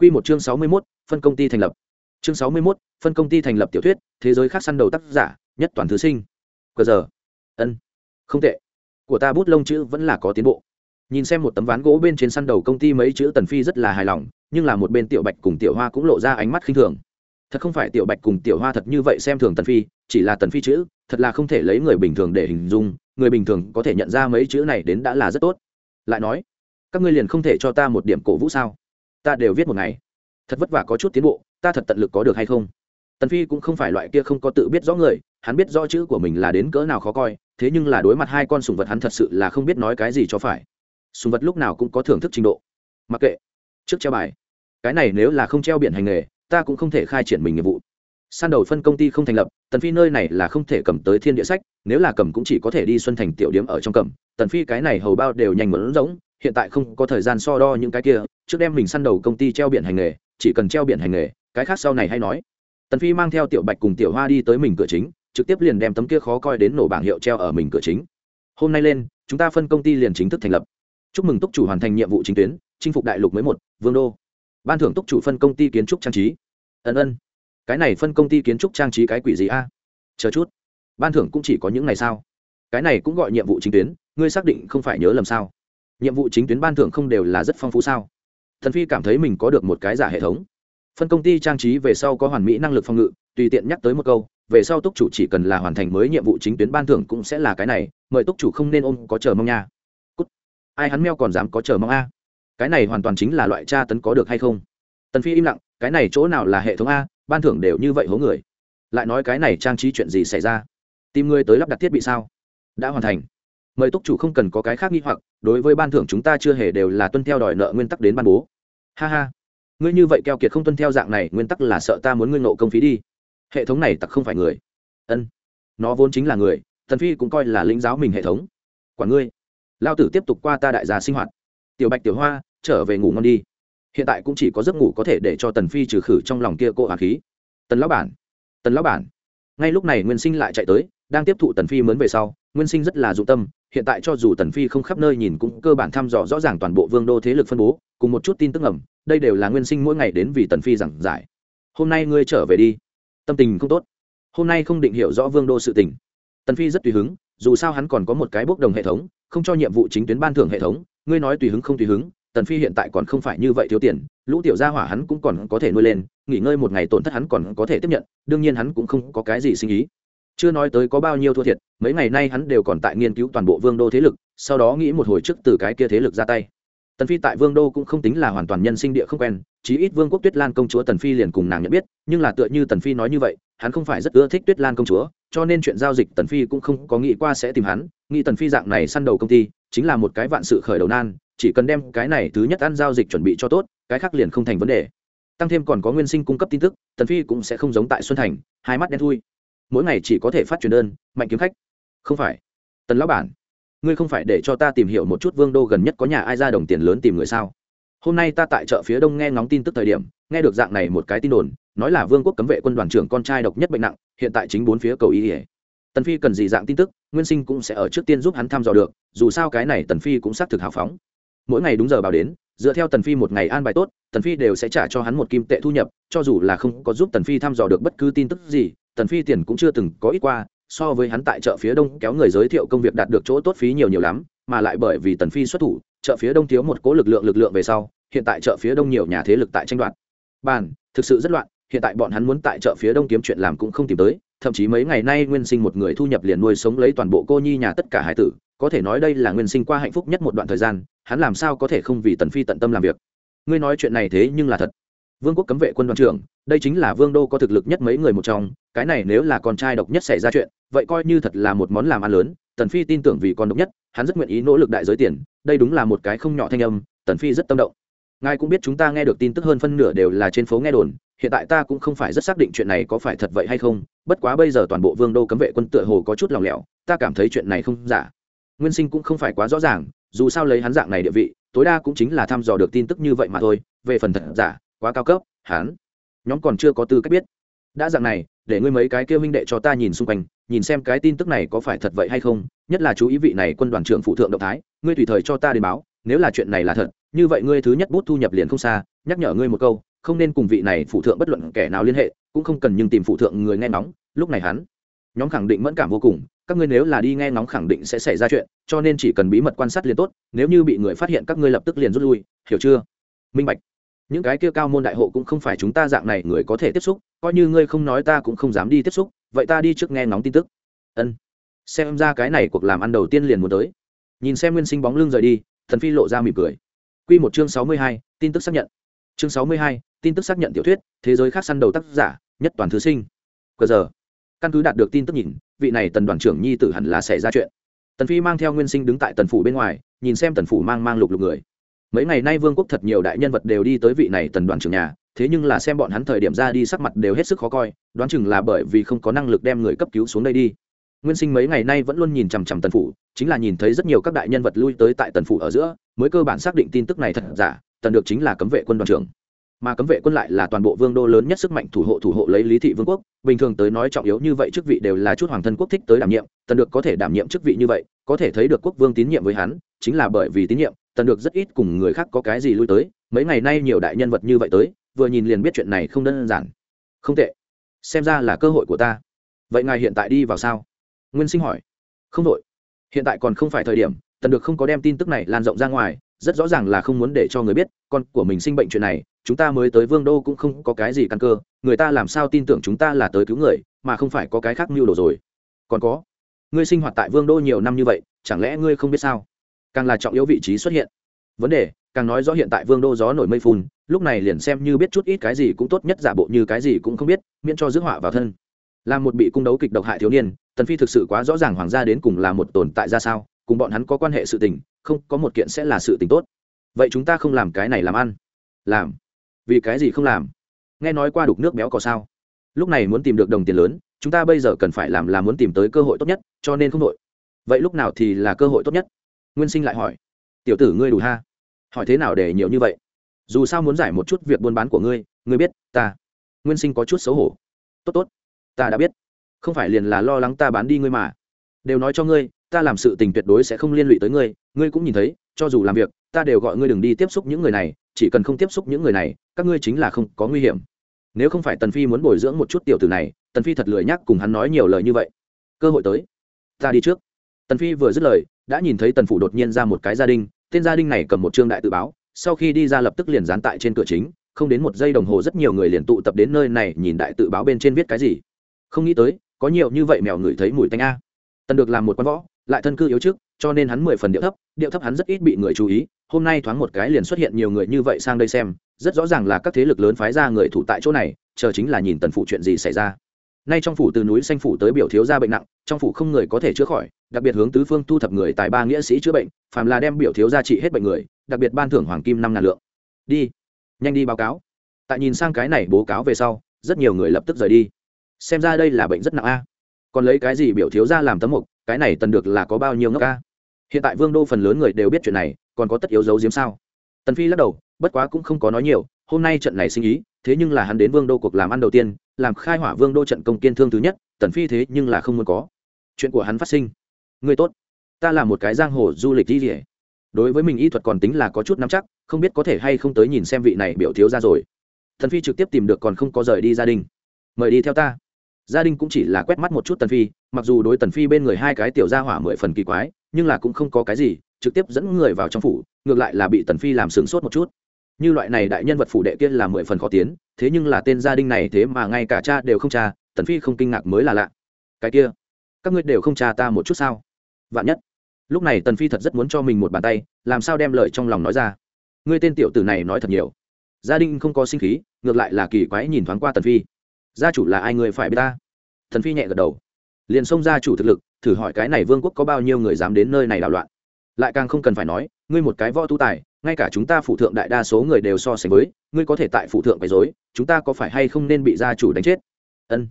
Quy một chương sáu mươi 61, phân công ty thành lập. Chương sáu mươi 61, phân công ty thành lập tiểu thuyết, thế giới khác săn đầu tác giả, nhất toàn thứ sinh. Cờ giờ. Ân. Không tệ. Của ta bút lông chữ vẫn là có tiến bộ. Nhìn xem một tấm ván gỗ bên trên săn đầu công ty mấy chữ Tần Phi rất là hài lòng, nhưng là một bên Tiểu Bạch cùng Tiểu Hoa cũng lộ ra ánh mắt khinh thường. Thật không phải Tiểu Bạch cùng Tiểu Hoa thật như vậy xem thường Tần Phi, chỉ là Tần Phi chữ, thật là không thể lấy người bình thường để hình dung, người bình thường có thể nhận ra mấy chữ này đến đã là rất tốt. Lại nói, các ngươi liền không thể cho ta một điểm cổ vũ sao? Ta đều viết một ngày. Thật vất vả có chút tiến bộ, ta thật tận lực có được hay không? Tần phi cũng không phải loại kia không có tự biết rõ người, hắn biết rõ chữ của mình là đến cỡ nào khó coi, thế nhưng là đối mặt hai con sùng vật hắn thật sự là không biết nói cái gì cho phải. Sùng vật lúc nào cũng có thưởng thức trình độ. Mặc kệ. Trước treo bài. Cái này nếu là không treo biển hành nghề, ta cũng không thể khai triển mình nghiệp vụ. San đầu phân công ty không thành lập, tần phi nơi này là không thể cầm tới thiên địa sách, nếu là cầm cũng chỉ có thể đi xuân thành tiểu điếm ở trong cầm. Tần phi cái này hầu bao đều nhanh mẫn rỗng, hiện tại không có thời gian so đo những cái kia trước đem mình săn đầu công ty treo biển hành nghề, chỉ cần treo biển hành nghề, cái khác sau này hay nói. Tần phi mang theo tiểu bạch cùng tiểu hoa đi tới mình cửa chính, trực tiếp liền đem tấm kia khó coi đến nổ bảng hiệu treo ở mình cửa chính. Hôm nay lên, chúng ta phân công ty liền chính thức thành lập. Chúc mừng túc chủ hoàn thành nhiệm vụ chính tuyến, chinh phục đại lục mới một, vương đô. Ban thưởng túc chủ phân công ty kiến trúc trang trí. Ân ân. Cái này phân công ty kiến trúc trang trí cái quỷ gì a? Chờ chút. Ban thưởng cũng chỉ có những ngày sao cái này cũng gọi nhiệm vụ chính tuyến, ngươi xác định không phải nhớ lầm sao? Nhiệm vụ chính tuyến ban thưởng không đều là rất phong phú sao? Thần phi cảm thấy mình có được một cái giả hệ thống. Phân công ty trang trí về sau có hoàn mỹ năng lực phòng ngự, tùy tiện nhắc tới một câu, về sau túc chủ chỉ cần là hoàn thành mới nhiệm vụ chính tuyến ban thưởng cũng sẽ là cái này, mời túc chủ không nên ôm, có chờ mong nha. Cút. ai hắn meo còn dám có chờ mong a? Cái này hoàn toàn chính là loại tra tấn có được hay không? Tần phi im lặng, cái này chỗ nào là hệ thống a? Ban thưởng đều như vậy hố người. Lại nói cái này trang trí chuyện gì xảy ra? Tìm người tới lắp đặt thiết bị sao? Đã hoàn thành mời túc chủ không cần có cái khác nghi hoặc, đối với ban thưởng chúng ta chưa hề đều là tuân theo đòi nợ nguyên tắc đến ban bố. Ha ha. Ngươi như vậy keo kiệt không tuân theo dạng này, nguyên tắc là sợ ta muốn ngươi nộ công phí đi. Hệ thống này tặc không phải người. Ân. Nó vốn chính là người thần phi cũng coi là lĩnh giáo mình hệ thống. Quả ngươi. Lao tử tiếp tục qua ta đại gia sinh hoạt. Tiểu bạch tiểu hoa, trở về ngủ ngon đi. Hiện tại cũng chỉ có giấc ngủ có thể để cho tần phi trừ khử trong lòng kia cô hà khí. Tần lão bản. Tần lão bản ngay lúc này nguyên sinh lại chạy tới, đang tiếp thụ tần phi mướn về sau, nguyên sinh rất là dụng tâm, hiện tại cho dù tần phi không khắp nơi nhìn cũng cơ bản thăm dò rõ ràng toàn bộ vương đô thế lực phân bố, cùng một chút tin tức ẩm, đây đều là nguyên sinh mỗi ngày đến vì tần phi giảng giải. Hôm nay ngươi trở về đi. Tâm tình không tốt. Hôm nay không định hiểu rõ vương đô sự tình. Tần phi rất tùy hứng, dù sao hắn còn có một cái bốc đồng hệ thống, không cho nhiệm vụ chính tuyến ban thưởng hệ thống, ngươi nói tùy hứng không tùy hứng tần phi hiện tại còn không phải như vậy thiếu tiền, lũ tiểu gia hỏa hắn cũng còn có thể nuôi lên, nghỉ ngơi một ngày tổn thất hắn còn có thể tiếp nhận, đương nhiên hắn cũng không có cái gì sinh ý. Chưa nói tới có bao nhiêu thua thiệt, mấy ngày nay hắn đều còn tại nghiên cứu toàn bộ vương đô thế lực, sau đó nghĩ một hồi trước từ cái kia thế lực ra tay. Tần phi tại vương đô cũng không tính là hoàn toàn nhân sinh địa không quen, chí ít vương quốc tuyết lan công chúa tần phi liền cùng nàng nhận biết, nhưng là tựa như tần phi nói như vậy, hắn không phải rất ưa thích tuyết lan công chúa, cho nên chuyện giao dịch tần phi cũng không có nghĩ qua sẽ tìm hắn, nghĩ tần phi dạng này săn đầu công ty, chính là một cái vạn sự khởi đầu nan chỉ cần đem cái này thứ nhất ăn giao dịch chuẩn bị cho tốt, cái khác liền không thành vấn đề. Tăng thêm còn có nguyên sinh cung cấp tin tức, tần phi cũng sẽ không giống tại xuân thành, hai mắt đen thui. Mỗi ngày chỉ có thể phát truyền đơn, mạnh kiếm khách. Không phải. Tần lão bản, ngươi không phải để cho ta tìm hiểu một chút vương đô gần nhất có nhà ai ra đồng tiền lớn tìm người sao? Hôm nay ta tại chợ phía đông nghe ngóng tin tức thời điểm, nghe được dạng này một cái tin đồn, nói là vương quốc cấm vệ quân đoàn trưởng con trai độc nhất bệnh nặng, hiện tại chính bốn phía cầu ý ỉa tần phi cần gì dạng tin tức, nguyên sinh cũng sẽ ở trước tiên giúp hắn thăm dò được, dù sao cái này tần phi cũng xác thực hào phóng mỗi ngày đúng giờ báo đến, dựa theo tần phi một ngày an bài tốt, tần phi đều sẽ trả cho hắn một kim tệ thu nhập, cho dù là không có giúp tần phi thăm dò được bất cứ tin tức gì, tần phi tiền cũng chưa từng có ít qua, so với hắn tại chợ phía đông kéo người giới thiệu công việc đạt được chỗ tốt phí nhiều nhiều lắm, mà lại bởi vì tần phi xuất thủ, chợ phía đông thiếu một cố lực lượng lực lượng về sau, hiện tại chợ phía đông nhiều nhà thế lực tại tranh đoạt. Bàn, thực sự rất loạn, hiện tại bọn hắn muốn tại chợ phía đông kiếm chuyện làm cũng không tìm tới, thậm chí mấy ngày nay nguyên sinh một người thu nhập liền nuôi sống lấy toàn bộ cô nhi nhà tất cả hải tử, có thể nói đây là nguyên sinh qua hạnh phúc nhất một đoạn thời gian hắn làm sao có thể không vì tần phi tận tâm làm việc? Ngươi nói chuyện này thế nhưng là thật. Vương quốc cấm vệ quân đoàn trưởng, đây chính là vương đô có thực lực nhất mấy người một trong, cái này nếu là con trai độc nhất xảy ra chuyện, vậy coi như thật là một món làm ăn lớn, tần phi tin tưởng vì con độc nhất, hắn rất nguyện ý nỗ lực đại giới tiền, đây đúng là một cái không nhỏ thanh âm, tần phi rất tâm động. Ngài cũng biết chúng ta nghe được tin tức hơn phân nửa đều là trên phố nghe đồn, hiện tại ta cũng không phải rất xác định chuyện này có phải thật vậy hay không, bất quá bây giờ toàn bộ vương đô cấm vệ quân tựa hồ có chút lòng lẻo, ta cảm thấy chuyện này không giả. Nguyên sinh cũng không phải quá rõ ràng dù sao lấy hắn dạng này địa vị, tối đa cũng chính là thăm dò được tin tức như vậy mà thôi, về phần thật giả, quá cao cấp, hắn, nhóm còn chưa có tư cách biết. Đã dạng này, để ngươi mấy cái kêu minh đệ cho ta nhìn xung quanh, nhìn xem cái tin tức này có phải thật vậy hay không, nhất là chú ý vị này quân đoàn trưởng phụ thượng động thái, ngươi tùy thời cho ta đến báo, nếu là chuyện này là thật, như vậy ngươi thứ nhất bút thu nhập liền không xa, nhắc nhở ngươi một câu, không nên cùng vị này phụ thượng bất luận kẻ nào liên hệ, cũng không cần nhưng tìm phụ thượng người nghe nóng lúc này hắn, nhóm khẳng định mẫn cảm vô cùng các ngươi nếu là đi nghe ngóng khẳng định sẽ xảy ra chuyện, cho nên chỉ cần bí mật quan sát liền tốt, nếu như bị người phát hiện các ngươi lập tức liền rút lui, hiểu chưa? Minh bạch. Những cái kia cao môn đại hộ cũng không phải chúng ta dạng này người có thể tiếp xúc, coi như ngươi không nói ta cũng không dám đi tiếp xúc, vậy ta đi trước nghe ngóng tin tức. Ân. Xem ra cái này cuộc làm ăn đầu tiên liền muốn tới. Nhìn xem nguyên sinh bóng lưng rời đi, thần phi lộ ra mỉm cười. Q một chương sáu mươi hai, tin tức xác nhận. Chương sáu mươi hai, tin tức xác nhận tiểu thuyết, thế giới khác săn đầu tác giả, nhất toàn thứ sinh. Cờ giờ căn cứ đạt được tin tức nhìn, vị này tần đoàn trưởng nhi tử hẳn là xảy ra chuyện. Tần phi mang theo nguyên sinh đứng tại tần phủ bên ngoài, nhìn xem tần phủ mang mang lục lục người. Mấy ngày nay vương quốc thật nhiều đại nhân vật đều đi tới vị này tần đoàn trưởng nhà, thế nhưng là xem bọn hắn thời điểm ra đi sắc mặt đều hết sức khó coi, đoán chừng là bởi vì không có năng lực đem người cấp cứu xuống đây đi. Nguyên sinh mấy ngày nay vẫn luôn nhìn chằm chằm tần phủ, chính là nhìn thấy rất nhiều các đại nhân vật lui tới tại tần phủ ở giữa, mới cơ bản xác định tin tức này thật giả, tần được chính là cấm vệ quân đoàn trưởng mà cấm vệ quân lại là toàn bộ vương đô lớn nhất sức mạnh thủ hộ thủ hộ lấy lý thị vương quốc. Bình thường tới nói trọng yếu như vậy chức vị đều là chút hoàng thân quốc thích tới đảm nhiệm, tần được có thể đảm nhiệm chức vị như vậy, có thể thấy được quốc vương tín nhiệm với hắn, chính là bởi vì tín nhiệm, tần được rất ít cùng người khác có cái gì lui tới. Mấy ngày nay nhiều đại nhân vật như vậy tới, vừa nhìn liền biết chuyện này không đơn giản. Không tệ. Xem ra là cơ hội của ta. Vậy ngài hiện tại đi vào sao? Nguyên sinh hỏi. Không đội. Hiện tại còn không phải thời điểm, tần được không có đem tin tức này lan rộng ra ngoài rất rõ ràng là không muốn để cho người biết, con của mình sinh bệnh chuyện này, chúng ta mới tới vương đô cũng không có cái gì căn cơ, người ta làm sao tin tưởng chúng ta là tới cứu người, mà không phải có cái khác mưu đồ rồi. Còn có, ngươi sinh hoạt tại vương đô nhiều năm như vậy, chẳng lẽ ngươi không biết sao? Càng là trọng yếu vị trí xuất hiện. Vấn đề, càng nói rõ hiện tại vương đô gió nổi mây phun lúc này liền xem như biết chút ít cái gì cũng tốt nhất giả bộ như cái gì cũng không biết, miễn cho rước họa vào thân. Là một bị cung đấu kịch độc hại thiếu niên, tần phi thực sự quá rõ ràng hoàng gia đến cùng là một tồn tại ra sao, cùng bọn hắn có quan hệ sự tình không có một kiện sẽ là sự tình tốt. Vậy chúng ta không làm cái này làm ăn. Làm. Vì cái gì không làm? Nghe nói qua đục nước béo có sao? Lúc này muốn tìm được đồng tiền lớn, chúng ta bây giờ cần phải làm là muốn tìm tới cơ hội tốt nhất, cho nên không đội. Vậy lúc nào thì là cơ hội tốt nhất? Nguyên sinh lại hỏi. Tiểu tử ngươi đủ ha? Hỏi thế nào để nhiều như vậy? Dù sao muốn giải một chút việc buôn bán của ngươi ngươi biết, ta. Nguyên sinh có chút xấu hổ. Tốt tốt. Ta đã biết. Không phải liền là lo lắng ta bán đi ngươi mà. Đều nói cho ngươi ta làm sự tình tuyệt đối sẽ không liên lụy tới ngươi ngươi cũng nhìn thấy, cho dù làm việc, ta đều gọi ngươi đừng đi tiếp xúc những người này, chỉ cần không tiếp xúc những người này, các ngươi chính là không có nguy hiểm. Nếu không phải tần phi muốn bồi dưỡng một chút tiểu tử này, tần phi thật lười nhắc cùng hắn nói nhiều lời như vậy. Cơ hội tới. Ta đi trước. Tần phi vừa dứt lời, đã nhìn thấy tần phủ đột nhiên ra một cái gia đình, tên gia đình này cầm một trương đại tự báo, sau khi đi ra lập tức liền dán tại trên cửa chính, không đến một giây đồng hồ rất nhiều người liền tụ tập đến nơi này nhìn đại tự báo bên trên viết cái gì. Không nghĩ tới, có nhiều như vậy mèo người thấy mùi tanh a. Tần được làm một quan võ lại thân cư yếu trước, cho nên hắn mười phần điệu thấp điệu thấp hắn rất ít bị người chú ý. Hôm nay thoáng một cái liền xuất hiện nhiều người như vậy sang đây xem, rất rõ ràng là các thế lực lớn phái ra người thủ tại chỗ này, chờ chính là nhìn tần phụ chuyện gì xảy ra. Nay trong phủ từ núi xanh phủ tới biểu thiếu gia bệnh nặng, trong phủ không người có thể chữa khỏi, đặc biệt hướng tứ phương thu thập người tài ba nghĩa sĩ chữa bệnh, phàm là đem biểu thiếu gia trị hết bệnh người, đặc biệt ban thưởng hoàng kim năm ngàn lượng. Đi, nhanh đi báo cáo. Tại nhìn sang cái này bố cáo về sau, rất nhiều người lập tức rời đi. Xem ra đây là bệnh rất nặng a còn lấy cái gì biểu thiếu gia làm tấm mục, cái này tần được là có bao nhiêu ngốc ca? Hiện tại vương đô phần lớn người đều biết chuyện này, còn có tất yếu giấu giếm sao? Tần phi lắc đầu, bất quá cũng không có nói nhiều, hôm nay trận này sinh ý, thế nhưng là hắn đến vương đô cuộc làm ăn đầu tiên, làm khai hỏa vương đô trận công kiên thương thứ nhất, tần phi thế nhưng là không muốn có. Chuyện của hắn phát sinh. Người tốt, ta là một cái giang hồ du lịch đi rỉa đối với mình y thuật còn tính là có chút nắm chắc, không biết có thể hay không tới nhìn xem vị này biểu thiếu ra rồi. Thần phi trực tiếp tìm được còn không có rời đi gia đình. Mời đi theo ta gia đình cũng chỉ là quét mắt một chút tần phi, mặc dù đối tần phi bên người hai cái tiểu gia hỏa mười phần kỳ quái, nhưng là cũng không có cái gì, trực tiếp dẫn người vào trong phủ, ngược lại là bị tần phi làm sướng sốt một chút. Như loại này đại nhân vật phủ đệ kia là mười phần khó tiến, thế nhưng là tên gia đình này thế mà ngay cả cha đều không cha, tần phi không kinh ngạc mới là lạ. Cái kia, các ngươi đều không cha ta một chút sao? Vạn nhất. Lúc này tần phi thật rất muốn cho mình một bàn tay, làm sao đem lời trong lòng nói ra? Ngươi tên tiểu tử này nói thật nhiều. Gia đình không có sinh khí, ngược lại là kỳ quái nhìn thoáng qua tần phi gia chủ là ai người phải biết ta? Thần phi nhẹ gật đầu. Liền xông gia chủ thực lực, thử hỏi cái này vương quốc có bao nhiêu người dám đến nơi này đảo loạn? Lại càng không cần phải nói, ngươi một cái võ tu tài, ngay cả chúng ta phụ thượng đại đa số người đều so sánh với, ngươi có thể tại phụ thượng quấy dối chúng ta có phải hay không nên bị gia chủ đánh chết? Ân.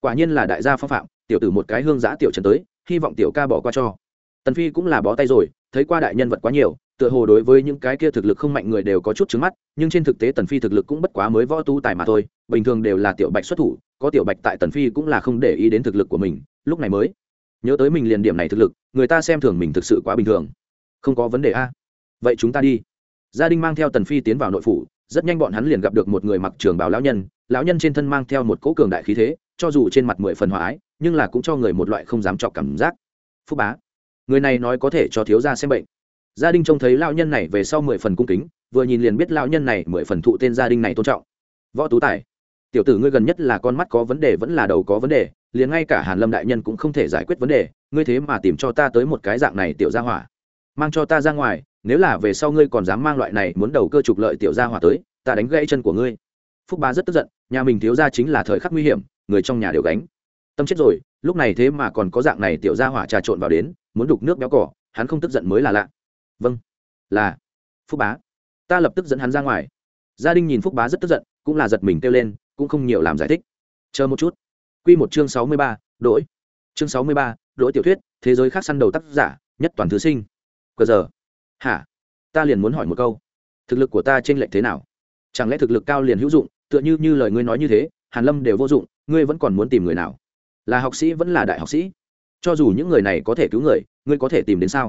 Quả nhiên là đại gia phong phạm, tiểu tử một cái hương giã tiểu trần tới, hy vọng tiểu ca bỏ qua cho. Tần phi cũng là bó tay rồi, thấy qua đại nhân vật quá nhiều tựa hồ đối với những cái kia thực lực không mạnh người đều có chút trứng mắt, nhưng trên thực tế tần phi thực lực cũng bất quá mới võ tu tài mà thôi, bình thường đều là tiểu bạch xuất thủ, có tiểu bạch tại tần phi cũng là không để ý đến thực lực của mình, lúc này mới nhớ tới mình liền điểm này thực lực, người ta xem thường mình thực sự quá bình thường. Không có vấn đề a. Vậy chúng ta đi. Gia đình mang theo tần phi tiến vào nội phủ, rất nhanh bọn hắn liền gặp được một người mặc trường bào lão nhân lão nhân trên thân mang theo một cỗ cường đại khí thế, cho dù trên mặt mười phần hòa ái, nhưng là cũng cho người một loại không dám chọc cảm giác. Phúc bá, người này nói có thể cho thiếu gia xem bệnh gia đình trông thấy lão nhân này về sau mười phần cung kính, vừa nhìn liền biết lão nhân này mười phần thụ tên gia đình này tôn trọng. Võ tú tài, tiểu tử ngươi gần nhất là con mắt có vấn đề vẫn là đầu có vấn đề, liền ngay cả hàn lâm đại nhân cũng không thể giải quyết vấn đề, ngươi thế mà tìm cho ta tới một cái dạng này tiểu gia hỏa. Mang cho ta ra ngoài, nếu là về sau ngươi còn dám mang loại này muốn đầu cơ trục lợi tiểu gia hỏa tới, ta đánh gãy chân của ngươi. Phúc ba rất tức giận, nhà mình thiếu gia chính là thời khắc nguy hiểm, người trong nhà đều gánh. Tâm chết rồi, lúc này thế mà còn có dạng này tiểu gia hỏa trà trộn vào đến, muốn đục nước béo cỏ, hắn không tức giận mới là lạ vâng. Là. Phúc bá. Ta lập tức dẫn hắn ra ngoài. Gia đình nhìn phúc bá rất tức giận, cũng là giật mình kêu lên, cũng không nhiều làm giải thích. Chờ một chút. Q một chương sáu mươi ba đỗi chương sáu mươi ba đỗi tiểu thuyết, thế giới khác săn đầu tác giả, nhất toàn thứ sinh. Cờ giờ? Hả? Ta liền muốn hỏi một câu. Thực lực của ta t r ê n lệch thế nào? Chẳng lẽ thực lực cao liền hữu dụng, tựa như như lời ngươi nói như thế, hàn lâm đều vô dụng, ngươi vẫn còn muốn tìm người nào? Là học sĩ vẫn là đại học sĩ? Cho dù những người này có thể cứu người, ngươi có thể tìm đến sao?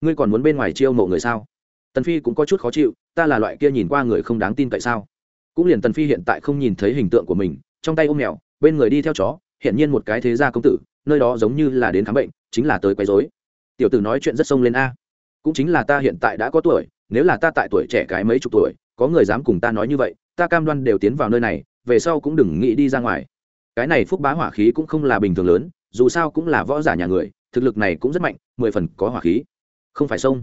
Ngươi còn muốn bên ngoài chiêu mộ người sao? Tần phi cũng có chút khó chịu, ta là loại kia nhìn qua người không đáng tin tại sao? Cũng liền tần phi hiện tại không nhìn thấy hình tượng của mình, trong tay ôm mèo, bên người đi theo chó hiện nhiên một cái thế gia công tử, nơi đó giống như là đến khám bệnh, chính là tới quấy rối. Tiểu tử nói chuyện rất sông lên a. Cũng chính là ta hiện tại đã có tuổi, nếu là ta tại tuổi trẻ cái mấy chục tuổi, có người dám cùng ta nói như vậy, ta cam đoan đều tiến vào nơi này, về sau cũng đừng nghĩ đi ra ngoài. Cái này phúc bá hỏa khí cũng không là bình thường lớn, dù sao cũng là võ giả nhà người, thực lực này cũng rất mạnh, mười phần có hỏa khí không phải sông.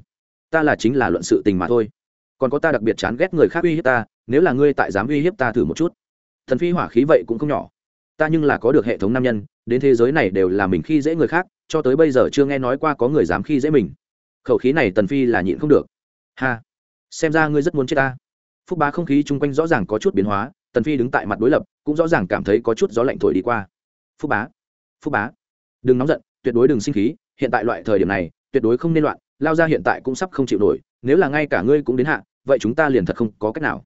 Ta là chính là luận sự tình mà thôi. Còn có ta đặc biệt chán ghét người khác uy hiếp ta, nếu là ngươi tại dám uy hiếp ta thử một chút. Thần phi hỏa khí vậy cũng không nhỏ. Ta nhưng là có được hệ thống nam nhân, đến thế giới này đều là mình khi dễ người khác, cho tới bây giờ chưa nghe nói qua có người dám khi dễ mình. Khẩu khí này tần phi là nhịn không được. Ha! Xem ra ngươi rất muốn chết ta. Phúc bá không khí chung quanh rõ ràng có chút biến hóa, tần phi đứng tại mặt đối lập, cũng rõ ràng cảm thấy có chút gió lạnh thổi đi qua. Phúc bá! Phúc bá! Đừng nóng giận, tuyệt đối đừng sinh khí, hiện tại loại thời điểm này, tuyệt đối không nên loạn lao ra hiện tại cũng sắp không chịu nổi, nếu là ngay cả ngươi cũng đến hạ, vậy chúng ta liền thật không có cách nào.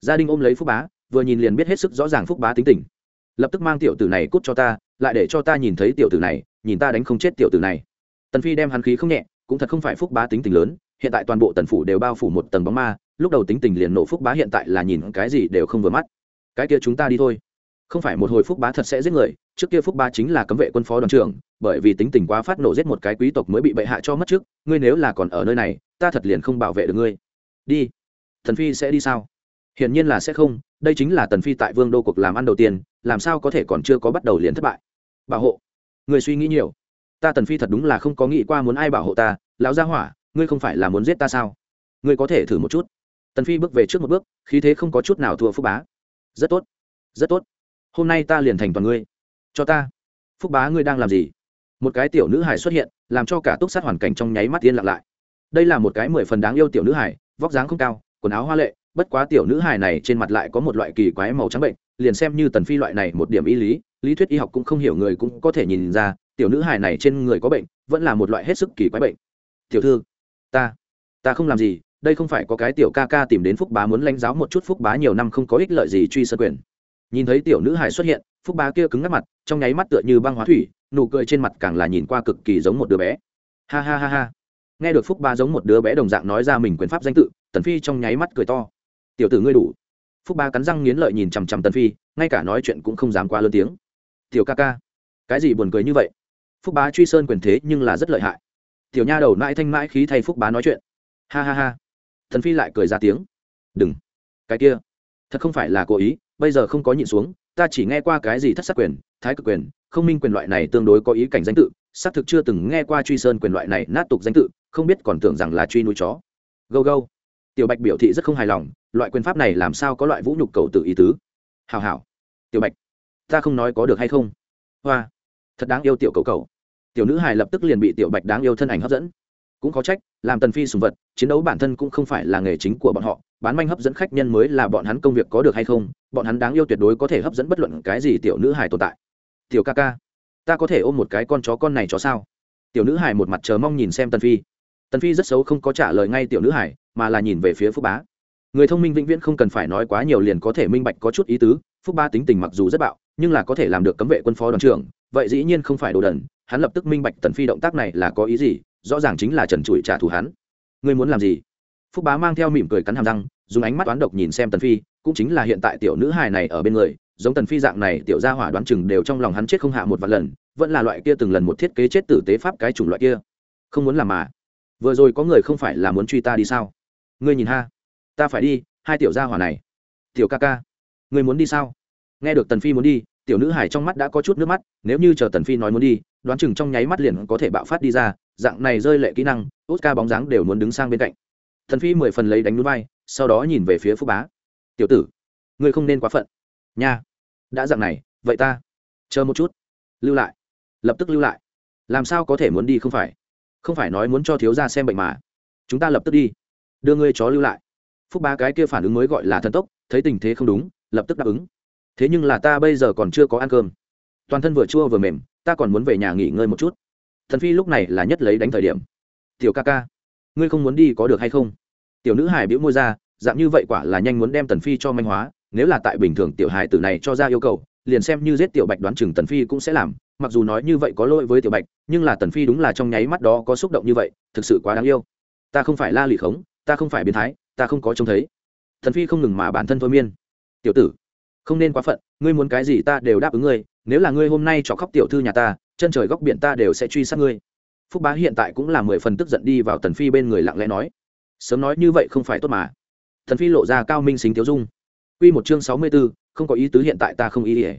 Gia đình ôm lấy phúc bá, vừa nhìn liền biết hết sức rõ ràng phúc bá tính tình. Lập tức mang tiểu tử này cút cho ta, lại để cho ta nhìn thấy tiểu tử này, nhìn ta đánh không chết tiểu tử này. Tần phi đem hắn khí không nhẹ, cũng thật không phải phúc bá tính tình lớn, hiện tại toàn bộ tần phủ đều bao phủ một tầng bóng ma, lúc đầu tính tình liền nổ phúc bá hiện tại là nhìn cái gì đều không vừa mắt. Cái kia chúng ta đi thôi không phải một hồi phúc bá thật sẽ giết người, trước kia phúc bá chính là cấm vệ quân phó đoàn trưởng, bởi vì tính tình quá phát nổ giết một cái quý tộc mới bị bệ hạ cho mất trước, ngươi nếu là còn ở nơi này, ta thật liền không bảo vệ được ngươi. Đi. Thần phi sẽ đi sao? Hiển nhiên là sẽ không, đây chính là tần phi tại vương đô cuộc làm ăn đầu tiên, làm sao có thể còn chưa có bắt đầu liền thất bại? Bảo hộ. Người suy nghĩ nhiều. Ta tần phi thật đúng là không có nghĩ qua muốn ai bảo hộ ta, lão gia hỏa, ngươi không phải là muốn giết ta sao? Ngươi có thể thử một chút. Tần phi bước về trước một bước, khí thế không có chút nào thua phúc bá. Rất tốt. Rất tốt hôm nay ta liền thành toàn ngươi. Cho ta. Phúc bá ngươi đang làm gì? Một cái tiểu nữ hải xuất hiện, làm cho cả túc sát hoàn cảnh trong nháy mắt yên lặng lại. Đây là một cái mười phần đáng yêu tiểu nữ hải vóc dáng không cao, quần áo hoa lệ, bất quá tiểu nữ hải này trên mặt lại có một loại kỳ quái màu trắng bệnh, liền xem như tần phi loại này một điểm y lý lý thuyết y học cũng không hiểu người cũng có thể nhìn ra, tiểu nữ hải này trên người có bệnh, vẫn là một loại hết sức kỳ quái bệnh. Tiểu thư, ta ta không làm gì, đây không phải có cái tiểu ca ca tìm đến phúc bá muốn lãnh giáo một chút phúc bá nhiều năm không có ích lợi gì truy sơ quyền nhìn thấy tiểu nữ hải xuất hiện, phúc bá kia cứng ngắt mặt, trong nháy mắt tựa như băng hóa thủy, nụ cười trên mặt càng là nhìn qua cực kỳ giống một đứa bé. Ha ha ha ha. Nghe được phúc bá giống một đứa bé đồng dạng nói ra mình quyền pháp danh tự, tần phi trong nháy mắt cười to. Tiểu tử ngươi đủ. Phúc bá cắn răng nghiến lợi nhìn chằm chằm tần phi, ngay cả nói chuyện cũng không dám quá lớn tiếng. Tiểu ca ca, cái gì buồn cười như vậy? Phúc bá truy sơn quyền thế nhưng là rất lợi hại. Tiểu nha đầu mãi thanh mãi khí thay phúc bá nói chuyện. Ha ha ha. Thần phi lại cười ra tiếng. Đừng. Cái kia, thật không phải là cố ý bây giờ không có nhịn xuống, ta chỉ nghe qua cái gì thất sắc quyền, thái cực quyền, không minh quyền loại này tương đối có ý cảnh danh tự, xác thực chưa từng nghe qua truy sơn quyền loại này nát tục danh tự, không biết còn tưởng rằng là truy nuôi chó. Gâu gâu. Tiểu bạch biểu thị rất không hài lòng, loại quyền pháp này làm sao có loại vũ nhục cầu tự ý tứ? Hào hào tiểu bạch, ta không nói có được hay không? Hoa. Thật đáng yêu tiểu cầu cầu. Tiểu nữ hài lập tức liền bị tiểu bạch đáng yêu thân ảnh hấp dẫn cũng có trách, làm tần phi sùng vật, chiến đấu bản thân cũng không phải là nghề chính của bọn họ, bán manh hấp dẫn khách nhân mới là bọn hắn công việc có được hay không, bọn hắn đáng yêu tuyệt đối có thể hấp dẫn bất luận cái gì tiểu nữ hài tồn tại. Tiểu ca ca, ta có thể ôm một cái con chó con này chó sao? Tiểu nữ hài một mặt chờ mong nhìn xem tần phi. Tần phi rất xấu không có trả lời ngay tiểu nữ hài, mà là nhìn về phía phúc bá. Người thông minh vĩnh viễn không cần phải nói quá nhiều liền có thể minh bạch có chút ý tứ, phúc ba tính tình mặc dù rất bạo, nhưng là có thể làm được cấm vệ quân phó đoàn trưởng, vậy dĩ nhiên không phải đồ đần, hắn lập tức minh bạch tần phi động tác này là có ý gì rõ ràng chính là trần trụi trả thù hắn. Ngươi muốn làm gì? Phúc bá mang theo mỉm cười cắn hàm răng, dùng ánh mắt toán độc nhìn xem tần phi, cũng chính là hiện tại tiểu nữ hài này ở bên người, giống tần phi dạng này, tiểu gia hỏa đoán chừng đều trong lòng hắn chết không hạ một vạn lần, vẫn là loại kia từng lần một thiết kế chết tử tế pháp cái chủng loại kia. Không muốn làm mà. Vừa rồi có người không phải là muốn truy ta đi sao? Ngươi nhìn ha. Ta phải đi, hai tiểu gia hỏa này. Tiểu ca ca. Ngươi muốn đi sao? Nghe được tần phi muốn đi tiểu nữ hải trong mắt đã có chút nước mắt, nếu như chờ tần phi nói muốn đi, đoán chừng trong nháy mắt liền có thể bạo phát đi ra, dạng này rơi lệ kỹ năng, oscar bóng dáng đều muốn đứng sang bên cạnh. Tần phi mười phần lấy đánh núi vai sau đó nhìn về phía phúc bá. Tiểu tử, ngươi không nên quá phận. Nha, đã dạng này, vậy ta, chờ một chút, lưu lại, lập tức lưu lại. Làm sao có thể muốn đi không phải? Không phải nói muốn cho thiếu gia xem bệnh mà. Chúng ta lập tức đi, đưa ngươi chó lưu lại. Phúc bá cái kia phản ứng mới gọi là thần tốc, thấy tình thế không đúng, lập tức đáp ứng thế nhưng là ta bây giờ còn chưa có ăn cơm. Toàn thân vừa chua vừa mềm, ta còn muốn về nhà nghỉ ngơi một chút. Thần phi lúc này là nhất lấy đánh thời điểm. Tiểu ca ca, ngươi không muốn đi có được hay không? Tiểu nữ hải biễu môi ra, dạng như vậy quả là nhanh muốn đem tần phi cho manh hóa, nếu là tại bình thường tiểu hải tử này cho ra yêu cầu, liền xem như giết tiểu bạch đoán chừng tần phi cũng sẽ làm, mặc dù nói như vậy có lỗi với tiểu bạch, nhưng là tần phi đúng là trong nháy mắt đó có xúc động như vậy, thực sự quá đáng yêu. Ta không phải la lị khống, ta không phải biến thái, ta không có trông thấy. Thần phi không ngừng mà bản thân thôi miên. Tiểu tử không nên quá phận ngươi muốn cái gì ta đều đáp ứng ngươi nếu là ngươi hôm nay cho khóc tiểu thư nhà ta chân trời góc biển ta đều sẽ truy sát ngươi. Phúc bá hiện tại cũng là mười phần tức giận đi vào tần phi bên người lặng lẽ nói. Sớm nói như vậy không phải tốt mà. Thần phi lộ ra cao minh xính thiếu dung. Quy một chương sáu mươi 64, không có ý tứ hiện tại ta không ý ỉa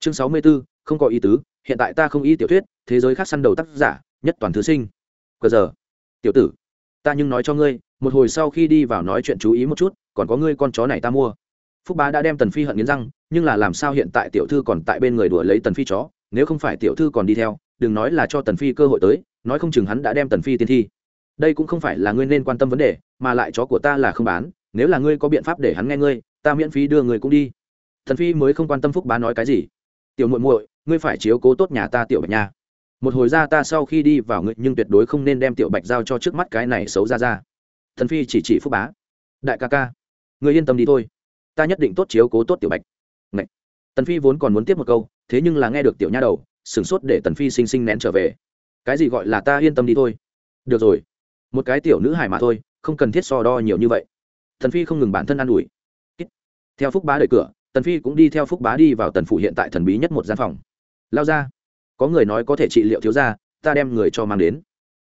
chương sáu mươi 64, không có ý tứ hiện tại ta không ý tiểu thuyết thế giới khác săn đầu tác giả nhất toàn thứ sinh. Cờ giờ. Tiểu tử ta nhưng nói cho ngươi một hồi sau khi đi vào nói chuyện chú ý một chút còn có ngươi con chó này ta mua phúc bá đã đem tần phi hận nghiến răng, nhưng là làm sao hiện tại tiểu thư còn tại bên người đuổi lấy tần phi chó, nếu không phải tiểu thư còn đi theo, đừng nói là cho tần phi cơ hội tới, nói không chừng hắn đã đem tần phi tiên thi. Đây cũng không phải là ngươi nên quan tâm vấn đề, mà lại chó của ta là không bán, nếu là ngươi có biện pháp để hắn nghe ngươi, ta miễn phí đưa người cũng đi. Tần phi mới không quan tâm phúc bá nói cái gì. Tiểu muội muội, ngươi phải chiếu cố tốt nhà ta tiểu bạch nha. Một hồi ra ta sau khi đi vào ngươi, nhưng tuyệt đối không nên đem tiểu bạch giao cho trước mắt cái này xấu ra ra. Thần phi chỉ chỉ phúc bá. Đại ca ca, ngươi yên tâm đi thôi ta nhất định tốt chiếu cố tốt tiểu bạch. Ngậy. tần phi vốn còn muốn tiếp một câu, thế nhưng là nghe được tiểu nha đầu, sửng sốt để tần phi sinh sinh nén trở về. Cái gì gọi là ta yên tâm đi thôi? Được rồi. Một cái tiểu nữ hài mà thôi, không cần thiết so đo nhiều như vậy. Tần phi không ngừng bản thân an ủi. Theo phúc bá đẩy cửa, tần phi cũng đi theo phúc bá đi vào tần phủ hiện tại thần bí nhất một gian phòng. Lao ra. Có người nói có thể trị liệu thiếu gia, ta đem người cho mang đến.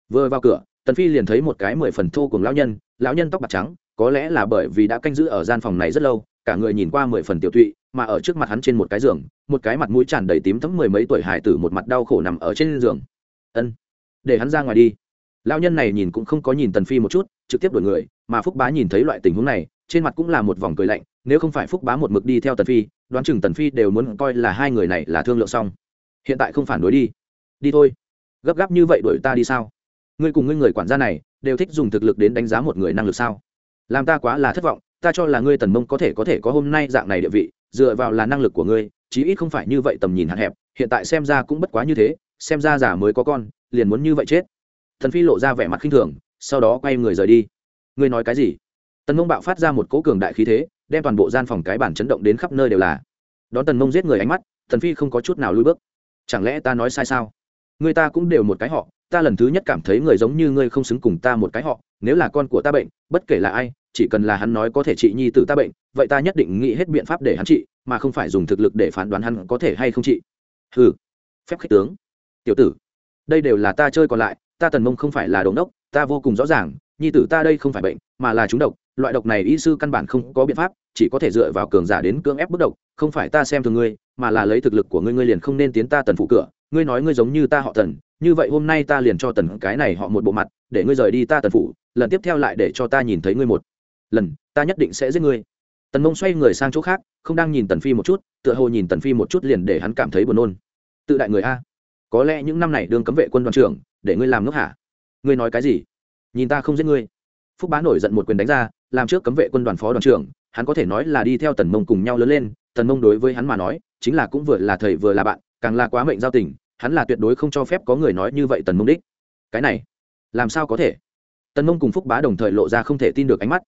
Vừa vào cửa, tần phi liền thấy một cái mười phần thô cùng lão nhân lão nhân tóc bạc trắng, có lẽ là bởi vì đã canh giữ ở gian phòng này rất lâu cả người nhìn qua mười phần tiểu tụy, mà ở trước mặt hắn trên một cái giường, một cái mặt mũi tràn đầy tím thấm mười mấy tuổi hải tử một mặt đau khổ nằm ở trên giường. Ân, để hắn ra ngoài đi. Lão nhân này nhìn cũng không có nhìn tần phi một chút, trực tiếp đuổi người, mà phúc bá nhìn thấy loại tình huống này, trên mặt cũng là một vòng cười lạnh, nếu không phải phúc bá một mực đi theo tần phi, đoán chừng tần phi đều muốn coi là hai người này là thương lượng xong. Hiện tại không phản đối đi. Đi thôi. Gấp gáp như vậy đuổi ta đi sao? Ngươi cùng ngươi người quản gia này, đều thích dùng thực lực đến đánh giá một người năng lực sao? Làm ta quá là thất vọng ta cho là ngươi tần mông có thể có thể có hôm nay dạng này địa vị, dựa vào là năng lực của ngươi, chí ít không phải như vậy tầm nhìn hạn hẹp, hiện tại xem ra cũng bất quá như thế, xem ra giả mới có con, liền muốn như vậy chết. Thần phi lộ ra vẻ mặt khinh thường, sau đó quay người rời đi. Ngươi nói cái gì? Tần mông bạo phát ra một cỗ cường đại khí thế, đem toàn bộ gian phòng cái bản chấn động đến khắp nơi đều là. Đón tần mông giết người ánh mắt, thần phi không có chút nào lui bước. Chẳng lẽ ta nói sai sao? Người ta cũng đều một cái họ ta lần thứ nhất cảm thấy người giống như ngươi không xứng cùng ta một cái họ, nếu là con của ta bệnh, bất kể là ai, chỉ cần là hắn nói có thể trị nhi t ta bệnh, vậy ta nhất định nghĩ hết biện pháp để hắn trị, mà không phải dùng thực lực để phán đoán hắn có thể hay không trị. Ừ phép khích tướng. Tiểu tử, đây đều là ta chơi còn lại, ta tần mông không phải là đống đốc ta vô cùng rõ ràng, nhi tử ta đây không phải bệnh, mà là trúng độc. Loại độc này y sư căn bản không có biện pháp, chỉ có thể dựa vào cường giả đến cưỡng ép bức độc, không phải ta xem thường ngươi, mà là lấy thực lực của ngươi ngươi liền không nên tiến ta tần phụ cửa. Ngươi nói ngươi giống như ta họ tần như vậy hôm nay ta liền cho tần cái này họ một bộ mặt, để ngươi rời đi ta tần phủ, lần tiếp theo lại để cho ta nhìn thấy ngươi một lần, ta nhất định sẽ giết ngươi. Tần mông xoay người sang chỗ khác, không đang nhìn tần phi một chút, tựa hồ nhìn tần phi một chút liền để hắn cảm thấy buồn nôn. Tự đại người a, có lẽ những năm này đương cấm vệ quân đoàn trưởng, để ngươi làm ngốc hả? Ngươi nói cái gì? Nhìn ta không giết ngươi. Phúc bá nổi giận một quyền đánh ra, làm trước cấm vệ quân đoàn phó đoàn trưởng, hắn có thể nói là đi theo tần mông cùng nhau lớn lên, tần mông đối với hắn mà nói, chính là cũng vừa là thầy vừa là bạn, càng là quá mệnh giao tình hắn là tuyệt đối không cho phép có người nói như vậy tần mông đích. Cái này, làm sao có thể? Tần mông cùng phúc bá đồng thời lộ ra không thể tin được ánh mắt.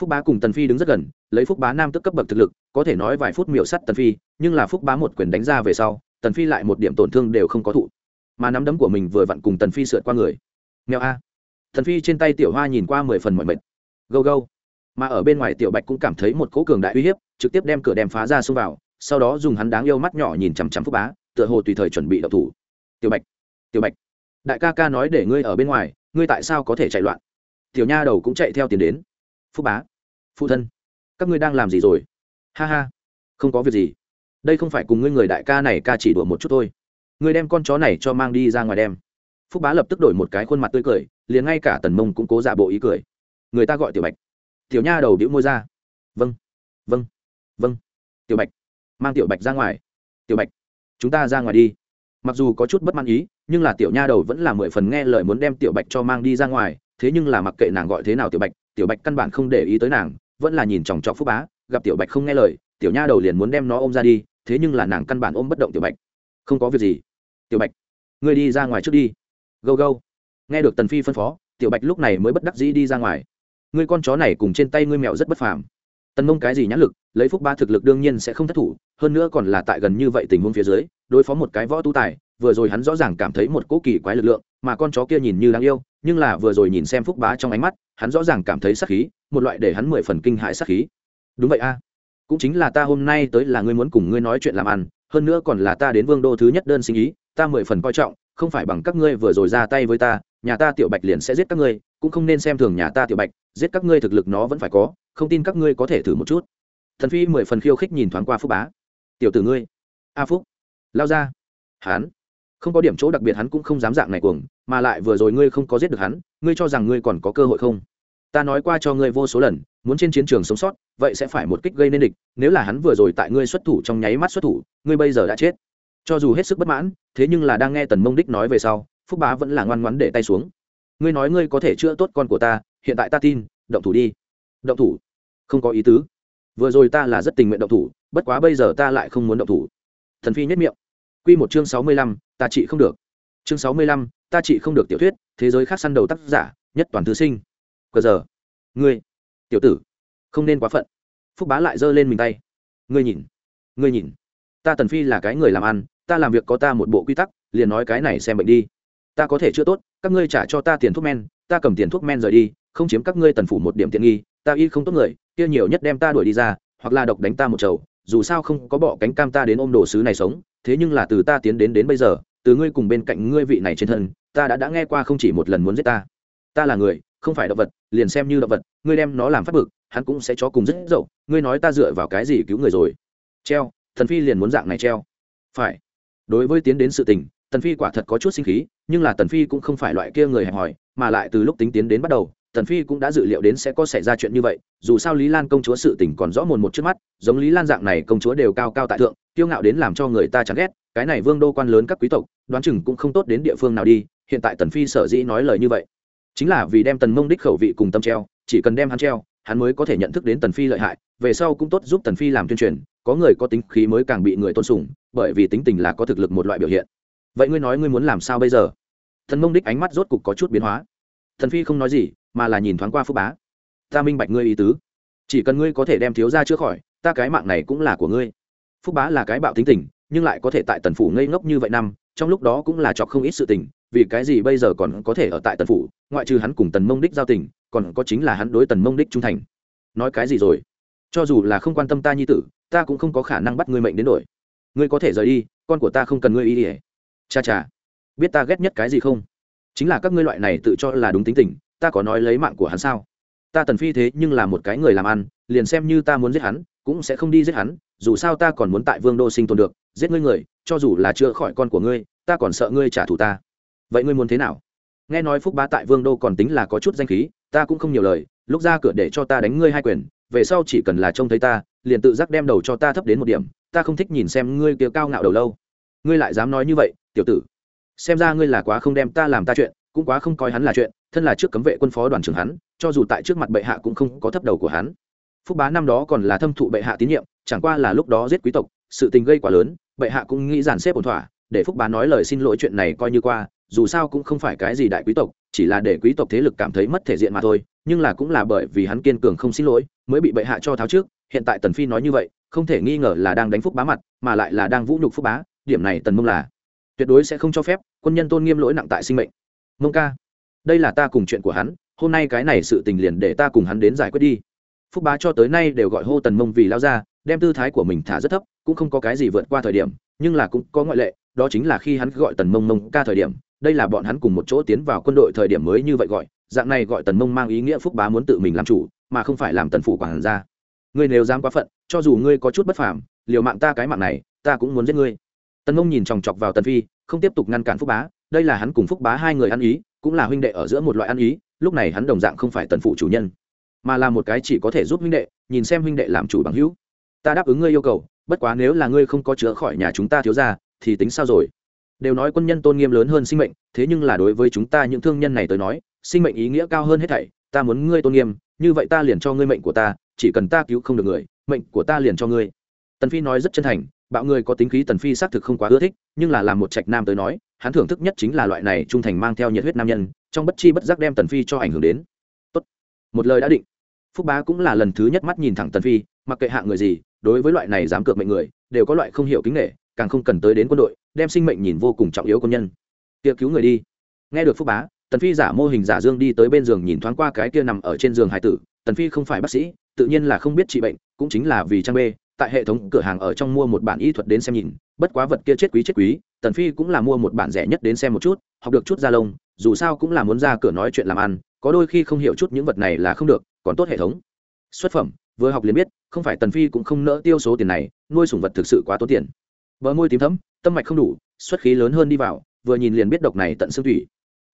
Phúc bá cùng tần phi đứng rất gần, lấy phúc bá nam tức cấp bậc thực lực, có thể nói vài phút miệu sắt tần phi, nhưng là phúc bá một quyền đánh ra về sau, tần phi lại một điểm tổn thương đều không có thụ. Mà nắm đấm của mình vừa vặn cùng tần phi sượt qua người. Nghèo a. Tần phi trên tay tiểu hoa nhìn qua mười phần mọi mệt. Gâu gâu. Mà ở bên ngoài tiểu bạch cũng cảm thấy một cỗ cường đại uy hiếp, trực tiếp đem cửa đem phá ra xông vào, sau đó dùng hắn đáng yêu mắt nhỏ nhìn chằm chằm phúc bá tựa hồ tùy thời chuẩn bị đậu thủ. Tiểu bạch tiểu bạch, đại ca ca nói để ngươi ở bên ngoài, ngươi tại sao có thể chạy loạn? Tiểu nha đầu cũng chạy theo tiền đến. Phúc bá, phụ thân, các ngươi đang làm gì rồi? Ha ha, không có việc gì. Đây không phải cùng ngươi người đại ca này ca chỉ đùa một chút thôi. Ngươi đem con chó này cho mang đi ra ngoài đem. Phúc bá lập tức đổi một cái khuôn mặt tươi cười, liền ngay cả tần mông cũng cố giả bộ ý cười. Người ta gọi tiểu bạch. Tiểu nha đầu đĩu môi ra. Vâng vâng vâng. Tiểu bạch, mang tiểu bạch ra ngoài. Tiểu bạch chúng ta ra ngoài đi. Mặc dù có chút bất mãn ý, nhưng là tiểu nha đầu vẫn là mười phần nghe lời muốn đem tiểu bạch cho mang đi ra ngoài, thế nhưng là mặc kệ nàng gọi thế nào tiểu bạch tiểu bạch căn bản không để ý tới nàng, vẫn là nhìn chòng chọc phúc bá, gặp tiểu bạch không nghe lời, tiểu nha đầu liền muốn đem nó ôm ra đi, thế nhưng là nàng căn bản ôm bất động tiểu bạch. Không có việc gì. Tiểu bạch, ngươi đi ra ngoài trước đi. Gâu gâu. Nghe được tần phi phân phó, tiểu bạch lúc này mới bất đắc dĩ đi ra ngoài. Ngươi con chó này cùng trên tay ngươi mèo rất bất phàm tần mông cái gì nhãn lực, lấy phúc ba thực lực đương nhiên sẽ không thất thủ, hơn nữa còn là tại gần như vậy tình huống phía dưới, đối phó một cái võ tu tài, vừa rồi hắn rõ ràng cảm thấy một cỗ kỳ quái lực lượng, mà con chó kia nhìn như đáng yêu, nhưng là vừa rồi nhìn xem phúc bá trong ánh mắt, hắn rõ ràng cảm thấy sắc khí, một loại để hắn mười phần kinh hại sắc khí. Đúng vậy a, cũng chính là ta hôm nay tới là ngươi muốn cùng ngươi nói chuyện làm ăn, hơn nữa còn là ta đến vương đô thứ nhất đơn sinh ý, ta mười phần coi trọng, không phải bằng các ngươi vừa rồi ra tay với ta, nhà ta tiểu bạch liền sẽ giết các ngươi, cũng không nên xem thường nhà ta tiểu bạch, giết các ngươi thực lực nó vẫn phải có không tin các ngươi có thể thử một chút. Thần phi mười phần khiêu khích nhìn thoáng qua phúc bá. Tiểu tử ngươi. A phúc. Lao ra. Hắn. Không có điểm chỗ đặc biệt hắn cũng không dám dạng này cuồng, mà lại vừa rồi ngươi không có giết được hắn, ngươi cho rằng ngươi còn có cơ hội không? Ta nói qua cho ngươi vô số lần, muốn trên chiến trường sống sót, vậy sẽ phải một kích gây nên địch, nếu là hắn vừa rồi tại ngươi xuất thủ trong nháy mắt xuất thủ, ngươi bây giờ đã chết. Cho dù hết sức bất mãn, thế nhưng là đang nghe tần mông đích nói về sau, phúc bá vẫn là ngoan ngoắn để tay xuống. Ngươi nói ngươi có thể chữa tốt con của ta, hiện tại ta tin, động thủ đi động thủ. Không có ý tứ. Vừa rồi ta là rất tình nguyện động thủ, bất quá bây giờ ta lại không muốn động thủ. Thần phi nhất miệng. Q một chương sáu mươi lăm, ta trị không được. Chương sáu mươi lăm, ta trị không được tiểu thuyết, thế giới khác săn đầu tác giả, nhất toàn thư sinh. Cờ giờ. Ngươi, tiểu tử, không nên quá phận. Phúc bá lại giơ lên mình tay. Ngươi nhìn ngươi nhìn. Ta tần phi là cái người làm ăn, ta làm việc có ta một bộ quy tắc, liền nói cái này xem bệnh đi. Ta có thể chữa tốt, các ngươi trả cho ta tiền thuốc men, ta cầm tiền thuốc men rời đi, không chiếm các ngươi tần phủ một điểm tiện nghi ta y không tốt người, kia nhiều nhất đem ta đuổi đi ra, hoặc là độc đánh ta một chầu, dù sao không có bỏ cánh cam ta đến ôm đồ sứ này sống, thế nhưng là từ ta tiến đến đến bây giờ, từ ngươi cùng bên cạnh ngươi vị này trên thân, ta đã đã nghe qua không chỉ một lần muốn giết ta. Ta là người, không phải động vật, liền xem như động vật, ngươi đem nó làm phát bực, hắn cũng sẽ cho cùng rất dậu, ngươi nói ta dựa vào cái gì cứu người rồi? Treo, thần phi liền muốn dạng này treo. Phải. Đối với tiến đến sự tình tần phi quả thật có chút sinh khí, nhưng là tần phi cũng không phải loại kia người hẹp hòi, mà lại từ lúc tính tiến đến bắt đầu tần phi cũng đã dự liệu đến sẽ có xảy ra chuyện như vậy, dù sao lý lan công chúa sự tình còn rõ mồn một trước mắt, giống lý lan dạng này công chúa đều cao cao tại thượng, kiêu ngạo đến làm cho người ta chán ghét, cái này vương đô quan lớn các quý tộc, đoán chừng cũng không tốt đến địa phương nào đi, hiện tại tần phi sở dĩ nói lời như vậy, chính là vì đem tần mông đích khẩu vị cùng tâm treo, chỉ cần đem hắn treo, hắn mới có thể nhận thức đến tần phi lợi hại, về sau cũng tốt giúp tần phi làm tuyên truyền, có người có tính khí mới càng bị người tôn sùng, bởi vì tính tình là có thực lực một loại biểu hiện. Vậy ngươi nói ngươi muốn làm sao bây giờ? Thần mông đích ánh mắt rốt cục có chút biến hóa. Thần phi không nói gì mà là nhìn thoáng qua phúc bá. Ta minh bạch ngươi ý tứ. Chỉ cần ngươi có thể đem thiếu ra chữa khỏi, ta cái mạng này cũng là của ngươi. Phúc bá là cái bạo tính tình, nhưng lại có thể tại tần phủ ngây ngốc như vậy năm, trong lúc đó cũng là chọc không ít sự tình, vì cái gì bây giờ còn có thể ở tại tần phủ, ngoại trừ hắn cùng tần mông đích giao tình, còn có chính là hắn đối tần mông đích trung thành. Nói cái gì rồi? Cho dù là không quan tâm ta như tử, ta cũng không có khả năng bắt ngươi mệnh đến đổi. Ngươi có thể rời đi, con của ta không cần ngươi ý ỉa cha cha, biết ta ghét nhất cái gì không? Chính là các ngươi loại này tự cho là đúng tính tình ta có nói lấy mạng của hắn sao? Ta tần phi thế nhưng là một cái người làm ăn, liền xem như ta muốn giết hắn, cũng sẽ không đi giết hắn, dù sao ta còn muốn tại vương đô sinh tồn được, giết ngươi người, cho dù là chữa khỏi con của ngươi, ta còn sợ ngươi trả thù ta. Vậy ngươi muốn thế nào? Nghe nói phúc bá tại vương đô còn tính là có chút danh khí, ta cũng không nhiều lời, lúc ra cửa để cho ta đánh ngươi hai quyền, về sau chỉ cần là trông thấy ta, liền tự giác đem đầu cho ta thấp đến một điểm, ta không thích nhìn xem ngươi kia cao ngạo đầu lâu. Ngươi lại dám nói như vậy, tiểu tử. Xem ra ngươi là quá không đem ta làm ta chuyện, cũng quá không coi hắn là chuyện thân là trước cấm vệ quân phó đoàn trưởng hắn, cho dù tại trước mặt bệ hạ cũng không có thấp đầu của hắn. Phúc bá năm đó còn là thâm thụ bệ hạ tín nhiệm, chẳng qua là lúc đó giết quý tộc, sự tình gây quá lớn, bệ hạ cũng nghĩ dàn xếp ổn thỏa, để phúc bá nói lời xin lỗi chuyện này coi như qua, dù sao cũng không phải cái gì đại quý tộc, chỉ là để quý tộc thế lực cảm thấy mất thể diện mà thôi, nhưng là cũng là bởi vì hắn kiên cường không xin lỗi, mới bị bệ hạ cho tháo trước, hiện tại tần phi nói như vậy, không thể nghi ngờ là đang đánh phúc bá mặt, mà lại là đang vũ nhục phúc bá, điểm này tần mông là tuyệt đối sẽ không cho phép, quân nhân tôn nghiêm lỗi nặng tại sinh mệnh. Mông ca đây là ta cùng chuyện của hắn, hôm nay cái này sự tình liền để ta cùng hắn đến giải quyết đi. Phúc bá cho tới nay đều gọi hô tần mông vì lao ra đem tư thái của mình thả rất thấp, cũng không có cái gì vượt qua thời điểm, nhưng là cũng có ngoại lệ, đó chính là khi hắn gọi tần mông mông ca thời điểm, đây là bọn hắn cùng một chỗ tiến vào quân đội thời điểm mới như vậy gọi, dạng này gọi tần mông mang ý nghĩa phúc bá muốn tự mình làm chủ, mà không phải làm tần phủ quản ra ngươi nếu dám quá phận, cho dù ngươi có chút bất phàm, liều mạng ta cái mạng này, ta cũng muốn giết ngươi. Tần mông nhìn chòng chọc vào tần phi, không tiếp tục ngăn cản phúc bá, đây là hắn cùng phúc bá hai người ăn ý cũng là huynh đệ ở giữa một loại ăn ý, lúc này hắn đồng dạng không phải tần phụ chủ nhân, mà là một cái chỉ có thể giúp huynh đệ, nhìn xem huynh đệ làm chủ bằng hữu. Ta đáp ứng ngươi yêu cầu, bất quá nếu là ngươi không có chữa khỏi nhà chúng ta thiếu ra thì tính sao rồi? Đều nói quân nhân tôn nghiêm lớn hơn sinh mệnh, thế nhưng là đối với chúng ta những thương nhân này tới nói, sinh mệnh ý nghĩa cao hơn hết thảy. Ta muốn ngươi tôn nghiêm, như vậy ta liền cho ngươi mệnh của ta, chỉ cần ta cứu không được người, mệnh của ta liền cho ngươi. Tần phi nói rất chân thành bạo người có tính khí tần phi xác thực không quá ưa thích, nhưng là làm một trạch nam tới nói, hắn thưởng thức nhất chính là loại này trung thành mang theo nhiệt huyết nam nhân, trong bất chi bất giác đem tần phi cho ảnh hưởng đến. Tốt. một lời đã định. Phúc bá cũng là lần thứ nhất mắt nhìn thẳng tần phi, mặc kệ hạng người gì, đối với loại này dám cược mệnh người, đều có loại không hiểu kính nghệ càng không cần tới đến quân đội, đem sinh mệnh nhìn vô cùng trọng yếu quân nhân. Kia cứu người đi. Nghe được phúc bá, tần phi giả mô hình giả dương đi tới bên giường nhìn thoáng qua cái kia nằm ở trên giường hải tử, tần phi không phải bác sĩ, tự nhiên là không biết trị bệnh, cũng chính là vì trang bê tại hệ thống cửa hàng ở trong mua một bản y thuật đến xem nhìn, bất quá vật kia chết quý chết quý, tần phi cũng là mua một bản rẻ nhất đến xem một chút, học được chút da lông, dù sao cũng là muốn ra cửa nói chuyện làm ăn, có đôi khi không hiểu chút những vật này là không được, còn tốt hệ thống. Xuất phẩm, vừa học liền biết, không phải tần phi cũng không nỡ tiêu số tiền này, nuôi sủng vật thực sự quá tốn tiền. Bờ môi tím thấm, tâm mạch không đủ, xuất khí lớn hơn đi vào, vừa nhìn liền biết độc này tận xương thủy.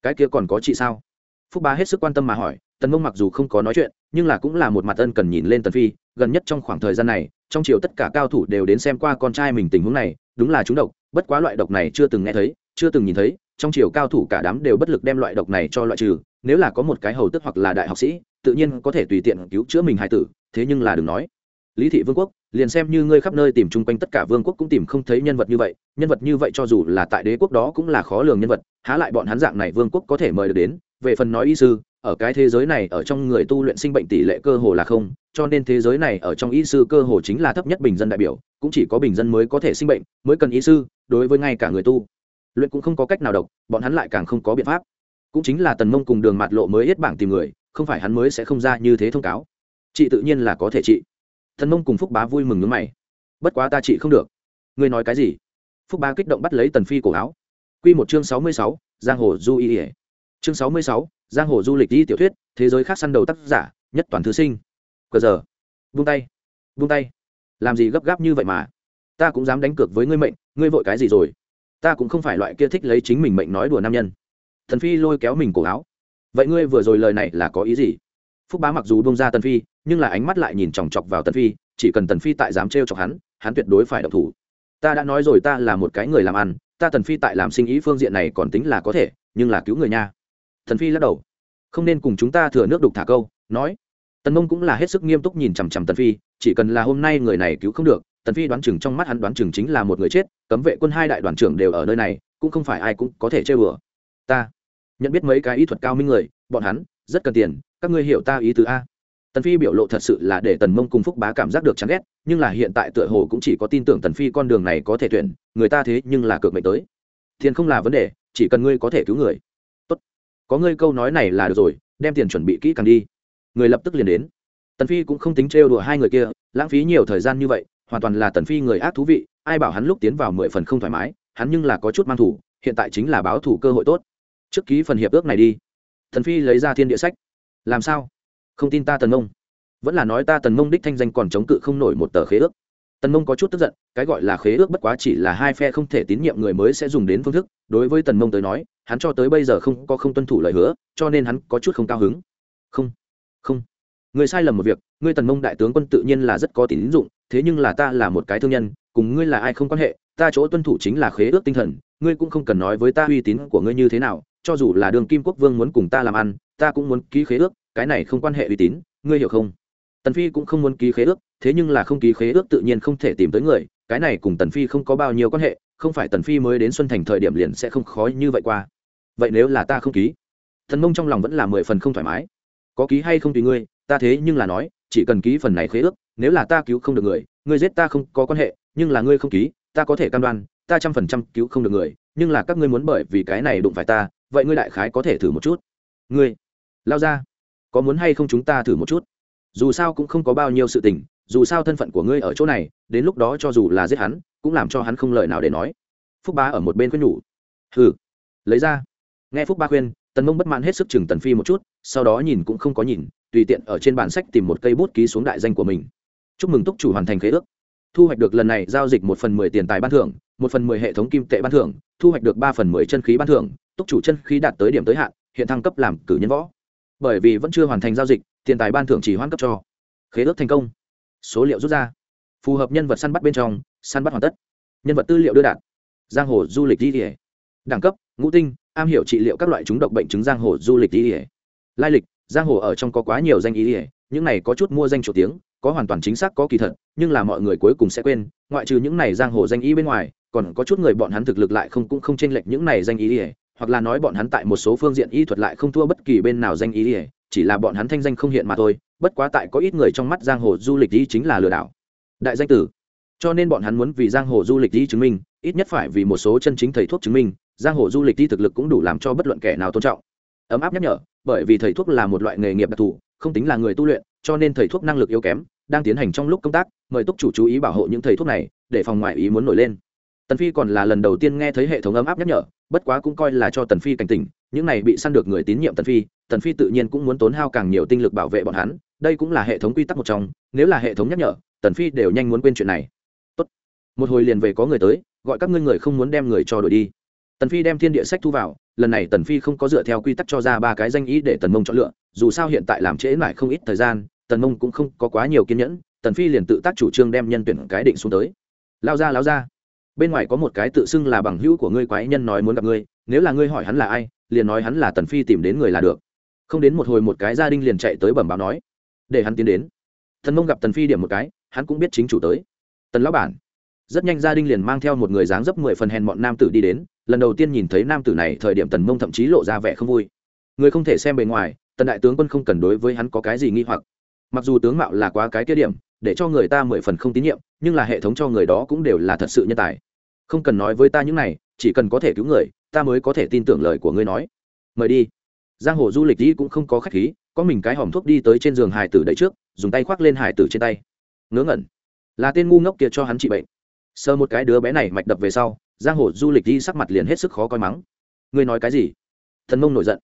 Cái kia còn có chị sao? Phúc ba hết sức quan tâm mà hỏi tần mông mặc dù không có nói chuyện, nhưng là cũng là một mặt ân cần nhìn lên tần phi, gần nhất trong khoảng thời gian này, trong triều tất cả cao thủ đều đến xem qua con trai mình tình huống này, đúng là chúng độc, bất quá loại độc này chưa từng nghe thấy, chưa từng nhìn thấy, trong triều cao thủ cả đám đều bất lực đem loại độc này cho loại trừ, nếu là có một cái hầu tức hoặc là đại học sĩ, tự nhiên có thể tùy tiện cứu chữa mình hài tử, thế nhưng là đừng nói. Lý thị vương quốc, liền xem như ngươi khắp nơi tìm chung quanh tất cả vương quốc cũng tìm không thấy nhân vật như vậy, nhân vật như vậy cho dù là tại đế quốc đó cũng là khó lường nhân vật, há lại bọn hắn dạng này vương quốc có thể mời được đến, về phần nói y sư ở cái thế giới này ở trong người tu luyện sinh bệnh tỷ lệ cơ hồ là không, cho nên thế giới này ở trong y sư cơ hồ chính là thấp nhất bình dân đại biểu, cũng chỉ có bình dân mới có thể sinh bệnh, mới cần y sư, đối với ngay cả người tu. Luyện cũng không có cách nào độc, bọn hắn lại càng không có biện pháp. Cũng chính là tần mông cùng đường mạt lộ mới hết bảng tìm người, không phải hắn mới sẽ không ra như thế thông cáo. Chị tự nhiên là có thể chị. Thần mông cùng phúc bá vui mừng nước mày. Bất quá ta chị không được. Ngươi nói cái gì? Phúc bá kích động bắt lấy tần phi cổ áo. Q một chương sáu mươi sáu, giang hồ du y ỉa chương sáu mươi sáu giang hồ du lịch đi tiểu thuyết, thế giới khác săn đầu tác giả, nhất toàn thư sinh. Cờ giờ. Vung tay. Vung tay. Làm gì gấp gáp như vậy mà? Ta cũng dám đánh cược với ngươi mệnh, ngươi vội cái gì rồi? Ta cũng không phải loại kia thích lấy chính mình mệnh nói đùa nam nhân. Thần phi lôi kéo mình cổ áo. Vậy ngươi vừa rồi lời này là có ý gì? Phúc bá mặc dù bông ra tần phi, nhưng là ánh mắt lại nhìn chòng chọc vào tần phi, chỉ cần tần phi tại dám trêu chọc hắn hắn tuyệt đối phải độc thủ. Ta đã nói rồi ta là một cái người làm ăn, ta tần phi tại làm sinh ý phương diện này còn tính là có thể, nhưng là cứu người nha tần phi lắc đầu. Không nên cùng chúng ta thừa nước đục thả câu, nói. Tần mông cũng là hết sức nghiêm túc nhìn chằm chằm tần phi, chỉ cần là hôm nay người này cứu không được, tần phi đoán chừng trong mắt hắn đoán chừng chính là một người chết, cấm vệ quân hai đại đoàn trưởng đều ở nơi này, cũng không phải ai cũng có thể chơi bừa. Ta nhận biết mấy cái ý thuật cao minh người, bọn hắn rất cần tiền, các ngươi hiểu ta ý tứ a. Tần phi biểu lộ thật sự là để tần mông cùng phúc bá cảm giác được chán ghét, nhưng là hiện tại tựa hồ cũng chỉ có tin tưởng tần phi con đường này có thể tuyển, người ta thế nhưng là cược mệnh tới. Tiền không là vấn đề, chỉ cần ngươi có thể cứu người có ngươi câu nói này là được rồi, đem tiền chuẩn bị kỹ càng đi. Người lập tức liền đến. Tần phi cũng không tính trêu đùa hai người kia, lãng phí nhiều thời gian như vậy, hoàn toàn là tần phi người ác thú vị, ai bảo hắn lúc tiến vào mười phần không thoải mái, hắn nhưng là có chút mang thủ, hiện tại chính là báo thủ cơ hội tốt. Trước ký phần hiệp ước này đi. Thần phi lấy ra thiên địa sách. Làm sao? Không tin ta tần mông. Vẫn là nói ta tần mông đích thanh danh còn chống cự không nổi một tờ khế ước. Tần mông có chút tức giận, cái gọi là khế ước bất quá chỉ là hai phe không thể tín nhiệm người mới sẽ dùng đến phương thức. Đối với tần mông tới nói hắn cho tới bây giờ không có không tuân thủ lời hứa, cho nên hắn có chút không cao hứng. Không không. Người sai lầm một việc, ngươi tần mông đại tướng quân tự nhiên là rất có tín dụng, thế nhưng là ta là một cái thương nhân, cùng ngươi là ai không quan hệ, ta chỗ tuân thủ chính là khế ước tinh thần, ngươi cũng không cần nói với ta uy tín của ngươi như thế nào, cho dù là đường kim quốc vương muốn cùng ta làm ăn, ta cũng muốn ký khế ước, cái này không quan hệ uy tín, ngươi hiểu không? Tần phi cũng không muốn ký khế ước, thế nhưng là không ký khế ước tự nhiên không thể tìm tới người, cái này cùng tần phi không có bao nhiêu quan hệ không phải tần phi mới đến xuân thành thời điểm liền sẽ không khó như vậy qua. Vậy nếu là ta không ký? Thần mông trong lòng vẫn là mười phần không thoải mái. Có ký hay không tùy ngươi, ta thế nhưng là nói, chỉ cần ký phần này khế ước, nếu là ta cứu không được người, ngươi giết ta không có quan hệ, nhưng là ngươi không ký, ta có thể cam đoan, ta trăm phần trăm cứu không được người, nhưng là các ngươi muốn bởi vì cái này đụng phải ta, vậy ngươi đại khái có thể thử một chút. Ngươi, lao ra, có muốn hay không chúng ta thử một chút? Dù sao cũng không có bao nhiêu sự tình dù sao thân phận của ngươi ở chỗ này, đến lúc đó cho dù là giết hắn, cũng làm cho hắn không lời nào để nói. Phúc ba ở một bên khuyên nhủ. Hừ. Lấy ra. Nghe phúc ba khuyên, tần mông bất mãn hết sức chừng tần phi một chút, sau đó nhìn cũng không có nhìn, tùy tiện ở trên bản sách tìm một cây bút ký xuống đại danh của mình. Chúc mừng túc chủ hoàn thành khế ước. Thu hoạch được lần này giao dịch một phần mười tiền tài ban thưởng, một phần mười hệ thống kim tệ ban thưởng, thu hoạch được ba phần mười chân khí ban thưởng, túc chủ chân khí đạt tới điểm tới hạn, hiện thăng cấp làm cử nhân võ. Bởi vì vẫn chưa hoàn thành giao dịch, tiền tài ban thưởng chỉ hoãn cấp cho. Khế ước thành công số liệu rút ra. Phù hợp nhân vật săn bắt bên trong, săn bắt hoàn tất. Nhân vật tư liệu đưa đạt. Giang hồ du lịch đi ỉa đẳng cấp, ngũ tinh, am hiểu trị liệu các loại chúng độc bệnh chứng giang hồ du lịch đi ỉa lai lịch, giang hồ ở trong có quá nhiều danh ý ỉa những này có chút mua danh chủ tiếng, có hoàn toàn chính xác có kỳ thật, nhưng là mọi người cuối cùng sẽ quên, ngoại trừ những này giang hồ danh ý bên ngoài, còn có chút người bọn hắn thực lực lại không cũng không chênh lệch những này danh ý ỉa hoặc là nói bọn hắn tại một số phương diện y thuật lại không thua bất kỳ bên nào danh ý ỉa chỉ là bọn hắn thanh danh không hiện mà thôi bất quá tại có ít người trong mắt giang hồ du lịch đi chính là lừa đảo. Đại danh tử. Cho nên bọn hắn muốn vì giang hồ du lịch đi chứng minh, ít nhất phải vì một số chân chính thầy thuốc chứng minh, giang hồ du lịch đi thực lực cũng đủ làm cho bất luận kẻ nào tôn trọng. Ấm áp nhắc nhở, bởi vì thầy thuốc là một loại nghề nghiệp đặc thù, không tính là người tu luyện, cho nên thầy thuốc năng lực yếu kém, đang tiến hành trong lúc công tác, mời túc chủ chú ý bảo hộ những thầy thuốc này, để phòng ngoại ý muốn nổi lên tần phi còn là lần đầu tiên nghe thấy hệ thống ấm áp nhắc nhở, bất quá cũng coi là cho tần phi cảnh tỉnh, những này bị săn được người tín nhiệm tần phi tần phi tự nhiên cũng muốn tốn hao càng nhiều tinh lực bảo vệ bọn hắn, đây cũng là hệ thống quy tắc một trong, nếu là hệ thống nhắc nhở, tần phi đều nhanh muốn quên chuyện này. Tốt. một hồi liền về có người tới, gọi các ngươi người không muốn đem người cho đổi đi. Tần phi đem thiên địa sách thu vào, lần này tần phi không có dựa theo quy tắc cho ra ba cái danh ý để tần mông chọn lựa, dù sao hiện tại làm trễ lại không ít thời gian, tần mông cũng không có quá nhiều kiên nhẫn, tần phi liền tự tác chủ trương đem nhân tuyển cái định xuống tới. Lao ra lao ra bên ngoài có một cái tự xưng là bằng hữu của ngươi quái nhân nói muốn gặp ngươi, nếu là ngươi hỏi hắn là ai, liền nói hắn là tần phi tìm đến người là được. Không đến một hồi một cái gia đình liền chạy tới bẩm báo nói, để hắn tiến đến. Thần mông gặp tần phi điểm một cái, hắn cũng biết chính chủ tới. Tần lão bản. Rất nhanh gia đình liền mang theo một người dáng dấp mười phần hèn bọn nam tử đi đến, lần đầu tiên nhìn thấy nam tử này, thời điểm tần mông thậm chí lộ ra vẻ không vui. Người không thể xem bề ngoài, tần đại tướng quân không cần đối với hắn có cái gì nghi hoặc. Mặc dù tướng mạo là quá cái kia điểm, để cho người ta mười phần không tín nhiệm, nhưng là hệ thống cho người đó cũng đều là thật sự nhân tài không cần nói với ta những này, chỉ cần có thể cứu người, ta mới có thể tin tưởng lời của ngươi nói. Mời đi. Giang hồ du lịch đi cũng không có khách khí, có mình cái hòm thuốc đi tới trên giường hải tử đẩy trước, dùng tay khoác lên hải tử trên tay. Ngớ ngẩn. Là tên ngu ngốc kia cho hắn trị bệnh. Sơ một cái đứa bé này mạch đập về sau, giang hồ du lịch đi sắc mặt liền hết sức khó coi mắng. Ngươi nói cái gì? Thần mông nổi giận.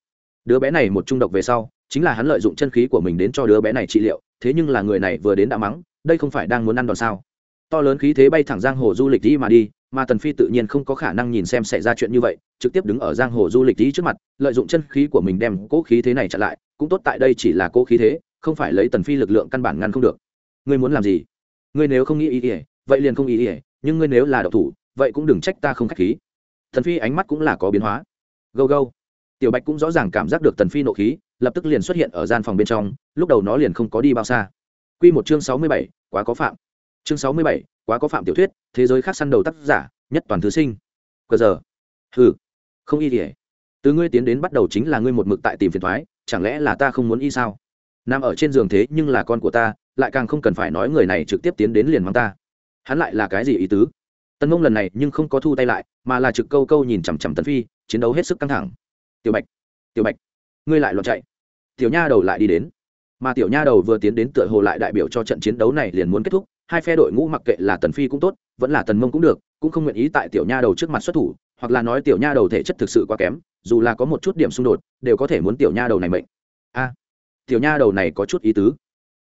Đứa bé này một trung độc về sau, chính là hắn lợi dụng chân khí của mình đến cho đứa bé này trị liệu, thế nhưng là người này vừa đến đã mắng, đây không phải đang muốn ăn đòn sao? To lớn khí thế bay thẳng giang hồ du lịch đi mà đi mà tần phi tự nhiên không có khả năng nhìn xem xảy ra chuyện như vậy trực tiếp đứng ở giang hồ du lịch lý trước mặt lợi dụng chân khí của mình đem cố khí thế này chặn lại cũng tốt tại đây chỉ là cố khí thế không phải lấy tần phi lực lượng căn bản ngăn không được. Ngươi muốn làm gì? Ngươi nếu không nghĩ ý ỉa vậy liền không ý ỉa nhưng ngươi nếu là độc thủ vậy cũng đừng trách ta không khách khí. Tần phi ánh mắt cũng là có biến hóa. Gâu gâu. Tiểu bạch cũng rõ ràng cảm giác được tần phi nộ khí lập tức liền xuất hiện ở gian phòng bên trong lúc đầu nó liền không có đi bao xa. Quy một chương sáu mươi bảy, quá có phạm. Chương sáu mươi bảy, quá có phạm tiểu thuyết, thế giới khác săn đầu tác giả, nhất toàn thứ sinh. Cờ giờ. Hừ, không y thể từ ngươi tiến đến bắt đầu chính là ngươi một mực tại tìm phiền thoái, chẳng lẽ là ta không muốn y sao? Nằm ở trên giường thế nhưng là con của ta, lại càng không cần phải nói người này trực tiếp tiến đến liền mắng ta. Hắn lại là cái gì ý tứ? Tần mông lần này nhưng không có thu tay lại, mà là trực câu câu nhìn chằm chằm tần phi, chiến đấu hết sức căng thẳng. Tiểu bạch tiểu bạch, ngươi lại loạn chạy. Tiểu nha đầu lại đi đến mà tiểu nha đầu vừa tiến đến tựa hồ lại đại biểu cho trận chiến đấu này liền muốn kết thúc, hai phe đội ngũ mặc kệ là tần phi cũng tốt, vẫn là tần mông cũng được, cũng không nguyện ý tại tiểu nha đầu trước mặt xuất thủ, hoặc là nói tiểu nha đầu thể chất thực sự quá kém, dù là có một chút điểm xung đột, đều có thể muốn tiểu nha đầu này mệnh. A, tiểu nha đầu này có chút ý tứ.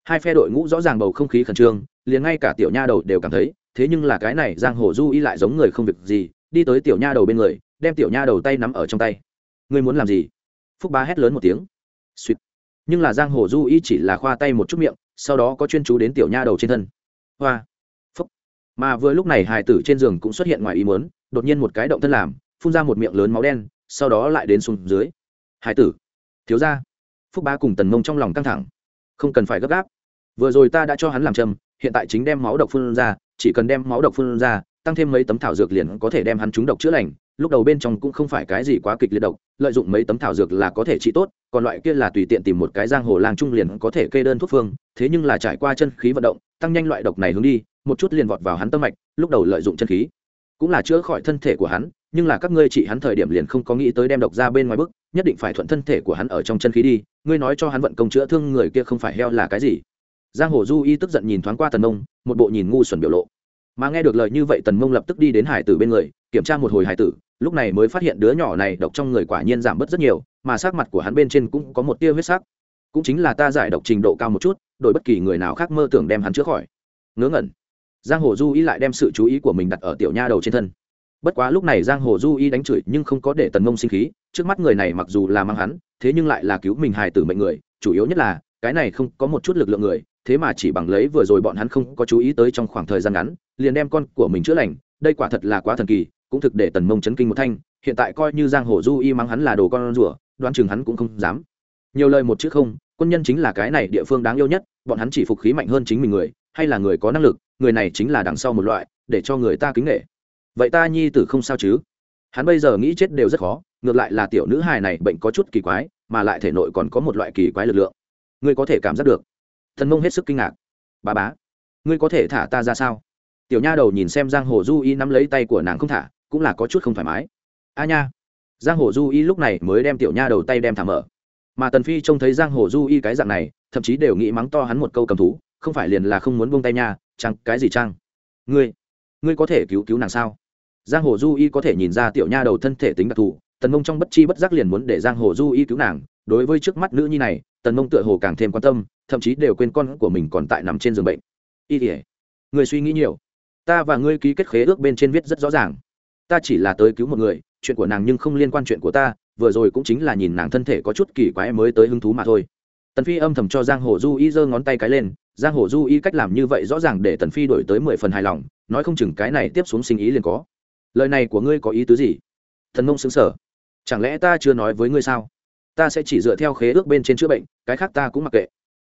Hai phe đội ngũ rõ ràng bầu không khí khẩn trương, liền ngay cả tiểu nha đầu đều cảm thấy, thế nhưng là cái này giang hồ du y lại giống người không việc gì, đi tới tiểu nha đầu bên người, đem tiểu nha đầu tay nắm ở trong tay. Ngươi muốn làm gì? Phúc ba hét lớn một tiếng. Suýt nhưng là giang hồ du y chỉ là khoa tay một chút miệng, sau đó có chuyên chú đến tiểu nha đầu trên thân. Hoa, phúc. Mà vừa lúc này hải tử trên giường cũng xuất hiện ngoài ý muốn, đột nhiên một cái động thân làm, phun ra một miệng lớn máu đen, sau đó lại đến xuống dưới. Hải tử, thiếu ra phúc bá cùng tần mông trong lòng căng thẳng. Không cần phải gấp gáp. Vừa rồi ta đã cho hắn làm châm, hiện tại chính đem máu độc phun ra, chỉ cần đem máu độc phun ra, tăng thêm mấy tấm thảo dược liền có thể đem hắn trúng độc chữa lành lúc đầu bên trong cũng không phải cái gì quá kịch liệt độc, lợi dụng mấy tấm thảo dược là có thể trị tốt, còn loại kia là tùy tiện tìm một cái giang hồ lang trung liền có thể kê đơn thuốc phương, thế nhưng là trải qua chân khí vận động, tăng nhanh loại độc này hướng đi, một chút liền vọt vào hắn tâm mạch, lúc đầu lợi dụng chân khí cũng là chữa khỏi thân thể của hắn, nhưng là các ngươi trị hắn thời điểm liền không có nghĩ tới đem độc ra bên ngoài bức, nhất định phải thuận thân thể của hắn ở trong chân khí đi, ngươi nói cho hắn vận công chữa thương người kia không phải heo là cái gì? Giang hồ du y tức giận nhìn thoáng qua tần mông, một bộ nhìn ngu xuẩn biểu lộ. Mà nghe được lời như vậy tần mông lập tức đi đến hải tử bên người, kiểm tra một hồi hải tử lúc này mới phát hiện đứa nhỏ này độc trong người quả nhiên giảm bớt rất nhiều, mà sắc mặt của hắn bên trên cũng có một tia huyết sắc. Cũng chính là ta giải độc trình độ cao một chút, đổi bất kỳ người nào khác mơ tưởng đem hắn chữa khỏi. Ngớ ngẩn. Giang hồ du y lại đem sự chú ý của mình đặt ở tiểu nha đầu trên thân. Bất quá lúc này giang hồ du y đánh chửi nhưng không có để tần mông sinh khí, trước mắt người này mặc dù là mang hắn, thế nhưng lại là cứu mình hài tử mệnh người, chủ yếu nhất là, cái này không có một chút lực lượng người, thế mà chỉ bằng lấy vừa rồi bọn hắn không có chú ý tới trong khoảng thời gian ngắn, liền đem con của mình chữa lành, đây quả thật là quá thần kỳ cũng thực để tần mông chấn kinh một thanh, hiện tại coi như giang hồ du y mắng hắn là đồ con rủa đoán chừng hắn cũng không dám. Nhiều lời một chữ không, quân nhân chính là cái này địa phương đáng yêu nhất, bọn hắn chỉ phục khí mạnh hơn chính mình người, hay là người có năng lực, người này chính là đằng sau một loại, để cho người ta kính nghệ vậy ta nhi tử không sao chứ? Hắn bây giờ nghĩ chết đều rất khó, ngược lại là tiểu nữ hài này bệnh có chút kỳ quái, mà lại thể nội còn có một loại kỳ quái lực lượng. Ngươi có thể cảm giác được. Thần mông hết sức kinh ngạc. Bà bá, ngươi có thể thả ta ra sao? Tiểu nha đầu nhìn xem giang hồ du y nắm lấy tay của nàng không thả cũng là có chút không thoải mái. A nha. Giang hồ du y lúc này mới đem tiểu nha đầu tay đem thả mở. Mà tần phi trông thấy giang hồ du y cái dạng này, thậm chí đều nghĩ mắng to hắn một câu cầm thú, không phải liền là không muốn buông tay nha, chăng, cái gì chăng? Ngươi ngươi có thể cứu cứu nàng sao? Giang hồ du y có thể nhìn ra tiểu nha đầu thân thể tính đặc thù, tần mông trong bất chi bất giác liền muốn để giang hồ du y cứu nàng. Đối với trước mắt nữ nhi này, tần mông tựa hồ càng thêm quan tâm, thậm chí đều quên con của mình còn tại nằm trên giường bệnh. Y tỉa người suy nghĩ nhiều. Ta và ngươi ký kết khế ước bên trên viết rất rõ ràng ta chỉ là tới cứu một người, chuyện của nàng nhưng không liên quan chuyện của ta, vừa rồi cũng chính là nhìn nàng thân thể có chút kỳ quái mới tới hứng thú mà thôi. Tần phi âm thầm cho giang hồ du y giơ ngón tay cái lên, giang hồ du y cách làm như vậy rõ ràng để tần phi đổi tới mười phần hài lòng, nói không chừng cái này tiếp xuống sinh ý liền có. Lời này của ngươi có ý tứ gì? Thần mông xứng sở chẳng lẽ ta chưa nói với ngươi sao? Ta sẽ chỉ dựa theo khế ước bên trên chữa bệnh, cái khác ta cũng mặc kệ.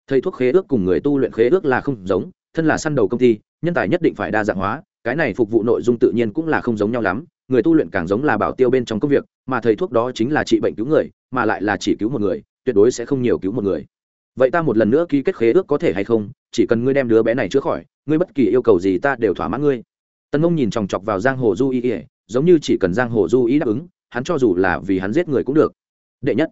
Thầy thuốc khế ước cùng người tu luyện khế ước là không giống, thân là săn đầu công ty, nhân tài nhất định phải đa dạng hóa cái này phục vụ nội dung tự nhiên cũng là không giống nhau lắm, người tu luyện càng giống là bảo tiêu bên trong công việc, mà thầy thuốc đó chính là trị bệnh cứu người, mà lại là chỉ cứu một người, tuyệt đối sẽ không nhiều cứu một người. Vậy ta một lần nữa ký kết khế ước có thể hay không? Chỉ cần ngươi đem đứa bé này chữa khỏi, ngươi bất kỳ yêu cầu gì ta đều thỏa mãn ngươi. Tân ông nhìn chòng chọc vào giang hồ du y ỉa giống như chỉ cần giang hồ du ý đáp ứng, hắn cho dù là vì hắn giết người cũng được. Đệ nhất,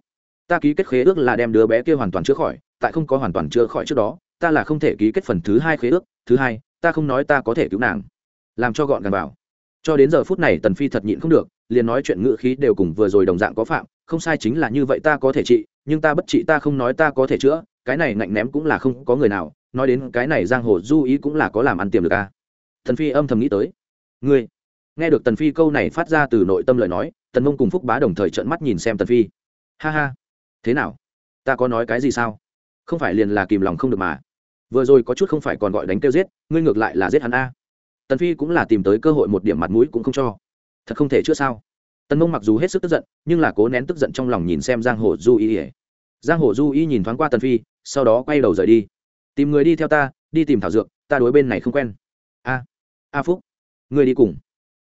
ta ký kết khế ước là đem đứa bé kia hoàn toàn chữa khỏi, tại không có hoàn toàn chữa khỏi trước đó, ta là không thể ký kết phần thứ hai khế ước. Thứ hai, ta không nói ta có thể cứu nàng làm cho gọn gàng vào. Cho đến giờ phút này tần phi thật nhịn không được, liền nói chuyện ngữ khí đều cùng vừa rồi đồng dạng có phạm, không sai chính là như vậy ta có thể trị, nhưng ta bất trị ta không nói ta có thể chữa, cái này ngạnh ném cũng là không có người nào, nói đến cái này giang hồ du ý cũng là có làm ăn tiềm được à. tần phi âm thầm nghĩ tới. Ngươi, nghe được tần phi câu này phát ra từ nội tâm lời nói, tần mông cùng phúc bá đồng thời trợn mắt nhìn xem tần phi. Ha ha, thế nào? Ta có nói cái gì sao? Không phải liền là kìm lòng không được mà. Vừa rồi có chút không phải còn gọi đánh kêu giết, ngươi ngược lại là giết hắn a tần phi cũng là tìm tới cơ hội một điểm mặt mũi cũng không cho. Thật không thể chữa sao? Tần mông mặc dù hết sức tức giận, nhưng là cố nén tức giận trong lòng nhìn xem giang hồ du y giang hồ du y nhìn thoáng qua tần phi, sau đó quay đầu rời đi. Tìm người đi theo ta, đi tìm thảo dược, ta đối bên này không quen. A a phúc, người đi cùng.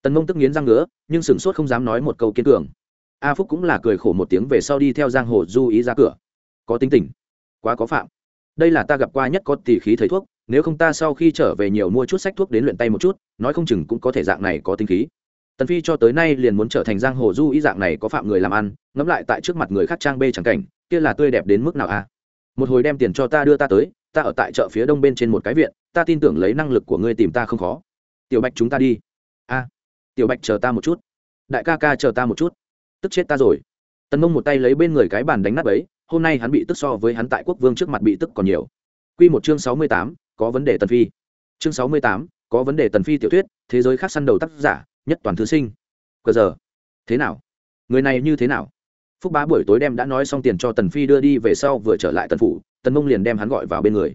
Tần mông tức nghiến răng ngứa, nhưng sửng sốt không dám nói một câu kiên cường. A phúc cũng là cười khổ một tiếng về sau đi theo giang hồ du ý ra cửa. Có tính tình, quá có phạm. Đây là ta gặp qua nhất có tỷ khí thầy thuốc nếu không ta sau khi trở về nhiều mua chút sách thuốc đến luyện tay một chút, nói không chừng cũng có thể dạng này có tính khí. Tần phi cho tới nay liền muốn trở thành giang hồ du ý dạng này có phạm người làm ăn, ngẫm lại tại trước mặt người khác trang bê chẳng cảnh, kia là tươi đẹp đến mức nào a một hồi đem tiền cho ta đưa ta tới, ta ở tại chợ phía đông bên trên một cái viện, ta tin tưởng lấy năng lực của ngươi tìm ta không khó. Tiểu bạch chúng ta đi. A. Tiểu bạch chờ ta một chút. Đại ca ca chờ ta một chút. Tức chết ta rồi. Tần mông một tay lấy bên người cái bàn đánh nát ấy, hôm nay hắn bị tức so với hắn tại quốc vương trước mặt bị tức còn nhiều. Q một chương sáu mươi tám có vấn đề tần phi. Chương sáu mươi tám, có vấn đề tần phi tiểu thuyết, thế giới khác săn đầu tác giả, nhất toàn thứ sinh. Cờ giờ. Thế nào? Người này như thế nào? Phúc bá buổi tối đem đã nói xong tiền cho tần phi đưa đi về sau vừa trở lại tần phủ, tần mông liền đem hắn gọi vào bên người.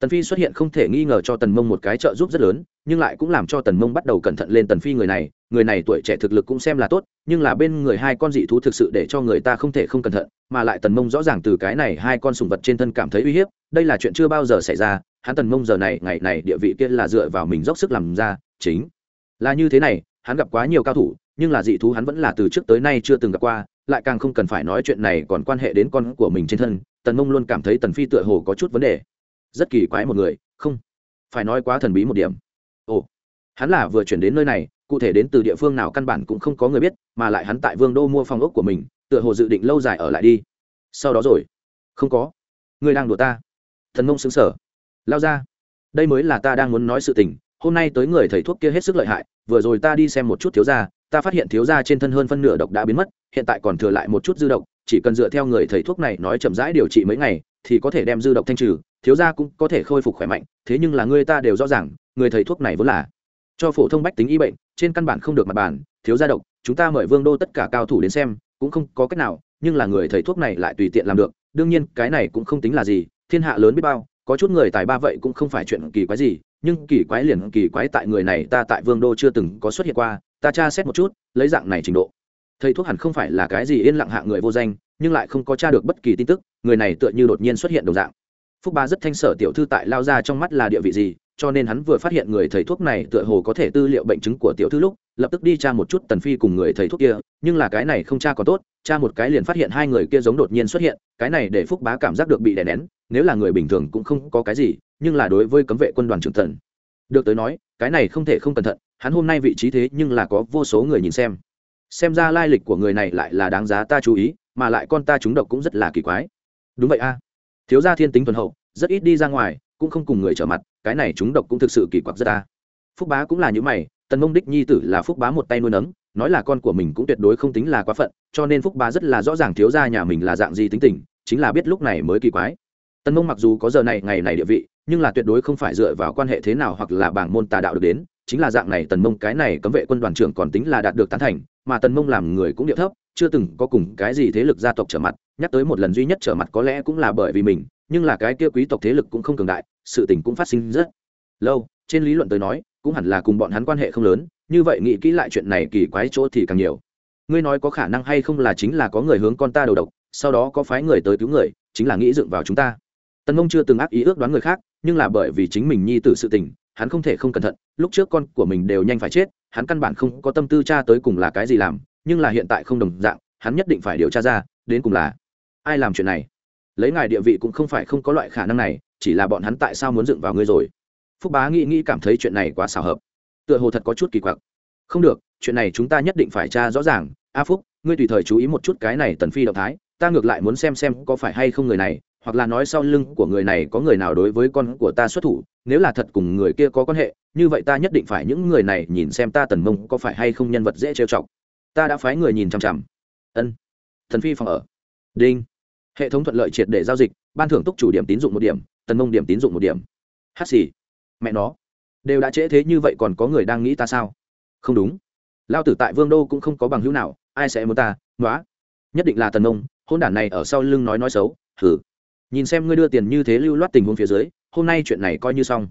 Tần phi xuất hiện không thể nghi ngờ cho tần mông một cái trợ giúp rất lớn, nhưng lại cũng làm cho tần mông bắt đầu cẩn thận lên tần phi người này người này tuổi trẻ thực lực cũng xem là tốt, nhưng là bên người hai con dị thú thực sự để cho người ta không thể không cẩn thận, mà lại tần mông rõ ràng từ cái này hai con sùng vật trên thân cảm thấy uy hiếp, đây là chuyện chưa bao giờ xảy ra hắn tần mông giờ này, ngày này địa vị kia là dựa vào mình dốc sức làm ra, chính là như thế này, hắn gặp quá nhiều cao thủ, nhưng là dị thú hắn vẫn là từ trước tới nay chưa từng gặp qua, lại càng không cần phải nói chuyện này còn quan hệ đến con của mình trên thân, tần mông luôn cảm thấy tần phi tựa hồ có chút vấn đề. Rất kỳ quái một người, không phải nói quá thần bí một điểm. Ồ, hắn là vừa chuyển đến nơi này, cụ thể đến từ địa phương nào căn bản cũng không có người biết, mà lại hắn tại vương đô mua phòng ốc của mình, tựa hồ dự định lâu dài ở lại đi. Sau đó rồi. Không có. Ngươi đang đùa ta. Thần mông xứng sở lao ra. Đây mới là ta đang muốn nói sự tình, hôm nay tới người thầy thuốc kia hết sức lợi hại, vừa rồi ta đi xem một chút thiếu gia, ta phát hiện thiếu gia trên thân hơn phân nửa độc đã biến mất, hiện tại còn thừa lại một chút dư độc, chỉ cần dựa theo người thầy thuốc này nói chậm rãi điều trị mấy ngày, thì có thể đem dư độc thanh trừ, thiếu gia cũng có thể khôi phục khỏe mạnh, thế nhưng là người ta đều rõ ràng, người thầy thuốc này vốn là cho phổ thông bách tính y bệnh, trên căn bản không được mặt bàn, thiếu gia độc, chúng ta mời vương đô tất cả cao thủ đến xem, cũng không có cách nào, nhưng là người thầy thuốc này lại tùy tiện làm được, đương nhiên cái này cũng không tính là gì, thiên hạ lớn biết bao có chút người tài ba vậy cũng không phải chuyện kỳ quái gì, nhưng kỳ quái liền kỳ quái tại người này ta tại vương đô chưa từng có xuất hiện qua, ta tra xét một chút, lấy dạng này trình độ. Thầy thuốc hẳn không phải là cái gì yên lặng hạ người vô danh, nhưng lại không có tra được bất kỳ tin tức, người này tựa như đột nhiên xuất hiện đồng dạng. Phúc ba rất thanh sở tiểu thư tại lao ra trong mắt là địa vị gì cho nên hắn vừa phát hiện người thầy thuốc này tựa hồ có thể tư liệu bệnh chứng của tiểu thư lúc, lập tức đi tra một chút tần phi cùng người thầy thuốc kia, nhưng là cái này không tra có tốt, tra một cái liền phát hiện hai người kia giống đột nhiên xuất hiện, cái này để phúc bá cảm giác được bị đè nén, nếu là người bình thường cũng không có cái gì, nhưng là đối với cấm vệ quân đoàn trưởng thần, được tới nói, cái này không thể không cẩn thận, hắn hôm nay vị trí thế nhưng là có vô số người nhìn xem. Xem ra lai lịch của người này lại là đáng giá ta chú ý, mà lại con ta chúng độc cũng rất là kỳ quái. Đúng vậy a. Thiếu gia thiên tính thuần hậu, rất ít đi ra ngoài, cũng không cùng người trở mặt cái này chúng độc cũng thực sự kỳ quặc rất ta. Phúc bá cũng là những mày, tần mông đích nhi tử là phúc bá một tay nuôi nấng, nói là con của mình cũng tuyệt đối không tính là quá phận, cho nên phúc bá rất là rõ ràng thiếu gia nhà mình là dạng gì tính tình, chính là biết lúc này mới kỳ quái. Tần mông mặc dù có giờ này, ngày này địa vị, nhưng là tuyệt đối không phải dựa vào quan hệ thế nào hoặc là bảng môn tà đạo được đến, chính là dạng này tần mông cái này cấm vệ quân đoàn trưởng còn tính là đạt được tán thành, mà tần mông làm người cũng địa thấp, chưa từng có cùng cái gì thế lực gia tộc trở mặt, nhắc tới một lần duy nhất trở mặt có lẽ cũng là bởi vì mình, nhưng là cái kia quý tộc thế lực cũng không cường đại sự tình cũng phát sinh rất lâu. Trên lý luận tới nói, cũng hẳn là cùng bọn hắn quan hệ không lớn, như vậy nghĩ kỹ lại chuyện này kỳ quái chỗ thì càng nhiều. Ngươi nói có khả năng hay không là chính là có người hướng con ta đầu độc, sau đó có phái người tới cứu người, chính là nghĩ dựng vào chúng ta. Tần mông chưa từng ác ý ước đoán người khác, nhưng là bởi vì chính mình nhi tử sự tình, hắn không thể không cẩn thận, lúc trước con của mình đều nhanh phải chết, hắn căn bản không có tâm tư tra tới cùng là cái gì làm, nhưng là hiện tại không đồng dạng, hắn nhất định phải điều tra ra, đến cùng là ai làm chuyện này lấy ngài địa vị cũng không phải không có loại khả năng này, chỉ là bọn hắn tại sao muốn dựng vào ngươi rồi? Phúc bá nghĩ nghĩ cảm thấy chuyện này quá xảo hợp. Tựa hồ thật có chút kỳ quặc. Không được, chuyện này chúng ta nhất định phải tra rõ ràng. A phúc, ngươi tùy thời chú ý một chút cái này tần phi động thái, ta ngược lại muốn xem xem có phải hay không người này, hoặc là nói sau lưng của người này có người nào đối với con của ta xuất thủ, nếu là thật cùng người kia có quan hệ, như vậy ta nhất định phải những người này nhìn xem ta tần mông có phải hay không nhân vật dễ trêu chọc. Ta đã phái người nhìn chằm chằm. Ân. Thần phi phòng ở. Đinh hệ thống thuận lợi triệt để giao dịch, ban thưởng túc chủ điểm tín dụng một điểm, tần mông điểm tín dụng một điểm. Hát xì. Mẹ nó. Đều đã trễ thế như vậy còn có người đang nghĩ ta sao? Không đúng. Lao tử tại vương đô cũng không có bằng hữu nào, ai sẽ muốn ta? Nói nhất định là tần mông, hôn đản này ở sau lưng nói nói xấu. Thử nhìn xem ngươi đưa tiền như thế lưu loát tình huống phía dưới, hôm nay chuyện này coi như xong.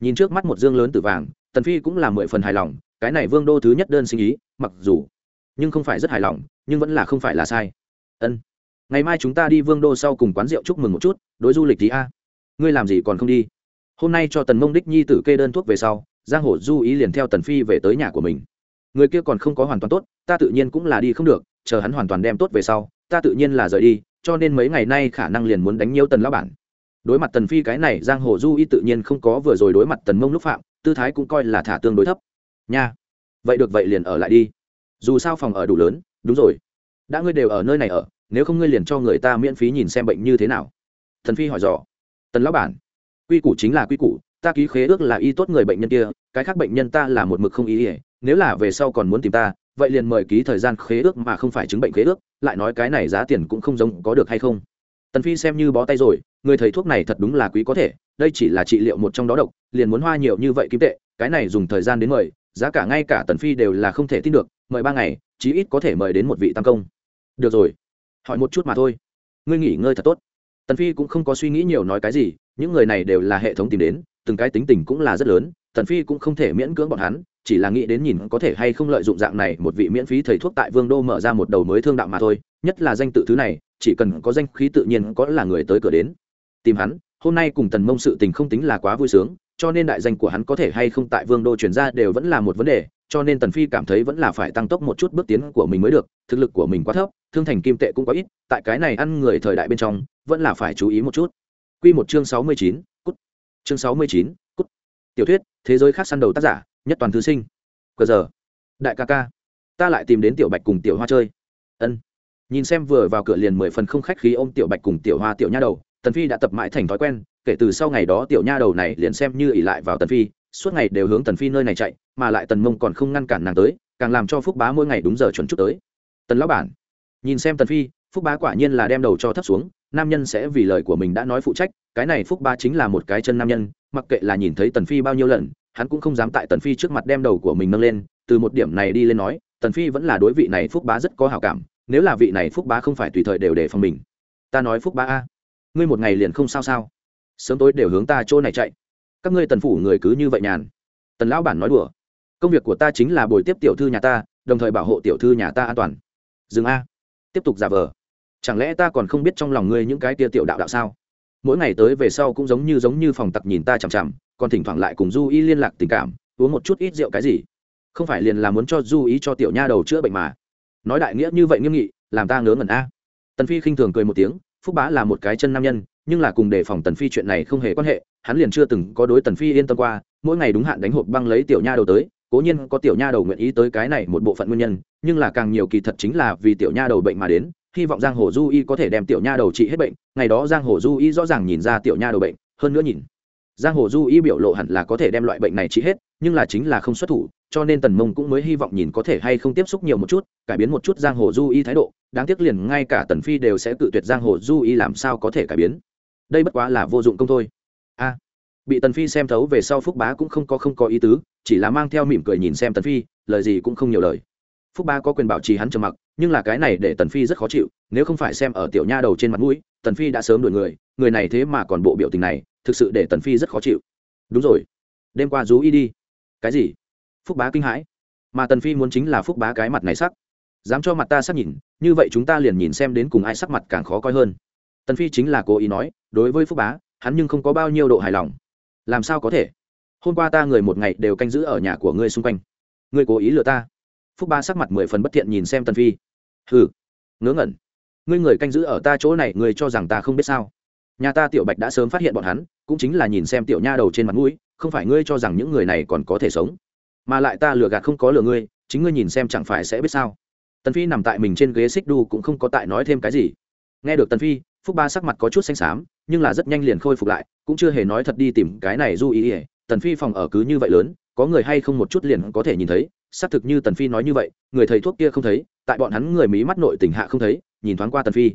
Nhìn trước mắt một dương lớn từ vàng, tần phi cũng là mười phần hài lòng, cái này vương đô thứ nhất đơn sinh ý, mặc dù, nhưng không phải rất hài lòng, nhưng vẫn là không phải là sai. Ân ngày mai chúng ta đi vương đô sau cùng quán rượu chúc mừng một chút, đối du lịch thì a. Ngươi làm gì còn không đi? Hôm nay cho tần mông đích nhi tử kê đơn thuốc về sau, giang hổ du ý liền theo tần phi về tới nhà của mình. Người kia còn không có hoàn toàn tốt, ta tự nhiên cũng là đi không được, chờ hắn hoàn toàn đem tốt về sau, ta tự nhiên là rời đi, cho nên mấy ngày nay khả năng liền muốn đánh nhiều tần lão bản. Đối mặt tần phi cái này, giang hồ du y tự nhiên không có vừa rồi đối mặt tần mông lúc phạm, tư thái cũng coi là thả tương đối thấp. Nha, vậy được vậy liền ở lại đi. Dù sao phòng ở đủ lớn, đúng rồi. Đã ngươi đều ở nơi này ở nếu không ngươi liền cho người ta miễn phí nhìn xem bệnh như thế nào. Thần phi hỏi dò. Tần lão bản, quy củ chính là quy củ, ta ký khế ước là y tốt người bệnh nhân kia, cái khác bệnh nhân ta là một mực không ý ỉa nếu là về sau còn muốn tìm ta, vậy liền mời ký thời gian khế ước mà không phải chứng bệnh khế ước, lại nói cái này giá tiền cũng không giống có được hay không. Tần phi xem như bó tay rồi, người thầy thuốc này thật đúng là quý có thể, đây chỉ là trị liệu một trong đó độc, liền muốn hoa nhiều như vậy kim tệ, cái này dùng thời gian đến mời, giá cả ngay cả tần phi đều là không thể tin được, mời ba ngày, chí ít có thể mời đến một vị tam công. Được rồi hỏi một chút mà thôi. Ngươi nghỉ ngơi thật tốt. Tần phi cũng không có suy nghĩ nhiều nói cái gì, những người này đều là hệ thống tìm đến, từng cái tính tình cũng là rất lớn, tần phi cũng không thể miễn cưỡng bọn hắn, chỉ là nghĩ đến nhìn có thể hay không lợi dụng dạng này một vị miễn phí thầy thuốc tại vương đô mở ra một đầu mới thương đạo mà thôi, nhất là danh tự thứ này, chỉ cần có danh khí tự nhiên có là người tới cửa đến. Tìm hắn, hôm nay cùng tần mông sự tình không tính là quá vui sướng, cho nên đại danh của hắn có thể hay không tại vương đô chuyển ra đều vẫn là một vấn đề cho nên tần phi cảm thấy vẫn là phải tăng tốc một chút bước tiến của mình mới được thực lực của mình quá thấp thương thành kim tệ cũng quá ít tại cái này ăn người thời đại bên trong vẫn là phải chú ý một chút. Quy một chương sáu mươi chín, cút. Chương sáu mươi chín, cút. Tiểu thuyết thế giới khác săn đầu tác giả nhất toàn thư sinh. Cờ giờ. Đại ca ca. Ta lại tìm đến tiểu bạch cùng tiểu hoa chơi. Ân. Nhìn xem vừa vào cửa liền mười phần không khách khí ôm tiểu bạch cùng tiểu hoa tiểu nha đầu tần phi đã tập mãi thành thói quen kể từ sau ngày đó tiểu nha đầu này liền xem như ỉ lại vào tần phi suốt ngày đều hướng tần phi nơi này chạy, mà lại tần mông còn không ngăn cản nàng tới, càng làm cho phúc bá mỗi ngày đúng giờ chuẩn chút tới. Tần lão bản, nhìn xem tần phi, phúc bá quả nhiên là đem đầu cho thấp xuống, nam nhân sẽ vì lời của mình đã nói phụ trách, cái này phúc bá chính là một cái chân nam nhân, mặc kệ là nhìn thấy tần phi bao nhiêu lần, hắn cũng không dám tại tần phi trước mặt đem đầu của mình nâng lên, từ một điểm này đi lên nói, tần phi vẫn là đối vị này phúc bá rất có hảo cảm, nếu là vị này phúc bá không phải tùy thời đều để phòng mình. Ta nói phúc bá a, ngươi một ngày liền không sao sao? Sớm tối đều hướng ta chỗ này chạy các ngươi tần phủ người cứ như vậy nhàn. Tần lão bản nói đùa, công việc của ta chính là bồi tiếp tiểu thư nhà ta, đồng thời bảo hộ tiểu thư nhà ta an toàn. Dừng a. Tiếp tục giả vờ. Chẳng lẽ ta còn không biết trong lòng ngươi những cái tia tiểu đạo đạo sao? Mỗi ngày tới về sau cũng giống như giống như phòng tặc nhìn ta chằm chằm, còn thỉnh thoảng lại cùng du y liên lạc tình cảm, uống một chút ít rượu cái gì. Không phải liền là muốn cho du ý cho tiểu nha đầu chữa bệnh mà. Nói đại nghĩa như vậy nghiêm nghị, làm ta ngớ ngẩn a. Tần phi khinh thường cười một tiếng, phúc bá là một cái chân nam nhân nhưng là cùng đề phòng tần phi chuyện này không hề quan hệ, hắn liền chưa từng có đối tần phi yên tâm qua, mỗi ngày đúng hạn đánh hộp băng lấy tiểu nha đầu tới, cố nhiên có tiểu nha đầu nguyện ý tới cái này một bộ phận nguyên nhân, nhưng là càng nhiều kỳ thật chính là vì tiểu nha đầu bệnh mà đến, hy vọng giang hồ du y có thể đem tiểu nha đầu trị hết bệnh, ngày đó giang hồ du y rõ ràng nhìn ra tiểu nha đầu bệnh, hơn nữa nhìn. Giang hồ du y biểu lộ hẳn là có thể đem loại bệnh này trị hết, nhưng là chính là không xuất thủ, cho nên tần mông cũng mới hy vọng nhìn có thể hay không tiếp xúc nhiều một chút, cải biến một chút giang hồ du y thái độ, đáng tiếc liền ngay cả tần phi đều sẽ cự tuyệt giang hồ du y làm sao có thể cải biến đây bất quá là vô dụng công thôi. A, bị tần phi xem thấu về sau phúc bá cũng không có không có ý tứ, chỉ là mang theo mỉm cười nhìn xem tần phi, lời gì cũng không nhiều lời. Phúc bá có quyền bảo trì hắn trầm mặc, nhưng là cái này để tần phi rất khó chịu, nếu không phải xem ở tiểu nha đầu trên mặt mũi, tần phi đã sớm đuổi người người này thế mà còn bộ biểu tình này, thực sự để tần phi rất khó chịu. Đúng rồi. Đêm qua rú y đi. Cái gì? Phúc bá kinh hãi. Mà tần phi muốn chính là phúc bá cái mặt này sắc. Dám cho mặt ta sắc nhìn, như vậy chúng ta liền nhìn xem đến cùng ai sắc mặt càng khó coi hơn tần phi chính là cố ý nói, đối với phúc bá, hắn nhưng không có bao nhiêu độ hài lòng. Làm sao có thể? Hôm qua ta người một ngày đều canh giữ ở nhà của ngươi xung quanh. Ngươi cố ý lừa ta. Phúc bá sắc mặt mười phần bất thiện nhìn xem tần phi. Hừ, ngớ ngẩn. Ngươi người canh giữ ở ta chỗ này, ngươi cho rằng ta không biết sao? Nhà ta tiểu bạch đã sớm phát hiện bọn hắn, cũng chính là nhìn xem tiểu nha đầu trên mặt mũi, không phải ngươi cho rằng những người này còn có thể sống. Mà lại ta lừa gạt không có lừa ngươi, chính ngươi nhìn xem chẳng phải sẽ biết sao? Tần phi nằm tại mình trên ghế xích đu cũng không có tại nói thêm cái gì. Nghe được tần phi phúc ba sắc mặt có chút xanh xám, nhưng là rất nhanh liền khôi phục lại, cũng chưa hề nói thật đi tìm cái này du ý ỉa tần phi phòng ở cứ như vậy lớn, có người hay không một chút liền có thể nhìn thấy, xác thực như tần phi nói như vậy, người thầy thuốc kia không thấy, tại bọn hắn người mí mắt nội tình hạ không thấy, nhìn thoáng qua tần phi.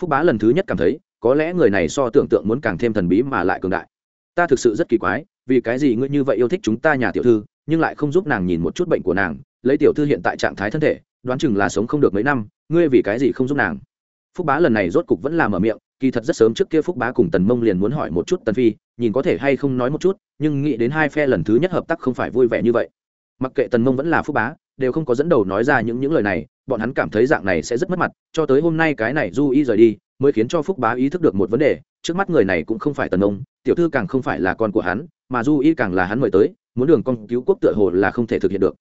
Phúc bá lần thứ nhất cảm thấy, có lẽ người này so tưởng tượng muốn càng thêm thần bí mà lại cường đại. Ta thực sự rất kỳ quái, vì cái gì ngươi như vậy yêu thích chúng ta nhà tiểu thư, nhưng lại không giúp nàng nhìn một chút bệnh của nàng, lấy tiểu thư hiện tại trạng thái thân thể, đoán chừng là sống không được mấy năm, ngươi vì cái gì không giúp nàng? Phúc bá lần này rốt cục vẫn làm ở miệng kỳ thật rất sớm trước kia phúc bá cùng tần mông liền muốn hỏi một chút tần phi nhìn có thể hay không nói một chút nhưng nghĩ đến hai phe lần thứ nhất hợp tác không phải vui vẻ như vậy. Mặc kệ tần mông vẫn là phúc bá đều không có dẫn đầu nói ra những những lời này bọn hắn cảm thấy dạng này sẽ rất mất mặt cho tới hôm nay cái này du y rời đi mới khiến cho phúc bá ý thức được một vấn đề trước mắt người này cũng không phải tần Mông, tiểu thư càng không phải là con của hắn mà du y càng là hắn mời tới muốn đường con cứu quốc tựa hồ là không thể thực hiện được.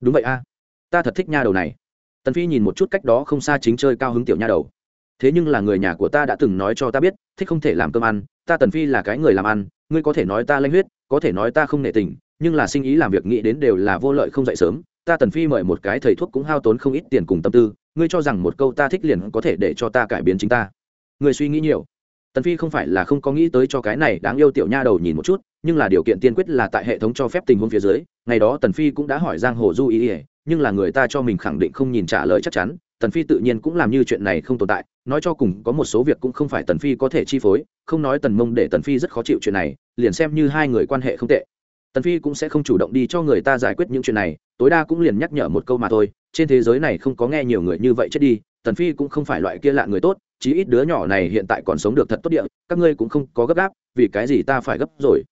Đúng vậy a ta thật thích nha đầu này. Tần phi nhìn một chút cách đó không xa chính chơi cao hứng tiểu nha đầu thế nhưng là người nhà của ta đã từng nói cho ta biết, thích không thể làm cơm ăn, ta tần phi là cái người làm ăn, ngươi có thể nói ta lanh huyết, có thể nói ta không nệ tình, nhưng là sinh ý làm việc nghĩ đến đều là vô lợi không dậy sớm, ta tần phi mời một cái thầy thuốc cũng hao tốn không ít tiền cùng tâm tư, ngươi cho rằng một câu ta thích liền có thể để cho ta cải biến chính ta. Ngươi suy nghĩ nhiều. Tần phi không phải là không có nghĩ tới cho cái này đáng yêu tiểu nha đầu nhìn một chút, nhưng là điều kiện tiên quyết là tại hệ thống cho phép tình huống phía dưới, ngày đó tần phi cũng đã hỏi giang hồ du ý ỉa nhưng là người ta cho mình khẳng định không nhìn trả lời chắc chắn tần phi tự nhiên cũng làm như chuyện này không tồn tại, nói cho cùng có một số việc cũng không phải tần phi có thể chi phối, không nói tần mông để tần phi rất khó chịu chuyện này, liền xem như hai người quan hệ không tệ. Tần phi cũng sẽ không chủ động đi cho người ta giải quyết những chuyện này, tối đa cũng liền nhắc nhở một câu mà thôi, trên thế giới này không có nghe nhiều người như vậy chết đi, tần phi cũng không phải loại kia lạ người tốt, chí ít đứa nhỏ này hiện tại còn sống được thật tốt địa, các ngươi cũng không có gấp gáp, vì cái gì ta phải gấp rồi?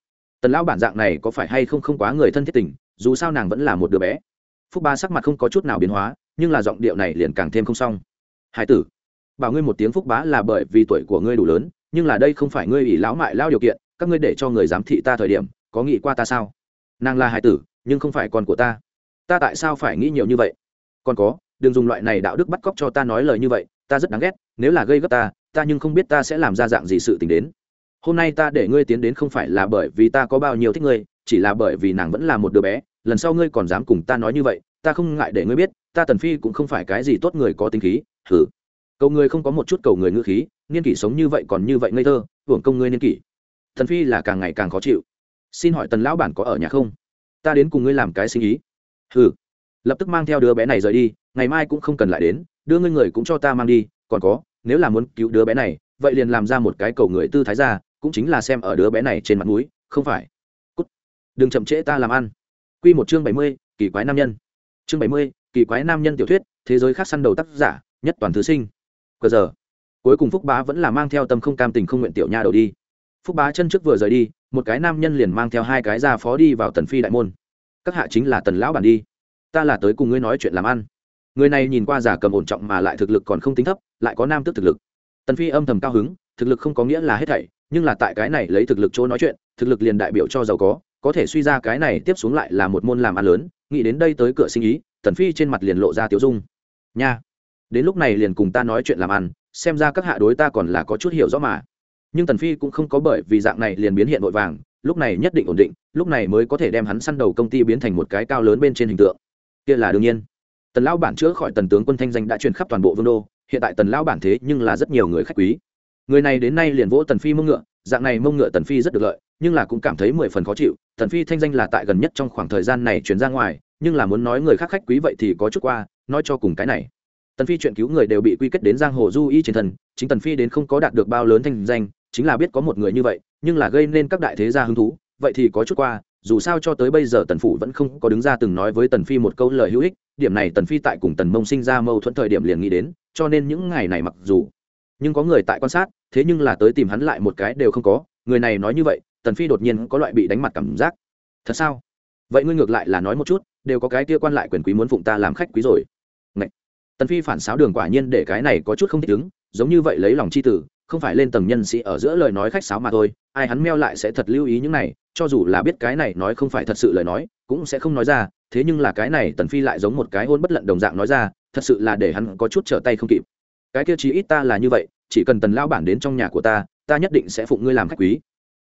Tần lão bản dạng này có phải hay không không quá người thân thiết tình, dù sao nàng vẫn là một đứa bé. Phúc ba sắc mặt không có chút nào biến hóa nhưng là giọng điệu này liền càng thêm không xong. Hải tử, bảo ngươi một tiếng phúc bá là bởi vì tuổi của ngươi đủ lớn, nhưng là đây không phải ngươi ủy lão mại lao điều kiện, các ngươi để cho người giám thị ta thời điểm, có nghĩ qua ta sao? Nàng là hải tử, nhưng không phải con của ta. Ta tại sao phải nghĩ nhiều như vậy? Còn có, đừng dùng loại này đạo đức bắt cóc cho ta nói lời như vậy, ta rất đáng ghét, nếu là gây gấp ta ta nhưng không biết ta sẽ làm ra dạng gì sự t ì n h đến. Hôm nay ta để ngươi tiến đến không phải là bởi vì ta có bao nhiêu thích ngươi, chỉ là bởi vì nàng vẫn là một đứa bé, lần sau ngươi còn dám cùng ta nói như vậy ta không ngại để ngươi biết, ta tần phi cũng không phải cái gì tốt người có tính khí thử cầu người không có một chút cầu người ngư khí, niên kỷ sống như vậy còn như vậy ngây thơ, hưởng công ngươi niên kỷ. Thần phi là càng ngày càng khó chịu. Xin hỏi tần lão bản có ở nhà không? Ta đến cùng ngươi làm cái sinh ý. Hừ. Lập tức mang theo đứa bé này rời đi, ngày mai cũng không cần lại đến, đưa ngươi người cũng cho ta mang đi, còn có, nếu là muốn cứu đứa bé này, vậy liền làm ra một cái cầu người tư thái ra, cũng chính là xem ở đứa bé này trên mặt núi không phải. Cút. Đừng chậm trễ ta làm ăn. Quy một chương bảy mươi, kỳ quái nam nhân chương bảy mươi, kỳ quái nam nhân tiểu thuyết, thế giới khác săn đầu tác giả, nhất toàn thứ sinh. Cờ giờ. Cuối cùng phúc bá vẫn là mang theo tâm không cam tình không nguyện tiểu nha đầu đi. Phúc bá chân trước vừa rời đi, một cái nam nhân liền mang theo hai cái ra phó đi vào tần phi đại môn. Các hạ chính là tần lão bản đi. Ta là tới cùng ngươi nói chuyện làm ăn. Người này nhìn qua giả cầm ổn trọng mà lại thực lực còn không tính thấp, lại có nam tức thực lực. Tần phi âm thầm cao hứng, thực lực không có nghĩa là hết thảy, nhưng là tại cái này lấy thực lực chỗ nói chuyện, thực lực liền đại biểu cho giàu có có thể suy ra cái này tiếp xuống lại là một môn làm ăn lớn, nghĩ đến đây tới cửa sinh ý, tần phi trên mặt liền lộ ra tiểu dung. Nha, đến lúc này liền cùng ta nói chuyện làm ăn, xem ra các hạ đối ta còn là có chút hiểu rõ mà. Nhưng tần phi cũng không có bởi vì dạng này liền biến hiện vội vàng, lúc này nhất định ổn định, lúc này mới có thể đem hắn săn đầu công ty biến thành một cái cao lớn bên trên hình tượng. Kia là đương nhiên. Tần lão bản chữa khỏi tần tướng quân thanh danh đã truyền khắp toàn bộ vương đô, hiện tại tần lão bản thế nhưng là rất nhiều người khách quý. Người này đến nay liền vỗ tần phi mông ngựa dạng này mông ngựa tần phi rất được lợi, nhưng là cũng cảm thấy mười phần khó chịu. Tần phi thanh danh là tại gần nhất trong khoảng thời gian này chuyển ra ngoài, nhưng là muốn nói người khác khách quý vậy thì có chút qua, nói cho cùng cái này. Tần phi chuyện cứu người đều bị quy kết đến giang hồ du y trên thần chính tần phi đến không có đạt được bao lớn thanh danh, chính là biết có một người như vậy, nhưng là gây nên các đại thế gia hứng thú, vậy thì có chút qua, dù sao cho tới bây giờ tần phủ vẫn không có đứng ra từng nói với tần phi một câu lời hữu ích, điểm này tần phi tại cùng tần mông sinh ra mâu thuẫn thời điểm liền nghĩ đến, cho nên những ngày này mặc dù nhưng có người tại quan sát, thế nhưng là tới tìm hắn lại một cái đều không có, người này nói như vậy, tần phi đột nhiên có loại bị đánh mặt cảm giác. Thật sao? Vậy ngươi ngược lại là nói một chút, đều có cái kia quan lại quyền quý muốn phụng ta làm khách quý rồi. Ngậy. tần phi phản xáo đường quả nhiên để cái này có chút không thích ứng, giống như vậy lấy lòng chi tử, không phải lên tầng nhân sĩ ở giữa lời nói khách sáo mà thôi, ai hắn meo lại sẽ thật lưu ý những này, cho dù là biết cái này nói không phải thật sự lời nói, cũng sẽ không nói ra, thế nhưng là cái này tần phi lại giống một cái hôn bất lận đồng dạng nói ra, thật sự là để hắn có chút trở tay không kịp cái kia chí ít ta là như vậy, chỉ cần tần lao bản đến trong nhà của ta ta nhất định sẽ phụng ngươi làm khách quý.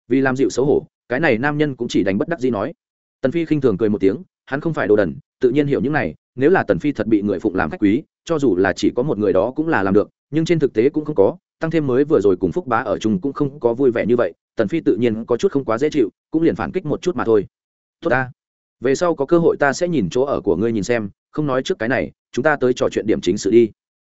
Vì làm dịu xấu hổ, cái này nam nhân cũng chỉ đánh bất đắc dĩ nói. Tần phi khinh thường cười một tiếng, hắn không phải đồ đần, tự nhiên hiểu những này, nếu là tần phi thật bị người phụng làm khách quý, cho dù là chỉ có một người đó cũng là làm được, nhưng trên thực tế cũng không có, tăng thêm mới vừa rồi cùng phúc bá ở chung cũng không có vui vẻ như vậy, tần phi tự nhiên có chút không quá dễ chịu, cũng liền phản kích một chút mà thôi. Tốt ta. Về sau có cơ hội ta sẽ nhìn chỗ ở của ngươi nhìn xem, không nói trước cái này, chúng ta tới trò chuyện điểm chính sự đi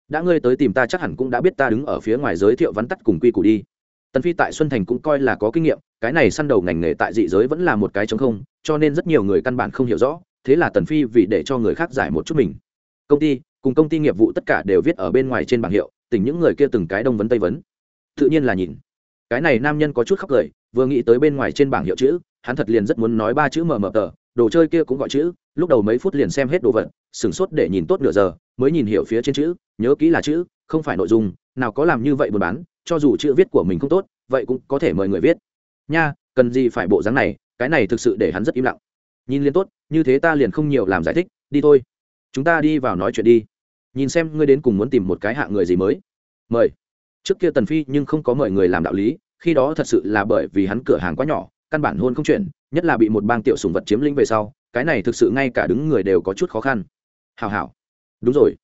đã ngươi tới tìm ta chắc hẳn cũng đã biết ta đứng ở phía ngoài giới thiệu vắn tắt cùng quy củ đi. Tần phi tại xuân thành cũng coi là có kinh nghiệm, cái này săn đầu ngành nghề tại dị giới vẫn là một cái chống không, cho nên rất nhiều người căn bản không hiểu rõ, thế là tần phi vì để cho người khác giải một chút mình. Công ty, cùng công ty nghiệp vụ tất cả đều viết ở bên ngoài trên bảng hiệu tỉnh những người kia từng cái đông vấn tây vấn. Tự nhiên là nhìn. Cái này nam nhân có chút khóc cười, vừa nghĩ tới bên ngoài trên bảng hiệu chữ, hắn thật liền rất muốn nói ba chữ mờ mờ tờ, đồ chơi kia cũng gọi chữ lúc đầu mấy phút liền xem hết đồ vật, sửng sốt để nhìn tốt nửa giờ, mới nhìn hiểu phía trên chữ, nhớ kỹ là chữ, không phải nội dung, nào có làm như vậy buôn bán, cho dù chữ viết của mình không tốt, vậy cũng có thể mời người viết. Nha, cần gì phải bộ dáng này, cái này thực sự để hắn rất im lặng. Nhìn liên tốt, như thế ta liền không nhiều làm giải thích, đi thôi. Chúng ta đi vào nói chuyện đi. Nhìn xem ngươi đến cùng muốn tìm một cái hạng người gì mới. Mời. Trước kia tần phi nhưng không có mời người làm đạo lý, khi đó thật sự là bởi vì hắn cửa hàng quá nhỏ, căn bản hôn không chuyển, nhất là bị một bang tiểu sùng vật chiếm lĩnh về sau cái này thực sự ngay cả đứng người đều có chút khó khăn. Hào hào đúng rồi.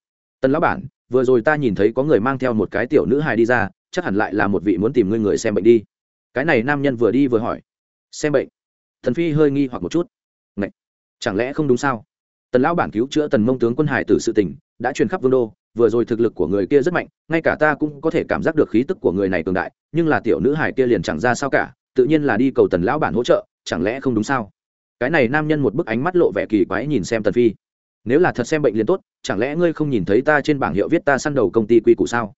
Tần lão bản, vừa rồi ta nhìn thấy có người mang theo một cái tiểu nữ hài đi ra, chắc hẳn lại là một vị muốn tìm ngươi người xem bệnh đi. Cái này nam nhân vừa đi vừa hỏi. Xem bệnh. Thần phi hơi nghi hoặc một chút. Ngậy! chẳng lẽ không đúng sao? Tần lão bản cứu chữa tần mông tướng quân hải tử sự tình, đã truyền khắp vương đô, vừa rồi thực lực của người kia rất mạnh, ngay cả ta cũng có thể cảm giác được khí tức của người này cường đại, nhưng là tiểu nữ hải kia liền chẳng ra sao cả, tự nhiên là đi cầu tần lão bản hỗ trợ, chẳng lẽ không đúng sao? Cái này nam nhân một bức ánh mắt lộ vẻ kỳ quái nhìn xem tần phi. Nếu là thật xem bệnh liền tốt, chẳng lẽ ngươi không nhìn thấy ta trên bảng hiệu viết ta săn đầu công ty quy củ sao?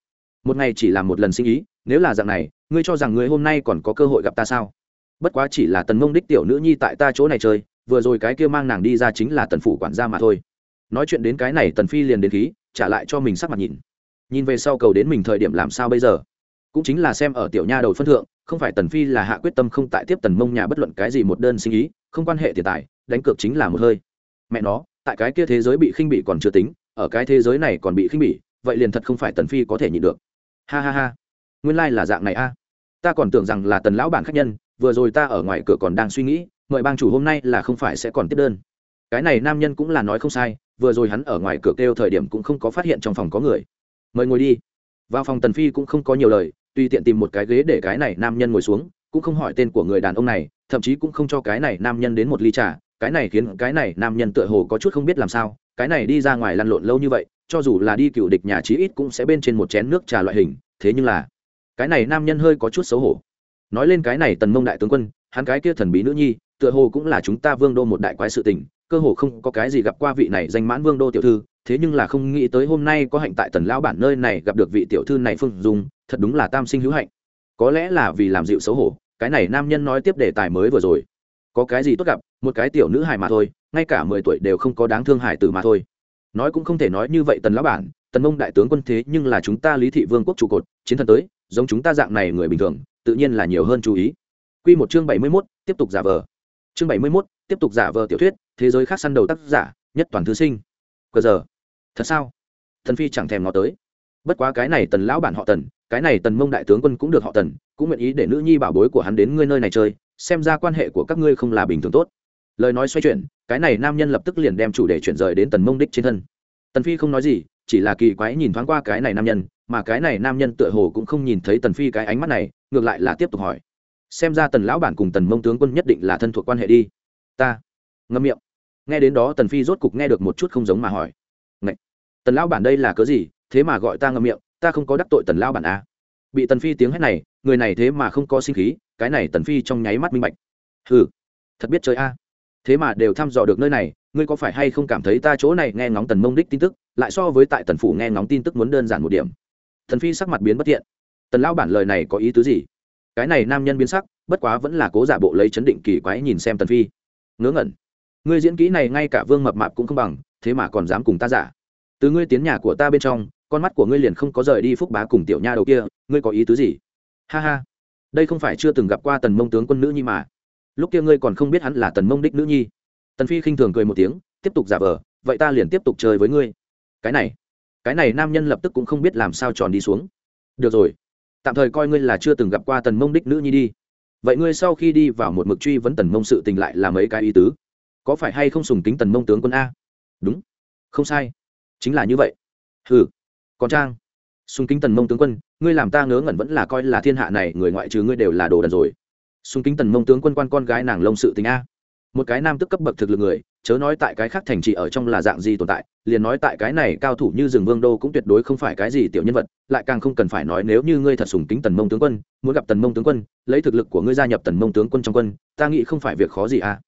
Một ngày chỉ làm một lần sinh ý, nếu là dạng này, ngươi cho rằng ngươi hôm nay còn có cơ hội gặp ta sao? Bất quá chỉ là tần mông đích tiểu nữ nhi tại ta chỗ này chơi, vừa rồi cái kia mang nàng đi ra chính là tần phủ quản gia mà thôi. Nói chuyện đến cái này, tần phi liền đến khí, trả lại cho mình sắc mặt nhìn. Nhìn về sau cầu đến mình thời điểm làm sao bây giờ? Cũng chính là xem ở tiểu nha đầu phân thượng không phải tần phi là hạ quyết tâm không tại tiếp tần mông nhà bất luận cái gì một đơn sinh ý, không quan hệ tiền tài, đánh cược chính là một hơi. Mẹ nó, tại cái kia thế giới bị khinh bị còn chưa tính, ở cái thế giới này còn bị khinh bị vậy liền thật không phải tần phi có thể nhịn được. Ha ha ha. Nguyên lai là dạng này a. Ta còn tưởng rằng là tần lão bản khách nhân, vừa rồi ta ở ngoài cửa còn đang suy nghĩ, mời bang chủ hôm nay là không phải sẽ còn tiếp đơn. Cái này nam nhân cũng là nói không sai, vừa rồi hắn ở ngoài cửa kêu thời điểm cũng không có phát hiện trong phòng có người. Mời ngồi đi. Vào phòng tần phi cũng không có nhiều lời tùy tiện tìm một cái ghế để cái này nam nhân ngồi xuống, cũng không hỏi tên của người đàn ông này, thậm chí cũng không cho cái này nam nhân đến một ly trà, cái này khiến cái này nam nhân tựa hồ có chút không biết làm sao, cái này đi ra ngoài lăn lộn lâu như vậy, cho dù là đi cựu địch nhà chí ít cũng sẽ bên trên một chén nước trà loại hình, thế nhưng là, cái này nam nhân hơi có chút xấu hổ. Nói lên cái này tần mông đại tướng quân, hắn cái kia thần bí nữ nhi, tựa hồ cũng là chúng ta vương đô một đại quái sự tình, cơ hồ không có cái gì gặp qua vị này danh mãn vương đô tiểu thư thế nhưng là không nghĩ tới hôm nay có hạnh tại tần lão bản nơi này gặp được vị tiểu thư này phương dung thật đúng là tam sinh hữu hạnh có lẽ là vì làm dịu xấu hổ cái này nam nhân nói tiếp đề tài mới vừa rồi có cái gì tốt gặp một cái tiểu nữ hài mà thôi ngay cả mười tuổi đều không có đáng thương hài tử mà thôi nói cũng không thể nói như vậy tần lão bản tần mông đại tướng quân thế nhưng là chúng ta lý thị vương quốc trụ cột chiến thần tới giống chúng ta dạng này người bình thường tự nhiên là nhiều hơn chú ý Quy một chương bảy mươi mốt tiếp tục giả vờ. Chương bảy mươi mốt tiếp tục giả vờ tiểu thuyết, thế giới khác săn đầu tác giả, nhất toàn thư sinh. Cờ giờ. Thật sao? Thần phi chẳng thèm ngó tới. Bất quá cái này tần lão bản họ tần, cái này tần mông đại tướng quân cũng được họ tần, cũng nguyện ý để nữ nhi bảo bối của hắn đến ngươi nơi này chơi, xem ra quan hệ của các ngươi không là bình thường tốt. Lời nói xoay chuyển, cái này nam nhân lập tức liền đem chủ đề chuyển rời đến tần mông đích trên thân. Tần phi không nói gì, chỉ là kỳ quái nhìn thoáng qua cái này nam nhân, mà cái này nam nhân tựa hồ cũng không nhìn thấy tần phi cái ánh mắt này, ngược lại là tiếp tục hỏi xem ra tần lão bản cùng tần mông tướng quân nhất định là thân thuộc quan hệ đi ta ngâm miệng nghe đến đó tần phi rốt cục nghe được một chút không giống mà hỏi tần lão bản đây là cớ gì, thế mà gọi ta ngâm miệng, ta không có đắc tội tần lão bản à? bị tần phi tiếng hét này, người này thế mà không có sinh khí, cái này tần phi trong nháy mắt minh bạch. Hừ, thật biết chơi a. À. thế mà đều thăm dò được nơi này, ngươi có phải hay không cảm thấy ta chỗ này nghe ngóng tần mông đích tin tức, lại so với tại tần phủ nghe ngóng tin tức muốn đơn giản một điểm? Tần phi sắc mặt biến bất thiện. Tần lão bản lời này có ý tứ gì? Cái này nam nhân biến sắc, bất quá vẫn là cố giả bộ lấy chấn định kỳ quái nhìn xem tần phi. Ngớ ngẩn. Ngươi diễn kỹ này ngay cả vương mập mạp cũng không bằng, thế mà còn dám cùng ta giả từ ngươi tiến nhà của ta bên trong, con mắt của ngươi liền không có rời đi phúc bá cùng tiểu nha đầu kia, ngươi có ý tứ gì? Ha ha. Đây không phải chưa từng gặp qua tần mông tướng quân nữ nhi mà. Lúc kia ngươi còn không biết hắn là tần mông đích nữ nhi. Tần phi khinh thường cười một tiếng, tiếp tục giả vờ, vậy ta liền tiếp tục chơi với ngươi. Cái này cái này nam nhân lập tức cũng không biết làm sao tròn đi xuống. Được rồi, tạm thời coi ngươi là chưa từng gặp qua tần mông đích nữ nhi đi. Vậy ngươi sau khi đi vào một mực truy vấn tần mông sự tình lại là mấy cái ý tứ? Có phải hay không sùng kính tần mông tướng quân a? Đúng. Không sai chính là như vậy. Hừ. còn trang, sùng kính tần mông tướng quân, ngươi làm ta ngớ ngẩn vẫn là coi là thiên hạ này người ngoại trừ ngươi đều là đồ đần rồi. Sùng kính tần mông tướng quân quan con gái nàng lông sự tình a. Một cái nam tức cấp bậc thực lực người, chớ nói tại cái khác thành trì ở trong là dạng gì tồn tại, liền nói tại cái này cao thủ như rừng vương đô cũng tuyệt đối không phải cái gì tiểu nhân vật, lại càng không cần phải nói nếu như ngươi thật sùng kính tần mông tướng quân, muốn gặp tần mông tướng quân, lấy thực lực của ngươi gia nhập tần mông tướng quân trong quân, ta nghĩ không phải việc khó gì à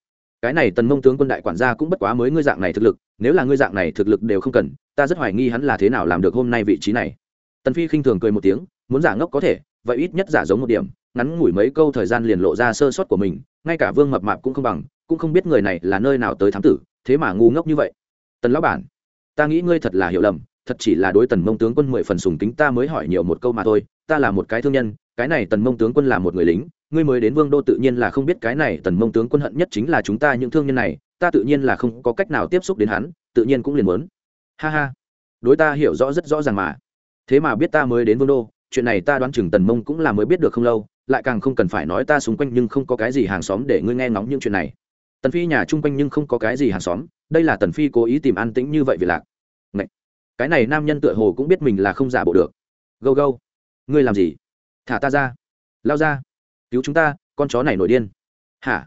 cái này tần mông tướng quân đại quản gia cũng bất quá mới ngươi dạng này thực lực, nếu là ngươi dạng này thực lực đều không cần, ta rất hoài nghi hắn là thế nào làm được hôm nay vị trí này. Tần phi khinh thường cười một tiếng, muốn giả ngốc có thể, vậy ít nhất giả giống một điểm, ngắn ngủi mấy câu thời gian liền lộ ra sơ sót của mình, ngay cả vương mập mạp cũng không bằng, cũng không biết người này là nơi nào tới thám tử, thế mà ngu ngốc như vậy. Tần lão bản, ta nghĩ ngươi thật là hiểu lầm, thật chỉ là đối tần mông tướng quân mười phần sùng kính ta mới hỏi nhiều một câu mà thôi, ta là một cái thương nhân, cái này tần mông tướng quân là một người lính ngươi mới đến vương đô tự nhiên là không biết cái này tần mông tướng quân hận nhất chính là chúng ta những thương nhân này, ta tự nhiên là không có cách nào tiếp xúc đến hắn, tự nhiên cũng liền muốn. Ha ha, đối ta hiểu rõ rất rõ ràng mà. Thế mà biết ta mới đến vương đô, chuyện này ta đoán chừng tần mông cũng là mới biết được không lâu, lại càng không cần phải nói ta xung quanh nhưng không có cái gì hàng xóm để ngươi nghe ngóng những chuyện này. Tần phi nhà chung quanh nhưng không có cái gì hàng xóm, đây là tần phi cố ý tìm an tĩnh như vậy vì lạc. Ngậy! cái này nam nhân tựa hồ cũng biết mình là không giả bộ được. Gâu gâu, ngươi làm gì? Thả ta ra, lao ra cứu chúng ta, con chó này nổi điên. Hả?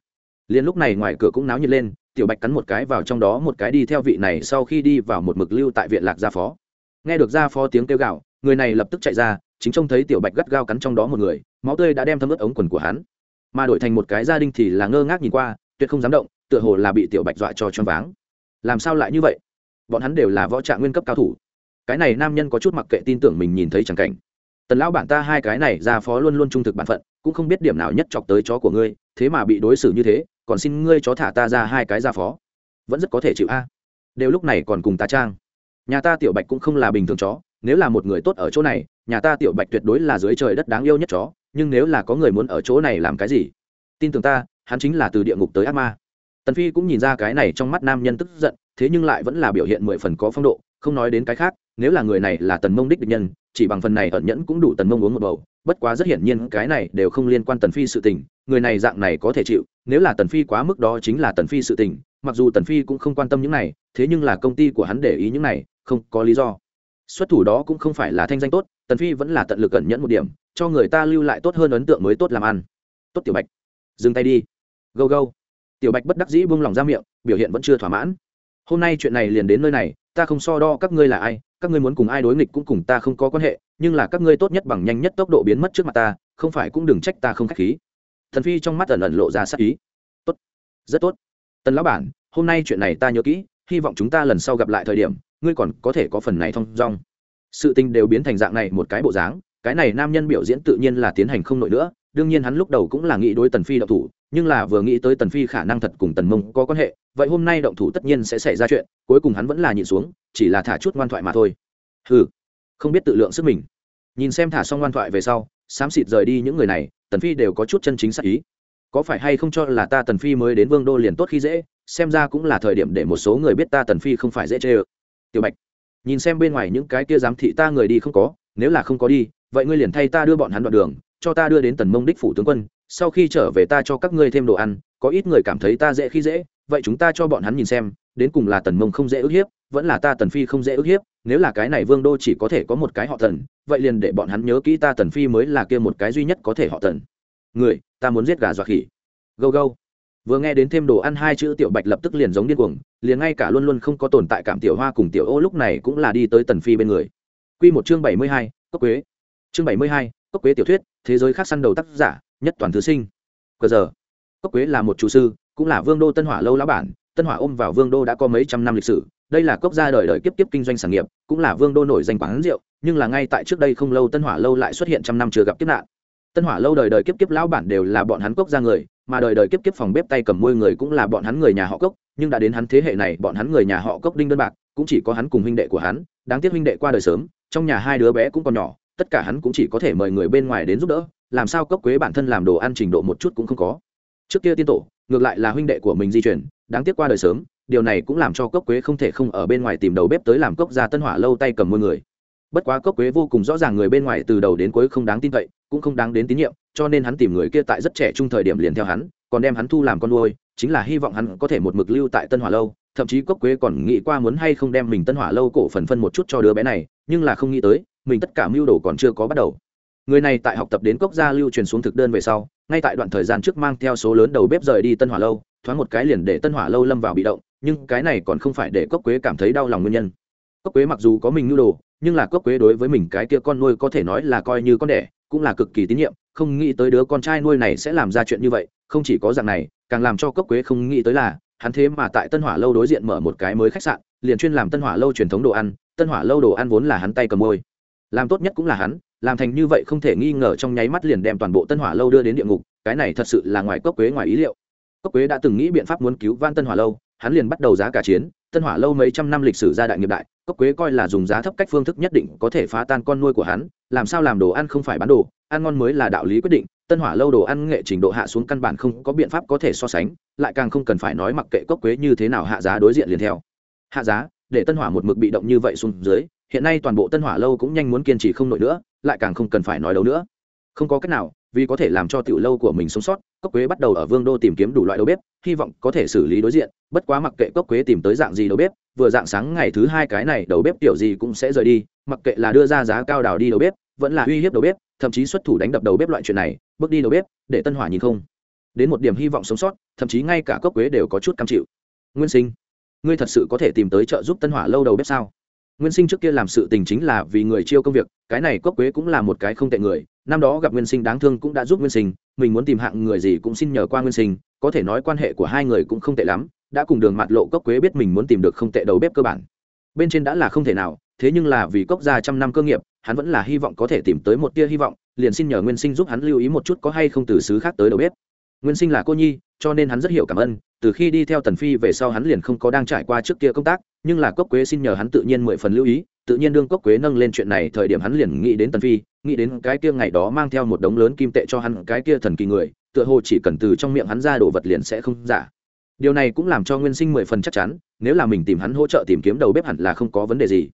Liền lúc này ngoài cửa cũng náo nhiệt lên, tiểu bạch cắn một cái vào trong đó, một cái đi theo vị này sau khi đi vào một mực lưu tại viện lạc gia phó. Nghe được gia phó tiếng kêu gạo người này lập tức chạy ra, chính trông thấy tiểu bạch gắt gao cắn trong đó một người, máu tươi đã đem thấm ướt ống quần của hắn. Mà đổi thành một cái gia đình thì là ngơ ngác nhìn qua, tuyệt không dám động, tựa hồ là bị tiểu bạch dọa cho choáng váng. Làm sao lại như vậy? Bọn hắn đều là võ trạng nguyên cấp cao thủ. Cái này nam nhân có chút mặc kệ tin tưởng mình nhìn thấy chẳng cảnh tần lão bản ta hai cái này ra phó luôn luôn trung thực bản phận, cũng không biết điểm nào nhất chọc tới chó của ngươi, thế mà bị đối xử như thế, còn xin ngươi chó thả ta ra hai cái ra phó. Vẫn rất có thể chịu a. Đều lúc này còn cùng ta trang. Nhà ta tiểu bạch cũng không là bình thường chó, nếu là một người tốt ở chỗ này, nhà ta tiểu bạch tuyệt đối là dưới trời đất đáng yêu nhất chó, nhưng nếu là có người muốn ở chỗ này làm cái gì? Tin tưởng ta, hắn chính là từ địa ngục tới ác ma. Tần phi cũng nhìn ra cái này trong mắt nam nhân tức giận, thế nhưng lại vẫn là biểu hiện mười phần có phong độ, không nói đến cái khác nếu là người này là tần mông đích địch nhân, chỉ bằng phần này ẩn nhẫn cũng đủ tần mông uống một bầu. Bất quá rất hiển nhiên cái này đều không liên quan tần phi sự tình, người này dạng này có thể chịu. Nếu là tần phi quá mức đó chính là tần phi sự tình, mặc dù tần phi cũng không quan tâm những này, thế nhưng là công ty của hắn để ý những này, không có lý do. Xuất thủ đó cũng không phải là thanh danh tốt, tần phi vẫn là tận lực cẩn nhẫn một điểm, cho người ta lưu lại tốt hơn ấn tượng mới tốt làm ăn. Tốt tiểu bạch. Dừng tay đi. Gâu gâu. Tiểu bạch bất đắc dĩ buông lỏng ra miệng, biểu hiện vẫn chưa thỏa mãn. Hôm nay chuyện này liền đến nơi này ta không so đo các ngươi là ai, các ngươi muốn cùng ai đối nghịch cũng cùng ta không có quan hệ, nhưng là các ngươi tốt nhất bằng nhanh nhất tốc độ biến mất trước mặt ta, không phải cũng đừng trách ta không k h á c h khí. Thần phi trong mắt ẩn ẩn lộ ra sắc ý. Tốt, rất tốt. Tần lão bản, hôm nay chuyện này ta nhớ kỹ, hy vọng chúng ta lần sau gặp lại thời điểm, ngươi còn có thể có phần này thong dong. Sự tình đều biến thành dạng này một cái bộ dáng, cái này nam nhân biểu diễn tự nhiên là tiến hành không nổi nữa, đương nhiên hắn lúc đầu cũng là nghĩ đối tần phi động thủ nhưng là vừa nghĩ tới tần phi khả năng thật cùng tần mông có quan hệ, vậy hôm nay động thủ tất nhiên sẽ xảy ra chuyện, cuối cùng hắn vẫn là nhịn xuống, chỉ là thả chút ngoan thoại mà thôi. Hừ, không biết tự lượng sức mình. Nhìn xem thả xong ngoan thoại về sau, xám xịt rời đi những người này, tần phi đều có chút chân chính sắc ý. Có phải hay không cho là ta tần phi mới đến vương đô liền tốt khi dễ, xem ra cũng là thời điểm để một số người biết ta tần phi không phải dễ chê ơ. Tiểu bạch, nhìn xem bên ngoài những cái kia giám thị ta người đi không có, nếu là không có đi, vậy ngươi liền thay ta đưa bọn hắn đoạn đường, cho ta đưa đến tần mông đích phủ tướng quân sau khi trở về ta cho các ngươi thêm đồ ăn có ít người cảm thấy ta dễ khi dễ vậy chúng ta cho bọn hắn nhìn xem đến cùng là tần mông không dễ ức hiếp vẫn là ta tần phi không dễ ức hiếp nếu là cái này vương đô chỉ có thể có một cái họ tần vậy liền để bọn hắn nhớ kỹ ta tần phi mới là kia một cái duy nhất có thể họ tần. Người ta muốn giết gà dọa khỉ. Gâu gâu. Vừa nghe đến thêm đồ ăn hai chữ tiểu bạch lập tức liền giống điên cuồng liền ngay cả luôn luôn không có tồn tại cảm tiểu hoa cùng tiểu ô lúc này cũng là đi tới tần phi bên người. Quy một chương bảy mươi hai, cốc quế. Chương bảy mươi hai, cốc quế tiểu thuyết thế giới khác săn đầu tác giả nhất toàn thứ sinh. Cơ giờ, cốc quế là một chủ sư, cũng là vương đô tân hỏa lâu lão bản, tân hỏa ôm vào vương đô đã có mấy trăm năm lịch sử, đây là cốc gia đời đời kiếp kiếp kinh doanh sản nghiệp, cũng là vương đô nổi danh quán rượu, nhưng là ngay tại trước đây không lâu tân hỏa lâu lại xuất hiện trăm năm chưa gặp kiếp nạn. Tân hỏa lâu đời đời kiếp kiếp lão bản đều là bọn hắn cốc gia người, mà đời đời kiếp kiếp phòng bếp tay cầm môi người cũng là bọn hắn người nhà họ cốc, nhưng đã đến hắn thế hệ này, bọn hắn người nhà họ cốc đinh đơn bạc, cũng chỉ có hắn cùng huynh đệ của hắn, đáng tiếc huynh đệ qua đời sớm, trong nhà hai đứa bé cũng còn nhỏ, tất cả hắn cũng chỉ có thể mời người bên ngoài đến giúp đỡ làm sao cốc quế bản thân làm đồ ăn trình độ một chút cũng không có. Trước kia tiên tổ, ngược lại là huynh đệ của mình di chuyển, đáng tiếc qua đời sớm, điều này cũng làm cho cốc quế không thể không ở bên ngoài tìm đầu bếp tới làm cốc ra tân hỏa lâu tay cầm môi người. Bất quá cốc quế vô cùng rõ ràng người bên ngoài từ đầu đến cuối không đáng tin cậy, cũng không đáng đến tín nhiệm, cho nên hắn tìm người kia tại rất trẻ trung thời điểm liền theo hắn, còn đem hắn thu làm con nuôi, chính là hy vọng hắn có thể một mực lưu tại tân hỏa lâu, thậm chí cốc quế còn nghĩ qua muốn hay không đem mình tân hỏa lâu cổ phần phân một chút cho đứa bé này, nhưng là không nghĩ tới, mình tất cả mưu đồ còn chưa có bắt đầu người này tại học tập đến cốc gia lưu truyền xuống thực đơn về sau, ngay tại đoạn thời gian trước mang theo số lớn đầu bếp rời đi tân hỏa lâu, thoáng một cái liền để tân hỏa lâu lâm vào bị động, nhưng cái này còn không phải để cốc quế cảm thấy đau lòng nguyên nhân. Cốc quế mặc dù có mình nhu đồ, nhưng là cốc quế đối với mình cái kia con nuôi có thể nói là coi như con đẻ, cũng là cực kỳ tín nhiệm, không nghĩ tới đứa con trai nuôi này sẽ làm ra chuyện như vậy, không chỉ có dạng này, càng làm cho cốc quế không nghĩ tới là, hắn thế mà tại tân hỏa lâu đối diện mở một cái mới khách sạn, liền chuyên làm tân hỏa lâu truyền thống đồ ăn, tân hỏa lâu đồ ăn vốn là hắn tay cầm môi. Làm tốt nhất cũng là hắn làm thành như vậy không thể nghi ngờ trong nháy mắt liền đem toàn bộ tân hỏa lâu đưa đến địa ngục, cái này thật sự là ngoài cốc quế ngoài ý liệu. Cốc quế đã từng nghĩ biện pháp muốn cứu van tân hỏa lâu, hắn liền bắt đầu giá cả chiến, tân hỏa lâu mấy trăm năm lịch sử gia đại nghiệp đại, cốc quế coi là dùng giá thấp cách phương thức nhất định có thể phá tan con nuôi của hắn, làm sao làm đồ ăn không phải bán đồ, ăn ngon mới là đạo lý quyết định, tân hỏa lâu đồ ăn nghệ trình độ hạ xuống căn bản không có biện pháp có thể so sánh, lại càng không cần phải nói mặc kệ cốc quế như thế nào hạ giá đối diện liền theo. Hạ giá, để tân hỏa một mực bị động như vậy xuống dưới hiện nay toàn bộ tân hỏa lâu cũng nhanh muốn kiên trì không nổi nữa, lại càng không cần phải nói đâu nữa. Không có cách nào, vì có thể làm cho tiểu lâu của mình sống sót, cốc quế bắt đầu ở vương đô tìm kiếm đủ loại đầu bếp, hy vọng có thể xử lý đối diện, bất quá mặc kệ cốc quế tìm tới dạng gì đầu bếp, vừa dạng sáng ngày thứ hai cái này đầu bếp tiểu gì cũng sẽ rời đi, mặc kệ là đưa ra giá cao đào đi đầu bếp, vẫn là uy hiếp đầu bếp, thậm chí xuất thủ đánh đập đầu bếp loại chuyện này, bước đi đầu bếp, để tân hỏa nhìn không. Đến một điểm hy vọng sống sót, thậm chí ngay cả cốc quế đều có chút cam chịu. Nguyên sinh, ngươi thật sự có thể tìm tới trợ giúp tân hỏa lâu đầu bếp sao? Nguyên sinh trước kia làm sự tình chính là vì người chiêu công việc, cái này cốc quế cũng là một cái không tệ người, năm đó gặp nguyên sinh đáng thương cũng đã giúp nguyên sinh, mình muốn tìm hạng người gì cũng xin nhờ qua nguyên sinh, có thể nói quan hệ của hai người cũng không tệ lắm, đã cùng đường mặt lộ cốc quế biết mình muốn tìm được không tệ đầu bếp cơ bản. Bên trên đã là không thể nào, thế nhưng là vì cốc gia trăm năm cơ nghiệp, hắn vẫn là hy vọng có thể tìm tới một tia hy vọng, liền xin nhờ nguyên sinh giúp hắn lưu ý một chút có hay không từ xứ khác tới đầu bếp. Nguyên sinh là cô nhi, cho nên hắn rất hiểu cảm ơn từ khi đi theo tần phi về sau hắn liền không có đang trải qua trước kia công tác, nhưng là cốc quế xin nhờ hắn tự nhiên mười phần lưu ý, tự nhiên đương cốc quế nâng lên chuyện này thời điểm hắn liền nghĩ đến tần phi, nghĩ đến cái kia ngày đó mang theo một đống lớn kim tệ cho hắn cái kia thần kỳ người, tựa hồ chỉ cần từ trong miệng hắn ra đồ vật liền sẽ không giả. Điều này cũng làm cho nguyên sinh mười phần chắc chắn, nếu là mình tìm hắn hỗ trợ tìm kiếm đầu bếp hẳn là không có vấn đề gì.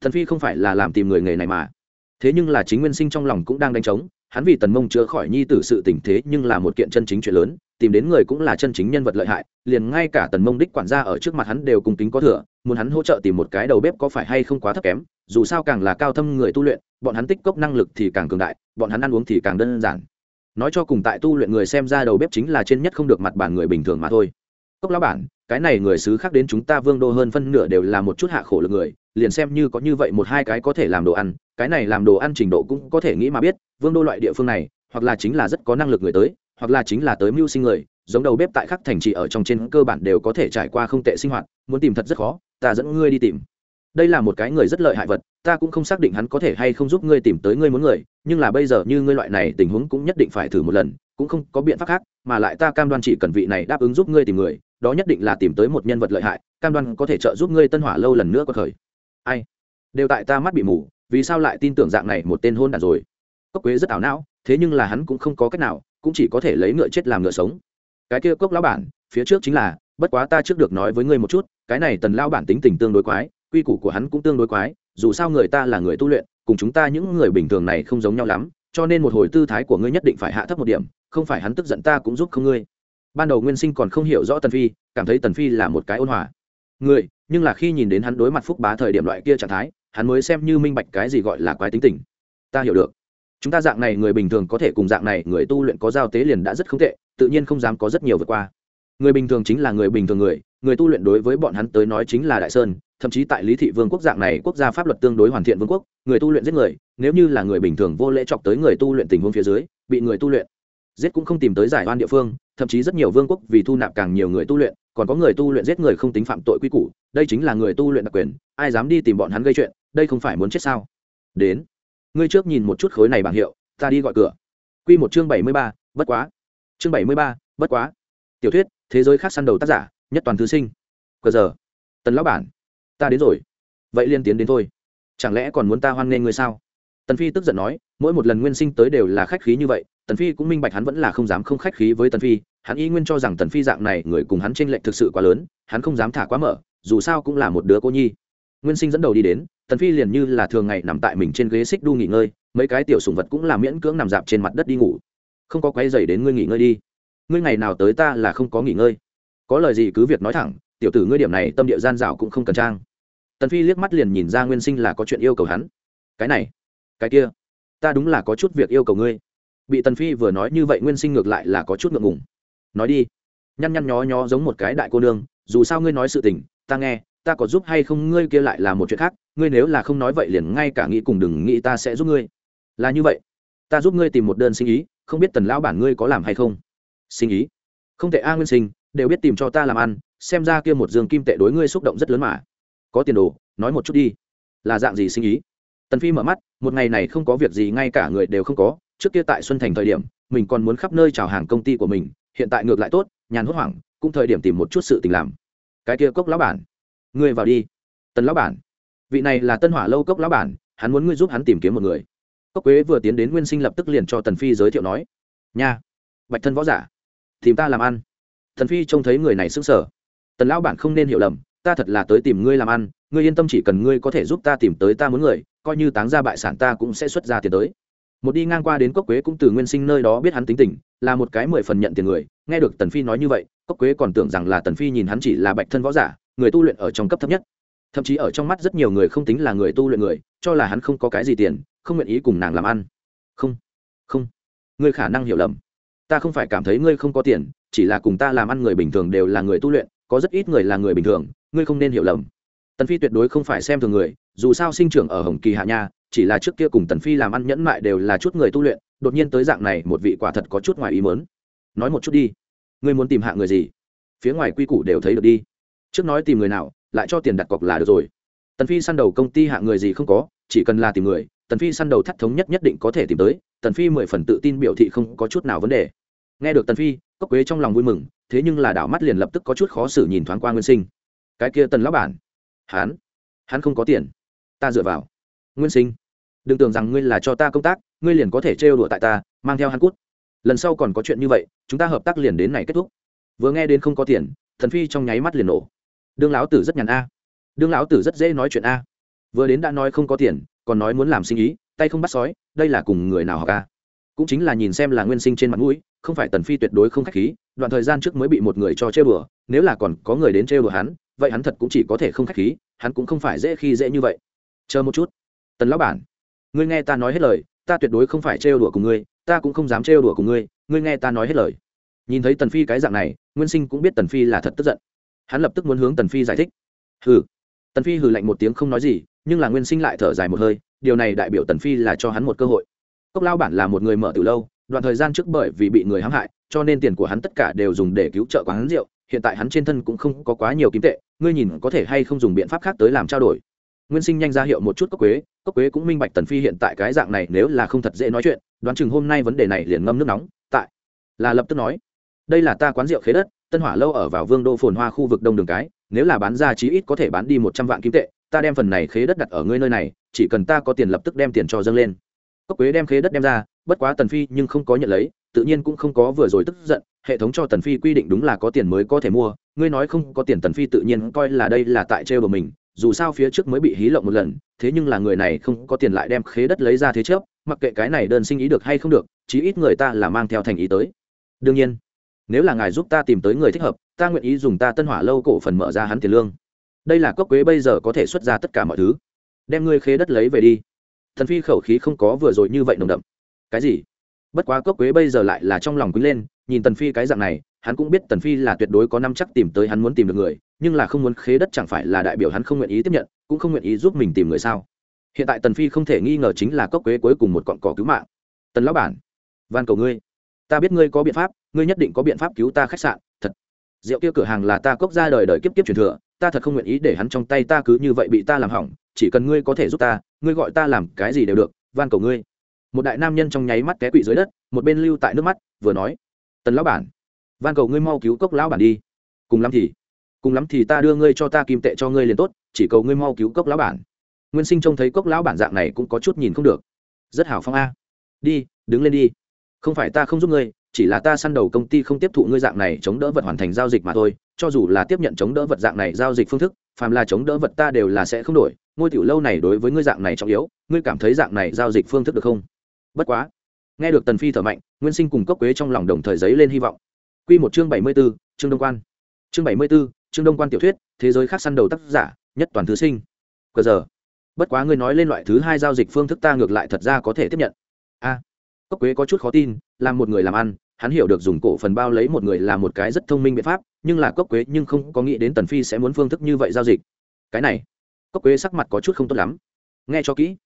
Thần phi không phải là làm tìm người nghề này mà. Thế nhưng là chính nguyên sinh trong lòng cũng đang đánh trống hắn vì tần mông chữa khỏi nhi tử sự tình thế nhưng là một kiện chân chính chuyện lớn, tìm đến người cũng là chân chính nhân vật lợi hại, liền ngay cả tần mông đích quản gia ở trước mặt hắn đều cùng kính có thừa, muốn hắn hỗ trợ tìm một cái đầu bếp có phải hay không quá thấp kém, dù sao càng là cao thâm người tu luyện, bọn hắn tích cốc năng lực thì càng cường đại, bọn hắn ăn uống thì càng đơn giản. Nói cho cùng tại tu luyện người xem ra đầu bếp chính là trên nhất không được mặt bản người bình thường mà thôi. Cốc lão bản, cái này người xứ khác đến chúng ta vương đô hơn phân nửa đều là một chút hạ khổ lực người liền xem như có như vậy một hai cái có thể làm đồ ăn, cái này làm đồ ăn trình độ cũng có thể nghĩ mà biết, vương đô loại địa phương này, hoặc là chính là rất có năng lực người tới, hoặc là chính là tới mưu sinh người, giống đầu bếp tại khắc thành trì ở trong trên cơ bản đều có thể trải qua không tệ sinh hoạt, muốn tìm thật rất khó, ta dẫn ngươi đi tìm. Đây là một cái người rất lợi hại vật, ta cũng không xác định hắn có thể hay không giúp ngươi tìm tới ngươi muốn người, nhưng là bây giờ như ngươi loại này tình huống cũng nhất định phải thử một lần, cũng không có biện pháp khác, mà lại ta cam đoan chỉ cần vị này đáp ứng giúp ngươi tìm người, đó nhất định là tìm tới một nhân vật lợi hại, cam đoan có thể trợ giúp ngươi tân hỏa lâu lần nữa có khởi ai? Đều tại ta mắt bị mù, vì sao lại tin tưởng dạng này một tên hôn đản rồi? Cốc quế rất ảo não, thế nhưng là hắn cũng không có cách nào, cũng chỉ có thể lấy ngựa chết làm ngựa sống. Cái kia cốc lão bản, phía trước chính là, bất quá ta trước được nói với ngươi một chút, cái này tần lao bản tính tình tương đối quái, quy củ của hắn cũng tương đối quái, dù sao người ta là người tu luyện, cùng chúng ta những người bình thường này không giống nhau lắm, cho nên một hồi tư thái của ngươi nhất định phải hạ thấp một điểm, không phải hắn tức giận ta cũng giúp không ngươi. Ban đầu nguyên sinh còn không hiểu rõ tần phi, cảm thấy tần phi là một cái ôn hòa. Người nhưng là khi nhìn đến hắn đối mặt phúc bá thời điểm loại kia trạng thái, hắn mới xem như minh bạch cái gì gọi là quái tính tình. Ta hiểu được. Chúng ta dạng này người bình thường có thể cùng dạng này người tu luyện có giao tế liền đã rất không tệ, tự nhiên không dám có rất nhiều vượt qua. Người bình thường chính là người bình thường người người tu luyện đối với bọn hắn tới nói chính là đại sơn, thậm chí tại lý thị vương quốc dạng này quốc gia pháp luật tương đối hoàn thiện vương quốc, người tu luyện giết người, nếu như là người bình thường vô lễ chọc tới người tu luyện tình huống phía dưới, bị người tu luyện giết cũng không tìm tới giải oan địa phương thậm chí rất nhiều vương quốc vì thu nạp càng nhiều người tu luyện, còn có người tu luyện giết người không tính phạm tội quy củ, đây chính là người tu luyện đặc quyền, ai dám đi tìm bọn hắn gây chuyện, đây không phải muốn chết sao? Đến, ngươi trước nhìn một chút khối này bảng hiệu, ta đi gọi cửa. Q một chương bảy mươi ba, bất quá. Chương bảy mươi ba, bất quá. Tiểu thuyết, thế giới khác săn đầu tác giả, nhất toàn thư sinh. Cờ giờ. Tần lão bản, ta đến rồi. Vậy liên tiến đến thôi. Chẳng lẽ còn muốn ta hoan nghênh ngươi sao? Tần phi tức giận nói, mỗi một lần nguyên sinh tới đều là khách khí như vậy, tần phi cũng minh bạch hắn vẫn là không dám không khách khí với tần phi, hắn y nguyên cho rằng tần phi dạng này người cùng hắn tranh lệch thực sự quá lớn, hắn không dám thả quá mở, dù sao cũng là một đứa cô nhi. Nguyên sinh dẫn đầu đi đến, tần phi liền như là thường ngày nằm tại mình trên ghế xích đu nghỉ ngơi, mấy cái tiểu sùng vật cũng là miễn cưỡng nằm dạp trên mặt đất đi ngủ. Không có quay dày đến ngươi nghỉ ngơi đi. Ngươi ngày nào tới ta là không có nghỉ ngơi. Có lời gì cứ việc nói thẳng, tiểu tử ngươi điểm này tâm địa gian dảo cũng không cần trang. Tần phi liếc mắt liền nhìn ra nguyên sinh là có chuyện yêu cầu hắn. Cái này cái kia, ta đúng là có chút việc yêu cầu ngươi. Bị tần phi vừa nói như vậy nguyên sinh ngược lại là có chút ngượng ngùng. Nói đi. Nhăn nhăn nhó nhó giống một cái đại cô nương, dù sao ngươi nói sự tình, ta nghe, ta có giúp hay không ngươi kia lại là một chuyện khác, ngươi nếu là không nói vậy liền ngay cả nghĩ cùng đừng nghĩ ta sẽ giúp ngươi. Là như vậy. Ta giúp ngươi tìm một đơn sinh ý, không biết tần lão bản ngươi có làm hay không? Sinh ý? Không tệ a nguyên sinh, đều biết tìm cho ta làm ăn, xem ra kia một giường kim tệ đối ngươi xúc động rất lớn mà. Có tiền đồ, nói một chút đi. Là dạng gì sinh ý? Tần phi mở mắt, một ngày này không có việc gì, ngay cả người đều không có. Trước kia tại xuân thành thời điểm, mình còn muốn khắp nơi chào hàng công ty của mình. Hiện tại ngược lại tốt, nhàn hốt hoảng, cũng thời điểm tìm một chút sự tình làm. Cái kia cốc lão bản, ngươi vào đi. Tần lão bản, vị này là tân hỏa lâu cốc lão bản, hắn muốn ngươi giúp hắn tìm kiếm một người. Cốc quế vừa tiến đến nguyên sinh lập tức liền cho tần phi giới thiệu nói, nha, bạch thân võ giả, tìm ta làm ăn. Tần phi trông thấy người này sững sờ. Tần lão bản không nên hiểu lầm ta thật là tới tìm ngươi làm ăn, ngươi yên tâm chỉ cần ngươi có thể giúp ta tìm tới ta muốn người, coi như táng ra bại sản ta cũng sẽ xuất ra tiền tới. Một đi ngang qua đến cốc quế cũng từ nguyên sinh nơi đó biết hắn tính tình, là một cái mười phần nhận tiền người, nghe được tần phi nói như vậy, cốc quế còn tưởng rằng là tần phi nhìn hắn chỉ là bạch thân võ giả, người tu luyện ở trong cấp thấp nhất. Thậm chí ở trong mắt rất nhiều người không tính là người tu luyện người, cho là hắn không có cái gì tiền, không nguyện ý cùng nàng làm ăn. Không không. Ngươi khả năng hiểu lầm. Ta không phải cảm thấy ngươi không có tiền, chỉ là cùng ta làm ăn người bình thường đều là người tu luyện có rất ít người là người bình thường, ngươi không nên hiểu lầm. Tần phi tuyệt đối không phải xem thường người, dù sao sinh trưởng ở hồng kỳ hạ nha, chỉ là trước kia cùng tần phi làm ăn nhẫn mại đều là chút người tu luyện, đột nhiên tới dạng này, một vị quả thật có chút ngoài ý mớn nói một chút đi. Ngươi muốn tìm hạ người gì? Phía ngoài quy củ đều thấy được đi. Trước nói tìm người nào, lại cho tiền đặt cọc là được rồi. Tần phi săn đầu công ty hạ người gì không có, chỉ cần là tìm người, tần phi săn đầu thắt thống nhất nhất định có thể tìm tới, tần phi mười phần tự tin biểu thị không có chút nào vấn đề. Nghe được tần phi, cốc quế trong lòng vui mừng thế nhưng là đảo mắt liền lập tức có chút khó xử nhìn thoáng qua nguyên sinh. Cái kia tần lão bản, hắn hắn không có tiền. Ta dựa vào. Nguyên sinh, đừng tưởng rằng ngươi là cho ta công tác, ngươi liền có thể trêu đùa tại ta, mang theo hắn cút. Lần sau còn có chuyện như vậy, chúng ta hợp tác liền đến này kết thúc. Vừa nghe đến không có tiền, thần phi trong nháy mắt liền nổ. Đương lão tử rất nhàn a. Đương lão tử rất dễ nói chuyện a. Vừa đến đã nói không có tiền, còn nói muốn làm sinh ý, tay không bắt sói, đây là cùng người nào học a? Cũng chính là nhìn xem là nguyên sinh trên mặt mũi, không phải tần phi tuyệt đối không khách khí, đoạn thời gian trước mới bị một người cho trêu đùa, nếu là còn có người đến trêu đùa hắn, vậy hắn thật cũng chỉ có thể không khách khí, hắn cũng không phải dễ khi dễ như vậy. Chờ một chút. Tần lão bản, ngươi nghe ta nói hết lời, ta tuyệt đối không phải trêu đùa cùng ngươi, ta cũng không dám trêu đùa cùng ngươi ngươi nghe ta nói hết lời. Nhìn thấy tần phi cái dạng này, nguyên sinh cũng biết tần phi là thật tức giận. Hắn lập tức muốn hướng tần phi giải thích. Hừ. Tần phi hừ lạnh một tiếng không nói gì, nhưng là nguyên sinh lại thở dài một hơi, điều này đại biểu tần phi là cho hắn một cơ hội cốc lao bản là một người mở từ lâu, đoạn thời gian trước bởi vì bị người hãm hại, cho nên tiền của hắn tất cả đều dùng để cứu trợ quán rượu. Hiện tại hắn trên thân cũng không có quá nhiều kim tệ, ngươi nhìn có thể hay không dùng biện pháp khác tới làm trao đổi. Nguyên sinh nhanh ra hiệu một chút cốc quế cốc quế cũng minh bạch tần phi hiện tại cái dạng này nếu là không thật dễ nói chuyện, đoán chừng hôm nay vấn đề này liền ngâm nước nóng, tại. Là lập tức nói, đây là ta quán rượu khế đất, tân hỏa lâu ở vào vương đô phồn hoa khu vực đông đường cái, nếu là bán ra chí ít có thể bán đi một trăm vạn kim tệ, ta đem phần này khế đất đặt ở ngươi nơi này, chỉ cần ta có tiền lập tức đem tiền cho dâng lên cốc quế đem khế đất đem ra, bất quá tần phi nhưng không có nhận lấy, tự nhiên cũng không có vừa rồi tức giận, hệ thống cho tần phi quy định đúng là có tiền mới có thể mua, ngươi nói không có tiền tần phi tự nhiên coi là đây là tại trêu của mình, dù sao phía trước mới bị hí lộng một lần, thế nhưng là người này không có tiền lại đem khế đất lấy ra thế trước mặc kệ cái này đơn sinh ý được hay không được, chí ít người ta là mang theo thành ý tới. Đương nhiên, nếu là ngài giúp ta tìm tới người thích hợp, ta nguyện ý dùng ta tân hỏa lâu cổ phần mở ra hắn tiền lương. Đây là cốc quế bây giờ có thể xuất ra tất cả mọi thứ. Đem ngươi khế đất lấy về đi thần phi khẩu khí không có vừa rồi như vậy nồng đậm. Cái gì? Bất quá cốc quế bây giờ lại là trong lòng quý lên, nhìn tần phi cái dạng này, hắn cũng biết tần phi là tuyệt đối có năm chắc tìm tới hắn muốn tìm được người, nhưng là không muốn khế đất chẳng phải là đại biểu hắn không nguyện ý tiếp nhận, cũng không nguyện ý giúp mình tìm người sao? Hiện tại tần phi không thể nghi ngờ chính là cốc quế cuối cùng một cọn cỏ cứu mạng. Tần lão bản, van cầu ngươi. Ta biết ngươi có biện pháp, ngươi nhất định có biện pháp cứu ta khách sạn, thật. Rượu kia cửa hàng là ta cốc ra đời đời kiếp kiếp truyền thừa, ta thật không nguyện ý để hắn trong tay ta cứ như vậy bị ta làm hỏng, chỉ cần ngươi có thể giúp ta ngươi gọi ta làm cái gì đều được, van cầu ngươi. Một đại nam nhân trong nháy mắt té quỵ dưới đất, một bên lưu tại nước mắt, vừa nói, tần lão bản, van cầu ngươi mau cứu cốc lão bản đi. Cùng lắm thì, cùng lắm thì ta đưa ngươi cho ta kim tệ cho ngươi liền tốt, chỉ cầu ngươi mau cứu cốc lão bản. Nguyên sinh trông thấy cốc lão bản dạng này cũng có chút nhìn không được. Rất hào phong a. Đi, đứng lên đi. Không phải ta không giúp ngươi, chỉ là ta săn đầu công ty không tiếp thụ ngươi dạng này chống đỡ vật hoàn thành giao dịch mà thôi. Cho dù là tiếp nhận chống đỡ vật dạng này giao dịch phương thức, phàm là chống đỡ vật ta đều là sẽ không đổi ngôi tiểu lâu này đối với ngươi dạng này trọng yếu ngươi cảm thấy dạng này giao dịch phương thức được không? Bất quá nghe được tần phi thở mạnh nguyên sinh cùng cốc quế trong lòng đồng thời giấy lên hy vọng. Quy một chương bảy mươi 74, chương đông quan. Chương bảy mươi 74, chương đông quan tiểu thuyết thế giới khác săn đầu tác giả nhất toàn thứ sinh. Cờ giờ. Bất quá ngươi nói lên loại thứ hai giao dịch phương thức ta ngược lại thật ra có thể tiếp nhận. A. Cốc quế có chút khó tin làm một người làm ăn hắn hiểu được dùng cổ phần bao lấy một người là một cái rất thông minh biện pháp nhưng là cốc quế nhưng không có nghĩ đến tần phi sẽ muốn phương thức như vậy giao dịch. Cái này cốc quế sắc mặt có chút không tốt lắm. Nghe cho kỹ.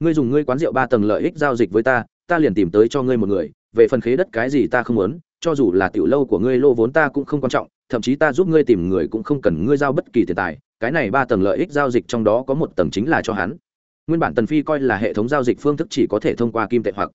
Ngươi dùng ngươi quán rượu ba tầng lợi ích giao dịch với ta ta liền tìm tới cho ngươi một người, về phần khế đất cái gì ta không muốn, cho dù là tiểu lâu của ngươi lô vốn ta cũng không quan trọng, thậm chí ta giúp ngươi tìm người cũng không cần ngươi giao bất kỳ tiền tài, cái này ba tầng lợi ích giao dịch trong đó có một tầng chính là cho hắn. Nguyên bản tần phi coi là hệ thống giao dịch phương thức chỉ có thể thông qua kim tệ hoặc.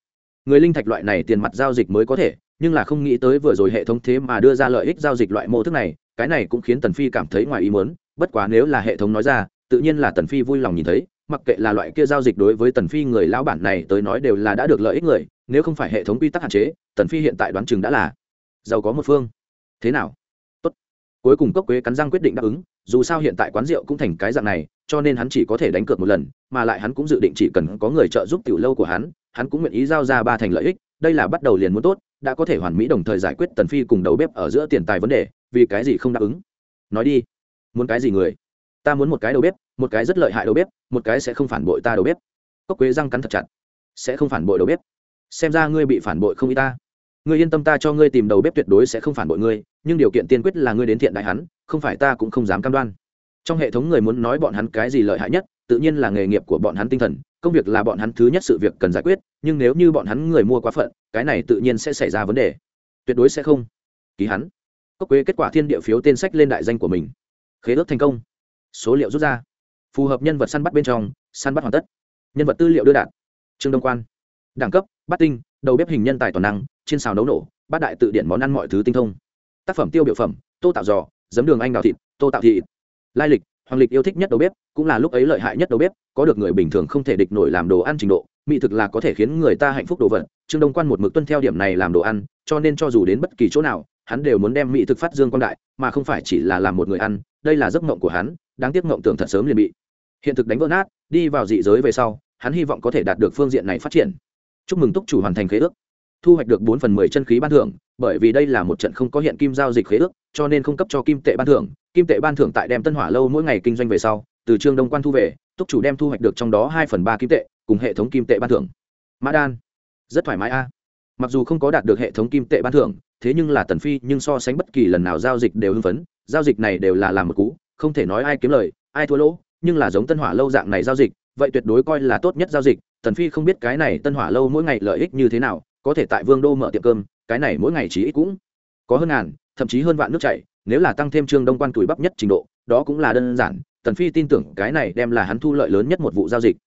Người linh thạch loại này tiền mặt giao dịch mới có thể, nhưng là không nghĩ tới vừa rồi hệ thống thế mà đưa ra lợi ích giao dịch loại mô thức này, cái này cũng khiến tần phi cảm thấy ngoài ý muốn, bất quá nếu là hệ thống nói ra tự nhiên là tần phi vui lòng nhìn thấy, mặc kệ là loại kia giao dịch đối với tần phi người lão bản này tới nói đều là đã được lợi ích người, nếu không phải hệ thống quy tắc hạn chế, tần phi hiện tại đoán chừng đã là giàu có một phương. Thế nào? Tốt. Cuối cùng cốc quế cắn răng quyết định đáp ứng, dù sao hiện tại quán rượu cũng thành cái dạng này, cho nên hắn chỉ có thể đánh cược một lần, mà lại hắn cũng dự định chỉ cần có người trợ giúp tiểu lâu của hắn hắn cũng nguyện ý giao ra ba thành lợi ích, đây là bắt đầu liền muốn tốt, đã có thể hoàn mỹ đồng thời giải quyết tần phi cùng đầu bếp ở giữa tiền tài vấn đề, vì cái gì không đáp ứng? Nói đi. Muốn cái gì người? Ta muốn một cái đầu bếp một cái rất lợi hại đầu bếp, một cái sẽ không phản bội ta đầu bếp. Cốc quế răng cắn thật chặt. Sẽ không phản bội đầu bếp. Xem ra ngươi bị phản bội không y ta. Ngươi yên tâm ta cho ngươi tìm đầu bếp tuyệt đối sẽ không phản bội ngươi, nhưng điều kiện tiên quyết là ngươi đến thiện đại hắn, không phải ta cũng không dám cam đoan. Trong hệ thống người muốn nói bọn hắn cái gì lợi hại nhất, tự nhiên là nghề nghiệp của bọn hắn tinh thần, công việc là bọn hắn thứ nhất sự việc cần giải quyết, nhưng nếu như bọn hắn người mua quá phận, cái này tự nhiên sẽ xảy ra vấn đề. Tuyệt đối sẽ không. Ký hắn. Cốc quế kết quả thiên địa phiếu tên sách lên đại danh của mình. Khế ước thành công. Số liệu rút ra phù hợp nhân vật săn bắt bên trong, săn bắt hoàn tất. Nhân vật tư liệu đưa đạt. Trương đông quan. Đẳng cấp, bát tinh, đầu bếp hình nhân tài toàn năng trên xào nấu nổ, bát đại tự điện món ăn mọi thứ tinh thông. Tác phẩm tiêu biểu phẩm, tô tạo giò, giấm đường anh đào thịt, tô tạo thịt. Lai lịch, hoàng lịch yêu thích nhất đầu bếp, cũng là lúc ấy lợi hại nhất đầu bếp, có được người bình thường không thể địch nổi làm đồ ăn trình độ, mỹ thực là có thể khiến người ta hạnh phúc đồ vật. Trương đông quan một mực tuân theo điểm này làm đồ ăn, cho nên cho dù đến bất kỳ chỗ nào, hắn đều muốn đem mỹ thực phát dương quan đại, mà không phải chỉ là làm một người ăn, đây là giấc mộng của hắn, đáng tiếc mộng tưởng thật sớm liền bị hiện thực đánh vỡ nát, đi vào dị giới về sau, hắn hy vọng có thể đạt được phương diện này phát triển. Chúc mừng túc chủ hoàn thành khế ước. Thu hoạch được bốn phần mười chân khí ban thưởng, bởi vì đây là một trận không có hiện kim giao dịch khế ước, cho nên không cấp cho kim tệ ban thưởng. Kim tệ ban thưởng tại đem tân hỏa lâu mỗi ngày kinh doanh về sau, từ trương đông quan thu về, túc chủ đem thu hoạch được trong đó hai phần ba kim tệ, cùng hệ thống kim tệ ban thưởng. Mã đan, rất thoải mái a. Mặc dù không có đạt được hệ thống kim tệ ban thưởng, thế nhưng là tần phi nhưng so sánh bất kỳ lần nào giao dịch đều hưng phấn. Giao dịch này đều là làm một cú, không thể nói ai kiếm lời, ai thua lỗ nhưng là giống tân hỏa lâu dạng này giao dịch, vậy tuyệt đối coi là tốt nhất giao dịch, tần phi không biết cái này tân hỏa lâu mỗi ngày lợi ích như thế nào, có thể tại vương đô mở tiệm cơm, cái này mỗi ngày chỉ ít cũng có hơn ngàn, thậm chí hơn vạn nước chảy, nếu là tăng thêm trương đông quan tuổi bắp nhất trình độ, đó cũng là đơn giản, tần phi tin tưởng cái này đem là hắn thu lợi lớn nhất một vụ giao dịch.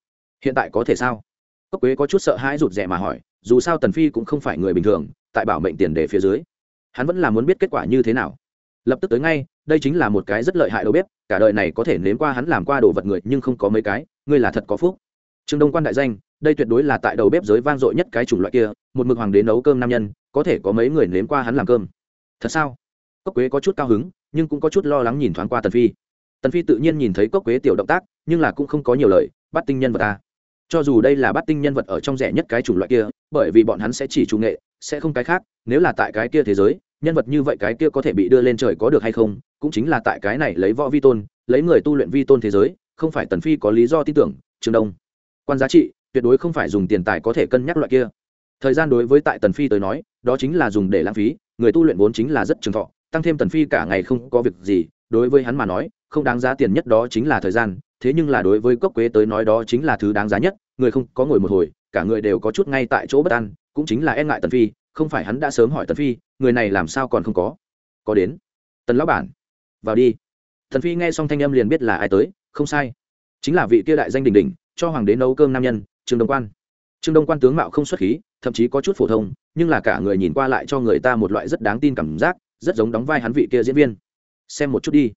Hiện tại có thể sao? Cốc quế có chút sợ hãi rụt rè mà hỏi, dù sao tần phi cũng không phải người bình thường, tại bảo mệnh tiền đề phía dưới, hắn vẫn là muốn biết kết quả như thế nào. Lập tức tới ngay, đây chính là một cái rất lợi hại đầu bếp cả đời này có thể nếm qua hắn làm qua đồ vật người, nhưng không có mấy cái, ngươi là thật có phúc. Trương đông quan đại danh, đây tuyệt đối là tại đầu bếp giới vang dội nhất cái chủng loại kia, một mực hoàng đế nấu cơm nam nhân, có thể có mấy người nếm qua hắn làm cơm. Thật sao? Cốc quế có chút cao hứng, nhưng cũng có chút lo lắng nhìn thoáng qua tần phi. Tần phi tự nhiên nhìn thấy cốc quế tiểu động tác, nhưng là cũng không có nhiều lời, bắt tinh nhân vật ta cho dù đây là bắt tinh nhân vật ở trong rẻ nhất cái chủng loại kia, bởi vì bọn hắn sẽ chỉ chủ nghệ, sẽ không cái khác, nếu là tại cái kia thế giới nhân vật như vậy cái kia có thể bị đưa lên trời có được hay không, cũng chính là tại cái này lấy võ vi tôn, lấy người tu luyện vi tôn thế giới, không phải tần phi có lý do tin tưởng trường đông. Quan giá trị, tuyệt đối không phải dùng tiền tài có thể cân nhắc loại kia. Thời gian đối với tại tần phi tới nói, đó chính là dùng để lãng phí, người tu luyện vốn chính là rất trường thọ, tăng thêm tần phi cả ngày không có việc gì, đối với hắn mà nói, không đáng giá tiền nhất đó chính là thời gian, thế nhưng là đối với cốc quế tới nói đó chính là thứ đáng giá nhất, người không có ngồi một hồi, cả người đều có chút ngay tại chỗ bất an, cũng chính là e ngại tần phi không phải hắn đã sớm hỏi tần phi, người này làm sao còn không có? Có đến. Tần lão bản, vào đi. Tần phi nghe xong thanh âm liền biết là ai tới, không sai. Chính là vị kia đại danh đình đình cho hoàng đế nấu cơm nam nhân, trương đông quan. Trương đông quan tướng mạo không xuất khí, thậm chí có chút phổ thông, nhưng là cả người nhìn qua lại cho người ta một loại rất đáng tin cảm giác, rất giống đóng vai hắn vị kia diễn viên. Xem một chút đi.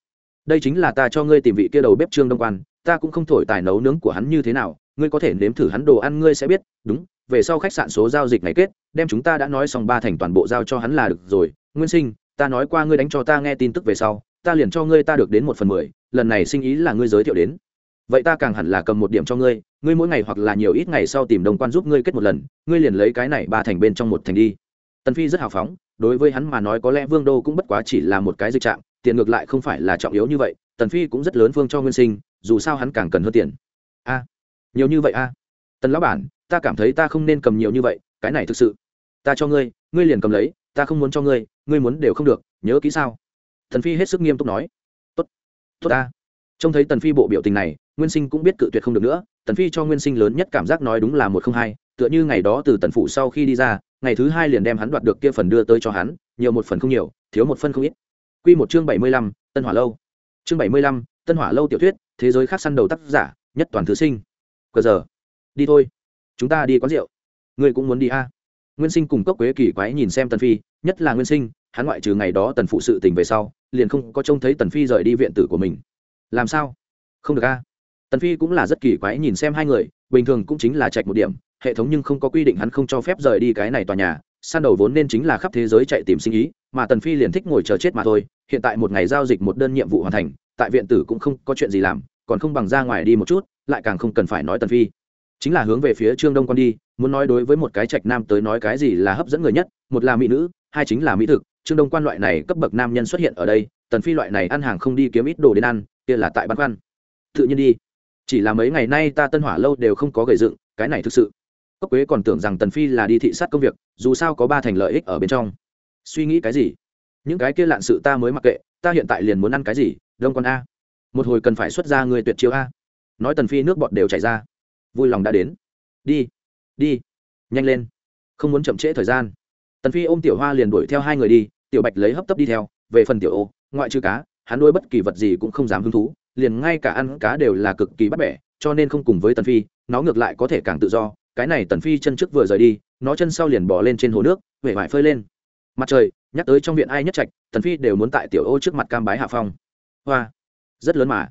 Đây chính là ta cho ngươi tìm vị kia đầu bếp trương đông quan, ta cũng không thổi tài nấu nướng của hắn như thế nào ngươi có thể nếm thử hắn đồ ăn, ngươi sẽ biết. Đúng, về sau khách sạn số giao dịch ngày kết, đem chúng ta đã nói xong ba thành toàn bộ giao cho hắn là được rồi. Nguyên sinh, ta nói qua ngươi đánh cho ta nghe tin tức về sau, ta liền cho ngươi ta được đến một phần mười, lần này sinh ý là ngươi giới thiệu đến. Vậy ta càng hẳn là cầm một điểm cho ngươi ngươi mỗi ngày hoặc là nhiều ít ngày sau tìm đồng quan giúp ngươi kết một lần, ngươi liền lấy cái này ba thành bên trong một thành đi. Tần phi rất hào phóng, đối với hắn mà nói có lẽ vương đô cũng bất quá chỉ là một cái dịch trạng tiền ngược lại không phải là trọng yếu như vậy, tần phi cũng rất lớn phương cho nguyên sinh, dù sao hắn càng cần hơn tiền. A nhiều như vậy a. Tần lão bản ta cảm thấy ta không nên cầm nhiều như vậy cái này thực sự. Ta cho ngươi ngươi liền cầm lấy ta không muốn cho ngươi ngươi muốn đều không được nhớ kỹ sao? Tần phi hết sức nghiêm túc nói. Tốt tốt ta. Trông thấy tần phi bộ biểu tình này nguyên sinh cũng biết cự tuyệt không được nữa. Tần phi cho nguyên sinh lớn nhất cảm giác nói đúng là một không hai tựa như ngày đó từ tần phủ sau khi đi ra ngày thứ hai liền đem hắn đoạt được kia phần đưa tới cho hắn nhiều một phần không nhiều thiếu một phần không ít. Quy một chương bảy mươi lăm, tân hỏa lâu. Chương bảy mươi lăm, tân hỏa lâu tiểu thuyết thế giới khác săn đầu tác giả nhất toàn thứ sinh cờ giờ. Đi thôi. Chúng ta đi quán rượu. Ngươi cũng muốn đi a nguyên sinh cùng cốc quế kỳ quái nhìn xem tần phi, nhất là nguyên sinh, hắn ngoại trừ ngày đó tần phụ sự tình về sau, liền không có trông thấy tần phi rời đi viện tử của mình. Làm sao? Không được a tần phi cũng là rất kỳ quái nhìn xem hai người, bình thường cũng chính là chạy một điểm, hệ thống nhưng không có quy định hắn không cho phép rời đi cái này tòa nhà, san đầu vốn nên chính là khắp thế giới chạy tìm sinh ý, mà tần phi liền thích ngồi chờ chết mà thôi, hiện tại một ngày giao dịch một đơn nhiệm vụ hoàn thành, tại viện tử cũng không có chuyện gì làm còn không bằng ra ngoài đi một chút, lại càng không cần phải nói tần phi. Chính là hướng về phía trương đông con đi, muốn nói đối với một cái trạch nam tới nói cái gì là hấp dẫn người nhất, một là mỹ nữ, hai chính là mỹ thực. Trương đông quan loại này cấp bậc nam nhân xuất hiện ở đây, tần phi loại này ăn hàng không đi kiếm ít đồ đến ăn, kia là tại băn khoăn. Tự nhiên đi. Chỉ là mấy ngày nay ta tân hỏa lâu đều không có gầy dựng, cái này thực sự. Cốc quế còn tưởng rằng tần phi là đi thị sát công việc, dù sao có ba thành lợi ích ở bên trong. Suy nghĩ cái gì? Những cái kia lạn sự ta mới mặc kệ, ta hiện tại liền muốn ăn cái gì? Đông con a một hồi cần phải xuất ra người tuyệt chiêu a. Nói tần phi nước bọt đều chảy ra. Vui lòng đã đến. Đi đi, nhanh lên. Không muốn chậm trễ thời gian. Tần phi ôm tiểu hoa liền đuổi theo hai người đi, tiểu bạch lấy hấp tấp đi theo, về phần tiểu ô, ngoại trừ cá, hắn nuôi bất kỳ vật gì cũng không dám hứng thú, liền ngay cả ăn cá đều là cực kỳ bắt bẻ, cho nên không cùng với tần phi, nó ngược lại có thể càng tự do. Cái này tần phi chân trước vừa rời đi, nó chân sau liền bỏ lên trên hồ nước vể vải phơi lên. Mặt trời, nhắc tới trong viện ai nhất trạch, tần phi đều muốn tại tiểu ô trước mặt cam bái hạ phong. Hoa rất lớn mà.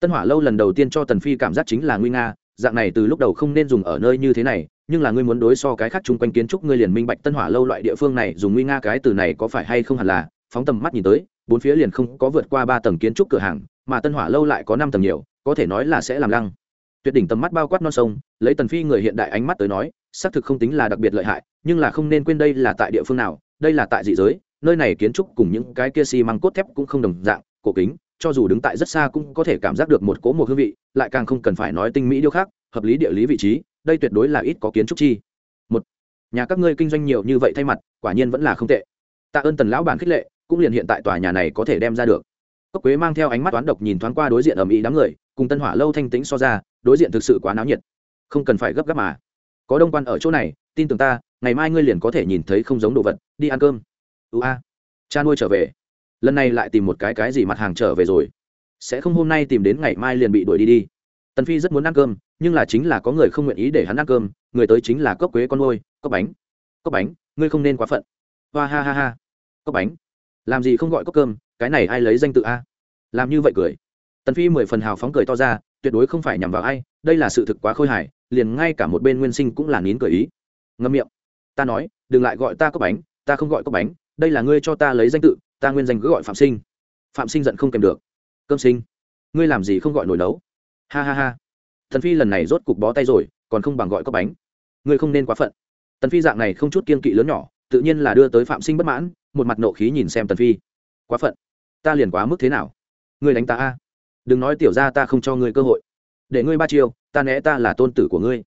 Tân hỏa lâu lần đầu tiên cho tần phi cảm giác chính là nguy nga, dạng này từ lúc đầu không nên dùng ở nơi như thế này, nhưng là ngươi muốn đối so cái khác chung quanh kiến trúc ngươi liền minh bạch tân hỏa lâu loại địa phương này dùng nguy nga cái từ này có phải hay không hẳn là, phóng tầm mắt nhìn tới, bốn phía liền không có vượt qua ba tầng kiến trúc cửa hàng, mà tân hỏa lâu lại có năm tầng nhiều, có thể nói là sẽ làm lăng. Tuyệt đỉnh tầm mắt bao quát non sông, lấy tần phi người hiện đại ánh mắt tới nói, xác thực không tính là đặc biệt lợi hại, nhưng là không nên quên đây là tại địa phương nào, đây là tại dị giới, nơi này kiến trúc cùng những cái kia xi măng cốt thép cũng không đồng dạng, cổ kính cho dù đứng tại rất xa cũng có thể cảm giác được một cỗ một hương vị, lại càng không cần phải nói tinh mỹ điêu khắc, hợp lý địa lý vị trí, đây tuyệt đối là ít có kiến trúc chi. Một, nhà các ngươi kinh doanh nhiều như vậy thay mặt, quả nhiên vẫn là không tệ. Tạ ơn tần lão bản khích lệ, cũng liền hiện tại tòa nhà này có thể đem ra được. Cốc quế mang theo ánh mắt toán độc nhìn thoáng qua đối diện ầm ĩ đám người, cùng tân hỏa lâu thanh tĩnh so ra, đối diện thực sự quá náo nhiệt. Không cần phải gấp gáp mà. Có đông quan ở chỗ này, tin tưởng ta, ngày mai ngươi liền có thể nhìn thấy không giống đồ vật, đi ăn cơm. Ưu a. Cha nuôi trở về lần này lại tìm một cái cái gì mặt hàng trở về rồi. Sẽ không hôm nay tìm đến ngày mai liền bị đuổi đi đi. Tần phi rất muốn ăn cơm, nhưng là chính là có người không nguyện ý để hắn ăn cơm, người tới chính là cốc quế con nuôi, cốc bánh. Cốc bánh, ngươi không nên quá phận. Hoa ha ha ha. Cốc bánh. Làm gì không gọi cốc cơm, cái này ai lấy danh tự a? Làm như vậy cười. Tần phi mười phần hào phóng cười to ra, tuyệt đối không phải nhằm vào ai, đây là sự thực quá khôi hài, liền ngay cả một bên nguyên sinh cũng là nín cười ý. Ngâm miệng. Ta nói, đừng lại gọi ta cốc bánh, ta không gọi cốc bánh, đây là ngươi cho ta lấy danh tự ta nguyên danh cứ gọi phạm sinh. Phạm sinh giận không kèm được. Cơm sinh, ngươi làm gì không gọi nổi nấu? Ha ha ha. Thần phi lần này rốt cục bó tay rồi, còn không bằng gọi cốc bánh. Ngươi không nên quá phận. Tần phi dạng này không chút kiên kỵ lớn nhỏ, tự nhiên là đưa tới phạm sinh bất mãn, một mặt nộ khí nhìn xem tần phi. Quá phận. Ta liền quá mức thế nào? Ngươi đánh ta a. Đừng nói tiểu ra ta không cho ngươi cơ hội. Để ngươi ba chiêu, ta né ta là tôn tử của ngươi.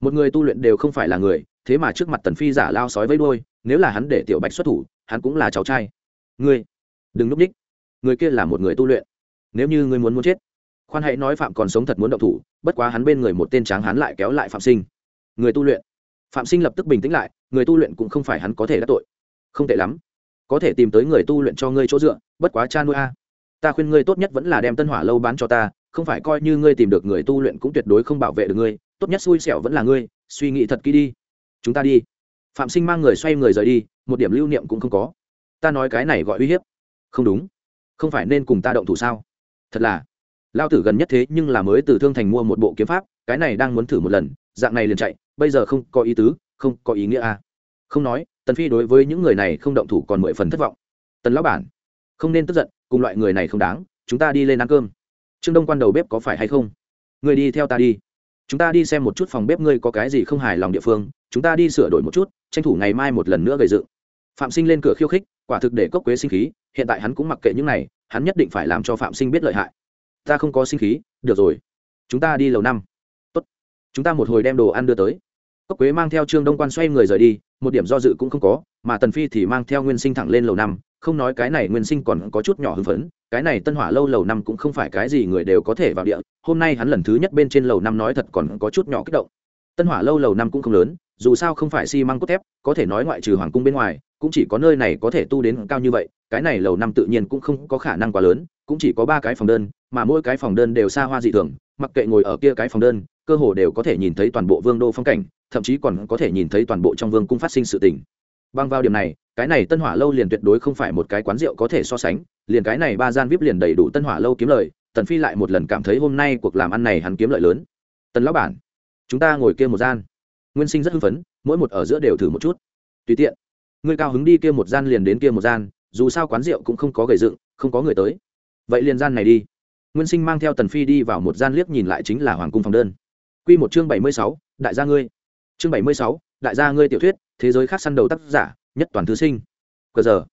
Một người tu luyện đều không phải là người, thế mà trước mặt tần phi giả lao sói với đôi nếu là hắn để tiểu bạch xuất thủ, hắn cũng là cháu trai ngươi, đừng núp ních. Người kia là một người tu luyện. Nếu như ngươi muốn muốn chết, khoan hãy nói phạm còn sống thật muốn động thủ, bất quá hắn bên người một tên tráng hắn lại kéo lại phạm sinh. Người tu luyện. Phạm sinh lập tức bình tĩnh lại, người tu luyện cũng không phải hắn có thể đắc tội. Không tệ lắm. Có thể tìm tới người tu luyện cho ngươi chỗ dựa, bất quá cha nuôi a. Ta khuyên ngươi tốt nhất vẫn là đem tân hỏa lâu bán cho ta, không phải coi như ngươi tìm được người tu luyện cũng tuyệt đối không bảo vệ được ngươi, tốt nhất xui xẻo vẫn là ngươi, suy nghĩ thật kỹ đi. Chúng ta đi. Phạm sinh mang người xoay người rời đi, một điểm lưu niệm cũng không có ta nói cái này gọi uy hiếp. Không đúng. Không phải nên cùng ta động thủ sao? Thật là. Lao tử gần nhất thế nhưng là mới từ thương thành mua một bộ kiếm pháp, cái này đang muốn thử một lần, dạng này liền chạy, bây giờ không có ý tứ, không có ý nghĩa à. không nói, tần phi đối với những người này không động thủ còn mười phần thất vọng. Tần lão bản, không nên tức giận, cùng loại người này không đáng, chúng ta đi lên ăn cơm. Trương đông quan đầu bếp có phải hay không? Người đi theo ta đi. Chúng ta đi xem một chút phòng bếp ngươi có cái gì không hài lòng địa phương, chúng ta đi sửa đổi một chút, tranh thủ ngày mai một lần nữa gây dựng. Phạm sinh lên cửa khiêu khích quả thực để cốc quế sinh khí, hiện tại hắn cũng mặc kệ những này, hắn nhất định phải làm cho phạm sinh biết lợi hại. Ta không có sinh khí, được rồi. Chúng ta đi lầu năm. Tốt. Chúng ta một hồi đem đồ ăn đưa tới. Cốc quế mang theo trương đông quan xoay người rời đi, một điểm do dự cũng không có, mà tần phi thì mang theo nguyên sinh thẳng lên lầu năm, không nói cái này nguyên sinh còn có chút nhỏ hưng phấn, cái này tân hỏa lâu lầu năm cũng không phải cái gì người đều có thể vào địa, hôm nay hắn lần thứ nhất bên trên lầu năm nói thật còn có chút nhỏ kích động. Tân hỏa lâu lầu năm cũng không lớn, dù sao không phải xi cốt thép, có thể nói ngoại trừ hoàng cung bên ngoài cũng chỉ có nơi này có thể tu đến cao như vậy, cái này lầu năm tự nhiên cũng không có khả năng quá lớn, cũng chỉ có ba cái phòng đơn, mà mỗi cái phòng đơn đều xa hoa dị thường, mặc kệ ngồi ở kia cái phòng đơn, cơ hồ đều có thể nhìn thấy toàn bộ vương đô phong cảnh, thậm chí còn có thể nhìn thấy toàn bộ trong vương cung phát sinh sự tình. Bằng vào điểm này, cái này tân hỏa lâu liền tuyệt đối không phải một cái quán rượu có thể so sánh, liền cái này ba gian vip liền đầy đủ tân hỏa lâu kiếm lời, tần phi lại một lần cảm thấy hôm nay cuộc làm ăn này hắn kiếm lợi lớn. Tần lão bản, chúng ta ngồi kia một gian. Nguyên sinh rất hưng phấn, mỗi một ở giữa đều thử một chút. Tùy tiện ngươi cao hứng đi kia một gian liền đến kia một gian dù sao quán rượu cũng không có gầy dựng không có người tới. Vậy liền gian này đi. Nguyên sinh mang theo tần phi đi vào một gian liếc nhìn lại chính là hoàng cung phòng đơn. Quy một chương bảy mươi sáu, đại gia ngươi. Chương bảy mươi sáu, đại gia ngươi tiểu thuyết thế giới khác săn đầu tác giả nhất toàn thứ sinh. Cờ giờ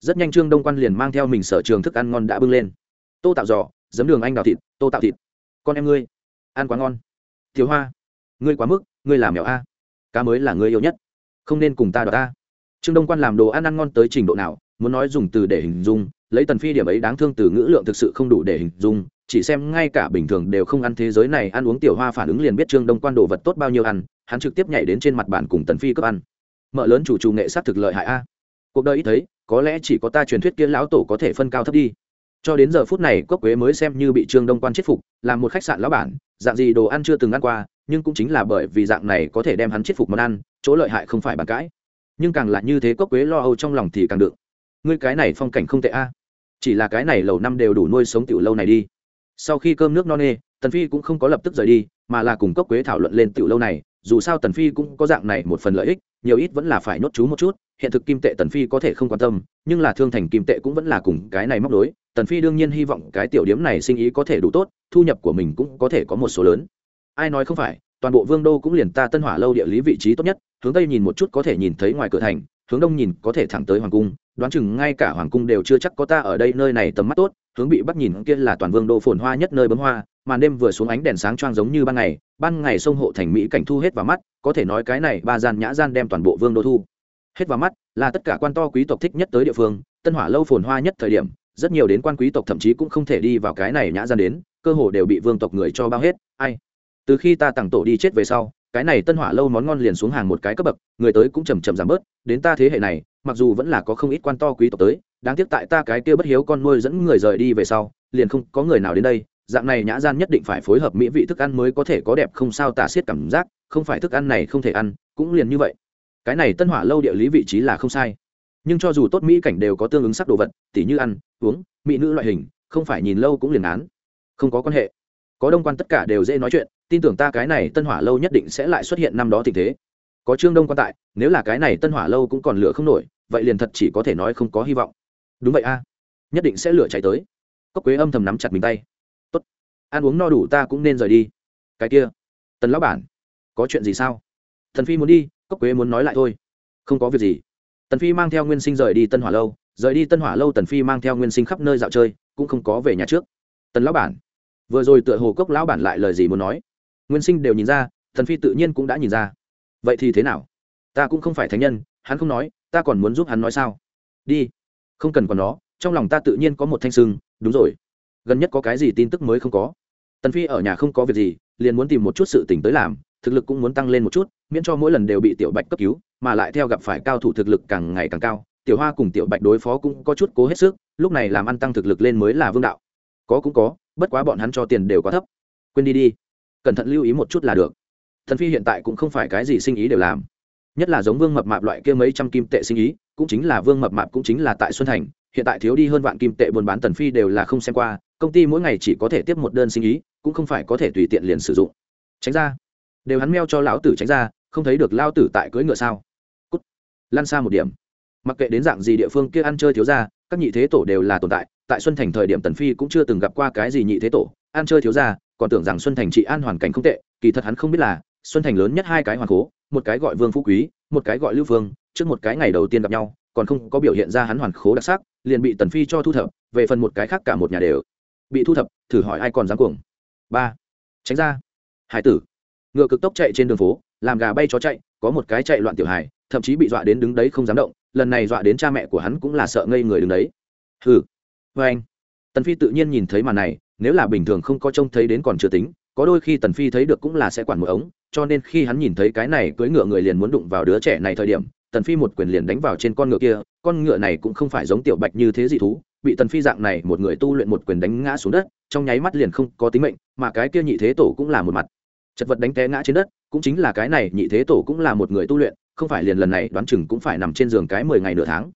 rất nhanh trương đông quan liền mang theo mình sở trường thức ăn ngon đã bưng lên. Tô tạo giò giấm đường anh đào thịt tô tạo thịt. Con em ngươi ăn quá ngon. Thiếu hoa ngươi quá mức ngươi làm mèo a cá mới là ngươi yêu nhất không nên cùng ta đọc ta trương đông quan làm đồ ăn ăn ngon tới trình độ nào, muốn nói dùng từ để hình dung, lấy tần phi điểm ấy đáng thương từ ngữ lượng thực sự không đủ để hình dung, chỉ xem ngay cả bình thường đều không ăn thế giới này, ăn uống tiểu hoa phản ứng liền biết trương đông quan đồ vật tốt bao nhiêu ăn, hắn trực tiếp nhảy đến trên mặt bàn cùng tần phi cướp ăn. Mợ lớn chủ trù nghệ sát thực lợi hại a. Cuộc đời ít thấy, có lẽ chỉ có ta truyền thuyết kia lão tổ có thể phân cao thấp đi. Cho đến giờ phút này, cốc quế mới xem như bị trương đông quan chết phục làm một khách sạn lão bản, dạng gì đồ ăn chưa từng ăn qua, nhưng cũng chính là bởi vì dạng này có thể đem hắn chết phục món ăn, chỗ lợi hại không phải bàn cãi nhưng càng là như thế cốc quế lo âu trong lòng thì càng đựng ngươi cái này phong cảnh không tệ a. Chỉ là cái này lầu năm đều đủ nuôi sống tiểu lâu này đi. Sau khi cơm nước no nê, tần phi cũng không có lập tức rời đi, mà là cùng cốc quế thảo luận lên tiểu lâu này. Dù sao tần phi cũng có dạng này một phần lợi ích, nhiều ít vẫn là phải nốt chú một chút. Hiện thực kim tệ tần phi có thể không quan tâm, nhưng là thương thành kim tệ cũng vẫn là cùng cái này móc đối tần phi đương nhiên hy vọng cái tiểu điểm này sinh ý có thể đủ tốt, thu nhập của mình cũng có thể có một số lớn. Ai nói không phải, toàn bộ vương đô cũng liền ta tân hỏa lâu địa lý vị trí tốt nhất hướng tây nhìn một chút có thể nhìn thấy ngoài cửa thành, hướng đông nhìn có thể thẳng tới hoàng cung, đoán chừng ngay cả hoàng cung đều chưa chắc có ta ở đây, nơi này tầm mắt tốt, hướng bị bắt nhìn kia là toàn vương đô phồn hoa nhất nơi bấm hoa, màn đêm vừa xuống ánh đèn sáng choang giống như ban ngày ban ngày sông hộ thành mỹ cảnh thu hết vào mắt, có thể nói cái này ba gian nhã gian đem toàn bộ vương đô thu hết vào mắt, là tất cả quan to quý tộc thích nhất tới địa phương, tân hỏa lâu phồn hoa nhất thời điểm, rất nhiều đến quan quý tộc thậm chí cũng không thể đi vào cái này nhã gian đến, cơ hồ đều bị vương tộc người cho bao hết, ai? Từ khi ta tặng tổ đi chết về sau cái này tân hỏa lâu món ngon liền xuống hàng một cái cấp bậc, người tới cũng chầm chậm giảm bớt, đến ta thế hệ này, mặc dù vẫn là có không ít quan to quý tộc tới, đáng tiếc tại ta cái kia bất hiếu con nuôi dẫn người rời đi về sau, liền không có người nào đến đây, dạng này nhã gian nhất định phải phối hợp mỹ vị thức ăn mới có thể có đẹp không sao tả xiết cảm giác, không phải thức ăn này không thể ăn, cũng liền như vậy. Cái này tân hỏa lâu địa lý vị trí là không sai. Nhưng cho dù tốt mỹ cảnh đều có tương ứng sắc đồ vật, tỉ như ăn, uống, mỹ nữ loại hình, không phải nhìn lâu cũng liền án. Không có quan hệ có đông quan tất cả đều dễ nói chuyện, tin tưởng ta cái này tân hỏa lâu nhất định sẽ lại xuất hiện năm đó tình thế. Có trương đông quan tại, nếu là cái này tân hỏa lâu cũng còn lửa không nổi, vậy liền thật chỉ có thể nói không có hy vọng. Đúng vậy a, nhất định sẽ lửa chạy tới. Cốc quế âm thầm nắm chặt mình tay. Tốt, ăn uống no đủ ta cũng nên rời đi. Cái kia, tần lão bản, có chuyện gì sao? Thần phi muốn đi, cốc quế muốn nói lại thôi. Không có việc gì. Tần phi mang theo nguyên sinh rời đi tân hỏa lâu, rời đi tân hỏa lâu tần phi mang theo nguyên sinh khắp nơi dạo chơi, cũng không có về nhà trước. Tần lão bản vừa rồi tựa hồ cốc lão bản lại lời gì muốn nói. Nguyên sinh đều nhìn ra, thần phi tự nhiên cũng đã nhìn ra. Vậy thì thế nào? Ta cũng không phải thánh nhân, hắn không nói, ta còn muốn giúp hắn nói sao? Đi. Không cần còn nó, trong lòng ta tự nhiên có một thanh sưng đúng rồi. Gần nhất có cái gì tin tức mới không có? Tần phi ở nhà không có việc gì, liền muốn tìm một chút sự tỉnh tới làm, thực lực cũng muốn tăng lên một chút, miễn cho mỗi lần đều bị tiểu bạch cấp cứu, mà lại theo gặp phải cao thủ thực lực càng ngày càng cao, tiểu hoa cùng tiểu bạch đối phó cũng có chút cố hết sức, lúc này làm ăn tăng thực lực lên mới là vương đạo. Có cũng có bất quá bọn hắn cho tiền đều quá thấp. Quên đi đi, cẩn thận lưu ý một chút là được. Thần phi hiện tại cũng không phải cái gì sinh ý đều làm. Nhất là giống vương mập mạp loại kia mấy trăm kim tệ sinh ý, cũng chính là vương mập mạp cũng chính là tại xuân thành, hiện tại thiếu đi hơn vạn kim tệ buôn bán tần phi đều là không xem qua, công ty mỗi ngày chỉ có thể tiếp một đơn sinh ý, cũng không phải có thể tùy tiện liền sử dụng. Tránh ra. Đều hắn meo cho lão tử tránh ra, không thấy được lao tử tại cưỡi ngựa sao? Cút. Lăn xa một điểm. Mặc kệ đến dạng gì địa phương kia ăn chơi thiếu ra các nhị thế tổ đều là tồn tại tại xuân thành thời điểm tần phi cũng chưa từng gặp qua cái gì nhị thế tổ, an chơi thiếu ra còn tưởng rằng xuân thành trị an hoàn cảnh không tệ, kỳ thật hắn không biết là xuân thành lớn nhất hai cái hoàng cố, một cái gọi vương phú quý, một cái gọi lưu vương trước một cái ngày đầu tiên gặp nhau, còn không có biểu hiện ra hắn hoàn khố đặc sắc, liền bị tần phi cho thu thập, về phần một cái khác cả một nhà đều bị thu thập, thử hỏi ai còn dám cuồng. Ba. Tránh ra. Hải tử. Ngựa cực tốc chạy trên đường phố, làm gà bay chó chạy, có một cái chạy loạn tiểu hải thậm chí bị dọa đến đứng đấy không dám động, lần này dọa đến cha mẹ của hắn cũng là sợ ngây người đứng đấy. Hừ vê anh. Tần phi tự nhiên nhìn thấy màn này, nếu là bình thường không có trông thấy đến còn chưa tính, có đôi khi tần phi thấy được cũng là sẽ quản một ống, cho nên khi hắn nhìn thấy cái này cưỡi ngựa người liền muốn đụng vào đứa trẻ này thời điểm, tần phi một quyền liền đánh vào trên con ngựa kia, con ngựa này cũng không phải giống tiểu bạch như thế dị thú, bị tần phi dạng này một người tu luyện một quyền đánh ngã xuống đất, trong nháy mắt liền không có tính mệnh, mà cái kia nhị thế tổ cũng là một mặt. Chật vật đánh té ngã trên đất, cũng chính là cái này nhị thế tổ cũng là một người tu luyện, không phải liền lần này đoán chừng cũng phải nằm trên giường cái mười ngày nửa tháng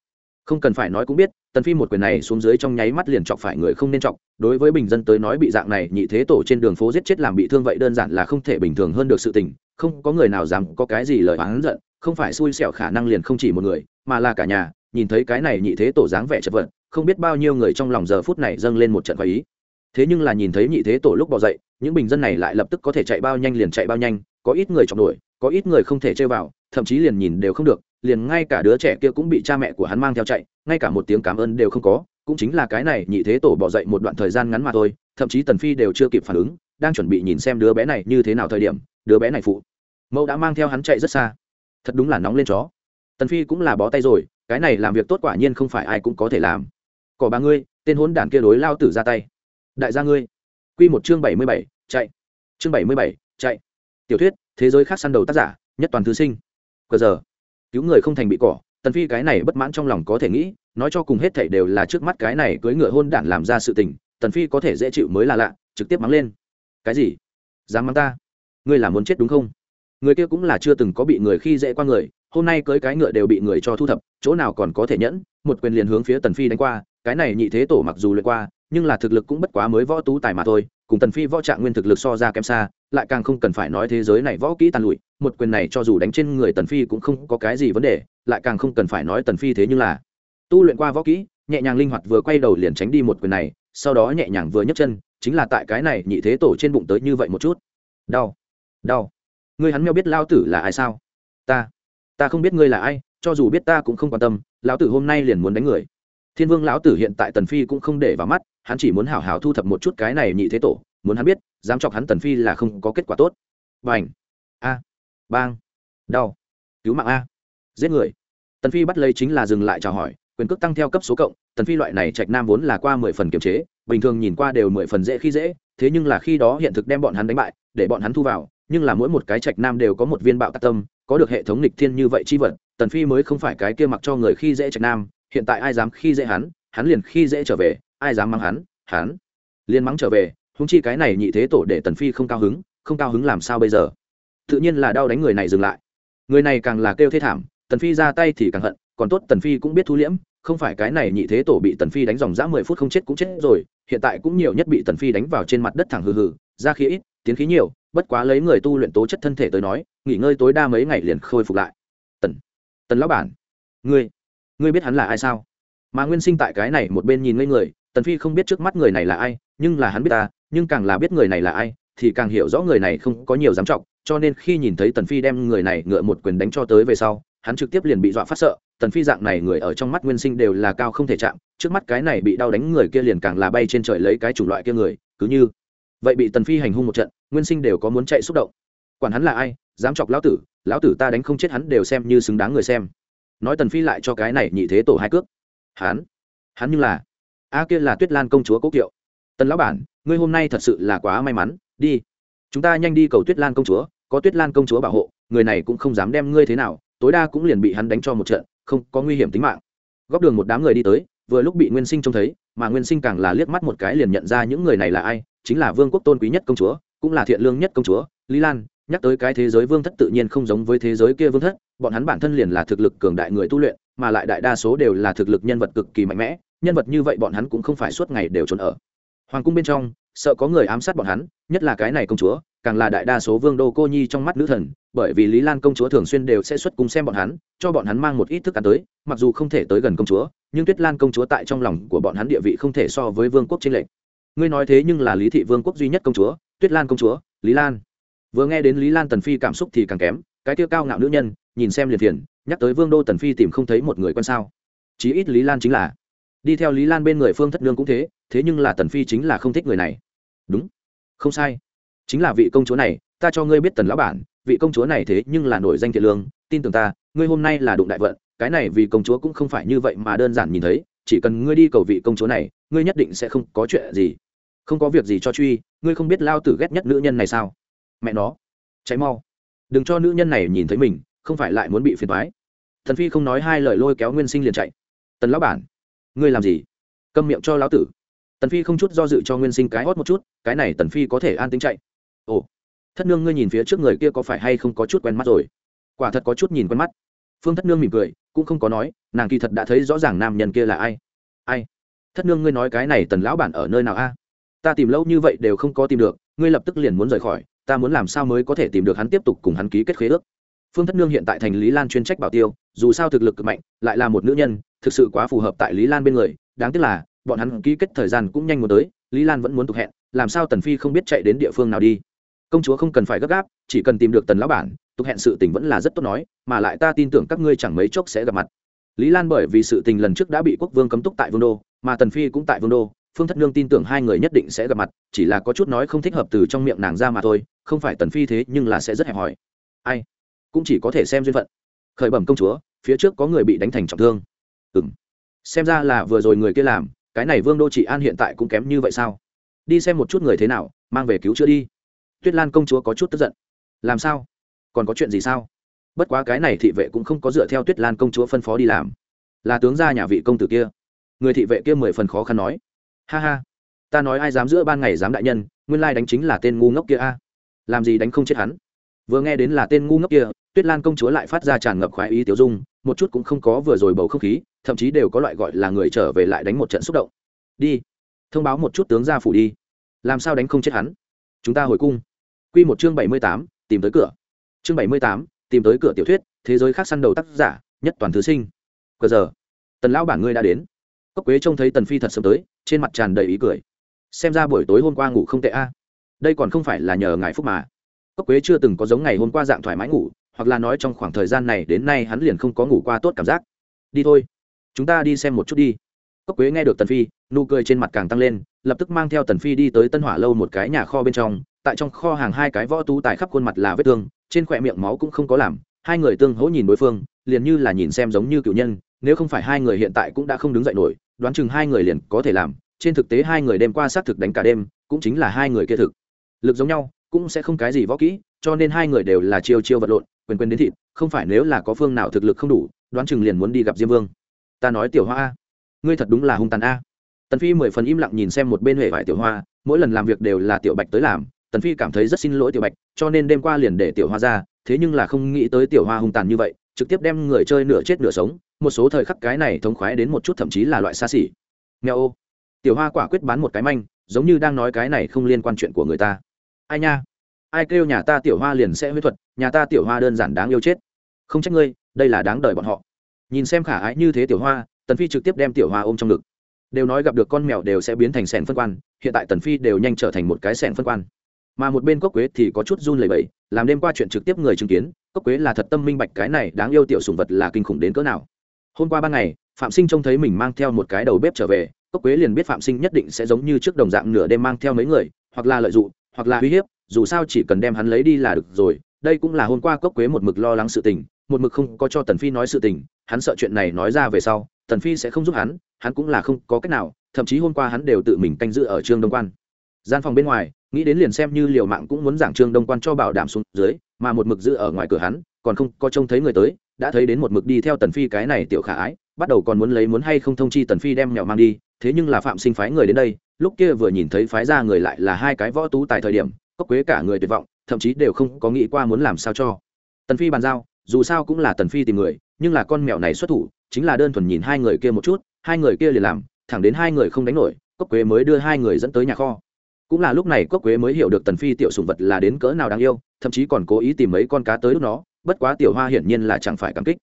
không cần phải nói cũng biết, tần phi một quyền này xuống dưới trong nháy mắt liền chọc phải người không nên chọc. Đối với bình dân tới nói bị dạng này, nhị thế tổ trên đường phố giết chết làm bị thương vậy đơn giản là không thể bình thường hơn được sự tình. Không có người nào dám có cái gì lời oán giận, không phải xui xẻo khả năng liền không chỉ một người, mà là cả nhà. Nhìn thấy cái này nhị thế tổ dáng vẻ chật vật, không biết bao nhiêu người trong lòng giờ phút này dâng lên một trận khoái ý. Thế nhưng là nhìn thấy nhị thế tổ lúc bỏ dậy, những bình dân này lại lập tức có thể chạy bao nhanh liền chạy bao nhanh, có ít người chọc đuổi, có ít người không thể chơi vào, thậm chí liền nhìn đều không được liền ngay cả đứa trẻ kia cũng bị cha mẹ của hắn mang theo chạy ngay cả một tiếng cảm ơn đều không có cũng chính là cái này nhị thế tổ bỏ dậy một đoạn thời gian ngắn mà thôi thậm chí tần phi đều chưa kịp phản ứng đang chuẩn bị nhìn xem đứa bé này như thế nào thời điểm đứa bé này phụ mẫu đã mang theo hắn chạy rất xa. Thật đúng là nóng lên chó. Tần phi cũng là bó tay rồi cái này làm việc tốt quả nhiên không phải ai cũng có thể làm. Cỏ ba ngươi tên hốn đản kia đối lao tử ra tay. Đại gia ngươi. Quy một chương bảy mươi bảy, chạy. Chương bảy mươi bảy, chạy. Tiểu thuyết thế giới khác săn đầu tác giả nhất toàn thứ sinh. Cờ giờ cứu người không thành bị cỏ, tần phi cái này bất mãn trong lòng có thể nghĩ, nói cho cùng hết thảy đều là trước mắt cái này cưới ngựa hôn đản làm ra sự tình, tần phi có thể dễ chịu mới là lạ, trực tiếp mắng lên. Cái gì? Dám mắng ta? Ngươi là muốn chết đúng không? Người kia cũng là chưa từng có bị người khi dễ qua người, hôm nay cưới cái ngựa đều bị người cho thu thập, chỗ nào còn có thể nhẫn, một quyền liền hướng phía tần phi đánh qua, cái này nhị thế tổ mặc dù lượt qua, nhưng là thực lực cũng bất quá mới võ tú tài mà thôi, cùng tần phi võ trạng nguyên thực lực so ra kém xa, lại càng không cần phải nói thế giới này võ kỹ tàn lụi một quyền này cho dù đánh trên người tần phi cũng không có cái gì vấn đề, lại càng không cần phải nói tần phi thế nhưng là. Tu luyện qua võ kỹ, nhẹ nhàng linh hoạt vừa quay đầu liền tránh đi một quyền này, sau đó nhẹ nhàng vừa nhấc chân, chính là tại cái này nhị thế tổ trên bụng tới như vậy một chút. Đau đau. Ngươi hắn meo biết lao tử là ai sao? Ta ta không biết ngươi là ai, cho dù biết ta cũng không quan tâm, lão tử hôm nay liền muốn đánh người. Thiên vương lão tử hiện tại tần phi cũng không để vào mắt, hắn chỉ muốn hảo hảo thu thập một chút cái này nhị thế tổ, muốn hắn biết, dám chọc hắn tần phi là không có kết quả tốt. Bành. A bang. Đau. Cứu mạng a. Giết người. Tần phi bắt lấy chính là dừng lại chào hỏi, quyền cước tăng theo cấp số cộng, tần phi loại này trạch nam vốn là qua mười phần kiềm chế, bình thường nhìn qua đều mười phần dễ khi dễ, thế nhưng là khi đó hiện thực đem bọn hắn đánh bại, để bọn hắn thu vào, nhưng là mỗi một cái trạch nam đều có một viên bạo tạc tâm, có được hệ thống lịch thiên như vậy chi vật, tần phi mới không phải cái kia mặc cho người khi dễ trạch nam, hiện tại ai dám khi dễ hắn hắn liền khi dễ trở về, ai dám mắng hắn hắn liền mắng trở về húng chi cái này nhị thế tổ để tần phi không cao hứng, không cao hứng làm sao bây giờ? Tự nhiên là đau đánh người này dừng lại. Người này càng là kêu thế thảm, tần phi ra tay thì càng hận, còn tốt tần phi cũng biết thu liễm, không phải cái này nhị thế tổ bị tần phi đánh dòng dã mười phút không chết cũng chết rồi, hiện tại cũng nhiều nhất bị tần phi đánh vào trên mặt đất thẳng hừ hừ, ra khí ít, tiến khí nhiều, bất quá lấy người tu luyện tố chất thân thể tới nói, nghỉ ngơi tối đa mấy ngày liền khôi phục lại. Tần tần lão bản, ngươi ngươi biết hắn là ai sao? Mà nguyên sinh tại cái này một bên nhìn ngây người, tần phi không biết trước mắt người này là ai, nhưng là hắn biết ta, nhưng càng là biết người này là ai thì càng hiểu rõ người này không có nhiều dám trọng cho nên khi nhìn thấy tần phi đem người này ngựa một quyền đánh cho tới về sau, hắn trực tiếp liền bị dọa phát sợ. Tần phi dạng này người ở trong mắt nguyên sinh đều là cao không thể chạm, trước mắt cái này bị đau đánh người kia liền càng là bay trên trời lấy cái chủng loại kia người, cứ như vậy bị tần phi hành hung một trận, nguyên sinh đều có muốn chạy xúc động. Quản hắn là ai, dám chọc lão tử lão tử ta đánh không chết hắn đều xem như xứng đáng người xem. Nói tần phi lại cho cái này nhị thế tổ hai cước. Hắn hắn như là, a kia là tuyết lan công chúa cố kiệu. Tần lão bản, ngươi hôm nay thật sự là quá may mắn đi. Chúng ta nhanh đi cầu tuyết lan công chúa, có tuyết lan công chúa bảo hộ, người này cũng không dám đem ngươi thế nào, tối đa cũng liền bị hắn đánh cho một trận, không có nguy hiểm tính mạng. Góc đường một đám người đi tới, vừa lúc bị nguyên sinh trông thấy, mà nguyên sinh càng là liếc mắt một cái liền nhận ra những người này là ai, chính là vương quốc tôn quý nhất công chúa, cũng là thiện lương nhất công chúa, lý lan, nhắc tới cái thế giới vương thất tự nhiên không giống với thế giới kia vương thất, bọn hắn bản thân liền là thực lực cường đại người tu luyện, mà lại đại đa số đều là thực lực nhân vật cực kỳ mạnh mẽ, nhân vật như vậy bọn hắn cũng không phải suốt ngày đều trốn ở. Hoàng cung bên trong sợ có người ám sát bọn hắn, nhất là cái này công chúa, càng là đại đa số vương đô cô nhi trong mắt nữ thần, bởi vì lý lan công chúa thường xuyên đều sẽ xuất cung xem bọn hắn, cho bọn hắn mang một ít thức ăn tới, mặc dù không thể tới gần công chúa, nhưng tuyết lan công chúa tại trong lòng của bọn hắn địa vị không thể so với vương quốc trên lệnh ngươi nói thế nhưng là lý thị vương quốc duy nhất công chúa, tuyết lan công chúa, lý lan. Vừa nghe đến lý lan tần phi cảm xúc thì càng kém, cái tiêu cao ngạo nữ nhân, nhìn xem liền phiền, nhắc tới vương đô tần phi tìm không thấy một người quan sao. Chí ít lý lan chính là. Đi theo lý lan bên người phương thất nương cũng thế thế nhưng là tần phi chính là không thích người này đúng. Không sai. Chính là vị công chúa này, ta cho ngươi biết tần lão bản, vị công chúa này thế nhưng là nổi danh thiện lương, tin tưởng ta, ngươi hôm nay là đụng đại vận, cái này vì công chúa cũng không phải như vậy mà đơn giản nhìn thấy, chỉ cần ngươi đi cầu vị công chúa này, ngươi nhất định sẽ không có chuyện gì. Không có việc gì cho truy, ngươi không biết lao tử ghét nhất nữ nhân này sao? Mẹ nó. Cháy mau. Đừng cho nữ nhân này nhìn thấy mình, không phải lại muốn bị phiền thoái thần phi không nói hai lời lôi kéo nguyên sinh liền chạy. Tần lão bản, ngươi làm gì? Câm miệng cho lão tử tần phi không chút do dự cho nguyên sinh cái hót một chút, cái này tần phi có thể an tính chạy. Ồ, thất nương ngươi nhìn phía trước người kia có phải hay không có chút quen mắt rồi? Quả thật có chút nhìn quen mắt. Phương thất nương mỉm cười, cũng không có nói, nàng kỳ thật đã thấy rõ ràng nam nhân kia là ai. Ai? Thất nương ngươi nói cái này tần lão bản ở nơi nào a? Ta tìm lâu như vậy đều không có tìm được, ngươi lập tức liền muốn rời khỏi, ta muốn làm sao mới có thể tìm được hắn tiếp tục cùng hắn ký kết khế ước? Phương thất nương hiện tại thành lý lan chuyên trách bảo tiêu, dù sao thực lực cực mạnh, lại là một nữ nhân, thực sự quá phù hợp tại lý lan bên người, đáng tiếc là bọn hắn ký kết thời gian cũng nhanh muốn tới, lý lan vẫn muốn tục hẹn, làm sao tần phi không biết chạy đến địa phương nào đi? Công chúa không cần phải gấp gáp, chỉ cần tìm được tần lão bản, tục hẹn sự tình vẫn là rất tốt nói, mà lại ta tin tưởng các ngươi chẳng mấy chốc sẽ gặp mặt. Lý lan bởi vì sự tình lần trước đã bị quốc vương cấm túc tại vương đô, mà tần phi cũng tại vương đô, phương thất nương tin tưởng hai người nhất định sẽ gặp mặt, chỉ là có chút nói không thích hợp từ trong miệng nàng ra mà thôi, không phải tần phi thế nhưng là sẽ rất hẹp hòi. Ai? Cũng chỉ có thể xem duyên phận. Khởi bẩm công chúa, phía trước có người bị đánh thành trọng thương. Ừng xem ra là vừa rồi người kia làm cái này vương đô trị an hiện tại cũng kém như vậy sao? Đi xem một chút người thế nào, mang về cứu chữa đi. Tuyết lan công chúa có chút tức giận. Làm sao? Còn có chuyện gì sao? Bất quá cái này thị vệ cũng không có dựa theo tuyết lan công chúa phân phó đi làm. Là tướng gia nhà vị công tử kia. Người thị vệ kia mười phần khó khăn nói. Ha ha. Ta nói ai dám giữa ban ngày dám đại nhân, nguyên lai đánh chính là tên ngu ngốc kia a. Làm gì đánh không chết hắn? Vừa nghe đến là tên ngu ngốc kia, tuyết lan công chúa lại phát ra tràn ngập khoái ý tiểu dung, một chút cũng không có vừa rồi bầu không khí thậm chí đều có loại gọi là người trở về lại đánh một trận xúc động. Đi, thông báo một chút tướng gia phủ đi. Làm sao đánh không chết hắn? Chúng ta hồi cung. Quy một chương bảy mươi tám, tìm tới cửa. Chương bảy mươi tám, tìm tới cửa tiểu thuyết, thế giới khác săn đầu tác giả, nhất toàn thứ sinh. Cờ giờ, tần lão bản ngươi đã đến. Cốc quế trông thấy tần phi thật sớm tới, trên mặt tràn đầy ý cười. Xem ra buổi tối hôm qua ngủ không tệ a. Đây còn không phải là nhờ ngài phúc mà. Cốc quế chưa từng có giống ngày hôm qua dạng thoải mái ngủ, hoặc là nói trong khoảng thời gian này đến nay hắn liền không có ngủ qua tốt cảm giác. Đi thôi chúng ta đi xem một chút đi. Cốc quế nghe được tần phi, nụ cười trên mặt càng tăng lên, lập tức mang theo tần phi đi tới tân hỏa lâu một cái nhà kho bên trong. Tại trong kho hàng hai cái võ tú tài khắp khuôn mặt là vết thương, trên khỏe miệng máu cũng không có làm. Hai người tương hỗ nhìn đối phương, liền như là nhìn xem giống như cựu nhân, nếu không phải hai người hiện tại cũng đã không đứng dậy nổi, đoán chừng hai người liền có thể làm. Trên thực tế hai người đêm qua xác thực đánh cả đêm, cũng chính là hai người kia thực. Lực giống nhau, cũng sẽ không cái gì võ kỹ, cho nên hai người đều là chiêu chiêu vật lộn, quyền quyền đến thịt, không phải nếu là có phương nào thực lực không đủ, đoán chừng liền muốn đi gặp diêm vương ta nói tiểu hoa a, ngươi thật đúng là hung tàn a. Tần phi mười phần im lặng nhìn xem một bên hệ vải tiểu hoa, mỗi lần làm việc đều là tiểu bạch tới làm, tần phi cảm thấy rất xin lỗi tiểu bạch, cho nên đêm qua liền để tiểu hoa ra, thế nhưng là không nghĩ tới tiểu hoa hung tàn như vậy, trực tiếp đem người chơi nửa chết nửa sống, một số thời khắc cái này thống khoái đến một chút thậm chí là loại xa xỉ. Nghe ô, tiểu hoa quả quyết bán một cái manh, giống như đang nói cái này không liên quan chuyện của người ta. Ai nha, ai kêu nhà ta tiểu hoa liền sẽ huyết thuật, nhà ta tiểu hoa đơn giản đáng yêu chết. Không trách ngươi, đây là đáng đời bọn họ nhìn xem khả ái như thế tiểu hoa, tần phi trực tiếp đem tiểu hoa ôm trong ngực. Đều nói gặp được con mèo đều sẽ biến thành sẻn phân quan, hiện tại tần phi đều nhanh trở thành một cái sẻn phân quan. Mà một bên cốc quế thì có chút run lẩy bẩy, làm đêm qua chuyện trực tiếp người chứng kiến, cốc quế là thật tâm minh bạch cái này đáng yêu tiểu sùng vật là kinh khủng đến cỡ nào. Hôm qua ban ngày, phạm sinh trông thấy mình mang theo một cái đầu bếp trở về, cốc quế liền biết phạm sinh nhất định sẽ giống như trước đồng dạng nửa đêm mang theo mấy người, hoặc là lợi dụng, hoặc là uy hiếp, dù sao chỉ cần đem hắn lấy đi là được rồi, đây cũng là hôm qua cốc quế một mực lo lắng sự tình một mực không có cho tần phi nói sự tình, hắn sợ chuyện này nói ra về sau, tần phi sẽ không giúp hắn hắn cũng là không có cách nào, thậm chí hôm qua hắn đều tự mình canh giữ ở trương đông quan. Gian phòng bên ngoài, nghĩ đến liền xem như liều mạng cũng muốn giảng trương đông quan cho bảo đảm xuống dưới, mà một mực giữ ở ngoài cửa hắn, còn không có trông thấy người tới, đã thấy đến một mực đi theo tần phi cái này tiểu khả ái, bắt đầu còn muốn lấy muốn hay không thông chi tần phi đem mèo mang đi, thế nhưng là phạm sinh phái người đến đây, lúc kia vừa nhìn thấy phái ra người lại là hai cái võ tú tại thời điểm cốc quế cả người tuyệt vọng, thậm chí đều không có nghĩ qua muốn làm sao cho. Tần phi bàn giao dù sao cũng là tần phi tìm người, nhưng là con mèo này xuất thủ, chính là đơn thuần nhìn hai người kia một chút, hai người kia liền làm, thẳng đến hai người không đánh nổi, cốc quế mới đưa hai người dẫn tới nhà kho. Cũng là lúc này cốc quế mới hiểu được tần phi tiểu sùng vật là đến cỡ nào đáng yêu, thậm chí còn cố ý tìm mấy con cá tới lúc nó, bất quá tiểu hoa hiển nhiên là chẳng phải cảm kích.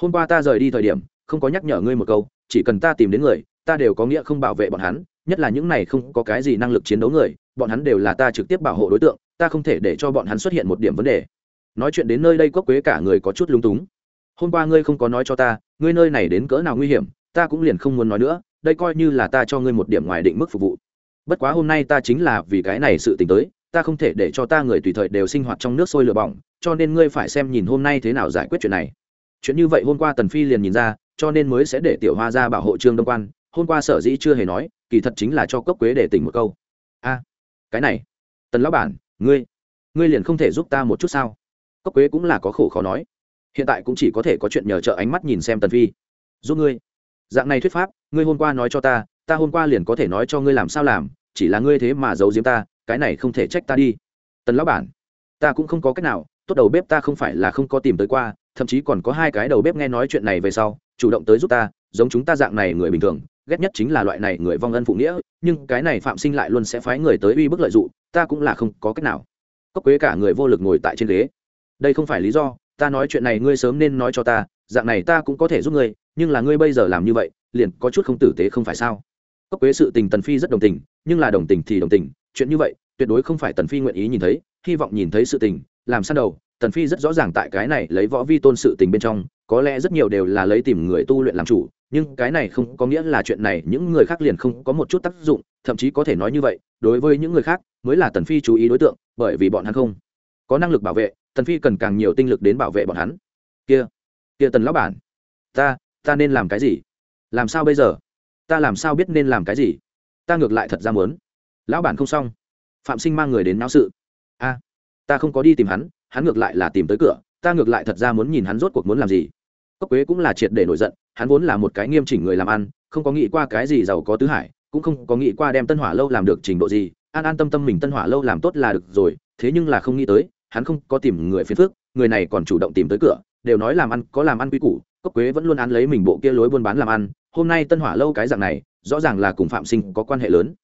Hôm qua ta rời đi thời điểm, không có nhắc nhở ngươi một câu, chỉ cần ta tìm đến người, ta đều có nghĩa không bảo vệ bọn hắn, nhất là những này không có cái gì năng lực chiến đấu người, bọn hắn đều là ta trực tiếp bảo hộ đối tượng, ta không thể để cho bọn hắn xuất hiện một điểm vấn đề nói chuyện đến nơi đây cốc quế cả người có chút lung túng. Hôm qua ngươi không có nói cho ta, ngươi nơi này đến cỡ nào nguy hiểm, ta cũng liền không muốn nói nữa, đây coi như là ta cho ngươi một điểm ngoài định mức phục vụ. Bất quá hôm nay ta chính là vì cái này sự t ì n h tới, ta không thể để cho ta người tùy thời đều sinh hoạt trong nước sôi lửa bỏng, cho nên ngươi phải xem nhìn hôm nay thế nào giải quyết chuyện này. Chuyện như vậy hôm qua tần phi liền nhìn ra, cho nên mới sẽ để tiểu hoa ra bảo hộ trương đông quan. Hôm qua sở dĩ chưa hề nói, kỳ thật chính là cho cốc quế để tỉnh một câu. A, cái này, tần lão bản, ngươi ngươi liền không thể giúp ta một chút sao? Cốc quế cũng là có khổ khó nói. Hiện tại cũng chỉ có thể có chuyện nhờ trợ ánh mắt nhìn xem tần phi. Giúp ngươi. Dạng này thuyết pháp, ngươi hôm qua nói cho ta ta hôm qua liền có thể nói cho ngươi làm sao làm, chỉ là ngươi thế mà giấu giếm ta, cái này không thể trách ta đi. Tần lão bản, ta cũng không có cách nào, tốt đầu bếp ta không phải là không có tìm tới qua, thậm chí còn có hai cái đầu bếp nghe nói chuyện này về sau, chủ động tới giúp ta, giống chúng ta dạng này người bình thường, ghét nhất chính là loại này người vong ân phụ nghĩa, nhưng cái này phạm sinh lại luôn sẽ phái người tới uy bức lợi dụng, ta cũng là không có cách nào. Cốc quế cả người vô lực ngồi tại trên ghế đây không phải lý do, ta nói chuyện này ngươi sớm nên nói cho ta, dạng này ta cũng có thể giúp ngươi, nhưng là ngươi bây giờ làm như vậy, liền có chút không tử tế không phải sao? Cốc quế sự tình tần phi rất đồng tình, nhưng là đồng tình thì đồng tình, chuyện như vậy, tuyệt đối không phải tần phi nguyện ý nhìn thấy, hy vọng nhìn thấy sự tình, làm sao đầu tần phi rất rõ ràng tại cái này lấy võ vi tôn sự tình bên trong, có lẽ rất nhiều đều là lấy tìm người tu luyện làm chủ, nhưng cái này không có nghĩa là chuyện này những người khác liền không có một chút tác dụng, thậm chí có thể nói như vậy, đối với những người khác, mới là tần phi chú ý đối tượng, bởi vì bọn hắn không có năng lực bảo vệ tần phi cần càng nhiều tinh lực đến bảo vệ bọn hắn. Kia kia tần lão bản, ta ta nên làm cái gì? Làm sao bây giờ? Ta làm sao biết nên làm cái gì? Ta ngược lại thật ra muốn. Lão bản không xong. Phạm sinh mang người đến náo sự. A, ta không có đi tìm hắn hắn ngược lại là tìm tới cửa. Ta ngược lại thật ra muốn nhìn hắn rốt cuộc muốn làm gì. Cốc quế cũng là triệt để nổi giận, hắn vốn là một cái nghiêm chỉnh người làm ăn, không có nghĩ qua cái gì giàu có tứ hải, cũng không có nghĩ qua đem tân hỏa lâu làm được trình độ gì. An an tâm tâm mình tân hỏa lâu làm tốt là được rồi, thế nhưng là không nghĩ tới hắn không có tìm người phiền phước người này còn chủ động tìm tới cửa, đều nói làm ăn có làm ăn quy củ, cốc quế vẫn luôn án lấy mình bộ kia lối buôn bán làm ăn, hôm nay tân hỏa lâu cái dạng này, rõ ràng là cùng phạm sinh có quan hệ lớn.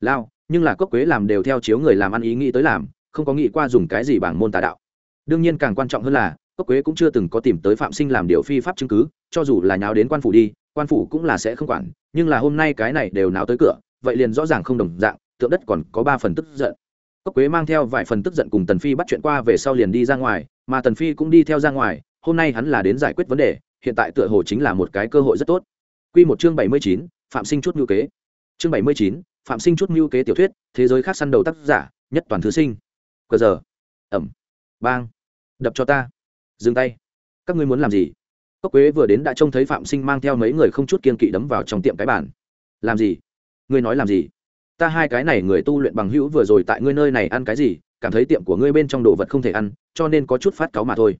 Lao, nhưng là cốc quế làm đều theo chiếu người làm ăn ý nghĩ tới làm, không có nghĩ qua dùng cái gì bảng môn tà đạo. Đương nhiên càng quan trọng hơn là, cốc quế cũng chưa từng có tìm tới phạm sinh làm điều phi pháp chứng cứ, cho dù là nháo đến quan phủ đi, quan phủ cũng là sẽ không quản, nhưng là hôm nay cái này đều náo tới cửa, vậy liền rõ ràng không đồng dạng, tượng đất còn có ba phần tức giận cốc quế mang theo vài phần tức giận cùng tần phi bắt chuyện qua về sau liền đi ra ngoài mà tần phi cũng đi theo ra ngoài hôm nay hắn là đến giải quyết vấn đề hiện tại tựa hồ chính là một cái cơ hội rất tốt. Quy một chương bảy mươi chín, phạm sinh chút ngữ kế. Chương bảy mươi chín phạm sinh chút ngữ kế tiểu thuyết thế giới khác săn đầu tác giả nhất toàn thứ sinh. Cờ giờ. Ẩm. Bang. Đập cho ta. Dừng tay. Các ngươi muốn làm gì? Cốc quế vừa đến đã trông thấy phạm sinh mang theo mấy người không chút kiên kỵ đấm vào trong tiệm cái bản làm gì? Ngươi nói làm gì? Ta hai cái này người tu luyện bằng hữu vừa rồi tại ngươi nơi này ăn cái gì, cảm thấy tiệm của ngươi bên trong đồ vật không thể ăn, cho nên có chút phát cáu mà thôi.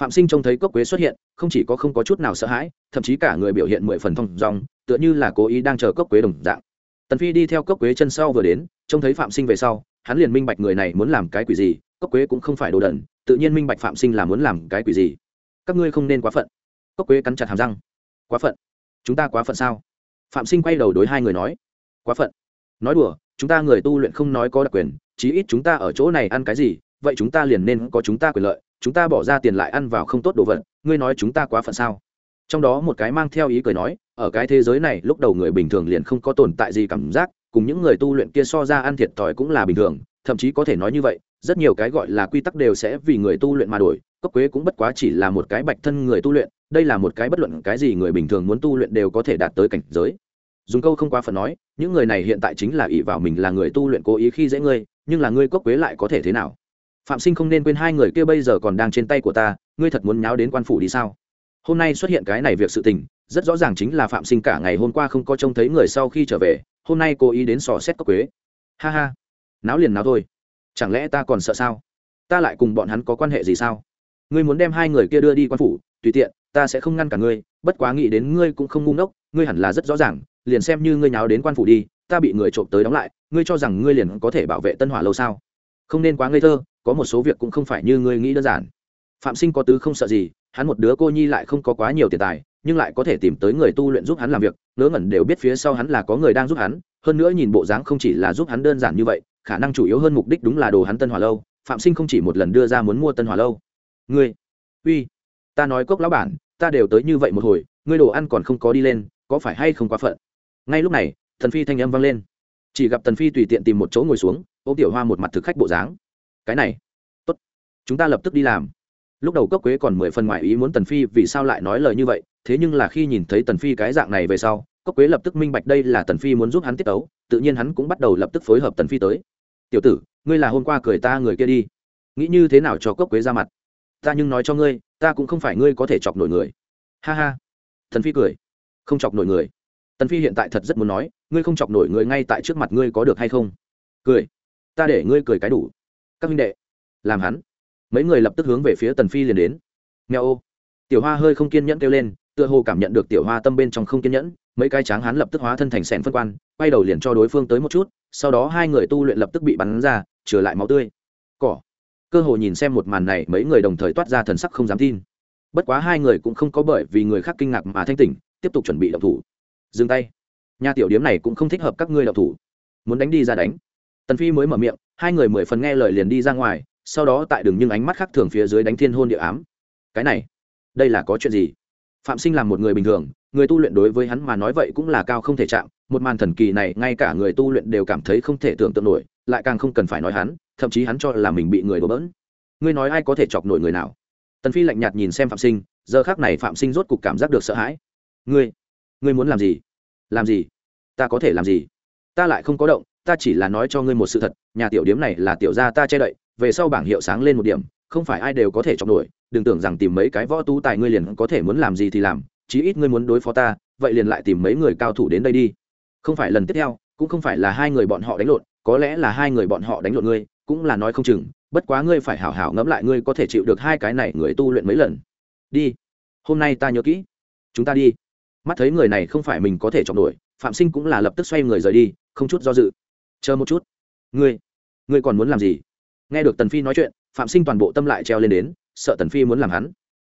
Phạm sinh trông thấy cốc quế xuất hiện, không chỉ có không có chút nào sợ hãi, thậm chí cả người biểu hiện mười phần thong dong, tựa như là cố ý đang chờ cốc quế đồng dạng. Tần phi đi theo cốc quế chân sau vừa đến, trông thấy phạm sinh về sau, hắn liền minh bạch người này muốn làm cái quỷ gì, cốc quế cũng không phải đồ đần, tự nhiên minh bạch phạm sinh là muốn làm cái quỷ gì. Các ngươi không nên quá phận. Cốc quế cắn chặt hàm răng. Quá phận. Chúng ta quá phận sao? Phạm sinh quay đầu đối hai người nói. Quá phận nói đùa, chúng ta người tu luyện không nói có đặc quyền, chí ít chúng ta ở chỗ này ăn cái gì, vậy chúng ta liền nên có chúng ta quyền lợi, chúng ta bỏ ra tiền lại ăn vào không tốt đồ vật, ngươi nói chúng ta quá phận sao? Trong đó một cái mang theo ý cười nói, ở cái thế giới này lúc đầu người bình thường liền không có tồn tại gì cảm giác, cùng những người tu luyện kia so ra ăn thiệt thòi cũng là bình thường, thậm chí có thể nói như vậy, rất nhiều cái gọi là quy tắc đều sẽ vì người tu luyện mà đổi, cốc quế cũng bất quá chỉ là một cái bạch thân người tu luyện, đây là một cái bất luận cái gì người bình thường muốn tu luyện đều có thể đạt tới cảnh giới dùng câu không quá phần nói, những người này hiện tại chính là ỷ vào mình là người tu luyện cố ý khi dễ ngươi, nhưng là ngươi cốc quế lại có thể thế nào? Phạm sinh không nên quên hai người kia bây giờ còn đang trên tay của ta, ngươi thật muốn nháo đến quan phủ đi sao? Hôm nay xuất hiện cái này việc sự tình, rất rõ ràng chính là phạm sinh cả ngày hôm qua không có trông thấy người sau khi trở về, hôm nay cố ý đến sò xét cốc quế. Ha ha, náo liền náo thôi. Chẳng lẽ ta còn sợ sao? Ta lại cùng bọn hắn có quan hệ gì sao? Ngươi muốn đem hai người kia đưa đi quan phủ, tùy tiện, ta sẽ không ngăn cả ngươi, bất quá nghĩ đến ngươi cũng không ngu ngốc, ngươi hẳn là rất rõ ràng liền xem như ngươi nháo đến quan phủ đi, ta bị người trộm tới đóng lại, ngươi cho rằng ngươi liền có thể bảo vệ tân hỏa lâu sao? Không nên quá ngây thơ, có một số việc cũng không phải như ngươi nghĩ đơn giản. Phạm sinh có tứ không sợ gì, hắn một đứa cô nhi lại không có quá nhiều tiền tài, nhưng lại có thể tìm tới người tu luyện giúp hắn làm việc, ngớ ngẩn đều biết phía sau hắn là có người đang giúp hắn, hơn nữa nhìn bộ dáng không chỉ là giúp hắn đơn giản như vậy, khả năng chủ yếu hơn mục đích đúng là đồ hắn tân hỏa lâu. Phạm sinh không chỉ một lần đưa ra muốn mua tân hỏa lâu. Ngươi, uy, ta nói cốc lão bản, ta đều tới như vậy một hồi, ngươi đồ ăn còn không có đi lên, có phải hay không quá phận? Ngay lúc này thần phi thanh âm vang lên. Chỉ gặp tần phi tùy tiện tìm một chỗ ngồi xuống ô tiểu hoa một mặt thực khách bộ dáng. Cái này, tốt. Chúng ta lập tức đi làm. Lúc đầu cốc quế còn mười phần ngoại ý muốn tần phi vì sao lại nói lời như vậy, thế nhưng là khi nhìn thấy tần phi cái dạng này về sau cốc quế lập tức minh bạch đây là tần phi muốn giúp hắn tiết tấu, tự nhiên hắn cũng bắt đầu lập tức phối hợp tần phi tới. Tiểu tử, ngươi là hôm qua cười ta người kia đi. Nghĩ như thế nào cho cốc quế ra mặt? Ta nhưng nói cho ngươi, ta cũng không phải ngươi có thể chọc nổi người. Ha ha. Tần phi cười. Không chọc nổi người tần phi hiện tại thật rất muốn nói, ngươi không chọc nổi người ngay tại trước mặt ngươi có được hay không? Cười. Ta để ngươi cười cái đủ. Các minh đệ, làm hắn. Mấy người lập tức hướng về phía tần phi liền đến. Nghèo ô. Tiểu hoa hơi không kiên nhẫn kêu lên, tựa hồ cảm nhận được tiểu hoa tâm bên trong không kiên nhẫn, mấy cái tráng hắn lập tức hóa thân thành sẻn phân quan, quay đầu liền cho đối phương tới một chút, sau đó hai người tu luyện lập tức bị bắn ra, trở lại máu tươi. Cỏ. Cơ hồ nhìn xem một màn này, mấy người đồng thời toát ra thần sắc không dám tin. Bất quá hai người cũng không có bởi vì người khác kinh ngạc mà thanh tỉnh, tiếp tục chuẩn bị động thủ dừng tay. Nhà tiểu điếm này cũng không thích hợp các ngươi động thủ. Muốn đánh đi ra đánh. Tần phi mới mở miệng, hai người mười phần nghe lời liền đi ra ngoài, sau đó tại đường nhưng ánh mắt khác thường phía dưới đánh thiên hôn địa ám. Cái này, đây là có chuyện gì? Phạm sinh làm một người bình thường, người tu luyện đối với hắn mà nói vậy cũng là cao không thể chạm, một màn thần kỳ này ngay cả người tu luyện đều cảm thấy không thể tưởng tượng nổi, lại càng không cần phải nói hắn, thậm chí hắn cho là mình bị người đổ bỡn. Ngươi nói ai có thể chọc nổi người nào? Tần phi lạnh nhạt nhìn xem phạm sinh, giờ khác này phạm sinh rốt cục cảm giác được sợ hãi. Ngươi ngươi muốn làm gì? Làm gì? Ta có thể làm gì? Ta lại không có động, ta chỉ là nói cho ngươi một sự thật, nhà tiểu điếm này là tiểu gia ta che đậy, về sau bảng hiệu sáng lên một điểm, không phải ai đều có thể chọc nổi, đừng tưởng rằng tìm mấy cái võ tú tài ngươi liền có thể muốn làm gì thì làm, chí ít ngươi muốn đối phó ta, vậy liền lại tìm mấy người cao thủ đến đây đi. Không phải lần tiếp theo, cũng không phải là hai người bọn họ đánh lộn, có lẽ là hai người bọn họ đánh lộn ngươi, cũng là nói không chừng, bất quá ngươi phải hảo hảo ngẫm lại ngươi có thể chịu được hai cái này người tu luyện mấy lần. Đi, hôm nay ta nhớ kỹ. Chúng ta đi mắt thấy người này không phải mình có thể chọn nổi, phạm sinh cũng là lập tức xoay người rời đi, không chút do dự. Chờ một chút. Ngươi ngươi còn muốn làm gì? Nghe được tần phi nói chuyện, phạm sinh toàn bộ tâm lại treo lên đến, sợ tần phi muốn làm hắn.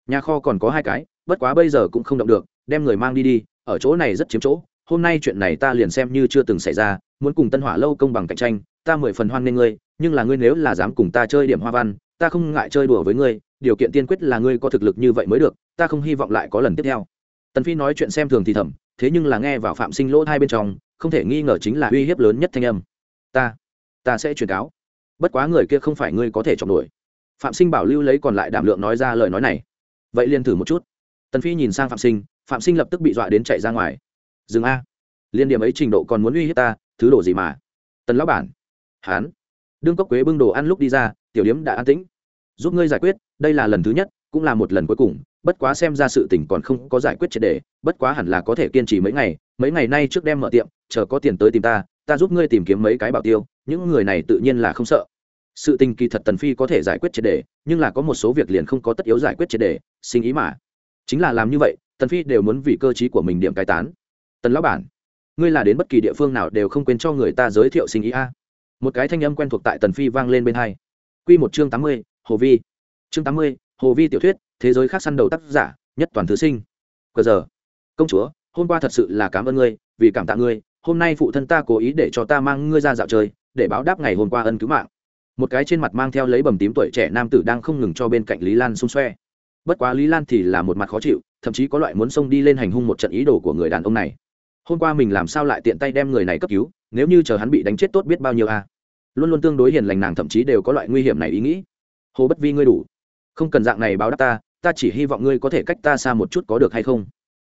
Nhà kho còn có hai cái, bất quá bây giờ cũng không động được, đem người mang đi đi, ở chỗ này rất chiếm chỗ. Hôm nay chuyện này ta liền xem như chưa từng xảy ra, muốn cùng tân hỏa lâu công bằng cạnh tranh, ta mười phần hoan nghênh ngươi, nhưng là ngươi nếu là dám cùng ta chơi điểm hoa văn, ta không ngại chơi đùa với ngươi, điều kiện tiên quyết là ngươi có thực lực như vậy mới được, ta không hy vọng lại có lần tiếp theo tần phi nói chuyện xem thường thì thầm, thế nhưng là nghe vào phạm sinh lỗ hai bên trong, không thể nghi ngờ chính là uy hiếp lớn nhất thanh âm. Ta ta sẽ truyền cáo. Bất quá người kia không phải ngươi có thể chọn đuổi phạm sinh bảo lưu lấy còn lại đảm lượng nói ra lời nói này. Vậy liền thử một chút. Tần phi nhìn sang phạm sinh phạm sinh lập tức bị dọa đến chạy ra ngoài. Dừng a. Liên điểm ấy trình độ còn muốn uy hiếp ta, thứ đồ gì mà? Tần lão bản. Hán. Đương cốc quế bưng đồ ăn lúc đi ra, tiểu điếm đã an tĩnh. Giúp ngươi giải quyết, đây là lần thứ nhất, cũng là một lần cuối cùng bất quá xem ra sự tình còn không có giải quyết triệt đề bất quá hẳn là có thể kiên trì mấy ngày mấy ngày nay trước đem mở tiệm chờ có tiền tới tìm ta ta giúp ngươi tìm kiếm mấy cái bảo tiêu những người này tự nhiên là không sợ. Sự tình kỳ thật tần phi có thể giải quyết triệt đề nhưng là có một số việc liền không có tất yếu giải quyết triệt đề sinh ý mà. Chính là làm như vậy tần phi đều muốn vì cơ chí của mình điểm cai tán. Tần lão bản ngươi là đến bất kỳ địa phương nào đều không quên cho người ta giới thiệu sinh ý a. Một cái thanh âm quen thuộc tại tần phi vang lên bên hai. Quy một chương tám mươi, hồ vi. Chương tám mươi, hồ vi tiểu thuyết thế giới khác săn đầu tác giả, nhất toàn thứ sinh. Cờ giờ, công chúa, hôm qua thật sự là cảm ơn ngươi, vì cảm tạ ngươi, hôm nay phụ thân ta cố ý để cho ta mang ngươi ra dạo chơi, để báo đáp ngày hôm qua ân cứu mạng. Một cái trên mặt mang theo lấy bầm tím tuổi trẻ nam tử đang không ngừng cho bên cạnh lý lan xung xoe. Bất quá lý lan thì là một mặt khó chịu, thậm chí có loại muốn xông đi lên hành hung một trận ý đồ của người đàn ông này. Hôm qua mình làm sao lại tiện tay đem người này cấp cứu, nếu như chờ hắn bị đánh chết tốt biết bao nhiêu a. Luôn luôn tương đối hiền lành nàng thậm chí đều có loại nguy hiểm này ý nghĩ. Hồ bất vi ngươi đủ. Không cần dạng này báo đáp ta ta chỉ hy vọng ngươi có thể cách ta xa một chút có được hay không?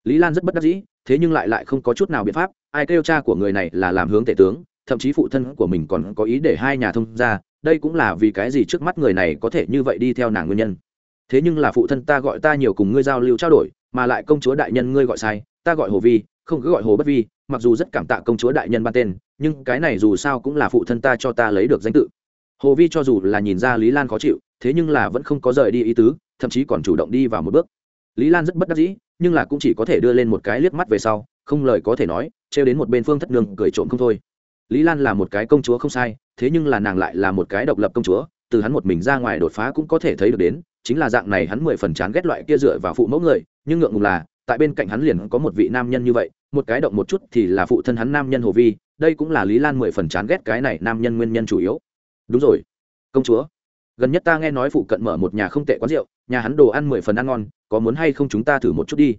Lý lan rất bất đắc dĩ, thế nhưng lại lại không có chút nào biện pháp, ai kêu cha của người này là làm hướng tể tướng, thậm chí phụ thân của mình còn có ý để hai nhà thông ra đây cũng là vì cái gì trước mắt người này có thể như vậy đi theo nàng nguyên nhân. Thế nhưng là phụ thân ta gọi ta nhiều cùng ngươi giao lưu trao đổi, mà lại công chúa đại nhân ngươi gọi sai, ta gọi hồ vi, không cứ gọi hồ bất vi, mặc dù rất cảm tạ công chúa đại nhân ban tên, nhưng cái này dù sao cũng là phụ thân ta cho ta lấy được danh tự. Hồ vi cho dù là nhìn ra lý lan khó chịu, thế nhưng là vẫn không có rời đi ý tứ thậm chí còn chủ động đi vào một bước. Lý lan rất bất đắc dĩ, nhưng là cũng chỉ có thể đưa lên một cái liếc mắt về sau, không lời có thể nói, trêu đến một bên phương thất nương cười trộm không thôi. Lý lan là một cái công chúa không sai, thế nhưng là nàng lại là một cái độc lập công chúa, từ hắn một mình ra ngoài đột phá cũng có thể thấy được đến, chính là dạng này hắn mười phần chán ghét loại kia dựa vào phụ mẫu người, nhưng ngượng ngùng là, tại bên cạnh hắn liền có một vị nam nhân như vậy, một cái động một chút thì là phụ thân hắn nam nhân hồ vi, đây cũng là lý lan mười phần chán ghét cái này nam nhân nguyên nhân chủ yếu. Đúng rồi, công chúa gần nhất ta nghe nói phụ cận mở một nhà không tệ quán rượu, nhà hắn đồ ăn mười phần ăn ngon, có muốn hay không chúng ta thử một chút đi?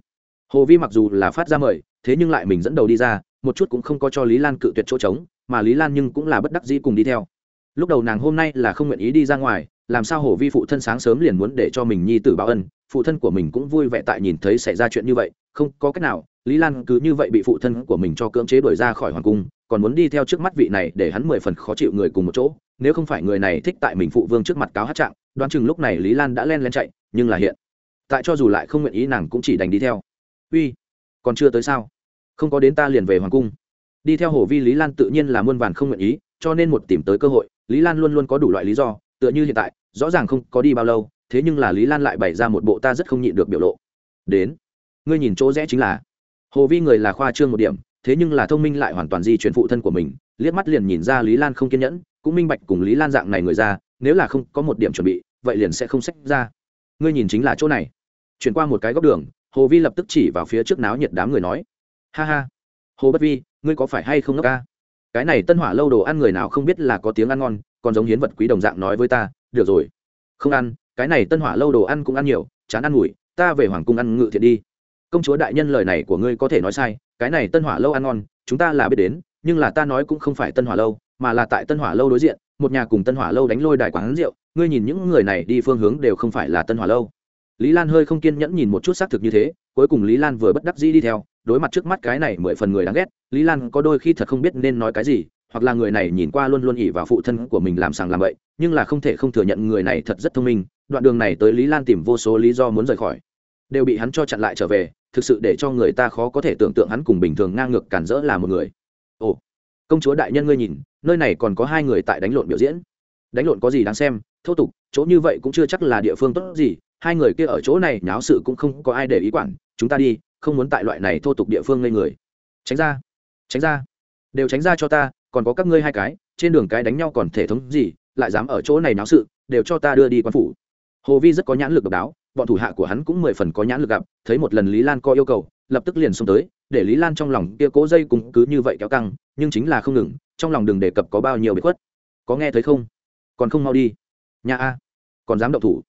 Hồ vi mặc dù là phát ra mời, thế nhưng lại mình dẫn đầu đi ra, một chút cũng không có cho lý lan cự tuyệt chỗ trống, mà lý lan nhưng cũng là bất đắc dĩ cùng đi theo. Lúc đầu nàng hôm nay là không nguyện ý đi ra ngoài, làm sao hồ vi phụ thân sáng sớm liền muốn để cho mình nhi tử báo ân, phụ thân của mình cũng vui vẻ tại nhìn thấy xảy ra chuyện như vậy, không có cách nào, lý lan cứ như vậy bị phụ thân của mình cho cưỡng chế đuổi ra khỏi hoàng cung còn muốn đi theo trước mắt vị này để hắn mười phần khó chịu người cùng một chỗ, nếu không phải người này thích tại mình phụ vương trước mặt cáo hát trạng, đoán chừng lúc này lý lan đã len len chạy, nhưng là hiện, tại cho dù lại không nguyện ý nàng cũng chỉ đành đi theo. Uy, còn chưa tới sao? Không có đến ta liền về hoàng cung. Đi theo hồ vi lý lan tự nhiên là muôn vàn không nguyện ý, cho nên một tìm tới cơ hội, lý lan luôn luôn có đủ loại lý do, tựa như hiện tại, rõ ràng không có đi bao lâu, thế nhưng là lý lan lại bày ra một bộ ta rất không nhịn được biểu lộ. Đến, ngươi nhìn chỗ rẽ chính là hồ vi người là khoa trương một điểm thế nhưng là thông minh lại hoàn toàn di chuyển phụ thân của mình, liếc mắt liền nhìn ra lý lan không kiên nhẫn, cũng minh bạch cùng lý lan dạng này người ra, nếu là không có một điểm chuẩn bị, vậy liền sẽ không sách ra. Ngươi nhìn chính là chỗ này. Chuyển qua một cái góc đường, hồ vi lập tức chỉ vào phía trước náo nhiệt đám người nói. Ha ha. Hồ bất vi, ngươi có phải hay không ngốc ca? Cái này tân hỏa lâu đồ ăn người nào không biết là có tiếng ăn ngon, còn giống hiến vật quý đồng dạng nói với ta, được rồi. Không ăn, cái này tân hỏa lâu đồ ăn cũng ăn nhiều, chán ăn ngủi ta về hoàng cung ăn ngự thiện đi công chúa đại nhân lời này của ngươi có thể nói sai, cái này tân hỏa lâu ăn ngon, chúng ta là biết đến, nhưng là ta nói cũng không phải tân hỏa lâu, mà là tại tân hỏa lâu đối diện, một nhà cùng tân hỏa lâu đánh lôi đài quán rượu, ngươi nhìn những người này đi phương hướng đều không phải là tân hỏa lâu. Lý lan hơi không kiên nhẫn nhìn một chút xác thực như thế, cuối cùng lý lan vừa bất đắc dĩ đi theo, đối mặt trước mắt cái này mười phần người đáng ghét, lý lan có đôi khi thật không biết nên nói cái gì, hoặc là người này nhìn qua luôn luôn ỉ vào phụ thân của mình làm sàng làm vậy nhưng là không thể không thừa nhận người này thật rất thông minh, đoạn đường này tới lý lan tìm vô số lý do muốn rời khỏi đều bị hắn cho chặn lại trở về, thực sự để cho người ta khó có thể tưởng tượng hắn cùng bình thường ngang ngược cản rỡ là một người. Ồ, công chúa đại nhân ngươi nhìn, nơi này còn có hai người tại đánh lộn biểu diễn. Đánh lộn có gì đáng xem, thô tục, chỗ như vậy cũng chưa chắc là địa phương tốt gì, hai người kia ở chỗ này nháo sự cũng không có ai để ý quản, chúng ta đi, không muốn tại loại này thô tục địa phương ngây người. Tránh ra tránh ra, đều tránh ra cho ta, còn có các ngươi hai cái, trên đường cái đánh nhau còn thể thống gì, lại dám ở chỗ này náo sự, đều cho ta đưa đi quan phủ. Hồ vi rất có nhãn lực độc đáo bọn thủ hạ của hắn cũng mười phần có nhãn lực gặp, thấy một lần lý lan có yêu cầu, lập tức liền xông tới, để lý lan trong lòng kia cố dây cùng cứ như vậy kéo căng, nhưng chính là không ngừng, trong lòng đừng đề cập có bao nhiêu bị khuất. Có nghe thấy không? Còn không mau đi. Nhà a, còn dám động thủ.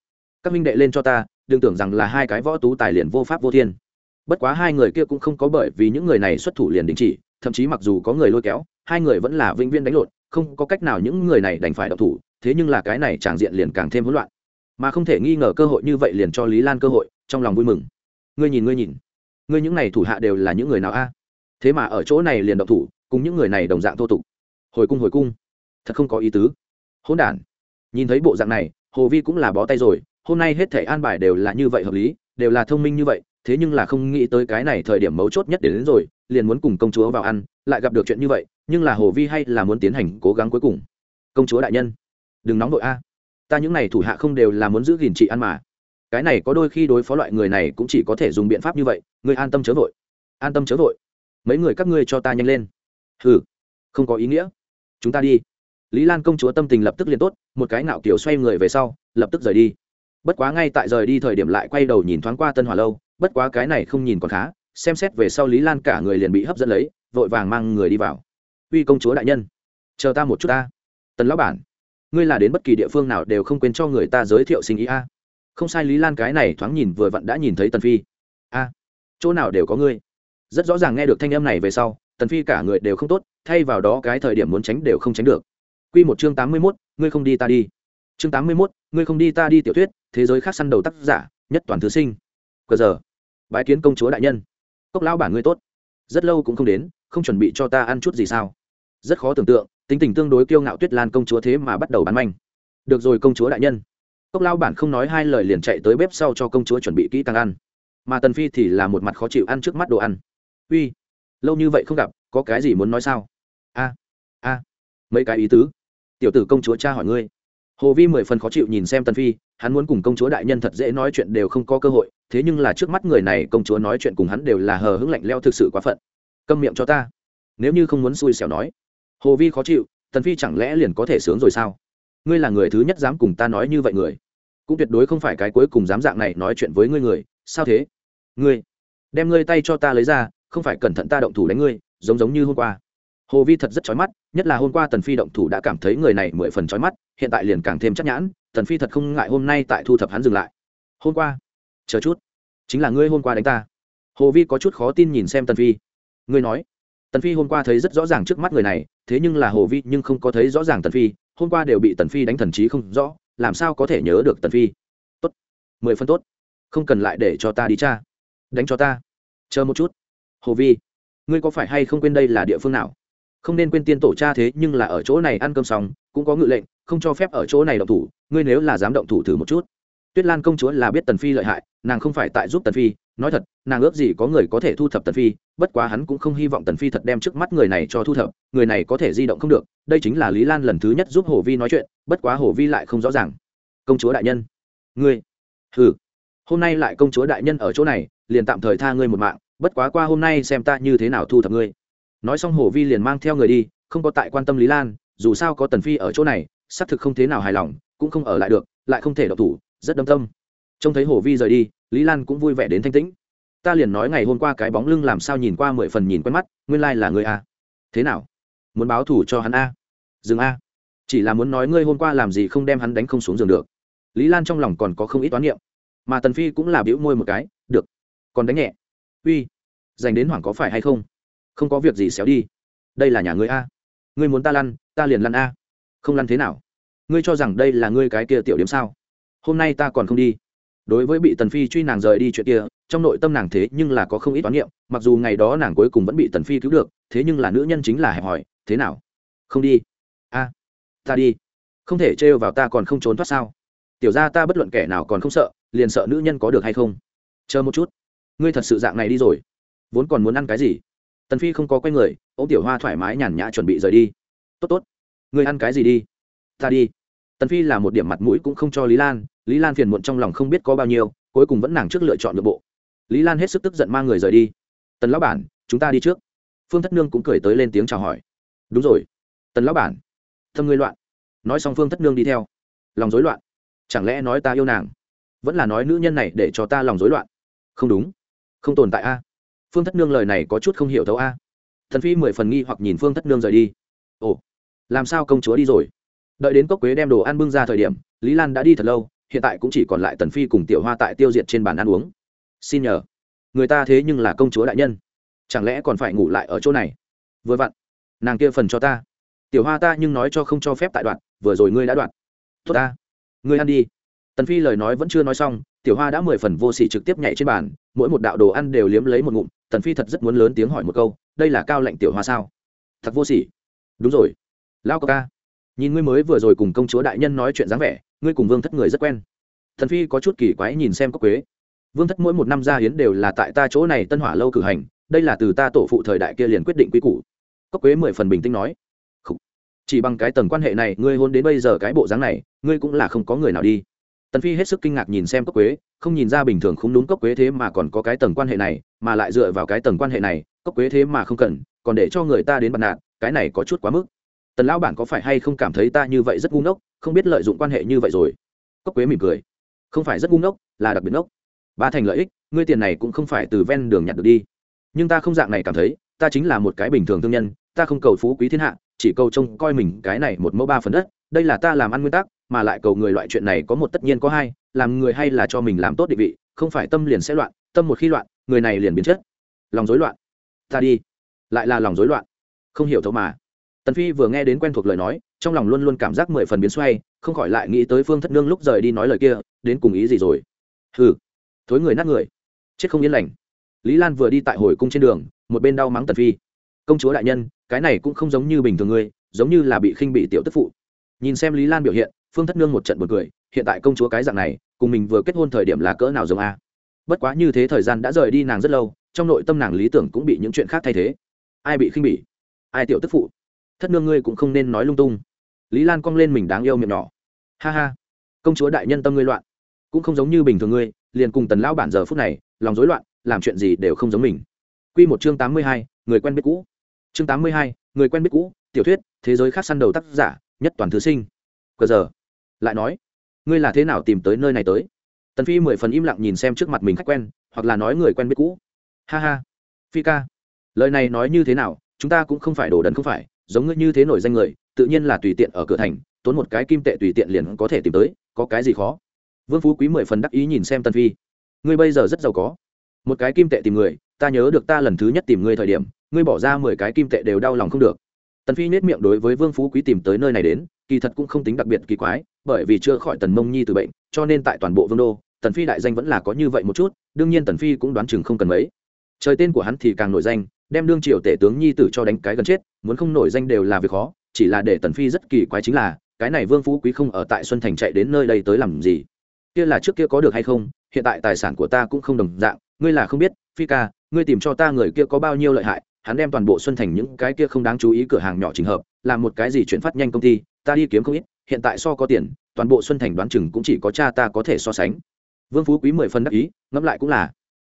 Các minh đệ lên cho ta, đừng tưởng rằng là hai cái võ tú tài liền vô pháp vô thiên. Bất quá hai người kia cũng không có bởi vì những người này xuất thủ liền đình chỉ, thậm chí mặc dù có người lôi kéo, hai người vẫn là vĩnh viên đánh lộn, không có cách nào những người này đành phải động thủ, thế nhưng là cái này tràng diện liền càng thêm hỗn loạn mà không thể nghi ngờ cơ hội như vậy liền cho lý lan cơ hội trong lòng vui mừng. Ngươi nhìn ngươi nhìn. Ngươi những này thủ hạ đều là những người nào a? À? Thế mà ở chỗ này liền động thủ cùng những người này đồng dạng thô tục. Hồi cung hồi cung. Thật không có ý tứ. Hỗn đản. Nhìn thấy bộ dạng này hồ vi cũng là bó tay rồi hôm nay hết thể an bài đều là như vậy hợp lý đều là thông minh như vậy thế nhưng là không nghĩ tới cái này thời điểm mấu chốt nhất đến, đến rồi liền muốn cùng công chúa vào ăn lại gặp được chuyện như vậy nhưng là hồ vi hay là muốn tiến hành cố gắng cuối cùng. Công chúa đại nhân đừng nóng đội a ta những này thủ hạ không đều là muốn giữ gìn trị ăn mà. Cái này có đôi khi đối phó loại người này cũng chỉ có thể dùng biện pháp như vậy, ngươi an tâm chớ vội. An tâm chớ vội. Mấy người các ngươi cho ta nhanh lên. Hừ, không có ý nghĩa. Chúng ta đi. Lý lan công chúa tâm tình lập tức liền tốt, một cái nạo kiểu xoay người về sau, lập tức rời đi. Bất quá ngay tại rời đi thời điểm lại quay đầu nhìn thoáng qua tân hòa lâu, bất quá cái này không nhìn còn khá, xem xét về sau lý lan cả người liền bị hấp dẫn lấy, vội vàng mang người đi vào. Uy công chúa đại nhân, chờ ta một chút ta. Tần lão bản ngươi là đến bất kỳ địa phương nào đều không quên cho người ta giới thiệu sinh ý a. Không sai, lý lan cái này thoáng nhìn vừa vặn đã nhìn thấy tần phi. A, chỗ nào đều có ngươi. Rất rõ ràng nghe được thanh âm này về sau, tần phi cả người đều không tốt, thay vào đó cái thời điểm muốn tránh đều không tránh được. Quy một chương tám mươi mốt, ngươi không đi ta đi. Chương tám mươi mốt, ngươi không đi ta đi tiểu thuyết, thế giới khác săn đầu tác giả, nhất toàn thứ sinh. Cờ giờ bãi kiến công chúa đại nhân. Cốc lão bản ngươi tốt. Rất lâu cũng không đến, không chuẩn bị cho ta ăn chút gì sao? Rất khó tưởng tượng tính tình tương đối kiêu ngạo tuyết lan công chúa thế mà bắt đầu bán manh. Được rồi công chúa đại nhân. Cốc lao bản không nói hai lời liền chạy tới bếp sau cho công chúa chuẩn bị kỹ càng ăn. Mà tần phi thì là một mặt khó chịu ăn trước mắt đồ ăn. Uy, lâu như vậy không gặp, có cái gì muốn nói sao? A a, mấy cái ý tứ. Tiểu tử công chúa cha hỏi ngươi. Hồ vi mười phần khó chịu nhìn xem tần phi, hắn muốn cùng công chúa đại nhân thật dễ nói chuyện đều không có cơ hội, thế nhưng là trước mắt người này công chúa nói chuyện cùng hắn đều là hờ hững lạnh leo thực sự quá phận. Câm miệng cho ta. Nếu như không muốn xui xẻo nói hồ vi khó chịu, tần phi chẳng lẽ liền có thể sướng rồi sao? Ngươi là người thứ nhất dám cùng ta nói như vậy người. Cũng tuyệt đối không phải cái cuối cùng dám dạng này nói chuyện với ngươi người. Sao thế? Ngươi, đem ngươi tay cho ta lấy ra, không phải cẩn thận ta động thủ đánh ngươi, giống giống như hôm qua. Hồ vi thật rất chói mắt, nhất là hôm qua tần phi động thủ đã cảm thấy người này mười phần chói mắt, hiện tại liền càng thêm chắc nhãn, tần phi thật không ngại hôm nay tại thu thập hắn dừng lại. Hôm qua, chờ chút, chính là ngươi hôm qua đánh ta. Hồ vi có chút khó tin nhìn xem tần phi. Ngươi nói tần phi hôm qua thấy rất rõ ràng trước mắt người này, thế nhưng là hồ vi nhưng không có thấy rõ ràng tần phi, hôm qua đều bị tần phi đánh thần trí không rõ, làm sao có thể nhớ được tần phi? Tốt, mười phân tốt. Không cần lại để cho ta đi cha. Đánh cho ta. Chờ một chút. Hồ vi ngươi có phải hay không quên đây là địa phương nào? Không nên quên tiên tổ cha thế nhưng là ở chỗ này ăn cơm xong, cũng có ngự lệnh, không cho phép ở chỗ này động thủ, ngươi nếu là dám động thủ thử một chút tuyết lan công chúa là biết tần phi lợi hại, nàng không phải tại giúp tần phi, nói thật, nàng ước gì có người có thể thu thập tần phi, bất quá hắn cũng không hy vọng tần phi thật đem trước mắt người này cho thu thập, người này có thể di động không được, đây chính là lý lan lần thứ nhất giúp hồ vi nói chuyện, bất quá hồ vi lại không rõ ràng. Công chúa đại nhân, ngươi, hừ, hôm nay lại công chúa đại nhân ở chỗ này, liền tạm thời tha ngươi một mạng, bất quá qua hôm nay xem ta như thế nào thu thập ngươi. Nói xong hồ vi liền mang theo người đi, không có tại quan tâm lý lan, dù sao có tần phi ở chỗ này, xác thực không thế nào hài lòng, cũng không ở lại được, lại không thể độc thủ rất đâm tâm. Trông thấy hồ vi rời đi, lý lan cũng vui vẻ đến thanh tĩnh. Ta liền nói ngày hôm qua cái bóng lưng làm sao nhìn qua mười phần nhìn quen mắt, nguyên lai là người a. Thế nào? Muốn báo thủ cho hắn a? Dừng a. Chỉ là muốn nói ngươi hôm qua làm gì không đem hắn đánh không xuống giường được. Lý lan trong lòng còn có không ít toán niệm. Mà tần phi cũng là biểu môi một cái, được, còn đánh nhẹ. Uy dành đến hoảng có phải hay không? Không có việc gì xéo đi. Đây là nhà ngươi a. Ngươi muốn ta lăn, ta liền lăn a. Không lăn thế nào? Ngươi cho rằng đây là ngươi cái kia tiểu điểm sao? Hôm nay ta còn không đi. Đối với bị tần phi truy nàng rời đi chuyện kia, trong nội tâm nàng thế nhưng là có không ít toán niệm, mặc dù ngày đó nàng cuối cùng vẫn bị tần phi cứu được, thế nhưng là nữ nhân chính là hẹp hỏi thế nào? Không đi. A, ta đi. Không thể trêu vào ta còn không trốn thoát sao? Tiểu ra ta bất luận kẻ nào còn không sợ, liền sợ nữ nhân có được hay không? Chờ một chút. Ngươi thật sự dạng này đi rồi. Vốn còn muốn ăn cái gì? Tần phi không có quay người ô tiểu hoa thoải mái nhàn nhã chuẩn bị rời đi. Tốt tốt. Ngươi ăn cái gì đi? Ta đi. Tần phi là một điểm mặt mũi cũng không cho lý lan lý lan phiền muộn trong lòng không biết có bao nhiêu, cuối cùng vẫn nàng trước lựa chọn nội bộ. Lý lan hết sức tức giận mang người rời đi. Tần lão bản, chúng ta đi trước. Phương thất nương cũng cười tới lên tiếng chào hỏi. Đúng rồi. Tần lão bản. Thâm ngươi loạn. Nói xong phương thất nương đi theo. Lòng rối loạn. Chẳng lẽ nói ta yêu nàng? Vẫn là nói nữ nhân này để cho ta lòng rối loạn. Không đúng. Không tồn tại a. Phương thất nương lời này có chút không hiểu thấu a. Thần phi mười phần nghi hoặc nhìn phương thất nương rời đi. Ồ, làm sao công chúa đi rồi? Đợi đến cốc quế đem đồ ăn bưng ra thời điểm, lý lan đã đi thật lâu hiện tại cũng chỉ còn lại tần phi cùng tiểu hoa tại tiêu diệt trên bàn ăn uống. Xin nhờ. Người ta thế nhưng là công chúa đại nhân. Chẳng lẽ còn phải ngủ lại ở chỗ này? Vừa vặn, nàng kia phần cho ta. Tiểu hoa ta nhưng nói cho không cho phép tại đoạn, vừa rồi ngươi đã đoạn. Tốt ta. Ngươi ăn đi. Tần phi lời nói vẫn chưa nói xong, tiểu hoa đã mười phần vô sỉ trực tiếp nhảy trên bàn, mỗi một đạo đồ ăn đều liếm lấy một ngụm, tần phi thật rất muốn lớn tiếng hỏi một câu, đây là cao lệnh tiểu hoa sao? Thật vô sỉ. Đúng rồi. Lao ca nhìn ngươi mới vừa rồi cùng công chúa đại nhân nói chuyện dáng vẻ, ngươi cùng vương thất người rất quen. Thần phi có chút kỳ quái nhìn xem cốc quế. Vương thất mỗi một năm ra hiến đều là tại ta chỗ này tân hỏa lâu cử hành, đây là từ ta tổ phụ thời đại kia liền quyết định quy củ. Cốc quế mười phần bình tĩnh nói. Chỉ bằng cái tầng quan hệ này, ngươi hôn đến bây giờ cái bộ dáng này, ngươi cũng là không có người nào đi. Tần phi hết sức kinh ngạc nhìn xem cốc quế, không nhìn ra bình thường không đúng cốc quế thế mà còn có cái tầng quan hệ này, mà lại dựa vào cái tầng quan hệ này, cốc quế thế mà không cần, còn để cho người ta đến bật nạn cái này có chút quá mức tần lão bản có phải hay không cảm thấy ta như vậy rất ngu ngốc, không biết lợi dụng quan hệ như vậy rồi. Cốc quế mỉm cười. Không phải rất ngu ngốc, là đặc biệt ngốc. Ba thành lợi ích, ngươi tiền này cũng không phải từ ven đường nhặt được đi. Nhưng ta không dạng này cảm thấy, ta chính là một cái bình thường thương nhân, ta không cầu phú quý thiên hạ, chỉ cầu trông coi mình cái này một mẫu ba phần đất. Đây là ta làm ăn nguyên tắc, mà lại cầu người loại chuyện này có một tất nhiên có hai, làm người hay là cho mình làm tốt định vị, không phải tâm liền sẽ loạn, tâm một khi loạn, người này liền biến chất. Lòng rối loạn. Ta đi. Lại là lòng rối loạn. Không hiểu thấu mà tần phi vừa nghe đến quen thuộc lời nói, trong lòng luôn luôn cảm giác mười phần biến xoay, không khỏi lại nghĩ tới phương thất nương lúc rời đi nói lời kia, đến cùng ý gì rồi? Hừ, thối người nát người. Chết không yên lành. Lý lan vừa đi tại hồi cung trên đường, một bên đau mắng tần phi. Công chúa đại nhân, cái này cũng không giống như bình thường ngươi giống như là bị khinh bị tiểu tức phụ. Nhìn xem lý lan biểu hiện, phương thất nương một trận một cười, hiện tại công chúa cái dạng này, cùng mình vừa kết hôn thời điểm là cỡ nào giống a? Bất quá như thế thời gian đã rời đi nàng rất lâu, trong nội tâm nàng lý tưởng cũng bị những chuyện khác thay thế. Ai bị khinh bỉ? Ai tiểu tức phụ? Thất nương ngươi cũng không nên nói lung tung. Lý lan cong lên mình đáng yêu miệng nhỏ. Ha ha, công chúa đại nhân tâm ngươi loạn. Cũng không giống như bình thường ngươi, liền cùng tần lão bản giờ phút này, lòng rối loạn, làm chuyện gì đều không giống mình. Q một chương tám mươi hai, người quen biết cũ. Chương tám mươi hai, người quen biết cũ, tiểu thuyết, thế giới khác săn đầu tác giả, nhất toàn thứ sinh. Cờ giờ, lại nói, ngươi là thế nào tìm tới nơi này tới? Tần phi mười phần im lặng nhìn xem trước mặt mình khách quen, hoặc là nói người quen biết cũ. Ha ha, phi ca, lời này nói như thế nào, chúng ta cũng không phải đồ đần không phải giống ngươi như thế nổi danh người, tự nhiên là tùy tiện ở cửa thành, tốn một cái kim tệ tùy tiện liền có thể tìm tới, có cái gì khó? Vương phú quý mười phần đắc ý nhìn xem tần phi. Ngươi bây giờ rất giàu có. Một cái kim tệ tìm người, ta nhớ được ta lần thứ nhất tìm ngươi thời điểm, ngươi bỏ ra mười cái kim tệ đều đau lòng không được. Tần phi nết miệng đối với vương phú quý tìm tới nơi này đến, kỳ thật cũng không tính đặc biệt kỳ quái, bởi vì chưa khỏi tần mông nhi từ bệnh, cho nên tại toàn bộ vương đô, tần phi đại danh vẫn là có như vậy một chút, đương nhiên tần phi cũng đoán chừng không cần mấy. Trời tên của hắn thì càng nổi danh đem đương triều tể tướng nhi tử cho đánh cái gần chết, muốn không nổi danh đều là việc khó, chỉ là để tần phi rất kỳ quái chính là, cái này vương phú quý không ở tại xuân thành chạy đến nơi đây tới làm gì? Kia là trước kia có được hay không? Hiện tại tài sản của ta cũng không đồng dạng, ngươi là không biết, phi ca, ngươi tìm cho ta người kia có bao nhiêu lợi hại, hắn đem toàn bộ xuân thành những cái kia không đáng chú ý cửa hàng nhỏ trình hợp, làm một cái gì chuyển phát nhanh công ty, ta đi kiếm không ít, hiện tại so có tiền, toàn bộ xuân thành đoán chừng cũng chỉ có cha ta có thể so sánh. Vương phú quý mười phân đắc ý, ngẫm lại cũng là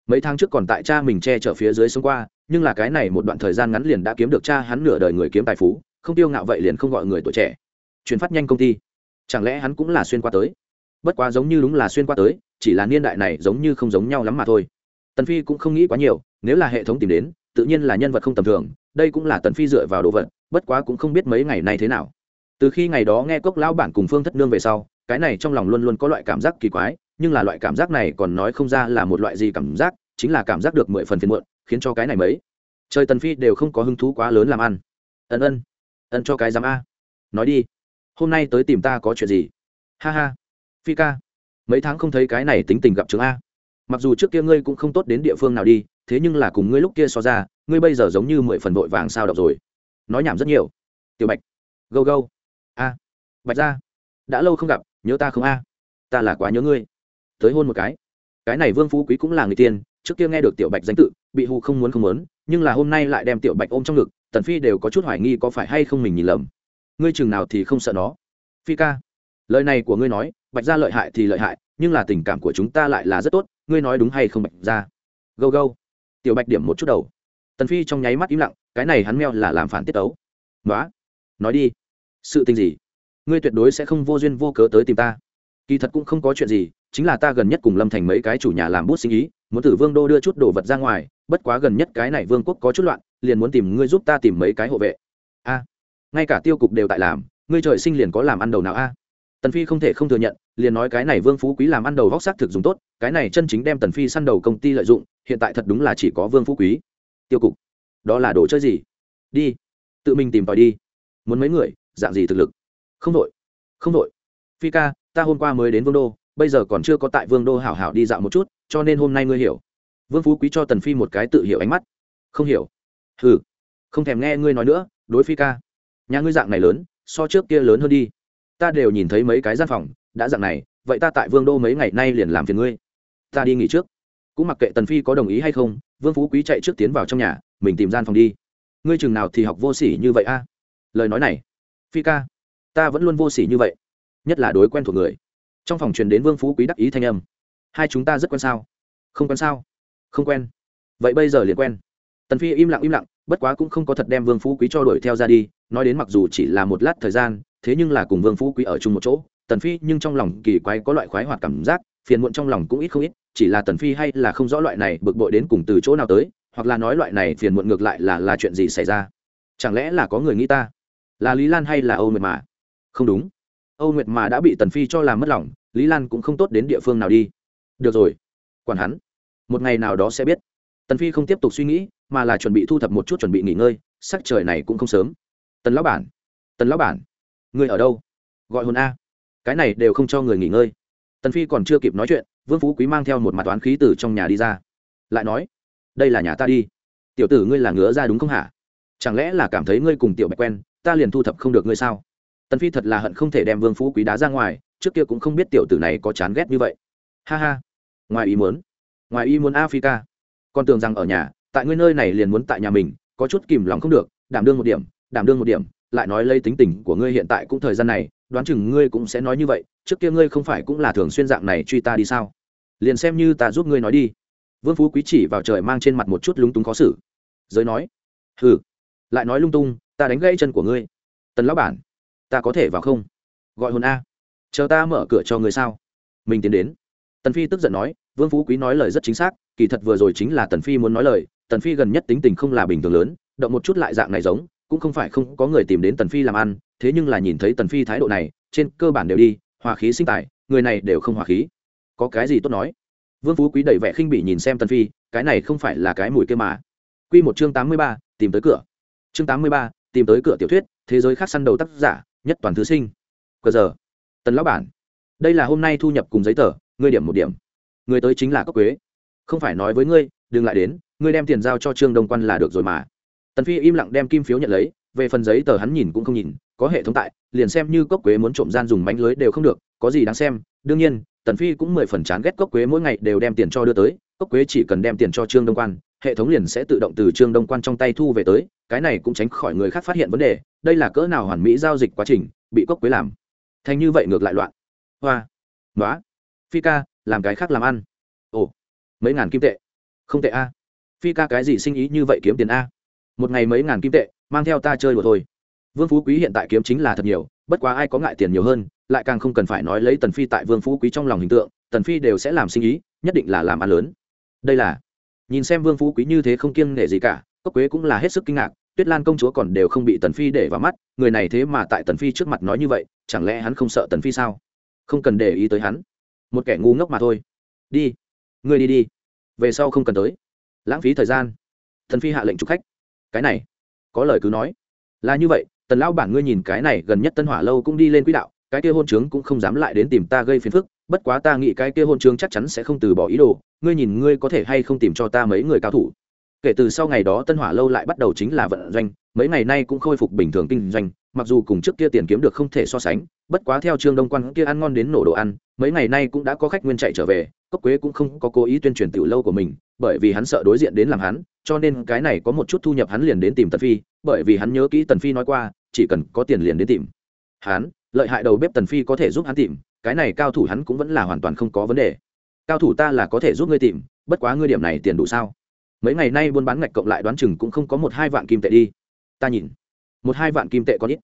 mấy tháng trước còn tại cha mình che chở phía dưới sống qua, nhưng là cái này một đoạn thời gian ngắn liền đã kiếm được cha hắn nửa đời người kiếm tài phú, không tiêu ngạo vậy liền không gọi người tuổi trẻ. Chuyển phát nhanh công ty. Chẳng lẽ hắn cũng là xuyên qua tới? Bất quá giống như đúng là xuyên qua tới, chỉ là niên đại này giống như không giống nhau lắm mà thôi. Tần phi cũng không nghĩ quá nhiều, nếu là hệ thống tìm đến, tự nhiên là nhân vật không tầm thường, đây cũng là tần phi dựa vào đồ vật, bất quá cũng không biết mấy ngày nay thế nào. Từ khi ngày đó nghe cốc lão bản cùng phương thất nương về sau, cái này trong lòng luôn luôn có loại cảm giác kỳ quái nhưng là loại cảm giác này còn nói không ra là một loại gì cảm giác, chính là cảm giác được mười phần phiền muộn, khiến cho cái này mấy. Trời tần phi đều không có hứng thú quá lớn làm ăn. Ân ân ân cho cái dám a. Nói đi, hôm nay tới tìm ta có chuyện gì? Ha ha, phi ca, mấy tháng không thấy cái này tính tình gặp chứng a. Mặc dù trước kia ngươi cũng không tốt đến địa phương nào đi, thế nhưng là cùng ngươi lúc kia so ra, ngươi bây giờ giống như mười phần vội vàng sao đọc rồi. Nói nhảm rất nhiều. Tiểu bạch, gâu gâu. A, bạch ra, đã lâu không gặp, nhớ ta không a. Ta là quá nhớ ngươi tới hôn một cái. Cái này vương phú quý cũng là người tiên, trước kia nghe được tiểu bạch danh tự, bị hù không muốn không muốn, nhưng là hôm nay lại đem tiểu bạch ôm trong ngực, tần phi đều có chút hoài nghi có phải hay không mình nhìn lầm. Ngươi chừng nào thì không sợ nó. Phi ca, lời này của ngươi nói, bạch ra lợi hại thì lợi hại, nhưng là tình cảm của chúng ta lại là rất tốt, ngươi nói đúng hay không bạch ra gâu gâu. Tiểu bạch điểm một chút đầu. Tần phi trong nháy mắt im lặng, cái này hắn meo là làm phản tiết tấu. Nói nói đi. Sự tình gì? Ngươi tuyệt đối sẽ không vô duyên vô cớ tới tìm ta. Kỳ thật cũng không có chuyện gì chính là ta gần nhất cùng lâm thành mấy cái chủ nhà làm bút sinh ý, muốn tử vương đô đưa chút đồ vật ra ngoài, bất quá gần nhất cái này vương quốc có chút loạn, liền muốn tìm ngươi giúp ta tìm mấy cái hộ vệ. A, ngay cả tiêu cục đều tại làm, ngươi trời sinh liền có làm ăn đầu nào a? Tần phi không thể không thừa nhận, liền nói cái này vương phú quý làm ăn đầu vóc xác thực dùng tốt, cái này chân chính đem tần phi săn đầu công ty lợi dụng, hiện tại thật đúng là chỉ có vương phú quý. Tiêu cục, đó là đồ chơi gì? Đi, tự mình tìm tòi đi. Muốn mấy người, dạng gì thực lực? Không đội không đội. Phi ca, ta hôm qua mới đến vương đô bây giờ còn chưa có tại vương đô hảo hảo đi dạo một chút, cho nên hôm nay ngươi hiểu. Vương phú quý cho tần phi một cái tự hiểu ánh mắt. Không hiểu. Hừ, không thèm nghe ngươi nói nữa, đối phi ca. Nhà ngươi dạng này lớn, so trước kia lớn hơn đi. Ta đều nhìn thấy mấy cái gian phòng, đã dạng này, vậy ta tại vương đô mấy ngày nay liền làm phiền ngươi. Ta đi nghỉ trước. Cũng mặc kệ tần phi có đồng ý hay không, vương phú quý chạy trước tiến vào trong nhà, mình tìm gian phòng đi. Ngươi chừng nào thì học vô sỉ như vậy a? Lời nói này. Phi ca, ta vẫn luôn vô sỉ như vậy, nhất là đối quen thuộc người trong phòng truyền đến vương phú quý đắc ý thanh âm. Hai chúng ta rất quen sao? Không quen sao? Không quen. Vậy bây giờ liền quen. Tần phi im lặng im lặng, bất quá cũng không có thật đem vương phú quý cho đuổi theo ra đi, nói đến mặc dù chỉ là một lát thời gian, thế nhưng là cùng vương phú quý ở chung một chỗ, tần phi nhưng trong lòng kỳ quái có loại khoái hoạt cảm giác, phiền muộn trong lòng cũng ít không ít, chỉ là tần phi hay là không rõ loại này bực bội đến cùng từ chỗ nào tới, hoặc là nói loại này phiền muộn ngược lại là là chuyện gì xảy ra? Chẳng lẽ là có người nghĩ ta? Là lý lan hay là âu mệt mà? Không đúng âu nguyệt mà đã bị tần phi cho làm mất lòng, lý lan cũng không tốt đến địa phương nào đi. Được rồi, quản hắn. Một ngày nào đó sẽ biết. Tần phi không tiếp tục suy nghĩ, mà là chuẩn bị thu thập một chút chuẩn bị nghỉ ngơi, sắc trời này cũng không sớm. Tần lão bản, tần lão bản, người ở đâu? Gọi hồn a. Cái này đều không cho người nghỉ ngơi. Tần phi còn chưa kịp nói chuyện, vương phú quý mang theo một mặt toán khí từ trong nhà đi ra. Lại nói, đây là nhà ta đi. Tiểu tử ngươi là ngứa ra đúng không hả? Chẳng lẽ là cảm thấy ngươi cùng tiểu bạch quen, ta liền thu thập không được ngươi sao? Tần phi thật là hận không thể đem vương phú quý đá ra ngoài, trước kia cũng không biết tiểu tử này có chán ghét như vậy. Ha ha. Ngoài ý muốn. Ngoài ý muốn africa. Con tưởng rằng ở nhà, tại ngươi nơi này liền muốn tại nhà mình, có chút kìm lòng không được, đảm đương một điểm, đảm đương một điểm, lại nói lấy tính tình của ngươi hiện tại cũng thời gian này, đoán chừng ngươi cũng sẽ nói như vậy, trước kia ngươi không phải cũng là thường xuyên dạng này truy ta đi sao? Liền xem như ta giúp ngươi nói đi. Vương phú quý chỉ vào trời mang trên mặt một chút lúng túng khó xử. Giới nói. Hừ. Lại nói lung tung, ta đánh gãy chân của ngươi. Tần lão bản ta có thể vào không? Gọi hồn a. Chờ ta mở cửa cho người sao? Mình tiến đến. Tần phi tức giận nói vương phú quý nói lời rất chính xác kỳ thật vừa rồi chính là tần phi muốn nói lời tần phi gần nhất tính tình không là bình thường lớn động một chút lại dạng này giống cũng không phải không có người tìm đến tần phi làm ăn thế nhưng là nhìn thấy tần phi thái độ này trên cơ bản đều đi hòa khí sinh tài người này đều không hòa khí. Có cái gì tốt nói? Vương phú quý đầy vẻ khinh bỉ nhìn xem tần phi cái này không phải là cái mùi kia mà. Quy một chương tám mươi ba, tìm tới cửa. Chương tám mươi ba, tìm tới cửa tiểu thuyết thế giới khác săn đầu tác giả nhất toàn thứ sinh. Cờ giờ, tần lão bản, đây là hôm nay thu nhập cùng giấy tờ, ngươi điểm một điểm. Người tới chính là cốc quế. Không phải nói với ngươi, đừng lại đến, ngươi đem tiền giao cho trương đông quan là được rồi mà. Tần phi im lặng đem kim phiếu nhận lấy, về phần giấy tờ hắn nhìn cũng không nhìn, có hệ thống tại, liền xem như cốc quế muốn trộm gian dùng mánh lưới đều không được, có gì đáng xem. Đương nhiên, tần phi cũng mười phần chán ghét cốc quế mỗi ngày đều đem tiền cho đưa tới cốc quế chỉ cần đem tiền cho trương đông quan hệ thống liền sẽ tự động từ trương đông quan trong tay thu về tới, cái này cũng tránh khỏi người khác phát hiện vấn đề, đây là cỡ nào hoàn mỹ giao dịch quá trình, bị cốc quế làm. Thành như vậy ngược lại loạn. Hoa. Nói phi ca, làm cái khác làm ăn. Ồ. Mấy ngàn kim tệ. Không tệ a. Phi ca cái gì sinh ý như vậy kiếm tiền a? Một ngày mấy ngàn kim tệ, mang theo ta chơi đùa thôi. Vương phú quý hiện tại kiếm chính là thật nhiều, bất quá ai có ngại tiền nhiều hơn, lại càng không cần phải nói lấy tần phi tại vương phú quý trong lòng hình tượng, tần phi đều sẽ làm sinh ý, nhất định là làm ăn lớn. Đây là nhìn xem vương phú quý như thế không kiêng nể gì cả, cốc quế cũng là hết sức kinh ngạc, tuyết lan công chúa còn đều không bị tần phi để vào mắt, người này thế mà tại tần phi trước mặt nói như vậy, chẳng lẽ hắn không sợ tần phi sao? Không cần để ý tới hắn. Một kẻ ngu ngốc mà thôi. Đi. Ngươi đi đi. Về sau không cần tới. Lãng phí thời gian. Tần phi hạ lệnh chụp khách. Cái này. Có lời cứ nói. Là như vậy, tần lão bản ngươi nhìn cái này gần nhất tân hỏa lâu cũng đi lên quỹ đạo, cái kia hôn trướng cũng không dám lại đến tìm ta gây phiền phức bất quá ta nghĩ cái kia hôn trướng chắc chắn sẽ không từ bỏ ý đồ, ngươi nhìn ngươi có thể hay không tìm cho ta mấy người cao thủ. Kể từ sau ngày đó tân hỏa lâu lại bắt đầu chính là vận doanh, mấy ngày nay cũng khôi phục bình thường kinh doanh, mặc dù cùng trước kia tiền kiếm được không thể so sánh, bất quá theo trương đông quan kia ăn ngon đến nổ đồ ăn, mấy ngày nay cũng đã có khách nguyên chạy trở về, cốc quế cũng không có cố ý tuyên truyền tiểu lâu của mình, bởi vì hắn sợ đối diện đến làm hắn, cho nên cái này có một chút thu nhập hắn liền đến tìm tần phi, bởi vì hắn nhớ kỹ tần phi nói qua, chỉ cần có tiền liền đến tìm. Hắn, lợi hại đầu bếp tần phi có thể giúp hắn tìm cái này cao thủ hắn cũng vẫn là hoàn toàn không có vấn đề. Cao thủ ta là có thể giúp ngươi tìm, bất quá ngươi điểm này tiền đủ sao? Mấy ngày nay buôn bán ngạch cộng lại đoán chừng cũng không có một hai vạn kim tệ đi. Ta nhìn, một hai vạn kim tệ có ít.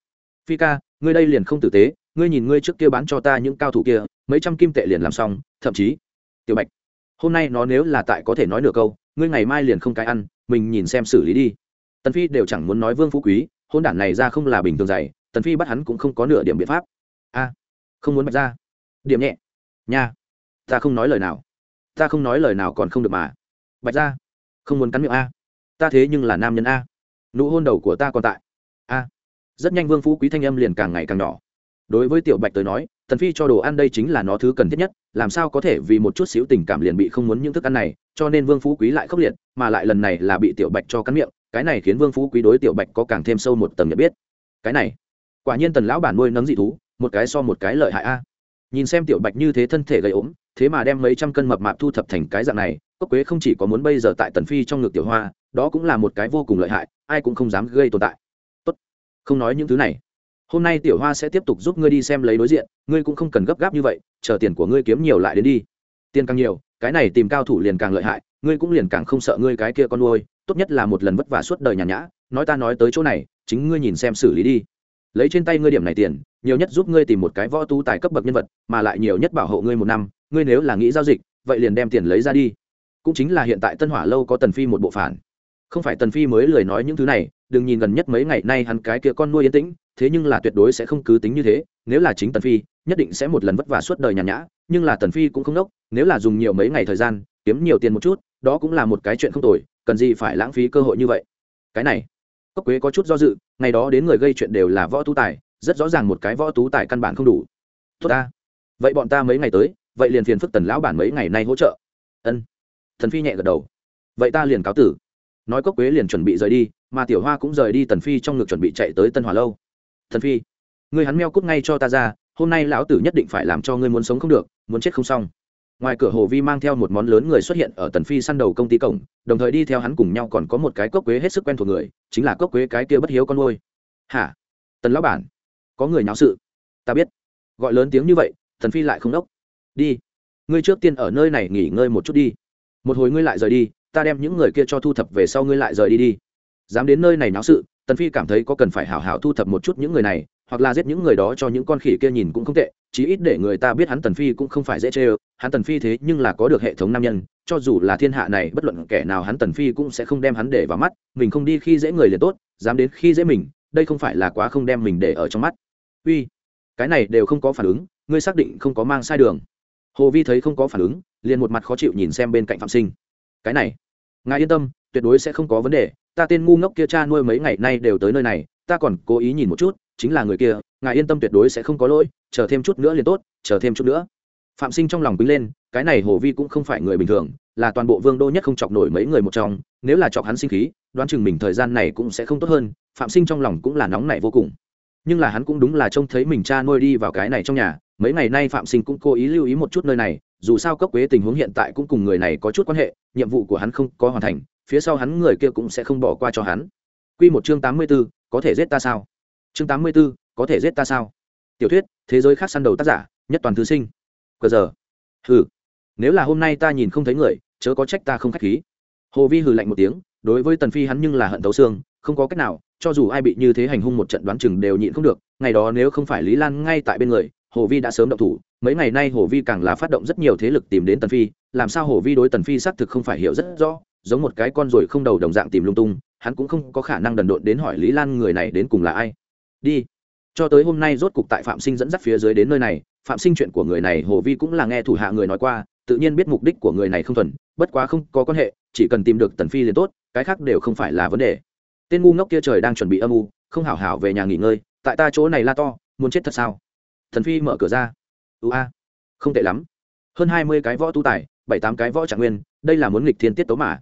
Phi ca, ngươi đây liền không tử tế, ngươi nhìn ngươi trước kia bán cho ta những cao thủ kia, mấy trăm kim tệ liền làm xong, thậm chí, tiểu bạch, hôm nay nó nếu là tại có thể nói nửa câu, ngươi ngày mai liền không cái ăn, mình nhìn xem xử lý đi. Tần phi đều chẳng muốn nói vương phú quý, hôn đản này ra không là bình thường dày tần phi bắt hắn cũng không có nửa điểm biện pháp. A, không muốn bạch ra điểm nhẹ. Nha. Ta không nói lời nào. Ta không nói lời nào còn không được mà. Bạch ra không muốn cắn miệng a. Ta thế nhưng là nam nhân a. Nụ hôn đầu của ta còn tại. A. Rất nhanh vương phú quý thanh âm liền càng ngày càng nhỏ. Đối với tiểu bạch tới nói, tần phi cho đồ ăn đây chính là nó thứ cần thiết nhất, làm sao có thể vì một chút xíu tình cảm liền bị không muốn những thức ăn này, cho nên vương phú quý lại khốc liệt, mà lại lần này là bị tiểu bạch cho cắn miệng, cái này khiến vương phú quý đối tiểu bạch có càng thêm sâu một tầng nhận biết. Cái này, quả nhiên tần lão bản nuôi nấng dị thú, một cái so một cái lợi hại a nhìn xem tiểu bạch như thế thân thể gây ốm, thế mà đem mấy trăm cân mập mạp thu thập thành cái dạng này, cốc quế không chỉ có muốn bây giờ tại tần phi trong ngực tiểu hoa, đó cũng là một cái vô cùng lợi hại, ai cũng không dám gây tồn tại. Tốt, không nói những thứ này. Hôm nay tiểu hoa sẽ tiếp tục giúp ngươi đi xem lấy đối diện, ngươi cũng không cần gấp gáp như vậy, chờ tiền của ngươi kiếm nhiều lại đến đi. Tiền càng nhiều, cái này tìm cao thủ liền càng lợi hại, ngươi cũng liền càng không sợ ngươi cái kia con nuôi, tốt nhất là một lần vất vả suốt đời nhàn nhã, nói ta nói tới chỗ này, chính ngươi nhìn xem xử lý đi. Lấy trên tay ngươi điểm này tiền nhiều nhất giúp ngươi tìm một cái võ tu tài cấp bậc nhân vật, mà lại nhiều nhất bảo hộ ngươi một năm, ngươi nếu là nghĩ giao dịch, vậy liền đem tiền lấy ra đi. Cũng chính là hiện tại tân hỏa lâu có tần phi một bộ phản. Không phải tần phi mới lười nói những thứ này, đừng nhìn gần nhất mấy ngày nay hắn cái kia con nuôi yên tĩnh, thế nhưng là tuyệt đối sẽ không cứ tính như thế, nếu là chính tần phi, nhất định sẽ một lần vất vả suốt đời nhàn nhã, nhưng là tần phi cũng không đốc, nếu là dùng nhiều mấy ngày thời gian, kiếm nhiều tiền một chút, đó cũng là một cái chuyện không tồi, cần gì phải lãng phí cơ hội như vậy. Cái này, cốc quế có chút do dự, ngày đó đến người gây chuyện đều là võ tu tài rất rõ ràng một cái võ tú tài căn bản không đủ. Tốt ta. Vậy bọn ta mấy ngày tới, vậy liền phiền phức tần lão bản mấy ngày nay hỗ trợ. Ân. Thần phi nhẹ gật đầu. Vậy ta liền cáo tử. Nói cốc quế liền chuẩn bị rời đi, mà tiểu hoa cũng rời đi tần phi trong ngực chuẩn bị chạy tới tân hòa lâu. Thần phi, người hắn meo cút ngay cho ta ra, hôm nay lão tử nhất định phải làm cho ngươi muốn sống không được, muốn chết không xong. Ngoài cửa hồ vi mang theo một món lớn người xuất hiện ở tần phi săn đầu công ty cổng, đồng thời đi theo hắn cùng nhau còn có một cái cốc quế hết sức quen thuộc người, chính là cốc quế cái kia bất hiếu con ngôi hả? Tần lão bản có người nháo sự. Ta biết. Gọi lớn tiếng như vậy, thần phi lại không đốc. Đi. Ngươi trước tiên ở nơi này nghỉ ngơi một chút đi. Một hồi ngươi lại rời đi, ta đem những người kia cho thu thập về sau ngươi lại rời đi đi. Dám đến nơi này náo sự tần phi cảm thấy có cần phải hảo hảo thu thập một chút những người này, hoặc là giết những người đó cho những con khỉ kia nhìn cũng không tệ, chí ít để người ta biết hắn tần phi cũng không phải dễ chê hắn tần phi thế nhưng là có được hệ thống nam nhân, cho dù là thiên hạ này, bất luận kẻ nào hắn tần phi cũng sẽ không đem hắn để vào mắt, mình không đi khi dễ người liền tốt, dám đến khi dễ mình, đây không phải là quá không đem mình để ở trong mắt uy, cái này đều không có phản ứng, ngươi xác định không có mang sai đường. Hồ vi thấy không có phản ứng, liền một mặt khó chịu nhìn xem bên cạnh phạm sinh. Cái này, ngài yên tâm, tuyệt đối sẽ không có vấn đề, ta tên ngu ngốc kia cha nuôi mấy ngày nay đều tới nơi này, ta còn cố ý nhìn một chút, chính là người kia, ngài yên tâm tuyệt đối sẽ không có lỗi, chờ thêm chút nữa liền tốt, chờ thêm chút nữa. Phạm sinh trong lòng bính lên, cái này hồ vi cũng không phải người bình thường, là toàn bộ vương đô nhất không chọc nổi mấy người một trong, nếu là chọc hắn sinh khí, đoán chừng mình thời gian này cũng sẽ không tốt hơn, phạm sinh trong lòng cũng là nóng nảy vô cùng nhưng là hắn cũng đúng là trông thấy mình cha nuôi đi vào cái này trong nhà mấy ngày nay phạm sinh cũng cố ý lưu ý một chút nơi này dù sao cốc quế tình huống hiện tại cũng cùng người này có chút quan hệ nhiệm vụ của hắn không có hoàn thành phía sau hắn người kia cũng sẽ không bỏ qua cho hắn Quy một chương tám mươi 84, có thể giết ta sao? Chương tám mươi 84, có thể giết ta sao? Tiểu thuyết, thế giới khác săn đầu tác giả, nhất toàn thứ sinh. Cờ giờ. Hừ. Nếu là hôm nay ta nhìn không thấy người, chớ có trách ta không khách khí. Hồ Vi hừ lạnh một tiếng, đối với Tần Phi hắn nhưng là hận tấu xương, không có cách nào, cho dù ai bị như thế hành hung một trận đoán chừng đều nhịn không được, ngày đó nếu không phải Lý Lan ngay tại bên người, Hồ Vi đã sớm động thủ, mấy ngày nay Hồ Vi càng là phát động rất nhiều thế lực tìm đến Tần Phi, làm sao Hồ Vi đối Tần Phi xác thực không phải hiểu rất rõ, giống một cái con rồi không đầu đồng dạng tìm lung tung hắn cũng không có khả năng đần độn đến hỏi lý lan người này đến cùng là ai. Đi. Cho tới hôm nay rốt cục tại phạm sinh dẫn dắt phía dưới đến nơi này phạm sinh chuyện của người này hồ vi cũng là nghe thủ hạ người nói qua tự nhiên biết mục đích của người này không thuần bất quá không có quan hệ chỉ cần tìm được tần phi liền tốt cái khác đều không phải là vấn đề tên ngu ngốc kia trời đang chuẩn bị âm u, không hảo hảo về nhà nghỉ ngơi, tại ta chỗ này la to, muốn chết thật sao? Thần phi mở cửa ra. Ưu a, không tệ lắm. Hơn hai mươi cái võ tu tài, bảy tám cái võ trạng nguyên, đây là muốn nghịch thiên tiết tố mà.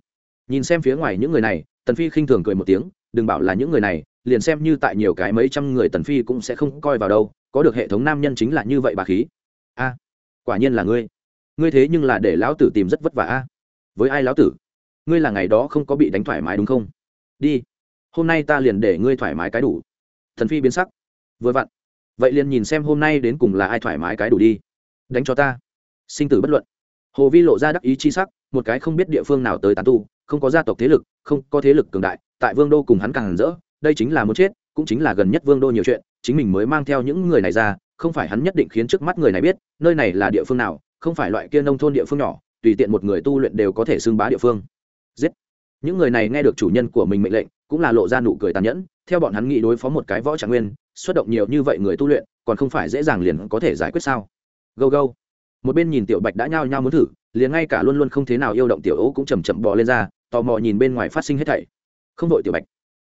Nhìn xem phía ngoài những người này, tần phi khinh thường cười một tiếng, đừng bảo là những người này, liền xem như tại nhiều cái mấy trăm người tần phi cũng sẽ không coi vào đâu, có được hệ thống nam nhân chính là như vậy bà khí. A, quả nhiên là ngươi. Ngươi thế nhưng là để lão tử tìm rất vất vả a. Với ai lão tử? Ngươi là ngày đó không có bị đánh thoải mái đúng không? Đi hôm nay ta liền để ngươi thoải mái cái đủ. Thần phi biến sắc. Vừa vặn. Vậy liền nhìn xem hôm nay đến cùng là ai thoải mái cái đủ đi. Đánh cho ta. Sinh tử bất luận. Hồ vi lộ ra đắc ý chi sắc, một cái không biết địa phương nào tới tán tu, không có gia tộc thế lực, không có thế lực cường đại, tại vương đô cùng hắn càng rỡ, đây chính là muốn chết, cũng chính là gần nhất vương đô nhiều chuyện, chính mình mới mang theo những người này ra, không phải hắn nhất định khiến trước mắt người này biết, nơi này là địa phương nào, không phải loại kia nông thôn địa phương nhỏ, tùy tiện một người tu luyện đều có thể xưng bá địa phương. Giết. Những người này nghe được chủ nhân của mình mệnh lệnh cũng là lộ ra nụ cười tàn nhẫn, theo bọn hắn nghĩ đối phó một cái võ trạng nguyên, xuất động nhiều như vậy người tu luyện, còn không phải dễ dàng liền có thể giải quyết sao? Go go một bên nhìn tiểu bạch đã nhao nhao muốn thử, liền ngay cả luôn luôn không thế nào yêu động tiểu ấu cũng chầm chậm bò lên ra, tò mò nhìn bên ngoài phát sinh hết thảy. Không đội tiểu bạch.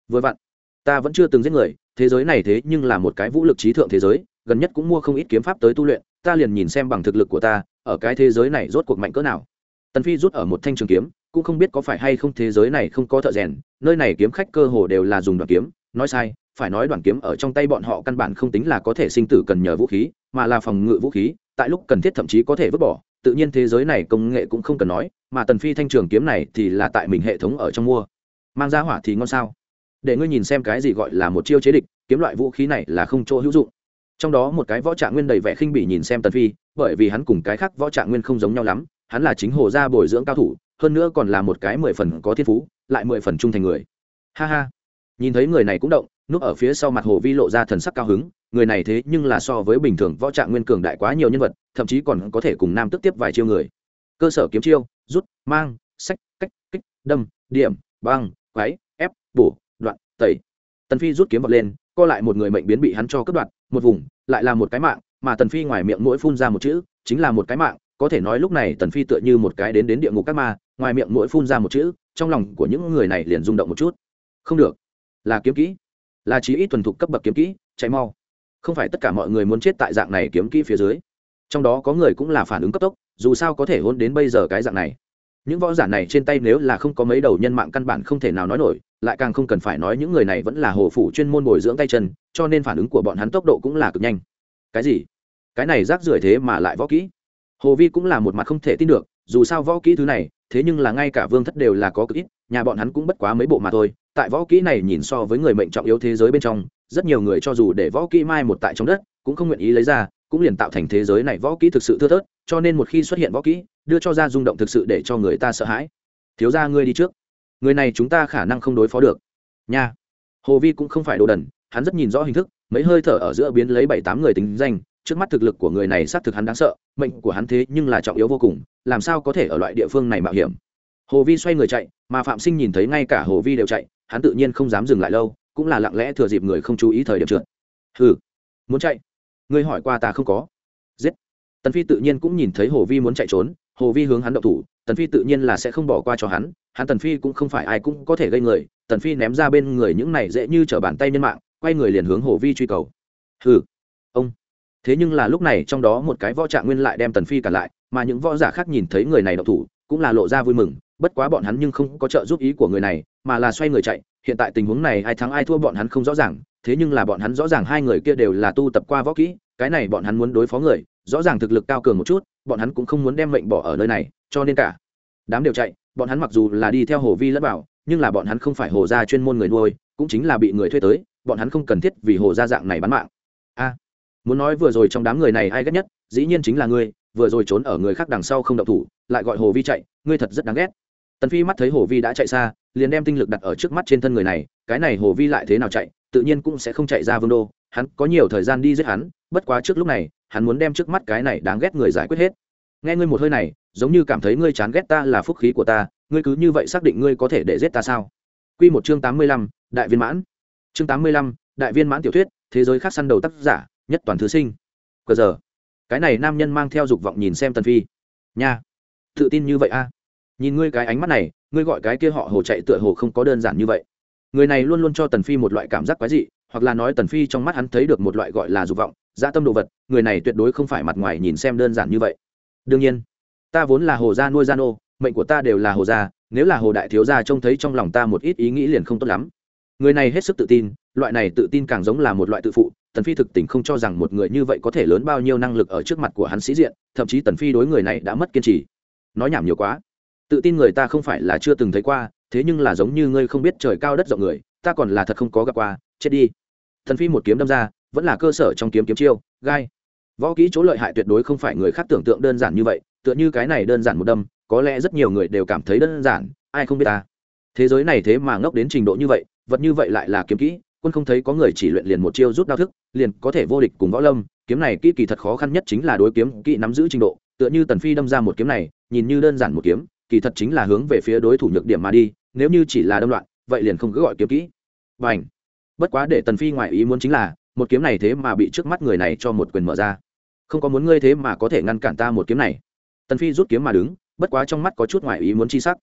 Vừa vặn, ta vẫn chưa từng giết người, thế giới này thế nhưng là một cái vũ lực trí thượng thế giới, gần nhất cũng mua không ít kiếm pháp tới tu luyện, ta liền nhìn xem bằng thực lực của ta, ở cái thế giới này rốt cuộc mạnh cỡ nào. Tần phi rút ở một thanh trường kiếm cũng không biết có phải hay không thế giới này không có thợ rèn, nơi này kiếm khách cơ hồ đều là dùng đoàn kiếm, nói sai, phải nói đoàn kiếm ở trong tay bọn họ căn bản không tính là có thể sinh tử cần nhờ vũ khí, mà là phòng ngự vũ khí, tại lúc cần thiết thậm chí có thể vứt bỏ, tự nhiên thế giới này công nghệ cũng không cần nói, mà tần phi thanh trường kiếm này thì là tại mình hệ thống ở trong mua. Mang ra hỏa thì ngon sao? Để ngươi nhìn xem cái gì gọi là một chiêu chế địch, kiếm loại vũ khí này là không chỗ hữu dụng. Trong đó một cái võ trạng nguyên đầy vẻ khinh bỉ nhìn xem tần phi, bởi vì hắn cùng cái khác võ trạng nguyên không giống nhau lắm, hắn là chính hồ gia bồi dưỡng cao thủ hơn nữa còn là một cái mười phần có thiên phú, lại mười phần trung thành người. Ha ha. Nhìn thấy người này cũng động, núp ở phía sau mặt hồ vi lộ ra thần sắc cao hứng, người này thế nhưng là so với bình thường võ trạng nguyên cường đại quá nhiều nhân vật, thậm chí còn có thể cùng nam tức tiếp vài chiêu người. Cơ sở kiếm chiêu, rút, mang, sách, cách, kích, đâm, điểm, băng quáy ép, bổ, đoạn, tẩy. Tần phi rút kiếm vật lên, co lại một người mệnh biến bị hắn cho cướp đoạt, một vùng, lại là một cái mạng, mà tần phi ngoài miệng mỗi phun ra một chữ, chính là một cái mạng có thể nói lúc này tần phi tựa như một cái đến đến địa ngục các ma, ngoài miệng mỗi phun ra một chữ, trong lòng của những người này liền rung động một chút. Không được. Là kiếm kỹ. Là chí ít thuần thục cấp bậc kiếm kỹ, chạy mau. Không phải tất cả mọi người muốn chết tại dạng này kiếm kỹ phía dưới. Trong đó có người cũng là phản ứng cấp tốc, dù sao có thể hôn đến bây giờ cái dạng này. Những võ giả này trên tay nếu là không có mấy đầu nhân mạng căn bản không thể nào nói nổi, lại càng không cần phải nói những người này vẫn là hồ phủ chuyên môn bồi dưỡng tay chân, cho nên phản ứng của bọn hắn tốc độ cũng là cực nhanh. Cái gì? Cái này rác rưởi thế mà lại võ kỹ? Hồ vi cũng là một mặt không thể tin được, dù sao võ kỹ thứ này, thế nhưng là ngay cả vương thất đều là có cực ít, nhà bọn hắn cũng bất quá mấy bộ mà thôi. Tại võ kỹ này nhìn so với người mệnh trọng yếu thế giới bên trong, rất nhiều người cho dù để võ kỹ mai một tại trong đất, cũng không nguyện ý lấy ra, cũng liền tạo thành thế giới này võ kỹ thực sự thưa thớt, cho nên một khi xuất hiện võ kỹ, đưa cho ra rung động thực sự để cho người ta sợ hãi. Thiếu ra ngươi đi trước. Người này chúng ta khả năng không đối phó được. Nha. Hồ vi cũng không phải đồ đần, hắn rất nhìn rõ hình thức, mấy hơi thở ở giữa biến lấy bảy tám người tính danh trước mắt thực lực của người này xác thực hắn đáng sợ, mệnh của hắn thế nhưng là trọng yếu vô cùng, làm sao có thể ở loại địa phương này mạo hiểm? Hồ vi xoay người chạy, mà phạm sinh nhìn thấy ngay cả hồ vi đều chạy, hắn tự nhiên không dám dừng lại lâu, cũng là lặng lẽ thừa dịp người không chú ý thời điểm trượt. Hừ, muốn chạy? Ngươi hỏi qua ta không có. Giết. Tần phi tự nhiên cũng nhìn thấy hồ vi muốn chạy trốn, hồ vi hướng hắn động thủ, tần phi tự nhiên là sẽ không bỏ qua cho hắn hắn tần phi cũng không phải ai cũng có thể gây người, tần phi ném ra bên người những này dễ như trở bàn tay nhân mạng, quay người liền hướng hồ vi truy cầu. Hừ thế nhưng là lúc này trong đó một cái võ trạng nguyên lại đem tần phi cả lại, mà những võ giả khác nhìn thấy người này độc thủ, cũng là lộ ra vui mừng. Bất quá bọn hắn nhưng không có trợ giúp ý của người này, mà là xoay người chạy. Hiện tại tình huống này ai thắng ai thua bọn hắn không rõ ràng. Thế nhưng là bọn hắn rõ ràng hai người kia đều là tu tập qua võ kỹ, cái này bọn hắn muốn đối phó người, rõ ràng thực lực cao cường một chút, bọn hắn cũng không muốn đem mệnh bỏ ở nơi này, cho nên cả đám đều chạy. Bọn hắn mặc dù là đi theo hồ vi lẫn bảo nhưng là bọn hắn không phải hồ gia chuyên môn người nuôi, cũng chính là bị người thuê tới, bọn hắn không cần thiết vì hồ gia dạng này bán mạng. A muốn nói vừa rồi trong đám người này ai ghét nhất dĩ nhiên chính là ngươi vừa rồi trốn ở người khác đằng sau không động thủ lại gọi hồ vi chạy ngươi thật rất đáng ghét. Tần phi mắt thấy hồ vi đã chạy xa liền đem tinh lực đặt ở trước mắt trên thân người này cái này hồ vi lại thế nào chạy tự nhiên cũng sẽ không chạy ra vương đô hắn có nhiều thời gian đi giết hắn bất quá trước lúc này hắn muốn đem trước mắt cái này đáng ghét người giải quyết hết. Nghe ngươi một hơi này giống như cảm thấy ngươi chán ghét ta là phúc khí của ta ngươi cứ như vậy xác định ngươi có thể để giết ta sao? Quy một chương tám mươi lăm, đại viên mãn. Chương tám mươi lăm, đại viên mãn tiểu thuyết thế giới khác săn đầu tác giả nhất toàn thứ sinh. Cơ giờ, cái này nam nhân mang theo dục vọng nhìn xem tần phi. Nha, tự tin như vậy a? Nhìn ngươi cái ánh mắt này, ngươi gọi cái kia họ hồ chạy tựa hồ không có đơn giản như vậy. Người này luôn luôn cho tần phi một loại cảm giác quái dị, hoặc là nói tần phi trong mắt hắn thấy được một loại gọi là dục vọng gia tâm đồ vật, người này tuyệt đối không phải mặt ngoài nhìn xem đơn giản như vậy. Đương nhiên, ta vốn là hồ gia nuôi gia nô, mệnh của ta đều là hồ gia, nếu là hồ đại thiếu gia trông thấy trong lòng ta một ít ý nghĩ liền không tốt lắm người này hết sức tự tin, loại này tự tin càng giống là một loại tự phụ, tần phi thực tình không cho rằng một người như vậy có thể lớn bao nhiêu năng lực ở trước mặt của hắn sĩ diện, thậm chí tần phi đối người này đã mất kiên trì. Nói nhảm nhiều quá. Tự tin người ta không phải là chưa từng thấy qua, thế nhưng là giống như ngươi không biết trời cao đất rộng người, ta còn là thật không có gặp qua, chết đi. Tần phi một kiếm đâm ra, vẫn là cơ sở trong kiếm kiếm chiêu, gai. Võ kỹ chỗ lợi hại tuyệt đối không phải người khác tưởng tượng đơn giản như vậy, tựa như cái này đơn giản một đâm, có lẽ rất nhiều người đều cảm thấy đơn giản, ai không biết ta thế giới này thế mà ngốc đến trình độ như vậy, vật như vậy lại là kiếm kỹ, quân không thấy có người chỉ luyện liền một chiêu rút đao thức, liền có thể vô địch cùng võ lâm. Kiếm này kỹ kỳ thật khó khăn nhất chính là đối kiếm kỹ nắm giữ trình độ, tựa như tần phi đâm ra một kiếm này, nhìn như đơn giản một kiếm, kỳ thật chính là hướng về phía đối thủ nhược điểm mà đi, nếu như chỉ là đâm loạn, vậy liền không cứ gọi kiếm kỹ. Và ảnh bất quá để tần phi ngoại ý muốn chính là, một kiếm này thế mà bị trước mắt người này cho một quyền mở ra. Không có muốn ngươi thế mà có thể ngăn cản ta một kiếm này. Tần phi rút kiếm mà đứng, bất quá trong mắt có chút ngoại ý muốn chi sắc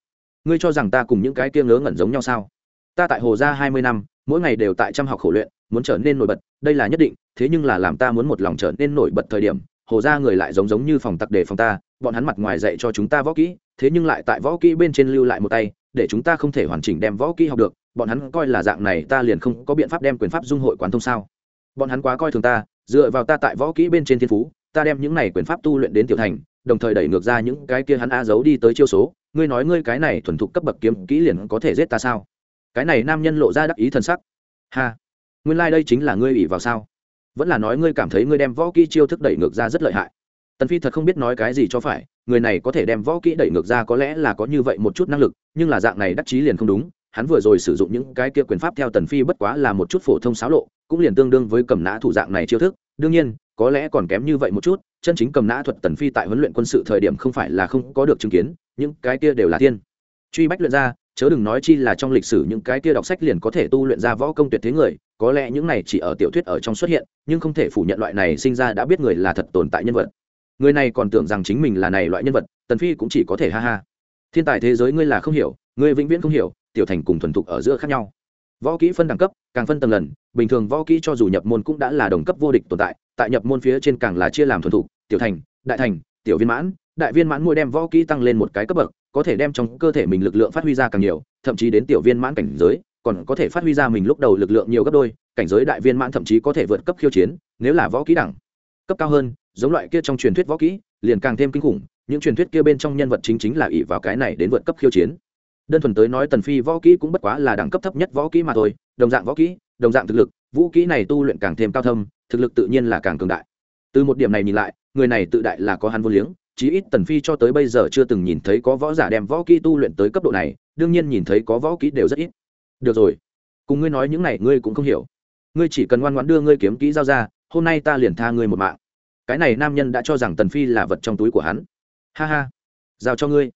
ngươi cho rằng ta cùng những cái kia ngớ ngẩn giống nhau sao? Ta tại hồ gia hai mươi năm, mỗi ngày đều tại chăm học khổ luyện, muốn trở nên nổi bật, đây là nhất định, thế nhưng là làm ta muốn một lòng trở nên nổi bật thời điểm, hồ gia người lại giống giống như phòng tặc để phòng ta, bọn hắn mặt ngoài dạy cho chúng ta võ kỹ, thế nhưng lại tại võ kỹ bên trên lưu lại một tay, để chúng ta không thể hoàn chỉnh đem võ kỹ học được, bọn hắn coi là dạng này ta liền không có biện pháp đem quyền pháp dung hội quán thông sao? Bọn hắn quá coi thường ta, dựa vào ta tại võ kỹ bên trên thiên phú, ta đem những này quyền pháp tu luyện đến tiểu thành, đồng thời đẩy ngược ra những cái kia hắn a giấu đi tới chiêu số ngươi nói ngươi cái này thuần thục cấp bậc kiếm kỹ liền có thể giết ta sao? Cái này nam nhân lộ ra đắc ý t sắc. Ha, nguyên lai、like、đây chính là ngươi ủy vào sao? Vẫn là nói ngươi cảm thấy ngươi đem võ kỹ chiêu thức đẩy ngược ra rất lợi hại. Tần phi thật không biết nói cái gì cho phải, người này có thể đem võ kỹ đẩy ngược ra có lẽ là có như vậy một chút năng lực, nhưng là dạng này đắc chí liền không đúng. Hắn vừa rồi sử dụng những cái kia quyền pháp theo tần phi bất quá là một chút phổ thông xáo lộ, cũng liền tương đương với cầm nã thủ dạng này chiêu thức. Đương nhiên, có lẽ còn kém như vậy một chút, chân chính cầm nã thuật tần phi tại huấn luyện quân sự thời điểm không phải là không có được chứng kiến những cái kia đều là thiên truy bách luyện ra, chớ đừng nói chi là trong lịch sử những cái kia đọc sách liền có thể tu luyện ra võ công tuyệt thế người, có lẽ những này chỉ ở tiểu thuyết ở trong xuất hiện, nhưng không thể phủ nhận loại này sinh ra đã biết người là thật tồn tại nhân vật. Người này còn tưởng rằng chính mình là này loại nhân vật, tần phi cũng chỉ có thể ha ha. Thiên tài thế giới ngươi là không hiểu, ngươi vĩnh viễn không hiểu, tiểu thành cùng thuần thục ở giữa khác nhau. Võ kỹ phân đẳng cấp, càng phân tầng lần, bình thường võ kỹ cho dù nhập môn cũng đã là đồng cấp vô địch tồn tại tại nhập môn phía trên càng là chia làm thuần thục, tiểu thành, đại thành, tiểu viên mãn đại viên mãn mỗi đem võ kỹ tăng lên một cái cấp bậc, có thể đem trong cơ thể mình lực lượng phát huy ra càng nhiều, thậm chí đến tiểu viên mãn cảnh giới, còn có thể phát huy ra mình lúc đầu lực lượng nhiều gấp đôi, cảnh giới đại viên mãn thậm chí có thể vượt cấp khiêu chiến, nếu là võ kỹ đẳng, cấp cao hơn, giống loại kia trong truyền thuyết võ kỹ, liền càng thêm kinh khủng, những truyền thuyết kia bên trong nhân vật chính chính là ỷ vào cái này đến vượt cấp khiêu chiến. Đơn thuần tới nói tần phi võ kỹ cũng bất quá là đẳng cấp thấp nhất võ kỹ mà thôi, đồng dạng võ kỹ, đồng dạng thực lực, vũ kỹ này tu luyện càng thêm cao thâm, thực lực tự nhiên là càng cường đại. Từ một điểm này nhìn lại, người này tự đại là có hắn vô liếng chí ít tần phi cho tới bây giờ chưa từng nhìn thấy có võ giả đem võ kỹ tu luyện tới cấp độ này, đương nhiên nhìn thấy có võ kỹ đều rất ít. Được rồi, cùng ngươi nói những này ngươi cũng không hiểu. Ngươi chỉ cần ngoan ngoãn đưa ngươi kiếm kỹ giao ra, hôm nay ta liền tha ngươi một mạng. Cái này nam nhân đã cho rằng tần phi là vật trong túi của hắn. Ha ha, giao cho ngươi.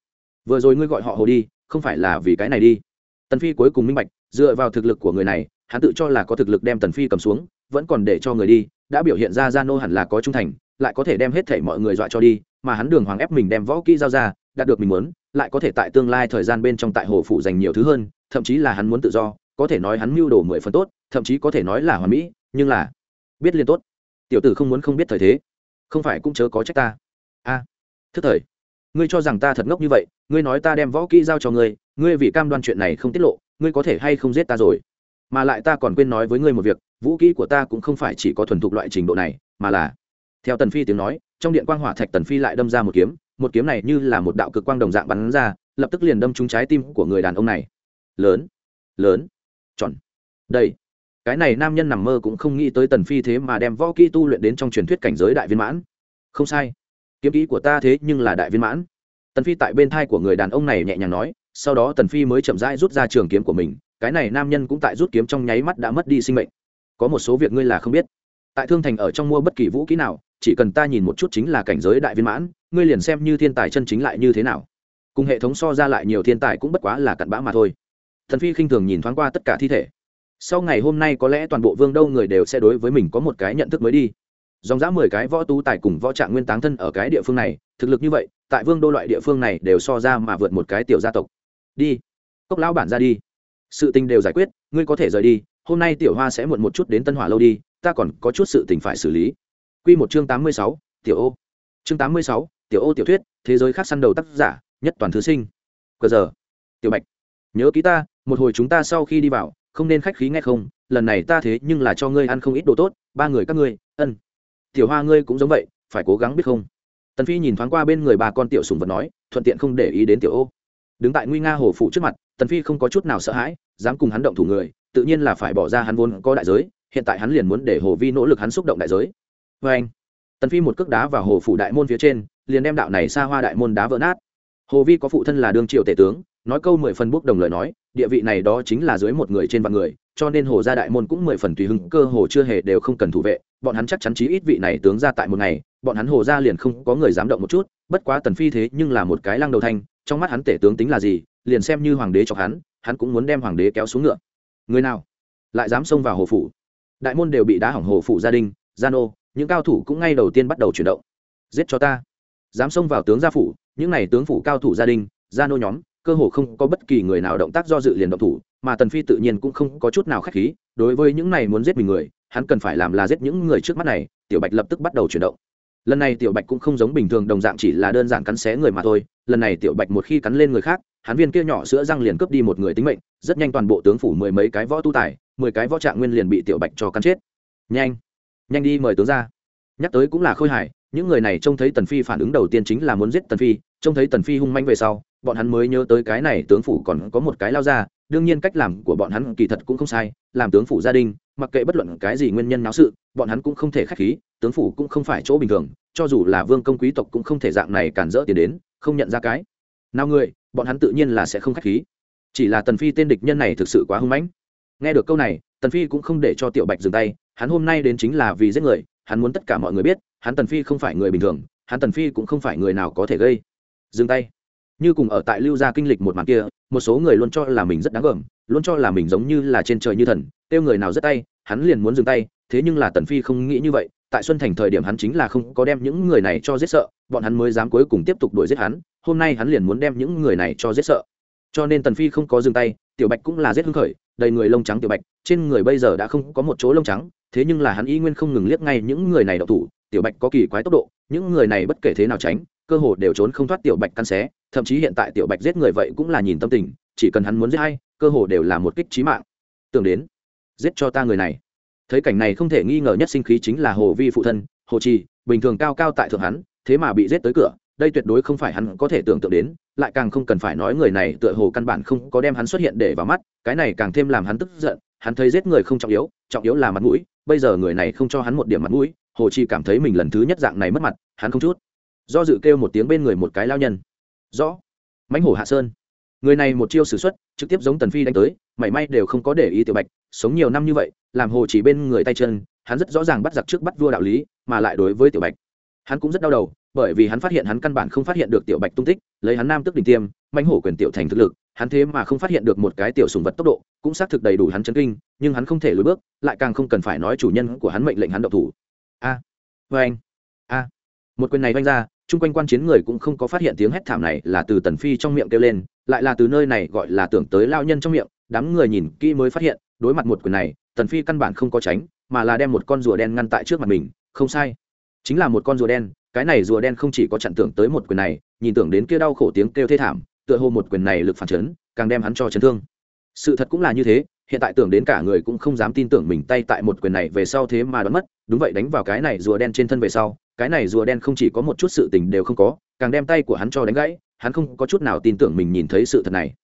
Vừa rồi ngươi gọi họ hồ đi, không phải là vì cái này đi. Tần phi cuối cùng minh bạch, dựa vào thực lực của người này, hắn tự cho là có thực lực đem tần phi cầm xuống, vẫn còn để cho người đi, đã biểu hiện ra gia nô hẳn là có trung thành, lại có thể đem hết thảy mọi người dọa cho đi mà hắn đường hoàng ép mình đem võ kỹ giao ra đạt được mình muốn lại có thể tại tương lai thời gian bên trong tại hồ phủ dành nhiều thứ hơn thậm chí là hắn muốn tự do có thể nói hắn mưu đồ mười phần tốt thậm chí có thể nói là hoàn mỹ nhưng là biết liên tốt. Tiểu tử không muốn không biết thời thế không phải cũng chớ có trách ta. A à, thức thời ngươi cho rằng ta thật ngốc như vậy ngươi nói ta đem võ kỹ giao cho ngươi ngươi vì cam đoan chuyện này không tiết lộ ngươi có thể hay không giết ta rồi? Mà lại ta còn quên nói với ngươi một việc vũ kỹ của ta cũng không phải chỉ có thuần thục loại trình độ này mà là theo tần phi tiếng nói trong điện quang hỏa thạch tần phi lại đâm ra một kiếm một kiếm này như là một đạo cực quang đồng dạng bắn ra, lập tức liền đâm trúng trái tim của người đàn ông này. Lớn lớn, tròn. Đây, cái này nam nhân nằm mơ cũng không nghĩ tới tần phi thế mà đem võ kỹ tu luyện đến trong truyền thuyết cảnh giới đại viên mãn. Không sai, kiếm kỹ của ta thế nhưng là đại viên mãn. Tần phi tại bên thai của người đàn ông này nhẹ nhàng nói, sau đó tần phi mới chậm rãi rút ra trường kiếm của mình, cái này nam nhân cũng tại rút kiếm trong nháy mắt đã mất đi sinh mệnh. Có một số việc ngươi là không biết. Tại thương thành ở trong mua bất kỳ vũ kỹ nào chỉ cần ta nhìn một chút chính là cảnh giới đại viên mãn, ngươi liền xem như thiên tài chân chính lại như thế nào. Cùng hệ thống so ra lại nhiều thiên tài cũng bất quá là cặn bã mà thôi. Thần phi khinh thường nhìn thoáng qua tất cả thi thể. Sau ngày hôm nay có lẽ toàn bộ vương đâu người đều sẽ đối với mình có một cái nhận thức mới đi. Dòng dã mười cái võ tú tài cùng võ trạng nguyên táng thân ở cái địa phương này, thực lực như vậy, tại vương đô loại địa phương này đều so ra mà vượt một cái tiểu gia tộc. Đi. Cốc lão bản ra đi. Sự tình đều giải quyết, ngươi có thể rời đi, hôm nay tiểu hoa sẽ muộn một chút đến tân hỏa lâu đi, ta còn có chút sự tình phải xử lý. Quy một chương tám mươi sáu, tiểu ô. Chương tám mươi sáu, tiểu ô tiểu thuyết, thế giới khác săn đầu tác giả, nhất toàn thứ sinh. Cờ giờ. Tiểu Bạch, nhớ ký ta, một hồi chúng ta sau khi đi vào, không nên khách khí nghe không, lần này ta thế nhưng là cho ngươi ăn không ít đồ tốt, ba người các ngươi, ân. Tiểu Hoa ngươi cũng giống vậy, phải cố gắng biết không? Tần Phi nhìn thoáng qua bên người bà con tiểu sủng vật nói, thuận tiện không để ý đến tiểu ô. Đứng tại nguy nga hồ phụ trước mặt, Tần Phi không có chút nào sợ hãi, dám cùng hắn động thủ người, tự nhiên là phải bỏ ra hắn vốn có đại giới, hiện tại hắn liền muốn để Hồ Vi nỗ lực hắn xúc động đại giới vê anh, tần phi một cước đá vào hồ phủ đại môn phía trên, liền đem đạo này xa hoa đại môn đá vỡ nát. Hồ vi có phụ thân là đương triệu tể tướng, nói câu mười phần bốc đồng lời nói, địa vị này đó chính là dưới một người trên vạn người, cho nên hồ gia đại môn cũng mười phần tùy hứng, cơ hồ chưa hề đều không cần thủ vệ, bọn hắn chắc chắn chí ít vị này tướng ra tại một ngày, bọn hắn hồ gia liền không có người dám động một chút, bất quá tần phi thế nhưng là một cái lăng đầu thanh, trong mắt hắn tể tướng tính là gì, liền xem như hoàng đế cho hắn hắn cũng muốn đem hoàng đế kéo xuống ngựa. Người nào lại dám xông vào hồ phủ? Đại môn đều bị đá hỏng hồ phủ gia đình, gia nô những cao thủ cũng ngay đầu tiên bắt đầu chuyển động. Giết cho ta. Dám xông vào tướng gia phủ, những n à y tướng phủ cao thủ gia đình, gia nô nhóm, cơ hồ không có bất kỳ người nào động tác do dự liền động thủ, mà tần phi tự nhiên cũng không có chút nào k h á c h khí, đối với những này muốn giết mình người, hắn cần phải làm là giết những người trước mắt này, tiểu bạch lập tức bắt đầu chuyển động. Lần này tiểu bạch cũng không giống bình thường đồng dạng chỉ là đơn giản cắn xé người mà thôi, lần này tiểu bạch một khi cắn lên người khác, hắn viên kia nhỏ sữa răng liền cướp đi một người tính mệnh, rất nhanh toàn bộ tướng phủ mười mấy cái võ tu tài, mười cái võ trạng nguyên liền bị tiểu bạch cho cắn chết. Nhanh! Nhanh đi mời tướng ra. Nhắc tới cũng là khôi hài, những người này trông thấy tần phi phản ứng đầu tiên chính là muốn giết tần phi, trông thấy tần phi hung manh về sau, bọn hắn mới nhớ tới cái này tướng phủ còn có một cái lao ra, đương nhiên cách làm của bọn hắn kỳ thật cũng không sai, làm tướng phủ gia đình, mặc kệ bất luận cái gì nguyên nhân náo sự, bọn hắn cũng không thể khách khí, tướng phủ cũng không phải chỗ bình thường, cho dù là vương công quý tộc cũng không thể dạng này cản rỡ tiền đến, không nhận ra cái. Nào người, bọn hắn tự nhiên là sẽ không khách khí. Chỉ là tần phi tên địch nhân này thực sự quá hung mãnh. Nghe được câu này, tần phi cũng không để cho tiểu bạch dừng tay hắn hôm nay đến chính là vì giết người, hắn muốn tất cả mọi người biết, hắn tần phi không phải người bình thường, hắn tần phi cũng không phải người nào có thể gây. Dừng tay. Như cùng ở tại lưu gia kinh lịch một màn kia, một số người luôn cho là mình rất đáng gờm, luôn cho là mình giống như là trên trời như thần tiêu người nào rất tay, hắn liền muốn dừng tay, thế nhưng là tần phi không nghĩ như vậy, tại xuân thành thời điểm hắn chính là không có đem những người này cho giết sợ, bọn hắn mới dám cuối cùng tiếp tục đuổi giết hắn, hôm nay hắn liền muốn đem những người này cho giết sợ. Cho nên tần phi không có dừng tay, tiểu bạch cũng là giết hưng khởi đầy người lông trắng tiểu bạch, trên người bây giờ đã không có một chỗ lông trắng, thế nhưng là hắn y nguyên không ngừng liếc ngay những người này đậu thủ, tiểu bạch có kỳ quái tốc độ, những người này bất kể thế nào tránh, cơ hồ đều trốn không thoát tiểu bạch căn xé, thậm chí hiện tại tiểu bạch giết người vậy cũng là nhìn tâm tình, chỉ cần hắn muốn giết hay cơ hồ đều là một kích trí mạng. Tưởng đến, giết cho ta người này. Thấy cảnh này không thể nghi ngờ nhất sinh khí chính là hồ vi phụ thân, hồ trì, bình thường cao cao tại thượng hắn, thế mà bị giết tới cửa đây tuyệt đối không phải hắn có thể tưởng tượng đến, lại càng không cần phải nói người này tựa hồ căn bản không có đem hắn xuất hiện để vào mắt, cái này càng thêm làm hắn tức giận, hắn thấy giết người không trọng yếu trọng yếu là mặt mũi, bây giờ người này không cho hắn một điểm mặt mũi, hồ chi cảm thấy mình lần thứ nhất dạng này mất mặt, hắn không chút do dự kêu một tiếng bên người một cái lao nhân. Rõ. Mãnh hổ hạ sơn. Người này một chiêu s ử x u ấ t trực tiếp giống tần phi đánh tới, mảy may đều không có để ý tiểu bạch, sống nhiều năm như vậy, làm hồ chỉ bên người tay chân, hắn rất rõ ràng bắt giặc trước bắt vua đạo lý, mà lại đối với tiểu bạch, hắn cũng rất đau đầu bởi vì hắn phát hiện hắn căn bản không phát hiện được tiểu bạch tung tích lấy hắn nam tức đình tiêm mánh hổ quyền tiểu thành thực lực hắn thế mà không phát hiện được một cái tiểu sùng vật tốc độ cũng xác thực đầy đủ hắn chấn kinh nhưng hắn không thể lùi bước lại càng không cần phải nói chủ nhân của hắn mệnh lệnh hắn độc thủ. A à, vê anh a. Một quyền này vanh ra chung quanh quan chiến người cũng không có phát hiện tiếng hét thảm này là từ tần phi trong miệng kêu lên lại là từ nơi này gọi là tưởng tới lao nhân trong miệng đám người nhìn kỹ mới phát hiện đối mặt một quyền này tần phi căn bản không có tránh mà là đem một con rùa đen ngăn tại trước mặt mình không sai chính là một con rùa đen cái này rùa đen không chỉ có chặn tưởng tới một quyền này, nhìn tưởng đến kia đau khổ tiếng kêu thê thảm, tựa hồ một quyền này lực phản chấn, càng đem hắn cho chấn thương. Sự thật cũng là như thế, hiện tại tưởng đến cả người cũng không dám tin tưởng mình tay tại một quyền này về sau thế mà đoán mất, đúng vậy đánh vào cái này rùa đen trên thân về sau, cái này rùa đen không chỉ có một chút sự tình đều không có, càng đem tay của hắn cho đánh gãy, hắn không có chút nào tin tưởng mình nhìn thấy sự thật này.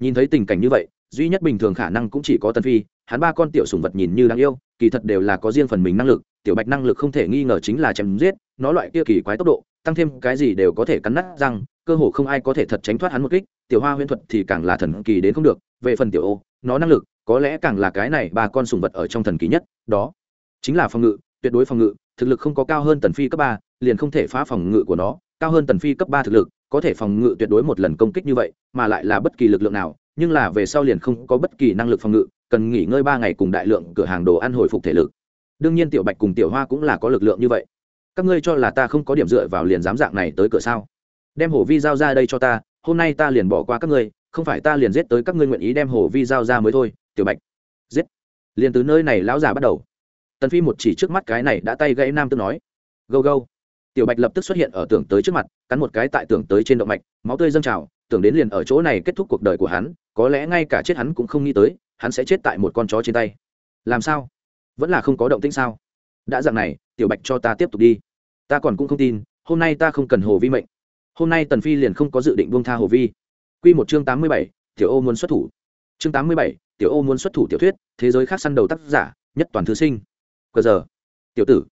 Nhìn thấy tình cảnh như vậy, duy nhất bình thường khả năng cũng chỉ có tân phi, hắn ba con tiểu sùng vật nhìn như đáng yêu, kỳ thật đều là có riêng phần mình năng lực, tiểu bạch năng lực không thể nghi ngờ chính là chém giết nó loại kia kỳ quái tốc độ, tăng thêm cái gì đều có thể cắn nát răng, cơ hồ không ai có thể thật tránh thoát hắn một kích, tiểu hoa huyễn thuật thì càng là thần kỳ đến không được, về phần tiểu ô, nó năng lực, có lẽ càng là cái này ba con sùng vật ở trong thần kỳ nhất, đó chính là phòng ngự, tuyệt đối phòng ngự, thực lực không có cao hơn tần phi cấp ba, liền không thể phá phòng ngự của nó, cao hơn tần phi cấp ba thực lực, có thể phòng ngự tuyệt đối một lần công kích như vậy, mà lại là bất kỳ lực lượng nào, nhưng là về sau liền không có bất kỳ năng lực phòng ngự, cần nghỉ ngơi ba ngày cùng đại lượng cửa hàng đồ ăn hồi phục thể lực. Đương nhiên tiểu bạch cùng tiểu hoa cũng là có lực lượng như vậy các ngươi cho là ta không có điểm dựa vào liền dám dạng này tới cửa sao? Đem hồ vi giao ra đây cho ta, hôm nay ta liền bỏ qua các ngươi, không phải ta liền giết tới các ngươi nguyện ý đem hồ vi giao ra mới thôi, tiểu bạch. Giết. Liền từ nơi này lão già bắt đầu. Tần phi một chỉ trước mắt cái này đã tay gãy nam tư nói. Gâu gâu. Tiểu bạch lập tức xuất hiện ở tưởng tới trước mặt, cắn một cái tại tưởng tới trên động mạch, máu tươi dâng trào, tưởng đến liền ở chỗ này kết thúc cuộc đời của hắn, có lẽ ngay cả chết hắn cũng không nghĩ tới, hắn sẽ chết tại một con chó trên tay. Làm sao? Vẫn là không có động tĩnh sao? Đã dạng này tiểu bạch cho ta tiếp tục đi. Ta còn cũng không tin hôm nay ta không cần hồ vi mệnh. Hôm nay tần phi liền không có dự định buông tha hồ vi. Quy một chương tám mươi bảy, tiểu ô muốn xuất thủ. Chương tám mươi bảy, tiểu ô muốn xuất thủ tiểu thuyết thế giới khác săn đầu tác giả nhất toàn thứ sinh. Cờ giờ. Tiểu tử.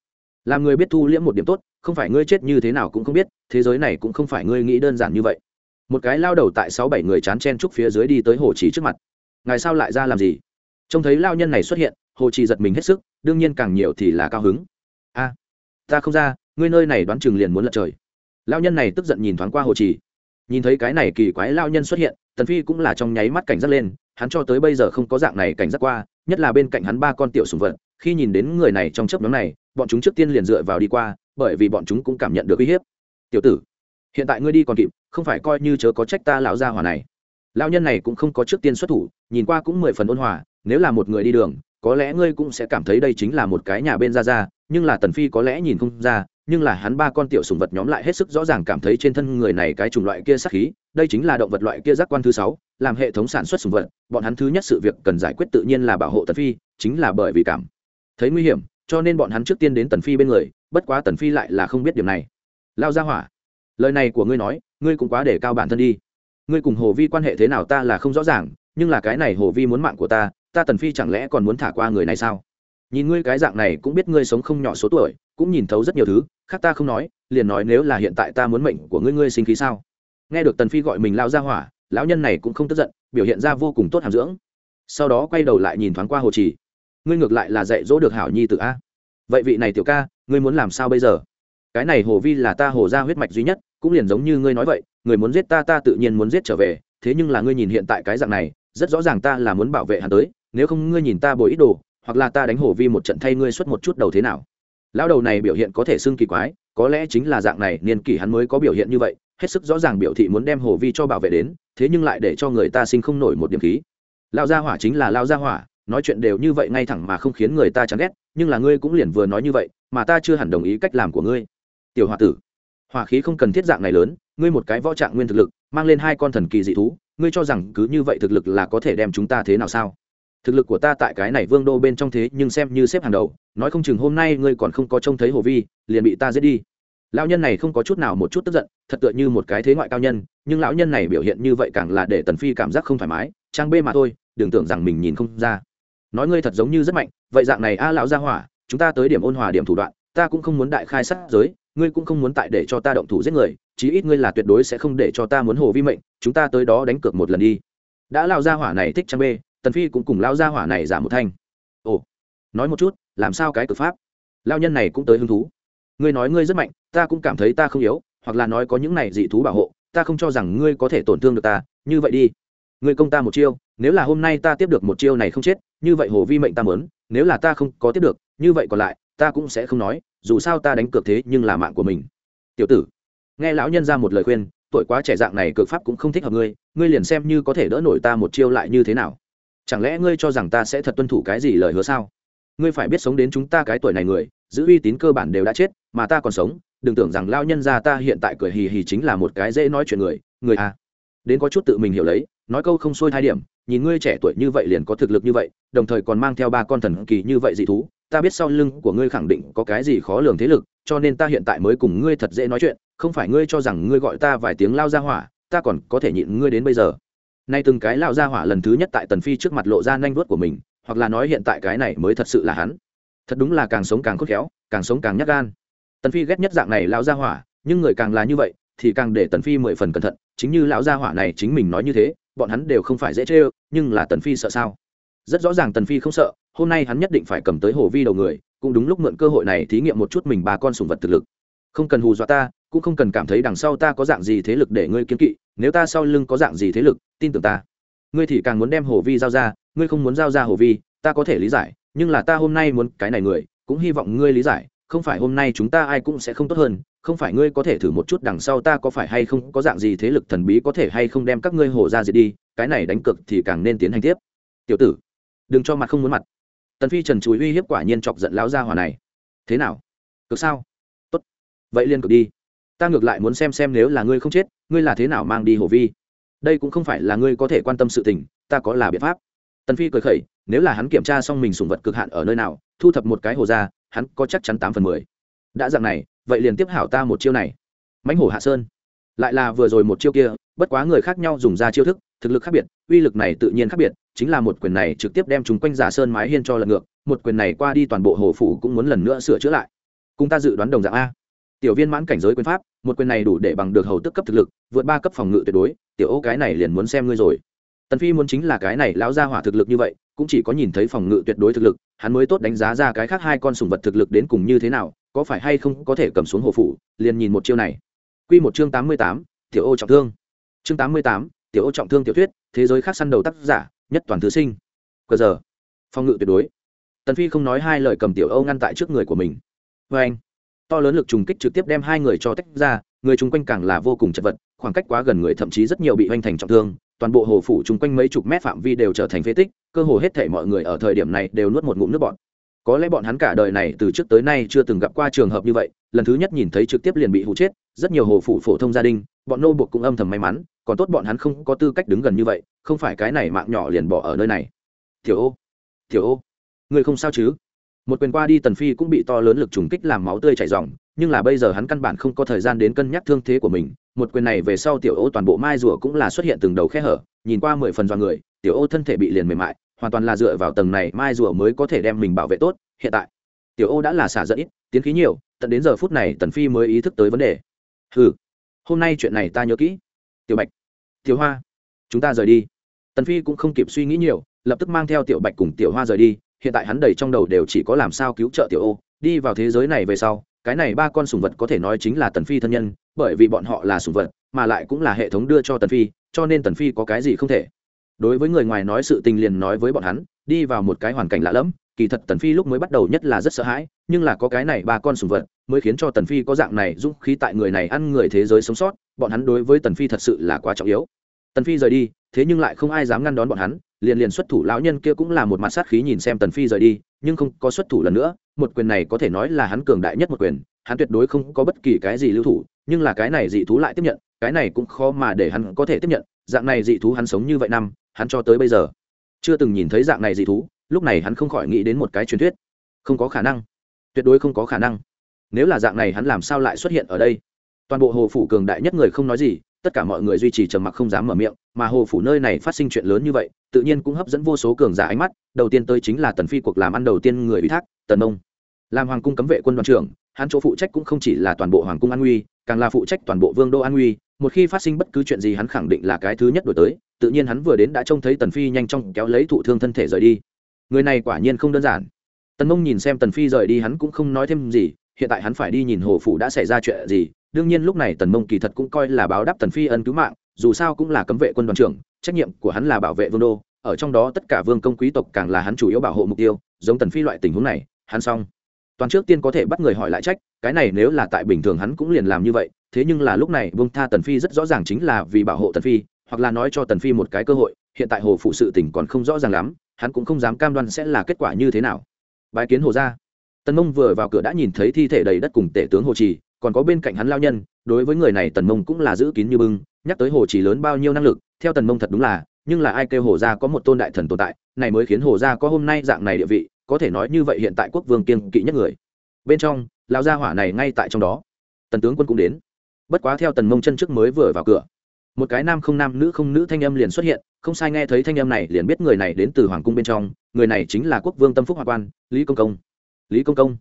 Làm người biết thu liễm một điểm tốt không phải ngươi chết như thế nào cũng không biết thế giới này cũng không phải ngươi nghĩ đơn giản như vậy. Một cái lao đầu tại sáu bảy người chán chen trúc phía dưới đi tới hồ trì trước mặt. Ngài sao lại ra làm gì? Trông thấy lao nhân này xuất hiện hồ trì giật mình hết sức đương nhiên càng nhiều thì là cao hứng a ta không ra, ngươi nơi này đoán chừng liền muốn lật trời. Lao nhân này tức giận nhìn thoáng qua hồ trì. Nhìn thấy cái này kỳ quái lao nhân xuất hiện, tần phi cũng là trong nháy mắt cảnh giác lên, hắn cho tới bây giờ không có dạng này cảnh giác qua, nhất là bên cạnh hắn ba con tiểu sùng vật, khi nhìn đến người này trong chấp nhóm này, bọn chúng trước tiên liền dựa vào đi qua, bởi vì bọn chúng cũng cảm nhận được uy hiếp. Tiểu tử, hiện tại ngươi đi còn kịp, không phải coi như chớ có trách ta lão gia hỏa này. Lao nhân này cũng không có trước tiên xuất thủ, nhìn qua cũng mười phần ôn hòa, nếu là một người đi đường có lẽ ngươi cũng sẽ cảm thấy đây chính là một cái nhà bên ra ra nhưng là tần phi có lẽ nhìn không ra, nhưng là hắn ba con tiểu sùng vật nhóm lại hết sức rõ ràng cảm thấy trên thân người này cái chủng loại kia sắc khí, đây chính là động vật loại kia giác quan thứ sáu, làm hệ thống sản xuất sùng vật, bọn hắn thứ nhất sự việc cần giải quyết tự nhiên là bảo hộ tần phi, chính là bởi vì cảm thấy nguy hiểm, cho nên bọn hắn trước tiên đến tần phi bên người, bất quá tần phi lại là không biết điểm này. Lao ra hỏa, lời này của ngươi nói, ngươi cũng quá để cao bản thân đi. Ngươi cùng hồ vi quan hệ thế nào ta là không rõ ràng, nhưng là cái này hồ vi muốn mạng của ta ta tần phi chẳng lẽ còn muốn thả qua người này sao? Nhìn ngươi cái dạng này cũng biết ngươi sống không nhỏ số tuổi, cũng nhìn thấu rất nhiều thứ, khác ta không nói, liền nói nếu là hiện tại ta muốn mệnh của ngươi ngươi sinh khí sao? Nghe được tần phi gọi mình lao ra hỏa, lão nhân này cũng không tức giận, biểu hiện ra vô cùng tốt hàm dưỡng. Sau đó quay đầu lại nhìn thoáng qua hồ trì. Ngươi ngược lại là dạy dỗ được hảo nhi tự a. Vậy vị này tiểu ca, ngươi muốn làm sao bây giờ? Cái này hồ vi là ta hồ ra huyết mạch duy nhất, cũng liền giống như ngươi nói vậy, người muốn giết ta ta tự nhiên muốn giết trở về, thế nhưng là ngươi nhìn hiện tại cái dạng này, rất rõ ràng ta là muốn bảo vệ hắn tới nếu không ngươi nhìn ta bồi ít đồ, hoặc là ta đánh hồ vi một trận thay ngươi xuất một chút đầu thế nào? Lão đầu này biểu hiện có thể xưng kỳ quái, có lẽ chính là dạng này, niên kỷ hắn mới có biểu hiện như vậy, hết sức rõ ràng biểu thị muốn đem hồ vi cho bảo vệ đến, thế nhưng lại để cho người ta sinh không nổi một điểm khí. Lao gia hỏa chính là lao gia hỏa, nói chuyện đều như vậy ngay thẳng mà không khiến người ta chán ghét, nhưng là ngươi cũng liền vừa nói như vậy, mà ta chưa hẳn đồng ý cách làm của ngươi. Tiểu h o a tử, hỏa khí không cần thiết dạng này lớn, ngươi một cái võ trạng nguyên thực lực, mang lên hai con thần kỳ dị thú, ngươi cho rằng cứ như vậy thực lực là có thể đem chúng ta thế nào sao? Thực lực của ta tại cái này vương đô bên trong thế nhưng xem như xếp hàng đầu, nói không chừng hôm nay ngươi còn không có trông thấy hồ vi, liền bị ta giết đi. Lão nhân này không có chút nào một chút tức giận, thật tựa như một cái thế ngoại cao nhân, nhưng lão nhân này biểu hiện như vậy càng là để tần phi cảm giác không thoải mái, trang bê mà thôi, đừng tưởng rằng mình nhìn không ra. Nói ngươi thật giống như rất mạnh, vậy dạng này a lão gia hỏa, chúng ta tới điểm ôn hòa điểm thủ đoạn, ta cũng không muốn đại khai sát giới, ngươi cũng không muốn tại để cho ta động thủ giết người, chí ít ngươi là tuyệt đối sẽ không để cho ta muốn hồ vi mệnh, chúng ta tới đó đánh cược một lần đi. Đã lao gia hỏa này thích trang bê tần phi cũng cùng lao gia hỏa này giả một thanh. Ồ, nói một chút, làm sao cái cực pháp? Lao nhân này cũng tới hứng thú. Ngươi nói ngươi rất mạnh, ta cũng cảm thấy ta không yếu, hoặc là nói có những này dị thú bảo hộ, ta không cho rằng ngươi có thể tổn thương được ta, như vậy đi. Ngươi công ta một chiêu, nếu là hôm nay ta tiếp được một chiêu này không chết, như vậy hồ vi mệnh ta mớn nếu là ta không có tiếp được, như vậy còn lại, ta cũng sẽ không nói, dù sao ta đánh cược thế nhưng là mạng của mình. Tiểu tử, nghe lão nhân ra một lời khuyên, tuổi quá trẻ dạng này cược pháp cũng không thích hợp ngươi ngươi liền xem như có thể đỡ nổi ta một chiêu lại như thế nào chẳng lẽ ngươi cho rằng ta sẽ thật tuân thủ cái gì lời hứa sao? Ngươi phải biết sống đến chúng ta cái tuổi này người, giữ uy tín cơ bản đều đã chết, mà ta còn sống. Đừng tưởng rằng lao nhân ra ta hiện tại cười hì hì chính là một cái dễ nói chuyện người người à. Đến có chút tự mình hiểu lấy, nói câu không xuôi hai điểm, nhìn ngươi trẻ tuổi như vậy liền có thực lực như vậy, đồng thời còn mang theo ba con thần kỳ như vậy dị thú, ta biết sau lưng của ngươi khẳng định có cái gì khó lường thế lực, cho nên ta hiện tại mới cùng ngươi thật dễ nói chuyện, không phải ngươi cho rằng ngươi gọi ta vài tiếng lao ra hỏa, ta còn có thể nhịn ngươi đến bây giờ nay từng cái lao ra hỏa lần thứ nhất tại tần phi trước mặt lộ ra nhanh vuốt của mình, hoặc là nói hiện tại cái này mới thật sự là hắn. Thật đúng là càng sống càng khôn khéo, càng sống càng nhát gan. Tần phi ghét nhất dạng này lao ra hỏa, nhưng người càng là như vậy, thì càng để tần phi mười phần cẩn thận, chính như lão gia hỏa này chính mình nói như thế, bọn hắn đều không phải dễ chê nhưng là tần phi sợ sao? Rất rõ ràng tần phi không sợ, hôm nay hắn nhất định phải cầm tới hồ vi đầu người, cũng đúng lúc mượn cơ hội này thí nghiệm một chút mình ba con sùng vật thực lực không cần hù dọa ta, cũng không cần cảm thấy đằng sau ta có dạng gì thế lực để ngươi kiến kỵ, nếu ta sau lưng có dạng gì thế lực, tin tưởng ta. Ngươi thì càng muốn đem hồ vi giao ra, ngươi không muốn giao ra hồ vi, ta có thể lý giải, nhưng là ta hôm nay muốn cái này người, cũng hy vọng ngươi lý giải, không phải hôm nay chúng ta ai cũng sẽ không tốt hơn, không phải ngươi có thể thử một chút đằng sau ta có phải hay không có dạng gì thế lực thần bí có thể hay không đem các ngươi hồ ra diệt đi, cái này đánh cực thì càng nên tiến hành tiếp. Tiểu tử, đừng cho mặt không muốn mặt. Tần phi trần chùi uy hiếp quả nhiên chọc giận lão gia hỏa này. Thế nào? Cực sao? Vậy liên cực đi. Ta ngược lại muốn xem xem nếu là ngươi không chết, ngươi là thế nào mang đi hồ vi. Đây cũng không phải là ngươi có thể quan tâm sự tình, ta có là biện pháp. Tần phi cười khẩy, nếu là hắn kiểm tra xong mình sùng vật cực hạn ở nơi nào, thu thập một cái hồ ra, hắn có chắc chắn tám phần mười. Đã dạng này, vậy liền tiếp hảo ta một chiêu này. Mãnh hổ hạ sơn. Lại là vừa rồi một chiêu kia, bất quá người khác nhau dùng ra chiêu thức, thực lực khác biệt, uy lực này tự nhiên khác biệt, chính là một quyền này trực tiếp đem chúng quanh giả sơn mái hiên cho lần ngược, một quyền này qua đi toàn bộ hồ phủ cũng muốn lần nữa sửa chữa lại. Cùng ta dự đoán đồng dạng a tiểu viên mãn cảnh giới quyền pháp một quyền này đủ để bằng được hầu tức cấp thực lực vượt ba cấp phòng ngự tuyệt đối tiểu ô cái này liền muốn xem ngươi rồi. Tần phi muốn chính là cái này lão gia hỏa thực lực như vậy cũng chỉ có nhìn thấy phòng ngự tuyệt đối thực lực hắn mới tốt đánh giá ra cái khác hai con sùng vật thực lực đến cùng như thế nào có phải hay không có thể cầm xuống hồ phủ liền nhìn một chiêu này. Quy một chương tám mươi tám, tiểu ô trọng thương. Chương tám mươi tám, tiểu ô trọng thương tiểu thuyết thế giới khác săn đầu tác giả nhất toàn thứ sinh. Cờ giờ. Phòng ngự tuyệt đối. Tần phi không nói hai lời cầm tiểu âu ngăn tại trước người của mình. Với anh to lớn lực trùng kích trực tiếp đem hai người cho tách ra, người chung quanh càng là vô cùng chật vật, khoảng cách quá gần người thậm chí rất nhiều bị hoành thành trọng thương, toàn bộ hồ phủ chung quanh mấy chục mét phạm vi đều trở thành phế tích, cơ hồ hết thể mọi người ở thời điểm này đều nuốt một ngụm nước bọt. Có lẽ bọn hắn cả đời này từ trước tới nay chưa từng gặp qua trường hợp như vậy, lần thứ nhất nhìn thấy trực tiếp liền bị hụ chết, rất nhiều hồ phủ phổ thông gia đình, bọn nô buộc cũng âm thầm may mắn, còn tốt bọn hắn không có tư cách đứng gần như vậy, không phải cái này mạng nhỏ liền bỏ ở nơi này. Tiểu ô tiểu ô, người không sao chứ? Một quyền qua đi tần phi cũng bị to lớn lực trùng kích làm máu tươi chảy ròng, nhưng là bây giờ hắn căn bản không có thời gian đến cân nhắc thương thế của mình. Một quyền này về sau tiểu ô toàn bộ mai rùa cũng là xuất hiện từng đầu khe hở, nhìn qua mười phần do người, tiểu ô thân thể bị liền mềm mại, hoàn toàn là dựa vào tầng này mai rùa mới có thể đem mình bảo vệ tốt, hiện tại. Tiểu ô đã là xả dẫn ít, tiến khí nhiều, tận đến giờ phút này tần phi mới ý thức tới vấn đề. Hừ, hôm nay chuyện này ta nhớ kỹ. Tiểu bạch, tiểu hoa, chúng ta rời đi. Tần phi cũng không kịp suy nghĩ nhiều, lập tức mang theo tiểu bạch cùng tiểu hoa rời đi hiện tại hắn đầy trong đầu đều chỉ có làm sao cứu trợ tiểu ô, đi vào thế giới này về sau, cái này ba con sùng vật có thể nói chính là tần phi thân nhân, bởi vì bọn họ là sùng vật, mà lại cũng là hệ thống đưa cho tần phi, cho nên tần phi có cái gì không thể. Đối với người ngoài nói sự tình liền nói với bọn hắn, đi vào một cái hoàn cảnh lạ lẫm, kỳ thật tần phi lúc mới bắt đầu nhất là rất sợ hãi, nhưng là có cái này ba con sùng vật mới khiến cho tần phi có dạng này dũng khí tại người này ăn người thế giới sống sót, bọn hắn đối với tần phi thật sự là quá trọng yếu. Tần phi rời đi, thế nhưng lại không ai dám ngăn đón bọn hắn liền liền xuất thủ lão nhân kia cũng là một mặt sát khí nhìn xem tần phi rời đi, nhưng không có xuất thủ lần nữa, một quyền này có thể nói là hắn cường đại nhất một quyền, hắn tuyệt đối không có bất kỳ cái gì lưu thủ, nhưng là cái này dị thú lại tiếp nhận, cái này cũng khó mà để hắn có thể tiếp nhận, dạng này dị thú hắn sống như vậy năm, hắn cho tới bây giờ chưa từng nhìn thấy dạng này dị thú, lúc này hắn không khỏi nghĩ đến một cái truyền thuyết. Không có khả năng. Tuyệt đối không có khả năng. Nếu là dạng này hắn làm sao lại xuất hiện ở đây? Toàn bộ hồ phủ cường đại nhất người không nói gì tất cả mọi người duy trì trầm mặc không dám mở miệng, mà hồ phủ nơi này phát sinh chuyện lớn như vậy, tự nhiên cũng hấp dẫn vô số cường giả ánh mắt, đầu tiên tới chính là tần phi cuộc làm ăn đầu tiên người ủy thác, tần nông làm hoàng cung cấm vệ quân đoàn trưởng, hắn chỗ phụ trách cũng không chỉ là toàn bộ hoàng cung an nguy, càng là phụ trách toàn bộ vương đô an nguy, một khi phát sinh bất cứ chuyện gì hắn khẳng định là cái thứ nhất đổi tới, tự nhiên hắn vừa đến đã trông thấy tần phi nhanh chóng kéo lấy thụ thương thân thể rời đi. Người này quả nhiên không đơn giản. Tần mông nhìn xem tần phi rời đi hắn cũng không nói thêm gì hiện tại hắn phải đi nhìn hồ phủ đã xảy ra chuyện gì, đương nhiên lúc này tần mông kỳ thật cũng coi là báo đáp tần phi ân cứu mạng, dù sao cũng là cấm vệ quân đoàn trưởng, trách nhiệm của hắn là bảo vệ vương đô, ở trong đó tất cả vương công quý tộc càng là hắn chủ yếu bảo hộ mục tiêu, giống tần phi loại tình huống này, hắn xong toàn trước tiên có thể bắt người hỏi lại trách, cái này nếu là tại bình thường hắn cũng liền làm như vậy, thế nhưng là lúc này vương tha tần phi rất rõ ràng chính là vì bảo hộ tần phi, hoặc là nói cho tần phi một cái cơ hội, hiện tại hồ phụ sự tình còn không rõ ràng lắm, hắn cũng không dám cam đoan sẽ là kết quả như thế nào bài kiến hồ gia tần mông vừa vào cửa đã nhìn thấy thi thể đầy đất cùng tể tướng hồ trì, còn có bên cạnh hắn lao nhân, đối với người này tần mông cũng là giữ kín như bưng, nhắc tới hồ trì lớn bao nhiêu năng lực, theo tần mông thật đúng là, nhưng là ai kêu hồ gia có một tôn đại thần tồn tại, này mới khiến hồ gia có hôm nay dạng này địa vị, có thể nói như vậy hiện tại quốc vương kiên kỵ nhất người. Bên trong lao gia hỏa này ngay tại trong đó. Tần tướng quân cũng đến. Bất quá theo tần mông chân trước mới vừa vào cửa, một cái nam không nam nữ không nữ thanh âm liền xuất hiện, không sai nghe thấy thanh âm này liền biết người này đến từ hoàng cung bên trong, người này chính là quốc vương tâm phúc hoa quan, lý công công lý công công.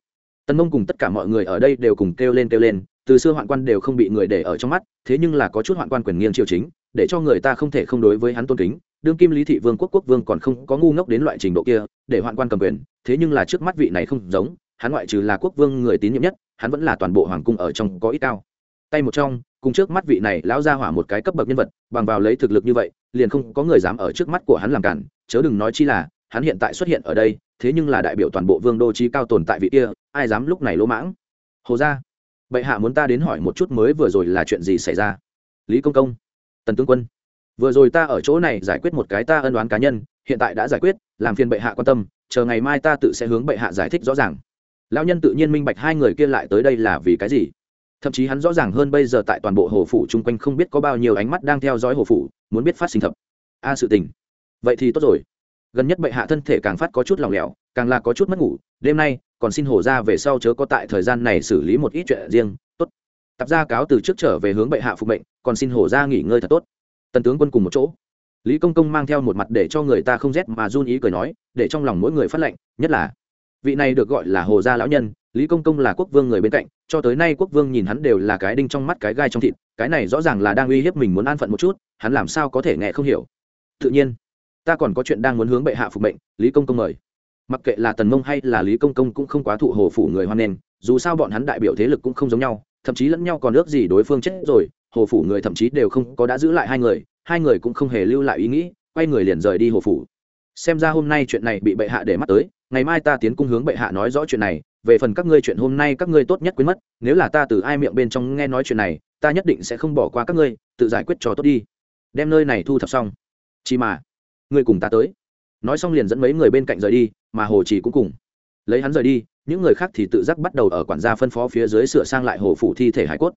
Tần mông cùng tất cả mọi người ở đây đều cùng kêu lên kêu lên, từ xưa hoạn quan đều không bị người để ở trong mắt, thế nhưng là có chút hoạn quan quyền nghiêng triều chính, để cho người ta không thể không đối với hắn tôn kính. Đương kim lý thị vương quốc quốc vương còn không có ngu ngốc đến loại trình độ kia, để hoạn quan cầm quyền, thế nhưng là trước mắt vị này không giống, hắn ngoại trừ là quốc vương người tín nhiệm nhất, hắn vẫn là toàn bộ hoàng cung ở trong có ít cao. Tay một trong, cùng trước mắt vị này lão ra hỏa một cái cấp bậc nhân vật, bằng vào lấy thực lực như vậy, liền không có người dám ở trước mắt của hắn làm cản, chớ đừng nói chi là hắn hiện tại xuất hiện ở đây, thế nhưng là đại biểu toàn bộ vương đô trí cao tồn tại vị kia, ai dám lúc này lỗ mãng? Hồ ra bệ hạ muốn ta đến hỏi một chút mới vừa rồi là chuyện gì xảy ra? Lý công công, tần tướng quân, vừa rồi ta ở chỗ này giải quyết một cái ta ân đoán cá nhân, hiện tại đã giải quyết, làm phiền bệ hạ quan tâm, chờ ngày mai ta tự sẽ hướng bệ hạ giải thích rõ ràng. Lão nhân tự nhiên minh bạch hai người kia lại tới đây là vì cái gì. Thậm chí hắn rõ ràng hơn bây giờ tại toàn bộ hồ phủ chung quanh không biết có bao nhiêu ánh mắt đang theo dõi hồ phủ, muốn biết phát sinh thập a sự tình. Vậy thì tốt rồi gần nhất bệ hạ thân thể càng phát có chút lòng lẻo, càng là có chút mất ngủ, đêm nay, còn xin hồ ra về sau chớ có tại thời gian này xử lý một ít chuyện riêng, tốt. Tập gia cáo từ trước trở về hướng bệ hạ phục mệnh, còn xin hồ ra nghỉ ngơi thật tốt. Tần tướng quân cùng một chỗ. Lý công công mang theo một mặt để cho người ta không rét mà run ý cười nói, để trong lòng mỗi người phát lệnh, nhất là vị này được gọi là hồ gia lão nhân, lý công công là quốc vương người bên cạnh, cho tới nay quốc vương nhìn hắn đều là cái đinh trong mắt cái gai trong thịt, cái này rõ ràng là đang uy hiếp mình muốn an phận một chút, hắn làm sao có thể nghe không hiểu. Tự nhiên ta còn có chuyện đang muốn hướng bệ hạ phục mệnh, lý công công mời. Mặc kệ là tần mông hay là lý công công cũng không quá thụ hồ phủ người hoan nghênh, dù sao bọn hắn đại biểu thế lực cũng không giống nhau, thậm chí lẫn nhau còn ước gì đối phương chết rồi, hồ phủ người thậm chí đều không có đã giữ lại hai người hai người cũng không hề lưu lại ý nghĩ, quay người liền rời đi hồ phủ. Xem ra hôm nay chuyện này bị bệ hạ để mắt tới, ngày mai ta tiến cung hướng bệ hạ nói rõ chuyện này, về phần các ngươi chuyện hôm nay các ngươi tốt nhất quên mất, nếu là ta từ ai miệng bên trong nghe nói chuyện này, ta nhất định sẽ không bỏ qua các ngươi, tự giải quyết cho tốt đi. Đem nơi này thu thập xong. Chỉ mà ngươi cùng ta tới. Nói xong liền dẫn mấy người bên cạnh rời đi, mà hồ chỉ cũng cùng. Lấy hắn rời đi, những người khác thì tự giác bắt đầu ở quản gia phân phó phía dưới sửa sang lại hồ phủ thi thể hải cốt.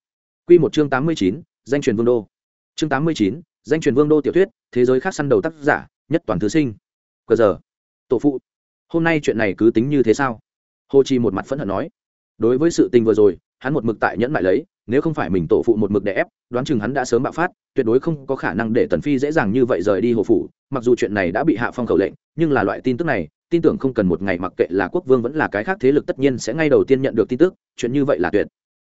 Q một chương tám mươi chín, danh truyền vương đô. Chương tám mươi chín, danh truyền vương đô tiểu thuyết, thế giới khác săn đầu tác giả, nhất toàn thứ sinh. Cờ giờ. Tổ phụ. Hôm nay chuyện này cứ tính như thế sao? Hồ chi một mặt phẫn hận nói. Đối với sự tình vừa rồi hắn một mực tại nhẫn mại lấy, nếu không phải mình tổ phụ một mực đè ép, đoán chừng hắn đã sớm bạo phát, tuyệt đối không có khả năng để tần phi dễ dàng như vậy rời đi hồ phủ, mặc dù chuyện này đã bị hạ phong khẩu lệnh, nhưng là loại tin tức này, tin tưởng không cần một ngày mặc kệ là quốc vương vẫn là cái khác thế lực tất nhiên sẽ ngay đầu tiên nhận được tin tức, chuyện như vậy là tuyệt.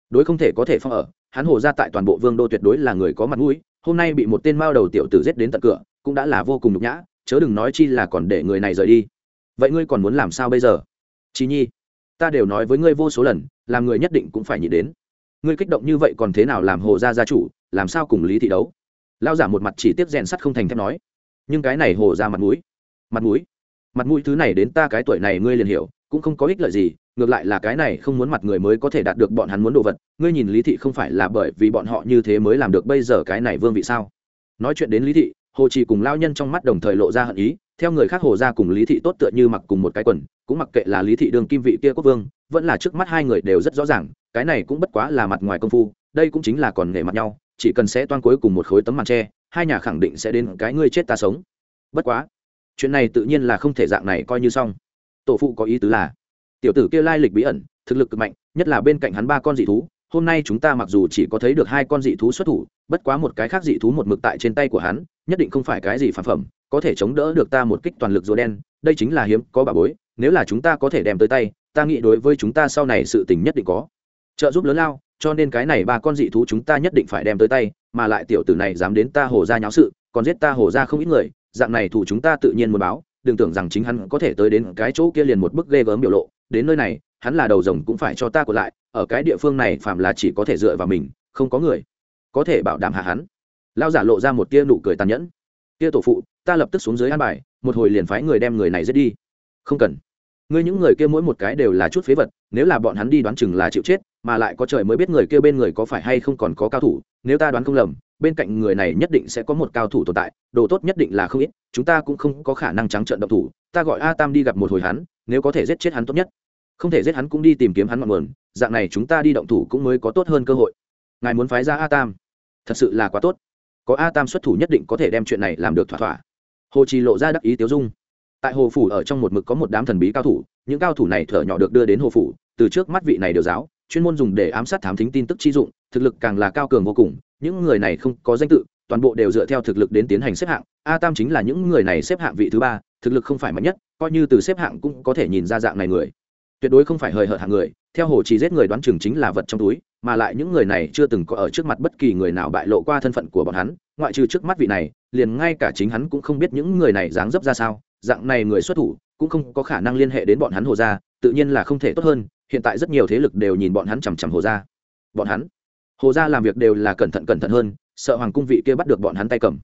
Đối không thể có thể phong ở, hắn hồ ra tại toàn bộ vương đô tuyệt đối là người có mặt mũi, hôm nay bị một tên mao đầu tiểu tử giết đến tận cửa, cũng đã là vô cùng nhục nhã, chớ đừng nói chi là còn để người này rời đi. Vậy ngươi còn muốn làm sao bây giờ? Chí nhi, ta đều nói với ngươi vô số lần làm người nhất định cũng phải nhị đến. Ngươi kích động như vậy còn thế nào làm hồ gia gia chủ, làm sao cùng lý thị đấu? Lao giả một mặt chỉ tiếp rèn sắt không thành thép nói. Nhưng cái này hồ ra mặt mũi mặt mũi mặt mũi thứ này đến ta cái tuổi này ngươi liền hiểu, cũng không có ích lợi gì, ngược lại là cái này không muốn mặt người mới có thể đạt được bọn hắn muốn đồ vật, ngươi nhìn lý thị không phải là bởi vì bọn họ như thế mới làm được bây giờ cái này vương vị sao? Nói chuyện đến lý thị, hồ chỉ cùng lao nhân trong mắt đồng thời lộ ra hận ý, theo người khác hồ ra cùng lý thị tốt tựa như mặc cùng một cái quần, cũng mặc kệ là lý thị đường kim vị kia quốc vương vẫn là trước mắt hai người đều rất rõ ràng, cái này cũng bất quá là mặt ngoài công phu, đây cũng chính là còn nghề mặt nhau, chỉ cần sẽ toan cuối cùng một khối tấm màn tre, hai nhà khẳng định sẽ đến cái ngươi chết ta sống. Bất quá, chuyện này tự nhiên là không thể dạng này coi như xong. Tổ phụ có ý tứ là, tiểu tử kia lai lịch bí ẩn, thực lực cực mạnh, nhất là bên cạnh hắn ba con dị thú, hôm nay chúng ta mặc dù chỉ có thấy được hai con dị thú xuất thủ, bất quá một cái khác dị thú một mực tại trên tay của hắn, nhất định không phải cái gì phản phẩm, có thể chống đỡ được ta một kích toàn lực rùa đen, đây chính là hiếm có bà bối, nếu là chúng ta có thể đem tới tay ta nghĩ đối với chúng ta sau này sự tình nhất định có. Trợ giúp lớn lao, cho nên cái này ba con dị thú chúng ta nhất định phải đem tới tay, mà lại tiểu tử này dám đến ta hồ ra nháo sự, còn giết ta hồ ra không ít người, dạng này thủ chúng ta tự nhiên muốn báo, đừng tưởng rằng chính hắn có thể tới đến cái chỗ kia liền một bức ghê gớm biểu lộ, đến nơi này, hắn là đầu rồng cũng phải cho ta của lại, ở cái địa phương này phạm là chỉ có thể dựa vào mình, không có người có thể bảo đảm hạ hắn. Lao giả lộ ra một tia nụ cười tàn nhẫn. Tia tổ phụ, ta lập tức xuống dưới an bài, một hồi liền phái người đem người này giết đi. Không cần ngươi những người kia mỗi một cái đều là chút phế vật, nếu là bọn hắn đi đoán chừng là chịu chết, mà lại có trời mới biết người kia bên người có phải hay không còn có cao thủ, nếu ta đoán không lầm, bên cạnh người này nhất định sẽ có một cao thủ tồn tại, đồ tốt nhất định là không ít, chúng ta cũng không có khả năng trắng trợn động thủ, ta gọi a tam đi gặp một hồi hắn, nếu có thể giết chết hắn tốt nhất. Không thể giết hắn cũng đi tìm kiếm hắn ngọn nguồn, dạng này chúng ta đi động thủ cũng mới có tốt hơn cơ hội. Ngài muốn phái ra a tam? Thật sự là quá tốt. Có a tam xuất thủ nhất định có thể đem chuyện này làm được thỏa thỏa. Hồ trì lộ ra đắc ý tiêu dung tại hồ phủ ở trong một mực có một đám thần bí cao thủ, những cao thủ này thở nhỏ được đưa đến hồ phủ, từ trước mắt vị này đều giáo, chuyên môn dùng để ám sát thám thính tin tức chi dụng, thực lực càng là cao cường vô cùng, những người này không có danh tự, toàn bộ đều dựa theo thực lực đến tiến hành xếp hạng. A tam chính là những người này xếp hạng vị thứ ba, thực lực không phải mạnh nhất, coi như từ xếp hạng cũng có thể nhìn ra dạng này người. Tuyệt đối không phải hời hợt hạng người, theo hồ chỉ giết người đoán chừng chính là vật trong túi, mà lại những người này chưa từng có ở trước mặt bất kỳ người nào bại lộ qua thân phận của bọn hắn, ngoại trừ trước mắt vị này, liền ngay cả chính hắn cũng không biết những người này dáng dấp ra sao dạng này người xuất thủ cũng không có khả năng liên hệ đến bọn hắn hồ gia, tự nhiên là không thể tốt hơn, hiện tại rất nhiều thế lực đều nhìn bọn hắn chằm chằm hồ gia. Bọn hắn, hồ gia làm việc đều là cẩn thận cẩn thận hơn, sợ hoàng cung vị kia bắt được bọn hắn tay cầm.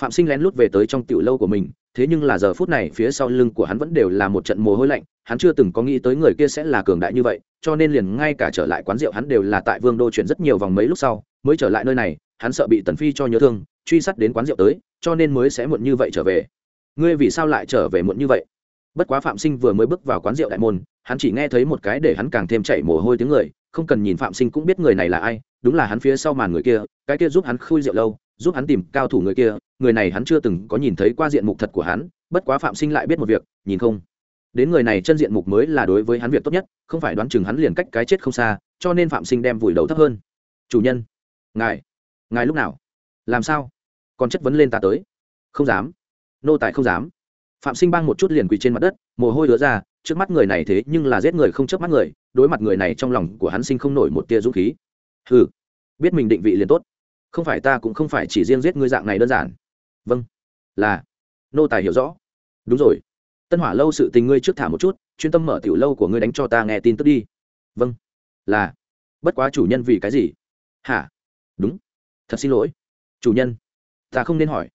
Phạm sinh lén lút về tới trong tiểu lâu của mình, thế nhưng là giờ phút này phía sau lưng của hắn vẫn đều là một trận mồ hôi lạnh, hắn chưa từng có nghĩ tới người kia sẽ là cường đại như vậy, cho nên liền ngay cả trở lại quán rượu hắn đều là tại vương đô chuyển rất nhiều vòng mấy lúc sau, mới trở lại nơi này, hắn sợ bị tần phi cho nhớ thương, truy sát đến quán rượu tới, cho nên mới sẽ muộn như vậy trở về ngươi vì sao lại trở về muộn như vậy? Bất quá phạm sinh vừa mới bước vào quán rượu đại môn, hắn chỉ nghe thấy một cái để hắn càng thêm chảy mồ hôi tiếng người, không cần nhìn phạm sinh cũng biết người này là ai, đúng là hắn phía sau màn người kia, cái kia giúp hắn khui rượu lâu, giúp hắn tìm cao thủ người kia, người này hắn chưa từng có nhìn thấy qua diện mục thật của hắn, bất quá phạm sinh lại biết một việc, nhìn không. Đến người này chân diện mục mới là đối với hắn việc tốt nhất, không phải đoán chừng hắn liền cách cái chết không xa, cho nên phạm sinh đem vùi đầu thấp hơn. Chủ nhân. Ngài. Ngài lúc nào? Làm sao? Còn chất vấn lên ta tới. Không dám nô tài không dám. Phạm sinh bang một chút liền quỳ trên mặt đất, mồ hôi đứa ra, trước mắt người này thế nhưng là giết người không chớp mắt người, đối mặt người này trong lòng của hắn sinh không nổi một tia dũng khí. Ừ biết mình định vị liền tốt. Không phải ta cũng không phải chỉ riêng giết ngươi dạng này đơn giản. Vâng là. Nô tài hiểu rõ. Đúng rồi. Tân hỏa lâu sự tình ngươi trước thả một chút, chuyên tâm mở tiểu lâu của ngươi đánh cho ta nghe tin tức đi. Vâng là. Bất quá chủ nhân vì cái gì? Hả? Đúng. Thật xin lỗi. Chủ nhân, ta không nên hỏi.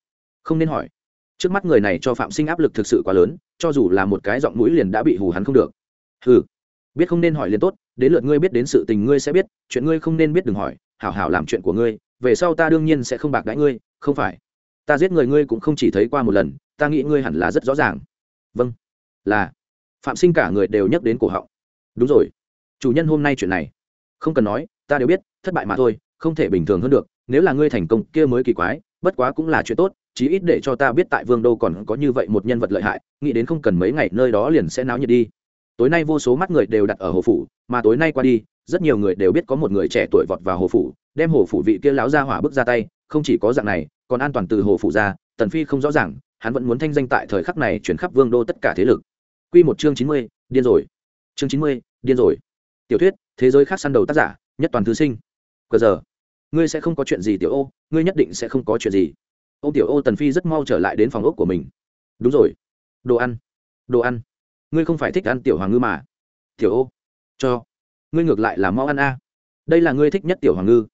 Không nên hỏi trước mắt người này cho phạm sinh áp lực thực sự quá lớn, cho dù là một cái giọng mũi liền đã bị hù hắn không được. Ừ biết không nên hỏi liền tốt, đến lượt ngươi biết đến sự tình ngươi sẽ biết, chuyện ngươi không nên biết đừng hỏi, hảo hảo làm chuyện của ngươi, về sau ta đương nhiên sẽ không bạc đãi ngươi, không phải. Ta giết người ngươi cũng không chỉ thấy qua một lần, ta nghĩ ngươi hẳn là rất rõ ràng. Vâng. Là. Phạm sinh cả người đều nhắc đến cổ họng. Đúng rồi. Chủ nhân hôm nay chuyện này. Không cần nói, ta đều biết, thất bại mà thôi, không thể bình thường hơn được, nếu là ngươi thành công, kia mới kỳ quái, bất quá cũng là chuyện tốt chí ít để cho ta biết tại vương đô còn có như vậy một nhân vật lợi hại nghĩ đến không cần mấy ngày nơi đó liền sẽ náo nhiệt đi. Tối nay vô số mắt người đều đặt ở hồ phủ mà tối nay qua đi rất nhiều người đều biết có một người trẻ tuổi vọt vào hồ phủ đem hồ phủ vị kia láo ra hỏa bước ra tay không chỉ có dạng này còn an toàn từ hồ phủ ra tần phi không rõ ràng hắn vẫn muốn thanh danh tại thời khắc này chuyển khắp vương đô tất cả thế lực. Quy một chương chín mươi, điên rồi. Chương chín mươi, điên rồi. Tiểu thuyết thế giới khác săn đầu tác giả nhất toàn thư sinh. Cờ giờ ngươi sẽ không có chuyện gì tiểu ô ngươi nhất định sẽ không có chuyện gì ô tiểu ô tần phi rất mau trở lại đến phòng ốc của mình. Đúng rồi. Đồ ăn. Đồ ăn. Ngươi không phải thích ăn tiểu hoàng ngư mà. Tiểu ô. Cho. Ngươi ngược lại là mau ăn a. Đây là ngươi thích nhất tiểu hoàng ngư.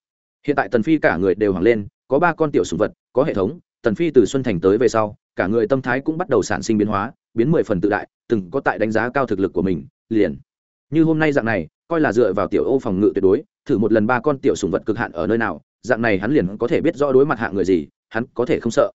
Hiện tại tần phi cả người đều hoàng lên, có ba con tiểu sùng vật, có hệ thống, tần phi từ xuân thành tới về sau, cả người tâm thái cũng bắt đầu sản sinh biến hóa, biến mười phần tự đại, từng có tại đánh giá cao thực lực của mình, liền. Như hôm nay dạng này, coi là dựa vào tiểu ô phòng ngự tuyệt đối, thử một lần ba con tiểu sùng vật cực hạn ở nơi nào, dạng này hắn liền có thể biết rõ đối mặt hạng người gì hắn có thể không sợ.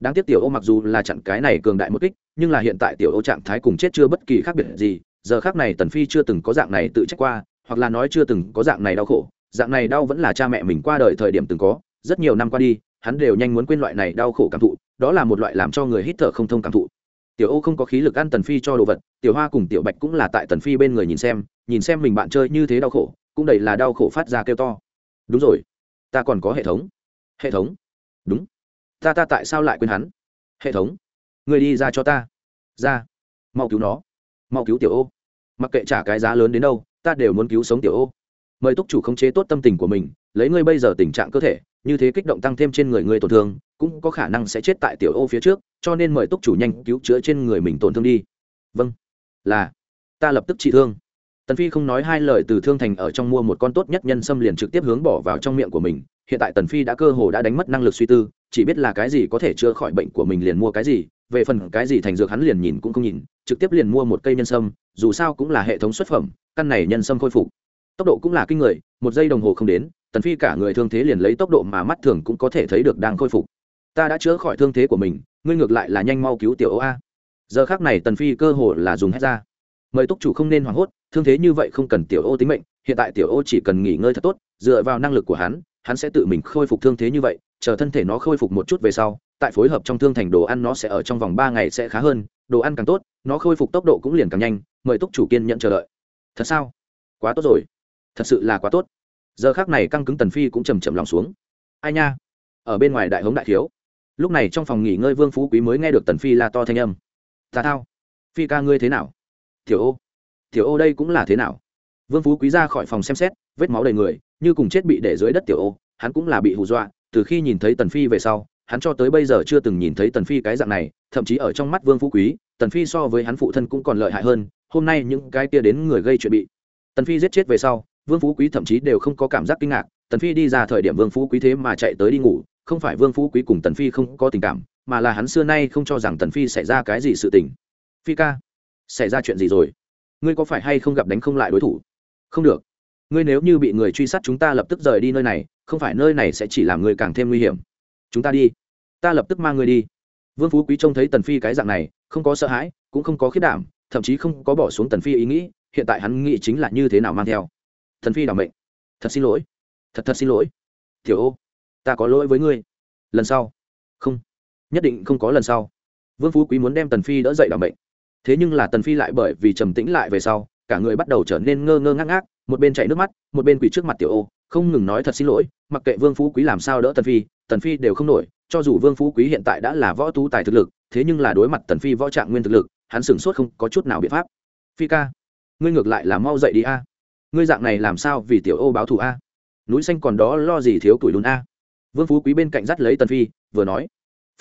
Đáng tiếc tiểu ô mặc dù là chặn cái này cường đại một kích, nhưng là hiện tại tiểu ô trạng thái cùng chết chưa bất kỳ khác biệt gì, giờ khác này tần phi chưa từng có dạng này tự trách qua, hoặc là nói chưa từng có dạng này đau khổ. Dạng này đau vẫn là cha mẹ mình qua đời thời điểm từng có, rất nhiều năm qua đi, hắn đều nhanh muốn quên loại này đau khổ cảm thụ, đó là một loại làm cho người hít thở không thông cảm thụ. Tiểu ô không có khí lực ăn tần phi cho đồ vật, tiểu hoa cùng tiểu bạch cũng là tại tần phi bên người nhìn xem nhìn xem mình bạn chơi như thế đau khổ, cũng đầy là đau khổ phát ra kêu to. Đúng rồi, ta còn có hệ thống. Hệ thống? Đúng ta ta tại sao lại quên hắn? Hệ thống, người đi ra cho ta. Ra. Mau cứu nó. Mau cứu tiểu ô. Mặc kệ trả cái giá lớn đến đâu, ta đều muốn cứu sống tiểu ô. Mời túc chủ khống chế tốt tâm tình của mình, lấy ngươi bây giờ tình trạng cơ thể, như thế kích động tăng thêm trên người ngươi tổn thương, cũng có khả năng sẽ chết tại tiểu ô phía trước, cho nên mời túc chủ nhanh cứu chữa trên người mình tổn thương đi. Vâng. Là. Ta lập tức trị thương. Tần phi không nói hai lời từ thương thành ở trong mua một con tốt nhất nhân xâm liền trực tiếp hướng bỏ vào trong miệng của mình. Hiện tại tần phi đã cơ hồ đã đánh mất năng lực suy tư chỉ biết là cái gì có thể chữa khỏi bệnh của mình liền mua cái gì, về phần cái gì thành dược hắn liền nhìn cũng không nhìn, trực tiếp liền mua một cây nhân sâm, dù sao cũng là hệ thống xuất phẩm, căn này nhân sâm khôi phục. Tốc độ cũng là kinh người, một giây đồng hồ không đến, tần phi cả người thương thế liền lấy tốc độ mà mắt thường cũng có thể thấy được đang khôi phục. Ta đã chữa khỏi thương thế của mình, ngươi ngược lại là nhanh mau cứu tiểu ấu a. Giờ khác này tần phi cơ hồ là dùng hết ra. Mời túc chủ không nên hoảng hốt, thương thế như vậy không cần tiểu ô tính mệnh, hiện tại tiểu ô chỉ cần nghỉ ngơi thật tốt, dựa vào năng lực của hắn hắn sẽ tự mình khôi phục thương thế như vậy chờ thân thể nó khôi phục một chút về sau, tại phối hợp trong thương thành đồ ăn nó sẽ ở trong vòng ba ngày sẽ khá hơn, đồ ăn càng tốt, nó khôi phục tốc độ cũng liền càng nhanh, mời túc chủ kiên nhận chờ đợi. Thật sao? Quá tốt rồi. Thật sự là quá tốt. Giờ khác này căng cứng tần phi cũng chầm chậm lòng xuống. Ai nha? Ở bên ngoài đại hống đại thiếu. Lúc này trong phòng nghỉ ngơi vương phú quý mới nghe được tần phi la to thanh âm. Ta thao. Phi ca ngươi thế nào? Tiểu ô. Tiểu ô đây cũng là thế nào? Vương phú quý ra khỏi phòng xem xét, vết máu đầy người, như cùng chết bị để dưới đất tiểu ô, hắn cũng là bị hù dọa từ khi nhìn thấy tần phi về sau, hắn cho tới bây giờ chưa từng nhìn thấy tần phi cái dạng này, thậm chí ở trong mắt vương phú quý, tần phi so với hắn phụ thân cũng còn lợi hại hơn, hôm nay những cái kia đến người gây chuyện bị. Tần phi giết chết về sau, vương phú quý thậm chí đều không có cảm giác kinh ngạc, tần phi đi ra thời điểm vương phú quý thế mà chạy tới đi ngủ, không phải vương phú quý cùng tần phi không có tình cảm, mà là hắn xưa nay không cho rằng tần phi xảy ra cái gì sự tình. Phi ca, xảy ra chuyện gì rồi? Ngươi có phải hay không gặp đánh không lại đối thủ? Không được. Ngươi nếu như bị người truy sát chúng ta lập tức rời đi nơi này không phải nơi này sẽ chỉ làm người càng thêm nguy hiểm. Chúng ta đi. Ta lập tức mang người đi. Vương phú quý trông thấy tần phi cái dạng này, không có sợ hãi, cũng không có khiết đảm, thậm chí không có bỏ xuống tần phi ý nghĩ, hiện tại hắn nghĩ chính là như thế nào mang theo. Thần phi đảm mệnh. Thật xin lỗi. Thật thật xin lỗi. Tiểu ô, ta có lỗi với ngươi. Lần sau. Không. Nhất định không có lần sau. Vương phú quý muốn đem tần phi đỡ dậy đảm mệnh. Thế nhưng là tần phi lại bởi vì trầm tĩnh lại về sau, cả người bắt đầu trở nên ngơ ngơ ngác ngác, một bên chạy nước mắt, một bên quỳ trước mặt tiểu ô không ngừng nói thật xin lỗi, mặc kệ vương phú quý làm sao đỡ tần phi tần phi đều không nổi, cho dù vương phú quý hiện tại đã là võ tú tài thực lực, thế nhưng là đối mặt tần phi võ trạng nguyên thực lực, hắn sửng sốt không có chút nào biện pháp. Phi ca, ngươi ngược lại là mau dậy đi a. Ngươi dạng này làm sao vì tiểu ô báo thù a? Núi xanh còn đó lo gì thiếu tuổi lùn a? Vương phú quý bên cạnh dắt lấy tần phi, vừa nói,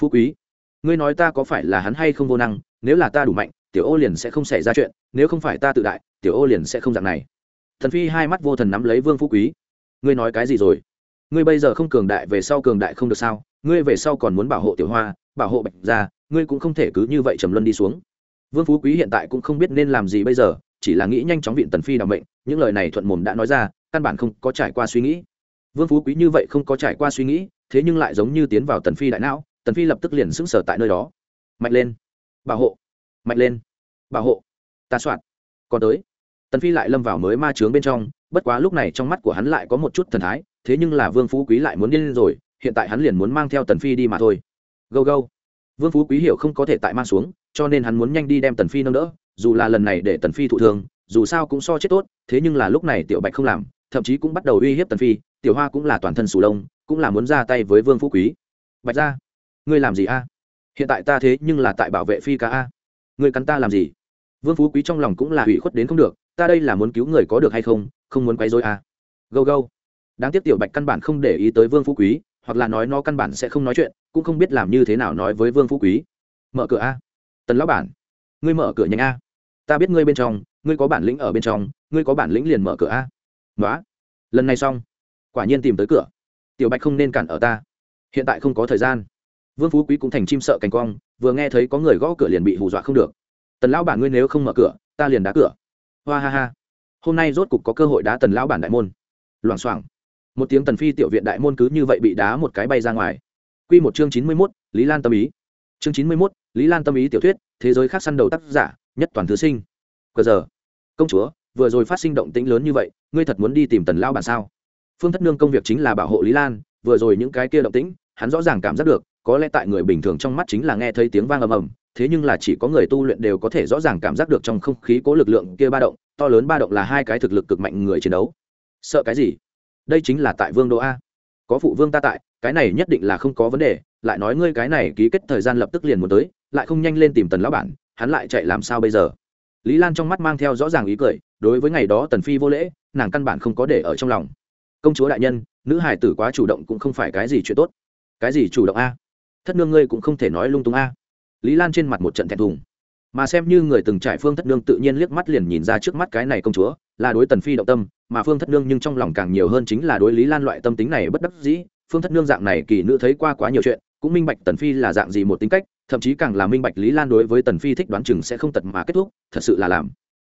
phú quý, ngươi nói ta có phải là hắn hay không vô năng, nếu là ta đủ mạnh, tiểu ô liền sẽ không xảy ra chuyện, nếu không phải ta tự đại, tiểu ô liền sẽ không dạng này. Thần phi hai mắt vô thần nắm lấy vương phú quý ngươi nói cái gì rồi? Ngươi bây giờ không cường đại, về sau cường đại không được sao? Ngươi về sau còn muốn bảo hộ tiểu hoa, bảo hộ bạch gia, ngươi cũng không thể cứ như vậy trầm luân đi xuống. Vương phú quý hiện tại cũng không biết nên làm gì bây giờ, chỉ là nghĩ nhanh chóng viện tần phi đ ả mệnh, những lời này thuận mồm đã nói ra, căn bản không có trải qua suy nghĩ. Vương phú quý như vậy không có trải qua suy nghĩ, thế nhưng lại giống như tiến vào tần phi đại não, tần phi lập tức liền sững sờ tại nơi đó. Mạnh lên. Bảo hộ. Mạnh lên. Bảo hộ. Ta soạn. Còn tới. Tần phi lại lâm vào mới ma trướng bên trong bất quá lúc này trong mắt của hắn lại có một chút thần thái, thế nhưng là vương phú quý lại muốn điên lên rồi, hiện tại hắn liền muốn mang theo tần phi đi mà thôi. Gâu gâu. Vương phú quý hiểu không có thể tại mang xuống, cho nên hắn muốn nhanh đi đem tần phi nâng đỡ, dù là lần này để tần phi thụ thương, dù sao cũng so chết tốt, thế nhưng là lúc này tiểu bạch không làm, thậm chí cũng bắt đầu uy hiếp tần phi, tiểu hoa cũng là toàn thân sù lông, cũng là muốn ra tay với vương phú quý. Bạch ra, ngươi làm gì a? Hiện tại ta thế nhưng là tại bảo vệ phi ca a. Ngươi cắn ta làm gì? Vương phú quý trong lòng cũng là hủy khuất đến không được, ta đây là muốn cứu người có được hay không không muốn quấy rối à? gâu gâu. Đáng tiếc tiểu bạch căn bản không để ý tới vương phú quý, hoặc là nói nó căn bản sẽ không nói chuyện, cũng không biết làm như thế nào nói với vương phú quý. Mở cửa a. Tần lão bản, ngươi mở cửa nhanh a. Ta biết ngươi bên trong, ngươi có bản lĩnh ở bên trong, ngươi có bản lĩnh liền mở cửa a. Nói lần này xong. Quả nhiên tìm tới cửa. Tiểu bạch không nên cản ở ta. Hiện tại không có thời gian. Vương phú quý cũng thành chim sợ cành cong, vừa nghe thấy có người gõ cửa liền bị hù dọa không được. Tần lão bản, ngươi nếu không mở cửa, ta liền đá cửa. Hoa ha ha hôm nay rốt cục có cơ hội đá tần lão bản đại môn. Loảng xoảng. Một tiếng tần phi tiểu viện đại môn cứ như vậy bị đá một cái bay ra ngoài. Quy một chương chín mươi mốt, lý lan tâm ý. Chương chín mươi mốt, lý lan tâm ý tiểu thuyết, thế giới khác săn đầu tác giả, nhất toàn thứ sinh. Cờ giờ. Công chúa, vừa rồi phát sinh động tĩnh lớn như vậy, ngươi thật muốn đi tìm tần lão bản sao? Phương thất nương công việc chính là bảo hộ lý lan, vừa rồi những cái kia động tĩnh, hắn rõ ràng cảm giác được, có lẽ tại người bình thường trong mắt chính là nghe thấy tiếng vang ầm ầm, thế nhưng là chỉ có người tu luyện đều có thể rõ ràng cảm giác được trong không khí cố lực lượng kia ba động to lớn ba động là hai cái thực lực cực mạnh người chiến đấu. Sợ cái gì? Đây chính là tại vương đô a. Có phụ vương ta tại, cái này nhất định là không có vấn đề, lại nói ngươi cái này ký kết thời gian lập tức liền muốn tới, lại không nhanh lên tìm tần lão bản, hắn lại chạy làm sao bây giờ? Lý lan trong mắt mang theo rõ ràng ý cười, đối với ngày đó tần phi vô lễ, nàng căn bản không có để ở trong lòng. Công chúa đại nhân, nữ hải tử quá chủ động cũng không phải cái gì chuyện tốt. Cái gì chủ động a? Thất nương ngươi cũng không thể nói lung tung a. Lý lan trên mặt một trận thẹn thùng mà xem như người từng trải phương thất nương tự nhiên liếc mắt liền nhìn ra trước mắt cái này công chúa, là đối tần phi động tâm, mà phương thất nương nhưng trong lòng càng nhiều hơn chính là đối lý lan loại tâm tính này bất đắc dĩ. Phương thất nương dạng này kỳ nữ thấy qua quá nhiều chuyện, cũng minh bạch tần phi là dạng gì một tính cách, thậm chí càng là minh bạch lý lan đối với tần phi thích đoán chừng sẽ không tật mà kết thúc, thật sự là làm.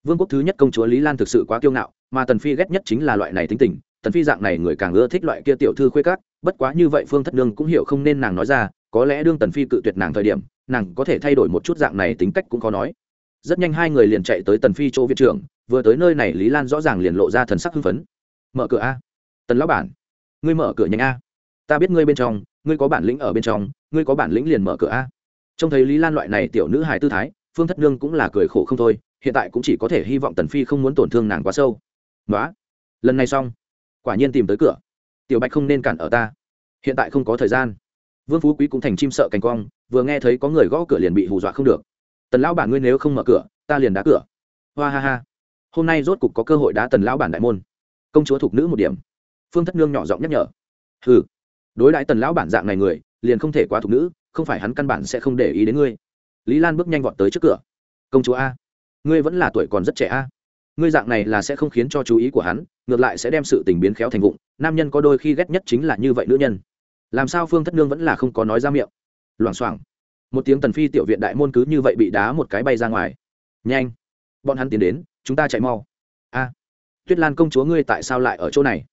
Vương quốc thứ nhất công chúa lý lan thực sự quá kiêu ngạo, mà tần phi ghét nhất chính là loại này tính tình, tần phi dạng này người càng ưa thích loại kia tiểu thư khuê cát bất quá như vậy phương thất nương cũng hiểu không nên nàng nói ra, có lẽ đương tần phi cự tuyệt nàng thời điểm nàng có thể thay đổi một chút dạng này tính cách cũng khó nói. Rất nhanh hai người liền chạy tới tần phi chỗ viện trưởng, vừa tới nơi này lý lan rõ ràng liền lộ ra thần sắc hưng phấn. Mở cửa a. Tần lão bản, ngươi mở cửa nhanh a. Ta biết ngươi bên trong, ngươi có bản lĩnh ở bên trong, ngươi có bản lĩnh liền mở cửa a. Trông thấy lý lan loại này tiểu nữ hài tư thái, phương thất nương cũng là cười khổ không thôi, hiện tại cũng chỉ có thể hy vọng tần phi không muốn tổn thương nàng quá sâu. Nói lần này xong, quả nhiên tìm tới cửa. Tiểu bạch không nên cản ở ta. Hiện tại không có thời gian vương phú quý cũng thành chim sợ cành cong, vừa nghe thấy có người gõ cửa liền bị hù dọa không được. Tần lão bản ngươi nếu không mở cửa, ta liền đá cửa. Hoa ha ha. Hôm nay rốt cục có cơ hội đá tần lão bản đại môn. Công chúa thục nữ một điểm. Phương thất nương nhỏ giọng nhắc nhở. Ừ đối đãi tần lão bản dạng này người, liền không thể quá thục nữ, không phải hắn căn bản sẽ không để ý đến ngươi. Lý lan bước nhanh vọt tới trước cửa. Công chúa a, ngươi vẫn là tuổi còn rất trẻ a. Ngươi dạng này là sẽ không khiến cho chú ý của hắn, ngược lại sẽ đem sự tình biến khéo thành vụng. Nam nhân có đôi khi ghét nhất chính là như vậy nữ nhân làm sao phương thất nương vẫn là không có nói ra miệng? Loảng xoảng. Một tiếng tần phi tiểu viện đại môn cứ như vậy bị đá một cái bay ra ngoài. Nhanh. Bọn hắn tiến đến, chúng ta chạy mau. A. Tuyết lan công chúa ngươi tại sao lại ở chỗ này?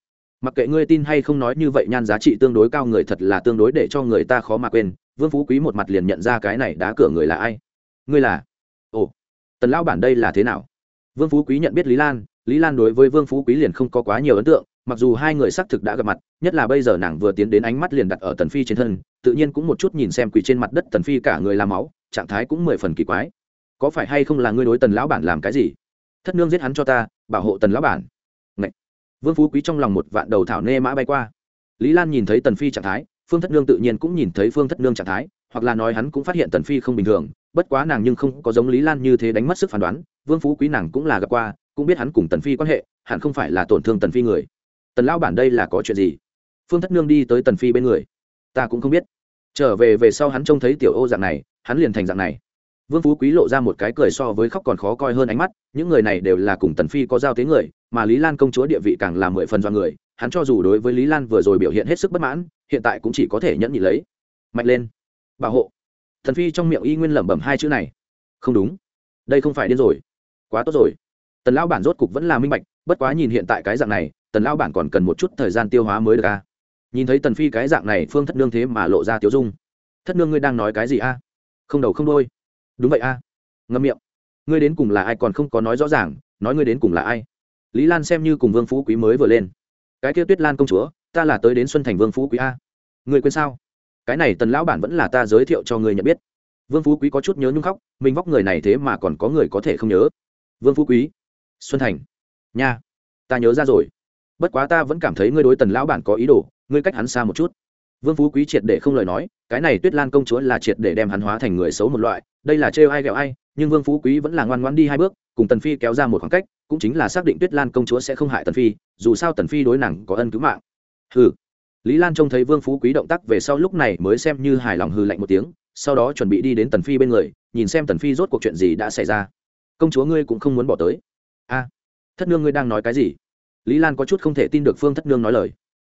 Mặc kệ ngươi tin hay không nói như vậy, nhan giá trị tương đối cao người thật là tương đối để cho người ta khó mà quên. Vương phú quý một mặt liền nhận ra cái này đá cửa người là ai. Ngươi là? Ồ. Tần lão bản đây là thế nào? Vương phú quý nhận biết lý lan. Lý lan đối với vương phú quý liền không có quá nhiều ấn tượng mặc dù hai người xác thực đã gặp mặt, nhất là bây giờ nàng vừa tiến đến ánh mắt liền đặt ở tần phi trên thân, tự nhiên cũng một chút nhìn xem quỷ trên mặt đất tần phi cả người làm máu, trạng thái cũng mười phần kỳ quái. Có phải hay không là ngươi đối tần lão bản làm cái gì? Thất nương giết hắn cho ta, bảo hộ tần lão bản. Ngậy. vương phú quý trong lòng một vạn đầu thảo nê mã bay qua. Lý lan nhìn thấy tần phi trạng thái, phương thất nương tự nhiên cũng nhìn thấy phương thất nương trạng thái, hoặc là nói hắn cũng phát hiện tần phi không bình thường, bất quá nàng nhưng không có giống lý lan như thế đánh mất sức phán đoán, vương phú quý nàng cũng là gặp qua, cũng biết hắn cùng tần phi quan hệ, hẳn không phải là tổn thương tần phi người tần lão bản đây là có chuyện gì? Phương thất nương đi tới tần phi bên người. Ta cũng không biết. Trở về về sau hắn trông thấy tiểu ô dạng này, hắn liền thành dạng này. Vương phú quý lộ ra một cái cười so với khóc còn khó coi hơn ánh mắt, những người này đều là cùng tần phi có giao tế người, mà lý lan công chúa địa vị càng là mười phần do người, hắn cho dù đối với lý lan vừa rồi biểu hiện hết sức bất mãn, hiện tại cũng chỉ có thể nhẫn nhị lấy. Mạnh lên. Bảo hộ. Thần phi trong miệng y nguyên lẩm bẩm hai chữ này. Không đúng. Đây không phải điên rồi. Quá tốt rồi. Tần lão bản rốt cục vẫn là minh bạch, bất quá nhìn hiện tại cái dạng này tần lão bản còn cần một chút thời gian tiêu hóa mới được a à? nhìn thấy tần phi cái dạng này, phương thất nương thế mà lộ ra tiêu dung. Thất nương ngươi đang nói cái gì a không đầu không đôi đúng vậy a ngâm miệng. Ngươi đến cùng là ai còn không có nói rõ ràng, nói ngươi đến cùng là ai? Lý lan xem như cùng vương phú quý mới vừa lên. Cái kia tuyết lan công chúa, ta là tới đến xuân thành vương phú quý a ngươi quên sao? Cái này tần lão bản vẫn là ta giới thiệu cho ngươi nhận biết. Vương phú quý có chút nhớ nhung khóc, mình vóc người này thế mà còn có người có thể không nhớ. Vương phú quý, xuân thành. Nha, ta nhớ ra rồi bất quá ta vẫn cảm thấy ngươi đối tần lão bản có ý đồ, ngươi cách hắn xa một chút. Vương phú quý triệt để không lời nói, cái này tuyết lan công chúa là triệt để đem hắn hóa thành người xấu một loại, đây là trêu ai ghẹo ai, nhưng vương phú quý vẫn là ngoan ngoan đi hai bước, cùng tần phi kéo ra một khoảng cách, cũng chính là xác định tuyết lan công chúa sẽ không hại tần phi, dù sao tần phi đối nàng có ân cứu mạng. Hừ. Lý lan trông thấy vương phú quý động tác về sau lúc này mới xem như hài lòng hừ lạnh một tiếng, sau đó chuẩn bị đi đến tần phi bên người, nhìn xem tần phi rốt cuộc chuyện gì đã xảy ra. Công chúa ngươi cũng không muốn bỏ tới. A, thất nương ngươi đang nói cái gì? Lý lan có chút không thể tin được phương thất nương nói lời.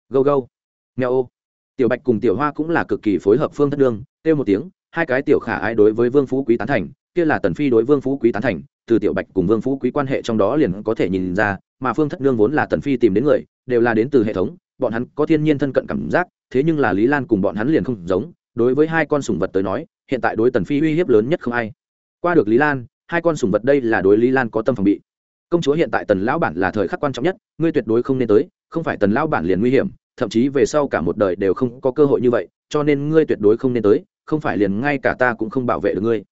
Gâu gâu. Nghe ô. Tiểu bạch cùng tiểu hoa cũng là cực kỳ phối hợp phương thất nương, kêu một tiếng, hai cái tiểu khả ai đối với vương phú quý tán thành, kia là tần phi đối vương phú quý tán thành, từ tiểu bạch cùng vương phú quý quan hệ trong đó liền có thể nhìn ra, mà phương thất nương vốn là tần phi tìm đến người, đều là đến từ hệ thống, bọn hắn có thiên nhiên thân cận cảm giác, thế nhưng là lý lan cùng bọn hắn liền không giống, đối với hai con sủng vật tới nói, hiện tại đối tần phi uy hiếp lớn nhất không ai. Qua được lý lan, hai con sủng vật đây là đối lý lan có tâm phòng bị công chúa hiện tại tần lão bản là thời khắc quan trọng nhất ngươi tuyệt đối không nên tới không phải tần lão bản liền nguy hiểm thậm chí về sau cả một đời đều không có cơ hội như vậy cho nên ngươi tuyệt đối không nên tới không phải liền ngay cả ta cũng không bảo vệ được ngươi.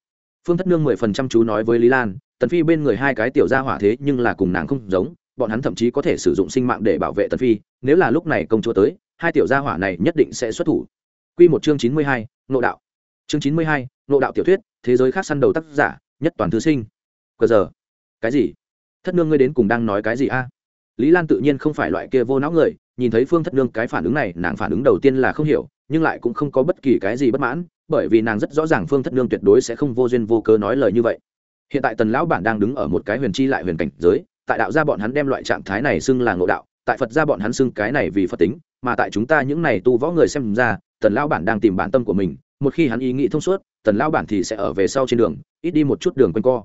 Phương thất nương mười phần trăm chú nói với lý lan tần phi bên người hai cái tiểu gia hỏa thế nhưng là cùng nàng không giống bọn hắn thậm chí có thể sử dụng sinh mạng để bảo vệ tần phi nếu là lúc này công chúa tới hai tiểu gia hỏa này nhất định sẽ xuất thủ. Quy một chương chín mươi hai, nộ đạo. Chương chín mươi hai, nộ đạo tiểu thuyết thế giới khác săn đầu tác giả nhất toàn thứ sinh. Cờ giờ? Cái gì? Thất nương ngươi đến cùng đang nói cái gì a? Lý lan tự nhiên không phải loại kia vô não người, nhìn thấy phương thất nương cái phản ứng này, nàng phản ứng đầu tiên là không hiểu, nhưng lại cũng không có bất kỳ cái gì bất mãn, bởi vì nàng rất rõ ràng phương thất nương tuyệt đối sẽ không vô duyên vô cớ nói lời như vậy. Hiện tại tần lão bản đang đứng ở một cái huyền chi lại huyền cảnh giới, tại đạo gia bọn hắn đem loại trạng thái này xưng là ngộ đạo, tại phật gia bọn hắn xưng cái này vì phật tính, mà tại chúng ta những này tu võ người xem ra, tần lão bản đang tìm bản tâm của mình, một khi hắn ý nghĩ thông suốt, tần lão bản thì sẽ ở về sau trên đường, ít đi một chút đường quanh co.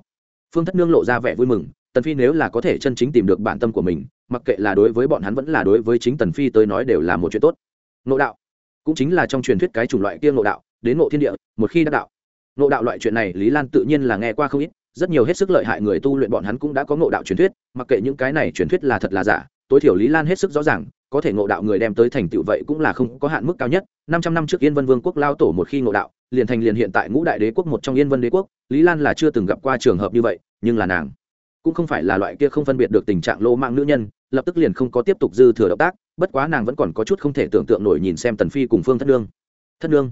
Phương thất nương lộ ra vẻ vui mừng tần phi nếu là có thể chân chính tìm được bản tâm của mình, mặc kệ là đối với bọn hắn vẫn là đối với chính tần phi tới nói đều là một chuyện tốt. Nộ đạo, cũng chính là trong truyền thuyết cái chủng loại kia nộ đạo, đến nộ thiên địa, một khi đã đạo. Nộ đạo loại chuyện này, lý lan tự nhiên là nghe qua không ít, rất nhiều hết sức lợi hại người tu luyện bọn hắn cũng đã có ngộ đạo truyền thuyết, mặc kệ những cái này truyền thuyết là thật là giả, tối thiểu lý lan hết sức rõ ràng, có thể ngộ đạo người đem tới thành tựu vậy cũng là không có hạn mức cao nhất. Năm trăm năm trước yên vân vương quốc lao tổ một khi ngộ đạo, liền thành liền hiện tại ngũ đại đế quốc một trong yên vân đế quốc, lý lan là chưa từng gặp qua trường hợp như vậy, nhưng là nàng cũng không phải là loại kia không phân biệt được tình trạng lô mạng nữ nhân, lập tức liền không có tiếp tục dư thừa động tác, bất quá nàng vẫn còn có chút không thể tưởng tượng nổi nhìn xem tần phi cùng phương thất nương. Thất nương,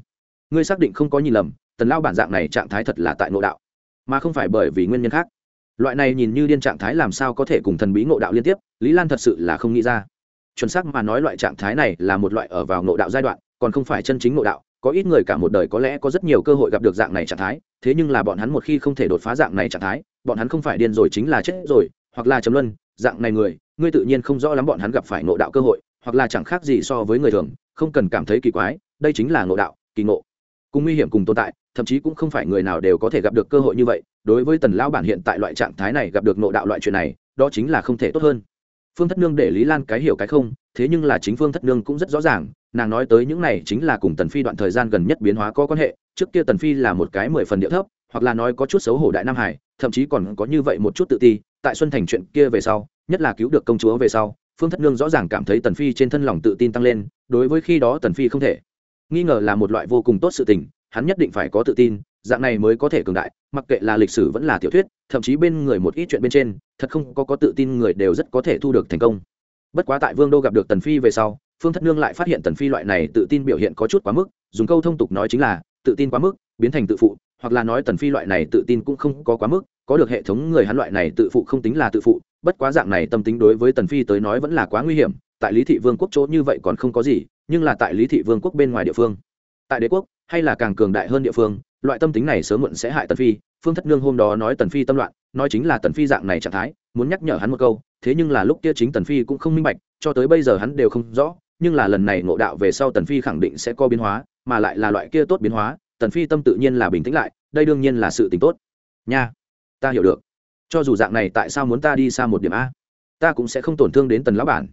ngươi xác định không có nhìn lầm, tần lao bản dạng này trạng thái thật là tại ngộ đạo, mà không phải bởi vì nguyên nhân khác. Loại này nhìn như điên trạng thái làm sao có thể cùng thần bí ngộ đạo liên tiếp, lý lan thật sự là không nghĩ ra. Chuẩn xác mà nói loại trạng thái này là một loại ở vào ngộ đạo giai đoạn, còn không phải chân chính ngộ đạo có ít người cả một đời có lẽ có rất nhiều cơ hội gặp được dạng này trạng thái, thế nhưng là bọn hắn một khi không thể đột phá dạng này trạng thái, bọn hắn không phải điên rồi chính là chết rồi, hoặc là chấm luân, dạng này người, ngươi tự nhiên không rõ lắm bọn hắn gặp phải ngộ đạo cơ hội, hoặc là chẳng khác gì so với người thường, không cần cảm thấy kỳ quái, đây chính là ngộ đạo, kỳ ngộ. Cùng nguy hiểm cùng tồn tại, thậm chí cũng không phải người nào đều có thể gặp được cơ hội như vậy, đối với tần lão bản hiện tại loại trạng thái này gặp được ngộ đạo loại chuyện này, đó chính là không thể tốt hơn. Phương thất nương để lý lan cái hiểu cái không, thế nhưng là chính phương thất nương cũng rất rõ ràng nàng nói tới những này chính là cùng tần phi đoạn thời gian gần nhất biến hóa có quan hệ, trước kia tần phi là một cái mười phần điệu thấp, hoặc là nói có chút xấu hổ đại nam hải, thậm chí còn có như vậy một chút tự ti, tại xuân thành chuyện kia về sau, nhất là cứu được công chúa về sau, phương thất nương rõ ràng cảm thấy tần phi trên thân lòng tự tin tăng lên, đối với khi đó tần phi không thể. Nghi ngờ là một loại vô cùng tốt sự tình, hắn nhất định phải có tự tin, dạng này mới có thể cường đại, mặc kệ là lịch sử vẫn là tiểu thuyết, thậm chí bên người một ít chuyện bên trên, thật không có có tự tin người đều rất có thể thu được thành công bất quá tại vương đô gặp được tần phi về sau, phương thất nương lại phát hiện tần phi loại này tự tin biểu hiện có chút quá mức, dùng câu thông tục nói chính là, tự tin quá mức, biến thành tự phụ, hoặc là nói tần phi loại này tự tin cũng không có quá mức, có được hệ thống người hắn loại này tự phụ không tính là tự phụ, bất quá dạng này tâm tính đối với tần phi tới nói vẫn là quá nguy hiểm, tại lý thị vương quốc chỗ như vậy còn không có gì, nhưng là tại lý thị vương quốc bên ngoài địa phương, tại đế quốc, hay là càng cường đại hơn địa phương, loại tâm tính này sớm muộn sẽ hại tần phi, phương thất nương hôm đó nói tần phi tâm loạn, nói chính là tần phi dạng này trạng thái, muốn nhắc nhở hắn một câu thế nhưng là lúc kia chính tần phi cũng không minh bạch, cho tới bây giờ hắn đều không rõ, nhưng là lần này ngộ đạo về sau tần phi khẳng định sẽ có biến hóa, mà lại là loại kia tốt biến hóa, tần phi tâm tự nhiên là bình tĩnh lại, đây đương nhiên là sự tình tốt. Nha, ta hiểu được. Cho dù dạng này tại sao muốn ta đi xa một điểm a? Ta cũng sẽ không tổn thương đến tần lão bản.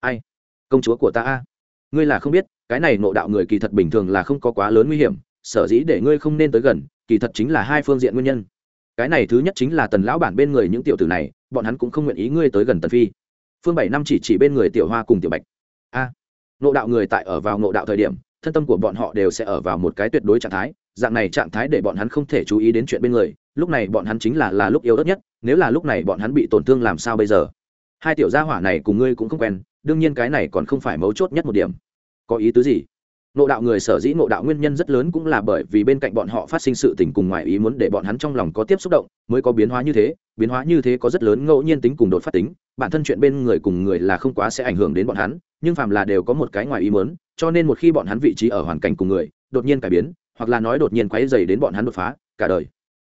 Ai? Công chúa của ta a. Ngươi là không biết, cái này nộ đạo người kỳ thật bình thường là không có quá lớn nguy hiểm, sở dĩ để ngươi không nên tới gần, kỳ thật chính là hai phương diện nguyên nhân. Cái này thứ nhất chính là tần lão bản bên người những tiểu tử này bọn hắn cũng không nguyện ý ngươi tới gần tần phi. Phương bảy năm chỉ chỉ bên người tiểu hoa cùng tiểu bạch. A à, nộ đạo người tại ở vào nộ đạo thời điểm thân tâm của bọn họ đều sẽ ở vào một cái tuyệt đối trạng thái dạng này trạng thái để bọn hắn không thể chú ý đến chuyện bên người lúc này bọn hắn chính là là lúc yếu ớt nhất nếu là lúc này bọn hắn bị tổn thương làm sao bây giờ? Hai tiểu gia hỏa này cùng ngươi cũng không quen đương nhiên cái này còn không phải mấu chốt nhất một điểm. Có ý tứ gì? Nộ đạo người sở dĩ nộ đạo nguyên nhân rất lớn cũng là bởi vì bên cạnh bọn họ phát sinh sự tình cùng ngoài ý muốn để bọn hắn trong lòng có tiếp xúc động, mới có biến hóa như thế. Biến hóa như thế có rất lớn ngẫu nhiên tính cùng đột phát tính. Bản thân chuyện bên người cùng người là không quá sẽ ảnh hưởng đến bọn hắn, nhưng phàm là đều có một cái ngoài ý muốn, cho nên một khi bọn hắn vị trí ở hoàn cảnh cùng người, đột nhiên cải biến, hoặc là nói đột nhiên quấy dày đến bọn hắn đột phá, cả đời.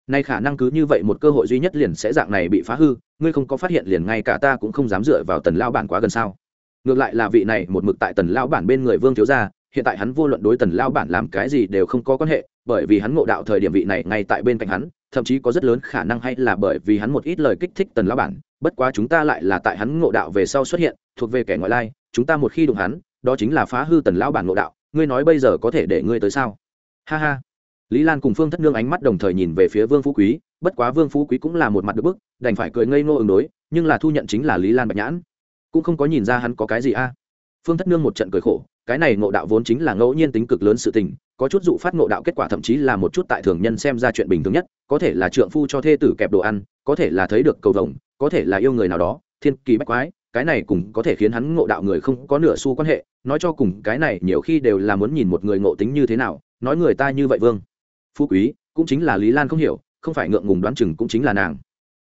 Nay khả năng cứ như vậy một cơ hội duy nhất liền sẽ dạng này bị phá hư, ngươi không có phát hiện liền ngay cả ta cũng không dám dựa vào tần lao bản quá gần sao. Ngược lại là vị này một mực tại tần lao bản bên người vương thiếu gia hiện tại hắn vô luận đối tần lao bản làm cái gì đều không có quan hệ, bởi vì hắn ngộ đạo thời điểm vị này ngay tại bên cạnh hắn, thậm chí có rất lớn khả năng hay là bởi vì hắn một ít lời kích thích tần lao bản, bất quá chúng ta lại là tại hắn ngộ đạo về sau xuất hiện, thuộc về kẻ ngoại lai, chúng ta một khi đụng hắn, đó chính là phá hư tần lao bản ngộ đạo, ngươi nói bây giờ có thể để ngươi tới sao? Ha ha. Lý lan cùng phương thất nương ánh mắt đồng thời nhìn về phía vương phú quý, bất quá vương phú quý cũng là một mặt được bức, đành phải cười ngây ngô ứng đối, nhưng là thu nhận chính là lý lan bạch nhãn. Cũng không có nhìn ra hắn có cái gì a. Phương thất nương một trận cười khổ cái này ngộ đạo vốn chính là ngẫu nhiên tính cực lớn sự tình, có chút dụ phát ngộ đạo kết quả thậm chí là một chút tại thường nhân xem ra chuyện bình thường nhất, có thể là trượng phu cho thê tử kẹp đồ ăn, có thể là thấy được cầu vồng, có thể là yêu người nào đó, thiên kỳ bách quái, cái này cũng có thể khiến hắn ngộ đạo người không có nửa xu quan hệ, nói cho cùng, cái này nhiều khi đều là muốn nhìn một người ngộ tính như thế nào, nói người ta như vậy vương. Phú quý, cũng chính là lý lan không hiểu, không phải ngượng ngùng đoán chừng cũng chính là nàng.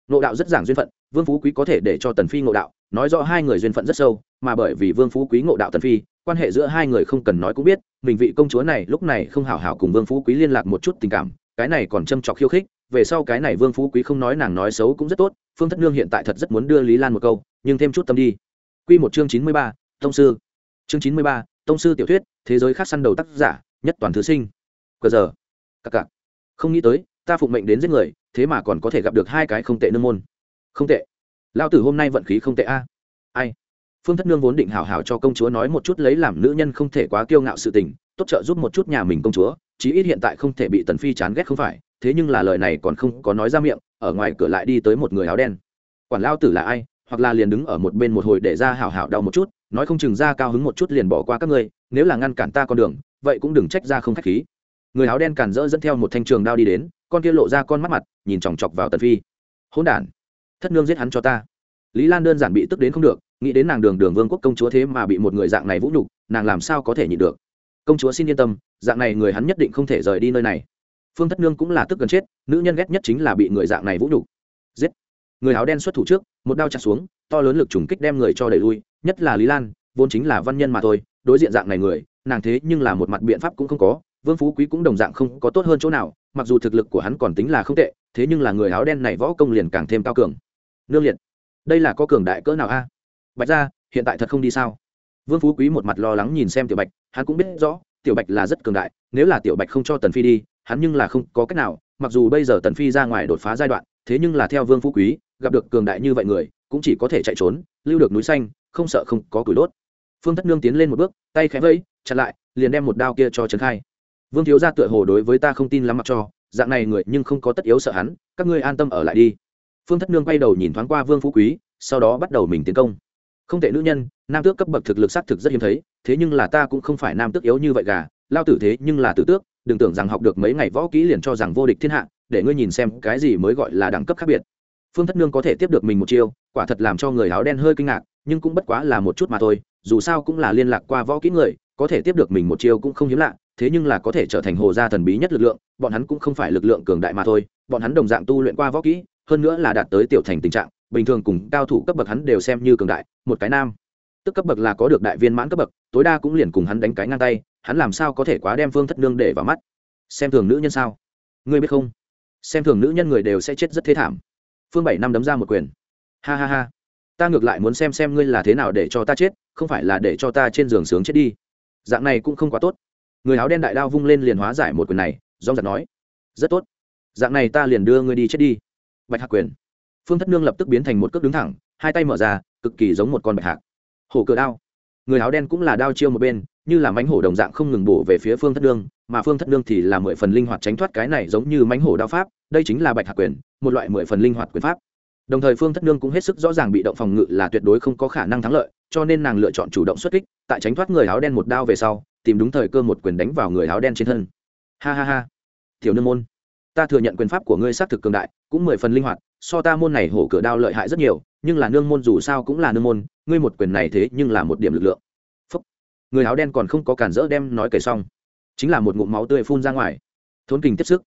Ngộ đạo rất giảng duyên phận, vương phú quý có thể để cho tần phi ngộ đạo, nói rõ hai người duyên phận rất sâu, mà bởi vì vương phú quý ngộ đạo tần phi quan hệ giữa hai người không cần nói cũng biết, mình vị công chúa này lúc này không hảo hảo cùng vương phú quý liên lạc một chút tình cảm, cái này còn châm trọc khiêu khích, về sau cái này vương phú quý không nói nàng nói xấu cũng rất tốt, phương thất nương hiện tại thật rất muốn đưa lý lan một câu, nhưng thêm chút tâm đi. Q một chương chín mươi ba, tông sư. Chương chín mươi ba, tông sư tiểu thuyết, thế giới khác săn đầu tác giả, nhất toàn thứ sinh. Cờ giờ. Cặc cặc không nghĩ tới, ta phụng mệnh đến giết người, thế mà còn có thể gặp được hai cái không tệ nương môn. Không tệ. Lao tử hôm nay vận khí không tệ a. Ai? Phương thất nương vốn định hảo hảo cho công chúa nói một chút lấy làm nữ nhân không thể quá kiêu ngạo sự tình, tốt trợ giúp một chút nhà mình công chúa, chí ít hiện tại không thể bị tần phi chán ghét không phải, thế nhưng là lời này còn không có nói ra miệng, ở ngoài cửa lại đi tới một người áo đen. Quản lao tử là ai, hoặc là liền đứng ở một bên một hồi để ra hảo hảo đau một chút, nói không chừng ra cao hứng một chút liền bỏ qua các ngươi, nếu là ngăn cản ta con đường, vậy cũng đừng trách ra không khách khí. Người áo đen cản rỡ dẫn theo một thanh trường đao đi đến, con kia lộ ra con mắt mặt, nhìn chòng chọc vào tần phi. Hỗn đản, thất nương giết hắn cho ta lý lan đơn giản bị tức đến không được, nghĩ đến nàng đường đường vương quốc công chúa thế mà bị một người dạng này vũ nhục, nàng làm sao có thể nhịn được? Công chúa xin yên tâm, dạng này người hắn nhất định không thể rời đi nơi này. Phương thất nương cũng là tức gần chết, nữ nhân ghét nhất chính là bị người dạng này vũ nhục. Giết! Người áo đen xuất thủ trước, một đao chặt xuống, to lớn lực trùng kích đem người cho đẩy lui, nhất là lý lan, vốn chính là văn nhân mà thôi, đối diện dạng này người, nàng thế nhưng là một mặt biện pháp cũng không có, vương phú quý cũng đồng dạng không có tốt hơn chỗ nào, mặc dù thực lực của hắn còn tính là không tệ, thế nhưng là người áo đen này võ công liền càng thêm cao cường. Nương liệt! Đây là có cường đại cỡ nào a? Bạch ra hiện tại thật không đi sao? Vương phú quý một mặt lo lắng nhìn xem tiểu bạch, hắn cũng biết rõ, tiểu bạch là rất cường đại, nếu là tiểu bạch không cho tần phi đi, hắn nhưng là không có cách nào, mặc dù bây giờ tần phi ra ngoài đột phá giai đoạn, thế nhưng là theo vương phú quý, gặp được cường đại như vậy người, cũng chỉ có thể chạy trốn, lưu được núi xanh, không sợ không có củi đốt. Phương thất nương tiến lên một bước, tay khẽ vẫy, chặn lại, liền đem một đao kia cho trấn khai. Vương thiếu gia tựa hồ đối với ta không tin lắm mặc cho, dạng này người nhưng không có tất yếu sợ hắn, các ngươi an tâm ở lại đi phương thất nương quay đầu nhìn thoáng qua vương phú quý, sau đó bắt đầu mình tiến công. Không tệ nữ nhân, nam tước cấp bậc thực lực xác thực rất hiếm thấy, thế nhưng là ta cũng không phải nam tước yếu như vậy gà, lao tử thế nhưng là tử tước, đừng tưởng rằng học được mấy ngày võ kỹ liền cho rằng vô địch thiên hạ, để ngươi nhìn xem cái gì mới gọi là đẳng cấp khác biệt. Phương thất nương có thể tiếp được mình một chiêu, quả thật làm cho người áo đen hơi kinh ngạc, nhưng cũng bất quá là một chút mà thôi, dù sao cũng là liên lạc qua võ kỹ người, có thể tiếp được mình một chiêu cũng không hiếm lạ, thế nhưng là có thể trở thành hồ gia thần bí nhất lực lượng, bọn hắn cũng không phải lực lượng cường đại mà thôi, bọn hắn đồng dạng tu luyện qua võ kỹ hơn nữa là đạt tới tiểu thành tình trạng, bình thường cùng cao thủ cấp bậc hắn đều xem như cường đại, một cái nam. Tức cấp bậc là có được đại viên mãn cấp bậc, tối đa cũng liền cùng hắn đánh cái ngang tay, hắn làm sao có thể quá đem phương thất nương để vào mắt? Xem thường nữ nhân sao? Ngươi biết không? Xem thường nữ nhân người đều sẽ chết rất thế thảm. Phương bảy năm đấm ra một quyền. Ha ha ha. Ta ngược lại muốn xem xem ngươi là thế nào để cho ta chết, không phải là để cho ta trên giường sướng chết đi. Dạng này cũng không quá tốt. Người áo đen đại đao vung lên liền hóa giải một quyền này dong giật nói. Rất tốt. Dạng này ta liền đưa ngươi đi chết đi bạch hạc quyền. Phương thất nương lập tức biến thành một cước đứng thẳng, hai tay mở ra, cực kỳ giống một con bạch hạc. Hổ cửa đao. Người áo đen cũng là đao chiêu một bên, như là mánh hổ đồng dạng không ngừng bổ về phía phương thất nương, mà phương thất nương thì là mười phần linh hoạt tránh thoát cái này giống như mánh hổ đao pháp, đây chính là bạch hạc quyền, một loại mười phần linh hoạt quyền pháp. Đồng thời phương thất nương cũng hết sức rõ ràng bị động phòng ngự là tuyệt đối không có khả năng thắng lợi, cho nên nàng lựa chọn chủ động xuất kích, tại tránh thoát người áo đen một đao về sau, tìm đúng thời cơ một quyền đánh vào người áo đen trên thân. Ha ha ha. Tiểu nương môn ta thừa nhận quyền pháp của ngươi xác thực cường đại, cũng mười phần linh hoạt, so ta môn này hổ cửa đao lợi hại rất nhiều, nhưng là nương môn dù sao cũng là nương môn, ngươi một quyền này thế nhưng là một điểm lực lượng. Phúc. người áo đen còn không có cản rỡ đem nói kể xong. Chính là một ngụm máu tươi phun ra ngoài. Thốn kình tiếp sức.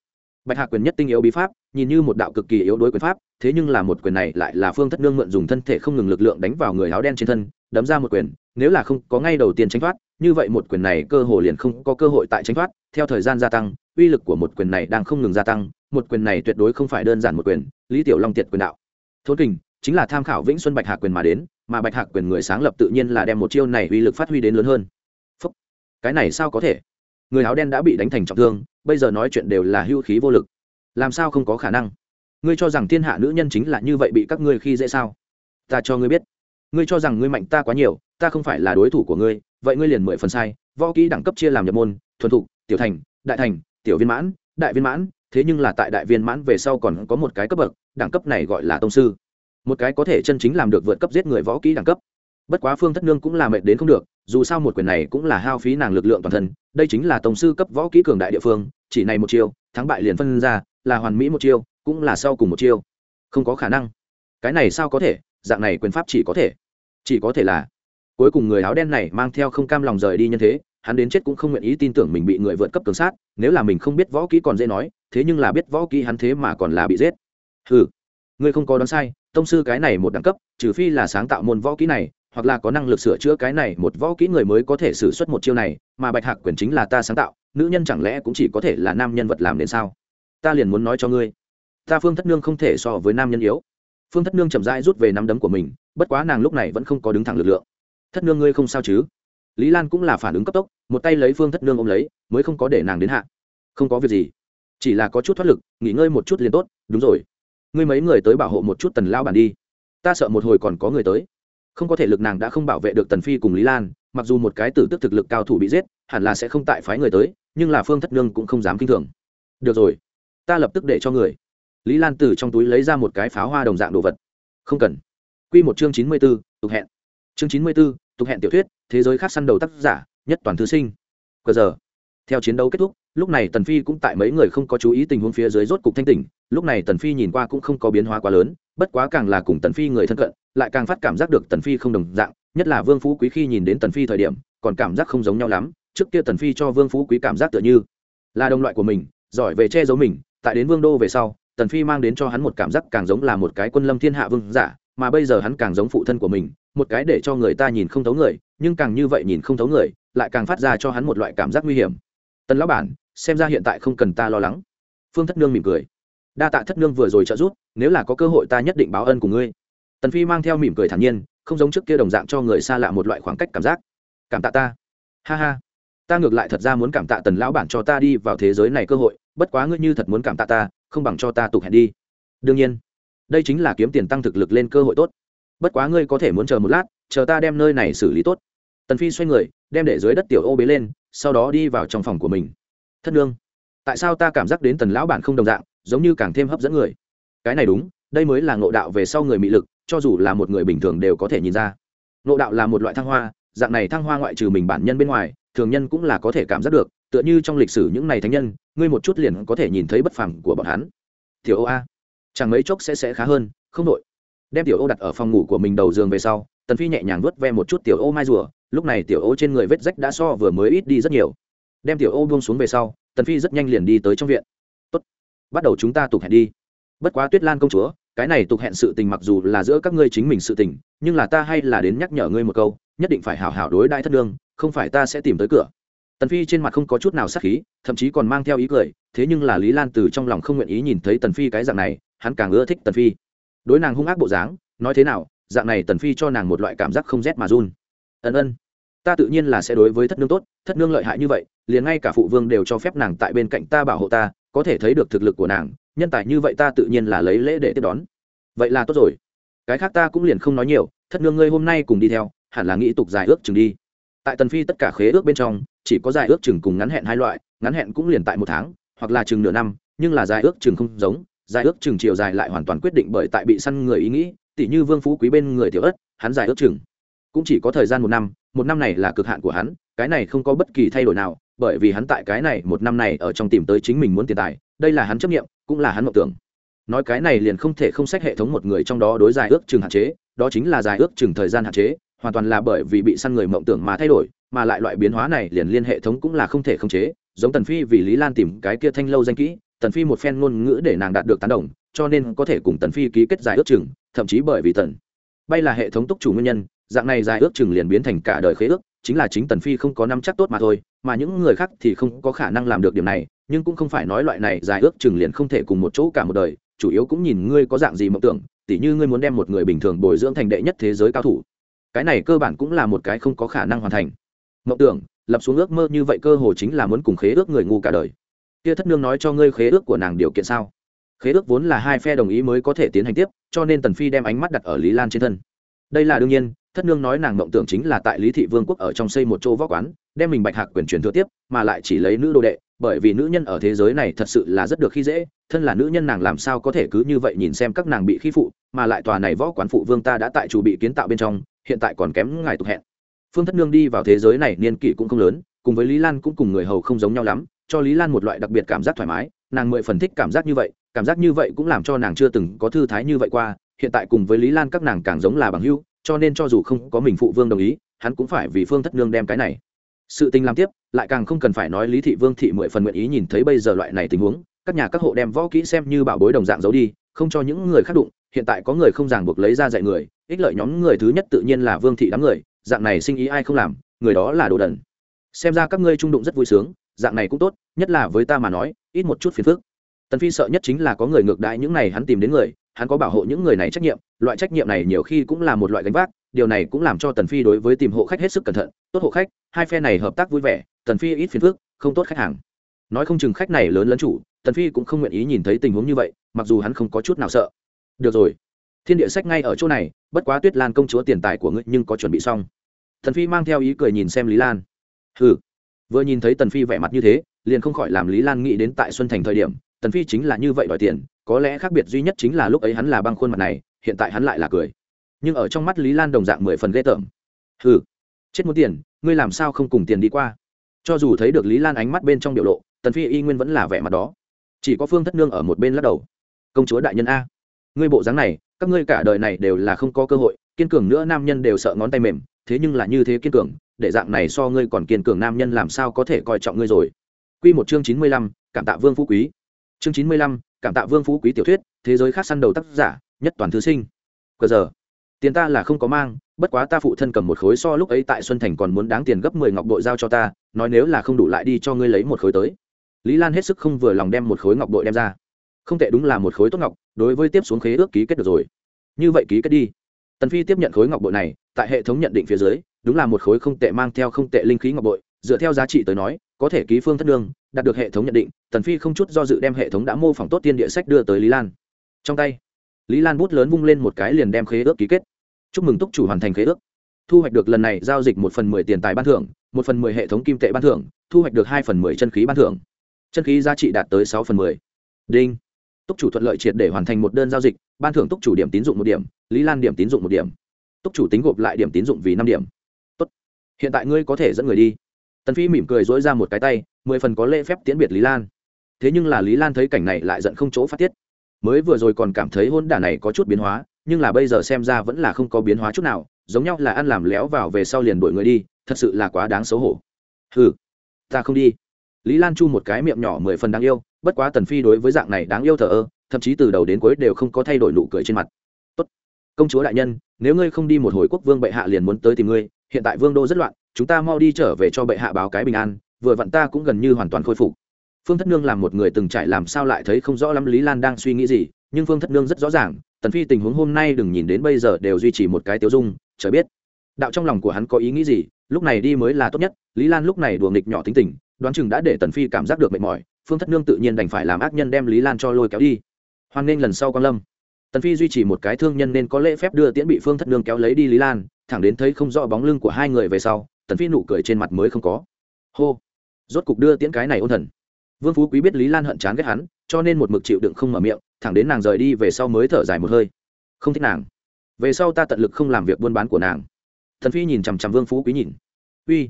Bạch hạc quyền nhất tinh yếu bí pháp, nhìn như một đạo cực kỳ yếu đối quyền pháp, thế nhưng là một quyền này lại là phương thất nương mượn dùng thân thể không ngừng lực lượng đánh vào người áo đen trên thân, đấm ra một quyền, nếu là không có ngay đầu tiên tránh thoát, như vậy một quyền này cơ hội liền không có cơ hội tại tránh thoát, theo thời gian gia tăng uy lực của một quyền này đang không ngừng gia tăng, một quyền này tuyệt đối không phải đơn giản một quyền, lý tiểu long tiệt quyền đạo. Thốn kình chính là tham khảo vĩnh xuân bạch hạc quyền mà đến, mà bạch hạc quyền người sáng lập tự nhiên là đem một chiêu này uy lực phát huy đến lớn hơn. Phúc. cái này sao có thể? Người áo đen đã bị đánh thành trọng thương, bây giờ nói chuyện đều là hưu khí vô lực. Làm sao không có khả năng? Ngươi cho rằng thiên hạ nữ nhân chính là như vậy bị các ngươi khi dễ sao? Ta cho ngươi biết. Ngươi cho rằng ngươi mạnh ta quá nhiều, ta không phải là đối thủ của ngươi, vậy ngươi liền mười phần sai, võ kỹ đẳng cấp chia làm nhập môn, thuần thục, tiểu thành, đại thành tiểu viên mãn, đại viên mãn, thế nhưng là tại đại viên mãn về sau còn có một cái cấp bậc, đẳng cấp này gọi là tông sư. Một cái có thể chân chính làm được vượt cấp giết người võ kỹ đẳng cấp. Bất quá phương thất nương cũng là mệt đến không được, dù sao một quyền này cũng là hao phí nàng lực lượng toàn thân, đây chính là tổng sư cấp võ kỹ cường đại địa phương, chỉ này một chiêu, thắng bại liền phân ra, là hoàn mỹ một chiêu, cũng là sau cùng một chiêu. Không có khả năng. Cái này sao có thể? Dạng này quyền pháp chỉ có thể. Chỉ có thể là, cuối cùng người áo đen này mang theo không cam lòng rời đi nhân thế hắn đến chết cũng không nguyện ý tin tưởng mình bị người vượt cấp cường sát, nếu là mình không biết võ kỹ còn dễ nói, thế nhưng là biết võ kỹ hắn thế mà còn là bị giết. Ừ ngươi không có đoán sai, tông sư cái này một đẳng cấp, trừ phi là sáng tạo môn võ kỹ này, hoặc là có năng lực sửa chữa cái này một võ kỹ người mới có thể xử suất một chiêu này, mà bạch hạc quyền chính là ta sáng tạo, nữ nhân chẳng lẽ cũng chỉ có thể là nam nhân vật làm đến sao? Ta liền muốn nói cho ngươi, ta phương thất nương không thể so với nam nhân yếu. Phương thất nương chậm rãi rút về nắm đấm của mình, bất quá nàng lúc này vẫn không có đứng thẳng lực lượng. Thất nương ngươi không sao chứ? Lý lan cũng là phản ứng cấp tốc, một tay lấy phương thất nương ôm lấy, mới không có để nàng đến hạ. Không có việc gì, chỉ là có chút thoát lực, nghỉ ngơi một chút liền tốt, đúng rồi. Ngươi mấy người tới bảo hộ một chút tần lao bản đi. Ta sợ một hồi còn có người tới. Không có thể lực nàng đã không bảo vệ được tần phi cùng lý lan, mặc dù một cái tử tức thực lực cao thủ bị giết, hẳn là sẽ không tại phái người tới, nhưng là phương thất nương cũng không dám kinh thường. Được rồi, ta lập tức để cho người. Lý lan từ trong túi lấy ra một cái pháo hoa đồng dạng đồ vật. Không cần. Q một chương chín mươi b ố tục hẹn. Chương chín mươi b ố tục hẹn tiểu thuyết, thế giới khác săn đầu tác giả, nhất toàn thư sinh. Cờ giờ, theo chiến đấu kết thúc, lúc này tần phi cũng tại mấy người không có chú ý tình huống phía dưới rốt cục thanh tỉnh, lúc này tần phi nhìn qua cũng không có biến hóa quá lớn, bất quá càng là cùng tần phi người thân cận, lại càng phát cảm giác được tần phi không đồng dạng, nhất là vương phú quý khi nhìn đến tần phi thời điểm, còn cảm giác không giống nhau lắm, trước kia tần phi cho vương phú quý cảm giác tựa như là đồng loại của mình, giỏi về che giấu mình, tại đến vương đô về sau, tần phi mang đến cho hắn một cảm giác càng giống là một cái quân lâm thiên hạ vương giả, mà bây giờ hắn càng giống phụ thân của mình một cái để cho người ta nhìn không thấu người, nhưng càng như vậy nhìn không thấu người, lại càng phát ra cho hắn một loại cảm giác nguy hiểm. Tần lão bản, xem ra hiện tại không cần ta lo lắng. Phương thất nương mỉm cười. Đa tạ thất nương vừa rồi trợ giúp, nếu là có cơ hội ta nhất định báo ân của ngươi. Tần phi mang theo mỉm cười thản nhiên, không giống trước kia đồng dạng cho người xa lạ một loại khoảng cách cảm giác. Cảm tạ ta. Ha ha. Ta ngược lại thật ra muốn cảm tạ tần lão bản cho ta đi vào thế giới này cơ hội, bất quá ngươi như thật muốn cảm tạ ta, không bằng cho ta tục hẹn đi. Đương nhiên, đây chính là kiếm tiền tăng thực lực lên cơ hội tốt bất quá ngươi có thể muốn chờ một lát, chờ ta đem nơi này xử lý tốt. Tần phi xoay người, đem để dưới đất tiểu ô bế lên, sau đó đi vào trong phòng của mình. Thất nương, tại sao ta cảm giác đến tần lão bản không đồng dạng, giống như càng thêm hấp dẫn người? Cái này đúng, đây mới là ngộ đạo về sau người mị lực, cho dù là một người bình thường đều có thể nhìn ra. Ngộ đạo là một loại thăng hoa, dạng này thăng hoa ngoại trừ mình bản nhân bên ngoài, thường nhân cũng là có thể cảm giác được, tựa như trong lịch sử những này thánh nhân, ngươi một chút liền có thể nhìn thấy bất phẳng của bọn hắn. Tiểu ô a, chẳng mấy chốc sẽ sẽ khá hơn, không đội đem tiểu ô đặt ở phòng ngủ của mình đầu giường về sau, tần phi nhẹ nhàng vớt ve một chút tiểu ô mai rùa, lúc này tiểu ô trên người vết rách đã so vừa mới ít đi rất nhiều. Đem tiểu ô buông xuống về sau, tần phi rất nhanh liền đi tới trong viện. Tốt, bắt đầu chúng ta tục hẹn đi. Bất quá tuyết lan công chúa, cái này tục hẹn sự tình mặc dù là giữa các ngươi chính mình sự tình, nhưng là ta hay là đến nhắc nhở ngươi một câu, nhất định phải hảo hảo đối đại thất đương không phải ta sẽ tìm tới cửa. Tần phi trên mặt không có chút nào sắc khí, thậm chí còn mang theo ý cười, thế nhưng là lý lan từ trong lòng không nguyện ý nhìn thấy tần phi cái dạng này, hắn càng ưa thích tần phi đối nàng hung ác bộ dáng, nói thế nào, dạng này tần phi cho nàng một loại cảm giác không rét mà run. Ân ân, ta tự nhiên là sẽ đối với thất nương tốt, thất nương lợi hại như vậy, liền ngay cả phụ vương đều cho phép nàng tại bên cạnh ta bảo hộ ta, có thể thấy được thực lực của nàng, nhân tài như vậy ta tự nhiên là lấy lễ để tiếp đón. Vậy là tốt rồi. Cái khác ta cũng liền không nói nhiều, thất nương ngươi hôm nay cùng đi theo, hẳn là nghĩ tục dài ước chừng đi. Tại tần phi tất cả khế ước bên trong, chỉ có dài ước chừng cùng ngắn hẹn hai loại, ngắn hẹn cũng liền tại một tháng, hoặc là chừng nửa năm, nhưng là dài ước chừng không giống Giải ước chừng chiều dài lại hoàn toàn quyết định bởi tại bị săn người ý nghĩ tỷ như vương phú quý bên người tiểu ớt hắn giải ước chừng. Cũng chỉ có thời gian một năm một năm này là cực hạn của hắn, cái này không có bất kỳ thay đổi nào, bởi vì hắn tại cái này một năm này ở trong tìm tới chính mình muốn tiền tài, đây là hắn chấp nghiệm cũng là hắn mộng tưởng. Nói cái này liền không thể không xét hệ thống một người trong đó đối giải ước chừng hạn chế, đó chính là giải ước chừng thời gian hạn chế, hoàn toàn là bởi vì bị săn người mộng tưởng mà thay đổi, mà lại loại biến hóa này liền liên hệ thống cũng là không thể khống chế, giống tần phi vì lý lan tìm cái kia thanh lâu danh kỹ tần phi một phen ngôn ngữ để nàng đạt được tán đồng, cho nên có thể cùng tần phi ký kết dài ước chừng, thậm chí bởi vì tần bay là hệ thống túc chủ nguyên nhân, dạng này dài ước chừng liền biến thành cả đời khế ước, chính là chính tần phi không có năm chắc tốt mà thôi, mà những người khác thì không có khả năng làm được điểm này, nhưng cũng không phải nói loại này dài ước chừng liền không thể cùng một chỗ cả một đời, chủ yếu cũng nhìn ngươi có dạng gì mộng tưởng, tỉ như ngươi muốn đem một người bình thường bồi dưỡng thành đệ nhất thế giới cao thủ. Cái này cơ bản cũng là một cái không có khả năng hoàn thành. Mộng tưởng, lập xuống ước mơ như vậy cơ hồ chính là muốn cùng khế ước người ngu cả đời kia thất nương nói cho ngươi khế ước của nàng điều kiện sao? Khế ước vốn là hai phe đồng ý mới có thể tiến hành tiếp, cho nên tần phi đem ánh mắt đặt ở lý lan trên thân. Đây là đương nhiên, thất nương nói nàng mộng tưởng chính là tại lý thị vương quốc ở trong xây một chỗ võ quán, đem mình bạch hạc quyền truyền thừa tiếp, mà lại chỉ lấy nữ đồ đệ, bởi vì nữ nhân ở thế giới này thật sự là rất được khi dễ, thân là nữ nhân nàng làm sao có thể cứ như vậy nhìn xem các nàng bị khi phụ, mà lại tòa này võ quán phụ vương ta đã tại chủ bị kiến tạo bên trong, hiện tại còn kém ngài tục hẹn. Phương thất nương đi vào thế giới này niên kỷ cũng không lớn, cùng với lý lan cũng cùng người hầu không giống nhau lắm cho lý lan một loại đặc biệt cảm giác thoải mái, nàng mười phần thích cảm giác như vậy, cảm giác như vậy cũng làm cho nàng chưa từng có thư thái như vậy qua, hiện tại cùng với lý lan các nàng càng giống là bằng hưu cho nên cho dù không có mình phụ vương đồng ý, hắn cũng phải vì phương thất nương đem cái này. Sự tình làm tiếp, lại càng không cần phải nói lý thị vương thị mười phần nguyện ý nhìn thấy bây giờ loại này tình huống, các nhà các hộ đem võ kỹ xem như bảo bối đồng dạng giấu đi, không cho những người khác đụng, hiện tại có người không ràng buộc lấy ra dạy người, ích lợi nhóm người thứ nhất tự nhiên là vương thị đám người, dạng này sinh ý ai không làm, người đó là đồ đần. Xem ra các ngươi trung đụng rất vui sướng dạng này cũng tốt, nhất là với ta mà nói, ít một chút phiền phức. Tần phi sợ nhất chính là có người ngược đãi những này hắn tìm đến người, hắn có bảo hộ những người này trách nhiệm, loại trách nhiệm này nhiều khi cũng là một loại gánh vác, điều này cũng làm cho tần phi đối với tìm hộ khách hết sức cẩn thận, tốt hộ khách, hai phe này hợp tác vui vẻ, tần phi ít phiền phức, không tốt khách hàng. Nói không chừng khách này lớn lẫn chủ, tần phi cũng không nguyện ý nhìn thấy tình huống như vậy, mặc dù hắn không có chút nào sợ. Được rồi, thiên địa sách ngay ở chỗ này, bất quá tuyết lan công chúa tiền tài của ngươi nhưng có chuẩn bị xong. Tần phi mang theo ý cười nhìn xem lý lan. Hừ vừa nhìn thấy tần phi vẻ mặt như thế, liền không khỏi làm lý lan nghĩ đến tại xuân thành thời điểm, tần phi chính là như vậy đòi tiền, có lẽ khác biệt duy nhất chính là lúc ấy hắn là băng khuôn mặt này, hiện tại hắn lại là cười. Nhưng ở trong mắt lý lan đồng dạng mười phần ghê tởm. Hừ, chết muốn tiền, ngươi làm sao không cùng tiền đi qua? Cho dù thấy được lý lan ánh mắt bên trong biểu lộ, tần phi y nguyên vẫn là vẻ mặt đó. Chỉ có phương thất nương ở một bên lắc đầu. Công chúa đại nhân a, ngươi bộ dáng này, các ngươi cả đời này đều là không có cơ hội, kiên cường nữa nam nhân đều sợ ngón tay mềm, thế nhưng là như thế kiên cường để dạng này so ngươi còn kiên cường nam nhân làm sao có thể coi trọng ngươi rồi. Quy một chương chín mươi lăm, cảm tạ vương phú quý. Chương chín mươi lăm, cảm tạ vương phú quý tiểu thuyết thế giới khác săn đầu tác giả nhất toàn thứ sinh. Cờ giờ tiền ta là không có mang bất quá ta phụ thân cầm một khối so lúc ấy tại xuân thành còn muốn đáng tiền gấp mười ngọc bội giao cho ta nói nếu là không đủ lại đi cho ngươi lấy một khối tới. Lý lan hết sức không vừa lòng đem một khối ngọc bội đem ra. Không tệ đúng là một khối tốt ngọc đối với tiếp xuống khế ước ký kết được rồi. Như vậy ký kết đi. Tần phi tiếp nhận khối ngọc bội này tại hệ thống nhận định phía dưới đúng là một khối không tệ mang theo không tệ linh khí ngọc bội, dựa theo giá trị tới nói, có thể ký phương thất đương đạt được hệ thống nhận định, tần phi không chút do dự đem hệ thống đã mô phỏng tốt tiên địa sách đưa tới lý lan. Trong tay, lý lan bút lớn vung lên một cái liền đem khế ước ký kết. Chúc mừng túc chủ hoàn thành khế ước. Thu hoạch được lần này giao dịch một phần mười tiền tài ban thưởng, một phần mười hệ thống kim tệ ban thưởng, thu hoạch được hai phần mười chân khí ban thưởng. Chân khí giá trị đạt tới sáu phần mười. Đinh. Túc chủ thuận lợi triệt để hoàn thành một đơn giao dịch, ban thưởng túc chủ điểm tín dụng một điểm, lý lan điểm tín dụng một điểm. Túc chủ tính gộp lại điểm tín dụng vì năm điểm hiện tại ngươi có thể dẫn người đi tần phi mỉm cười dỗi ra một cái tay mười phần có lễ phép tiễn biệt lý lan thế nhưng là lý lan thấy cảnh này lại giận không chỗ phát tiết mới vừa rồi còn cảm thấy hôn đả này có chút biến hóa nhưng là bây giờ xem ra vẫn là không có biến hóa chút nào giống nhau là ăn làm léo vào về sau liền đuổi người đi thật sự là quá đáng xấu hổ hừ ta không đi lý lan chu một cái miệng nhỏ mười phần đáng yêu bất quá tần phi đối với dạng này đáng yêu thờ ơ thậm chí từ đầu đến cuối đều không có thay đổi nụ cười trên mặt tốt công chúa đại nhân nếu ngươi không đi một hồi quốc vương bệ hạ liền muốn tới tìm ngươi hiện tại vương đô rất loạn, chúng ta mau đi trở về cho bệ hạ báo cái bình an, vừa vặn ta cũng gần như hoàn toàn khôi phục. Phương thất nương làm một người từng trải làm sao lại thấy không rõ lắm lý lan đang suy nghĩ gì, nhưng phương thất nương rất rõ ràng, tần phi tình huống hôm nay đừng nhìn đến bây giờ đều duy trì một cái tiêu dung chờ biết. Đạo trong lòng của hắn có ý nghĩ gì, lúc này đi mới là tốt nhất, lý lan lúc này đùa nghịch nhỏ tính tình, đoán chừng đã để tần phi cảm giác được mệt mỏi, phương thất nương tự nhiên đành phải làm ác nhân đem lý lan cho lôi kéo đi. Hoan nghênh lần sau quan lâm. Tần phi duy trì một cái thương nhân nên có lễ phép đưa tiễn bị phương thất nương kéo lấy đi lý lan thẳng đến thấy không rõ bóng lưng của hai người về sau, tần phi nụ cười trên mặt mới không có. Hô! Rốt cục đưa tiễn cái này ôn thần. Vương phú quý biết lý lan hận chán ghét hắn, cho nên một mực chịu đựng không mở miệng, thẳng đến nàng rời đi về sau mới thở dài một hơi. Không thích nàng. Về sau ta tận lực không làm việc buôn bán của nàng. Thần phi nhìn chằm chằm vương phú quý nhìn. Uy!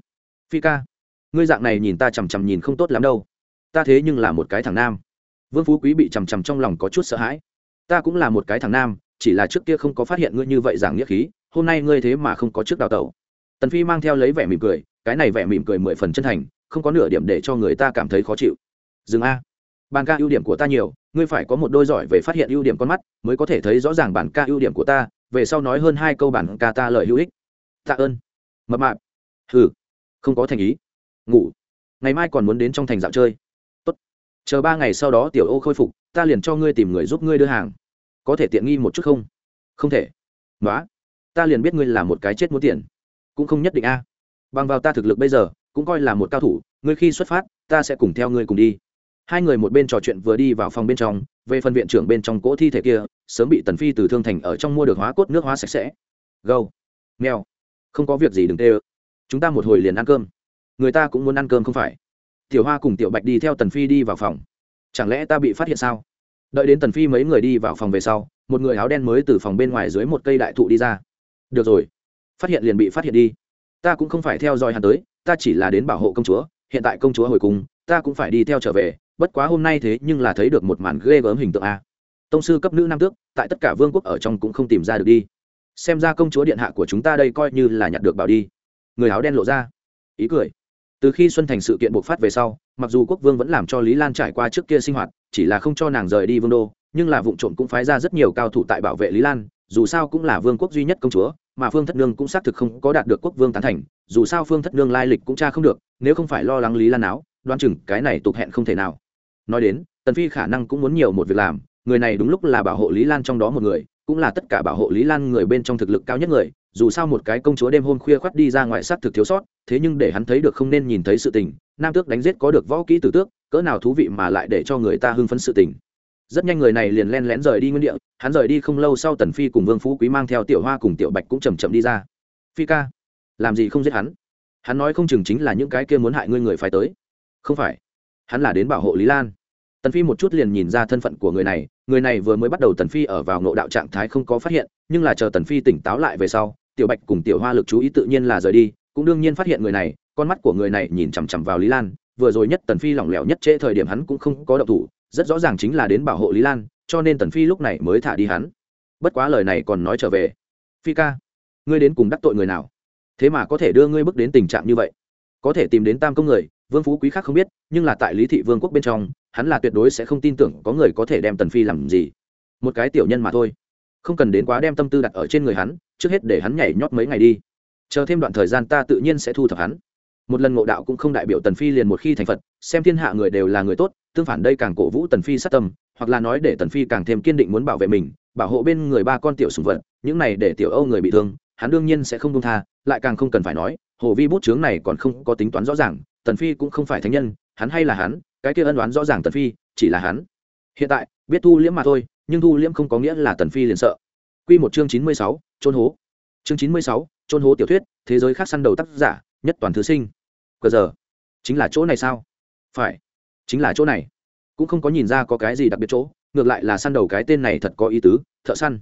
Phi ca! Ngươi dạng này nhìn ta chằm chằm nhìn không tốt lắm đâu. Ta thế nhưng là một cái thằng nam. Vương phú quý bị chằm chằm trong lòng có chút sợ hãi. Ta cũng là một cái thằng nam, chỉ là trước kia không có phát hiện ngươi như vậy giảng nghĩa khí hôm nay ngươi thế mà không có trước đào tẩu. Tần phi mang theo lấy vẻ mỉm cười, cái này vẻ mỉm cười mười phần chân thành, không có nửa điểm để cho người ta cảm thấy khó chịu. Dừng a. Bàn ca ưu điểm của ta nhiều, ngươi phải có một đôi giỏi về phát hiện ưu điểm con mắt, mới có thể thấy rõ ràng bản ca ưu điểm của ta, về sau nói hơn hai câu bản ca ta lời hữu ích. Tạ ơn. Mập mạp. Hừ. Không có thành ý. Ngủ. Ngày mai còn muốn đến trong thành dạo chơi. Tốt. Chờ ba ngày sau đó tiểu ô khôi phục, ta liền cho ngươi tìm người giúp ngươi đưa hàng. Có thể tiện nghi một chút không? Không thể. Nói ta liền biết ngươi là một cái chết muốn tiền. Cũng không nhất định a. Bằng vào ta thực lực bây giờ, cũng coi là một cao thủ, ngươi khi xuất phát, ta sẽ cùng theo ngươi cùng đi. Hai người một bên trò chuyện vừa đi vào phòng bên trong, về phần viện trưởng bên trong cỗ thi thể kia, sớm bị tần phi từ thương thành ở trong mua được hóa cốt nước hóa sạch sẽ. Gâu. Mèo. Không có việc gì đừng tê ơ. Chúng ta một hồi liền ăn cơm. Người ta cũng muốn ăn cơm không phải? Tiểu hoa cùng tiểu bạch đi theo tần phi đi vào phòng. Chẳng lẽ ta bị phát hiện sao? Đợi đến tần phi mấy người đi vào phòng về sau, một người áo đen mới từ phòng bên ngoài dưới một cây đại thụ đi ra được rồi. Phát hiện liền bị phát hiện đi. Ta cũng không phải theo dõi hắn tới, ta chỉ là đến bảo hộ công chúa, hiện tại công chúa hồi cung ta cũng phải đi theo trở về, bất quá hôm nay thế nhưng là thấy được một màn ghê gớm hình tượng a. Tông sư cấp nữ nam tước, tại tất cả vương quốc ở trong cũng không tìm ra được đi. Xem ra công chúa điện hạ của chúng ta đây coi như là nhặt được bảo đi. Người áo đen lộ ra. Ý cười. Từ khi xuân thành sự kiện bộc phát về sau, mặc dù quốc vương vẫn làm cho lý lan trải qua trước kia sinh hoạt, chỉ là không cho nàng rời đi vương đô, nhưng là vụ trộm cũng phái ra rất nhiều cao thủ tại bảo vệ lý lan dù sao cũng là vương quốc duy nhất công chúa, mà phương thất nương cũng xác thực không có đạt được quốc vương tán thành, dù sao phương thất nương lai lịch cũng cha không được, nếu không phải lo lắng lý lan áo đoan chừng cái này tục hẹn không thể nào. Nói đến, tần phi khả năng cũng muốn nhiều một việc làm, người này đúng lúc là bảo hộ lý lan trong đó một người, cũng là tất cả bảo hộ lý lan người bên trong thực lực cao nhất người, dù sao một cái công chúa đêm hôm khuya khoắt đi ra ngoài sát thực thiếu sót, thế nhưng để hắn thấy được không nên nhìn thấy sự tình, nam tước đánh giết có được võ kỹ tử tước, cỡ nào thú vị mà lại để cho người ta hưng phấn sự tình rất nhanh người này liền len lén rời đi nguyên địa, hắn rời đi không lâu sau tần phi cùng vương phú quý mang theo tiểu hoa cùng tiểu bạch cũng chầm chậm đi ra. Phi ca, làm gì không giết hắn? Hắn nói không chừng chính là những cái kia muốn hại ngươi người phải tới. Không phải, hắn là đến bảo hộ lý lan. Tần phi một chút liền nhìn ra thân phận của người này người này vừa mới bắt đầu tần phi ở vào ngộ đạo trạng thái không có phát hiện, nhưng là chờ tần phi tỉnh táo lại về sau, tiểu bạch cùng tiểu hoa lực chú ý tự nhiên là rời đi, cũng đương nhiên phát hiện người này, con mắt của người này nhìn chằm chằm vào lý lan, vừa rồi nhất tần phi lỏng lẻo nhất trễ thời điểm hắn cũng không có động thủ rất rõ ràng chính là đến bảo hộ lý lan, cho nên tần phi lúc này mới thả đi hắn. Bất quá lời này còn nói trở về. Phi ca, ngươi đến cùng đắc tội người nào? Thế mà có thể đưa ngươi bước đến tình trạng như vậy? Có thể tìm đến tam công người, vương phú quý khác không biết, nhưng là tại lý thị vương quốc bên trong, hắn là tuyệt đối sẽ không tin tưởng có người có thể đem tần phi làm gì. Một cái tiểu nhân mà thôi. Không cần đến quá đem tâm tư đặt ở trên người hắn, trước hết để hắn nhảy nhót mấy ngày đi. Chờ thêm đoạn thời gian ta tự nhiên sẽ thu thập hắn. Một lần ngộ đạo cũng không đại biểu tần phi liền một khi thành phật, xem thiên hạ người đều là người tốt tương phản đây càng cổ vũ tần phi sát tâm hoặc là nói để tần phi càng thêm kiên định muốn bảo vệ mình bảo hộ bên người ba con tiểu sùng vật những này để tiểu âu người bị thương hắn đương nhiên sẽ không đông tha lại càng không cần phải nói hồ vi bút chướng này còn không có tính toán rõ ràng tần phi cũng không phải thánh nhân hắn hay là hắn cái kia ân đoán rõ ràng tần phi chỉ là hắn. Hiện tại biết thu liễm mà thôi nhưng thu liễm không có nghĩa là tần phi liền sợ. Quy một chương chín mươi sáu, trôn hố. Chương chín mươi sáu, trôn hố tiểu thuyết thế giới khác săn đầu tác giả nhất toàn thứ sinh. Cờ giờ chính là chỗ này sao? Phải chính là chỗ này. Cũng không có nhìn ra có cái gì đặc biệt chỗ, ngược lại là săn đầu cái tên này thật có ý tứ, thợ săn.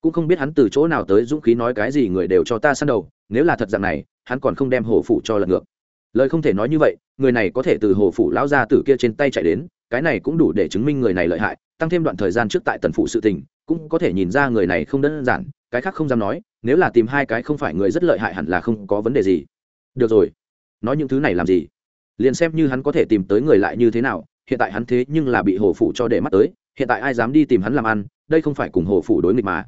Cũng không biết hắn từ chỗ nào tới dũng khí nói cái gì người đều cho ta săn đầu, nếu là thật dạng này, hắn còn không đem hổ phủ cho lật ngược. Lời không thể nói như vậy, người này có thể từ hồ phủ lão gia tử kia trên tay chạy đến, cái này cũng đủ để chứng minh người này lợi hại, tăng thêm đoạn thời gian trước tại tần phụ sự tình, cũng có thể nhìn ra người này không đơn giản, cái khác không dám nói, nếu là tìm hai cái không phải người rất lợi hại hẳn là không có vấn đề gì. Được rồi. Nói những thứ này làm gì? Liền xem như hắn có thể tìm tới người lại như thế nào, hiện tại hắn thế nhưng là bị hồ phủ cho để mắt tới, hiện tại ai dám đi tìm hắn làm ăn, đây không phải cùng hồ phủ đối nghịch mà.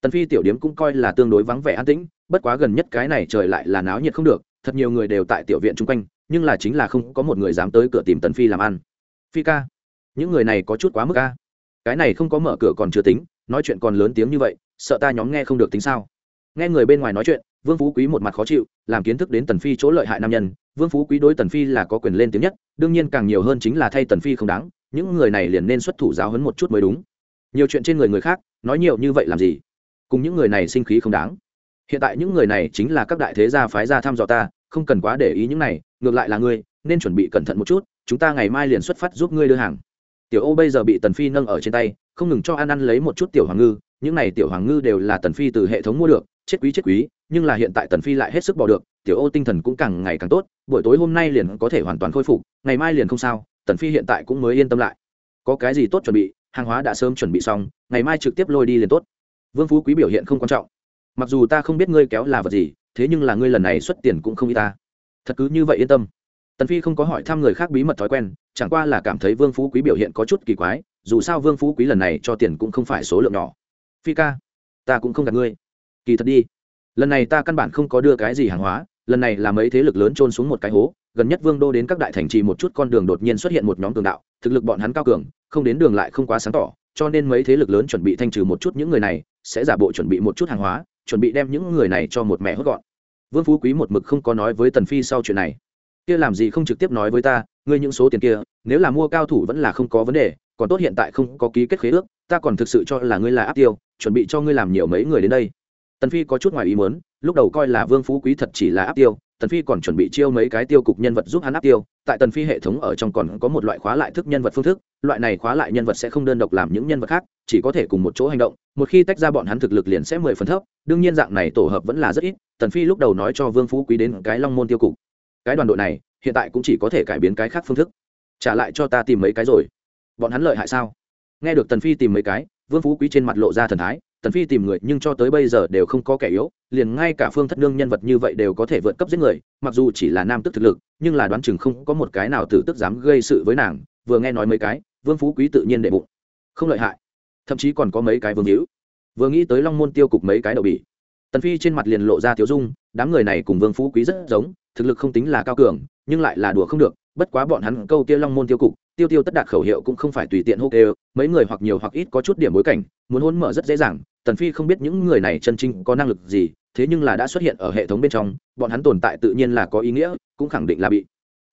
Tần phi tiểu điếm cũng coi là tương đối vắng vẻ an tĩnh, bất quá gần nhất cái này trời lại là náo nhiệt không được, thật nhiều người đều tại tiểu viện chung quanh, nhưng là chính là không có một người dám tới cửa tìm tần phi làm ăn. Phi ca, những người này có chút quá mức ca cái này không có mở cửa còn chưa tính, nói chuyện còn lớn tiếng như vậy, sợ ta nhóm nghe không được tính sao. Nghe người bên ngoài nói chuyện, vương phú quý một mặt khó chịu, làm kiến thức đến tần phi chỗ lợi hại nam nhân vương phú quý đối tần phi là có quyền lên tiếng nhất, đương nhiên càng nhiều hơn chính là thay tần phi không đáng, những người này liền nên xuất thủ giáo hấn một chút mới đúng. Nhiều chuyện trên người người khác, nói nhiều như vậy làm gì? Cùng những người này sinh khí không đáng. Hiện tại những người này chính là các đại thế gia phái gia thăm dò ta, không cần quá để ý những này, ngược lại là ngươi, nên chuẩn bị cẩn thận một chút, chúng ta ngày mai liền xuất phát giúp ngươi đưa hàng. Tiểu ô bây giờ bị tần phi nâng ở trên tay, không ngừng cho ăn ăn lấy một chút tiểu hoàng ngư, những này tiểu hoàng ngư đều là tần phi từ hệ thống mua được, chết quý chết quý, nhưng là hiện tại tần phi lại hết sức bỏ được tiểu ô tinh thần cũng càng ngày càng tốt, buổi tối hôm nay liền có thể hoàn toàn khôi phục, ngày mai liền không sao, tần phi hiện tại cũng mới yên tâm lại. Có cái gì tốt chuẩn bị, hàng hóa đã sớm chuẩn bị xong, ngày mai trực tiếp lôi đi liền tốt. Vương phú quý biểu hiện không quan trọng. Mặc dù ta không biết ngươi kéo là vật gì, thế nhưng là ngươi lần này xuất tiền cũng không y ta. Thật cứ như vậy yên tâm. Tần phi không có hỏi thăm người khác bí mật thói quen, chẳng qua là cảm thấy vương phú quý biểu hiện có chút kỳ quái, dù sao vương phú quý lần này cho tiền cũng không phải số lượng nhỏ. Phi ca, ta cũng không gặp ngươi. Kỳ thật đi. Lần này ta căn bản không có đưa cái gì hàng hóa lần này là mấy thế lực lớn trôn xuống một cái hố, gần nhất vương đô đến các đại thành trì một chút con đường đột nhiên xuất hiện một nhóm cường đạo, thực lực bọn hắn cao cường, không đến đường lại không quá sáng tỏ, cho nên mấy thế lực lớn chuẩn bị thanh trừ một chút những người này, sẽ giả bộ chuẩn bị một chút hàng hóa, chuẩn bị đem những người này cho một mẹ hốt gọn. Vương phú quý một mực không có nói với tần phi sau chuyện này. Kia làm gì không trực tiếp nói với ta, ngươi những số tiền kia, nếu là mua cao thủ vẫn là không có vấn đề, còn tốt hiện tại không có ký kết khế ước, ta còn thực sự cho là ngươi là áp tiêu, chuẩn bị cho ngươi làm nhiều mấy người đến đây. Tần phi có chút ngoài ý muốn lúc đầu coi là vương phú quý thật chỉ là áp tiêu, tần phi còn chuẩn bị chiêu mấy cái tiêu cục nhân vật giúp hắn áp tiêu. Tại tần phi hệ thống ở trong còn có một loại khóa lại thức nhân vật phương thức, loại này khóa lại nhân vật sẽ không đơn độc làm những nhân vật khác, chỉ có thể cùng một chỗ hành động. Một khi tách ra bọn hắn thực lực liền sẽ mười phần thấp, đương nhiên dạng này tổ hợp vẫn là rất ít. Tần phi lúc đầu nói cho vương phú quý đến cái long môn tiêu cục. Cái đoàn đội này, hiện tại cũng chỉ có thể cải biến cái khác phương thức. Trả lại cho ta tìm mấy cái rồi. Bọn hắn lợi hại sao? Nghe được tần phi tìm mấy cái, vương phú quý trên mặt lộ ra thần thái tần phi tìm người nhưng cho tới bây giờ đều không có kẻ yếu, liền ngay cả phương thất nương nhân vật như vậy đều có thể vượt cấp giết người, mặc dù chỉ là nam tức thực lực, nhưng là đoán chừng không có một cái nào tử tức dám gây sự với nàng, vừa nghe nói mấy cái, vương phú quý tự nhiên đệ bụng. Không lợi hại. Thậm chí còn có mấy cái vương hữu. Vừa nghĩ tới long môn tiêu cục mấy cái đậu bỉ, tần phi trên mặt liền lộ ra thiếu dung, đám người này cùng vương phú quý rất giống, thực lực không tính là cao cường, nhưng lại là đùa không được, bất quá bọn hắn câu kia long môn tiêu cục, tiêu tiêu tất đạt khẩu hiệu cũng không phải tùy tiện hô kêu, mấy người hoặc nhiều hoặc ít có chút điểm bối cảnh, muốn hôn mở rất dễ dàng tần phi không biết những người này chân chính có năng lực gì, thế nhưng là đã xuất hiện ở hệ thống bên trong, bọn hắn tồn tại tự nhiên là có ý nghĩa, cũng khẳng định là bị.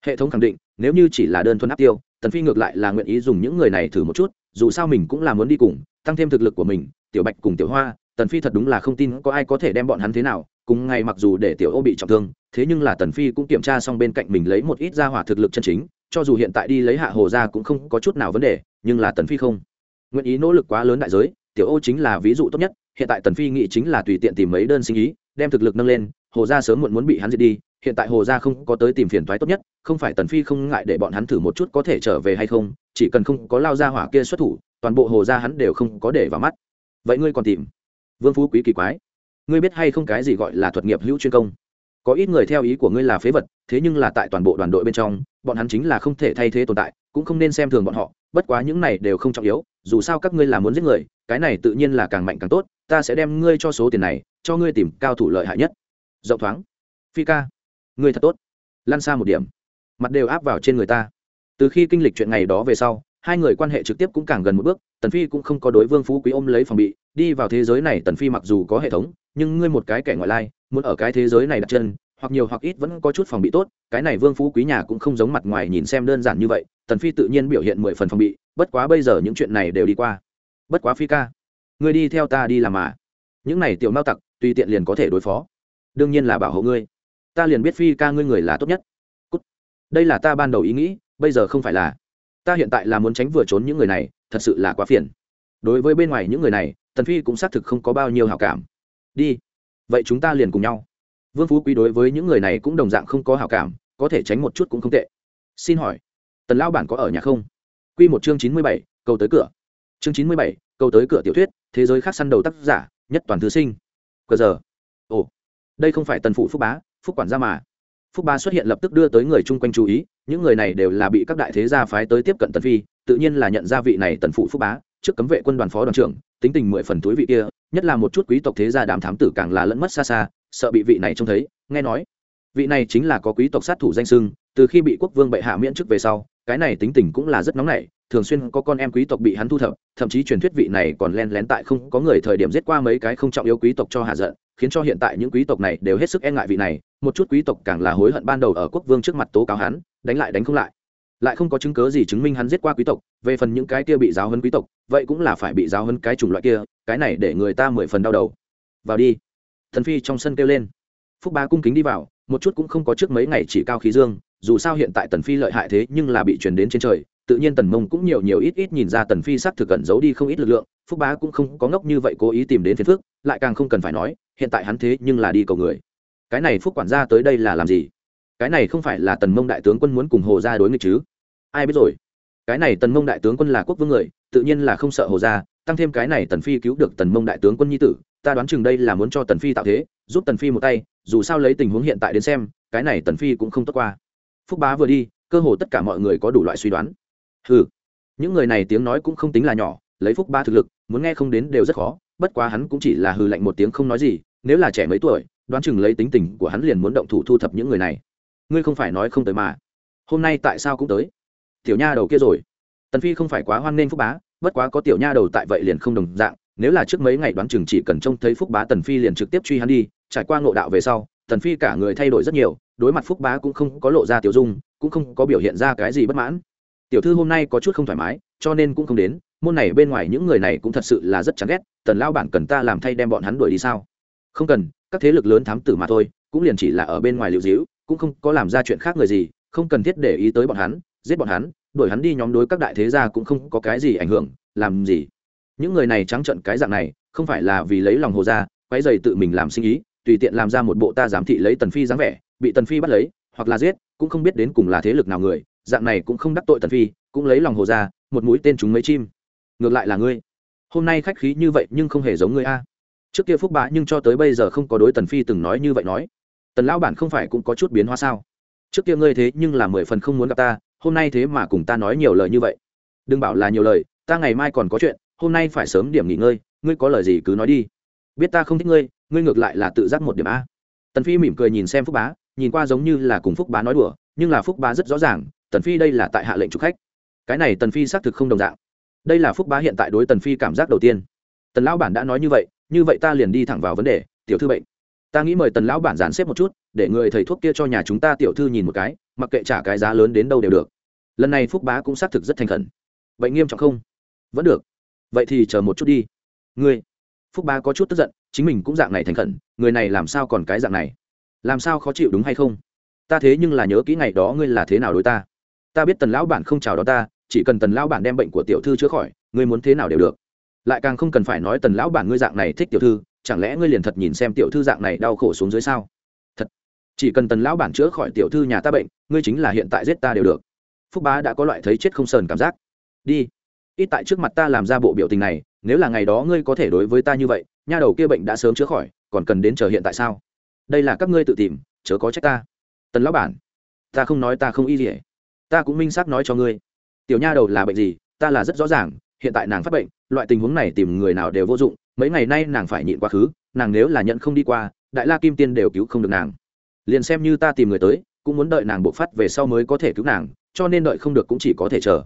Hệ thống khẳng định, nếu như chỉ là đơn thuần áp tiêu, tần phi ngược lại là nguyện ý dùng những người này thử một chút, dù sao mình cũng là muốn đi cùng, tăng thêm thực lực của mình, tiểu bạch cùng tiểu hoa, tần phi thật đúng là không tin có ai có thể đem bọn hắn thế nào, cùng ngày mặc dù để tiểu ô bị trọng thương, thế nhưng là tần phi cũng kiểm tra xong bên cạnh mình lấy một ít ra hỏa thực lực chân chính, cho dù hiện tại đi lấy hạ hồ ra cũng không có chút nào vấn đề, nhưng là tần phi không nguyện ý nỗ lực quá lớn đại giới tiểu ô chính là ví dụ tốt nhất, hiện tại tần phi nghĩ chính là tùy tiện tìm mấy đơn sinh ý, đem thực lực nâng lên, hồ gia sớm muộn muốn bị hắn diệt đi, hiện tại hồ gia không có tới tìm phiền toái tốt nhất, không phải tần phi không ngại để bọn hắn thử một chút có thể trở về hay không, chỉ cần không có lao ra hỏa kia xuất thủ, toàn bộ hồ gia hắn đều không có để vào mắt. Vậy ngươi còn tìm? Vương phú quý kỳ quái. Ngươi biết hay không cái gì gọi là thuật nghiệp hữu chuyên công? Có ít người theo ý của ngươi là phế vật, thế nhưng là tại toàn bộ đoàn đội bên trong, bọn hắn chính là không thể thay thế tồn tại, cũng không nên xem thường bọn họ, bất quá những này đều không trọng yếu, dù sao các ngươi là muốn giết người cái này tự nhiên là càng mạnh càng tốt, ta sẽ đem ngươi cho số tiền này, cho ngươi tìm cao thủ lợi hại nhất. Rộng thoáng. Phi ca, ngươi thật tốt. Lan xa một điểm. Mặt đều áp vào trên người ta. Từ khi kinh lịch chuyện ngày đó về sau, hai người quan hệ trực tiếp cũng càng gần một bước, tần phi cũng không có đối vương phú quý ôm lấy phòng bị, đi vào thế giới này tần phi mặc dù có hệ thống, nhưng ngươi một cái kẻ ngoại lai, muốn ở cái thế giới này đặt chân, hoặc nhiều hoặc ít vẫn có chút phòng bị tốt, cái này vương phú quý nhà cũng không giống mặt ngoài nhìn xem đơn giản như vậy, tần phi tự nhiên biểu hiện mười phần phòng bị, bất quá bây giờ những chuyện này đều đi qua bất quá phi ca ngươi đi theo ta đi làm mà. Những này tiểu mao tặc tùy tiện liền có thể đối phó. Đương nhiên là bảo hộ ngươi. Ta liền biết phi ca ngươi người là tốt nhất. Cút. đây là ta ban đầu ý nghĩ bây giờ không phải là. Ta hiện tại là muốn tránh vừa trốn những người này thật sự là quá phiền. Đối với bên ngoài những người này tần phi cũng xác thực không có bao nhiêu hảo cảm. Đi. Vậy chúng ta liền cùng nhau. Vương phú quý đối với những người này cũng đồng dạng không có hảo cảm có thể tránh một chút cũng không tệ. Xin hỏi tần lão bản có ở nhà không? Quy một chương chín mươi bảy, câu tới cửa chương chín mươi bảy, câu tới cửa tiểu thuyết thế giới khác săn đầu tác giả nhất toàn thứ sinh. Cờ giờ. Ồ đây không phải tần phụ phúc bá phúc quản gia mà. Phúc bá xuất hiện lập tức đưa tới người chung quanh chú ý những người này đều là bị các đại thế gia phái tới tiếp cận tần phi tự nhiên là nhận ra vị này tần phụ phúc bá trước cấm vệ quân đoàn phó đoàn trưởng tính tình mười phần túi vị kia nhất là một chút quý tộc thế gia đám thám tử càng là lẫn mất xa xa sợ bị vị này trông thấy nghe nói. Vị này chính là có quý tộc sát thủ danh sưng từ khi bị quốc vương bệ hạ miễn chức về sau cái này tính tình cũng là rất nóng nảy thường xuyên có con em quý tộc bị hắn thu thập, thậm chí truyền thuyết vị này còn len lén tại không có người thời điểm giết qua mấy cái không trọng yếu quý tộc cho hạ giận, khiến cho hiện tại những quý tộc này đều hết sức e ngại vị này. Một chút quý tộc càng là hối hận ban đầu ở quốc vương trước mặt tố cáo hắn, đánh lại đánh không lại. Lại không có chứng cớ gì chứng minh hắn giết qua quý tộc, về phần những cái kia bị giáo hấn quý tộc, vậy cũng là phải bị giáo hấn cái chủng loại kia, cái này để người ta mười phần đau đầu. Vào đi. Thần phi trong sân kêu lên. Phúc ba cung kính đi vào, một chút cũng không có trước mấy ngày chỉ cao khí dương, dù sao hiện tại tần phi lợi hại thế nhưng là bị truyền đến trên trời tự nhiên tần mông cũng nhiều nhiều ít ít nhìn ra tần phi sắc thực cẩn giấu đi không ít lực lượng, phúc bá cũng không có ngốc như vậy cố ý tìm đến phiền phước lại càng không cần phải nói, hiện tại hắn thế nhưng là đi cầu người. Cái này phúc quản gia tới đây là làm gì? Cái này không phải là tần mông đại tướng quân muốn cùng hồ gia đối nghịch chứ? Ai biết rồi. Cái này tần mông đại tướng quân là quốc vương người, tự nhiên là không sợ hồ gia, tăng thêm cái này tần phi cứu được tần mông đại tướng quân nhi tử, ta đoán chừng đây là muốn cho tần phi tạo thế, giúp tần phi một tay, dù sao lấy tình huống hiện tại đến xem, cái này tần phi cũng không tốt qua. Phúc bá vừa đi, cơ hồ tất cả mọi người có đủ loại suy đoán hừ. Những người này tiếng nói cũng không tính là nhỏ, lấy phúc ba thực lực, muốn nghe không đến đều rất khó, bất quá hắn cũng chỉ là hừ lạnh một tiếng không nói gì, nếu là trẻ mấy tuổi, đoán chừng lấy tính tình của hắn liền muốn động thủ thu thập những người này. Ngươi không phải nói không tới mà. Hôm nay tại sao cũng tới? Tiểu nha đầu kia rồi. Tần phi không phải quá hoan nghênh phúc bá, bất quá có tiểu nha đầu tại vậy liền không đồng dạng, nếu là trước mấy ngày đoán chừng chỉ cần trông thấy phúc bá tần phi liền trực tiếp truy hắn đi, trải qua ngộ đạo về sau, tần phi cả người thay đổi rất nhiều, đối mặt phúc bá cũng không có lộ ra tiểu dung, cũng không có biểu hiện ra cái gì bất mãn tiểu thư hôm nay có chút không thoải mái, cho nên cũng không đến. Môn này bên ngoài những người này cũng thật sự là rất chán ghét. Tần lao bản cần ta làm thay đem bọn hắn đuổi đi sao? Không cần, các thế lực lớn thám tử mà thôi, cũng liền chỉ là ở bên ngoài liệu dĩu, cũng không có làm ra chuyện khác người gì, không cần thiết để ý tới bọn hắn, giết bọn hắn, đuổi hắn đi nhóm đối các đại thế gia cũng không có cái gì ảnh hưởng, làm gì? Những người này trắng trận cái dạng này, không phải là vì lấy lòng hồ gia, quấy dày tự mình làm sinh ý, tùy tiện làm ra một bộ ta giám thị lấy tần phi dáng vẻ, bị tần phi bắt lấy, hoặc là giết, cũng không biết đến cùng là thế lực nào người dạng này cũng không đắc tội tần phi cũng lấy lòng hồ ra, một mũi tên chúng mấy chim. Ngược lại là ngươi. Hôm nay khách khí như vậy nhưng không hề giống ngươi a. Trước kia phúc bá nhưng cho tới bây giờ không có đối tần phi từng nói như vậy nói. Tần lão bản không phải cũng có chút biến hóa sao? Trước kia ngươi thế nhưng là mười phần không muốn gặp ta hôm nay thế mà cùng ta nói nhiều lời như vậy. Đừng bảo là nhiều lời ta ngày mai còn có chuyện hôm nay phải sớm điểm nghỉ ngơi ngươi có lời gì cứ nói đi. Biết ta không thích ngươi ngươi ngược lại là tự giác một điểm a. Tần phi mỉm cười nhìn xem phúc bá nhìn qua giống như là cùng phúc bá nói đùa nhưng là phúc bá rất rõ ràng tần phi đây là tại hạ lệnh trục khách. Cái này tần phi xác thực không đồng dạng. Đây là phúc bá hiện tại đối tần phi cảm giác đầu tiên. Tần lão bản đã nói như vậy như vậy ta liền đi thẳng vào vấn đề, tiểu thư bệnh. Ta nghĩ mời tần lão bản dàn xếp một chút, để người thầy thuốc kia cho nhà chúng ta tiểu thư nhìn một cái, mặc kệ trả cái giá lớn đến đâu đều được. Lần này phúc bá cũng xác thực rất thành khẩn. Bệnh nghiêm trọng không? Vẫn được. Vậy thì chờ một chút đi. Ngươi. Phúc bá có chút tức giận, chính mình cũng dạng này thành khẩn, người này làm sao còn cái dạng này? Làm sao khó chịu đúng hay không? Ta thế nhưng là nhớ kỹ ngày đó ngươi là thế nào đối ta ta biết tần lão bản không chào đón ta, chỉ cần tần lão bản đem bệnh của tiểu thư chữa khỏi, ngươi muốn thế nào đều được. Lại càng không cần phải nói tần lão bản ngươi dạng này thích tiểu thư, chẳng lẽ ngươi liền thật nhìn xem tiểu thư dạng này đau khổ xuống dưới sao? Thật, chỉ cần tần lão bản chữa khỏi tiểu thư nhà ta bệnh, ngươi chính là hiện tại giết ta đều được. Phúc bá đã có loại thấy chết không sờn cảm giác. Đi, ít tại trước mặt ta làm ra bộ biểu tình này, nếu là ngày đó ngươi có thể đối với ta như vậy, nha đầu kia bệnh đã sớm chữa khỏi, còn cần đến chờ hiện tại sao? Đây là các ngươi tự tìm, chớ có trách ta. Tần lão bản, ta không nói ta không y gì、hết ta cũng minh xác nói cho ngươi. Tiểu nha đầu là bệnh gì, ta là rất rõ ràng, hiện tại nàng phát bệnh, loại tình huống này tìm người nào đều vô dụng, mấy ngày nay nàng phải nhịn quá khứ, nàng nếu là nhận không đi qua, đại la kim tiên đều cứu không được nàng. Liền xem như ta tìm người tới, cũng muốn đợi nàng bộ phát về sau mới có thể cứu nàng, cho nên đợi không được cũng chỉ có thể chờ.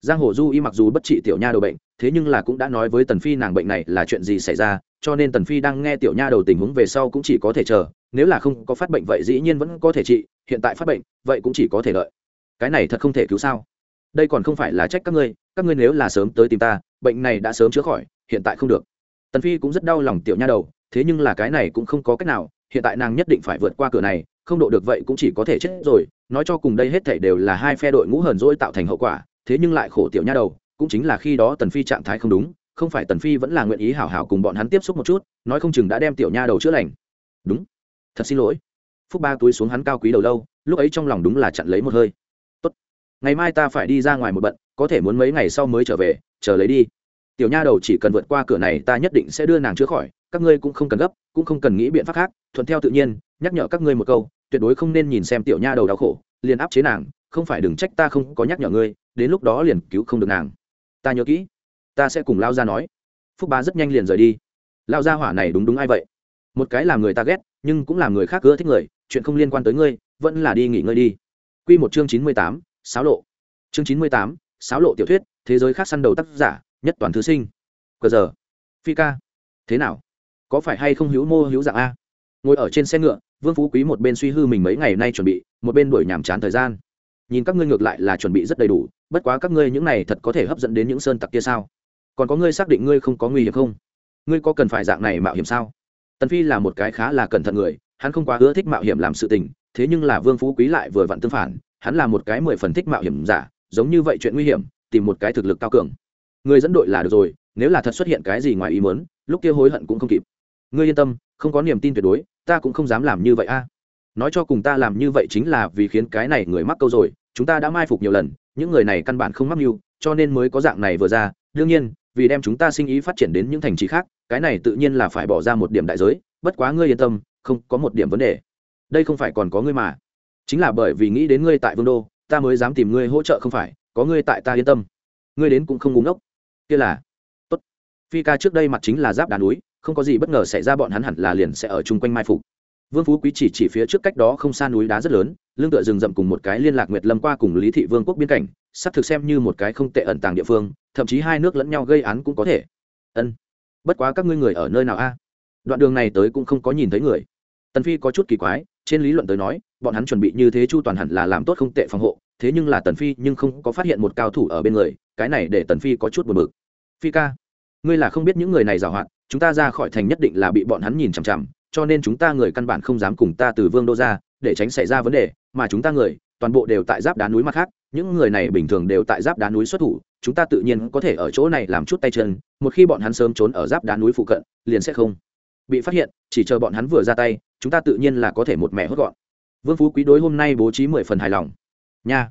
Giang hồ du y mặc dù bất trị tiểu nha đầu bệnh, thế nhưng là cũng đã nói với tần phi nàng bệnh này là chuyện gì xảy ra, cho nên tần phi đang nghe tiểu nha đầu tình huống về sau cũng chỉ có thể chờ, nếu là không có phát bệnh vậy dĩ nhiên vẫn có thể trị, hiện tại phát bệnh, vậy cũng chỉ có thể đợi cái này thật không thể cứu sao? Đây còn không phải là trách các ngươi các ngươi nếu là sớm tới tìm ta, bệnh này đã sớm chữa khỏi, hiện tại không được. Tần phi cũng rất đau lòng tiểu nha đầu, thế nhưng là cái này cũng không có cách nào, hiện tại nàng nhất định phải vượt qua cửa này, không độ được vậy cũng chỉ có thể chết rồi, nói cho cùng đây hết thảy đều là hai phe đội ngũ hờn dỗi tạo thành hậu quả, thế nhưng lại khổ tiểu nha đầu, cũng chính là khi đó tần phi trạng thái không đúng, không phải tần phi vẫn là nguyện ý hảo hảo cùng bọn hắn tiếp xúc một chút, nói không chừng đã đem tiểu nha đầu chữa lành. Đúng. Thật xin lỗi. Phúc ba túi xuống hắn cao quý đầu lâu, lúc ấy trong lòng đúng là chặn lấy một hơi ngày mai ta phải đi ra ngoài một bận, có thể muốn mấy ngày sau mới trở về, chờ lấy đi. Tiểu nha đầu chỉ cần vượt qua cửa này, ta nhất định sẽ đưa nàng chữa khỏi, các ngươi cũng không cần gấp, cũng không cần nghĩ biện pháp khác, thuận theo tự nhiên, nhắc nhở các ngươi một câu, tuyệt đối không nên nhìn xem tiểu nha đầu đau khổ, liền áp chế nàng, không phải đừng trách ta không có nhắc nhở ngươi, đến lúc đó liền cứu không được nàng. Ta nhớ kỹ, ta sẽ cùng lao ra nói. Phúc bá rất nhanh liền rời đi. Lao ra hỏa này đúng đúng ai vậy? Một cái làm người ta ghét, nhưng cũng làm người khác ưa thích người, chuyện không liên quan tới ngươi, vẫn là đi nghỉ ngơi đi. Q một chương chín mươi tám sáo lộ. Chương chín mươi tám, sáo lộ tiểu thuyết, thế giới khác săn đầu tác giả, nhất toàn thứ sinh. Cờ giờ. Phi ca. Thế nào? Có phải hay không hữu mô hữu dạng a? Ngồi ở trên xe ngựa, vương phú quý một bên suy hư mình mấy ngày nay chuẩn bị, một bên đuổi nhàm chán thời gian. Nhìn các ngươi ngược lại là chuẩn bị rất đầy đủ, bất quá các ngươi những này thật có thể hấp dẫn đến những sơn tặc kia sao? Còn có ngươi xác định ngươi không có nguy hiểm không? Ngươi có cần phải dạng này mạo hiểm sao? Tần phi là một cái khá là cẩn thận người, hắn không quá ưa thích mạo hiểm làm sự tình, thế nhưng là vương phú quý lại vừa vặn tương phản hắn là một cái mười phần thích mạo hiểm giả, giống như vậy chuyện nguy hiểm, tìm một cái thực lực cao cường. Người dẫn đội là được rồi, nếu là thật xuất hiện cái gì ngoài ý muốn, lúc kia hối hận cũng không kịp. Ngươi yên tâm, không có niềm tin tuyệt đối, ta cũng không dám làm như vậy a. Nói cho cùng ta làm như vậy chính là vì khiến cái này người mắc câu rồi, chúng ta đã mai phục nhiều lần, những người này căn bản không mắc mưu, cho nên mới có dạng này vừa ra. Đương nhiên, vì đem chúng ta sinh ý phát triển đến những thành trì khác, cái này tự nhiên là phải bỏ ra một điểm đại giới, bất quá ngươi yên tâm, không có một điểm vấn đề. Đây không phải còn có ngươi mà chính là bởi vì nghĩ đến ngươi tại vương đô, ta mới dám tìm ngươi hỗ trợ không phải, có ngươi tại ta yên tâm. Ngươi đến cũng không ngúng ốc kia là, tốt. Phi ca trước đây mặt chính là giáp đá núi, không có gì bất ngờ xảy ra bọn hắn hẳn là liền sẽ ở chung quanh mai phục. Vương phú quý chỉ chỉ phía trước cách đó không xa núi đá rất lớn, lưng tựa rừng rậm cùng một cái liên lạc nguyệt lâm qua cùng lý thị vương quốc biên cảnh, sắp thực xem như một cái không tệ ẩn tàng địa phương, thậm chí hai nước lẫn nhau gây án cũng có thể. Ân. Bất quá các ngươi người ở nơi nào a? Đoạn đường này tới cũng không có nhìn thấy người tần phi có chút kỳ quái, trên lý luận tới nói, bọn hắn chuẩn bị như thế chu toàn hẳn là làm tốt không tệ phòng hộ, thế nhưng là tần phi nhưng không có phát hiện một cao thủ ở bên người, cái này để tần phi có chút buồn bực. Phi ca, ngươi là không biết những người này giàu hạn chúng ta ra khỏi thành nhất định là bị bọn hắn nhìn chằm chằm, cho nên chúng ta người căn bản không dám cùng ta từ vương đô ra, để tránh xảy ra vấn đề, mà chúng ta người, toàn bộ đều tại giáp đá núi mặt khác, những người này bình thường đều tại giáp đá núi xuất thủ, chúng ta tự nhiên có thể ở chỗ này làm chút tay chân, một khi bọn hắn sớm trốn ở giáp đá núi phụ cận, liền sẽ không bị phát hiện, chỉ chờ bọn hắn vừa ra tay chúng ta tự nhiên là có thể một mẹ hốt gọn. Vương phú quý đối hôm nay bố trí mười phần hài lòng. Nha,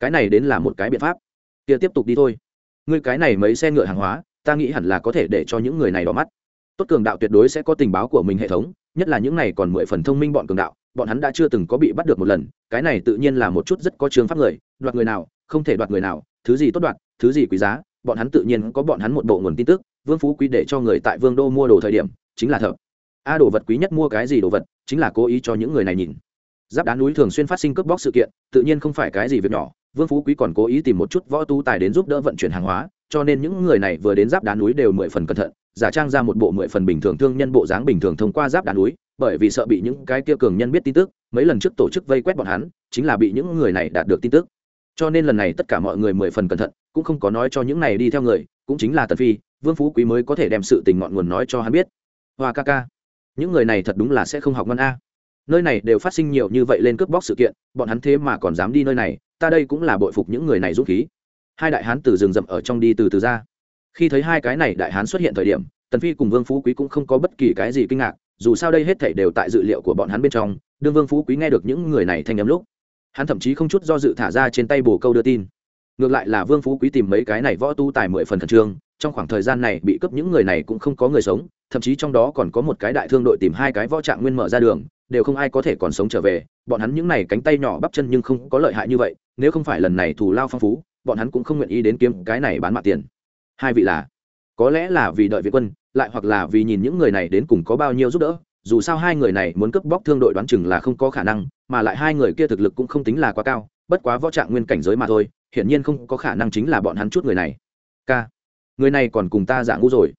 cái này đến là một cái biện pháp. Kia tiếp tục đi thôi. Ngươi cái này mấy xe ngựa hàng hóa, ta nghĩ hẳn là có thể để cho những người này đỏ mắt. Tốt cường đạo tuyệt đối sẽ có tình báo của mình hệ thống, nhất là những này còn mười phần thông minh bọn cường đạo, bọn hắn đã chưa từng có bị bắt được một lần, cái này tự nhiên là một chút rất có trường pháp người, đoạt người nào, không thể đoạt người nào, thứ gì tốt đoạt, thứ gì quý giá, bọn hắn tự nhiên có bọn hắn một bộ nguồn tin tức, vương phú quý để cho người tại vương đô mua đồ thời điểm, chính là thợ. A đồ vật quý nhất mua cái gì đồ vật chính là cố ý cho những người này nhìn. Giáp đá núi thường xuyên phát sinh cướp bóc sự kiện, tự nhiên không phải cái gì việc nhỏ, vương phú quý còn cố ý tìm một chút võ tu tài đến giúp đỡ vận chuyển hàng hóa, cho nên những người này vừa đến giáp đá núi đều mười phần cẩn thận, giả trang ra một bộ mười phần bình thường thương nhân bộ dáng bình thường thông qua giáp đá núi, bởi vì sợ bị những cái kia cường nhân biết tin tức, mấy lần trước tổ chức vây quét bọn hắn, chính là bị những người này đạt được tin tức. Cho nên lần này tất cả mọi người mười phần cẩn thận, cũng không có nói cho những này đi theo người, cũng chính là tần phi, vương phú quý mới có thể đem sự tình ngọn nguồn nói cho hắn biết. Hoa ca ca những người này thật đúng là sẽ không học ngon a. Nơi này đều phát sinh nhiều như vậy lên cướp bóc sự kiện, bọn hắn thế mà còn dám đi nơi này, ta đây cũng là bội phục những người này dũng khí. Hai đại hán từ rừng rậm ở trong đi từ từ ra. Khi thấy hai cái này đại hán xuất hiện thời điểm, tần phi cùng vương phú quý cũng không có bất kỳ cái gì kinh ngạc, dù sao đây hết thảy đều tại dự liệu của bọn hắn bên trong, đương vương phú quý nghe được những người này thanh âm lúc, hắn thậm chí không chút do dự thả ra trên tay bồ câu đưa tin. Ngược lại là vương phú quý tìm mấy cái này võ tu tài mười phần khẩn trương trong khoảng thời gian này bị cướp những người này cũng không có người sống, thậm chí trong đó còn có một cái đại thương đội tìm hai cái võ trạng nguyên mở ra đường, đều không ai có thể còn sống trở về. Bọn hắn những này cánh tay nhỏ bắp chân nhưng không có lợi hại như vậy, nếu không phải lần này thù lao phong phú, bọn hắn cũng không nguyện ý đến kiếm cái này bán mạng tiền. Hai vị là, có lẽ là vì đợi viện quân, lại hoặc là vì nhìn những người này đến cùng có bao nhiêu giúp đỡ, dù sao hai người này muốn cướp bóc thương đội đoán chừng là không có khả năng, mà lại hai người kia thực lực cũng không tính là quá cao, bất quá võ trạng nguyên cảnh giới mà thôi, hiển nhiên không có khả năng chính là bọn hắn chút người này. K người này còn cùng ta giả ngu rồi.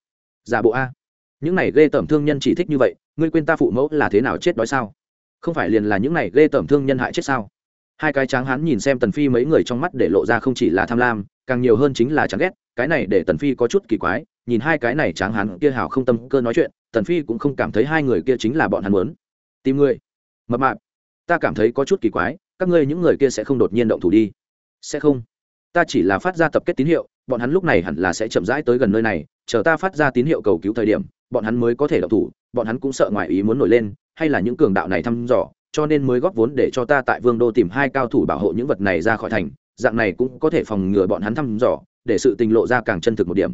Giả bộ a. Những này ghê tởm thương nhân chỉ thích như vậy, ngươi quên ta phụ mẫu là thế nào chết đói sao? Không phải liền là những này ghê tởm thương nhân hại chết sao? Hai cái tráng hắn nhìn xem tần phi mấy người trong mắt để lộ ra không chỉ là tham lam, càng nhiều hơn chính là chán ghét, cái này để tần phi có chút kỳ quái, nhìn hai cái này tráng hắn kia hào không tâm cơ nói chuyện, tần phi cũng không cảm thấy hai người kia chính là bọn hắn muốn. Tìm người. Mập mạp. Ta cảm thấy có chút kỳ quái, các ngươi những người kia sẽ không đột nhiên động thủ đi. Sẽ không. Ta chỉ là phát ra tập kết tín hiệu bọn hắn lúc này hẳn là sẽ chậm rãi tới gần nơi này chờ ta phát ra tín hiệu cầu cứu thời điểm bọn hắn mới có thể động thủ bọn hắn cũng sợ ngoại ý muốn nổi lên hay là những cường đạo này thăm dò cho nên mới góp vốn để cho ta tại vương đô tìm hai cao thủ bảo hộ những vật này ra khỏi thành dạng này cũng có thể phòng ngừa bọn hắn thăm dò để sự tình lộ ra càng chân thực một điểm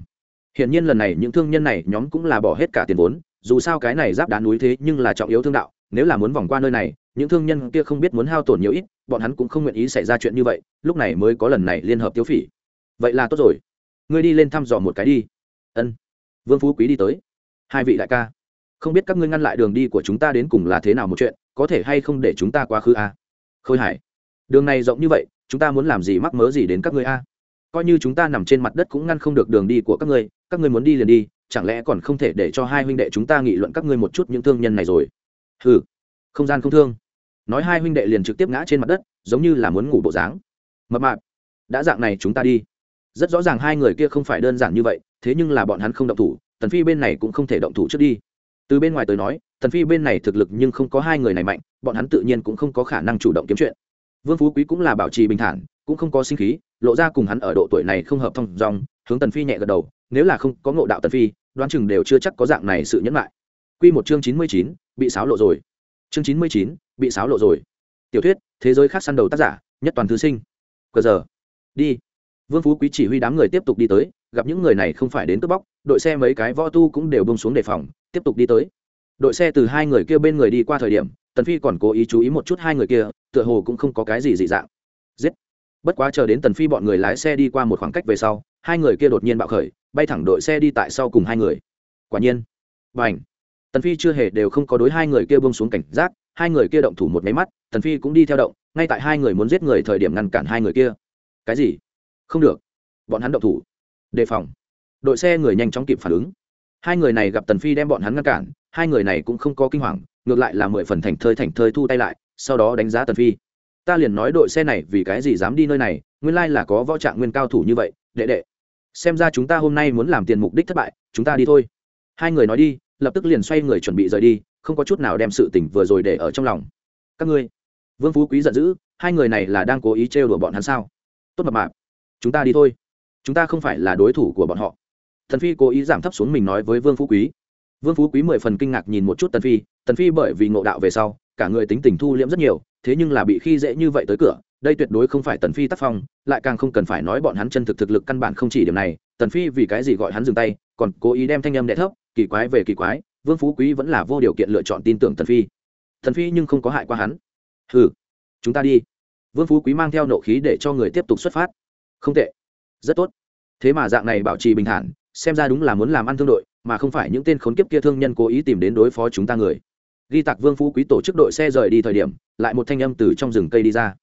Hiển nhiên lần này những thương nhân này nhóm cũng là bỏ hết cả tiền vốn, dù sao cái này giáp đá núi thế nhưng là trọng yếu thương đạo, nếu là muốn vòng qua nơi này, những thương nhân kia không biết muốn hao tổn nhiều ít, bọn hắn cũng không nguyện ý xảy ra chuyện như vậy, lúc này mới có lần này liên hợp tiêu phỉ. Vậy là tốt rồi, ngươi đi lên thăm dò một cái đi. Ân. Vương Phú Quý đi tới. Hai vị đại ca, không biết các ngươi ngăn lại đường đi của chúng ta đến cùng là thế nào một chuyện, có thể hay không để chúng ta quá khứ a? Khôi Hải, đường này rộng như vậy, chúng ta muốn làm gì mắc mớ gì đến các ngươi a? coi như chúng ta nằm trên mặt đất cũng ngăn không được đường đi của các ngươi các ngươi muốn đi liền đi chẳng lẽ còn không thể để cho hai huynh đệ chúng ta nghị luận các ngươi một chút những thương nhân này rồi hừ không gian không thương nói hai huynh đệ liền trực tiếp ngã trên mặt đất giống như là muốn ngủ bộ dáng mập mạp đã dạng này chúng ta đi rất rõ ràng hai người kia không phải đơn giản như vậy thế nhưng là bọn hắn không động thủ tần phi bên này cũng không thể động thủ trước đi. Từ bên ngoài tới nói tần phi bên này thực lực nhưng không có hai người này mạnh bọn hắn tự nhiên cũng không có khả năng chủ động kiếm chuyện. Vương phú quý cũng là bảo trì bình thản cũng không có sinh khí lộ ra cùng hắn ở độ tuổi này không hợp thông dòng hướng tần phi nhẹ gật đầu nếu là không có ngộ đạo tần phi đoán chừng đều chưa chắc có dạng này sự nhẫn lại quy một chương chín mươi chín, bị sáo lộ rồi. Chương chín mươi chín, bị sáo lộ rồi. Tiểu thuyết thế giới khác săn đầu tác giả nhất toàn thư sinh. Cờ giờ. Đi vương phú quý chỉ huy đám người tiếp tục đi tới, gặp những người này không phải đến cướp bóc, đội xe mấy cái võ tu cũng đều bông xuống đề phòng, tiếp tục đi tới. Đội xe từ hai người kia bên người đi qua thời điểm, tần phi còn cố ý chú ý một chút hai người kia, tựa hồ cũng không có cái gì dị dạng. Giết! Bất quá chờ đến tần phi bọn người lái xe đi qua một khoảng cách về sau, hai người kia đột nhiên bạo khởi, bay thẳng đội xe đi tại sau cùng hai người. Quả nhiên! Và tần phi chưa hề đều không có đối hai người kia bông xuống cảnh giác, hai người kia động thủ một máy mắt, tần phi cũng đi theo động, ngay tại hai người muốn giết người thời điểm ngăn cản hai người kia. Cái gì? Không được. Bọn hắn động thủ. Đề phòng. Đội xe người nhanh chóng kịp phản ứng. Hai người này gặp tần phi đem bọn hắn ngăn cản, hai người này cũng không có kinh hoàng, ngược lại là mười phần thành thơi thành thơi thu tay lại, sau đó đánh giá tần phi. Ta liền nói đội xe này vì cái gì dám đi nơi này, nguyên lai là có võ trạng nguyên cao thủ như vậy, đệ đệ. Xem ra chúng ta hôm nay muốn làm tiền mục đích thất bại, chúng ta đi thôi. Hai người nói đi, lập tức liền xoay người chuẩn bị rời đi, không có chút nào đem sự tình vừa rồi để ở trong lòng. Các ngươi, vương phú quý giận dữ, hai người này là đang cố ý trêu đùa bọn hắn sao? Tốt mập mạp chúng ta đi thôi. Chúng ta không phải là đối thủ của bọn họ. Thần phi cố ý giảm thấp xuống mình nói với vương phú quý. Vương phú quý mười phần kinh ngạc nhìn một chút tần phi. Tần phi bởi vì ngộ đạo về sau cả người tính tình thu liễm rất nhiều thế nhưng là bị khi dễ như vậy tới cửa đây tuyệt đối không phải tần phi tác phong lại càng không cần phải nói bọn hắn chân thực thực lực căn bản không chỉ điểm này. Tần phi vì cái gì gọi hắn dừng tay còn cố ý đem thanh âm đẻ thấp kỳ quái về kỳ quái vương phú quý vẫn là vô điều kiện lựa chọn tin tưởng tần phi. Tần phi nhưng không có hại qua hắn. Ừ, chúng ta đi. Vương phú quý mang theo nộ khí để cho người tiếp tục xuất phát không tệ. Rất tốt. Thế mà dạng này bảo trì bình thản, xem ra đúng là muốn làm ăn thương đội, mà không phải những tên khốn kiếp kia thương nhân cố ý tìm đến đối phó chúng ta người. Ghi tạc vương phú quý tổ chức đội xe rời đi thời điểm, lại một thanh âm từ trong rừng cây đi ra.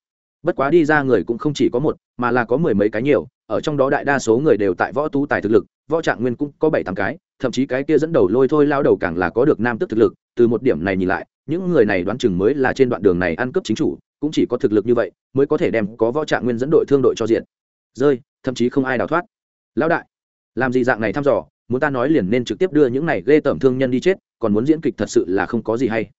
Bất quá đi ra người cũng không chỉ có một, mà là có mười mấy cái nhiều, ở trong đó đại đa số người đều tại võ tú tài thực lực, võ trạng nguyên cũng có bảy tám cái, thậm chí cái kia dẫn đầu lôi thôi lao đầu càng là có được nam tức thực lực, từ một điểm này nhìn lại, những người này đoán chừng mới là trên đoạn đường này ăn cướp chính chủ, cũng chỉ có thực lực như vậy, mới có thể đem có võ trạng nguyên dẫn đội thương đội cho diện rơi, thậm chí không ai đào thoát. Lão đại, làm gì dạng này thăm dò, muốn ta nói liền nên trực tiếp đưa những này ghê tởm thương nhân đi chết, còn muốn diễn kịch thật sự là không có gì hay.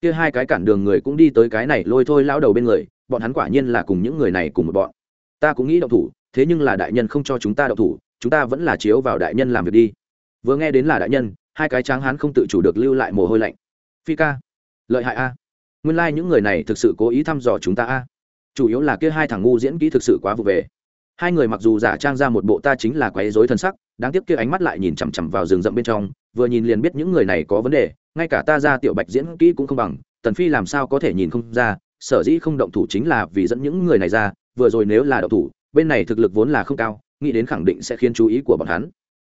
Kia hai cái cản đường người cũng đi tới cái này lôi thôi lão đầu bên người, bọn hắn quả nhiên là cùng những người này cùng một bọn. Ta cũng nghĩ động thủ, thế nhưng là đại nhân không cho chúng ta động thủ, chúng ta vẫn là chiếu vào đại nhân làm việc đi. Vừa nghe đến là đại nhân, hai cái tráng hán không tự chủ được lưu lại mồ hôi lạnh. Phi ca, lợi hại a. Nguyên lai、like、những người này thực sự cố ý thăm dò chúng ta a. Chủ yếu là kia hai thằng ngu diễn kỹ thực sự quá vụ về hai người mặc dù giả trang ra một bộ ta chính là quấy dối thân sắc, đáng tiếc kia ánh mắt lại nhìn chằm chằm vào rừng rậm bên trong, vừa nhìn liền biết những người này có vấn đề, ngay cả ta ra tiểu bạch diễn kỹ cũng không bằng, tần phi làm sao có thể nhìn không ra, sở dĩ không động thủ chính là vì dẫn những người này ra, vừa rồi nếu là động thủ, bên này thực lực vốn là không cao, nghĩ đến khẳng định sẽ khiến chú ý của bọn hắn.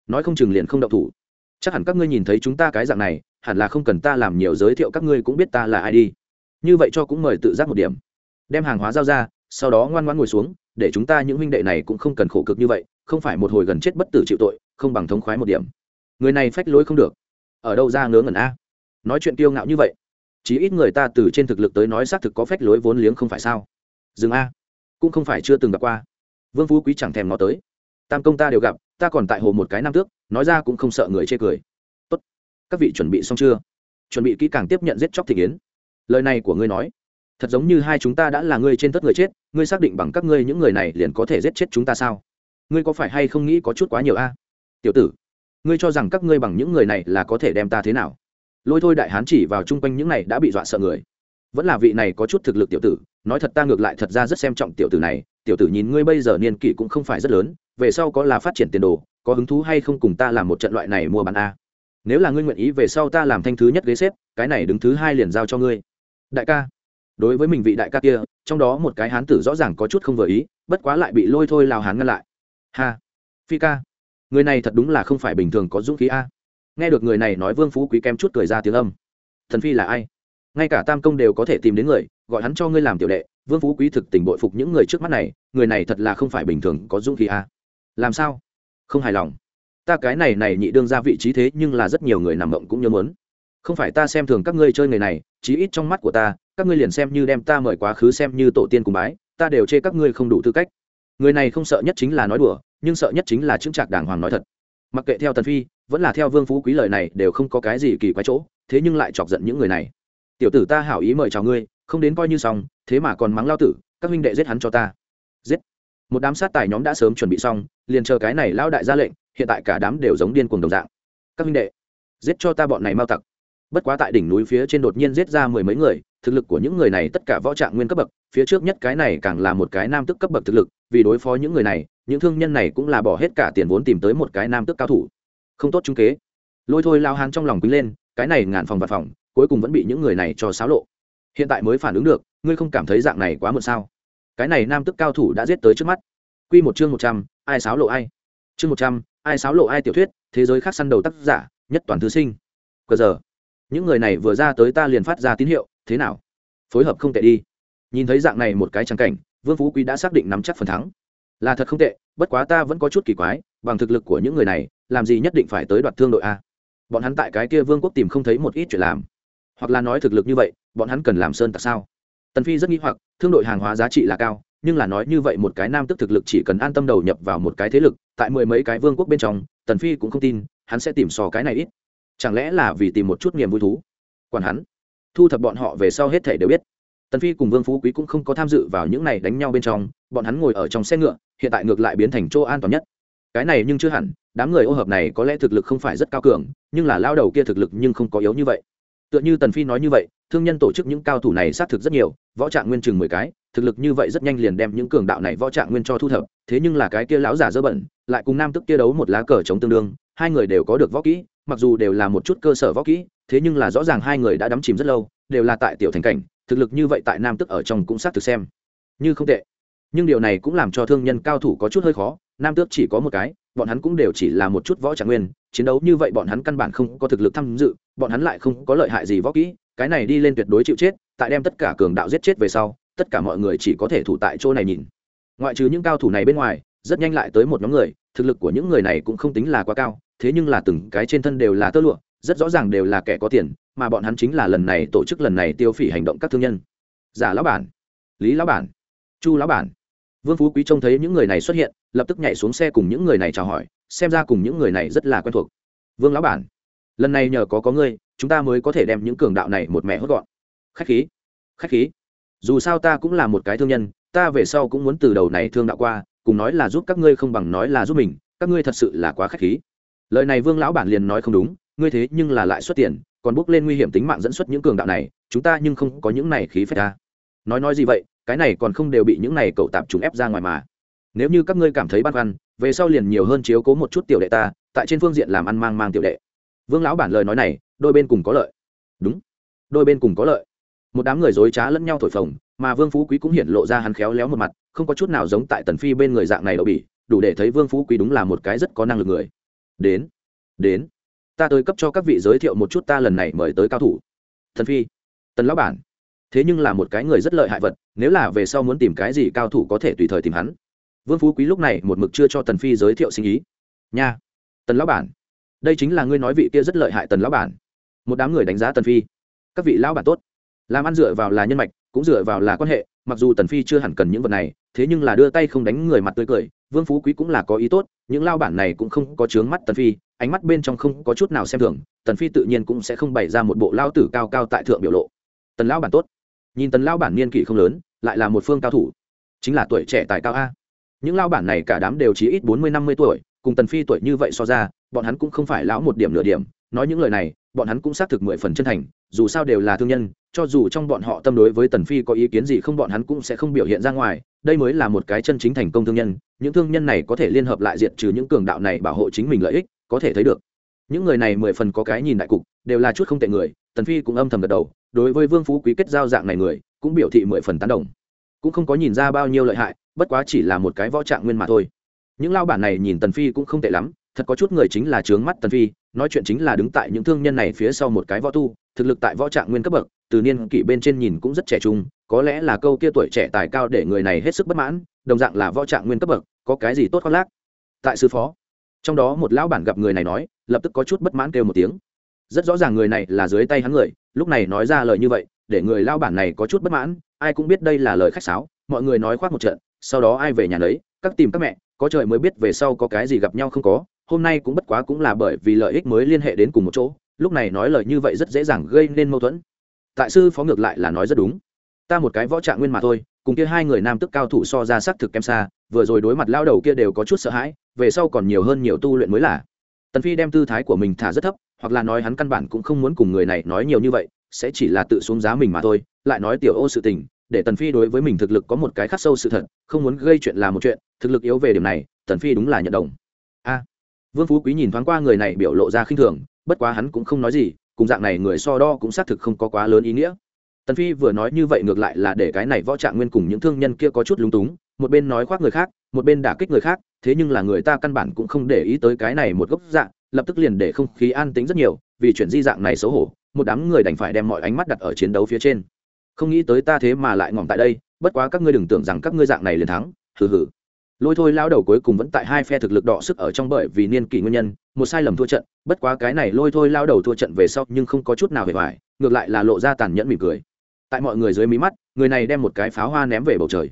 Nói không chừng liền không động thủ. Chắc hẳn các ngươi nhìn thấy chúng ta cái dạng này, hẳn là không cần ta làm nhiều giới thiệu các ngươi cũng biết ta là ai đi. Như vậy cho cũng mời tự giác một điểm. Đem hàng hóa giao ra, sau đó ngoan ngoãn ngồi xuống để chúng ta những huynh đệ này cũng không cần khổ cực như vậy, không phải một hồi gần chết bất tử chịu tội, không bằng thống khoái một điểm. Người này phách lối không được. Ở đâu ra ngớ ngẩn a? Nói chuyện kiêu ngạo như vậy, chí ít người ta từ trên thực lực tới nói xác thực có phách lối vốn liếng không phải sao? Dừng a, cũng không phải chưa từng gặp qua. Vương phú quý chẳng thèm ngó tới. Tam công ta đều gặp, ta còn tại hồ một cái năm tước, nói ra cũng không sợ người chê cười. Tốt, các vị chuẩn bị xong chưa? Chuẩn bị kỹ càng tiếp nhận giết chóc thị kiến. Lời này của ngươi nói thật giống như hai chúng ta đã là ngươi trên tất người chết, ngươi xác định bằng các ngươi những người này liền có thể giết chết chúng ta sao? Ngươi có phải hay không nghĩ có chút quá nhiều a? Tiểu tử, ngươi cho rằng các ngươi bằng những người này là có thể đem ta thế nào? Lôi thôi đại hán chỉ vào chung quanh những này đã bị dọa sợ người. Vẫn là vị này có chút thực lực tiểu tử, nói thật ta ngược lại thật ra rất xem trọng tiểu tử này, tiểu tử nhìn ngươi bây giờ niên kỷ cũng không phải rất lớn, về sau có là phát triển tiền đồ, có hứng thú hay không cùng ta làm một trận loại này mua bán a? Nếu là ngươi nguyện ý về sau ta làm thanh thứ nhất ghế xếp, cái này đứng thứ hai liền giao cho ngươi. Đại ca đối với mình vị đại ca kia, trong đó một cái hán tử rõ ràng có chút không vừa ý, bất quá lại bị lôi thôi lao hán ngăn lại. Ha, phi ca, người này thật đúng là không phải bình thường có dũng khí a. Nghe được người này nói vương phú quý kém chút cười ra tiếng âm. Thần phi là ai? Ngay cả tam công đều có thể tìm đến người, gọi hắn cho ngươi làm tiểu đệ, vương phú quý thực tình bội phục những người trước mắt này, người này thật là không phải bình thường có dũng khí a. Làm sao? Không hài lòng. Ta cái này này nhị đương ra vị trí thế nhưng là rất nhiều người nằm mộng cũng nhớ muốn. Không phải ta xem thường các ngươi chơi người này, chí ít trong mắt của ta các ngươi liền xem như đem ta mời quá khứ xem như tổ tiên cùng bái, ta đều chê các ngươi không đủ tư cách. Người này không sợ nhất chính là nói đùa, nhưng sợ nhất chính là chứng trạc đàng hoàng nói thật. Mặc kệ theo tần phi, vẫn là theo vương phú quý lời này đều không có cái gì kỳ quái chỗ, thế nhưng lại chọc giận những người này. Tiểu tử ta hảo ý mời chào ngươi, không đến coi như xong, thế mà còn mắng lao tử, các huynh đệ giết hắn cho ta. Giết. Một đám sát tài nhóm đã sớm chuẩn bị xong, liền chờ cái này lao đại ra lệnh, hiện tại cả đám đều giống điên cuồng đồng dạng. Các huynh đệ, giết cho ta bọn này mau tặc. Bất quá tại đỉnh núi phía trên đột nhiên giết ra mười mấy người thực lực của những người này tất cả võ trạng nguyên cấp bậc, phía trước nhất cái này càng là một cái nam tức cấp bậc thực lực, vì đối phó những người này, những thương nhân này cũng là bỏ hết cả tiền vốn tìm tới một cái nam tức cao thủ. Không tốt trung kế. Lôi thôi lao hán trong lòng quý lên, cái này ngàn phòng vật phòng, cuối cùng vẫn bị những người này cho xáo lộ. Hiện tại mới phản ứng được, ngươi không cảm thấy dạng này quá muộn sao? Cái này nam tức cao thủ đã giết tới trước mắt. Q một chương một trăm, ai xáo lộ ai? Chương một trăm, ai xáo lộ ai tiểu thuyết, thế giới khác săn đầu tác giả, nhất toàn thư sinh. Cờ giờ, những người này vừa ra tới ta liền phát ra tín hiệu thế nào? Phối hợp không tệ đi. Nhìn thấy dạng này một cái trắng cảnh, vương phú quý đã xác định nắm chắc phần thắng. Là thật không tệ, bất quá ta vẫn có chút kỳ quái, bằng thực lực của những người này, làm gì nhất định phải tới đoạt thương đội a. Bọn hắn tại cái kia vương quốc tìm không thấy một ít chuyện làm. Hoặc là nói thực lực như vậy, bọn hắn cần làm sơn tại sao? Tần phi rất nghĩ hoặc, thương đội hàng hóa giá trị là cao, nhưng là nói như vậy một cái nam tức thực lực chỉ cần an tâm đầu nhập vào một cái thế lực, tại mười mấy cái vương quốc bên trong, tần phi cũng không tin, hắn sẽ tìm sò cái này ít. Chẳng lẽ là vì tìm một chút niềm vui thú? Còn hắn thu thập bọn họ về sau hết thể đều biết. Tần phi cùng vương phú quý cũng không có tham dự vào những này đánh nhau bên trong, bọn hắn ngồi ở trong xe ngựa, hiện tại ngược lại biến thành chỗ an toàn nhất. Cái này nhưng chưa hẳn, đám người ô hợp này có lẽ thực lực không phải rất cao cường, nhưng là lao đầu kia thực lực nhưng không có yếu như vậy. Tựa như tần phi nói như vậy, thương nhân tổ chức những cao thủ này xác thực rất nhiều, võ trạng nguyên chừng mười cái, thực lực như vậy rất nhanh liền đem những cường đạo này võ trạng nguyên cho thu thập, thế nhưng là cái kia lão giả dơ bẩn, lại cùng nam tức kia đấu một lá cờ chống tương đương hai người đều có được võ kỹ, mặc dù đều là một chút cơ sở võ kỹ, thế nhưng là rõ ràng hai người đã đắm chìm rất lâu, đều là tại tiểu thành cảnh, thực lực như vậy tại nam tức ở trong cũng xác thực xem như không tệ. Nhưng điều này cũng làm cho thương nhân cao thủ có chút hơi khó, nam tước chỉ có một cái, bọn hắn cũng đều chỉ là một chút võ trạng nguyên, chiến đấu như vậy bọn hắn căn bản không có thực lực tham dự, bọn hắn lại không có lợi hại gì võ kỹ, cái này đi lên tuyệt đối chịu chết, tại đem tất cả cường đạo giết chết về sau, tất cả mọi người chỉ có thể thủ tại chỗ này nhìn. Ngoại trừ những cao thủ này bên ngoài, rất nhanh lại tới một nhóm người, thực lực của những người này cũng không tính là quá cao thế nhưng là từng cái trên thân đều là tơ lụa, rất rõ ràng đều là kẻ có tiền, mà bọn hắn chính là lần này tổ chức lần này tiêu phỉ hành động các thương nhân. Giả lão bản, lý lão bản, chu lão bản. Vương phú quý trông thấy những người này xuất hiện, lập tức nhảy xuống xe cùng những người này chào hỏi, xem ra cùng những người này rất là quen thuộc. Vương lão bản, lần này nhờ có có ngươi, chúng ta mới có thể đem những cường đạo này một mẹ hốt gọn. Khách khí khách khí. Dù sao ta cũng là một cái thương nhân, ta về sau cũng muốn từ đầu này thương đạo qua, cùng nói là giúp các ngươi không bằng nói là giúp mình, các ngươi thật sự là quá khách khí lời này vương lão bản liền nói không đúng, ngươi thế nhưng là lại xuất tiền, còn bước lên nguy hiểm tính mạng dẫn xuất những cường đạo này, chúng ta nhưng không có những này khí phép ta nói nói gì vậy, cái này còn không đều bị những này cậu tạp chúng ép ra ngoài mà. Nếu như các ngươi cảm thấy băn khoăn, về sau liền nhiều hơn chiếu cố một chút tiểu đệ ta, tại trên phương diện làm ăn mang mang tiểu đệ. Vương lão bản lời nói này, đôi bên cùng có lợi. Đúng. Đôi bên cùng có lợi. Một đám người dối trá lẫn nhau thổi phồng, mà vương phú quý cũng hiện lộ ra hắn khéo léo một mặt, không có chút nào giống tại tần phi bên người dạng này đậu bỉ, đủ để thấy vương phú quý đúng là một cái rất có năng lực người đến đến. Ta tới cấp cho các vị giới thiệu một chút ta lần này mời tới cao thủ. Thần phi, tần lão bản. Thế nhưng là một cái người rất lợi hại vật, nếu là về sau muốn tìm cái gì cao thủ có thể tùy thời tìm hắn. Vương phú quý lúc này một mực chưa cho tần phi giới thiệu sinh ý. Nha, tần lão bản. Đây chính là ngươi nói vị kia rất lợi hại tần lão bản. Một đám người đánh giá tần phi. Các vị lão bản tốt. Làm ăn dựa vào là nhân mạch, cũng dựa vào là quan hệ, mặc dù tần phi chưa hẳn cần những vật này, thế nhưng là đưa tay không đánh người mặt tươi cười vương phú quý cũng là có ý tốt, những lao bản này cũng không có chướng mắt tần phi, ánh mắt bên trong không có chút nào xem thường, tần phi tự nhiên cũng sẽ không bày ra một bộ lao tử cao cao tại thượng biểu lộ. Tần lao bản tốt. Nhìn tần lao bản niên kỷ không lớn, lại là một phương cao thủ. Chính là tuổi trẻ tài cao a. Những lao bản này cả đám đều chỉ ít bốn mươi, năm mươi tuổi, cùng tần phi tuổi như vậy so ra, bọn hắn cũng không phải lão một điểm nửa điểm. Nói những lời này, bọn hắn cũng xác thực mười phần chân thành, dù sao đều là thương nhân, cho dù trong bọn họ tâm đối với tần phi có ý kiến gì không bọn hắn cũng sẽ không biểu hiện ra ngoài, đây mới là một cái chân chính thành công thương nhân những thương nhân này có thể liên hợp lại diệt trừ những cường đạo này bảo hộ chính mình lợi ích, có thể thấy được. Những người này mười phần có cái nhìn đại cục, đều là chút không tệ người, tần phi cũng âm thầm gật đầu, đối với vương phú quý kết giao dạng này người, cũng biểu thị mười phần tán đồng. Cũng không có nhìn ra bao nhiêu lợi hại, bất quá chỉ là một cái võ trạng nguyên mà thôi. Những lao bản này nhìn tần phi cũng không tệ lắm, thật có chút người chính là trướng mắt tần phi, nói chuyện chính là đứng tại những thương nhân này phía sau một cái võ tu, thực lực tại võ trạng nguyên cấp bậc, từ niên kỷ bên trên nhìn cũng rất trẻ trung, có lẽ là câu kia tuổi trẻ tài cao để người này hết sức bất mãn đồng dạng là võ trạng nguyên cấp bậc, có cái gì tốt khoác lác? Tại sư phó, trong đó một lão bản gặp người này nói, lập tức có chút bất mãn kêu một tiếng. Rất rõ ràng người này là dưới tay hắn người, lúc này nói ra lời như vậy, để người lao bản này có chút bất mãn, ai cũng biết đây là lời khách sáo, mọi người nói khoác một trận, sau đó ai về nhà lấy các tìm các mẹ, có trời mới biết về sau có cái gì gặp nhau không có, hôm nay cũng bất quá cũng là bởi vì lợi ích mới liên hệ đến cùng một chỗ, lúc này nói lời như vậy rất dễ dàng gây nên mâu thuẫn. Tại sư phó ngược lại là nói rất đúng ta một cái võ trạng nguyên mà thôi, cùng kia hai người nam tức cao thủ so ra xác thực kém xa, vừa rồi đối mặt lao đầu kia đều có chút sợ hãi, về sau còn nhiều hơn nhiều tu luyện mới là. Tần phi đem tư thái của mình thả rất thấp, hoặc là nói hắn căn bản cũng không muốn cùng người này nói nhiều như vậy, sẽ chỉ là tự xuống giá mình mà thôi, lại nói tiểu ô sự tình, để tần phi đối với mình thực lực có một cái khắc sâu sự thật, không muốn gây chuyện là một chuyện, thực lực yếu về điểm này, tần phi đúng là nhận đồng. A. Vương phú quý nhìn thoáng qua người này biểu lộ ra khinh thường, bất quá hắn cũng không nói gì, cùng dạng này người so đo cũng xác thực không có quá lớn ý nghĩa tần phi vừa nói như vậy ngược lại là để cái này võ trạng nguyên cùng những thương nhân kia có chút lúng túng, một bên nói khoác người khác, một bên đả kích người khác, thế nhưng là người ta căn bản cũng không để ý tới cái này một gốc dạng, lập tức liền để không khí an tĩnh rất nhiều, vì chuyện di dạng này xấu hổ, một đám người đành phải đem mọi ánh mắt đặt ở chiến đấu phía trên. Không nghĩ tới ta thế mà lại ngỏm tại đây, bất quá các ngươi đừng tưởng rằng các ngươi dạng này liền thắng, hừ hừ. Lôi thôi lao đầu cuối cùng vẫn tại hai phe thực lực đọ sức ở trong bởi vì niên kỷ nguyên nhân, một sai lầm thua trận, bất quá cái này lôi thôi lao đầu thua trận về sau nhưng không có chút nào hề hoài, ngược lại là lộ ra tàn nhẫn mỉm cười tại mọi người dưới mí mắt, người này đem một cái pháo hoa ném về bầu trời.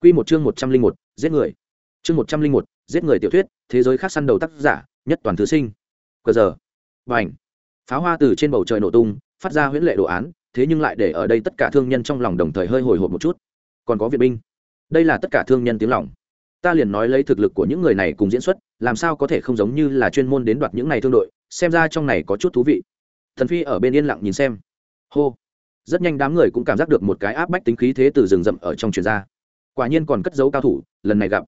Quy một chương một trăm linh một, giết người. Chương một trăm linh một, giết người tiểu thuyết, thế giới khác săn đầu tác giả, nhất toàn thứ sinh. Cờ giờ. Và ảnh pháo hoa từ trên bầu trời nổ tung, phát ra huyễn lệ đồ án, thế nhưng lại để ở đây tất cả thương nhân trong lòng đồng thời hơi hồi hộp một chút. Còn có viện binh. Đây là tất cả thương nhân tiếng lòng. Ta liền nói lấy thực lực của những người này cùng diễn xuất, làm sao có thể không giống như là chuyên môn đến đoạt những này thương đội, xem ra trong này có chút thú vị. Thần phi ở bên yên lặng nhìn xem. Hô rất nhanh đám người cũng cảm giác được một cái áp bách tính khí thế từ rừng rậm ở trong truyền ra. Quả nhiên còn cất dấu cao thủ, lần này gặp.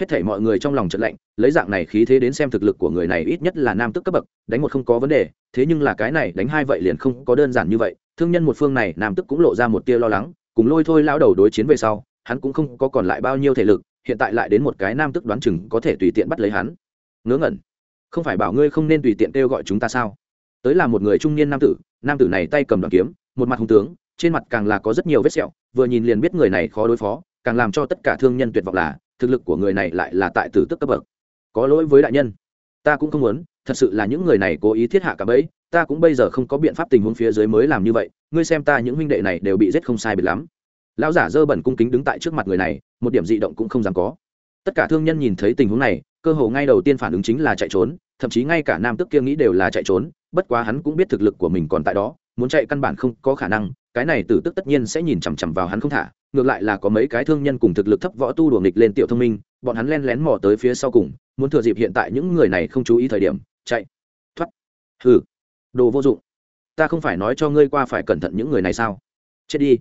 Hết thảy mọi người trong lòng trận lạnh, lấy dạng này khí thế đến xem thực lực của người này ít nhất là nam tức cấp bậc, đánh một không có vấn đề, thế nhưng là cái này đánh hai vậy liền không có đơn giản như vậy, thương nhân một phương này nam tức cũng lộ ra một tia lo lắng, cùng lôi thôi lao đầu đối chiến về sau, hắn cũng không có còn lại bao nhiêu thể lực, hiện tại lại đến một cái nam tức đoán chừng có thể tùy tiện bắt lấy hắn. Ngớ ngẩn. Không phải bảo ngươi không nên tùy tiện kêu gọi chúng ta sao? Tới là một người trung niên nam tử nam tử này tay cầm đoàn kiếm một mặt hung tướng, trên mặt càng là có rất nhiều vết sẹo, vừa nhìn liền biết người này khó đối phó, càng làm cho tất cả thương nhân tuyệt vọng là, thực lực của người này lại là tại tử tức cấp bậc. Có lỗi với đại nhân. Ta cũng không muốn, thật sự là những người này cố ý thiết hạ cả bẫy, ta cũng bây giờ không có biện pháp tình huống phía dưới mới làm như vậy, ngươi xem ta những huynh đệ này đều bị giết không sai biệt lắm. Lão giả dơ bẩn cung kính đứng tại trước mặt người này, một điểm dị động cũng không dám có. Tất cả thương nhân nhìn thấy tình huống này, cơ hồ ngay đầu tiên phản ứng chính là chạy trốn, thậm chí ngay cả nam tức kia nghĩ đều là chạy trốn, bất quá hắn cũng biết thực lực của mình còn tại đó muốn chạy căn bản không có khả năng, cái này tử tức tất nhiên sẽ nhìn chằm chằm vào hắn không thả, ngược lại là có mấy cái thương nhân cùng thực lực thấp võ tu đùa nghịch lên tiểu thông minh, bọn hắn len lén mò tới phía sau cùng, muốn thừa dịp hiện tại những người này không chú ý thời điểm, chạy, thoát. Hừ, đồ vô dụng. Ta không phải nói cho ngươi qua phải cẩn thận những người này sao? Chết đi.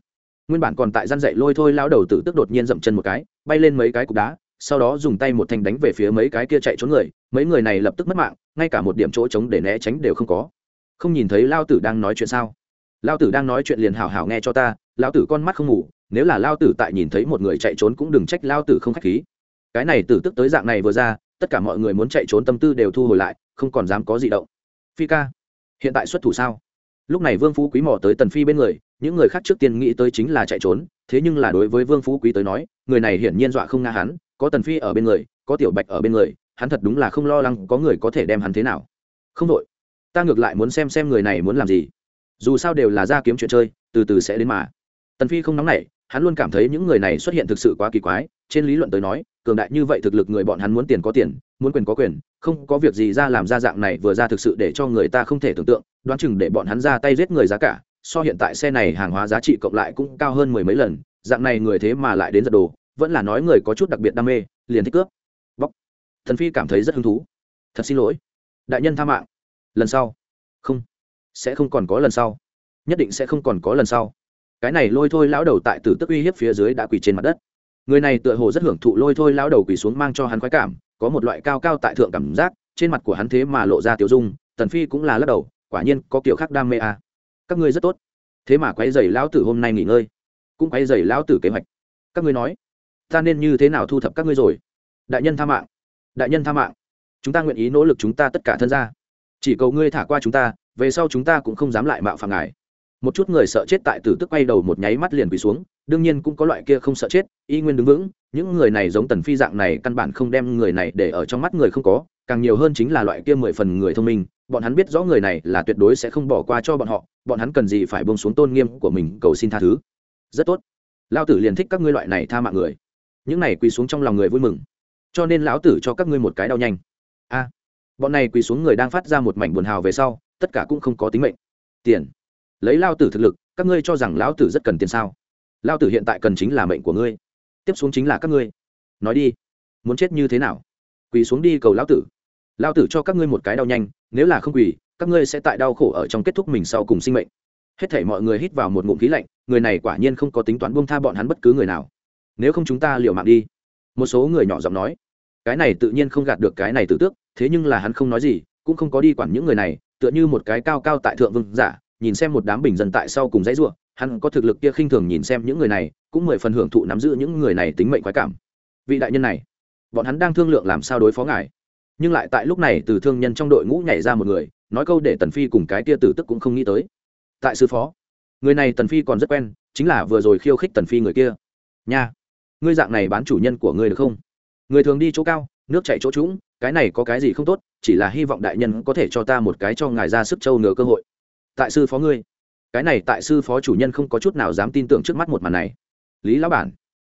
Nguyên bản còn tại gian dậy lôi thôi lao đầu tử tức đột nhiên dậm chân một cái, bay lên mấy cái cục đá, sau đó dùng tay một thanh đánh về phía mấy cái kia chạy trốn người, mấy người này lập tức mất mạng, ngay cả một điểm chỗ trống để né tránh đều không có không nhìn thấy lao tử đang nói chuyện sao? Lao tử đang nói chuyện liền hào hào nghe cho ta, lao tử con mắt không ngủ, nếu là lao tử tại nhìn thấy một người chạy trốn cũng đừng trách lao tử không k h á c h khí. Cái này tử tức tới dạng này vừa ra, tất cả mọi người muốn chạy trốn tâm tư đều thu hồi lại, không còn dám có gì động. Phi ca, hiện tại xuất thủ sao? Lúc này vương phú quý mò tới tần phi bên người, những người khác trước tiên nghĩ tới chính là chạy trốn, thế nhưng là đối với vương phú quý tới nói, người này hiển nhiên dọa không nga hắn, có tần phi ở bên người, có tiểu bạch ở bên người, hắn thật đúng là không lo lắng có người có thể đem hắn thế nào. Không đội ta ngược lại muốn xem xem người này muốn làm gì. Dù sao đều là ra kiếm chuyện chơi, từ từ sẽ đến mà. Tần phi không nóng nảy, hắn luôn cảm thấy những người này xuất hiện thực sự quá kỳ quái. Trên lý luận tới nói, cường đại như vậy thực lực người bọn hắn muốn tiền có tiền, muốn quyền có quyền, không có việc gì ra làm ra dạng này vừa ra thực sự để cho người ta không thể tưởng tượng, đoán chừng để bọn hắn ra tay giết người giá cả, so hiện tại xe này hàng hóa giá trị cộng lại cũng cao hơn mười mấy lần, dạng này người thế mà lại đến giật đồ, vẫn là nói người có chút đặc biệt đam mê, liền thích cướp. Bóc. Thần phi cảm thấy rất hứng thú. Thật xin lỗi. Đại nhân tha mạng lần sau. Không. Sẽ không còn có lần sau. Nhất định sẽ không còn có lần sau. Cái này lôi thôi lão đầu tại tử tức uy hiếp phía dưới đã quỳ trên mặt đất. Người này tựa hồ rất hưởng thụ lôi thôi lão đầu quỳ xuống mang cho hắn khoái cảm, có một loại cao cao tại thượng cảm giác, trên mặt của hắn thế mà lộ ra tiểu dung, tần phi cũng là lắc đầu, quả nhiên có kiểu khác đam mê à. các ngươi rất tốt. Thế mà quay dày lão tử hôm nay nghỉ ngơi. Cũng quay dày lão tử kế hoạch. Các ngươi nói, ta nên như thế nào thu thập các ngươi rồi? Đại nhân tha mạng. Đại nhân tha mạng. Chúng ta nguyện ý nỗ lực chúng ta tất cả thân ra chỉ cầu ngươi thả qua chúng ta, về sau chúng ta cũng không dám lại mạo phạm ngài. Một chút người sợ chết tại tử tức quay đầu một nháy mắt liền quỳ xuống, đương nhiên cũng có loại kia không sợ chết, y nguyên đứng vững, những người này giống tần phi dạng này căn bản không đem người này để ở trong mắt người không có, càng nhiều hơn chính là loại kia mười phần người thông minh, bọn hắn biết rõ người này là tuyệt đối sẽ không bỏ qua cho bọn họ, bọn hắn cần gì phải bông xuống tôn nghiêm của mình cầu xin tha thứ. Rất tốt. Lao tử liền thích các ngươi loại này tha mạng người. Những này quỳ xuống trong lòng người vui mừng. Cho nên lão tử cho các ngươi một cái đau nhanh. A bọn này quỳ xuống người đang phát ra một mảnh buồn hào về sau, tất cả cũng không có tính mệnh. Tiền. Lấy lao tử thực lực, các ngươi cho rằng lão tử rất cần tiền sao? Lao tử hiện tại cần chính là mệnh của ngươi. Tiếp xuống chính là các ngươi. Nói đi. Muốn chết như thế nào? Quỳ xuống đi cầu lão tử. Lao tử cho các ngươi một cái đau nhanh, nếu là không quỳ, các ngươi sẽ tại đau khổ ở trong kết thúc mình sau cùng sinh mệnh. Hết thể mọi người hít vào một ngụm khí lạnh, người này quả nhiên không có tính toán buông tha bọn hắn bất cứ người nào. Nếu không chúng ta liều mạng đi. Một số người nhỏ giọng nói, cái này tự nhiên không gạt được cái này tự tước thế nhưng là hắn không nói gì, cũng không có đi quản những người này, tựa như một cái cao cao tại thượng vương giả, nhìn xem một đám bình dân tại sau cùng dãy ruộng hắn có thực lực kia khinh thường nhìn xem những người này, cũng mười phần hưởng thụ nắm giữ những người này tính mệnh quái cảm. Vị đại nhân này, bọn hắn đang thương lượng làm sao đối phó ngài. Nhưng lại tại lúc này từ thương nhân trong đội ngũ nhảy ra một người, nói câu để tần phi cùng cái tia tử tức cũng không nghĩ tới. Tại sư phó, người này tần phi còn rất quen, chính là vừa rồi khiêu khích tần phi người kia. Nha, ngươi dạng này bán chủ nhân của ngươi được không? Người thường đi chỗ cao nước chảy chỗ trũng, cái này có cái gì không tốt, chỉ là hy vọng đại nhân có thể cho ta một cái cho ngài ra sức châu ngựa cơ hội. Tại sư phó ngươi, cái này tại sư phó chủ nhân không có chút nào dám tin tưởng trước mắt một màn này. Lý lão bản,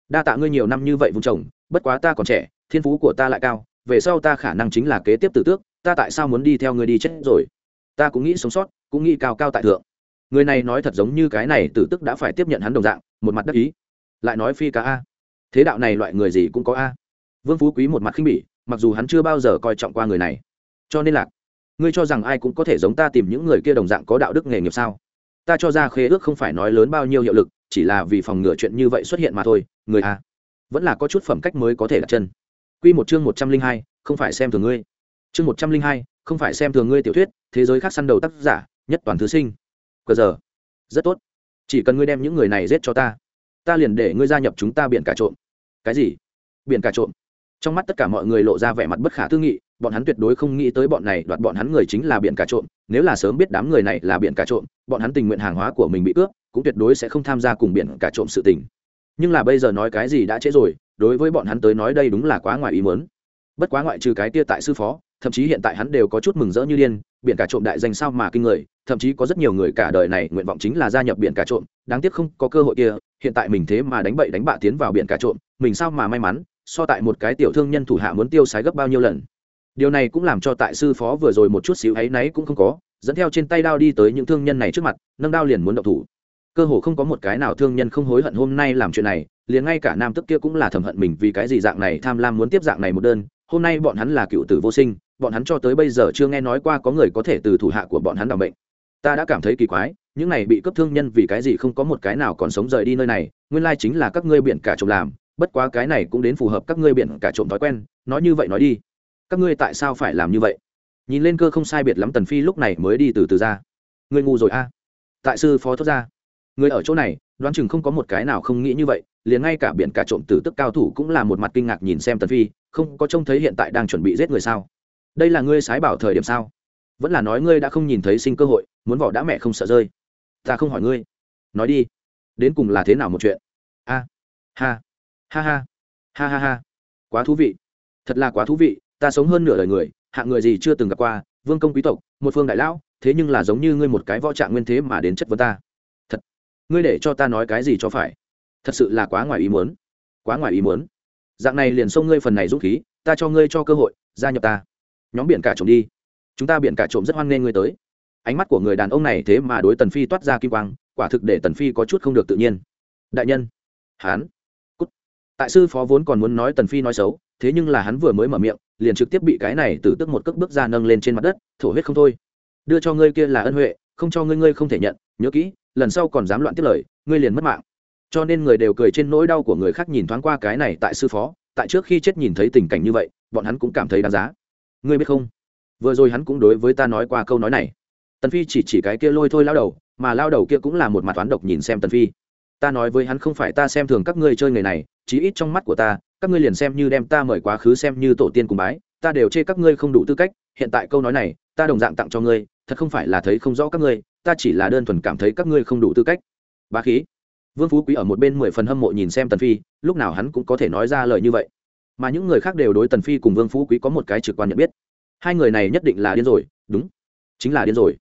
đa tạ ngươi nhiều năm như vậy vùng chồng bất quá ta còn trẻ, thiên phú của ta lại cao, về sau ta khả năng chính là kế tiếp tử tước, ta tại sao muốn đi theo ngươi đi chết rồi? Ta cũng nghĩ sống sót, cũng nghĩ cao cao tại thượng. Người này nói thật giống như cái này tử tức đã phải tiếp nhận hắn đồng dạng, một mặt đắc ý. Lại nói phi cả a. Thế đạo này loại người gì cũng có a vương phú quý một mặt khinh bỉ, mặc dù hắn chưa bao giờ coi trọng qua người này. Cho nên là, ngươi cho rằng ai cũng có thể giống ta tìm những người kia đồng dạng có đạo đức nghề nghiệp sao? Ta cho ra khế ước không phải nói lớn bao nhiêu hiệu lực, chỉ là vì phòng ngừa chuyện như vậy xuất hiện mà thôi, người a vẫn là có chút phẩm cách mới có thể đặt chân. Q một chương một trăm linh hai, không phải xem thường ngươi. Chương một trăm linh hai, không phải xem thường ngươi tiểu thuyết, thế giới khác săn đầu tác giả, nhất toàn thứ sinh. Cờ giờ. Rất tốt. Chỉ cần ngươi đem những người này giết cho ta ta liền để ngươi gia nhập chúng ta biển cả trộm. Cái gì? Biển cả trộm trong mắt tất cả mọi người lộ ra vẻ mặt bất khả tư nghị, bọn hắn tuyệt đối không nghĩ tới bọn này đoạt bọn hắn người chính là biển cả trộm, nếu là sớm biết đám người này là biển cả trộm, bọn hắn tình nguyện hàng hóa của mình bị cướp, cũng tuyệt đối sẽ không tham gia cùng biển cả trộm sự tình. Nhưng là bây giờ nói cái gì đã trễ rồi, đối với bọn hắn tới nói đây đúng là quá ngoài ý mớn bất quá ngoại trừ cái tia tại sư phó, thậm chí hiện tại hắn đều có chút mừng rỡ như điên, biển cả trộm đại danh sao mà kinh người, thậm chí có rất nhiều người cả đời này nguyện vọng chính là gia nhập biển cả trộm, đáng tiếc không có cơ hội kia, hiện tại mình thế mà đánh bậy đánh bạ tiến vào biển cả trộm, mình sao mà may mắn so tại một cái tiểu thương nhân thủ hạ muốn tiêu sái gấp bao nhiêu lần. Điều này cũng làm cho tại sư phó vừa rồi một chút xíu ấy náy cũng không có, dẫn theo trên tay đao đi tới những thương nhân này trước mặt, nâng đao liền muốn động thủ. Cơ hồ không có một cái nào thương nhân không hối hận hôm nay làm chuyện này, liền ngay cả nam tức kia cũng là thầm hận mình vì cái gì dạng này tham lam muốn tiếp dạng này một đơn. Hôm nay bọn hắn là cựu tử vô sinh, bọn hắn cho tới bây giờ chưa nghe nói qua có người có thể từ thủ hạ của bọn hắn đ bệnh. Ta đã cảm thấy kỳ quái, những này bị cấp thương nhân vì cái gì không có một cái nào còn sống rời đi nơi này, nguyên lai chính là các ngươi biển cả trộm làm bất quá cái này cũng đến phù hợp các ngươi biển cả trộm thói quen, nói như vậy nói đi. Các ngươi tại sao phải làm như vậy? Nhìn lên cơ không sai biệt lắm tần phi lúc này mới đi từ từ ra. Ngươi ngu rồi a. Tại sư phó thốt ra. Người ở chỗ này, đoán chừng không có một cái nào không nghĩ như vậy, liền ngay cả biển cả trộm tử tức cao thủ cũng là một mặt kinh ngạc nhìn xem tần phi, không có trông thấy hiện tại đang chuẩn bị giết người sao? Đây là ngươi sái bảo thời điểm sao? Vẫn là nói ngươi đã không nhìn thấy sinh cơ hội, muốn vỏ đã mẹ không sợ rơi. Ta không hỏi ngươi. Nói đi. Đến cùng là thế nào một chuyện? A. Ha ha ha. Ha ha ha. Quá thú vị. Thật là quá thú vị, ta sống hơn nửa đời người, hạng người gì chưa từng gặp qua, vương công quý tộc, một phương đại lão, thế nhưng là giống như ngươi một cái võ trạng nguyên thế mà đến chất vấn ta. Thật. Ngươi để cho ta nói cái gì cho phải? Thật sự là quá ngoài ý muốn. Quá ngoài ý muốn. Dạng này liền xông ngươi phần này dũng khí, ta cho ngươi cho cơ hội, gia nhập ta. Nhóm biển cả trộm đi. Chúng ta biển cả trộm rất hoan nghênh ngươi tới. Ánh mắt của người đàn ông này thế mà đối tần phi toát ra kim quang, quả thực để tần phi có chút không được tự nhiên. Đại nhân. Hán tại sư phó vốn còn muốn nói tần phi nói xấu, thế nhưng là hắn vừa mới mở miệng, liền trực tiếp bị cái này từ tức một cước bước ra nâng lên trên mặt đất, thổ huyết không thôi. Đưa cho ngươi kia là ân huệ, không cho ngươi ngươi không thể nhận, nhớ kỹ, lần sau còn dám loạn tiếp lời, ngươi liền mất mạng. Cho nên người đều cười trên nỗi đau của người khác nhìn thoáng qua cái này tại sư phó, tại trước khi chết nhìn thấy tình cảnh như vậy, bọn hắn cũng cảm thấy đáng giá. Ngươi biết không? Vừa rồi hắn cũng đối với ta nói qua câu nói này. Tần phi chỉ chỉ cái kia lôi thôi lao đầu, mà lao đầu kia cũng là một mặt toán độc nhìn xem tần phi ta nói với hắn không phải ta xem thường các ngươi chơi người này, chí ít trong mắt của ta, các ngươi liền xem như đem ta mời quá khứ xem như tổ tiên cùng bái, ta đều chê các ngươi không đủ tư cách, hiện tại câu nói này, ta đồng dạng tặng cho ngươi, thật không phải là thấy không rõ các ngươi, ta chỉ là đơn thuần cảm thấy các ngươi không đủ tư cách. Bá khí. Vương phú quý ở một bên mười phần hâm mộ nhìn xem tần phi, lúc nào hắn cũng có thể nói ra lời như vậy. Mà những người khác đều đối tần phi cùng vương phú quý có một cái trực quan nhận biết. Hai người này nhất định là điên rồi. Đúng. Chính là điên rồi.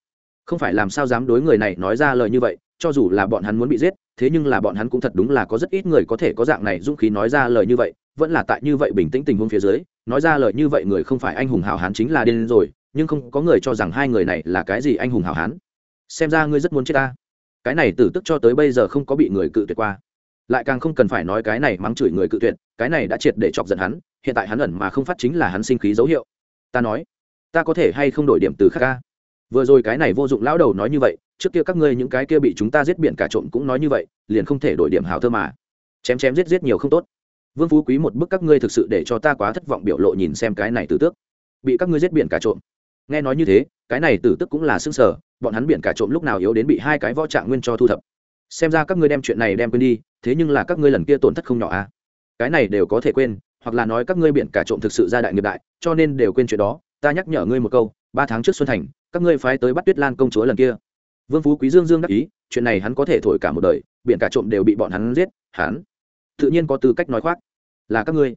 Không phải làm sao dám đối người này nói ra lời như vậy cho dù là bọn hắn muốn bị giết, thế nhưng là bọn hắn cũng thật đúng là có rất ít người có thể có dạng này dũng khí nói ra lời như vậy, vẫn là tại như vậy bình tĩnh tình huống phía dưới, nói ra lời như vậy người không phải anh hùng hào hán chính là điên rồi, nhưng không có người cho rằng hai người này là cái gì anh hùng hào hán. Xem ra ngươi rất muốn chết ta. Cái này tử tức cho tới bây giờ không có bị người cự tuyệt qua. Lại càng không cần phải nói cái này mắng chửi người cự tuyệt, cái này đã triệt để chọc giận hắn, hiện tại hắn ẩn mà không phát chính là hắn sinh khí dấu hiệu. Ta nói, ta có thể hay không đổi điểm từ khác ca? Vừa rồi cái này vô dụng lão đầu nói như vậy trước kia các ngươi những cái kia bị chúng ta giết biển cả trộm cũng nói như vậy, liền không thể đổi điểm hào thơ mà. Chém chém giết giết nhiều không tốt. Vương phú quý một bức các ngươi thực sự để cho ta quá thất vọng biểu lộ nhìn xem cái này tử tước. Bị các ngươi giết biển cả trộm. Nghe nói như thế, cái này tử tức cũng là xương sở, bọn hắn biển cả trộm lúc nào yếu đến bị hai cái võ trạng nguyên cho thu thập. Xem ra các ngươi đem chuyện này đem quên đi, thế nhưng là các ngươi lần kia tổn thất không nhỏ à. Cái này đều có thể quên, hoặc là nói các ngươi biển cả trộm thực sự ra đại nghiệp đại, cho nên đều quên chuyện đó, ta nhắc nhở ngươi một câu, ba tháng trước xuân thành, các ngươi phái tới bắt tuyết lan công chúa lần kia vương phú quý dương dương đắc ý, chuyện này hắn có thể thổi cả một đời, biển cả trộm đều bị bọn hắn giết, hắn tự nhiên có tư cách nói khoác. Là các ngươi.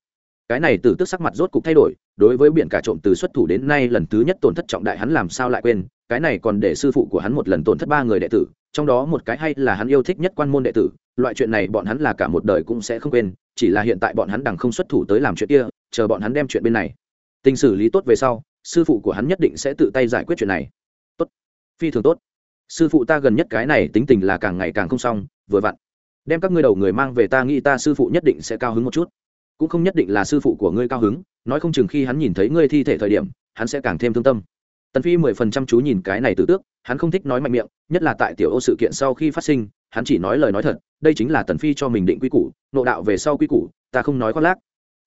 Cái này từ tức sắc mặt rốt cục thay đổi, đối với biển cả trộm từ xuất thủ đến nay lần thứ nhất tổn thất trọng đại hắn làm sao lại quên, cái này còn để sư phụ của hắn một lần tổn thất ba người đệ tử, trong đó một cái hay là hắn yêu thích nhất quan môn đệ tử, loại chuyện này bọn hắn là cả một đời cũng sẽ không quên, chỉ là hiện tại bọn hắn đằng không xuất thủ tới làm chuyện kia, chờ bọn hắn đem chuyện bên này. Tình xử lý tốt về sau, sư phụ của hắn nhất định sẽ tự tay giải quyết chuyện này. Tốt. Phi thường tốt sư phụ ta gần nhất cái này tính tình là càng ngày càng không xong, vừa vặn. Đem các ngươi đầu người mang về ta nghĩ ta sư phụ nhất định sẽ cao hứng một chút. Cũng không nhất định là sư phụ của ngươi cao hứng, nói không chừng khi hắn nhìn thấy ngươi thi thể thời điểm, hắn sẽ càng thêm thương tâm. Tần phi mười phần trăm chú nhìn cái này từ tước, hắn không thích nói mạnh miệng, nhất là tại tiểu ô sự kiện sau khi phát sinh, hắn chỉ nói lời nói thật, đây chính là tần phi cho mình định quy củ, nộ đạo về sau quy củ, ta không nói khoác lác.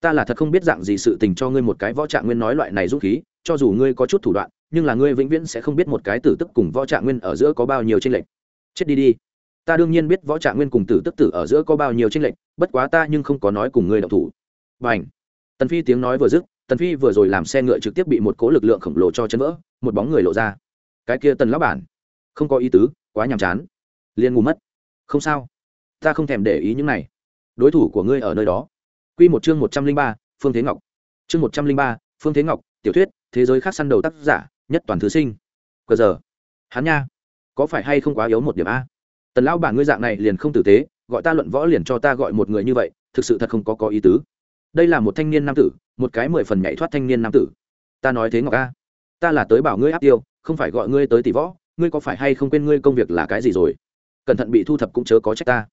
Ta là thật không biết dạng gì sự tình cho ngươi một cái võ trạng nguyên nói loại này dũng khí, cho dù ngươi có chút thủ đoạn nhưng là ngươi vĩnh viễn sẽ không biết một cái tử tức cùng võ trạng nguyên ở giữa có bao nhiêu tranh lệch. Chết đi đi. Ta đương nhiên biết võ trạng nguyên cùng tử tức tử ở giữa có bao nhiêu tranh lệch bất quá ta nhưng không có nói cùng ngươi động thủ. Và ảnh tần phi tiếng nói vừa dứt tần phi vừa rồi làm xe ngựa trực tiếp bị một cố lực lượng khổng lồ cho chân vỡ một bóng người lộ ra. Cái kia tần lão bản. Không có ý tứ quá nhàm chán. Liền ngủ mất. Không sao. Ta không thèm để ý những này. Đối thủ của ngươi ở nơi đó. Quy một chương một trăm linh ba, phương thế ngọc. Chương một trăm linh ba, phương thế ngọc tiểu thuyết thế giới khác săn đầu tác giả nhất toàn thứ sinh. Cờ giờ, hắn nha, có phải hay không quá yếu một điểm a? Tần lão bản ngươi dạng này liền không tử tế, gọi ta luận võ liền cho ta gọi một người như vậy, thực sự thật không có có ý tứ. Đây là một thanh niên nam tử, một cái mười phần nhảy thoát thanh niên nam tử. Ta nói thế ngọc a, ta là tới bảo ngươi áp tiêu, không phải gọi ngươi tới tỷ võ, ngươi có phải hay không quên ngươi công việc là cái gì rồi? Cẩn thận bị thu thập cũng chớ có trách ta.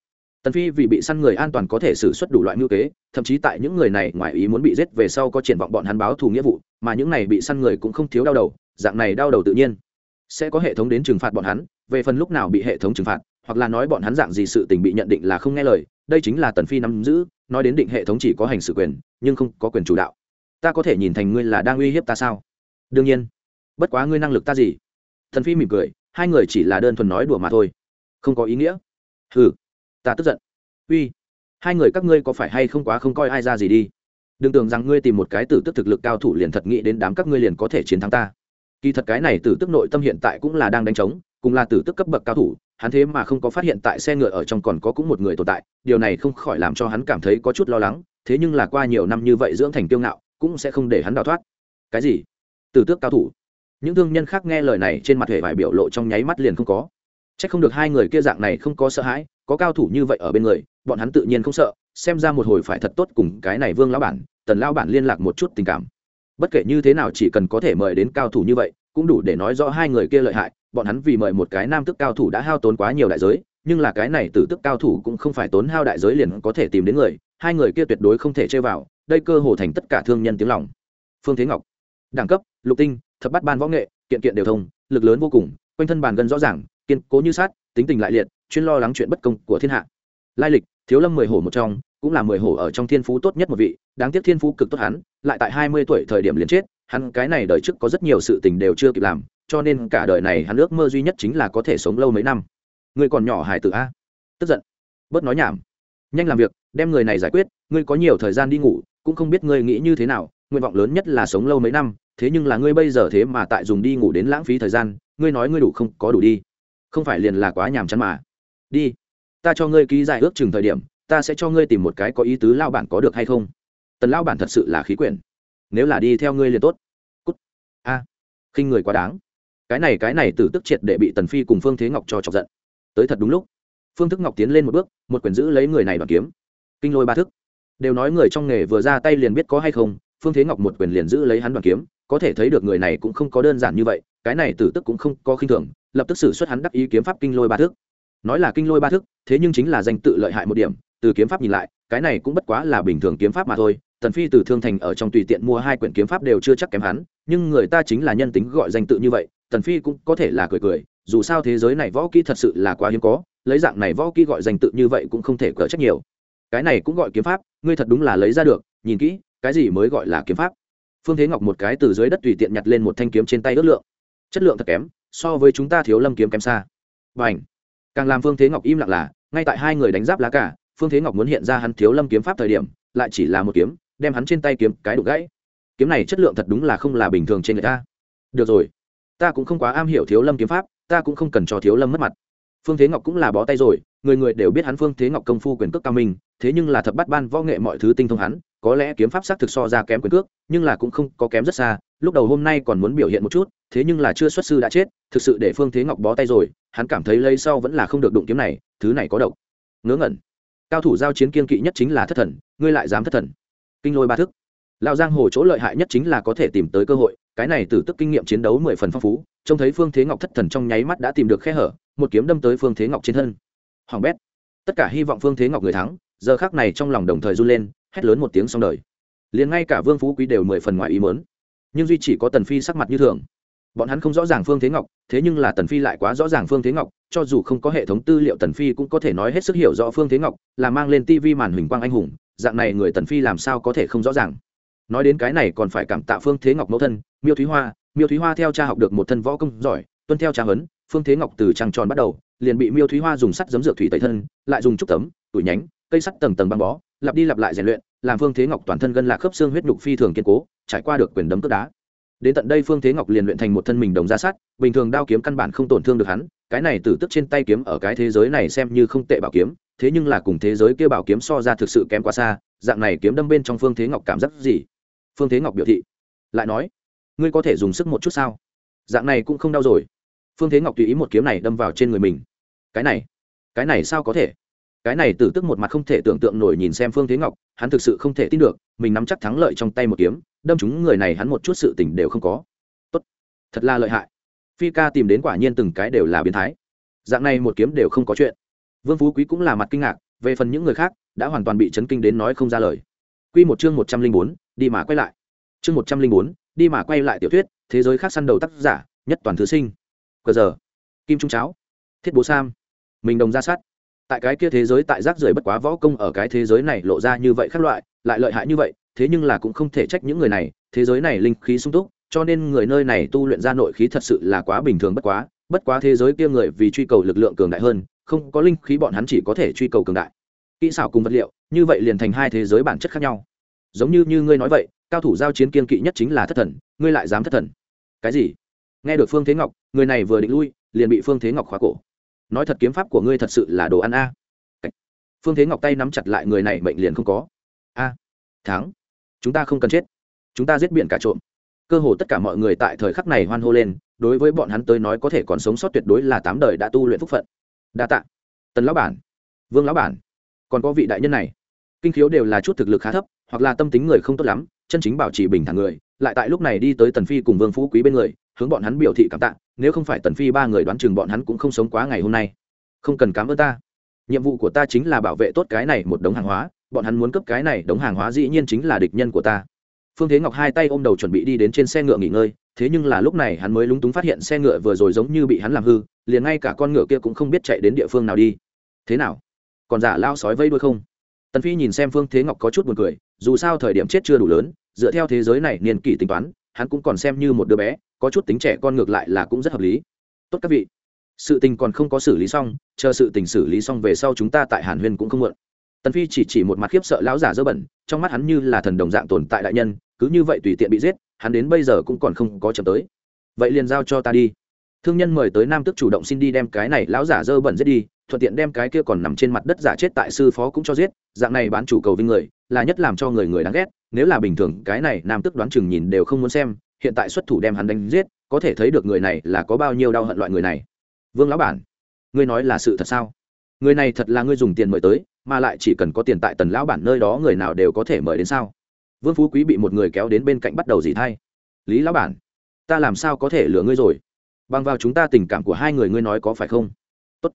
Tần phi vì bị săn người an toàn có thể xử suất đủ loại ngữ kế, thậm chí tại những người này ngoài ý muốn bị giết về sau có triển vọng bọn hắn báo thù nghĩa vụ, mà những này bị săn người cũng không thiếu đau đầu dạng này đau đầu tự nhiên. Sẽ có hệ thống đến trừng phạt bọn hắn, về phần lúc nào bị hệ thống trừng phạt, hoặc là nói bọn hắn dạng gì sự tình bị nhận định là không nghe lời, đây chính là tần phi nắm giữ, nói đến định hệ thống chỉ có hành xử quyền, nhưng không có quyền chủ đạo. Ta có thể nhìn thành ngươi là đang uy hiếp ta sao? Đương nhiên. Bất quá ngươi năng lực ta gì? Thần phi mỉm cười, hai người chỉ là đơn thuần nói đùa mà thôi. Không có ý nghĩa. Hừ, ta tức giận. Uy, hai người các ngươi có phải hay không quá không coi ai ra gì đi? Đừng tưởng rằng ngươi tìm một cái tử tức thực lực cao thủ liền thật nghĩ đến đám các ngươi liền có thể chiến thắng ta kỳ thật cái này tử tức nội tâm hiện tại cũng là đang đánh trống, cùng là tử tức cấp bậc cao thủ, hắn thế mà không có phát hiện tại xe ngựa ở trong còn có cũng một người tồn tại, điều này không khỏi làm cho hắn cảm thấy có chút lo lắng, thế nhưng là qua nhiều năm như vậy dưỡng thành tiêu ngạo, cũng sẽ không để hắn đào thoát. Cái gì? Tử tước cao thủ? Những thương nhân khác nghe lời này trên mặt hệ vải biểu lộ trong nháy mắt liền không có. C h ắ c không được hai người kia dạng này không có sợ hãi, có cao thủ như vậy ở bên người, bọn hắn tự nhiên không sợ, xem ra một hồi phải thật tốt cùng cái này vương lão bản, tần lão bản liên lạc một chút tình cảm bất kể như thế nào chỉ cần có thể mời đến cao thủ như vậy, cũng đủ để nói rõ hai người kia lợi hại, bọn hắn vì mời một cái nam tức cao thủ đã hao tốn quá nhiều đại giới, nhưng là cái này tử tức cao thủ cũng không phải tốn hao đại giới liền có thể tìm đến người, hai người kia tuyệt đối không thể chơi vào, đây cơ hồ thành tất cả thương nhân tiếng lòng. Phương thế ngọc, đẳng cấp, lục tinh, thập bắt ban võ nghệ, kiện kiện đều thông, lực lớn vô cùng, quanh thân bàn gần rõ ràng, kiên cố như sát tính tình lại liệt, chuyên lo lắng chuyện bất công của thiên hạ. Lai lịch, thiếu lâm mười hổ một trong cũng là mười hổ ở trong thiên phú tốt nhất một vị, đáng tiếc thiên phú cực tốt hắn, lại tại hai mươi tuổi thời điểm liền chết, hắn cái này đời trước có rất nhiều sự tình đều chưa kịp làm, cho nên cả đời này hắn ước mơ duy nhất chính là có thể sống lâu mấy năm. Người còn nhỏ hải tử a? Tức giận. Bớt nói nhảm. Nhanh làm việc, đem người này giải quyết, ngươi có nhiều thời gian đi ngủ, cũng không biết ngươi nghĩ như thế nào, nguyện vọng lớn nhất là sống lâu mấy năm, thế nhưng là ngươi bây giờ thế mà tại dùng đi ngủ đến lãng phí thời gian, ngươi nói ngươi đủ không có đủ đi. Không phải liền là quá nhàm chán mà. Đi, ta cho ngươi ký giải ước chừng thời điểm ta sẽ cho ngươi tìm một cái có ý tứ lao bản có được hay không? Tần lao bản thật sự là khí quyển. Nếu là đi theo ngươi liền tốt. Cút. A. À, khinh người quá đáng. Cái này cái này từ tức triệt để bị tần phi cùng phương thế ngọc cho chọc giận. Tới thật đúng lúc. Phương thức ngọc tiến lên một bước một quyền giữ lấy người này đoàn kiếm. Kinh lôi ba thức. Đều nói người trong nghề vừa ra tay liền biết có hay không phương thế ngọc một quyền liền giữ lấy hắn đoàn kiếm. Có thể thấy được người này cũng không có đơn giản như vậy cái này tử tức cũng không có khinh thường lập tức xử xuất hắn đắc ý kiếm pháp kinh lôi ba thức. nói là kinh lôi ba thức, thế nhưng chính là danh tự lợi hại một điểm từ kiếm pháp nhìn lại, cái này cũng bất quá là bình thường kiếm pháp mà thôi, tần phi từ thương thành ở trong tùy tiện mua hai quyển kiếm pháp đều chưa chắc kém hắn, nhưng người ta chính là nhân tính gọi danh tự như vậy, tần phi cũng có thể là cười cười, dù sao thế giới này võ kỹ thật sự là quá hiếm có, lấy dạng này võ kỹ gọi danh tự như vậy cũng không thể cỡ trách nhiều. Cái này cũng gọi kiếm pháp, ngươi thật đúng là lấy ra được, nhìn kỹ, cái gì mới gọi là kiếm pháp? Phương thế ngọc một cái từ dưới đất tùy tiện nhặt lên một thanh kiếm trên tay ước lượng. Chất lượng thật kém, so với chúng ta thiếu lâm kiếm kém xa. Và ảnh càng làm phương thế ngọc im lặng là, ngay tại hai người đánh giáp lá cả phương thế ngọc muốn hiện ra hắn thiếu lâm kiếm pháp thời điểm, lại chỉ là một kiếm, đem hắn trên tay kiếm cái đục gãy. Kiếm này chất lượng thật đúng là không là bình thường trên người ta. Được rồi, ta cũng không quá am hiểu thiếu lâm kiếm pháp, ta cũng không cần cho thiếu lâm mất mặt. Phương thế ngọc cũng là bó tay rồi, người người đều biết hắn phương thế ngọc công phu quyền cước cao minh, thế nhưng là thập bắt ban võ nghệ mọi thứ tinh thông hắn, có lẽ kiếm pháp xác thực so ra kém quyền cước, nhưng là cũng không có kém rất xa, lúc đầu hôm nay còn muốn biểu hiện một chút, thế nhưng là chưa xuất sư đã chết, thực sự để phương thế ngọc bó tay rồi, hắn cảm thấy lấy sau vẫn là không được đụng kiếm này, thứ này có độc. Ngớ ngẩn cao thủ giao chiến kiên kỵ nhất chính là thất thần, ngươi lại dám thất thần. Kinh lôi ba thức. Lão giang hồ chỗ lợi hại nhất chính là có thể tìm tới cơ hội, cái này từ tức kinh nghiệm chiến đấu mười phần phong phú, trông thấy phương thế ngọc thất thần trong nháy mắt đã tìm được khe hở, một kiếm đâm tới phương thế ngọc trên thân. Hoàng bét. Tất cả hy vọng phương thế ngọc người thắng, giờ khác này trong lòng đồng thời run lên, hét lớn một tiếng xong đời. Liền ngay cả vương phú quý đều mười phần ngoài ý mớn nhưng duy chỉ có tần phi sắc mặt như thường bọn hắn không rõ ràng phương thế ngọc, thế nhưng là tần phi lại quá rõ ràng phương thế ngọc, cho dù không có hệ thống tư liệu tần phi cũng có thể nói hết sức hiểu rõ phương thế ngọc, là mang lên TV màn huỳnh quang anh hùng, dạng này người tần phi làm sao có thể không rõ ràng. Nói đến cái này còn phải cảm tạ phương thế ngọc mẫu thân, miêu thúy hoa, miêu thúy hoa theo cha học được một thân võ công giỏi, tuân theo cha huấn, phương thế ngọc từ trăng tròn bắt đầu, liền bị miêu thúy hoa dùng sắt giấm dược thủy tẩy thân, lại dùng trúc tấm, tủi nhánh, cây sắt tầng tầng băng bó, lặp đi lặp lại rèn luyện, làm phương thế ngọc toàn thân gân lạc khớp xương huyết nhục phi thường kiên cố, trải qua được quyền đấm cướp đá đến tận đây phương thế ngọc liền luyện thành một thân mình đồng ra sát bình thường đao kiếm căn bản không tổn thương được hắn, cái này tử tức trên tay kiếm ở cái thế giới này xem như không tệ bảo kiếm, thế nhưng là cùng thế giới kia bảo kiếm so ra thực sự kém quá xa, dạng này kiếm đâm bên trong phương thế ngọc cảm giác gì? Phương thế ngọc biểu thị, lại nói, ngươi có thể dùng sức một chút sao? Dạng này cũng không đau rồi. Phương thế ngọc tùy ý một kiếm này đâm vào trên người mình. Cái này cái này sao có thể? Cái này tử tức một mặt không thể tưởng tượng nổi nhìn xem phương thế ngọc, hắn thực sự không thể tin được, mình nắm chắc thắng lợi trong tay một kiếm đâm chúng người này hắn một chút sự tình đều không có. Tốt. Thật là lợi hại. Phi ca tìm đến quả nhiên từng cái đều là biến thái. Dạng này một kiếm đều không có chuyện. Vương phú quý cũng là mặt kinh ngạc, về phần những người khác, đã hoàn toàn bị chấn kinh đến nói không ra lời. Q một chương một trăm linh bốn, đi mà quay lại. Chương một trăm linh bốn, đi mà quay lại tiểu thuyết, thế giới khác săn đầu tác giả, nhất toàn thứ sinh. Cờ giờ. Kim trung cháo. Thiết bố sam. Mình đồng ra sát. Tại cái kia thế giới tại rác rưởi bất quá võ công ở cái thế giới này lộ ra như vậy khác loại, lại lợi hại như vậy thế nhưng là cũng không thể trách những người này, thế giới này linh khí sung túc, cho nên người nơi này tu luyện ra nội khí thật sự là quá bình thường bất quá bất quá thế giới kia người vì truy cầu lực lượng cường đại hơn, không có linh khí bọn hắn chỉ có thể truy cầu cường đại. Kỹ xảo cùng vật liệu, như vậy liền thành hai thế giới bản chất khác nhau. Giống như như ngươi nói vậy, cao thủ giao chiến kiên kỵ nhất chính là thất thần, ngươi lại dám thất thần? Cái gì? Nghe được phương thế ngọc, người này vừa định lui, liền bị phương thế ngọc khóa cổ. Nói thật kiếm pháp của ngươi thật sự là đồ ăn a. Phương thế ngọc tay nắm chặt lại người này mệnh liền không có. A. Thắng chúng ta không cần chết. Chúng ta giết biển cả trộm. Cơ hồ tất cả mọi người tại thời khắc này hoan hô lên, đối với bọn hắn tới nói có thể còn sống sót tuyệt đối là tám đời đã tu luyện phúc phận. Đa tạ. Tần lão bản. Vương lão bản. Còn có vị đại nhân này. Kinh khiếu đều là chút thực lực khá thấp, hoặc là tâm tính người không tốt lắm, chân chính bảo trì bình thản người, lại tại lúc này đi tới tần phi cùng vương phú quý bên người, hướng bọn hắn biểu thị cảm tạ, nếu không phải tần phi ba người đoán chừng bọn hắn cũng không sống quá ngày hôm nay. Không cần cảm ơn ta. Nhiệm vụ của ta chính là bảo vệ tốt cái này một đống hàng hóa bọn hắn muốn cấp cái này đống hàng hóa dĩ nhiên chính là địch nhân của ta. Phương thế ngọc hai tay ôm đầu chuẩn bị đi đến trên xe ngựa nghỉ ngơi, thế nhưng là lúc này hắn mới lúng túng phát hiện xe ngựa vừa rồi giống như bị hắn làm hư, liền ngay cả con ngựa kia cũng không biết chạy đến địa phương nào đi. Thế nào? Còn giả lao sói vây đuôi không? Tần phi nhìn xem phương thế ngọc có chút buồn cười, dù sao thời điểm chết chưa đủ lớn, dựa theo thế giới này niên kỷ tính toán, hắn cũng còn xem như một đứa bé, có chút tính trẻ con ngược lại là cũng rất hợp lý. Tốt các vị. Sự tình còn không có xử lý xong, chờ sự tình xử lý xong về sau chúng ta tại hàn huyên cũng không muộn tần phi chỉ chỉ một mặt khiếp sợ lão giả dơ bẩn, trong mắt hắn như là thần đồng dạng tồn tại đại nhân, cứ như vậy tùy tiện bị giết, hắn đến bây giờ cũng còn không có chậm tới. Vậy liền giao cho ta đi. Thương nhân mời tới nam tức chủ động xin đi đem cái này lão giả dơ bẩn giết đi, thuận tiện đem cái kia còn nằm trên mặt đất giả chết tại sư phó cũng cho giết, dạng này bán chủ cầu vinh người, là nhất làm cho người người đáng ghét, nếu là bình thường, cái này nam tức đoán chừng nhìn đều không muốn xem, hiện tại xuất thủ đem hắn đánh giết, có thể thấy được người này là có bao nhiêu đau hận loại người này. Vương lão bản, ngươi nói là sự thật sao? Người này thật là ngươi dùng tiền mời tới mà lại chỉ cần có tiền tại tần lão bản nơi đó người nào đều có thể mời đến sao? Vương phú quý bị một người kéo đến bên cạnh bắt đầu dì thay. Lý lão bản, ta làm sao có thể lừa ngươi rồi? Bằng vào chúng ta tình cảm của hai người ngươi nói có phải không? Tốt.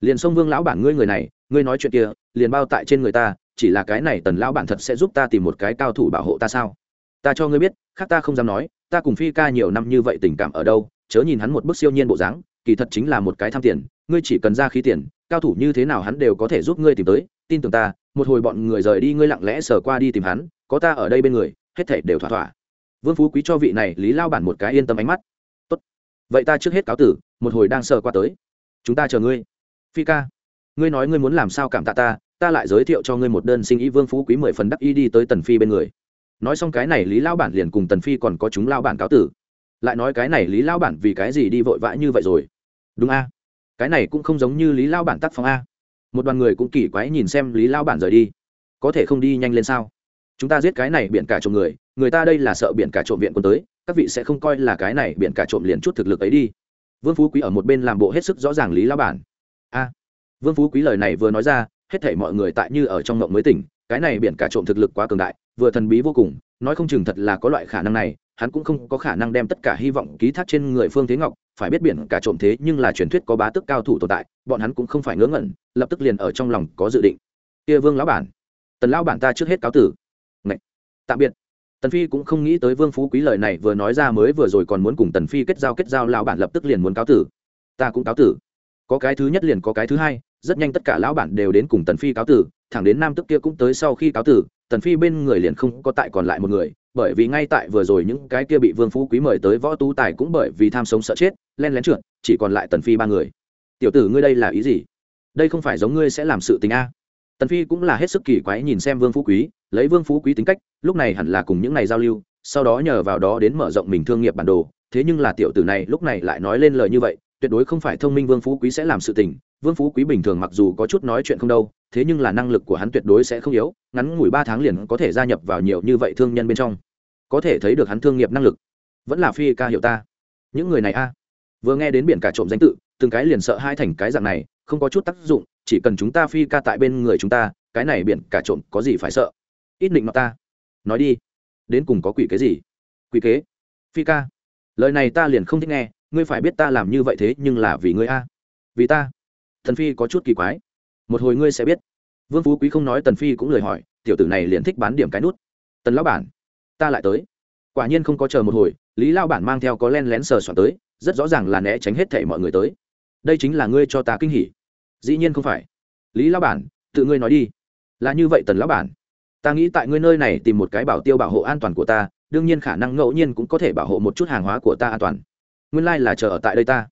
Liền xông vương lão bản ngươi người này, ngươi nói chuyện kia, liền bao tại trên người ta, chỉ là cái này tần lão bản thật sẽ giúp ta tìm một cái cao thủ bảo hộ ta sao? Ta cho ngươi biết, khác ta không dám nói, ta cùng phi ca nhiều năm như vậy tình cảm ở đâu, chớ nhìn hắn một bức siêu nhiên bộ dáng, kỳ thật chính là một cái tham tiền, ngươi chỉ cần ra khí tiền cao thủ như thế nào hắn đều có thể giúp ngươi tìm tới, tin tưởng ta, một hồi bọn người rời đi ngươi lặng lẽ sờ qua đi tìm hắn, có ta ở đây bên người, hết thể đều thỏa thỏa. Vương phú quý cho vị này lý lao bản một cái yên tâm ánh mắt. Tốt. Vậy ta trước hết cáo tử, một hồi đang sờ qua tới. Chúng ta chờ ngươi. Phi ca, ngươi nói ngươi muốn làm sao cảm tạ ta ta lại giới thiệu cho ngươi một đơn sinh ý vương phú quý mười phần đắc y đi tới tần phi bên người. Nói xong cái này lý lao bản liền cùng tần phi còn có chúng lao bản cáo tử. Lại nói cái này lý lao bản vì cái gì đi vội vã như vậy rồi? Đúng a cái này cũng không giống như lý lao bản tác phong a. Một đoàn người cũng kỳ quái nhìn xem lý lao bản rời đi. Có thể không đi nhanh lên sao? Chúng ta giết cái này biển cả trộm người người ta đây là sợ biển cả trộm viện quân tới, các vị sẽ không coi là cái này biển cả trộm liền chút thực lực ấy đi. Vương phú quý ở một bên làm bộ hết sức rõ ràng lý lao bản. A, vương phú quý lời này vừa nói ra, hết thảy mọi người tại như ở trong ngộng mới tỉnh, cái này biển cả trộm thực lực quá cường đại, vừa thần bí vô cùng, nói không chừng thật là có loại khả năng này hắn cũng không có khả năng đem tất cả hy vọng ký thác trên người phương thế ngọc, phải biết biển cả trộm thế nhưng là truyền thuyết có bá tức cao thủ tồn tại, bọn hắn cũng không phải ngớ ngẩn, lập tức liền ở trong lòng có dự định. Kia vương lão bản, tần lão bản ta trước hết cáo tử. Ngậy. tạm biệt. Tần phi cũng không nghĩ tới vương phú quý lời này vừa nói ra mới vừa rồi còn muốn cùng tần phi kết giao kết giao, lão bản lập tức liền muốn cáo tử. Ta cũng cáo tử. Có cái thứ nhất liền có cái thứ hai, rất nhanh tất cả lão bản đều đến cùng tần phi cáo tử, thẳng đến nam tức kia cũng tới sau khi cáo tử, tần phi bên người liền không có tại còn lại một người bởi vì ngay tại vừa rồi những cái kia bị vương phú quý mời tới võ tú tài cũng bởi vì tham sống sợ chết, len lén trượt, chỉ còn lại tần phi ba người. Tiểu tử ngươi đây là ý gì? Đây không phải giống ngươi sẽ làm sự tình a? Tần phi cũng là hết sức kỳ quái nhìn xem vương phú quý, lấy vương phú quý tính cách, lúc này hẳn là cùng những này giao lưu, sau đó nhờ vào đó đến mở rộng mình thương nghiệp bản đồ, thế nhưng là tiểu tử này lúc này lại nói lên lời như vậy tuyệt đối không phải thông minh vương phú quý sẽ làm sự tình, vương phú quý bình thường mặc dù có chút nói chuyện không đâu, thế nhưng là năng lực của hắn tuyệt đối sẽ không yếu, ngắn ngủi ba tháng liền có thể gia nhập vào nhiều như vậy thương nhân bên trong. Có thể thấy được hắn thương nghiệp năng lực. Vẫn là phi ca hiệu ta. Những người này a. Vừa nghe đến biển cả trộm danh tự, từng cái liền sợ hai thành cái dạng này, không có chút tác dụng, chỉ cần chúng ta phi ca tại bên người chúng ta, cái này biển cả trộm có gì phải sợ? Ít định mặt ta. Nói đi. Đến cùng có quỷ kế gì? Quỷ kế? Phi ca. Lời này ta liền không thích nghe ngươi phải biết ta làm như vậy thế nhưng là vì ngươi a. Vì ta. Thần phi có chút kỳ quái. Một hồi ngươi sẽ biết. Vương phú quý không nói tần phi cũng lời hỏi, tiểu tử này liền thích bán điểm cái nút. Tần lão bản, ta lại tới. Quả nhiên không có chờ một hồi, lý lao bản mang theo có len lén sờ soạn tới, rất rõ ràng là né tránh hết thảy mọi người tới. Đây chính là ngươi cho ta kinh hỉ. Dĩ nhiên không phải. Lý lao bản, tự ngươi nói đi. Là như vậy tần lão bản. Ta nghĩ tại ngươi nơi này tìm một cái bảo tiêu bảo hộ an toàn của ta, đương nhiên khả năng ngẫu nhiên cũng có thể bảo hộ một chút hàng hóa của ta an toàn nguyên lai là chờ ở tại đây ta.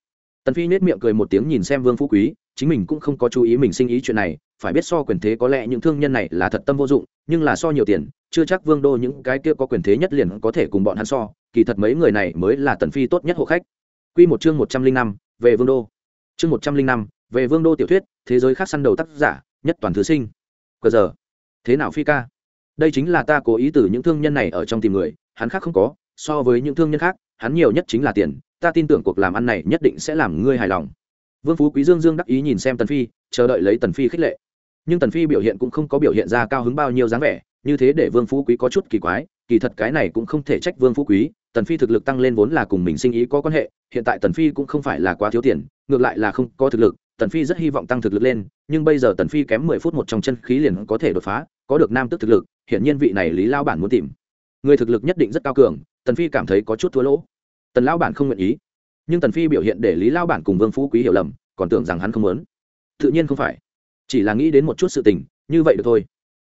Tần phi nết miệng cười một tiếng nhìn xem vương phú quý, chính mình cũng không có chú ý mình sinh ý chuyện này, phải biết so quyền thế có lẽ những thương nhân này là thật tâm vô dụng, nhưng là so nhiều tiền, chưa chắc vương đô những cái kia có quyền thế nhất liền có thể cùng bọn hắn so, kỳ thật mấy người này mới là tần phi tốt nhất hộ khách. Quy một chương một trăm linh năm, về vương đô. Chương một trăm linh năm, về vương đô tiểu thuyết, thế giới khác săn đầu tác giả, nhất toàn thứ sinh. Cờ giờ, thế nào phi ca? Đây chính là ta cố ý từ những thương nhân này ở trong tìm người, hắn khác không có, so với những thương nhân khác hắn nhiều nhất chính là tiền, ta tin tưởng cuộc làm ăn này nhất định sẽ làm ngươi hài lòng. Vương phú quý dương dương đắc ý nhìn xem tần phi, chờ đợi lấy tần phi khích lệ. Nhưng tần phi biểu hiện cũng không có biểu hiện ra cao hứng bao nhiêu dáng vẻ, như thế để vương phú quý có chút kỳ quái, kỳ thật cái này cũng không thể trách vương phú quý, tần phi thực lực tăng lên vốn là cùng mình sinh ý có quan hệ, hiện tại tần phi cũng không phải là quá thiếu tiền, ngược lại là không có thực lực, tần phi rất hy vọng tăng thực lực lên, nhưng bây giờ tần phi kém mười phút một trong chân khí liền có thể đột phá, có được nam tức thực lực hiện nhiên vị này lý lao bản muốn tìm. Người thực lực nhất định rất cao cường tần phi cảm thấy có chút thua lỗ. Tần lao bản không nguyện ý. Nhưng tần phi biểu hiện để lý lao bản cùng vương phú quý hiểu lầm, còn tưởng rằng hắn không muốn. Tự nhiên không phải. Chỉ là nghĩ đến một chút sự tình, như vậy được thôi.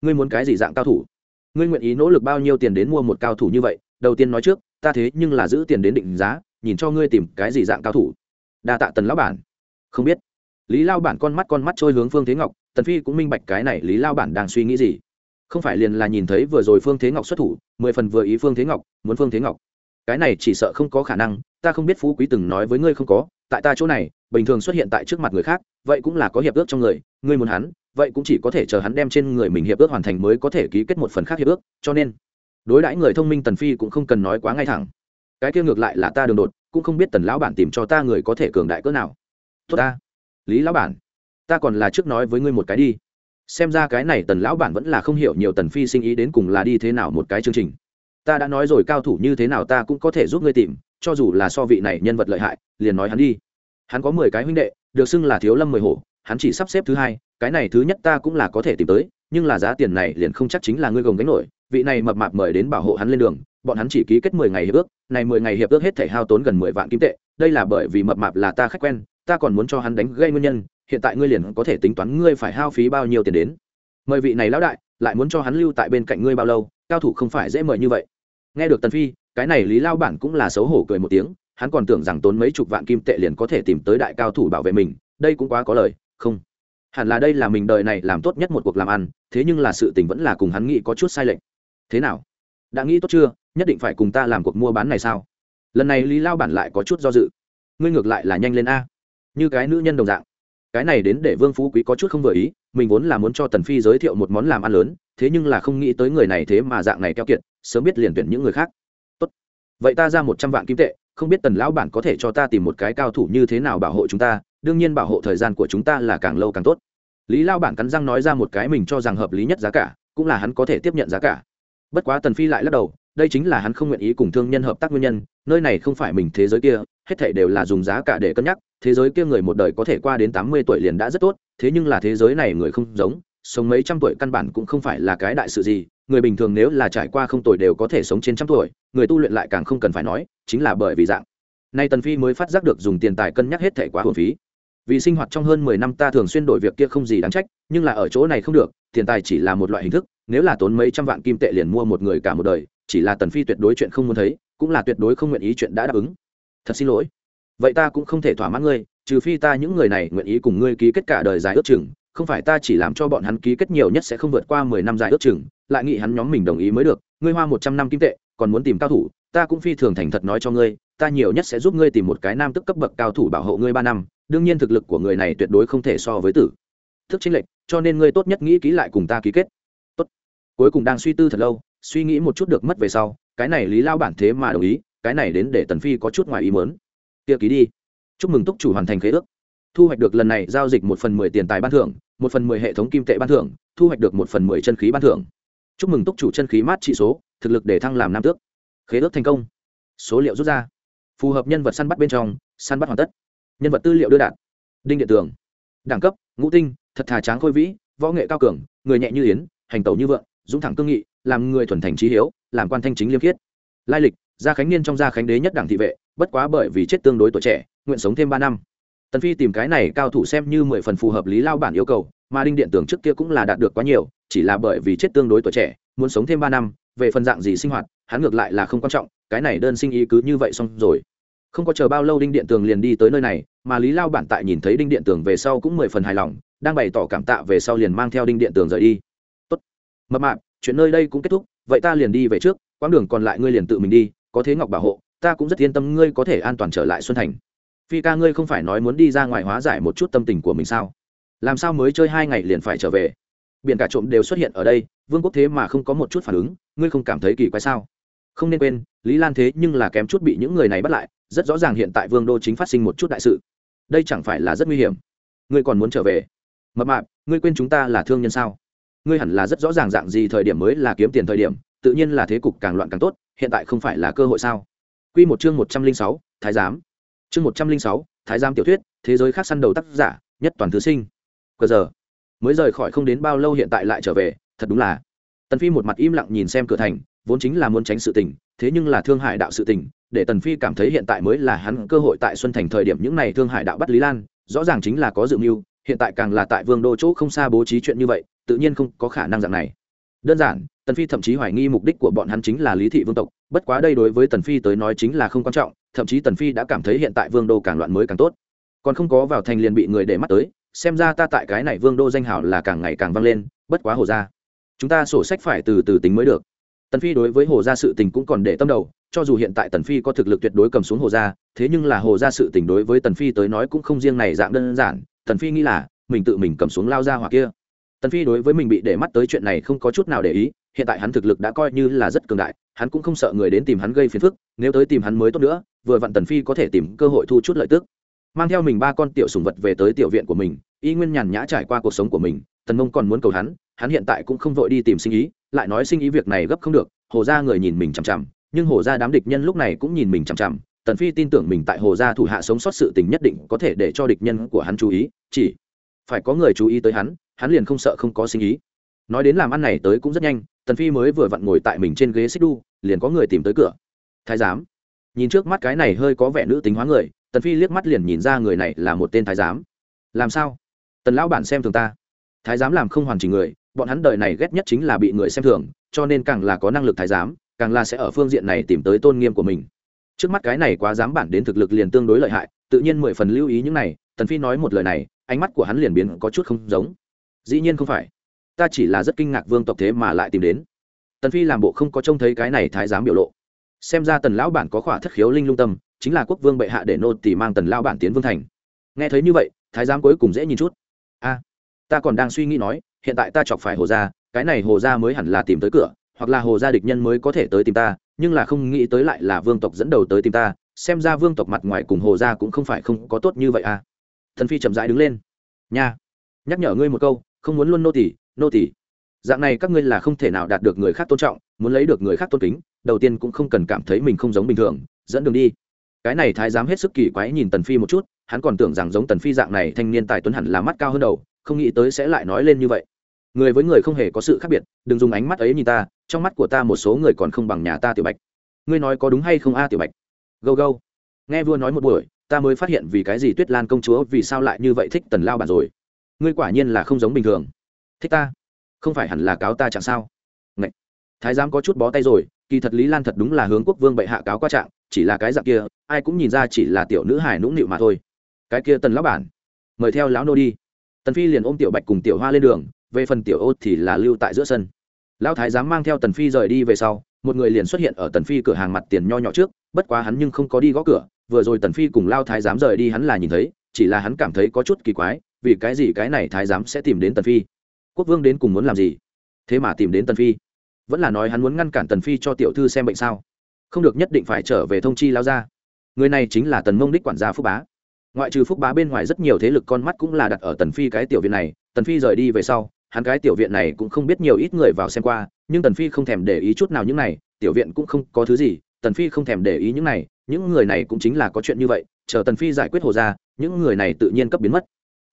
Ngươi muốn cái gì dạng cao thủ? Ngươi nguyện ý nỗ lực bao nhiêu tiền đến mua một cao thủ như vậy? Đầu tiên nói trước, ta thế nhưng là giữ tiền đến định giá, nhìn cho ngươi tìm cái gì dạng cao thủ. Đa tạ tần lão bản. Không biết. Lý lao bản con mắt con mắt trôi hướng phương thế ngọc, tần phi cũng minh bạch cái này lý lao bản đang suy nghĩ gì không phải liền là nhìn thấy vừa rồi phương thế ngọc xuất thủ, mười phần vừa ý phương thế ngọc, muốn phương thế ngọc. Cái này chỉ sợ không có khả năng, ta không biết phú quý từng nói với ngươi không có, tại ta chỗ này, bình thường xuất hiện tại trước mặt người khác, vậy cũng là có hiệp ước trong người, ngươi muốn hắn, vậy cũng chỉ có thể chờ hắn đem trên người mình hiệp ước hoàn thành mới có thể ký kết một phần khác hiệp ước, cho nên, đối đãi người thông minh tần phi cũng không cần nói quá ngay thẳng. Cái kia ngược lại là ta đường đột, cũng không biết tần lão bản tìm cho ta người có thể cường đại cỡ nào. Tốt ta. Lý lão bản, ta còn là trước nói với ngươi một cái đi xem ra cái này tần lão bản vẫn là không hiểu nhiều tần phi sinh ý đến cùng là đi thế nào một cái chương trình. Ta đã nói rồi cao thủ như thế nào ta cũng có thể giúp ngươi tìm, cho dù là so vị này nhân vật lợi hại, liền nói hắn đi. Hắn có mười cái huynh đệ, được xưng là thiếu lâm mười hổ, hắn chỉ sắp xếp thứ hai, cái này thứ nhất ta cũng là có thể tìm tới, nhưng là giá tiền này liền không chắc chính là ngươi gồng gánh nổi. Vị này mập mạp mời đến bảo hộ hắn lên đường, bọn hắn chỉ ký kết mười ngày hiệp ước, này mười ngày hiệp ước hết thể hao tốn gần mười vạn kim tệ, đây là bởi vì mập mạp là ta khách quen, ta còn muốn cho hắn đánh gây nguyên nhân hiện tại ngươi liền có thể tính toán ngươi phải hao phí bao nhiêu tiền đến. Mời vị này lão đại, lại muốn cho hắn lưu tại bên cạnh ngươi bao lâu, cao thủ không phải dễ mời như vậy. Nghe được tần phi, cái này lý lao bản cũng là xấu hổ cười một tiếng, hắn còn tưởng rằng tốn mấy chục vạn kim tệ liền có thể tìm tới đại cao thủ bảo vệ mình, đây cũng quá có lời, không. Hẳn là đây là mình đời này làm tốt nhất một cuộc làm ăn, thế nhưng là sự tình vẫn là cùng hắn nghĩ có chút sai lệch. Thế nào? Đã nghĩ tốt chưa? Nhất định phải cùng ta làm cuộc mua bán này sao? Lần này lý lao bản lại có chút do dự. Ngươi ngược lại là nhanh lên a. Như cái nữ nhân đồng dạng cái này đến để vương phú quý có chút không vừa ý, mình vốn là muốn cho tần phi giới thiệu một món làm ăn lớn, thế nhưng là không nghĩ tới người này thế mà dạng này keo kiệt, sớm biết liền tuyển những người khác. Tốt. Vậy ta ra một trăm vạn kim tệ, không biết tần lão bản có thể cho ta tìm một cái cao thủ như thế nào bảo hộ chúng ta, đương nhiên bảo hộ thời gian của chúng ta là càng lâu càng tốt. Lý lao bản cắn răng nói ra một cái mình cho rằng hợp lý nhất giá cả, cũng là hắn có thể tiếp nhận giá cả. Bất quá tần phi lại lắc đầu, đây chính là hắn không nguyện ý cùng thương nhân hợp tác nguyên nhân, nơi này không phải mình thế giới kia, hết thảy đều là dùng giá cả để cân nhắc thế giới kia người một đời có thể qua đến tám mươi tuổi liền đã rất tốt, thế nhưng là thế giới này người không giống, sống mấy trăm tuổi căn bản cũng không phải là cái đại sự gì, người bình thường nếu là trải qua không tuổi đều có thể sống trên trăm tuổi, người tu luyện lại càng không cần phải nói, chính là bởi vì dạng. Nay tần phi mới phát giác được dùng tiền tài cân nhắc hết thảy quá hồn phí. Vì sinh hoạt trong hơn mười năm ta thường xuyên đổi việc kia không gì đáng trách, nhưng là ở chỗ này không được, tiền tài chỉ là một loại hình thức, nếu là tốn mấy trăm vạn kim tệ liền mua một người cả một đời, chỉ là tần phi tuyệt đối chuyện không muốn thấy, cũng là tuyệt đối không nguyện ý chuyện đã đáp ứng. Thật xin lỗi vậy ta cũng không thể thỏa mãn ngươi, trừ phi ta những người này nguyện ý cùng ngươi ký kết cả đời dài ước chừng, không phải ta chỉ làm cho bọn hắn ký kết nhiều nhất sẽ không vượt qua mười năm dài ước chừng, lại nghĩ hắn nhóm mình đồng ý mới được, ngươi hoa một trăm năm kim tệ, còn muốn tìm cao thủ, ta cũng phi thường thành thật nói cho ngươi, ta nhiều nhất sẽ giúp ngươi tìm một cái nam tức cấp bậc cao thủ bảo hộ ngươi ba năm, đương nhiên thực lực của người này tuyệt đối không thể so với tử. Thức chính lệch, cho nên ngươi tốt nhất nghĩ ký lại cùng ta ký kết. Tốt. Cuối cùng đang suy tư thật lâu, suy nghĩ một chút được mất về sau, cái này lý lao bản thế mà đồng ý, cái này đến để tần phi có chút ngoài ý mớn kia ký đi. Chúc mừng túc chủ hoàn thành khế ước. Thu hoạch được lần này giao dịch một phần mười tiền tài ban thưởng, một phần mười hệ thống kim tệ ban thưởng, thu hoạch được một phần mười chân khí ban thưởng. Chúc mừng túc chủ chân khí mát trị số, thực lực để thăng làm nam tước. Khế ước thành công. Số liệu rút ra. Phù hợp nhân vật săn bắt bên trong, săn bắt hoàn tất. Nhân vật tư liệu đưa đạn đinh điện tường. Đẳng cấp, ngũ tinh, thật thà tráng khôi vĩ, võ nghệ cao cường, người nhẹ như yến, hành tẩu như vượng, dũng thẳng cương nghị, làm người thuần thành trí hiếu, làm quan thanh chính liêm khiết. Lai lịch, gia khánh niên trong gia khánh đế nhất đảng thị vệ bất quá bởi vì chết tương đối tuổi trẻ, nguyện sống thêm ba năm. Tần phi tìm cái này cao thủ xem như mười phần phù hợp lý lao bản yêu cầu, mà đinh điện tưởng trước kia cũng là đạt được quá nhiều, chỉ là bởi vì chết tương đối tuổi trẻ, muốn sống thêm ba năm, về phần dạng gì sinh hoạt, hắn ngược lại là không quan trọng, cái này đơn sinh ý cứ như vậy xong rồi. Không có chờ bao lâu đinh điện tường liền đi tới nơi này, mà lý lao bản tại nhìn thấy đinh điện tường về sau cũng mười phần hài lòng, đang bày tỏ cảm tạ về sau liền mang theo đinh điện tường rời đi. Tốt. Mập mạp, chuyện nơi đây cũng kết thúc, vậy ta liền đi về trước, quãng đường còn lại ngươi liền tự mình đi, có thế ngọc bảo hộ ta cũng rất yên tâm ngươi có thể an toàn trở lại xuân thành. Phi ca ngươi không phải nói muốn đi ra ngoài hóa giải một chút tâm tình của mình sao? Làm sao mới chơi hai ngày liền phải trở về? Biển cả trộm đều xuất hiện ở đây, vương quốc thế mà không có một chút phản ứng, ngươi không cảm thấy kỳ quái sao? Không nên quên, lý lan thế nhưng là kém chút bị những người này bắt lại, rất rõ ràng hiện tại vương đô chính phát sinh một chút đại sự. Đây chẳng phải là rất nguy hiểm. Ngươi còn muốn trở về? Mập mạp, ngươi quên chúng ta là thương nhân sao? Ngươi hẳn là rất rõ ràng dạng gì thời điểm mới là kiếm tiền thời điểm, tự nhiên là thế cục càng loạn càng tốt, hiện tại không phải là cơ hội sao? Quy một chương một trăm linh sáu, thái giám. Chương một trăm linh sáu, thái giám tiểu thuyết, thế giới khác săn đầu tác giả, nhất toàn thứ sinh. Cờ giờ, mới rời khỏi không đến bao lâu hiện tại lại trở về, thật đúng là. Tần phi một mặt im lặng nhìn xem cửa thành, vốn chính là muốn tránh sự tình, thế nhưng là thương hại đạo sự tình, để tần phi cảm thấy hiện tại mới là hắn cơ hội tại xuân thành thời điểm những này thương hại đạo bắt lý lan, rõ ràng chính là có dự mưu, hiện tại càng là tại vương đô chỗ không xa bố trí chuyện như vậy, tự nhiên không có khả năng dạng này. Đơn giản, tần phi thậm chí hoài nghi mục đích của bọn hắn chính là lý thị vương tộc bất quá đây đối với tần phi tới nói chính là không quan trọng, thậm chí tần phi đã cảm thấy hiện tại vương đô càng loạn mới càng tốt. Còn không có vào thành liền bị người để mắt tới, xem ra ta tại cái này vương đô danh hào là càng ngày càng vang lên, bất quá hồ gia. Chúng ta sổ sách phải từ từ tính mới được. Tần phi đối với hồ gia sự tình cũng còn để tâm đầu, cho dù hiện tại tần phi có thực lực tuyệt đối cầm xuống hồ gia, thế nhưng là hồ gia sự tình đối với tần phi tới nói cũng không riêng này dạng đơn giản, tần phi nghĩ là mình tự mình cầm xuống lao ra hoặc kia tần phi đối với mình bị để mắt tới chuyện này không có chút nào để ý, hiện tại hắn thực lực đã coi như là rất cường đại, hắn cũng không sợ người đến tìm hắn gây phiền phức, nếu tới tìm hắn mới tốt nữa, vừa vặn tần phi có thể tìm cơ hội thu chút lợi tức. Mang theo mình ba con tiểu sùng vật về tới tiểu viện của mình, y nguyên nhàn nhã trải qua cuộc sống của mình, tần mông còn muốn cầu hắn hắn hiện tại cũng không vội đi tìm sinh ý, lại nói sinh ý việc này gấp không được, hồ ra người nhìn mình chằm chằm, nhưng hồ ra đám địch nhân lúc này cũng nhìn mình chằm chằm, tần phi tin tưởng mình tại hồ gia thủ hạ sống sót sự tình nhất định có thể để cho địch nhân của hắn chú ý, chỉ phải có người chú ý tới hắn hắn liền không sợ không có sinh ý. Nói đến làm ăn này tới cũng rất nhanh, tần phi mới vừa vặn ngồi tại mình trên ghế xích đu, liền có người tìm tới cửa. Thái giám. Nhìn trước mắt cái này hơi có vẻ nữ tính hóa người, tần phi liếc mắt liền nhìn ra người này là một tên thái giám. Làm sao? Tần lão bản xem thường ta. Thái giám làm không hoàn chỉnh người, bọn hắn đời này ghét nhất chính là bị người xem thường, cho nên càng là có năng lực thái giám, càng là sẽ ở phương diện này tìm tới tôn nghiêm của mình. Trước mắt cái này quá dám bản đến thực lực liền tương đối lợi hại, tự nhiên mười phần lưu ý những này, tần phi nói một lời này ánh mắt của hắn liền biến có chút không giống. Dĩ nhiên không phải. Ta chỉ là rất kinh ngạc vương tộc thế mà lại tìm đến. Tần phi làm bộ không có trông thấy cái này thái giám biểu lộ. Xem ra tần lão bản có khỏa thất khiếu linh lung tâm, chính là quốc vương bệ hạ để nô tỳ mang tần lão bản tiến vương thành. Nghe thấy như vậy, thái giám cuối cùng dễ nhìn chút. A, ta còn đang suy nghĩ nói, hiện tại ta chọc phải hồ gia, cái này hồ gia mới hẳn là tìm tới cửa, hoặc là hồ gia địch nhân mới có thể tới tìm ta, nhưng là không nghĩ tới lại là vương tộc dẫn đầu tới tìm ta, xem ra vương tộc mặt ngoài cùng hồ gia cũng không phải không có tốt như vậy à thần phi chậm rãi đứng lên. Nha. Nhắc nhở ngươi một câu, không muốn luôn nô tỷ nô tỷ dạng này các ngươi là không thể nào đạt được người khác tôn trọng, muốn lấy được người khác tôn kính, đầu tiên cũng không cần cảm thấy mình không giống bình thường, dẫn đường đi. Cái này thái giám hết sức kỳ quái nhìn tần phi một chút, hắn còn tưởng rằng giống tần phi dạng này thanh niên tài tuấn hẳn là mắt cao hơn đầu, không nghĩ tới sẽ lại nói lên như vậy. Người với người không hề có sự khác biệt, đừng dùng ánh mắt ấy nhìn ta, trong mắt của ta một số người còn không bằng nhà ta tiểu bạch. Ngươi nói có đúng hay không a tiểu bạch? Gâu gâu. Nghe vua nói một buổi ta mới phát hiện vì cái gì tuyết lan công chúa vì sao lại như vậy thích tần lao bản rồi? Ngươi quả nhiên là không giống bình thường. Thích ta? Không phải hẳn là cáo ta chẳng sao? Ngậy. thái giám có chút bó tay rồi, kỳ thật lý lan thật đúng là hướng quốc vương bệ hạ cáo qua trạng, chỉ là cái dạng kia, ai cũng nhìn ra chỉ là tiểu nữ hài nũng nịu mà thôi. Cái kia tần lão bản, mời theo lão nô đi. Tần phi liền ôm tiểu bạch cùng tiểu hoa lên đường, về phần tiểu ô thì là lưu tại giữa sân. Lão thái giám mang theo tần phi rời đi về sau, một người liền xuất hiện ở tần phi cửa hàng mặt tiền nho nhỏ trước, bất quá hắn nhưng không có đi gõ cửa vừa rồi tần phi cùng lao thái giám rời đi hắn là nhìn thấy, chỉ là hắn cảm thấy có chút kỳ quái, vì cái gì cái này thái giám sẽ tìm đến tần phi? Quốc vương đến cùng muốn làm gì? Thế mà tìm đến tần phi? Vẫn là nói hắn muốn ngăn cản tần phi cho tiểu thư xem bệnh sao? Không được nhất định phải trở về thông chi lao ra người này chính là tần mông đích quản gia phúc bá. Ngoại trừ phúc bá bên ngoài rất nhiều thế lực con mắt cũng là đặt ở tần phi cái tiểu viện này, tần phi rời đi về sau, hắn cái tiểu viện này cũng không biết nhiều ít người vào xem qua, nhưng tần phi không thèm để ý chút nào những này, tiểu viện cũng không có thứ gì, tần phi không thèm để ý những này những người này cũng chính là có chuyện như vậy, chờ tần phi giải quyết hồ ra những người này tự nhiên cấp biến mất.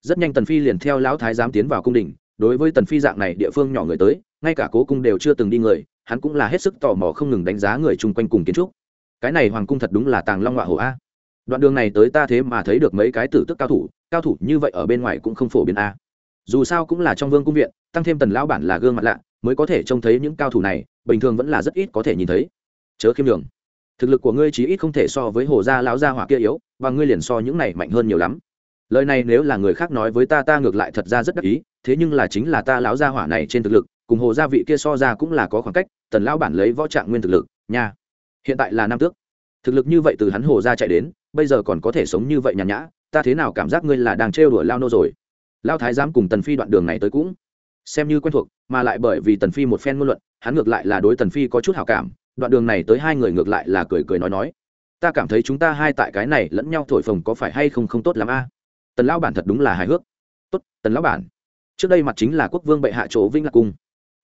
Rất nhanh tần phi liền theo lão thái giám tiến vào cung đình, đối với tần phi dạng này địa phương nhỏ người tới, ngay cả cố cung đều chưa từng đi người, hắn cũng là hết sức tò mò không ngừng đánh giá người chung quanh cùng kiến trúc. Cái này hoàng cung thật đúng là tàng long họa hổ a. Đoạn đường này tới ta thế mà thấy được mấy cái tử tức cao thủ cao thủ như vậy ở bên ngoài cũng không phổ biến a. Dù sao cũng là trong vương cung viện, tăng thêm tần lão bản là gương mặt lạ, mới có thể trông thấy những cao thủ này, bình thường vẫn là rất ít có thể nhìn thấy. Chớ khiêm đường thực lực của ngươi chí ít không thể so với hồ gia lão gia hỏa kia yếu, và ngươi liền so những này mạnh hơn nhiều lắm. Lời này nếu là người khác nói với ta ta ngược lại thật ra rất đắc ý, thế nhưng là chính là ta lão gia hỏa này trên thực lực, cùng hồ gia vị kia so ra cũng là có khoảng cách, tần lão bản lấy võ trạng nguyên thực lực, nha. Hiện tại là năm tước. Thực lực như vậy từ hắn hồ gia chạy đến, bây giờ còn có thể sống như vậy nhàn nhã, ta thế nào cảm giác ngươi là đang trêu đuổi lao nô rồi? Lao thái giám cùng tần phi đoạn đường này tới cũng xem như quen thuộc, mà lại bởi vì tần phi một phen ngôn luận, hắn ngược lại là đối tần phi có chút hảo cảm đoạn đường này tới hai người ngược lại là cười cười nói nói. Ta cảm thấy chúng ta hai tại cái này lẫn nhau thổi phồng có phải hay không không tốt lắm a? Tần lão bản thật đúng là hài hước. Tốt, tần lão bản. Trước đây mặt chính là quốc vương bệ hạ chỗ vinh lạc cung.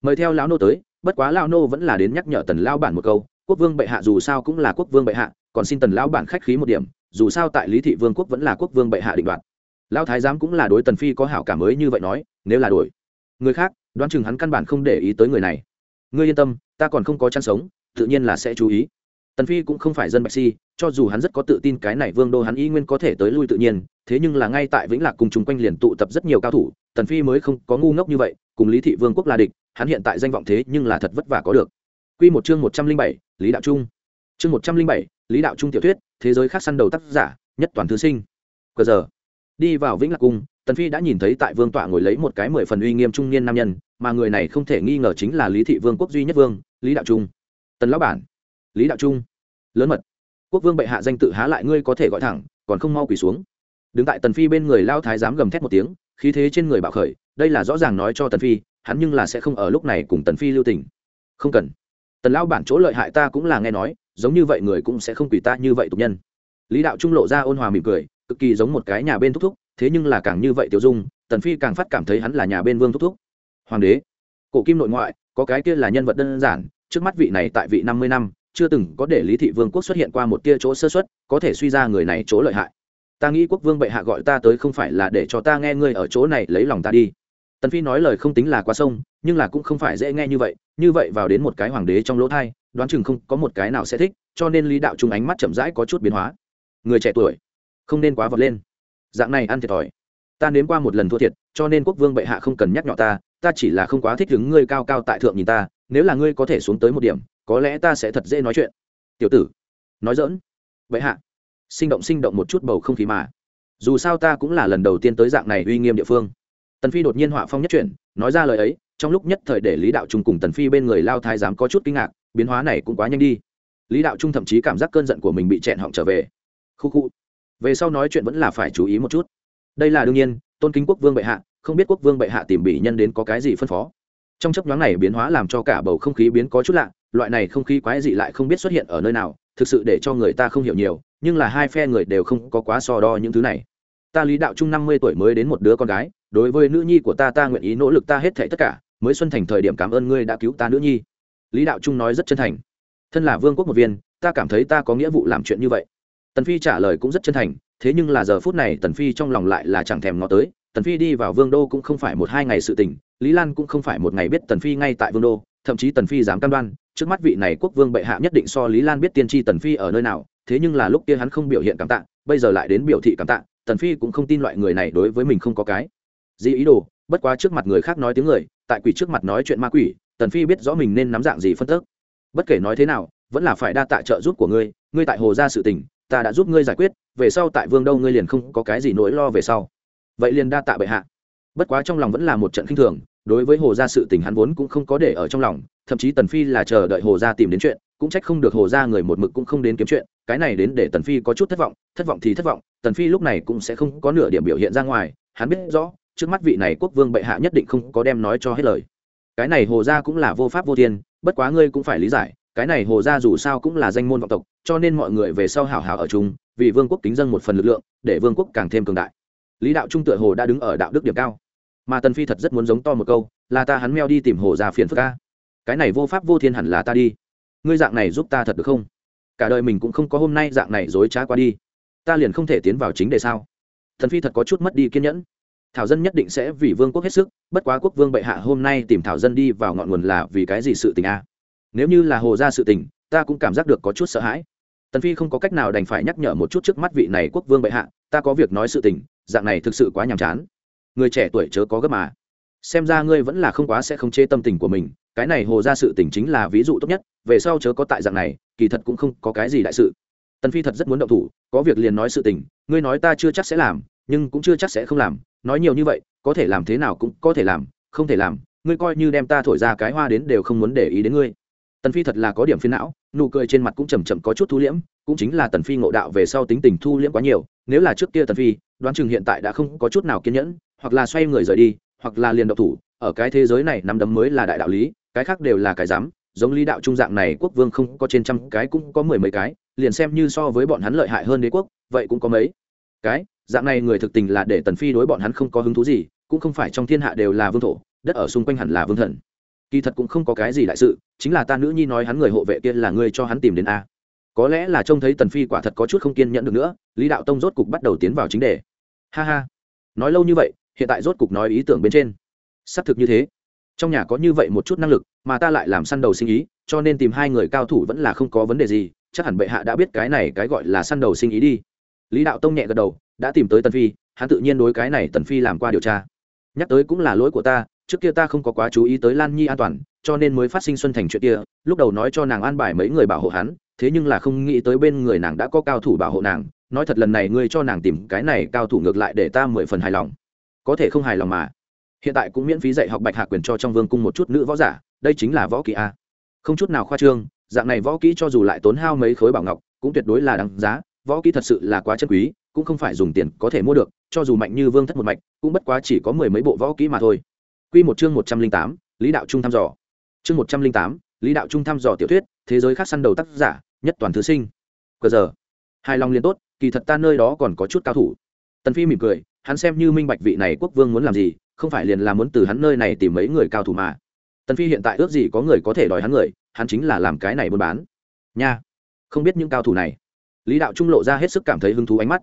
Mời theo lão nô tới, bất quá lão nô vẫn là đến nhắc nhở tần lão bản một câu, quốc vương bệ hạ dù sao cũng là quốc vương bệ hạ, còn xin tần lão bản khách khí một điểm, dù sao tại lý thị vương quốc vẫn là quốc vương bệ hạ định đoạt. Lão thái giám cũng là đối tần phi có hảo cảm mới như vậy nói, nếu là đổi. Người khác, đoán chừng hắn căn bản không để ý tới người này. Ngươi yên tâm, ta còn không có chăn sống tự nhiên là sẽ chú ý. Tần phi cũng không phải dân bạch si cho dù hắn rất có tự tin cái này vương đô hắn y nguyên có thể tới lui tự nhiên thế nhưng là ngay tại vĩnh lạc cùng chung quanh liền tụ tập rất nhiều cao thủ tần phi mới không có ngu ngốc như vậy cùng lý thị vương quốc là địch hắn hiện tại danh vọng thế nhưng là thật vất vả có được. Quy một chương một trăm linh bảy, lý đạo trung. Chương một trăm linh bảy, lý đạo trung tiểu thuyết thế giới khác săn đầu tác giả nhất toàn thứ sinh. Cờ giờ đi vào vĩnh lạc cung tần phi đã nhìn thấy tại vương tọa ngồi lấy một cái mười phần uy nghiêm trung niên nam nhân mà người này không thể nghi ngờ chính là lý thị vương quốc duy nhất vương lý đạo trung tần lão bản, lý đạo trung, lớn mật, quốc vương bệ hạ danh tự há lại ngươi có thể gọi thẳng, còn không mau quỳ xuống. Đứng tại tần phi bên người lao thái giám gầm thét một tiếng, khí thế trên người bạo khởi, đây là rõ ràng nói cho tần phi, hắn nhưng là sẽ không ở lúc này cùng tần phi lưu tình. Không cần. Tần lão bản chỗ lợi hại ta cũng là nghe nói, giống như vậy người cũng sẽ không quỳ ta như vậy tục nhân. Lý đạo trung lộ ra ôn hòa mỉm cười, cực kỳ giống một cái nhà bên thúc thúc, thế nhưng là càng như vậy tiểu dung, tần phi càng phát cảm thấy hắn là nhà bên vương thúc thúc. Hoàng đế, cổ kim nội ngoại, có cái kia là nhân vật đơn giản trước mắt vị này tại vị năm mươi năm, chưa từng có để lý thị vương quốc xuất hiện qua một tia chỗ sơ xuất có thể suy ra người này chỗ lợi hại. Ta nghĩ quốc vương bệ hạ gọi ta tới không phải là để cho ta nghe ngươi ở chỗ này lấy lòng ta đi. Tần phi nói lời không tính là quá sông, nhưng là cũng không phải dễ nghe như vậy như vậy vào đến một cái hoàng đế trong lỗ thai, đoán chừng không có một cái nào sẽ thích, cho nên lý đạo trung ánh mắt chậm rãi có chút biến hóa. Người trẻ tuổi, không nên quá vọt lên. Dạng này ăn thiệt thòi. Ta nếm qua một lần thua thiệt, cho nên quốc vương bệ hạ không cần nhắc nhọ ta ta chỉ là không quá thích đứng ngươi cao cao tại thượng nhìn ta nếu là ngươi có thể xuống tới một điểm, có lẽ ta sẽ thật dễ nói chuyện. Tiểu tử, nói dỡn bệ hạ, sinh động sinh động một chút bầu không khí mà. Dù sao ta cũng là lần đầu tiên tới dạng này uy nghiêm địa phương. Tần phi đột nhiên họa phong nhất chuyển, nói ra lời ấy, trong lúc nhất thời để lý đạo trung cùng tần phi bên người lao thái giám có chút kinh ngạc, biến hóa này cũng quá nhanh đi. Lý đạo trung thậm chí cảm giác cơn giận của mình bị chẹn họng trở về. Khu khu. Về sau nói chuyện vẫn là phải chú ý một chút. Đây là đương nhiên, tôn kính quốc vương bệ hạ, không biết quốc vương bệ hạ tìm bị nhân đến có cái gì phân phó trong chấp nhoáng này biến hóa làm cho cả bầu không khí biến có chút lạ, loại này không khí quái dị lại không biết xuất hiện ở nơi nào, thực sự để cho người ta không hiểu nhiều, nhưng là hai phe người đều không có quá so đo những thứ này. Ta lý đạo trung năm mươi tuổi mới đến một đứa con gái, đối với nữ nhi của ta ta nguyện ý nỗ lực ta hết thảy tất cả, mới xuân thành thời điểm cảm ơn ngươi đã cứu ta nữ nhi. Lý đạo trung nói rất chân thành. Thân là vương quốc một viên, ta cảm thấy ta có nghĩa vụ làm chuyện như vậy. Tần phi trả lời cũng rất chân thành, thế nhưng là giờ phút này tần phi trong lòng lại là chẳng thèm ngó tới, tần phi đi vào vương đô cũng không phải một hai ngày sự tình lý lan cũng không phải một ngày biết tần phi ngay tại vương đô, thậm chí tần phi dám cam đoan, trước mắt vị này quốc vương bệ hạ nhất định so lý lan biết tiên tri tần phi ở nơi nào, thế nhưng là lúc kia hắn không biểu hiện cảm tạ, bây giờ lại đến biểu thị cảm tạ, tần phi cũng không tin loại người này đối với mình không có cái gì ý đồ, bất quá trước mặt người khác nói tiếng người, tại quỷ trước mặt nói chuyện ma quỷ, tần phi biết rõ mình nên nắm dạng gì phân tức. Bất kể nói thế nào, vẫn là phải đa tạ trợ giúp của ngươi ngươi tại hồ ra sự tình, ta đã giúp ngươi giải quyết, về sau tại vương đâu ngươi liền không có cái gì nỗi lo về sau. Vậy liền đa tạ bệ hạ. Bất quá trong lòng vẫn là một trận khinh thường đối với hồ gia sự tình hắn vốn cũng không có để ở trong lòng, thậm chí tần phi là chờ đợi hồ gia tìm đến chuyện, cũng trách không được hồ gia người một mực cũng không đến kiếm chuyện, cái này đến để tần phi có chút thất vọng thất vọng thì thất vọng, tần phi lúc này cũng sẽ không có nửa điểm biểu hiện ra ngoài, hắn biết rõ, trước mắt vị này quốc vương bệ hạ nhất định không có đem nói cho hết lời. Cái này hồ gia cũng là vô pháp vô thiên, bất quá ngươi cũng phải lý giải, cái này hồ gia dù sao cũng là danh môn vọng tộc, cho nên mọi người về sau hảo hảo ở chung, vì vương quốc kính dân một phần lực lượng, để vương quốc càng thêm cường đại. Lý đạo trung tựa hồ đã đứng ở đạo đức điểm cao mà tần phi thật rất muốn giống to một câu, là ta hắn meo đi tìm hồ gia phiền phức ca cái này vô pháp vô thiên hẳn là ta đi. Ngươi dạng này giúp ta thật được không? Cả đời mình cũng không có hôm nay dạng này dối trá qua đi. Ta liền không thể tiến vào chính đề sao? Thần phi thật có chút mất đi kiên nhẫn. Thảo dân nhất định sẽ vì vương quốc hết sức, bất quá quốc vương bệ hạ hôm nay tìm thảo dân đi vào ngọn nguồn là vì cái gì sự tình a? Nếu như là hồ gia sự tình, ta cũng cảm giác được có chút sợ hãi. Tần phi không có cách nào đành phải nhắc nhở một chút trước mắt vị này quốc vương bệ hạ, ta có việc nói sự tình, dạng này thực sự quá nhàm chán người trẻ tuổi chớ có gấp mà. Xem ra ngươi vẫn là không quá sẽ không chê tâm tình của mình, cái này hồ ra sự tình chính là ví dụ tốt nhất, về sau chớ có tại dạng này, kỳ thật cũng không có cái gì đại sự. Tần phi thật rất muốn động thủ, có việc liền nói sự tình, ngươi nói ta chưa chắc sẽ làm, nhưng cũng chưa chắc sẽ không làm, nói nhiều như vậy, có thể làm thế nào cũng có thể làm, không thể làm, ngươi coi như đem ta thổi ra cái hoa đến đều không muốn để ý đến ngươi. Tần phi thật là có điểm phiền não, nụ cười trên mặt cũng chầm chậm có chút thu liễm, cũng chính là tần phi ngộ đạo về sau tính tình thu liễm quá nhiều, nếu là trước kia tần phi, đoán chừng hiện tại đã không có chút nào kiên nhẫn hoặc là xoay người rời đi, hoặc là liền độc thủ, ở cái thế giới này nắm đấm mới là đại đạo lý, cái khác đều là cái dám giống lý đạo trung dạng này quốc vương không có trên trăm cái cũng có mười mấy cái, liền xem như so với bọn hắn lợi hại hơn đế quốc, vậy cũng có mấy. Cái, dạng này người thực tình là để tần phi đối bọn hắn không có hứng thú gì, cũng không phải trong thiên hạ đều là vương thổ, đất ở xung quanh hẳn là vương thần. Kỳ thật cũng không có cái gì đại sự, chính là ta nữ nhi nói hắn người hộ vệ kia là người cho hắn tìm đến a. Có lẽ là trông thấy tần phi quả thật có chút không kiên nhẫn được nữa, lý đạo tông rốt cục bắt đầu tiến vào chính đề. Ha ha. Nói lâu như vậy hiện tại rốt cục nói ý tưởng bên trên. Xác thực như thế. Trong nhà có như vậy một chút năng lực, mà ta lại làm săn đầu sinh ý, cho nên tìm hai người cao thủ vẫn là không có vấn đề gì, chắc hẳn bệ hạ đã biết cái này cái gọi là săn đầu sinh ý đi. Lý đạo tông nhẹ gật đầu, đã tìm tới tần phi, hắn tự nhiên đối cái này tần phi làm qua điều tra. Nhắc tới cũng là lỗi của ta, trước kia ta không có quá chú ý tới lan nhi an toàn, cho nên mới phát sinh xuân thành chuyện kia, lúc đầu nói cho nàng an bài mấy người bảo hộ hắn, thế nhưng là không nghĩ tới bên người nàng đã có cao thủ bảo hộ nàng, nói thật lần này ngươi cho nàng tìm cái này cao thủ ngược lại để ta mười phần hài lòng có thể không hài lòng mà. Hiện tại cũng miễn phí dạy học bạch hạ quyền cho trong vương cung một chút nữ võ giả, đây chính là võ kỹ a. Không chút nào khoa trương, dạng này võ kỹ cho dù lại tốn hao mấy khối bảo ngọc, cũng tuyệt đối là đáng giá, võ kỹ thật sự là quá chân quý, cũng không phải dùng tiền có thể mua được, cho dù mạnh như vương thất một mạch, cũng bất quá chỉ có mười mấy bộ võ kỹ mà thôi. Q một chương một trăm linh tám, lý đạo trung thăm dò. Chương một trăm linh tám, lý đạo trung thăm dò tiểu thuyết, thế giới khác săn đầu tác giả, nhất toàn thứ sinh. Cờ giờ. Hài lòng liền tốt, kỳ thật ta nơi đó còn có chút cao thủ. Tần phi mỉm cười hắn xem như minh bạch vị này quốc vương muốn làm gì, không phải liền là muốn từ hắn nơi này tìm mấy người cao thủ mà. Tần phi hiện tại ước gì có người có thể đòi hắn người, hắn chính là làm cái này buôn bán. Nha, không biết những cao thủ này. Lý đạo trung lộ ra hết sức cảm thấy hứng thú ánh mắt.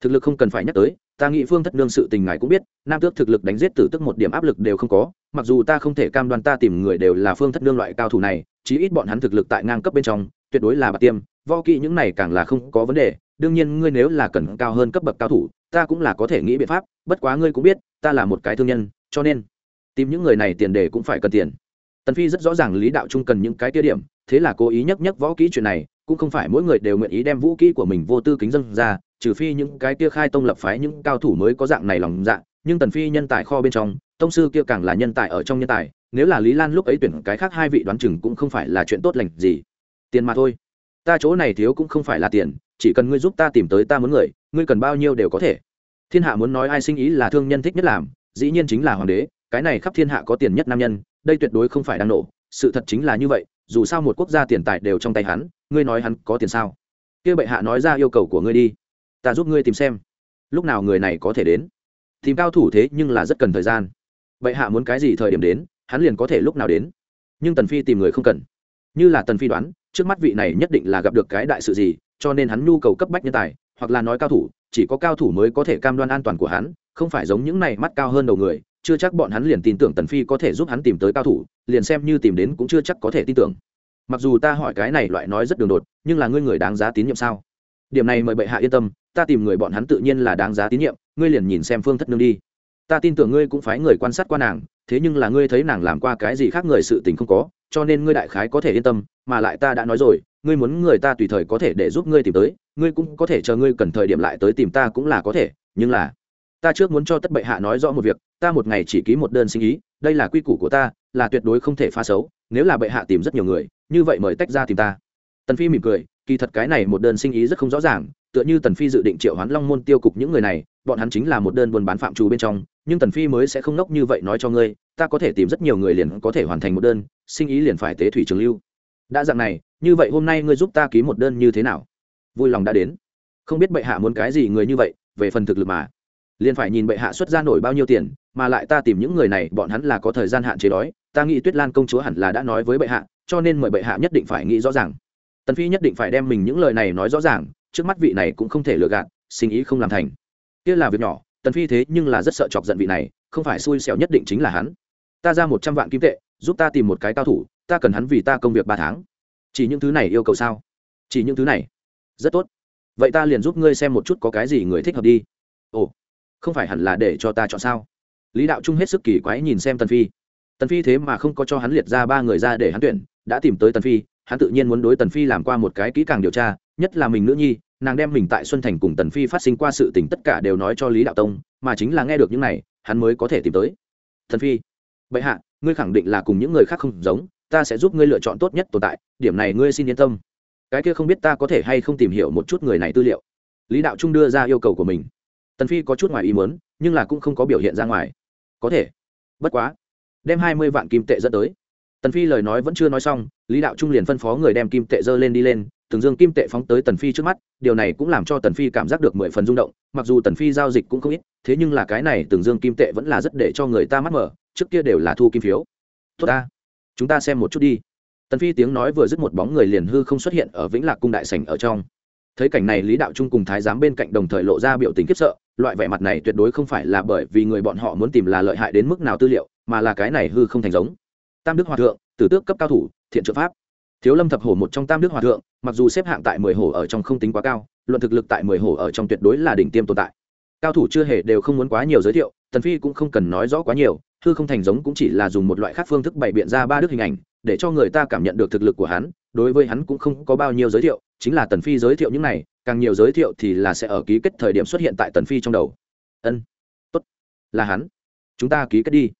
Thực lực không cần phải nhắc tới, ta nghĩ phương thất nương sự tình ngài cũng biết, nam tước thực lực đánh giết tử tức một điểm áp lực đều không có, mặc dù ta không thể cam đoan ta tìm người đều là phương thất nương loại cao thủ này, chí ít bọn hắn thực lực tại ngang cấp bên trong, tuyệt đối là bạc tiêm vo kỹ những này càng là không có vấn đề, đương nhiên ngươi nếu là cần cao hơn cấp bậc cao thủ ta cũng là có thể nghĩ biện pháp bất quá ngươi cũng biết ta là một cái thương nhân cho nên tìm những người này tiền đề cũng phải cần tiền. Tần phi rất rõ ràng lý đạo trung cần những cái tiêu điểm thế là cố ý nhắc nhắc võ kỹ chuyện này cũng không phải mỗi người đều nguyện ý đem vũ kỹ của mình vô tư kính dân ra trừ phi những cái kia khai tông lập phái những cao thủ mới có dạng này lòng dạ, nhưng tần phi nhân tài kho bên trong tông sư kia càng là nhân tài ở trong nhân tài nếu là lý lan lúc ấy tuyển cái khác hai vị đoán chừng cũng không phải là chuyện tốt lành gì. Tiền mà thôi. Ta chỗ này thiếu cũng không phải là tiền chỉ cần ngươi giúp ta tìm tới ta muốn người ngươi cần bao nhiêu đều có thể. Thiên hạ muốn nói ai sinh ý là thương nhân thích nhất làm, dĩ nhiên chính là hoàng đế, cái này khắp thiên hạ có tiền nhất nam nhân, đây tuyệt đối không phải đang nổ, sự thật chính là như vậy, dù sao một quốc gia tiền tài đều trong tay hắn, ngươi nói hắn có tiền sao? Kia bệ hạ nói ra yêu cầu của ngươi đi, ta giúp ngươi tìm xem, lúc nào người này có thể đến. Tìm cao thủ thế nhưng là rất cần thời gian. Bệ hạ muốn cái gì thời điểm đến, hắn liền có thể lúc nào đến. Nhưng tần phi tìm người không cần. Như là tần phi đoán, trước mắt vị này nhất định là gặp được cái đại sự gì, cho nên hắn nhu cầu cấp bách nhân tài hoặc là nói cao thủ, chỉ có cao thủ mới có thể cam đoan an toàn của hắn, không phải giống những này mắt cao hơn đầu người, chưa chắc bọn hắn liền tin tưởng tần phi có thể giúp hắn tìm tới cao thủ, liền xem như tìm đến cũng chưa chắc có thể tin tưởng. Mặc dù ta hỏi cái này loại nói rất đường đột, nhưng là ngươi người đáng giá tín nhiệm sao? Điểm này mời bệ hạ yên tâm, ta tìm người bọn hắn tự nhiên là đáng giá tín nhiệm, ngươi liền nhìn xem phương thất nương đi. Ta tin tưởng ngươi cũng phái người quan sát qua nàng, thế nhưng là ngươi thấy nàng làm qua cái gì khác người sự tình không có, cho nên ngươi đại khái có thể yên tâm, mà lại ta đã nói rồi, ngươi muốn người ta tùy thời có thể để giúp ngươi tìm tới ngươi cũng có thể chờ ngươi cần thời điểm lại tới tìm ta cũng là có thể, nhưng là, ta trước muốn cho tất bệ hạ nói rõ một việc, ta một ngày chỉ ký một đơn sinh ý, đây là quy củ của ta, là tuyệt đối không thể pha xấu, nếu là bệ hạ tìm rất nhiều người, như vậy mời tách ra tìm ta. Tần phi mỉm cười, kỳ thật cái này một đơn sinh ý rất không rõ ràng, tựa như tần phi dự định triệu hoán long môn tiêu cục những người này, bọn hắn chính là một đơn buôn bán phạm trù bên trong, nhưng tần phi mới sẽ không nốc như vậy nói cho ngươi, ta có thể tìm rất nhiều người liền có thể hoàn thành một đơn, sinh ý liền phải tế thủy trường lưu. Đã dạng này, như vậy hôm nay ngươi giúp ta ký một đơn như thế nào? Vui lòng đã đến. Không biết bệ hạ muốn cái gì người như vậy, về phần thực lực mà. Liền phải nhìn bệ hạ xuất ra nổi bao nhiêu tiền, mà lại ta tìm những người này, bọn hắn là có thời gian hạn chế đói, ta nghĩ tuyết lan công chúa hẳn là đã nói với bệ hạ, cho nên mời bệ hạ nhất định phải nghĩ rõ ràng. Tần phi nhất định phải đem mình những lời này nói rõ ràng, trước mắt vị này cũng không thể lừa gạt, sinh ý không làm thành. Kia là việc nhỏ, tần phi thế nhưng là rất sợ chọc giận vị này, không phải xui xẻo nhất định chính là hắn. Ta ra một trăm vạn kim tệ, giúp ta tìm một cái cao thủ, ta cần hắn vì ta công việc ba tháng. Chỉ những thứ này yêu cầu sao? Chỉ những thứ này rất tốt. Vậy ta liền giúp ngươi xem một chút có cái gì người thích hợp đi. Ồ, không phải hẳn là để cho ta chọn sao? Lý đạo trung hết sức kỳ quái nhìn xem tần phi. Tần phi thế mà không có cho hắn liệt ra ba người ra để hắn tuyển, đã tìm tới tần phi, hắn tự nhiên muốn đối tần phi làm qua một cái kỹ càng điều tra, nhất là mình nữ nhi, nàng đem mình tại xuân thành cùng tần phi phát sinh qua sự tình tất cả đều nói cho lý đạo tông, mà chính là nghe được những này, hắn mới có thể tìm tới. Tần phi, bệ hạ, ngươi khẳng định là cùng những người khác không giống, ta sẽ giúp ngươi lựa chọn tốt nhất tồn tại, điểm này ngươi xin yên tâm cái kia không biết ta có thể hay không tìm hiểu một chút người này tư liệu. Lý đạo trung đưa ra yêu cầu của mình. Tần phi có chút ngoài ý muốn, nhưng là cũng không có biểu hiện ra ngoài. Có thể. Bất quá. Đem hai mươi vạn kim tệ dẫn tới. Tần phi lời nói vẫn chưa nói xong, lý đạo trung liền phân phó người đem kim tệ dơ lên đi lên, từng dương kim tệ phóng tới tần phi trước mắt, điều này cũng làm cho tần phi cảm giác được mười phần rung động, mặc dù tần phi giao dịch cũng không ít, thế nhưng là cái này từng dương kim tệ vẫn là rất để cho người ta mắt mở, trước kia đều là thu kim phiếu. Tốt ta. Chúng ta xem một chút đi tần phi tiếng nói vừa dứt một bóng người liền hư không xuất hiện ở vĩnh lạc cung đại sảnh ở trong. Thấy cảnh này, lý đạo trung cùng thái giám bên cạnh đồng thời lộ ra biểu tình khiếp sợ, loại vẻ mặt này tuyệt đối không phải là bởi vì người bọn họ muốn tìm là lợi hại đến mức nào tư liệu, mà là cái này hư không thành giống. Tam đức hòa thượng, tử tước cấp cao thủ, thiện trợ pháp. Thiếu lâm thập hổ một trong tam đức hòa thượng, mặc dù xếp hạng tại mười hổ ở trong không tính quá cao, luận thực lực tại mười hổ ở trong tuyệt đối là đỉnh tiêm tồn tại. Cao thủ chưa hề đều không muốn quá nhiều giới thiệu, tần phi cũng không cần nói rõ quá nhiều, hư không thành giống cũng chỉ là dùng một loại khác phương thức bày biện ra ba đức hình ảnh để cho người ta cảm nhận được thực lực của hắn, đối với hắn cũng không có bao nhiêu giới thiệu, chính là tần phi giới thiệu những này, càng nhiều giới thiệu thì là sẽ ở ký kết thời điểm xuất hiện tại tần phi trong đầu. Ân, tốt, là hắn. Chúng ta ký kết đi.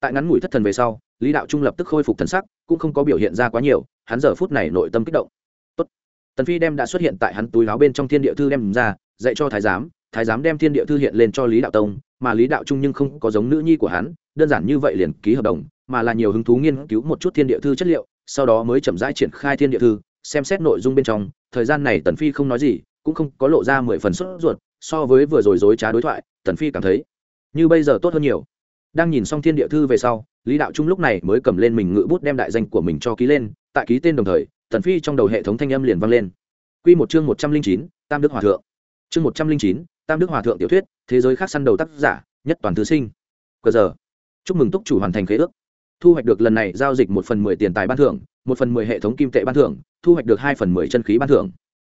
Tại ngắn ngủi thất thần về sau, lý đạo trung lập tức khôi phục thần sắc, cũng không có biểu hiện ra quá nhiều, hắn giờ phút này nội tâm kích động. Tốt. Tần phi đem đã xuất hiện tại hắn túi láo bên trong thiên địa thư đem ra, dạy cho thái giám thái giám đem thiên địa thư hiện lên cho lý đạo tông, mà lý đạo trung nhưng không có giống nữ nhi của hắn đơn giản như vậy liền ký hợp đồng, mà là nhiều hứng thú nghiên cứu một chút thiên địa thư chất liệu, sau đó mới chậm rãi triển khai thiên địa thư, xem xét nội dung bên trong. Thời gian này tần phi không nói gì, cũng không có lộ ra mười phần sốt ruột, so với vừa rồi dối trá đối thoại, tần phi cảm thấy như bây giờ tốt hơn nhiều. Đang nhìn xong thiên địa thư về sau, lý đạo trung lúc này mới cầm lên mình ngự bút đem đại danh của mình cho ký lên, tại ký tên đồng thời, tần phi trong đầu hệ thống thanh âm liền vang lên. Quy một chương một trăm linh chín, tam đức hòa thượng. Chương một trăm linh chín, tam đức hòa thượng tiểu thuyết, thế giới khác săn đầu tác giả, nhất toàn thứ sinh. Cờ giờ chúc mừng túc chủ hoàn thành khế ước. Thu hoạch được lần này giao dịch một phần mười tiền tài ban thưởng, một phần mười hệ thống kim tệ ban thưởng, thu hoạch được hai phần mười chân khí ban thưởng.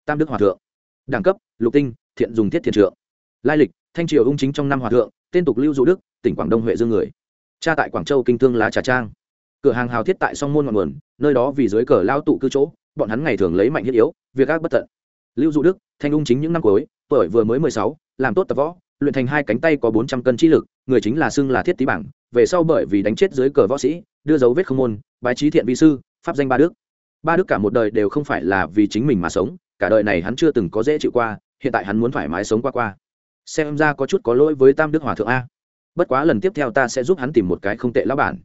Tam đức hòa thượng. Đẳng cấp, lục tinh, thiện dùng thiết thiện trượng. Lai lịch, thanh triều ung chính trong năm hòa thượng, tên tục lưu dụ đức, tỉnh quảng đông huệ dương người. Cha tại quảng châu kinh thương lá trà trang. Cửa hàng hào thiết tại song môn ngọn nguồn, nơi đó vì dưới cờ lao tụ cư chỗ, bọn hắn ngày thường lấy mạnh thiết yếu, việc ác bất tận. Lưu dụ đức, thanh ung chính những năm cuối, tuổi vừa mới mười sáu, làm tốt tập võ, luyện thành hai cánh tay có bốn trăm cân chi lực, người chính là xưng là thiết tý bảng về sau bởi vì đánh chết dưới cờ võ sĩ, đưa dấu vết không môn, bái trí thiện vi sư, pháp danh ba đức. Ba đức cả một đời đều không phải là vì chính mình mà sống, cả đời này hắn chưa từng có dễ chịu qua, hiện tại hắn muốn thoải mái sống qua qua. Xem ra có chút có lỗi với tam đức hòa thượng a. Bất quá lần tiếp theo ta sẽ giúp hắn tìm một cái không tệ lão bản.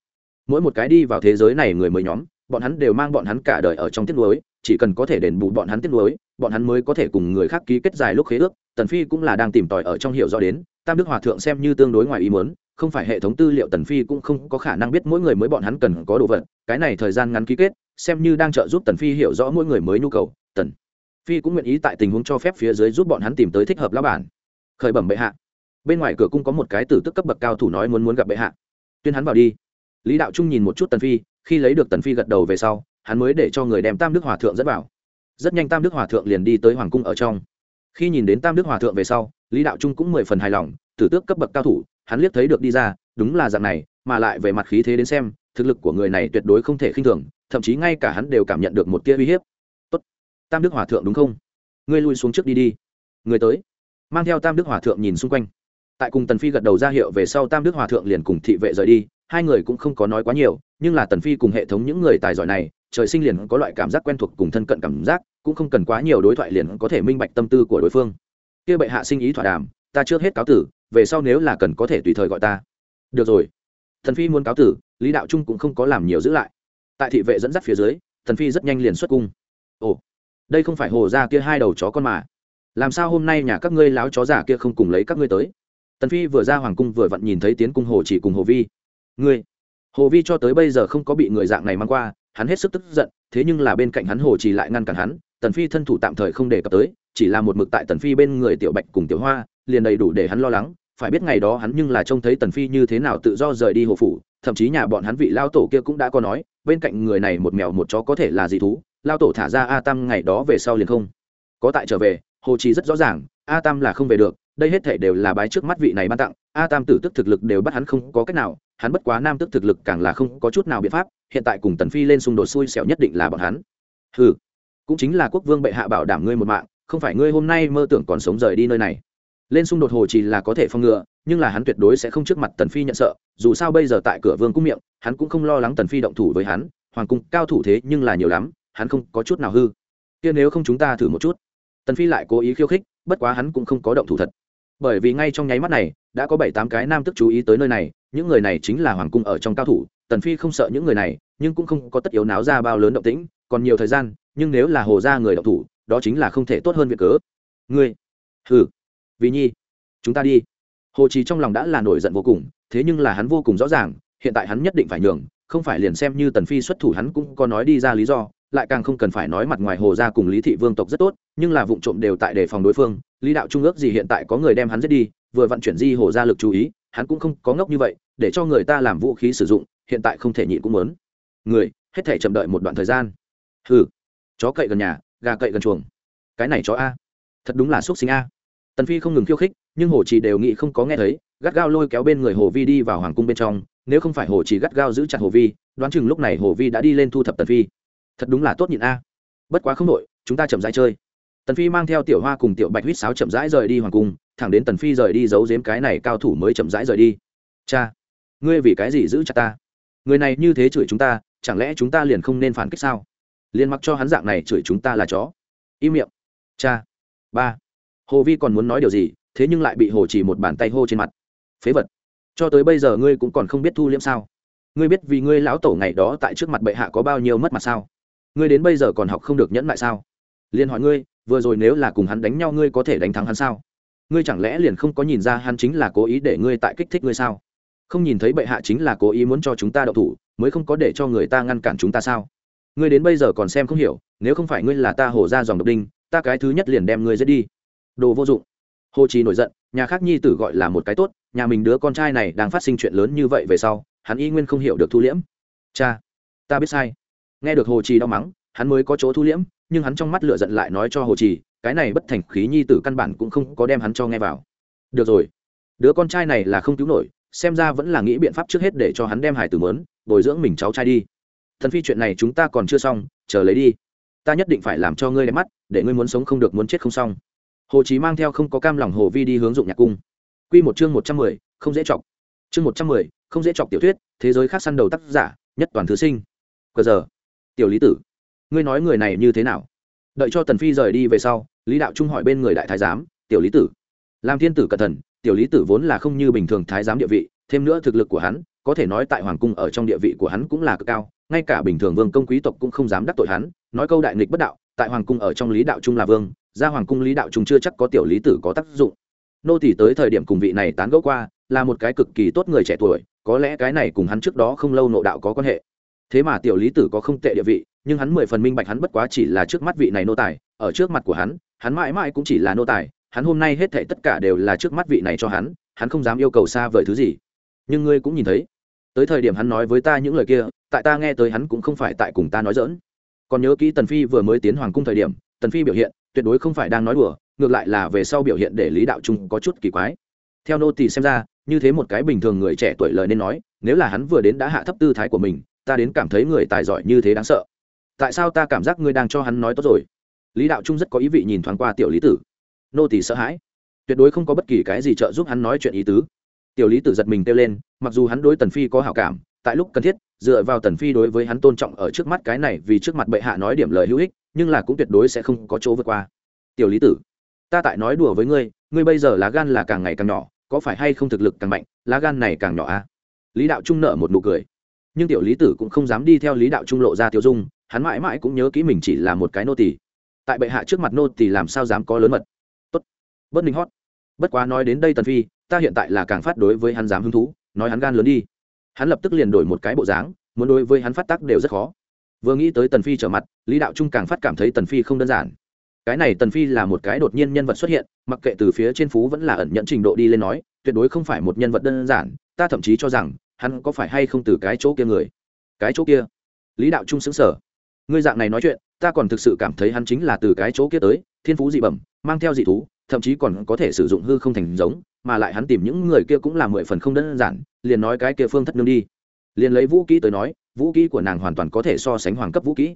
Mỗi một cái đi vào thế giới này người mới nhóm, bọn hắn đều mang bọn hắn cả đời ở trong tiết lối chỉ cần có thể đền bù bọn hắn tiết lối bọn hắn mới có thể cùng người khác ký kết dài lúc khế ước, tần phi cũng là đang tìm tòi ở trong hiệu do đến, tam đức hòa thượng xem như tương đối ngoài ý muốn không phải hệ thống tư liệu tần phi cũng không có khả năng biết mỗi người mới bọn hắn cần có đồ vật, cái này thời gian ngắn ký kết, xem như đang trợ giúp tần phi hiểu rõ mỗi người mới nhu cầu, tần phi cũng nguyện ý tại tình huống cho phép phía dưới giúp bọn hắn tìm tới thích hợp lá bản. Khởi bẩm bệ hạ. Bên ngoài cửa cung có một cái tử tức cấp bậc cao thủ nói muốn muốn gặp bệ hạ. Tuyên hắn vào đi. Lý đạo trung nhìn một chút tần phi, khi lấy được tần phi gật đầu về sau, hắn mới để cho người đem tam đức hòa thượng dẫn vào. Rất nhanh tam đức hòa thượng liền đi tới hoàng cung ở trong. Khi nhìn đến tam đức hòa thượng về sau, lý đạo trung cũng mười phần hài lòng, tử tước cấp bậc cao thủ hắn liếc thấy được đi ra, đúng là dạng này, mà lại về mặt khí thế đến xem, thực lực của người này tuyệt đối không thể khinh thường, thậm chí ngay cả hắn đều cảm nhận được một tia uy hiếp. Tốt, tam đức hòa thượng đúng không? Ngươi lui xuống trước đi đi. Người tới. Mang theo tam đức hòa thượng nhìn xung quanh. Tại cùng tần phi gật đầu ra hiệu về sau, tam đức hòa thượng liền cùng thị vệ rời đi, hai người cũng không có nói quá nhiều, nhưng là tần phi cùng hệ thống những người tài giỏi này, trời sinh liền có loại cảm giác quen thuộc cùng thân cận cảm giác, cũng không cần quá nhiều đối thoại liền có thể minh bạch tâm tư của đối phương. Kia bệ hạ sinh ý thỏa đàm, ta trước hết cáo tử về sau nếu là cần có thể tùy thời gọi ta. Được rồi. Thần phi muốn cáo tử, lý đạo trung cũng không có làm nhiều giữ lại. Tại thị vệ dẫn dắt phía dưới, thần phi rất nhanh liền xuất cung. Ồ, đây không phải hồ ra kia hai đầu chó con mà. Làm sao hôm nay nhà các ngươi láo chó giả kia không cùng lấy các ngươi tới? Tần phi vừa ra hoàng cung vừa vặn nhìn thấy tiến cung hồ chỉ cùng hồ vi. Ngươi, hồ vi cho tới bây giờ không có bị người dạng này mang qua, hắn hết sức tức giận, thế nhưng là bên cạnh hắn hồ chỉ lại ngăn cản hắn tần phi thân thủ tạm thời không đề cập tới, chỉ là một mực tại tần phi bên người tiểu bạch cùng tiểu hoa liền đầy đủ để hắn lo lắng, phải biết ngày đó hắn nhưng là trông thấy tần phi như thế nào tự do rời đi hồ phủ, thậm chí nhà bọn hắn vị lao tổ kia cũng đã có nói, bên cạnh người này một mèo một chó có thể là gì thú, lao tổ thả ra a tam ngày đó về sau liền không. Có tại trở về, hồ trì rất rõ ràng, a tam là không về được, đây hết thể đều là bái trước mắt vị này ban tặng, a tam tử tức thực lực đều bắt hắn không có cách nào, hắn bất quá nam tức thực lực càng là không có chút nào biện pháp, hiện tại cùng tần phi lên xung đột xui xẻo nhất định là bọn hắn. Ừ cũng chính là quốc vương bệ hạ bảo đảm ngươi một mạng, không phải ngươi hôm nay mơ tưởng còn sống rời đi nơi này lên xung đột hồ chỉ là có thể phòng ngừa, nhưng là hắn tuyệt đối sẽ không trước mặt tần phi nhận sợ, dù sao bây giờ tại cửa vương cung miệng, hắn cũng không lo lắng tần phi động thủ với hắn, hoàng cung cao thủ thế nhưng là nhiều lắm, hắn không có chút nào hư. Kia nếu không chúng ta thử một chút. Tần phi lại cố ý khiêu khích, bất quá hắn cũng không có động thủ thật. Bởi vì ngay trong nháy mắt này, đã có bảy tám cái nam tức chú ý tới nơi này, những người này chính là hoàng cung ở trong cao thủ, tần phi không sợ những người này, nhưng cũng không có tất yếu náo ra bao lớn động tĩnh, còn nhiều thời gian, nhưng nếu là hồ ra người động thủ, đó chính là không thể tốt hơn việc cớ. Ngươi, hừ vì nhi, chúng ta đi. Hồ Chí trong lòng đã là nổi giận vô cùng, thế nhưng là hắn vô cùng rõ ràng, hiện tại hắn nhất định phải nhường, không phải liền xem như tần phi xuất thủ hắn cũng có nói đi ra lý do, lại càng không cần phải nói mặt ngoài hồ ra cùng lý thị vương tộc rất tốt, nhưng là vụ trộm đều tại đề phòng đối phương, lý đạo trung ước gì hiện tại có người đem hắn giết đi, vừa vận chuyển di hồ ra lực chú ý, hắn cũng không có ngốc như vậy, để cho người ta làm vũ khí sử dụng, hiện tại không thể nhịn cũng muốn. Người, hết thể chậm đợi một đoạn thời gian. Hừ, chó cậy gần nhà, gà cậy gần chuồng. Cái này chó a. Thật đúng là xúc sinh a tần phi không ngừng khiêu khích, nhưng hồ chỉ đều nghĩ không có nghe thấy, gắt gao lôi kéo bên người hồ vi đi vào hoàng cung bên trong, nếu không phải hồ chỉ gắt gao giữ chặt hồ vi, đoán chừng lúc này hồ vi đã đi lên thu thập tần phi. Thật đúng là tốt nhịn a. Bất quá không đội chúng ta chậm rãi chơi. Tần phi mang theo tiểu hoa cùng tiểu bạch huýt sáo chậm rãi rời đi hoàng cung, thẳng đến tần phi rời đi giấu giếm cái này cao thủ mới chậm rãi rời đi. Cha, ngươi vì cái gì giữ chặt ta? Người này như thế chửi chúng ta, chẳng lẽ chúng ta liền không nên phản kích sao? Liền mặc cho hắn dạng này chửi chúng ta là chó. Im miệng. Cha. Ba hồ vi còn muốn nói điều gì, thế nhưng lại bị hồ chỉ một bàn tay hô trên mặt. Phế vật. Cho tới bây giờ ngươi cũng còn không biết thu liễm sao? Ngươi biết vì ngươi lão tổ ngày đó tại trước mặt bệ hạ có bao nhiêu mất mặt sao? Ngươi đến bây giờ còn học không được nhẫn lại sao? Liền hỏi ngươi, vừa rồi nếu là cùng hắn đánh nhau ngươi có thể đánh thắng hắn sao? Ngươi chẳng lẽ liền không có nhìn ra hắn chính là cố ý để ngươi tại kích thích ngươi sao? Không nhìn thấy bệ hạ chính là cố ý muốn cho chúng ta đậu thủ, mới không có để cho người ta ngăn cản chúng ta sao? Ngươi đến bây giờ còn xem không hiểu, nếu không phải ngươi là ta hổ ra dòng độc đinh, ta cái thứ nhất liền đem ngươi giết đi đồ vô dụng. Hồ trì nổi giận, nhà khác nhi tử gọi là một cái tốt, nhà mình đứa con trai này đang phát sinh chuyện lớn như vậy về sau, hắn y nguyên không hiểu được thu liễm. Cha, ta biết sai. Nghe được hồ trì đau mắng, hắn mới có chỗ thu liễm, nhưng hắn trong mắt lửa giận lại nói cho hồ trì cái này bất thành khí nhi tử căn bản cũng không có đem hắn cho nghe vào. Được rồi, đứa con trai này là không cứu nổi, xem ra vẫn là nghĩ biện pháp trước hết để cho hắn đem hải tử mớn, bồi dưỡng mình cháu trai đi. Thần phi chuyện này chúng ta còn chưa xong, chờ lấy đi. Ta nhất định phải làm cho ngươi đẹp mắt, để ngươi muốn sống không được muốn chết không xong hồ chí mang theo không có cam lòng hồ vi đi hướng dụng nhạc cung. Quy một chương một trăm mười, không dễ chọc. Chương một trăm mười, không dễ chọc tiểu thuyết, thế giới khác săn đầu tác giả, nhất toàn thứ sinh. Cờ giờ. Tiểu lý tử. Ngươi nói người này như thế nào? Đợi cho tần phi rời đi về sau, lý đạo trung hỏi bên người đại thái giám, tiểu lý tử. Làm thiên tử cẩn thận, tiểu lý tử vốn là không như bình thường thái giám địa vị, thêm nữa thực lực của hắn, có thể nói tại hoàng cung ở trong địa vị của hắn cũng là cực cao, ngay cả bình thường vương công quý tộc cũng không dám đắc tội hắn, nói câu đại nghịch bất đạo, tại hoàng cung ở trong lý đạo trung là vương ra hoàng cung lý đạo trung chưa chắc có tiểu lý tử có tác dụng. Nô tỷ tới thời điểm cùng vị này tán gẫu qua, là một cái cực kỳ tốt người trẻ tuổi, có lẽ cái này cùng hắn trước đó không lâu nộ đạo có quan hệ. Thế mà tiểu lý tử có không tệ địa vị, nhưng hắn mười phần minh bạch hắn bất quá chỉ là trước mắt vị này nô tài, ở trước mặt của hắn hắn mãi mãi cũng chỉ là nô tài, hắn hôm nay hết thệ tất cả đều là trước mắt vị này cho hắn hắn không dám yêu cầu xa vời thứ gì. Nhưng ngươi cũng nhìn thấy, tới thời điểm hắn nói với ta những lời kia, tại ta nghe tới hắn cũng không phải tại cùng ta nói dỡn còn nhớ kỹ tần phi vừa mới tiến hoàng cung thời điểm, tần phi biểu hiện tuyệt đối không phải đang nói đùa, ngược lại là về sau biểu hiện để lý đạo trung có chút kỳ quái. Theo nô tỳ xem ra, như thế một cái bình thường người trẻ tuổi lời nên nói, nếu là hắn vừa đến đã hạ thấp tư thái của mình, ta đến cảm thấy người tài giỏi như thế đáng sợ. Tại sao ta cảm giác ngươi đang cho hắn nói tốt rồi? Lý đạo trung rất có ý vị nhìn thoáng qua tiểu lý tử. Nô tỳ sợ hãi. Tuyệt đối không có bất kỳ cái gì trợ giúp hắn nói chuyện ý tứ. Tiểu lý tử giật mình kêu lên, mặc dù hắn đối tần phi có hảo cảm, tại lúc cần thiết, dựa vào tần phi đối với hắn tôn trọng ở trước mắt cái này vì trước mặt bệ hạ nói điểm lời hữu ích nhưng là cũng tuyệt đối sẽ không có chỗ vượt qua. Tiểu lý tử, ta tại nói đùa với ngươi ngươi bây giờ lá gan là càng ngày càng nhỏ, có phải hay không thực lực càng mạnh, lá gan này càng nhỏ à? Lý đạo trung nợ một nụ cười. Nhưng tiểu lý tử cũng không dám đi theo lý đạo trung lộ ra tiêu dung, hắn mãi mãi cũng nhớ kỹ mình chỉ là một cái nô tỳ. Tại bệ hạ trước mặt nô tỳ làm sao dám có lớn mật? Tốt. Bất ninh hót. Bất quá nói đến đây tần phi, ta hiện tại là càng phát đối với hắn dám hứng thú, nói hắn gan lớn đi. Hắn lập tức liền đổi một cái bộ dáng, muốn đối với hắn phát tác đều rất khó vừa nghĩ tới tần phi trở mặt, lý đạo trung càng phát cảm thấy tần phi không đơn giản. Cái này tần phi là một cái đột nhiên nhân vật xuất hiện, mặc kệ từ phía trên phú vẫn là ẩn nhận trình độ đi lên nói, tuyệt đối không phải một nhân vật đơn giản, ta thậm chí cho rằng, hắn có phải hay không từ cái chỗ kia người. Cái chỗ kia? Lý đạo trung xứng sở ngươi dạng này nói chuyện, ta còn thực sự cảm thấy hắn chính là từ cái chỗ kia tới, thiên phú dị bẩm, mang theo dị thú, thậm chí còn có thể sử dụng hư không thành giống, mà lại hắn tìm những người kia cũng là mười phần không đơn giản, liền nói cái kia phương thất nương đi. Liền lấy vũ kỹ tới nói vũ kỹ của nàng hoàn toàn có thể so sánh hoàng cấp vũ kỹ.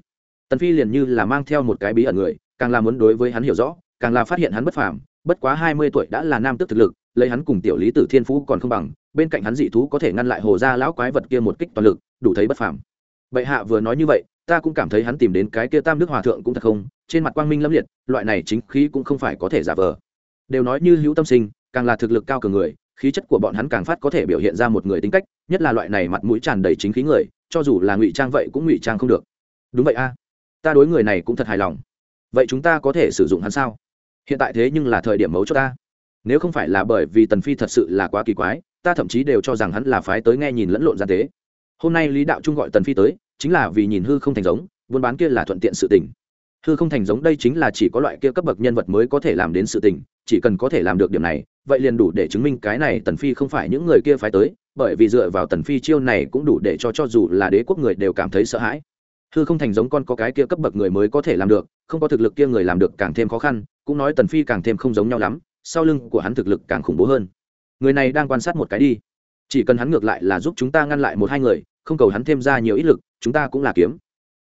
Tần phi liền như là mang theo một cái bí ẩn người, càng là muốn đối với hắn hiểu rõ, càng là phát hiện hắn bất phàm, bất quá hai mươi tuổi đã là nam tước thực lực, lấy hắn cùng tiểu lý tử thiên phú còn không bằng, bên cạnh hắn dị thú có thể ngăn lại hồ gia lão quái vật kia một kích toàn lực, đủ thấy bất phàm. Bệ hạ vừa nói như vậy, ta cũng cảm thấy hắn tìm đến cái kia tam đức hòa thượng cũng thật không, trên mặt quang minh lâm liệt, loại này chính khí cũng không phải có thể giả vờ. Đều nói như hữu tâm sinh, càng là thực lực cao cường người, khí chất của bọn hắn càng phát có thể biểu hiện ra một người tính cách, nhất là loại này mặt mũi tràn đầy chính khí người cho dù là ngụy trang vậy cũng ngụy trang không được. Đúng vậy a, ta đối người này cũng thật hài lòng. Vậy chúng ta có thể sử dụng hắn sao? Hiện tại thế nhưng là thời điểm mấu cho ta. Nếu không phải là bởi vì tần phi thật sự là quá kỳ quái, ta thậm chí đều cho rằng hắn là phái tới nghe nhìn lẫn lộn ra thế hôm nay lý đạo trung gọi tần phi tới, chính là vì nhìn hư không thành giống, buôn bán kia là thuận tiện sự tình hư không thành giống đây chính là chỉ có loại kia cấp bậc nhân vật mới có thể làm đến sự tình, chỉ cần có thể làm được điểm này, vậy liền đủ để chứng minh cái này tần phi không phải những người kia phái tới, bởi vì dựa vào tần phi chiêu này cũng đủ để cho cho dù là đế quốc người đều cảm thấy sợ hãi. Hư không thành giống con có cái kia cấp bậc người mới có thể làm được, không có thực lực kia người làm được càng thêm khó khăn, cũng nói tần phi càng thêm không giống nhau lắm, sau lưng của hắn thực lực càng khủng bố hơn. Người này đang quan sát một cái đi. Chỉ cần hắn ngược lại là giúp chúng ta ngăn lại một hai người, không cầu hắn thêm ra nhiều ít lực, chúng ta cũng là kiếm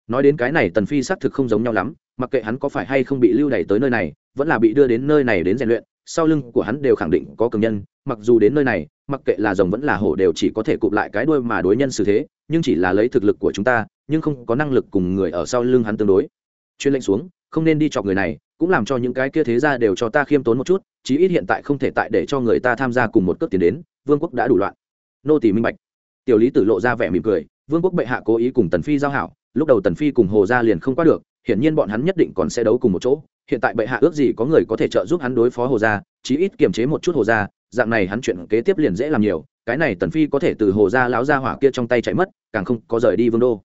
nói đến cái này tần phi xác thực không giống nhau lắm, mặc kệ hắn có phải hay không bị lưu đày tới nơi này, vẫn là bị đưa đến nơi này đến rèn luyện, sau lưng của hắn đều khẳng định có cường nhân, mặc dù đến nơi này, mặc kệ là rồng vẫn là hổ đều chỉ có thể cụp lại cái đuôi mà đối nhân xử thế, nhưng chỉ là lấy thực lực của chúng ta, nhưng không có năng lực cùng người ở sau lưng hắn tương đối. Chuyên lệnh xuống, không nên đi chọc người này, cũng làm cho những cái kia thế ra đều cho ta khiêm tốn một chút, chí ít hiện tại không thể tại để cho người ta tham gia cùng một cước tiền đến, vương quốc đã đủ loạn. Nô tỷ minh bạch. Tiểu lý tử lộ ra vẻ mỉm cười, vương quốc bệ hạ cố ý cùng tần phi giao hảo lúc đầu tần phi cùng hồ gia liền không qua được, hiển nhiên bọn hắn nhất định còn sẽ đấu cùng một chỗ. Hiện tại bệ hạ ước gì có người có thể trợ giúp hắn đối phó hồ gia, chí ít kiềm chế một chút hồ gia, dạng này hắn chuyện kế tiếp liền dễ làm nhiều. Cái này tần phi có thể từ hồ gia láo gia hỏa kia trong tay chạy mất, càng không có rời đi vương đô.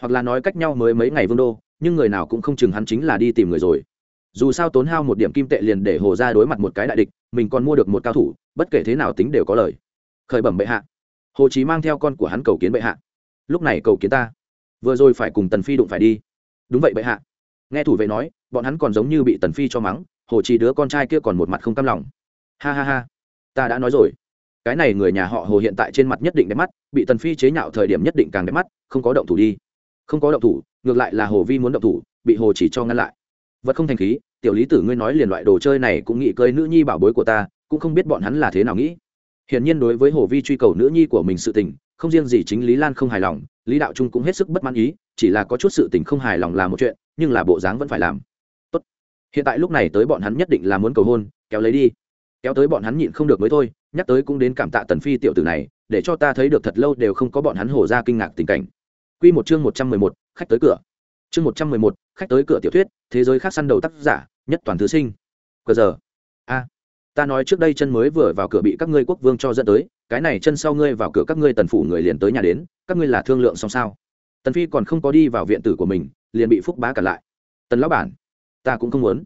Hoặc là nói cách nhau mới mấy ngày vương đô, nhưng người nào cũng không chừng hắn chính là đi tìm người rồi. Dù sao tốn hao một điểm kim tệ liền để hồ gia đối mặt một cái đại địch, mình còn mua được một cao thủ, bất kể thế nào tính đều có lời. Khởi bẩm bệ hạ. Hồ chí mang theo con của hắn cầu kiến bệ hạ. Lúc này cầu kiến ta vừa rồi phải cùng tần phi đụng phải đi. Đúng vậy bệ hạ. Nghe thủ vệ nói, bọn hắn còn giống như bị tần phi cho mắng, hồ chí đứa con trai kia còn một mặt không cam lòng. Ha ha ha. Ta đã nói rồi. Cái này người nhà họ hồ hiện tại trên mặt nhất định đẹp mắt, bị tần phi chế nhạo thời điểm nhất định càng đẹp mắt, không có động thủ đi. Không có động thủ, ngược lại là hồ vi muốn động thủ, bị hồ chỉ cho ngăn lại. Vật không thành khí, tiểu lý tử ngươi nói liền loại đồ chơi này cũng nghĩ cơi nữ nhi bảo bối của ta, cũng không biết bọn hắn là thế nào nghĩ. Hiển nhiên đối với hồ vi truy cầu nữ nhi của mình sự tình không riêng gì chính lý lan không hài lòng lý đạo trung cũng hết sức bất mãn ý chỉ là có chút sự tình không hài lòng là một chuyện nhưng là bộ dáng vẫn phải làm. Tốt. Hiện tại lúc này tới bọn hắn nhất định là muốn cầu hôn kéo lấy đi. Kéo tới bọn hắn nhịn không được mới thôi nhắc tới cũng đến cảm tạ tần phi tiểu tử này để cho ta thấy được thật lâu đều không có bọn hắn hổ ra kinh ngạc tình cảnh. Quy một chương một trăm mười một, khách tới cửa. Chương một trăm mười một, khách tới cửa tiểu thuyết thế giới khác săn đầu tác giả nhất toàn thứ sinh. Cờ giờ. A ta nói trước đây chân mới vừa vào cửa bị các ngươi quốc vương cho dẫn tới cái này chân sau ngươi vào cửa các ngươi tần phủ người liền tới nhà đến, các ngươi là thương lượng xong sao? Tần phi còn không có đi vào viện tử của mình, liền bị phúc bá cản lại. Tần lão bản, ta cũng không muốn.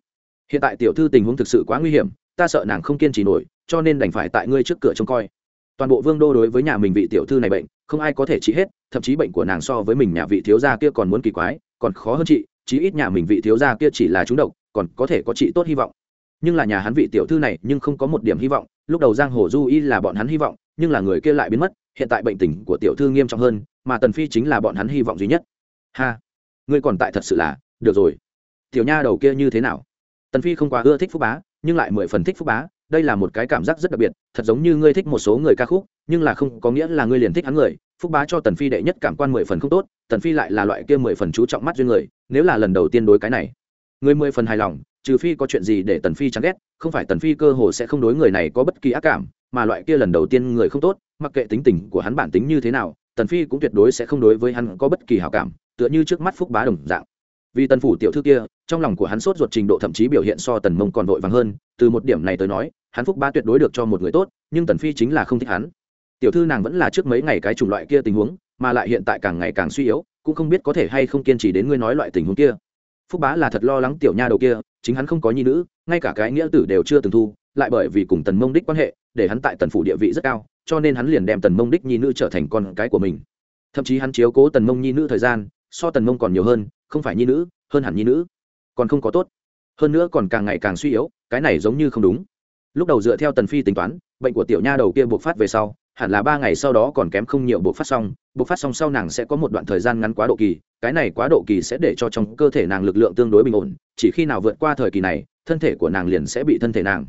Hiện tại tiểu thư tình huống thực sự quá nguy hiểm, ta sợ nàng không kiên trì nổi, cho nên đành phải tại ngươi trước cửa trông coi. Toàn bộ vương đô đối với nhà mình vị tiểu thư này bệnh, không ai có thể trị hết, thậm chí bệnh của nàng so với mình nhà vị thiếu gia kia còn muốn kỳ quái, còn khó hơn chị, chí ít nhà mình vị thiếu gia kia chỉ là trúng độc, còn có thể có trị tốt hy vọng. Nhưng là nhà hắn vị tiểu thư này nhưng không có một điểm hy vọng, lúc đầu giang hồ du y là bọn hắn hy vọng nhưng là người kia lại biến mất, hiện tại bệnh tình của tiểu thư nghiêm trọng hơn, mà tần phi chính là bọn hắn hy vọng duy nhất. Ha, ngươi còn tại thật sự là, được rồi. Tiểu nha đầu kia như thế nào? Tần phi không quá ưa thích phúc bá, nhưng lại mười phần thích phúc bá, đây là một cái cảm giác rất đặc biệt, thật giống như ngươi thích một số người ca khúc, nhưng là không có nghĩa là ngươi liền thích hắn người. Phúc bá cho tần phi đệ nhất cảm quan mười phần không tốt, tần phi lại là loại kia mười phần chú trọng mắt duyên người, nếu là lần đầu tiên đối cái này người mười phần hài lòng, trừ phi có chuyện gì để tần phi chán ghét, không phải tần phi cơ hồ sẽ không đối người này có bất kỳ ác cảm mà loại kia lần đầu tiên người không tốt, mặc kệ tính tình của hắn bản tính như thế nào, tần phi cũng tuyệt đối sẽ không đối với hắn có bất kỳ hảo cảm, tựa như trước mắt phúc bá đồng dạng. Vì tần phủ tiểu thư kia, trong lòng của hắn sốt ruột trình độ thậm chí biểu hiện so tần mông còn vội vàng hơn, từ một điểm này tới nói, hắn phúc bá tuyệt đối được cho một người tốt, nhưng tần phi chính là không thích hắn. Tiểu thư nàng vẫn là trước mấy ngày cái chủng loại kia tình huống, mà lại hiện tại càng ngày càng suy yếu, cũng không biết có thể hay không kiên trì đến ngươi nói loại tình huống kia. Phúc bá là thật lo lắng tiểu nha đầu kia, chính hắn không có nhi nữ, ngay cả cái nghĩa tử đều chưa từng thu lại bởi vì cùng tần mông đích quan hệ, để hắn tại tần phủ địa vị rất cao, cho nên hắn liền đem tần mông đích nhi nữ trở thành con cái của mình. Thậm chí hắn chiếu cố tần mông nhi nữ thời gian, so tần mông còn nhiều hơn, không phải nhi nữ, hơn hẳn nhi nữ. Còn không có tốt. Hơn nữa còn càng ngày càng suy yếu, cái này giống như không đúng. Lúc đầu dựa theo tần phi tính toán, bệnh của tiểu nha đầu kia buộc phát về sau, hẳn là ba ngày sau đó còn kém không nhiều buộc phát xong buộc phát xong sau nàng sẽ có một đoạn thời gian ngắn quá độ kỳ, cái này quá độ kỳ sẽ để cho trong cơ thể nàng lực lượng tương đối bình ổn, chỉ khi nào vượt qua thời kỳ này, thân thể của nàng liền sẽ bị thân thể nàng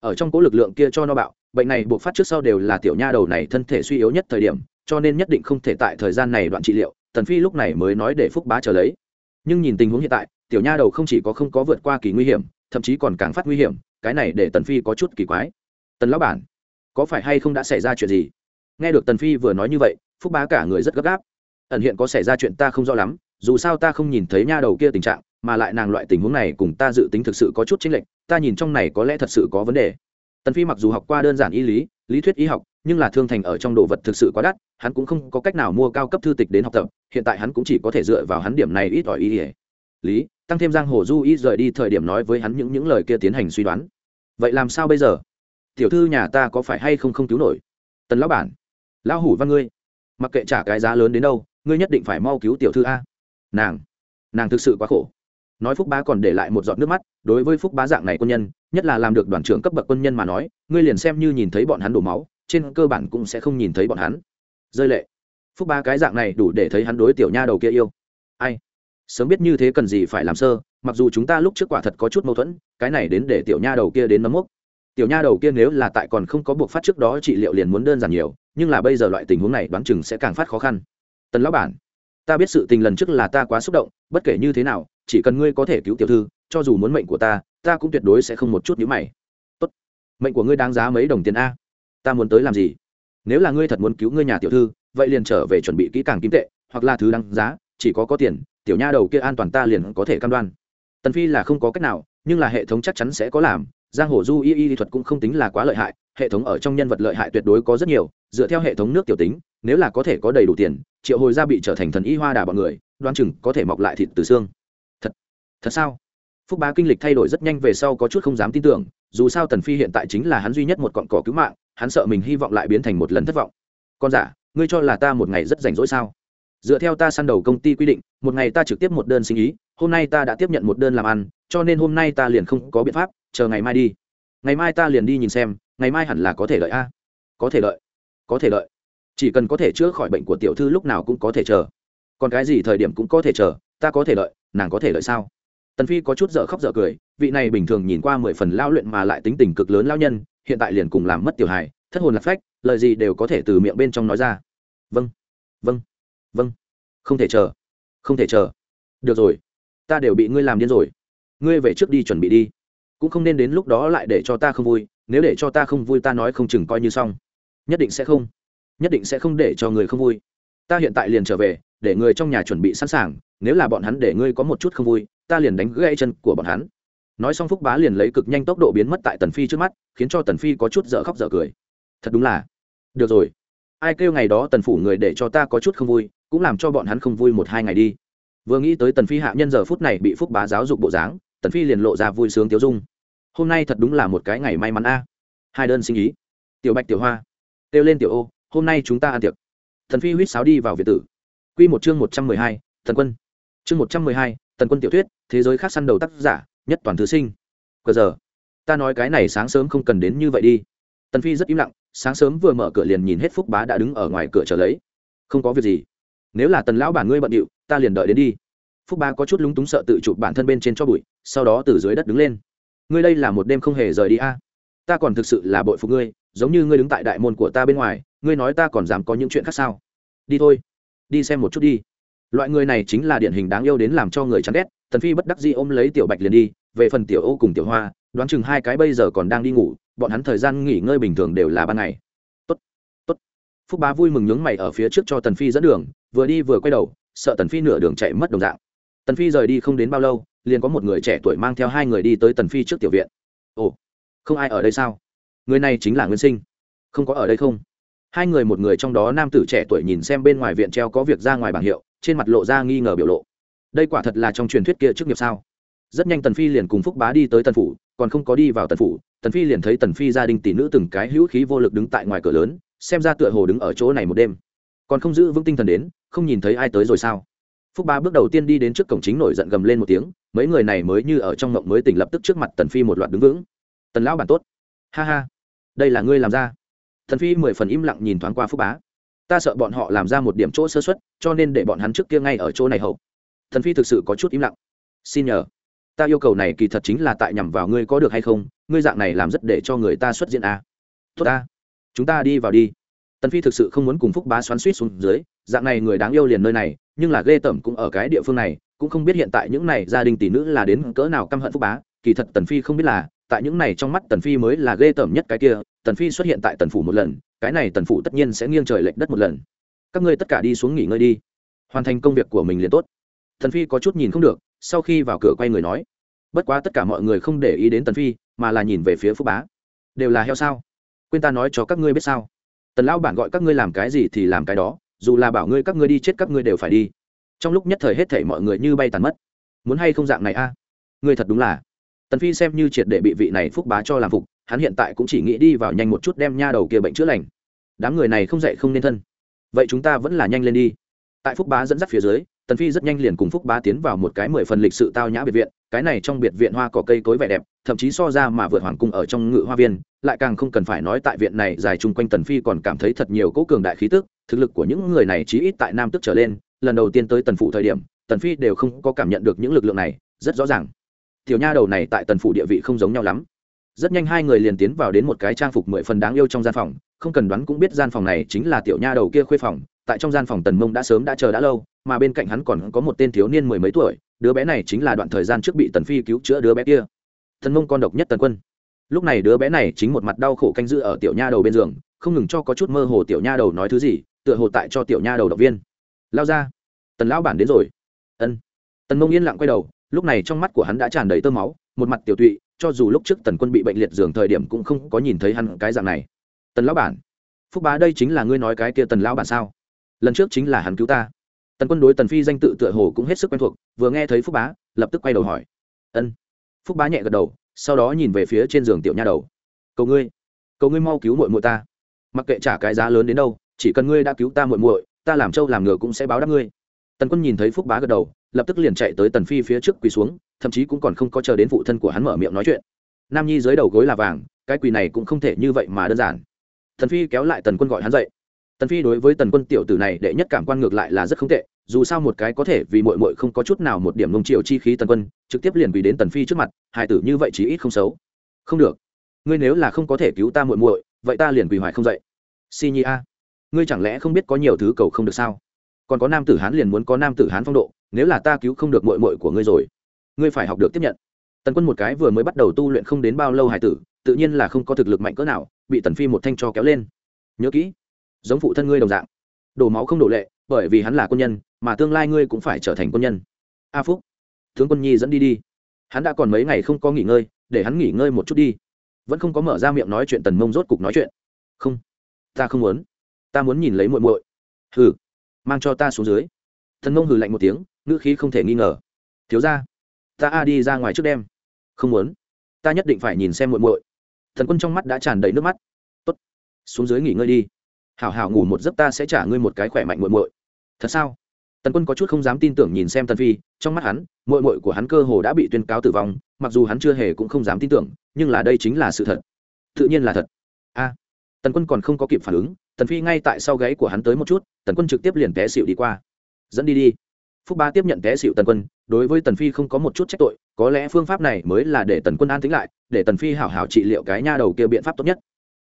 ở trong cố lực lượng kia cho nó bạo, bệnh này buộc phát trước sau đều là tiểu nha đầu này thân thể suy yếu nhất thời điểm, cho nên nhất định không thể tại thời gian này đoạn trị liệu, tần phi lúc này mới nói để phúc bá trở lấy. Nhưng nhìn tình huống hiện tại, tiểu nha đầu không chỉ có không có vượt qua kỳ nguy hiểm, thậm chí còn càng phát nguy hiểm, cái này để tần phi có chút kỳ quái. Tần lão bản, có phải hay không đã xảy ra chuyện gì? Nghe được tần phi vừa nói như vậy, phúc bá cả người rất gấp gáp. Ẩn hiện có xảy ra chuyện ta không rõ lắm, dù sao ta không nhìn thấy nha đầu kia tình trạng mà lại nàng loại tình huống này cùng ta dự tính thực sự có chút chênh lệch, ta nhìn trong này có lẽ thật sự có vấn đề. Tần phi mặc dù học qua đơn giản y lý lý thuyết y học, nhưng là thương thành ở trong đồ vật thực sự quá đắt, hắn cũng không có cách nào mua cao cấp thư tịch đến học tập, hiện tại hắn cũng chỉ có thể dựa vào hắn điểm này ít ỏi y lý, tăng thêm giang hồ du ít rời đi thời điểm nói với hắn những những lời kia tiến hành suy đoán. Vậy làm sao bây giờ? Tiểu thư nhà ta có phải hay không không cứu nổi? Tần lão bản, lão hủ văn ngươi, mặc kệ trả cái giá lớn đến đâu, ngươi nhất định phải mau cứu tiểu thư a. Nàng nàng thực sự quá khổ nói phúc bá còn để lại một giọt nước mắt, đối với phúc bá dạng này quân nhân, nhất là làm được đoàn trưởng cấp bậc quân nhân mà nói, ngươi liền xem như nhìn thấy bọn hắn đổ máu, trên cơ bản cũng sẽ không nhìn thấy bọn hắn. Rơi lệ. Phúc bá cái dạng này đủ để thấy hắn đối tiểu nha đầu kia yêu. Ai? Sớm biết như thế cần gì phải làm sơ, mặc dù chúng ta lúc trước quả thật có chút mâu thuẫn, cái này đến để tiểu nha đầu kia đến nấm mốc. Tiểu nha đầu kia nếu là tại còn không có buộc phát trước đó trị liệu liền muốn đơn giản nhiều, nhưng là bây giờ loại tình huống này đoán chừng sẽ càng phát khó khăn. Tần lão bản, ta biết sự tình lần trước là ta quá xúc động, bất kể như thế nào chỉ cần ngươi có thể cứu tiểu thư, cho dù muốn mệnh của ta ta cũng tuyệt đối sẽ không một chút nhữ mày. Tốt. Mệnh của ngươi đáng giá mấy đồng tiền a? Ta muốn tới làm gì? Nếu là ngươi thật muốn cứu ngươi nhà tiểu thư, vậy liền trở về chuẩn bị kỹ càng kim tệ, hoặc là thứ đáng giá, chỉ có có tiền, tiểu nha đầu kia an toàn ta liền có thể cam đoan. Tần phi là không có cách nào, nhưng là hệ thống chắc chắn sẽ có làm. Giang hồ du y y thuật cũng không tính là quá lợi hại, hệ thống ở trong nhân vật lợi hại tuyệt đối có rất nhiều, dựa theo hệ thống nước tiểu tính, nếu là có thể có đầy đủ tiền, triệu hồi ra bị trở thành thần y hoa đà bọn người đoan chừng có thể mọc lại thịt từ xương thật sao? Phúc bá kinh lịch thay đổi rất nhanh về sau có chút không dám tin tưởng, dù sao tần phi hiện tại chính là hắn duy nhất một cọn cỏ cứu mạng, hắn sợ mình hy vọng lại biến thành một lần thất vọng. Con giả, ngươi cho là ta một ngày rất rảnh rỗi sao? Dựa theo ta săn đầu công ty quy định, một ngày ta trực tiếp một đơn sinh ý, hôm nay ta đã tiếp nhận một đơn làm ăn, cho nên hôm nay ta liền không có biện pháp, chờ ngày mai đi. Ngày mai ta liền đi nhìn xem, ngày mai hẳn là có thể lợi a. À? Có thể lợi. Có thể lợi. Chỉ cần có thể chữa khỏi bệnh của tiểu thư lúc nào cũng có thể chờ. Còn cái gì thời điểm cũng có thể chờ, ta có thể lợi, nàng có thể lợi sao? Tần phi có chút dở khóc dở cười, vị này bình thường nhìn qua mười phần lao luyện mà lại tính tình cực lớn lao nhân, hiện tại liền cùng làm mất tiểu hài, thất hồn lạc phách, lời gì đều có thể từ miệng bên trong nói ra. Vâng vâng vâng. Không thể chờ, không thể chờ. Được rồi, ta đều bị ngươi làm điên rồi. Ngươi về trước đi chuẩn bị đi. Cũng không nên đến lúc đó lại để cho ta không vui, nếu để cho ta không vui ta nói không chừng coi như xong. Nhất định sẽ không, nhất định sẽ không để cho người không vui. Ta hiện tại liền trở về, để người trong nhà chuẩn bị sẵn sàng, nếu là bọn hắn để ngươi có một chút không vui ta liền đánh gãy chân của bọn hắn. Nói xong phúc bá liền lấy cực nhanh tốc độ biến mất tại tần phi trước mắt, khiến cho tần phi có chút dở khóc dở cười. Thật đúng là. Được rồi. Ai kêu ngày đó tần phủ người để cho ta có chút không vui, cũng làm cho bọn hắn không vui một hai ngày đi. Vừa nghĩ tới tần phi hạ nhân giờ phút này bị phúc bá giáo dục bộ dáng, tần phi liền lộ ra vui sướng tiêu dung. Hôm nay thật đúng là một cái ngày may mắn a. Hai đơn sinh ý. Tiểu bạch, tiểu hoa. Kêu lên tiểu ô, hôm nay chúng ta ăn tiệc. Thần phi huýt sáo đi vào việt tử. Quy một chương một trăm mười hai, thần quân. Chương một trăm mười hai tần quân tiểu thuyết, thế giới khác săn đầu tác giả, nhất toàn thứ sinh. Cờ giờ, ta nói cái này sáng sớm không cần đến như vậy đi. Tần phi rất im lặng, sáng sớm vừa mở cửa liền nhìn hết phúc bá đã đứng ở ngoài cửa chờ lấy. Không có việc gì. Nếu là tần lão bản ngươi bận điệu, ta liền đợi đến đi. Phúc bá có chút lúng túng sợ tự chụp bản thân bên trên cho bụi, sau đó từ dưới đất đứng lên. Ngươi đây là một đêm không hề rời đi a. Ta còn thực sự là bội phục ngươi, giống như ngươi đứng tại đại môn của ta bên ngoài, ngươi nói ta còn dám có những chuyện khác sao? Đi thôi. Đi xem một chút đi loại người này chính là điển hình đáng yêu đến làm cho người chán ghét, tần phi bất đắc dĩ ôm lấy tiểu bạch liền đi, về phần tiểu ô cùng tiểu hoa, đoán chừng hai cái bây giờ còn đang đi ngủ, bọn hắn thời gian nghỉ ngơi bình thường đều là ban ngày. Tốt tốt. Phúc bá vui mừng nhướng mày ở phía trước cho tần phi dẫn đường, vừa đi vừa quay đầu, sợ tần phi nửa đường chạy mất đồng dạng. Tần phi rời đi không đến bao lâu, liền có một người trẻ tuổi mang theo hai người đi tới tần phi trước tiểu viện. Ồ, không ai ở đây sao? Người này chính là nguyên sinh. Không có ở đây không? Hai người một người trong đó nam tử trẻ tuổi nhìn xem bên ngoài viện treo có việc ra ngoài bảng hiệu trên mặt lộ ra nghi ngờ biểu lộ. Đây quả thật là trong truyền thuyết kia trước nghiệp sao? Rất nhanh tần phi liền cùng phúc bá đi tới tần phủ, còn không có đi vào tần phủ, tần phi liền thấy tần phi gia đình tỷ nữ từng cái hữu khí vô lực đứng tại ngoài cửa lớn, xem ra tựa hồ đứng ở chỗ này một đêm. Còn không giữ vững tinh thần đến, không nhìn thấy ai tới rồi sao? Phúc bá bước đầu tiên đi đến trước cổng chính nổi giận gầm lên một tiếng, mấy người này mới như ở trong mộng mới tỉnh lập tức trước mặt tần phi một loạt đứng vững. Tần lão bản tốt. Ha ha, đây là ngươi làm ra. Tần phi mười phần im lặng nhìn thoáng qua phúc bá ta sợ bọn họ làm ra một điểm chỗ sơ xuất cho nên để bọn hắn trước kia ngay ở chỗ này hậu thần phi thực sự có chút im lặng. Xin nhờ, ta yêu cầu này kỳ thật chính là tại nhằm vào ngươi có được hay không, ngươi dạng này làm rất để cho người ta xuất diện à. tốt ta, chúng ta đi vào đi. Tần phi thực sự không muốn cùng phúc bá xoắn suýt xuống dưới, dạng này người đáng yêu liền nơi này, nhưng là ghê tởm cũng ở cái địa phương này, cũng không biết hiện tại những này gia đình tỷ nữ là đến cỡ nào căm hận phúc bá, kỳ thật tần phi không biết là, tại những này trong mắt tần phi mới là ghê tởm nhất cái kia tần phi xuất hiện tại tần phủ một lần cái này tần phụ tất nhiên sẽ nghiêng trời lệch đất một lần. Các ngươi tất cả đi xuống nghỉ ngơi đi. Hoàn thành công việc của mình liền tốt. Thần phi có chút nhìn không được, sau khi vào cửa quay người nói, bất quá tất cả mọi người không để ý đến tần phi, mà là nhìn về phía phúc bá. Đều là heo sao? Quên ta nói cho các ngươi biết sao? Tần lão bản gọi các ngươi làm cái gì thì làm cái đó, dù là bảo ngươi các ngươi đi chết các ngươi đều phải đi. Trong lúc nhất thời hết thảy mọi người như bay tàn mất. Muốn hay không dạng này a? Ngươi thật đúng là. Tần phi xem như triệt để bị vị này phúc bá cho làm phục hắn hiện tại cũng chỉ nghĩ đi vào nhanh một chút đem nha đầu kia bệnh chữa lành. Đám người này không dạy không nên thân. Vậy chúng ta vẫn là nhanh lên đi. Tại phúc bá dẫn dắt phía dưới, tần phi rất nhanh liền cùng phúc bá tiến vào một cái mười phần lịch sự tao nhã biệt viện. Cái này trong biệt viện hoa cỏ cây cối vẻ đẹp, thậm chí so ra mà vượt hoàng cung ở trong ngự hoa viên, lại càng không cần phải nói tại viện này dài chung quanh tần phi còn cảm thấy thật nhiều cố cường đại khí tức. Thực lực của những người này chí ít tại nam tức trở lên, lần đầu tiên tới tần phụ thời điểm, tần phi đều không có cảm nhận được những lực lượng này, rất rõ ràng. Tiểu nha đầu này tại tần phủ địa vị không giống nhau lắm rất nhanh hai người liền tiến vào đến một cái trang phục mười phần đáng yêu trong gian phòng. Không cần đoán cũng biết gian phòng này chính là tiểu nha đầu kia khuê phòng. Tại trong gian phòng tần mông đã sớm đã chờ đã lâu, mà bên cạnh hắn còn có một tên thiếu niên mười mấy tuổi. Đứa bé này chính là đoạn thời gian trước bị tần phi cứu chữa đứa bé kia. Tần mông con độc nhất tần quân. Lúc này đứa bé này chính một mặt đau khổ canh giữ ở tiểu nha đầu bên giường, không ngừng cho có chút mơ hồ tiểu nha đầu nói thứ gì, tựa hồ tại cho tiểu nha đầu động viên. Lao ra, tần lão bản đến rồi. Ân. Tần mông yên lặng quay đầu, lúc này trong mắt của hắn đã tràn đầy tơ máu, một mặt tiểu tụy cho dù lúc trước tần quân bị bệnh liệt giường thời điểm cũng không có nhìn thấy hắn cái dạng này. Tần lão bản, phúc bá đây chính là ngươi nói cái kia tần lão bản sao? Lần trước chính là hắn cứu ta. Tần quân đối tần phi danh tự tựa hồ cũng hết sức quen thuộc, vừa nghe thấy phúc bá, lập tức quay đầu hỏi. Ân. Phúc bá nhẹ gật đầu, sau đó nhìn về phía trên giường tiểu nha đầu. Cầu ngươi cầu ngươi mau cứu muội muội ta. Mặc kệ trả cái giá lớn đến đâu, chỉ cần ngươi đã cứu ta muội muội, ta làm trâu làm ngựa cũng sẽ báo đáp ngươi. Tần quân nhìn thấy phúc bá gật đầu lập tức liền chạy tới tần phi phía trước quỳ xuống, thậm chí cũng còn không có chờ đến phụ thân của hắn mở miệng nói chuyện. Nam nhi dưới đầu gối là vàng, cái quỳ này cũng không thể như vậy mà đơn giản. Tần phi kéo lại tần quân gọi hắn dậy. Tần phi đối với tần quân tiểu tử này đệ nhất cảm quan ngược lại là rất không tệ, dù sao một cái có thể vì muội muội không có chút nào một điểm nông triều chi khí tần quân, trực tiếp liền quỳ đến tần phi trước mặt, hài tử như vậy chí ít không xấu. Không được. Ngươi nếu là không có thể cứu ta muội muội, vậy ta liền quỳ hoài không dậy. Si nhi a, ngươi chẳng lẽ không biết có nhiều thứ cầu không được sao? Còn có nam tử hán liền muốn có nam tử hán phong độ, nếu là ta cứu không được muội muội của ngươi rồi, ngươi phải học được tiếp nhận. Tần quân một cái vừa mới bắt đầu tu luyện không đến bao lâu hải tử, tự nhiên là không có thực lực mạnh cỡ nào, bị tần phi một thanh cho kéo lên. Nhớ kỹ, giống phụ thân ngươi đồng dạng. Đổ máu không đổ lệ, bởi vì hắn là quân nhân, mà tương lai ngươi cũng phải trở thành quân nhân. A phúc, tướng quân nhi dẫn đi đi. Hắn đã còn mấy ngày không có nghỉ ngơi, để hắn nghỉ ngơi một chút đi. Vẫn không có mở ra miệng nói chuyện tần mông rốt cục nói chuyện. Không, ta không muốn. Ta muốn nhìn lấy muội muội. Hừ mang cho ta xuống dưới. Thần mông hừ lạnh một tiếng, ngữ khí không thể nghi ngờ. Thiếu ra ta a đi ra ngoài trước đêm. Không muốn. Ta nhất định phải nhìn xem muội muội. Thần quân trong mắt đã tràn đầy nước mắt. Tốt, xuống dưới nghỉ ngơi đi. Hảo hảo ngủ một giấc ta sẽ trả ngươi một cái khỏe mạnh muội muội. Thật sao? Tần quân có chút không dám tin tưởng nhìn xem tần phi, trong mắt hắn, muội muội của hắn cơ hồ đã bị tuyên cáo tử vong, mặc dù hắn chưa hề cũng không dám tin tưởng, nhưng là đây chính là sự thật. Tự nhiên là thật. A, tần quân còn không có kịp phản ứng tần phi ngay tại sau gáy của hắn tới một chút tần quân trực tiếp liền té xịu đi qua. Dẫn đi đi. Phúc ba tiếp nhận té xịu tần quân đối với tần phi không có một chút trách tội có lẽ phương pháp này mới là để tần quân an tính lại để tần phi hảo hảo trị liệu cái nha đầu kia biện pháp tốt nhất.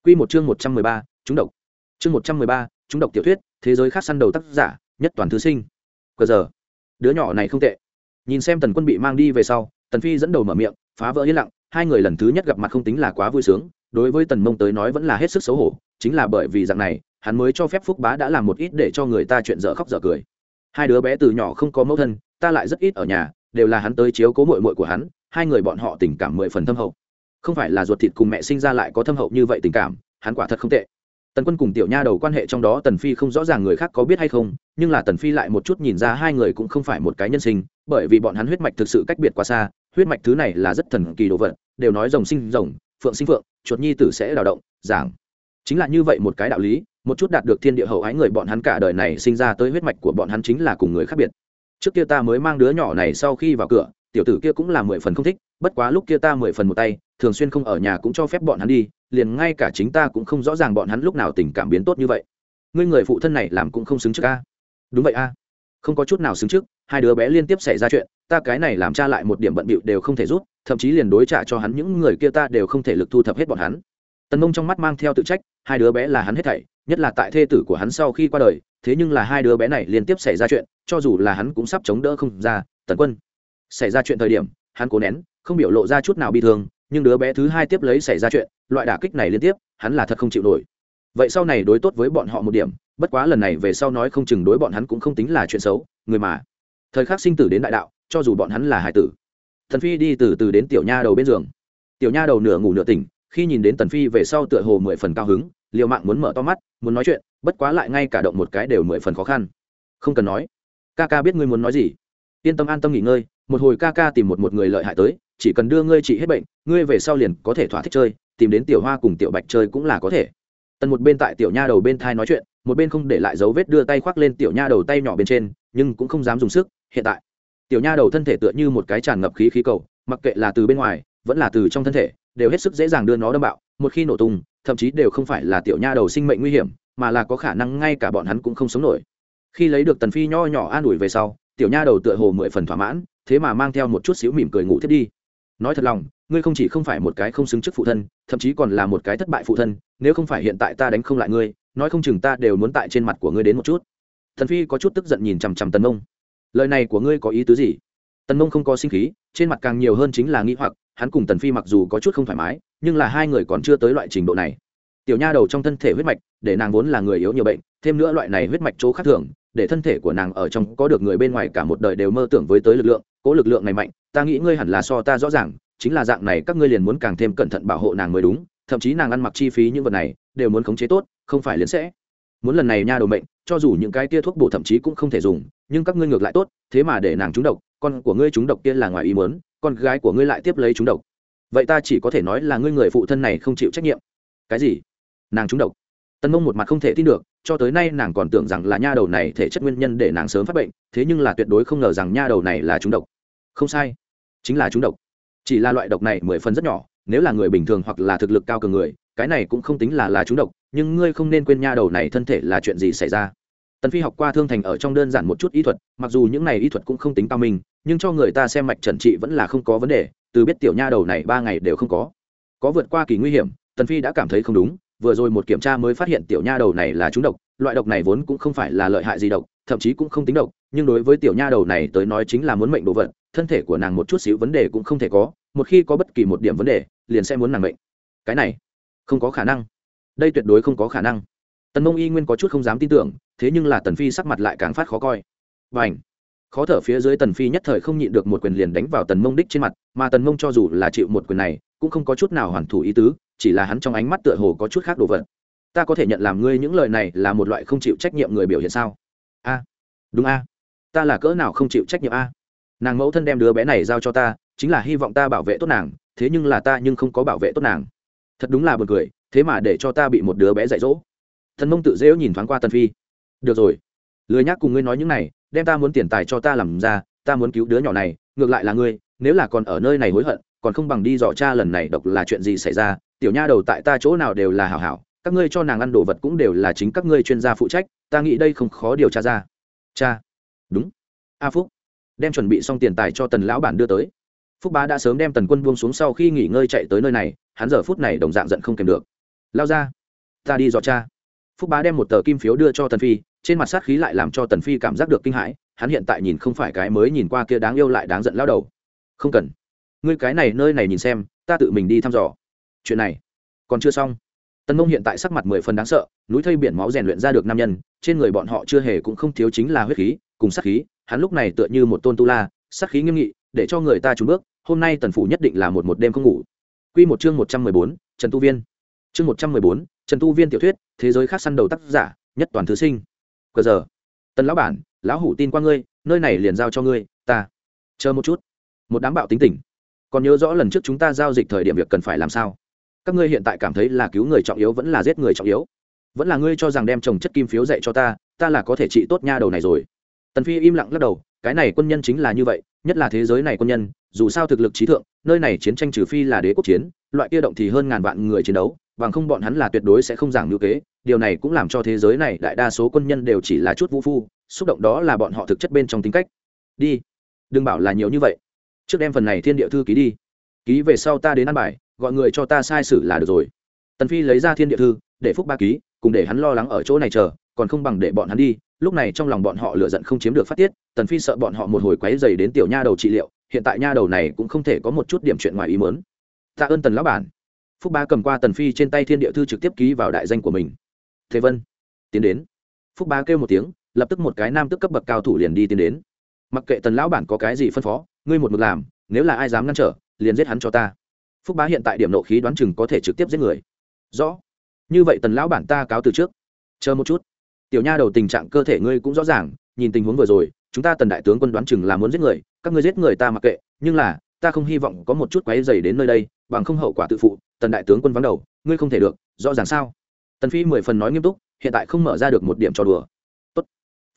Quy một chương một trăm mười ba, chúng độc. Chương một trăm mười ba, chúng độc tiểu thuyết thế giới khác săn đầu tác giả nhất toàn thứ sinh. Cờ giờ đứa nhỏ này không tệ. Nhìn xem tần quân bị mang đi về sau tần phi dẫn đầu mở miệng phá vỡ yên lặng hai người lần thứ nhất gặp mặt không tính là quá vui sướng đối với tần mông tới nói vẫn là hết sức xấu hổ, chính là bởi vì dạng này, hắn mới cho phép phúc bá đã làm một ít để cho người ta chuyện dở khóc dở cười. Hai đứa bé từ nhỏ không có mẫu thân, ta lại rất ít ở nhà, đều là hắn tới chiếu cố mội mội của hắn, hai người bọn họ tình cảm mười phần thâm hậu. Không phải là ruột thịt cùng mẹ sinh ra lại có thâm hậu như vậy tình cảm, hắn quả thật không tệ. Tần quân cùng tiểu nha đầu quan hệ trong đó tần phi không rõ ràng người khác có biết hay không, nhưng là tần phi lại một chút nhìn ra hai người cũng không phải một cái nhân sinh, bởi vì bọn hắn huyết mạch thực sự cách biệt quá xa, huyết mạch thứ này là rất thần kỳ đồ vật, đều nói rồng sinh rồng phượng sinh phượng, chuột nhi tử sẽ đào động, giảng. Chính là như vậy một cái đạo lý, một chút đạt được thiên địa hậu ái người bọn hắn cả đời này sinh ra tới huyết mạch của bọn hắn chính là cùng người khác biệt. Trước kia ta mới mang đứa nhỏ này sau khi vào cửa, tiểu tử kia cũng là mười phần không thích, bất quá lúc kia ta mười phần một tay, thường xuyên không ở nhà cũng cho phép bọn hắn đi, liền ngay cả chính ta cũng không rõ ràng bọn hắn lúc nào tình cảm biến tốt như vậy. Ngươi người phụ thân này làm cũng không xứng trước a. Đúng vậy a. Không có chút nào xứng trước, hai đứa bé liên tiếp xảy ra chuyện ta cái này làm cha lại một điểm bận bịu đều không thể rút thậm chí liền đối trả cho hắn những người kia ta đều không thể lực thu thập hết bọn hắn. Tần mông trong mắt mang theo tự trách, hai đứa bé là hắn hết thảy, nhất là tại thê tử của hắn sau khi qua đời, thế nhưng là hai đứa bé này liên tiếp xảy ra chuyện, cho dù là hắn cũng sắp chống đỡ không ra, tần quân. Xảy ra chuyện thời điểm, hắn cố nén, không biểu lộ ra chút nào bị thương, nhưng đứa bé thứ hai tiếp lấy xảy ra chuyện, loại đả kích này liên tiếp, hắn là thật không chịu nổi. Vậy sau này đối tốt với bọn họ một điểm, bất quá lần này về sau nói không chừng đối bọn hắn cũng không tính là chuyện xấu, người mà. Thời khắc sinh tử đến đại đạo cho dù bọn hắn là hải tử. Thần phi đi từ từ đến tiểu nha đầu bên giường. Tiểu nha đầu nửa ngủ nửa tỉnh, khi nhìn đến tần phi về sau tựa hồ mười phần cao hứng, liều mạng muốn mở to mắt, muốn nói chuyện, bất quá lại ngay cả động một cái đều mười phần khó khăn. Không cần nói. Ca ca biết ngươi muốn nói gì. Yên tâm an tâm nghỉ ngơi, một hồi ca ca tìm một một người lợi hại tới, chỉ cần đưa ngươi trị hết bệnh, ngươi về sau liền có thể thỏa thích chơi, tìm đến tiểu hoa cùng tiểu bạch chơi cũng là có thể. Tần một bên tại tiểu nha đầu bên thai nói chuyện, một bên không để lại dấu vết đưa tay khoác lên tiểu nha đầu tay nhỏ bên trên, nhưng cũng không dám dùng sức, hiện tại tiểu nha đầu thân thể tựa như một cái tràn ngập khí khí cầu, mặc kệ là từ bên ngoài, vẫn là từ trong thân thể, đều hết sức dễ dàng đưa nó đâm bạo, một khi nổ tung, thậm chí đều không phải là tiểu nha đầu sinh mệnh nguy hiểm, mà là có khả năng ngay cả bọn hắn cũng không sống nổi. Khi lấy được tần phi nho nhỏ an ủi về sau, tiểu nha đầu tựa hồ mười phần thỏa mãn, thế mà mang theo một chút xíu mỉm cười ngủ thiết đi. Nói thật lòng, ngươi không chỉ không phải một cái không xứng chức phụ thân, thậm chí còn là một cái thất bại phụ thân, nếu không phải hiện tại ta đánh không lại ngươi, nói không chừng ta đều muốn tại trên mặt của ngươi đến một chút. Thần phi có chút tức giận nhìn chằm chằm tần mông lời này của ngươi có ý tứ gì? Tần mông không có sinh khí, trên mặt càng nhiều hơn chính là nghĩ hoặc, hắn cùng tần phi mặc dù có chút không thoải mái, nhưng là hai người còn chưa tới loại trình độ này. Tiểu nha đầu trong thân thể huyết mạch, để nàng vốn là người yếu nhiều bệnh, thêm nữa loại này huyết mạch chỗ khác thường, để thân thể của nàng ở trong có được người bên ngoài cả một đời đều mơ tưởng với tới lực lượng, cố lực lượng này mạnh, ta nghĩ ngươi hẳn là so ta rõ ràng, chính là dạng này các ngươi liền muốn càng thêm cẩn thận bảo hộ nàng mới đúng, thậm chí nàng ăn mặc chi phí những vật này, đều muốn khống chế tốt, không phải liền sẽ. Muốn lần này nha đầu mệnh cho dù những cái tia thuốc bổ thậm chí cũng không thể dùng, nhưng các ngươi ngược lại tốt, thế mà để nàng trúng độc, con của ngươi trúng độc kia là ngoài ý muốn, con gái của ngươi lại tiếp lấy trúng độc. Vậy ta chỉ có thể nói là ngươi người phụ thân này không chịu trách nhiệm. Cái gì? Nàng trúng độc. Tân mông một mặt không thể tin được, cho tới nay nàng còn tưởng rằng là nha đầu này thể chất nguyên nhân để nàng sớm phát bệnh, thế nhưng là tuyệt đối không ngờ rằng nha đầu này là trúng độc. Không sai, chính là trúng độc. Chỉ là loại độc này mười phần rất nhỏ, nếu là người bình thường hoặc là thực lực cao cường người, cái này cũng không tính là là trúng độc nhưng ngươi không nên quên nha đầu này thân thể là chuyện gì xảy ra. Tần phi học qua thương thành ở trong đơn giản một chút y thuật, mặc dù những này y thuật cũng không tính cao minh, nhưng cho người ta xem mạch trần trị vẫn là không có vấn đề, từ biết tiểu nha đầu này ba ngày đều không có. Có vượt qua kỳ nguy hiểm, tần phi đã cảm thấy không đúng, vừa rồi một kiểm tra mới phát hiện tiểu nha đầu này là trúng độc, loại độc này vốn cũng không phải là lợi hại gì độc, thậm chí cũng không tính độc, nhưng đối với tiểu nha đầu này tới nói chính là muốn mệnh đồ vật, thân thể của nàng một chút xíu vấn đề cũng không thể có, một khi có bất kỳ một điểm vấn đề, liền sẽ muốn nàng mệnh. Cái này không có khả năng đây tuyệt đối không có khả năng. Tần mông y nguyên có chút không dám tin tưởng, thế nhưng là tần phi sắc mặt lại càng phát khó coi. Và ảnh khó thở phía dưới tần phi nhất thời không nhịn được một quyền liền đánh vào tần mông đích trên mặt, mà tần mông cho dù là chịu một quyền này, cũng không có chút nào hoàn thủ ý tứ, chỉ là hắn trong ánh mắt tựa hồ có chút khác đồ vật. Ta có thể nhận làm ngươi những lời này là một loại không chịu trách nhiệm người biểu hiện sao? A! Đúng a! Ta là cỡ nào không chịu trách nhiệm a? Nàng mẫu thân đem đứa bé này giao cho ta, chính là hy vọng ta bảo vệ tốt nàng, thế nhưng là ta nhưng không có bảo vệ tốt nàng. Thật đúng là buồn cười thế mà để cho ta bị một đứa bé dạy dỗ. Thần mông tự dễu nhìn thoáng qua tần phi. Được rồi, lười nhắc cùng ngươi nói những này, đem ta muốn tiền tài cho ta làm ra, ta muốn cứu đứa nhỏ này, ngược lại là ngươi, nếu là còn ở nơi này hối hận, còn không bằng đi dò cha lần này độc là chuyện gì xảy ra, tiểu nha đầu tại ta chỗ nào đều là hảo hảo, các ngươi cho nàng ăn đồ vật cũng đều là chính các ngươi chuyên gia phụ trách, ta nghĩ đây không khó điều tra ra. Cha. Đúng. A phúc. Đem chuẩn bị xong tiền tài cho tần lão bản đưa tới. Phúc bá đã sớm đem tần quân buông xuống sau khi nghỉ ngơi chạy tới nơi này, hắn giờ phút này đồng dạng giận không kèm được lao ra. Ta đi dò cha. Phúc bá đem một tờ kim phiếu đưa cho tần phi, trên mặt sát khí lại làm cho tần phi cảm giác được kinh hãi, hắn hiện tại nhìn không phải cái mới nhìn qua kia đáng yêu lại đáng giận lao đầu. Không cần. Ngươi cái này nơi này nhìn xem, ta tự mình đi thăm dò. Chuyện này còn chưa xong. Tần mông hiện tại sắc mặt mười phần đáng sợ, núi thây biển máu rèn luyện ra được nam nhân, trên người bọn họ chưa hề cũng không thiếu chính là huyết khí, cùng sát khí, hắn lúc này tựa như một tôn tu la, sát khí nghiêm nghị, để cho người ta trúng bước, hôm nay tần phủ nhất định là một một đêm không ngủ. Quy một chương một trăm mười bốn, trần tu viên chương một trăm mười bốn, trần tu viên tiểu thuyết, thế giới khác săn đầu tác giả, nhất toàn thứ sinh. Cờ giờ. Tần lão bản, lão hủ tin qua ngươi, nơi này liền giao cho ngươi, ta. Chờ một chút. Một đám bạo tính tình còn nhớ rõ lần trước chúng ta giao dịch thời điểm việc cần phải làm sao? Các ngươi hiện tại cảm thấy là cứu người trọng yếu vẫn là giết người trọng yếu? Vẫn là ngươi cho rằng đem trồng chất kim phiếu dạy cho ta ta là có thể trị tốt nha đầu này rồi. Tần phi im lặng lắc đầu, cái này quân nhân chính là như vậy, nhất là thế giới này quân nhân, dù sao thực lực trí thượng, nơi này chiến tranh trừ phi là đế quốc chiến, loại kia động thì hơn ngàn vạn người chiến đấu bằng không bọn hắn là tuyệt đối sẽ không giảng ngữ kế, điều này cũng làm cho thế giới này đại đa số quân nhân đều chỉ là chút vũ phu, xúc động đó là bọn họ thực chất bên trong tính cách. Đi, đừng bảo là nhiều như vậy. Trước đem phần này thiên địa thư ký đi. Ký về sau ta đến ăn bài, gọi người cho ta sai sử là được rồi. Tần phi lấy ra thiên địa thư, để phúc ba ký, cùng để hắn lo lắng ở chỗ này chờ, còn không bằng để bọn hắn đi. Lúc này trong lòng bọn họ lựa giận không chiếm được phát tiết, tần phi sợ bọn họ một hồi quấy dày đến tiểu nha đầu trị liệu, hiện tại nha đầu này cũng không thể có một chút điểm chuyện ngoài ý muốn. Tạ ơn tần lão bản phúc ba cầm qua tần phi trên tay thiên địa thư trực tiếp ký vào đại danh của mình. Thế vân, tiến đến. Phúc ba kêu một tiếng, lập tức một cái nam tức cấp bậc cao thủ liền đi tiến đến. Mặc kệ tần lão bản có cái gì phân phó, ngươi một mực làm, nếu là ai dám ngăn trở, liền giết hắn cho ta. Phúc bá hiện tại điểm nộ khí đoán chừng có thể trực tiếp giết người. Rõ. Như vậy tần lão bản ta cáo từ trước. Chờ một chút. Tiểu nha đầu tình trạng cơ thể ngươi cũng rõ ràng, nhìn tình huống vừa rồi, chúng ta tần đại tướng quân đoán chừng là muốn giết người, các ngươi giết người ta mặc kệ, nhưng là, ta không hy vọng có một chút quáy dày đến nơi đây, bằng không hậu quả tự phụ tần đại tướng quân vắng đầu, ngươi không thể được, rõ ràng sao? Tần phi mười phần nói nghiêm túc, hiện tại không mở ra được một điểm cho đùa. Tốt.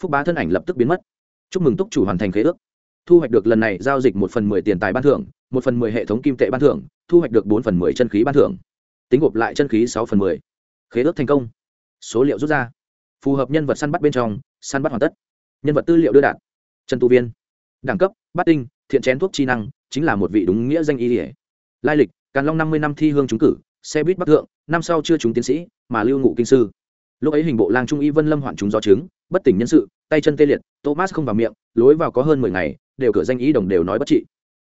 phúc bá thân ảnh lập tức biến mất. Chúc mừng túc chủ hoàn thành khế ước. Thu hoạch được lần này giao dịch một phần mười tiền tài ban thưởng, một phần mười hệ thống kim tệ ban thưởng, thu hoạch được bốn phần mười chân khí ban thưởng. Tính gộp lại chân khí sáu phần mười. Khế ước thành công. Số liệu rút ra. Phù hợp nhân vật săn bắt bên trong, săn bắt hoàn tất. Nhân vật tư liệu đưa đạt. Trần tu viên. Đẳng cấp, bát tinh, thiện chén thuốc chi năng, chính là một vị đúng nghĩa danh y ỉa lai lịch càn long năm mươi năm thi hương trúng cử, xe buýt bắc thượng, năm sau chưa trúng tiến sĩ, mà lưu ngụ kinh sư. Lúc ấy hình bộ lang trung y vân lâm hoạn chúng do chứng, bất tỉnh nhân sự, tay chân tê liệt, thomas không vào miệng, lối vào có hơn mười ngày, đều cửa danh ý đồng đều nói bất trị.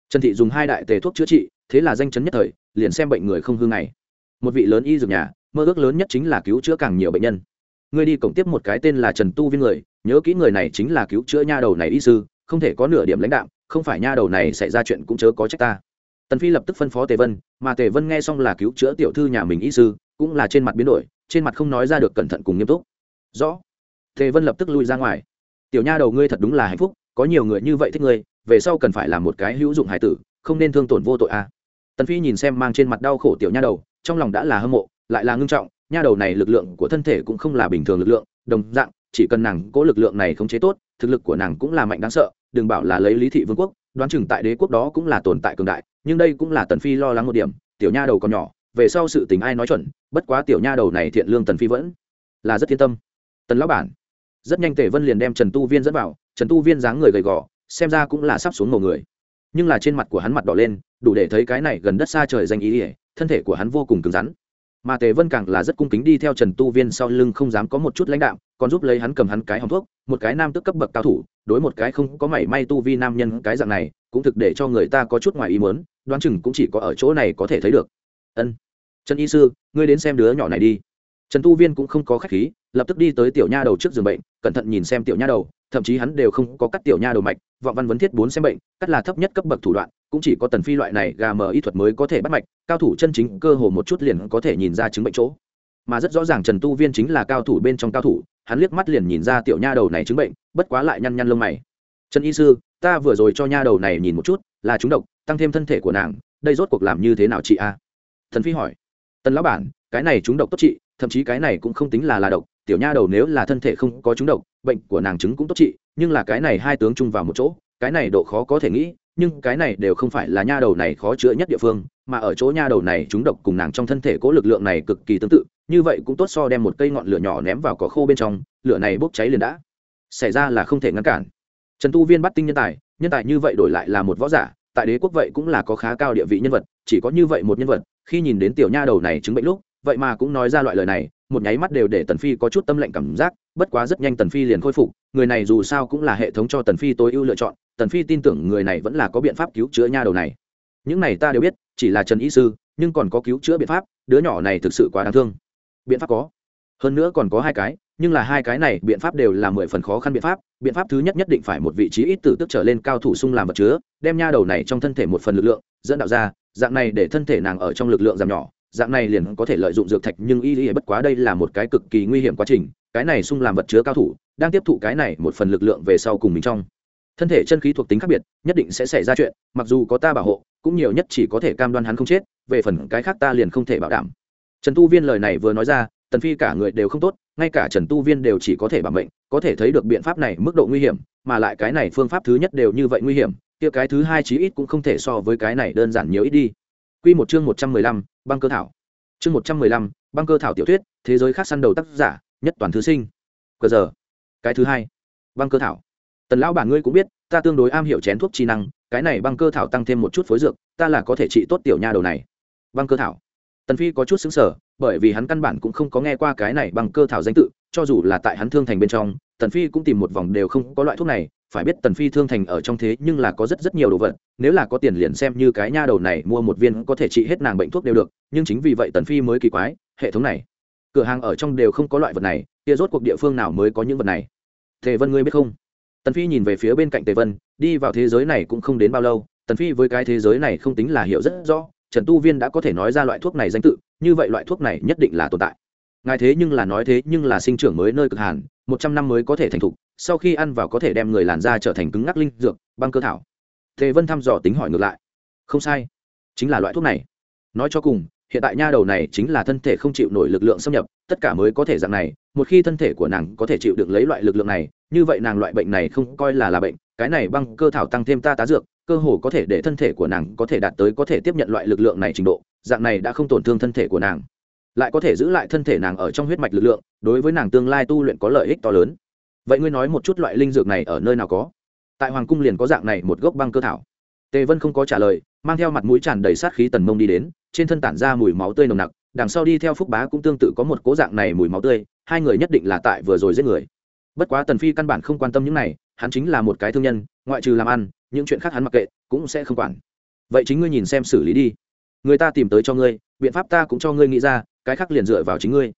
Trần thị dùng hai đại tề thuốc chữa trị, thế là danh chấn nhất thời, liền xem bệnh người không hư ngày. Một vị lớn y dược nhà, mơ ước lớn nhất chính là cứu chữa càng nhiều bệnh nhân. Người đi cổng tiếp một cái tên là trần tu viên người, nhớ kỹ người này chính là cứu chữa nha đầu này y sư, không thể có nửa điểm lãnh đạo không phải nha đầu này xảy ra chuyện cũng chớ có trách ta. Tần phi lập tức phân phó tề vân mà tề vân nghe xong là cứu chữa tiểu thư nhà mình y sư, cũng là trên mặt biến đổi, trên mặt không nói ra được cẩn thận cùng nghiêm túc. Rõ. Tề vân lập tức lui ra ngoài. Tiểu nha đầu ngươi thật đúng là hạnh phúc, có nhiều người như vậy thích ngươi, về sau cần phải là một cái hữu dụng hải tử, không nên thương tổn vô tội a à. tần phi nhìn xem mang trên mặt đau khổ tiểu nha đầu, trong lòng đã là hâm mộ, lại là ngưng trọng, nha đầu này lực lượng của thân thể cũng không là bình thường lực lượng, đồng dạng, chỉ cần nàng cố lực lượng này khống chế tốt, thực lực của nàng cũng là mạnh đáng sợ, đừng bảo là lấy lý thị vương quốc đoán chừng tại đế quốc đó cũng là tồn tại cường đại, nhưng đây cũng là tần phi lo lắng một điểm, tiểu nha đầu còn nhỏ, về sau sự tình ai nói chuẩn, bất quá tiểu nha đầu này thiện lương tần phi vẫn là rất thiên tâm. Tần lão bản, rất nhanh tề vân liền đem trần tu viên dẫn vào, trần tu viên dáng người gầy gò, xem ra cũng là sắp xuống ngầu người. Nhưng là trên mặt của hắn mặt đỏ lên, đủ để thấy cái này gần đất xa trời danh ý ỉa thân thể của hắn vô cùng cứng rắn mà tề vân càng là rất cung kính đi theo trần tu viên sau lưng không dám có một chút lãnh đạo, còn giúp lấy hắn cầm hắn cái hòng thuốc, một cái nam tức cấp bậc cao thủ, đối một cái không có mảy may tu vi nam nhân cái dạng này, cũng thực để cho người ta có chút ngoài ý muốn, đoán chừng cũng chỉ có ở chỗ này có thể thấy được. Ân. Trần y sư, ngươi đến xem đứa nhỏ này đi. Trần tu viên cũng không có khách khí, lập tức đi tới tiểu nha đầu trước giường bệnh, cẩn thận nhìn xem tiểu nha đầu, thậm chí hắn đều không có cắt tiểu nha đầu mạch, vọng văn vấn thiết bốn xem bệnh, cắt là thấp nhất cấp bậc thủ đoạn cũng chỉ có tần phi loại này gà mờ y thuật mới có thể bắt mạch, cao thủ chân chính cơ hồ một chút liền có thể nhìn ra chứng bệnh chỗ. Mà rất rõ ràng trần tu viên chính là cao thủ bên trong cao thủ, hắn liếc mắt liền nhìn ra tiểu nha đầu này chứng bệnh, bất quá lại nhăn nhăn lông mày. Trần y sư, ta vừa rồi cho nha đầu này nhìn một chút, là chúng độc, tăng thêm thân thể của nàng, đây rốt cuộc làm như thế nào chị a? Thần phi hỏi. Tần lão bản, cái này chúng độc tốt trị thậm chí cái này cũng không tính là là độc, tiểu nha đầu nếu là thân thể không có chúng độc, bệnh của nàng chứng cũng tốt trị nhưng là cái này hai tướng chung vào một chỗ cái này độ khó có thể nghĩ, nhưng cái này đều không phải là nha đầu này khó chữa nhất địa phương, mà ở chỗ nha đầu này chúng độc cùng nàng trong thân thể cố lực lượng này cực kỳ tương tự, như vậy cũng tốt so đem một cây ngọn lửa nhỏ ném vào cỏ khô bên trong, lửa này bốc cháy liền đã. Xảy ra là không thể ngăn cản. Trần tu viên bắt tinh nhân tài nhân tài như vậy đổi lại là một võ giả, tại đế quốc vậy cũng là có khá cao địa vị nhân vật, chỉ có như vậy một nhân vật, khi nhìn đến tiểu nha đầu này chứng bệnh lúc, vậy mà cũng nói ra loại lời này, một nháy mắt đều để tần phi có chút tâm lệnh cảm giác, bất quá rất nhanh tần phi liền khôi phục, người này dù sao cũng là hệ thống cho tần phi tối ưu lựa chọn tần phi tin tưởng người này vẫn là có biện pháp cứu chữa nha đầu này. Những này ta đều biết, chỉ là trần y sư, nhưng còn có cứu chữa biện pháp, đứa nhỏ này thực sự quá đáng thương. Biện pháp có. Hơn nữa còn có hai cái, nhưng là hai cái này biện pháp đều là mười phần khó khăn biện pháp. Biện pháp thứ nhất nhất định phải một vị trí ít tử tức trở lên cao thủ sung làm vật chứa, đem nha đầu này trong thân thể một phần lực lượng, dẫn đạo ra, dạng này để thân thể nàng ở trong lực lượng giảm nhỏ. Dạng này liền có thể lợi dụng dược thạch, nhưng y y bất quá đây là một cái cực kỳ nguy hiểm quá trình. Cái này sung làm vật chứa cao thủ, đang tiếp thụ cái này một phần lực lượng về sau cùng mình trong thân thể chân khí thuộc tính khác biệt nhất định sẽ xảy ra chuyện mặc dù có ta bảo hộ cũng nhiều nhất chỉ có thể cam đoan hắn không chết về phần cái khác ta liền không thể bảo đảm trần tu viên lời này vừa nói ra tần phi cả người đều không tốt ngay cả trần tu viên đều chỉ có thể bảo mệnh có thể thấy được biện pháp này mức độ nguy hiểm mà lại cái này phương pháp thứ nhất đều như vậy nguy hiểm kia cái thứ hai chí ít cũng không thể so với cái này đơn giản nhiều ít đi Quy một chương 115, băng cơ thảo. Chương 115, băng cơ thảo tiểu thuyết, thế giới khác săn đầu tác giả, nhất toàn thứ sinh. Cờ giờ. Cái thứ hai, băng cơ thảo. Tần lão bản ngươi cũng biết, ta tương đối am hiểu chén thuốc chi năng, cái này băng cơ thảo tăng thêm một chút phối dược, ta là có thể trị tốt tiểu nha đầu này. Băng cơ thảo. Tần Phi có chút sững sờ, bởi vì hắn căn bản cũng không có nghe qua cái này băng cơ thảo danh tự, cho dù là tại hắn thương thành bên trong, Tần Phi cũng tìm một vòng đều không có loại thuốc này, phải biết tần phi thương thành ở trong thế nhưng là có rất rất nhiều đồ vật nếu là có tiền liền xem như cái nha đầu này mua một viên có thể trị hết nàng bệnh thuốc đều được nhưng chính vì vậy tần phi mới kỳ quái hệ thống này cửa hàng ở trong đều không có loại vật này kia rốt cuộc địa phương nào mới có những vật này Thề vân ngươi biết không tần phi nhìn về phía bên cạnh tề vân, đi vào thế giới này cũng không đến bao lâu, tần phi với cái thế giới này không tính là hiểu rất rõ, trần tu viên đã có thể nói ra loại thuốc này danh tự, như vậy loại thuốc này nhất định là tồn tại. Ngài thế nhưng là nói thế nhưng là sinh trưởng mới nơi cực hàn, một trăm năm mới có thể thành thục, sau khi ăn vào có thể đem người làn da trở thành cứng ngắc linh dược, băng cơ thảo. Tề vân thăm dò tính hỏi ngược lại. Không sai, chính là loại thuốc này. Nói cho cùng hiện tại nha đầu này chính là thân thể không chịu nổi lực lượng xâm nhập, tất cả mới có thể dạng này, một khi thân thể của nàng có thể chịu được lấy loại lực lượng này, như vậy nàng loại bệnh này không coi là là bệnh, cái này băng cơ thảo tăng thêm ta tá dược, cơ hồ có thể để thân thể của nàng có thể đạt tới có thể tiếp nhận loại lực lượng này trình độ, dạng này đã không tổn thương thân thể của nàng. Lại có thể giữ lại thân thể nàng ở trong huyết mạch lực lượng, đối với nàng tương lai tu luyện có lợi ích to lớn. Vậy ngươi nói một chút loại linh dược này ở nơi nào có? Tại hoàng cung liền có dạng này một gốc băng cơ thảo. Tề vân không có trả lời, mang theo mặt mũi tràn đầy sát khí tần mông đi đến trên thân tản ra mùi máu tươi nồng nặc, đằng sau đi theo phúc bá cũng tương tự có một cố dạng này mùi máu tươi, hai người nhất định là tại vừa rồi giết người. Bất quá tần phi căn bản không quan tâm những này, hắn chính là một cái thương nhân, ngoại trừ làm ăn, những chuyện khác hắn mặc kệ, cũng sẽ không quản. Vậy chính ngươi nhìn xem xử lý đi. Người ta tìm tới cho ngươi, biện pháp ta cũng cho ngươi nghĩ ra, cái khác liền dựa vào chính ngươi.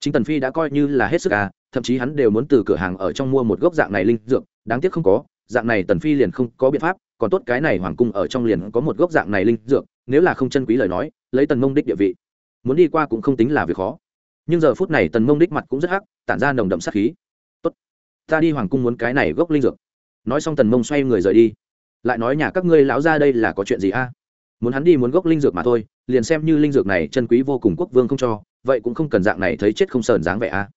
Chính tần phi đã coi như là hết sức à thậm chí hắn đều muốn từ cửa hàng ở trong mua một gốc dạng này linh dược, đáng tiếc không có, dạng này tần phi liền không có biện pháp, còn tốt cái này hoàng cung ở trong liền có một gốc dạng này linh dược nếu là không chân quý lời nói, lấy tần mông đích địa vị, muốn đi qua cũng không tính là việc khó. Nhưng giờ phút này tần mông đích mặt cũng rất hắc, tản ra nồng đậm sát khí. Tốt, ta đi hoàng cung muốn cái này gốc linh dược. Nói xong tần mông xoay người rời đi. Lại nói, nhà các ngươi lão ra đây là có chuyện gì a? Muốn hắn đi muốn gốc linh dược mà thôi, liền xem như linh dược này chân quý vô cùng quốc vương không cho, vậy cũng không cần dạng này thấy chết không sờn dáng vẻ a.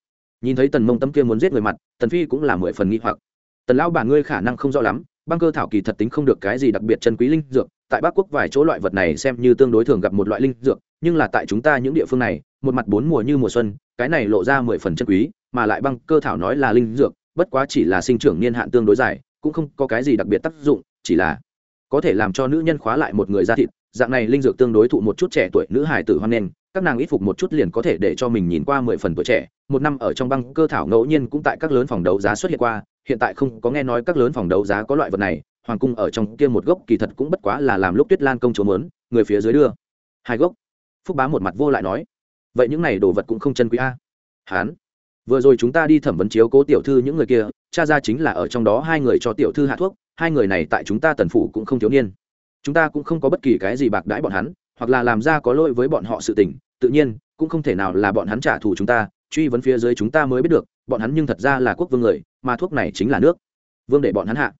Nhìn thấy tần mông tâm kia muốn giết người mặt, tần phi cũng là mười phần nghi hoặc. Tần lão bà ngươi khả năng không rõ lắm băng cơ thảo kỳ thật tính không được cái gì đặc biệt chân quý linh dược, tại bắc quốc vài chỗ loại vật này xem như tương đối thường gặp một loại linh dược, nhưng là tại chúng ta những địa phương này, một mặt bốn mùa như mùa xuân, cái này lộ ra mười phần chân quý, mà lại băng cơ thảo nói là linh dược, bất quá chỉ là sinh trưởng niên hạn tương đối dài, cũng không có cái gì đặc biệt tác dụng, chỉ là có thể làm cho nữ nhân khóa lại một người da thịt, dạng này linh dược tương đối thụ một chút trẻ tuổi nữ hài tử hoan nghênh, các nàng ít phục một chút liền có thể để cho mình nhìn qua mười phần tuổi trẻ, một năm ở trong băng cơ thảo ngẫu nhiên cũng tại các lớn phòng đấu giá xuất hiện qua hiện tại không có nghe nói các lớn phòng đấu giá có loại vật này, hoàng cung ở trong kia một gốc kỳ thật cũng bất quá là làm lúc tuyết lan công chúa mớn người phía dưới đưa. Hai gốc. Phúc bá một mặt vô lại nói. Vậy những này đồ vật cũng không chân quý a. Hán. Vừa rồi chúng ta đi thẩm vấn chiếu cố tiểu thư những người kia, cha ra chính là ở trong đó hai người cho tiểu thư hạ thuốc, hai người này tại chúng ta tần phủ cũng không thiếu niên. Chúng ta cũng không có bất kỳ cái gì bạc đãi bọn hắn, hoặc là làm ra có lỗi với bọn họ sự tình, tự nhiên, cũng không thể nào là bọn hắn trả thù chúng ta, truy vấn phía dưới chúng ta mới biết được bọn hắn nhưng thật ra là quốc vương người, mà thuốc này chính là nước. Vương để bọn hắn hạ.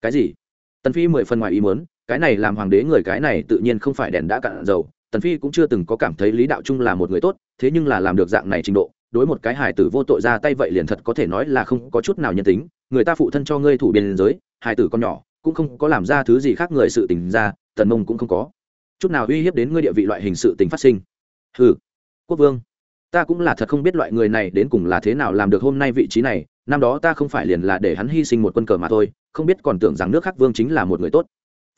Cái gì? Tần phi mười phần ngoài ý muốn, cái này làm hoàng đế người cái này tự nhiên không phải đèn đã cạn dầu. Tần phi cũng chưa từng có cảm thấy lý đạo trung là một người tốt, thế nhưng là làm được dạng này trình độ, đối một cái hài tử vô tội ra tay vậy liền thật có thể nói là không có chút nào nhân tính. Người ta phụ thân cho ngươi thủ biên giới, hài tử con nhỏ, cũng không có làm ra thứ gì khác người sự tình ra, tần mông cũng không có. Chút nào uy hiếp đến ngươi địa vị loại hình sự tình phát sinh. Ừ quốc vương ta cũng là thật không biết loại người này đến cùng là thế nào làm được hôm nay vị trí này, năm đó ta không phải liền là để hắn hy sinh một quân cờ mà thôi, không biết còn tưởng rằng nước khắc vương chính là một người tốt.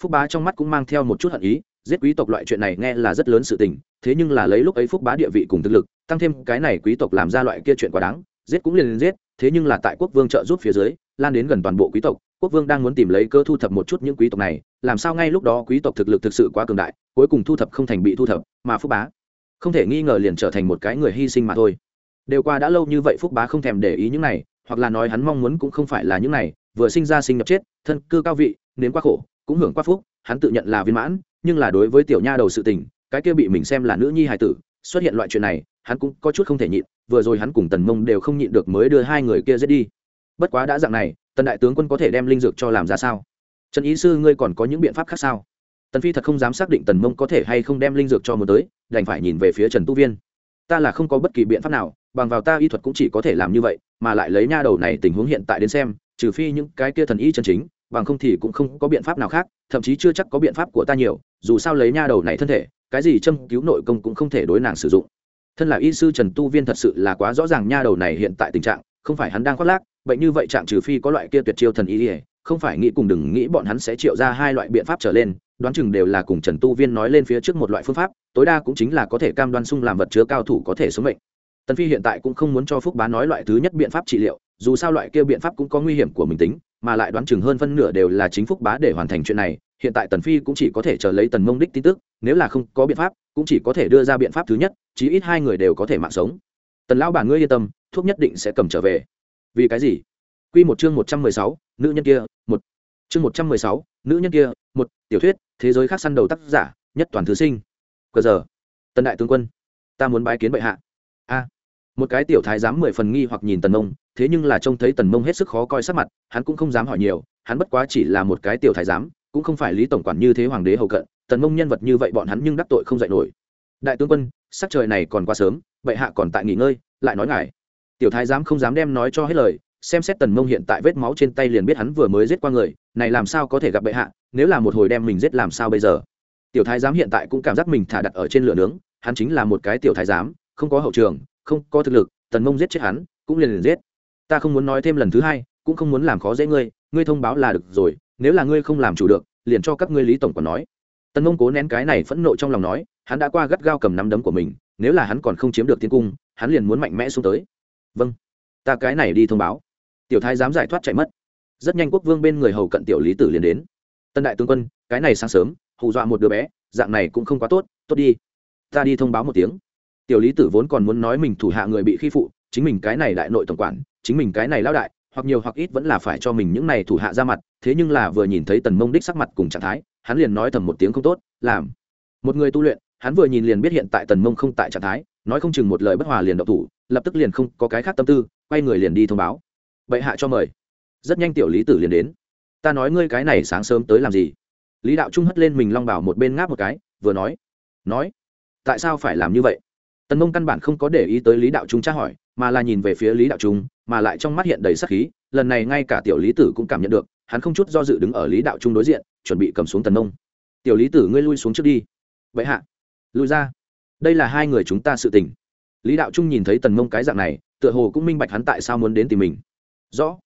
Phúc bá trong mắt cũng mang theo một chút hận ý, giết quý tộc loại chuyện này nghe là rất lớn sự tình, thế nhưng là lấy lúc ấy phúc bá địa vị cùng thực lực, tăng thêm cái này quý tộc làm ra loại kia chuyện quá đáng, giết cũng liền liền giết, thế nhưng là tại quốc vương trợ giúp phía dưới, lan đến gần toàn bộ quý tộc, quốc vương đang muốn tìm lấy cơ thu thập một chút những quý tộc này, làm sao ngay lúc đó quý tộc thực lực thực sự quá cường đại, cuối cùng thu thập không thành bị thu thập, mà phúc bá không thể nghi ngờ liền trở thành một cái người hy sinh mà thôi. Đều qua đã lâu như vậy phúc bá không thèm để ý những này, hoặc là nói hắn mong muốn cũng không phải là những này, vừa sinh ra sinh nhập chết, thân cư cao vị, nếm quá khổ, cũng hưởng quá phúc, hắn tự nhận là viên mãn, nhưng là đối với tiểu nha đầu sự tình, cái kia bị mình xem là nữ nhi hài tử, xuất hiện loại chuyện này, hắn cũng có chút không thể nhịn, vừa rồi hắn cùng tần mông đều không nhịn được mới đưa hai người kia giết đi. Bất quá đã dạng này, tần đại tướng quân có thể đem linh dược cho làm ra sao? Trần ý sư, ngươi còn có những biện pháp khác sao? Tần phi thật không dám xác định tần mông có thể hay không đem linh dược cho một tới đành phải nhìn về phía trần tu viên. Ta là không có bất kỳ biện pháp nào, bằng vào ta y thuật cũng chỉ có thể làm như vậy, mà lại lấy nha đầu này tình huống hiện tại đến xem, trừ phi những cái kia thần y chân chính, bằng không thì cũng không có biện pháp nào khác, thậm chí chưa chắc có biện pháp của ta nhiều, dù sao lấy nha đầu này thân thể, cái gì châm cứu nội công cũng không thể đối nàng sử dụng. Thân là y sư trần tu viên thật sự là quá rõ ràng nha đầu này hiện tại tình trạng, không phải hắn đang khoác lác, bệnh như vậy trạng trừ phi có loại kia tuyệt chiêu thần y không phải nghĩ cùng đừng nghĩ bọn hắn sẽ triệu ra hai loại biện pháp trở lên đoán chừng đều là cùng trần tu viên nói lên phía trước một loại phương pháp tối đa cũng chính là có thể cam đoan sung làm vật chứa cao thủ có thể sống mệnh. tần phi hiện tại cũng không muốn cho phúc bá nói loại thứ nhất biện pháp trị liệu dù sao loại kia biện pháp cũng có nguy hiểm của mình tính mà lại đoán chừng hơn phân nửa đều là chính phúc bá để hoàn thành chuyện này hiện tại tần phi cũng chỉ có thể chờ lấy tần mông đích tin tức nếu là không có biện pháp cũng chỉ có thể đưa ra biện pháp thứ nhất chí ít hai người đều có thể mạng sống. Tần lão bản ngươi yên tâm thuốc nhất định sẽ cầm trở về. Vì cái gì? Quy một chương một trăm mười sáu, nữ nhân kia một chương một trăm mười sáu, nữ nhân kia một tiểu thuyết thế giới khác săn đầu tác giả nhất toàn thứ sinh. Cờ giờ tân đại tướng quân ta muốn bái kiến bệ hạ. A một cái tiểu thái giám mười phần nghi hoặc nhìn tần mông thế nhưng là trông thấy tần mông hết sức khó coi sắc mặt hắn cũng không dám hỏi nhiều hắn bất quá chỉ là một cái tiểu thái giám cũng không phải lý tổng quản như thế hoàng đế hầu cận tần mông nhân vật như vậy bọn hắn nhưng đắc tội không dạy nổi. Đại tướng quân sắc trời này còn quá sớm bệ hạ còn tại nghỉ ngơi lại nói ngài. Tiểu thái giám không dám đem nói cho hết lời xem xét tần mông hiện tại vết máu trên tay liền biết hắn vừa mới giết qua người này làm sao có thể gặp bệ hạ, nếu là một hồi đem mình giết làm sao bây giờ? Tiểu thái giám hiện tại cũng cảm giác mình thả đặt ở trên lửa nướng, hắn chính là một cái tiểu thái giám, không có hậu trường, không có thực lực, tần mông giết chết hắn, cũng liền liền giết. Ta không muốn nói thêm lần thứ hai, cũng không muốn làm khó dễ ngươi ngươi thông báo là được rồi, nếu là ngươi không làm chủ được, liền cho các ngươi lý tổng còn nói. Tần mông cố nén cái này phẫn nộ trong lòng nói, hắn đã qua gắt gao cầm nắm đấm của mình, nếu là hắn còn không chiếm được tiên cung, hắn liền muốn mạnh mẽ xuống tới. Vâng ta cái này đi thông báo. Tiểu thái dám giải thoát chạy mất rất nhanh quốc vương bên người hầu cận tiểu lý tử liền đến. Tân đại tướng quân, cái này sáng sớm, hù dọa một đứa bé, dạng này cũng không quá tốt tốt đi. Ta đi thông báo một tiếng. Tiểu lý tử vốn còn muốn nói mình thủ hạ người bị khi phụ, chính mình cái này đại nội tổng quản, chính mình cái này lao đại, hoặc nhiều hoặc ít vẫn là phải cho mình những này thủ hạ ra mặt, thế nhưng là vừa nhìn thấy tần mông đích sắc mặt cùng trạng thái, hắn liền nói thầm một tiếng không tốt, làm. Một người tu luyện, hắn vừa nhìn liền biết hiện tại tần mông không tại trạng thái, nói không chừng một lời bất hòa liền độc thủ, lập tức liền không có cái khác tâm tư, quay người liền đi thông báo. Bệ hạ cho mời rất nhanh tiểu lý tử liền đến. Ta nói ngươi cái này sáng sớm tới làm gì? Lý đạo trung hất lên mình long bảo một bên ngáp một cái, vừa nói. Nói, tại sao phải làm như vậy? Tần mông căn bản không có để ý tới lý đạo trung tra hỏi, mà là nhìn về phía lý đạo trung, mà lại trong mắt hiện đầy sắc khí, lần này ngay cả tiểu lý tử cũng cảm nhận được, hắn không chút do dự đứng ở lý đạo trung đối diện, chuẩn bị cầm xuống tần mông. Tiểu lý tử ngươi lui xuống trước đi. Vậy hạ, lui ra. Đây là hai người chúng ta sự tình. Lý đạo trung nhìn thấy tần mông cái dạng này, tựa hồ cũng minh bạch hắn tại sao muốn đến tìm mình. Rõ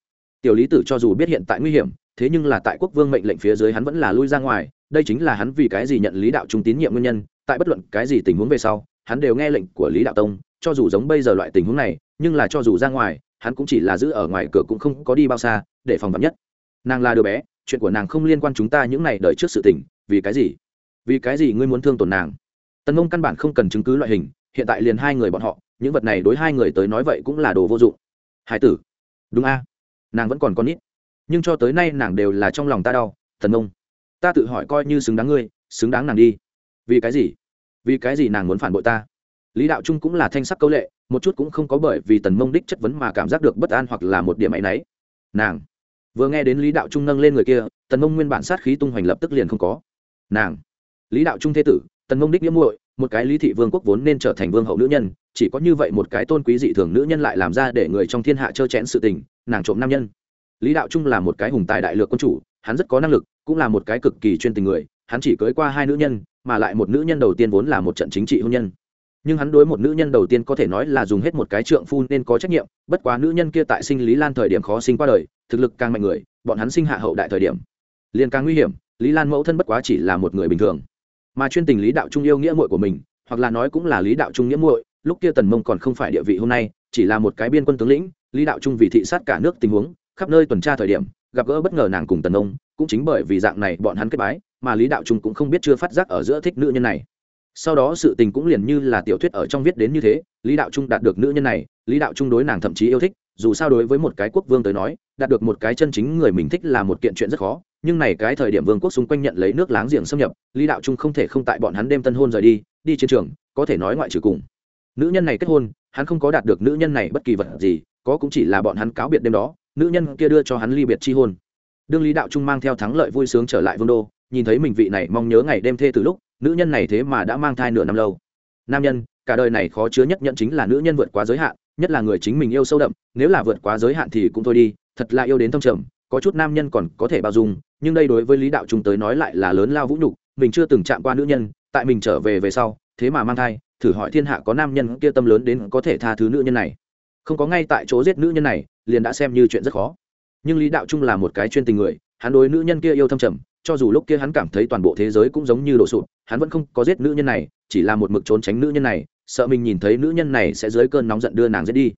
tiểu lý tử cho dù biết hiện tại nguy hiểm, thế nhưng là tại quốc vương mệnh lệnh phía dưới hắn vẫn là lui ra ngoài, đây chính là hắn vì cái gì nhận lý đạo trung tín nhiệm nguyên nhân, tại bất luận cái gì tình huống về sau, hắn đều nghe lệnh của lý đạo tông, cho dù giống bây giờ loại tình huống này, nhưng là cho dù ra ngoài, hắn cũng chỉ là giữ ở ngoài cửa cũng không có đi bao xa, để phòng vắn nhất. Nàng là đứa bé, chuyện của nàng không liên quan chúng ta những n à y đợi trước sự tình, vì cái gì? Vì cái gì ngươi muốn thương tổn nàng? Tần mông căn bản không cần chứng cứ loại hình, hiện tại liền hai người bọn họ, những vật này đối hai người tới nói vậy cũng là đồ vô dụng. Hải tử. Đúng a nàng vẫn còn con ít nhưng cho tới nay nàng đều là trong lòng ta đau thần ông, ta tự hỏi coi như xứng đáng ngươi xứng đáng nàng đi. Vì cái gì? Vì cái gì nàng muốn phản bội ta? Lý đạo trung cũng là thanh sắc câu lệ một chút cũng không có bởi vì tần mông đích chất vấn mà cảm giác được bất an hoặc là một điểm áy náy nàng. Vừa nghe đến lý đạo trung nâng lên người kia tần mông nguyên bản sát khí tung hoành lập tức liền không có. Nàng. Lý đạo trung thế tử tần mông đích nghĩa muội một cái lý thị vương quốc vốn nên trở thành vương hậu nữ nhân chỉ có như vậy một cái tôn quý dị thường nữ nhân lại làm ra để người trong thiên hạ trơ chẽn sự tình, nàng trộm nam nhân. Lý đạo trung là một cái hùng tài đại lược quân chủ, hắn rất có năng lực, cũng là một cái cực kỳ chuyên tình người, hắn chỉ cưới qua hai nữ nhân, mà lại một nữ nhân đầu tiên vốn là một trận chính trị hôn nhân. Nhưng hắn đối một nữ nhân đầu tiên có thể nói là dùng hết một cái trượng phu nên có trách nhiệm, bất quá nữ nhân kia tại sinh lý lan thời điểm khó sinh qua đời, thực lực càng mạnh người, bọn hắn sinh hạ hậu đại thời điểm, liền càng nguy hiểm, lý lan mẫu thân bất quá chỉ là một người bình thường. Mà chuyên tình lý đạo trung yêu nghĩa muội của mình, hoặc là nói cũng là lý đạo trung nghĩa muội lúc kia tần mông còn không phải địa vị hôm nay, chỉ là một cái biên quân tướng lĩnh, lý đạo trung vì thị sát cả nước tình huống, khắp nơi tuần tra thời điểm, gặp gỡ bất ngờ nàng cùng tần ông cũng chính bởi vì dạng này bọn hắn kết bái, mà lý đạo trung cũng không biết chưa phát giác ở giữa thích nữ nhân này. Sau đó sự tình cũng liền như là tiểu thuyết ở trong viết đến như thế, lý đạo trung đạt được nữ nhân này, lý đạo trung đối nàng thậm chí yêu thích, dù sao đối với một cái quốc vương tới nói, đạt được một cái chân chính người mình thích là một kiện chuyện rất khó, nhưng này cái thời điểm vương quốc xung quanh nhận lấy nước láng giềng xâm nhập, lý đạo trung không thể không tại bọn hắn đêm tân hôn rời đi đi chiến trường, có thể nói ngoại trừ cùng nữ nhân này kết hôn, hắn không có đạt được nữ nhân này bất kỳ vật gì, có cũng chỉ là bọn hắn cáo biệt đêm đó, nữ nhân kia đưa cho hắn ly biệt chi hôn. Đương lý đạo trung mang theo thắng lợi vui sướng trở lại vương đô, nhìn thấy mình vị này mong nhớ ngày đêm thê từ lúc, nữ nhân này thế mà đã mang thai nửa năm lâu. Nam nhân, cả đời này khó chứa nhất nhận chính là nữ nhân vượt quá giới hạn, nhất là người chính mình yêu sâu đậm, nếu là vượt quá giới hạn thì cũng thôi đi, thật là yêu đến thâm trầm, có chút nam nhân còn có thể bao dung, nhưng đây đối với lý đạo trung tới nói lại là lớn lao vũ nhục, mình chưa từng chạm qua nữ nhân, tại mình trở về về sau, thế mà mang thai thử hỏi thiên hạ có nam nhân kia tâm lớn đến có thể tha thứ nữ nhân này. Không có ngay tại chỗ giết nữ nhân này, liền đã xem như chuyện rất khó. Nhưng lý đạo trung là một cái chuyên tình người, hắn đối nữ nhân kia yêu thâm trầm, cho dù lúc kia hắn cảm thấy toàn bộ thế giới cũng giống như đổ sụp, hắn vẫn không có giết nữ nhân này, chỉ là một mực trốn tránh nữ nhân này, sợ mình nhìn thấy nữ nhân này sẽ dưới cơn nóng giận đưa nàng giết đi.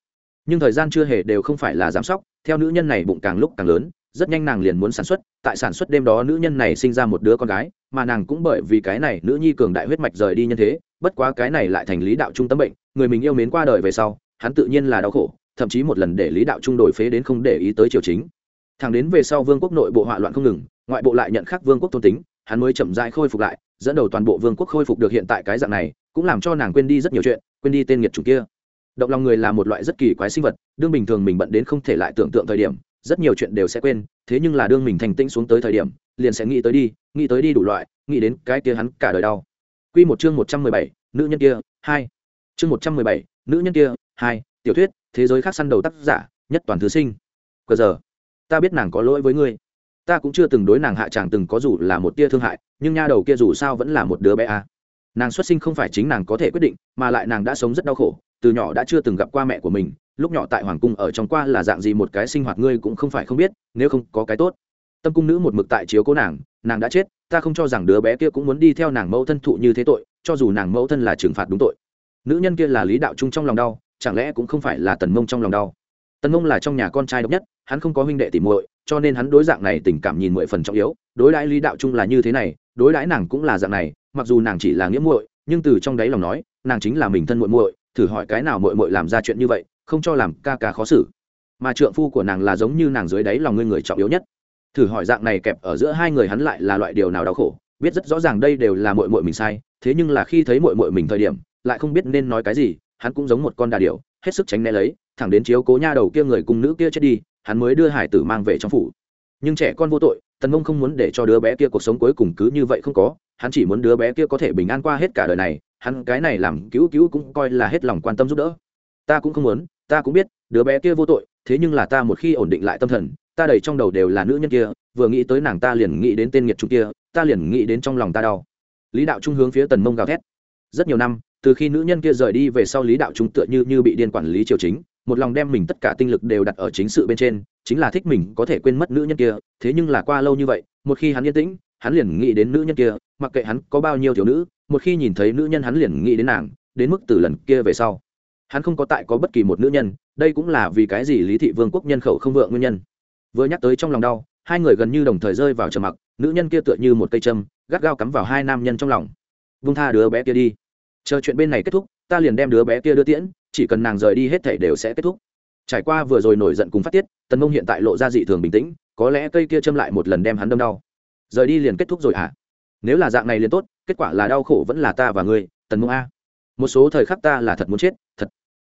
Nhưng thời gian chưa hề đều không phải là giám sóc, theo nữ nhân này bụng càng lúc càng lớn, rất nhanh nàng liền muốn sản xuất, tại sản xuất đêm đó nữ nhân này sinh ra một đứa con gái, mà nàng cũng bởi vì cái này nữ nhi cường đại huyết mạch rời đi nhân thế bất quá cái này lại thành lý đạo trung tâm bệnh, người mình yêu mến qua đời về sau, hắn tự nhiên là đau khổ, thậm chí một lần để lý đạo trung đổi phế đến không để ý tới triều chính. Thẳng đến về sau vương quốc nội bộ họa loạn không ngừng, ngoại bộ lại nhận khắc vương quốc tôn tính, hắn mới chậm rãi khôi phục lại, dẫn đầu toàn bộ vương quốc khôi phục được hiện tại cái dạng này, cũng làm cho nàng quên đi rất nhiều chuyện, quên đi tên nghiệt chủng kia. Động lòng người là một loại rất kỳ quái sinh vật, đương bình thường mình bận đến không thể lại tưởng tượng thời điểm, rất nhiều chuyện đều sẽ quên, thế nhưng là đương mình thành tĩnh xuống tới thời điểm, liền sẽ nghĩ tới đi, nghĩ tới đi đủ loại, nghĩ đến cái kia hắn cả đời đau. Quy một chương một trăm mười bảy, nữ nhân kia, hai. Chương một trăm mười bảy, nữ nhân kia, hai. Tiểu thuyết, thế giới khác săn đầu tác giả, nhất toàn thứ sinh. Cờ giờ, ta biết nàng có lỗi với ngươi. Ta cũng chưa từng đối nàng hạ chẳng từng có dù là một tia thương hại, nhưng nha đầu kia dù sao vẫn là một đứa bé a. À. nàng xuất sinh không phải chính nàng có thể quyết định, mà lại nàng đã sống rất đau khổ, từ nhỏ đã chưa từng gặp qua mẹ của mình, lúc nhỏ tại hoàng cung ở trong qua là dạng gì một cái sinh hoạt ngươi cũng không phải không biết, nếu không có cái tốt tâm cung nữ một mực tại chiếu cố nàng nàng đã chết, ta không cho rằng đứa bé kia cũng muốn đi theo nàng mẫu thân thụ như thế tội, cho dù nàng mẫu thân là trừng phạt đúng tội. Nữ nhân kia là lý đạo trung trong lòng đau, chẳng lẽ cũng không phải là tần mông trong lòng đau? Tần mông là trong nhà con trai độc nhất, hắn không có huynh đệ tỉ muội, cho nên hắn đối dạng này tình cảm nhìn mười phần trọng yếu, đối đãi lý đạo trung là như thế này, đối đãi nàng cũng là dạng này, mặc dù nàng chỉ là nghĩa muội, nhưng từ trong đáy lòng nói, nàng chính là mình thân muội muội, thử hỏi cái nào muội muội làm ra chuyện như vậy, không cho làm ca ca khó xử. Mà trượng phu của nàng là giống như nàng dưới đáy lòng ngươi người trọng yếu nhất thử hỏi dạng này kẹp ở giữa hai người hắn lại là loại điều nào đau khổ, biết rất rõ ràng đây đều là mội mội mình sai, thế nhưng là khi thấy mội mội mình thời điểm, lại không biết nên nói cái gì, hắn cũng giống một con đà điểu, hết sức tránh né lấy, thẳng đến chiếu cố nha đầu kia người cùng nữ kia chết đi, hắn mới đưa hải tử mang về trong phủ. Nhưng trẻ con vô tội, tần mông không muốn để cho đứa bé kia cuộc sống cuối cùng cứ như vậy không có, hắn chỉ muốn đứa bé kia có thể bình an qua hết cả đời này, hắn cái này làm cứu cứu cũng coi là hết lòng quan tâm giúp đỡ. Ta cũng không muốn, ta cũng biết, đứa bé kia vô tội, thế nhưng là ta một khi ổn định lại tâm thần ta đầy trong đầu đều là nữ nhân kia, vừa nghĩ tới nàng ta liền nghĩ đến tên nghiệt trung kia, ta liền nghĩ đến trong lòng ta đau. Lý đạo trung hướng phía tần mông gào thét. Rất nhiều năm, từ khi nữ nhân kia rời đi về sau lý đạo trung tựa như như bị điên quản lý triều chính, một lòng đem mình tất cả tinh lực đều đặt ở chính sự bên trên, chính là thích mình có thể quên mất nữ nhân kia, thế nhưng là qua lâu như vậy, một khi hắn yên tĩnh, hắn liền nghĩ đến nữ nhân kia, mặc kệ hắn có bao nhiêu thiếu nữ, một khi nhìn thấy nữ nhân hắn liền nghĩ đến nàng, đến mức từ lần kia về sau. Hắn không có tại có bất kỳ một nữ nhân, đây cũng là vì cái gì lý thị vương quốc nhân khẩu không vượng nguyên nhân vừa nhắc tới trong lòng đau, hai người gần như đồng thời rơi vào trầm mặc, nữ nhân kia tựa như một cây châm, gắt gao cắm vào hai nam nhân trong lòng. Vung tha đứa bé kia đi. Chờ chuyện bên này kết thúc, ta liền đem đứa bé kia đưa tiễn, chỉ cần nàng rời đi hết thảy đều sẽ kết thúc. Trải qua vừa rồi nổi giận cùng phát tiết, tần mông hiện tại lộ ra dị thường bình tĩnh, có lẽ cây kia châm lại một lần đem hắn đâm đau. Rời đi liền kết thúc rồi à nếu là dạng này liền tốt, kết quả là đau khổ vẫn là ta và ngươi, tần mông a. Một số thời khắc ta là thật muốn chết, thật.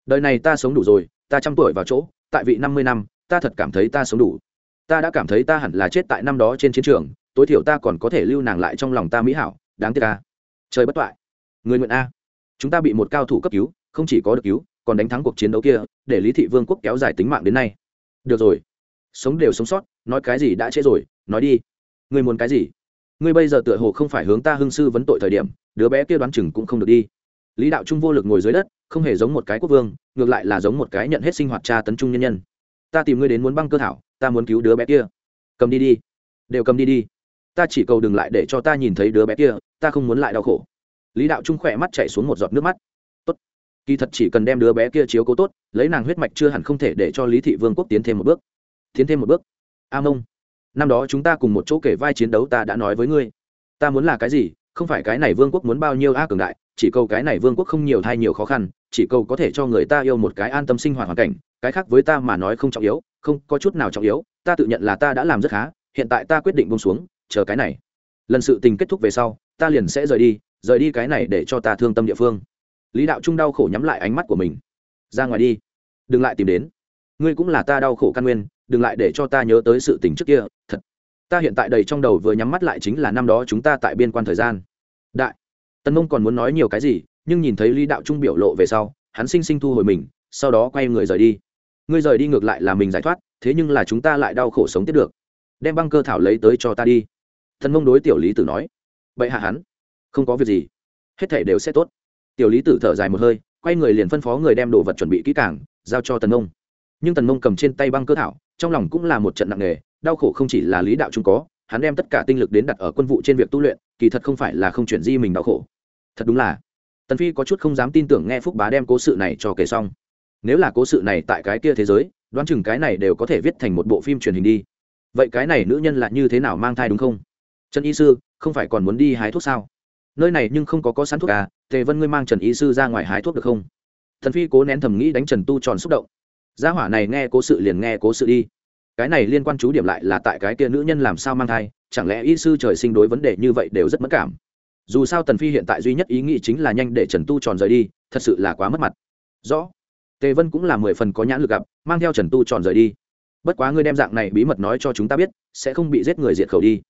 Đời này ta sống đủ rồi, ta trăm tuổi vào chỗ, tại vị năm mươi năm, ta thật cảm thấy ta sống đủ ta đã cảm thấy ta hẳn là chết tại năm đó trên chiến trường, tối thiểu ta còn có thể lưu nàng lại trong lòng ta mỹ hảo, đáng tiếc a. Trời bất toại. Người nguyện a. Chúng ta bị một cao thủ cấp cứu, không chỉ có được cứu, còn đánh thắng cuộc chiến đấu kia, để lý thị vương quốc kéo dài tính mạng đến nay. Được rồi. Sống đều sống sót, nói cái gì đã trễ rồi, nói đi. Ngươi muốn cái gì? Ngươi bây giờ tựa hồ không phải hướng ta hưng sư vấn tội thời điểm, đứa bé kia đoán chừng cũng không được đi. Lý đạo trung vô lực ngồi dưới đất, không hề giống một cái quốc vương, ngược lại là giống một cái nhận hết sinh hoạt tra tấn trung nhân nhân. Ta tìm ngươi đến muốn băng cơ thảo ta muốn cứu đứa bé kia. Cầm đi đi. Đều cầm đi đi. Ta chỉ cầu đừng lại để cho ta nhìn thấy đứa bé kia, ta không muốn lại đau khổ. Lý đạo trung khỏe mắt chạy xuống một giọt nước mắt. Tốt. Kỳ thật chỉ cần đem đứa bé kia chiếu cố tốt, lấy nàng huyết mạch chưa hẳn không thể để cho lý thị vương quốc tiến thêm một bước. Tiến thêm một bước. A mông. Năm đó chúng ta cùng một chỗ kể vai chiến đấu ta đã nói với ngươi. Ta muốn là cái gì? Không phải cái này vương quốc muốn bao nhiêu a cường đại, chỉ cầu cái này vương quốc không nhiều thay nhiều khó khăn, chỉ cầu có thể cho người ta yêu một cái an tâm sinh hoạt hoàn cảnh, cái khác với ta mà nói không trọng yếu không có chút nào trọng yếu, ta tự nhận là ta đã làm rất khá, hiện tại ta quyết định bông xuống, chờ cái này. Lần sự tình kết thúc về sau, ta liền sẽ rời đi rời đi cái này để cho ta thương tâm địa phương. Lý đạo trung đau khổ nhắm lại ánh mắt của mình. Ra ngoài đi, đừng lại tìm đến. Ngươi cũng là ta đau khổ căn nguyên, đừng lại để cho ta nhớ tới sự tình trước kia, thật. Ta hiện tại đầy trong đầu vừa nhắm mắt lại chính là năm đó chúng ta tại biên quan thời gian. Đại. Tân mông còn muốn nói nhiều cái gì, nhưng nhìn thấy lý đạo trung biểu lộ về sau, hắn sinh sinh thu hồi mình, sau đó quay người rời đi ngươi rời đi ngược lại là mình giải thoát, thế nhưng là chúng ta lại đau khổ sống tiếp được. Đem băng cơ thảo lấy tới cho ta đi. Thần mông đối tiểu lý tử nói. Vậy hạ hắn, không có việc gì, hết thể đều sẽ tốt. Tiểu lý tử thở dài một hơi, quay người liền phân phó người đem đồ vật chuẩn bị kỹ càng, giao cho tần mông. Nhưng tần mông cầm trên tay băng cơ thảo, trong lòng cũng là một trận nặng nề, đau khổ không chỉ là lý đạo chúng có, hắn đem tất cả tinh lực đến đặt ở quân vụ trên việc tu luyện, kỳ thật không phải là không chuyển di mình đau khổ. Thật đúng là, tần phi có chút không dám tin tưởng nghe phúc bá đem cố sự này cho kể xong nếu là cố sự này tại cái kia thế giới, đoán chừng cái này đều có thể viết thành một bộ phim truyền hình đi. Vậy cái này nữ nhân là như thế nào mang thai đúng không? Trần y sư, không phải còn muốn đi hái thuốc sao? Nơi này nhưng không có có sẵn thuốc à? Tề vân ngươi mang trần y sư ra ngoài hái thuốc được không? Thần phi cố nén thầm nghĩ đánh trần tu tròn xúc động. Gia hỏa này nghe cố sự liền nghe cố sự đi. Cái này liên quan chú điểm lại là tại cái kia nữ nhân làm sao mang thai, chẳng lẽ y sư trời sinh đối vấn đề như vậy đều rất mất cảm? Dù sao tần phi hiện tại duy nhất ý nghĩ chính là nhanh để trần tu tròn rời đi, thật sự là quá mất mặt. Rõ tề vân cũng là mười phần có nhãn lực gặp, mang theo trần tu tròn rời đi. Bất quá ngươi đem dạng này bí mật nói cho chúng ta biết, sẽ không bị giết người diệt khẩu đi.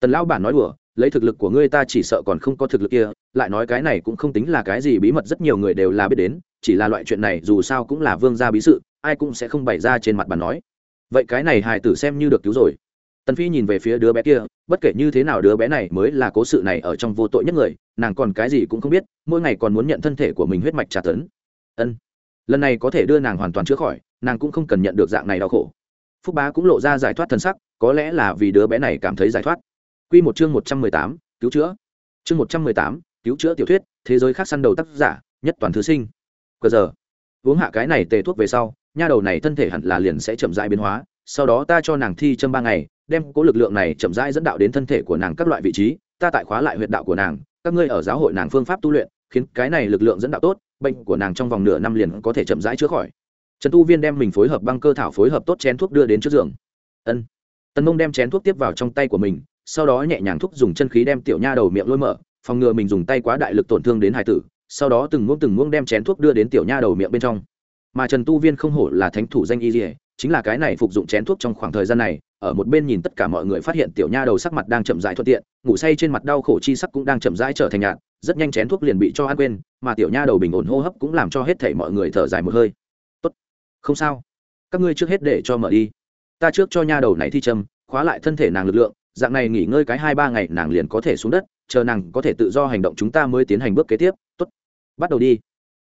Tần lão bản nói đùa, lấy thực lực của ngươi ta chỉ sợ còn không có thực lực kia, lại nói cái này cũng không tính là cái gì bí mật, rất nhiều người đều là biết đến, chỉ là loại chuyện này dù sao cũng là vương gia bí sự, ai cũng sẽ không bày ra trên mặt bàn nói. Vậy cái này hài tử xem như được cứu rồi. Tần phi nhìn về phía đứa bé kia, bất kể như thế nào đứa bé này mới là cố sự này ở trong vô tội nhất người, nàng còn cái gì cũng không biết, mỗi ngày còn muốn nhận thân thể của mình huyết mạch trả tấn. Ân lần này có thể đưa nàng hoàn toàn chữa khỏi nàng cũng không cần nhận được dạng này đau khổ phúc bá cũng lộ ra giải thoát thân sắc có lẽ là vì đứa bé này cảm thấy giải thoát Quy một chương một trăm mười tám, cứu chữa. Chương một trăm mười tám, cứu chữa tiểu thuyết, thế giới khác săn đầu tác giả, nhất toàn thứ sinh. Cờ giờ, uống hạ cái này tề thuốc về sau, nha đầu này thân thể hẳn là liền sẽ chậm rãi biến hóa, sau đó ta cho nàng thi châm ba ngày, đem cố lực lượng này chậm rãi dẫn đạo đến thân thể của nàng các loại vị trí, ta tại khóa lại huyệt đạo của nàng, các ngươi ở giáo hội nàng phương pháp tu luyện, khiến cái này lực lượng dẫn đạo tốt, bệnh của nàng trong vòng nửa năm liền có thể chậm rãi chữa khỏi. Trần tu viên đem mình phối hợp băng cơ thảo phối hợp tốt chén thuốc đưa đến trước giường. Ân. Tần mông đem chén thuốc tiếp vào trong tay của mình, sau đó nhẹ nhàng thúc dùng chân khí đem tiểu nha đầu miệng lôi mở, phòng ngừa mình dùng tay quá đại lực tổn thương đến hải tử, sau đó từng muỗng từng muỗng đem chén thuốc đưa đến tiểu nha đầu miệng bên trong. Mà trần tu viên không hổ là thánh thủ danh y dỉa chính là cái này phục dụng chén thuốc trong khoảng thời gian này, ở một bên nhìn tất cả mọi người phát hiện tiểu nha đầu sắc mặt đang chậm rãi thuận tiện, ngủ say trên mặt đau khổ chi sắc cũng đang chậm rãi trở thành nhạt rất nhanh chén thuốc liền bị cho ăn quên, mà tiểu nha đầu bình ổn hô hấp cũng làm cho hết thảy mọi người thở dài một hơi. Tốt, không sao. Các ngươi trước hết để cho mở đi. Ta trước cho nha đầu này thi châm, khóa lại thân thể nàng lực lượng, dạng này nghỉ ngơi cái hai ba ngày nàng liền có thể xuống đất, chờ nàng có thể tự do hành động chúng ta mới tiến hành bước kế tiếp. Tốt, bắt đầu đi.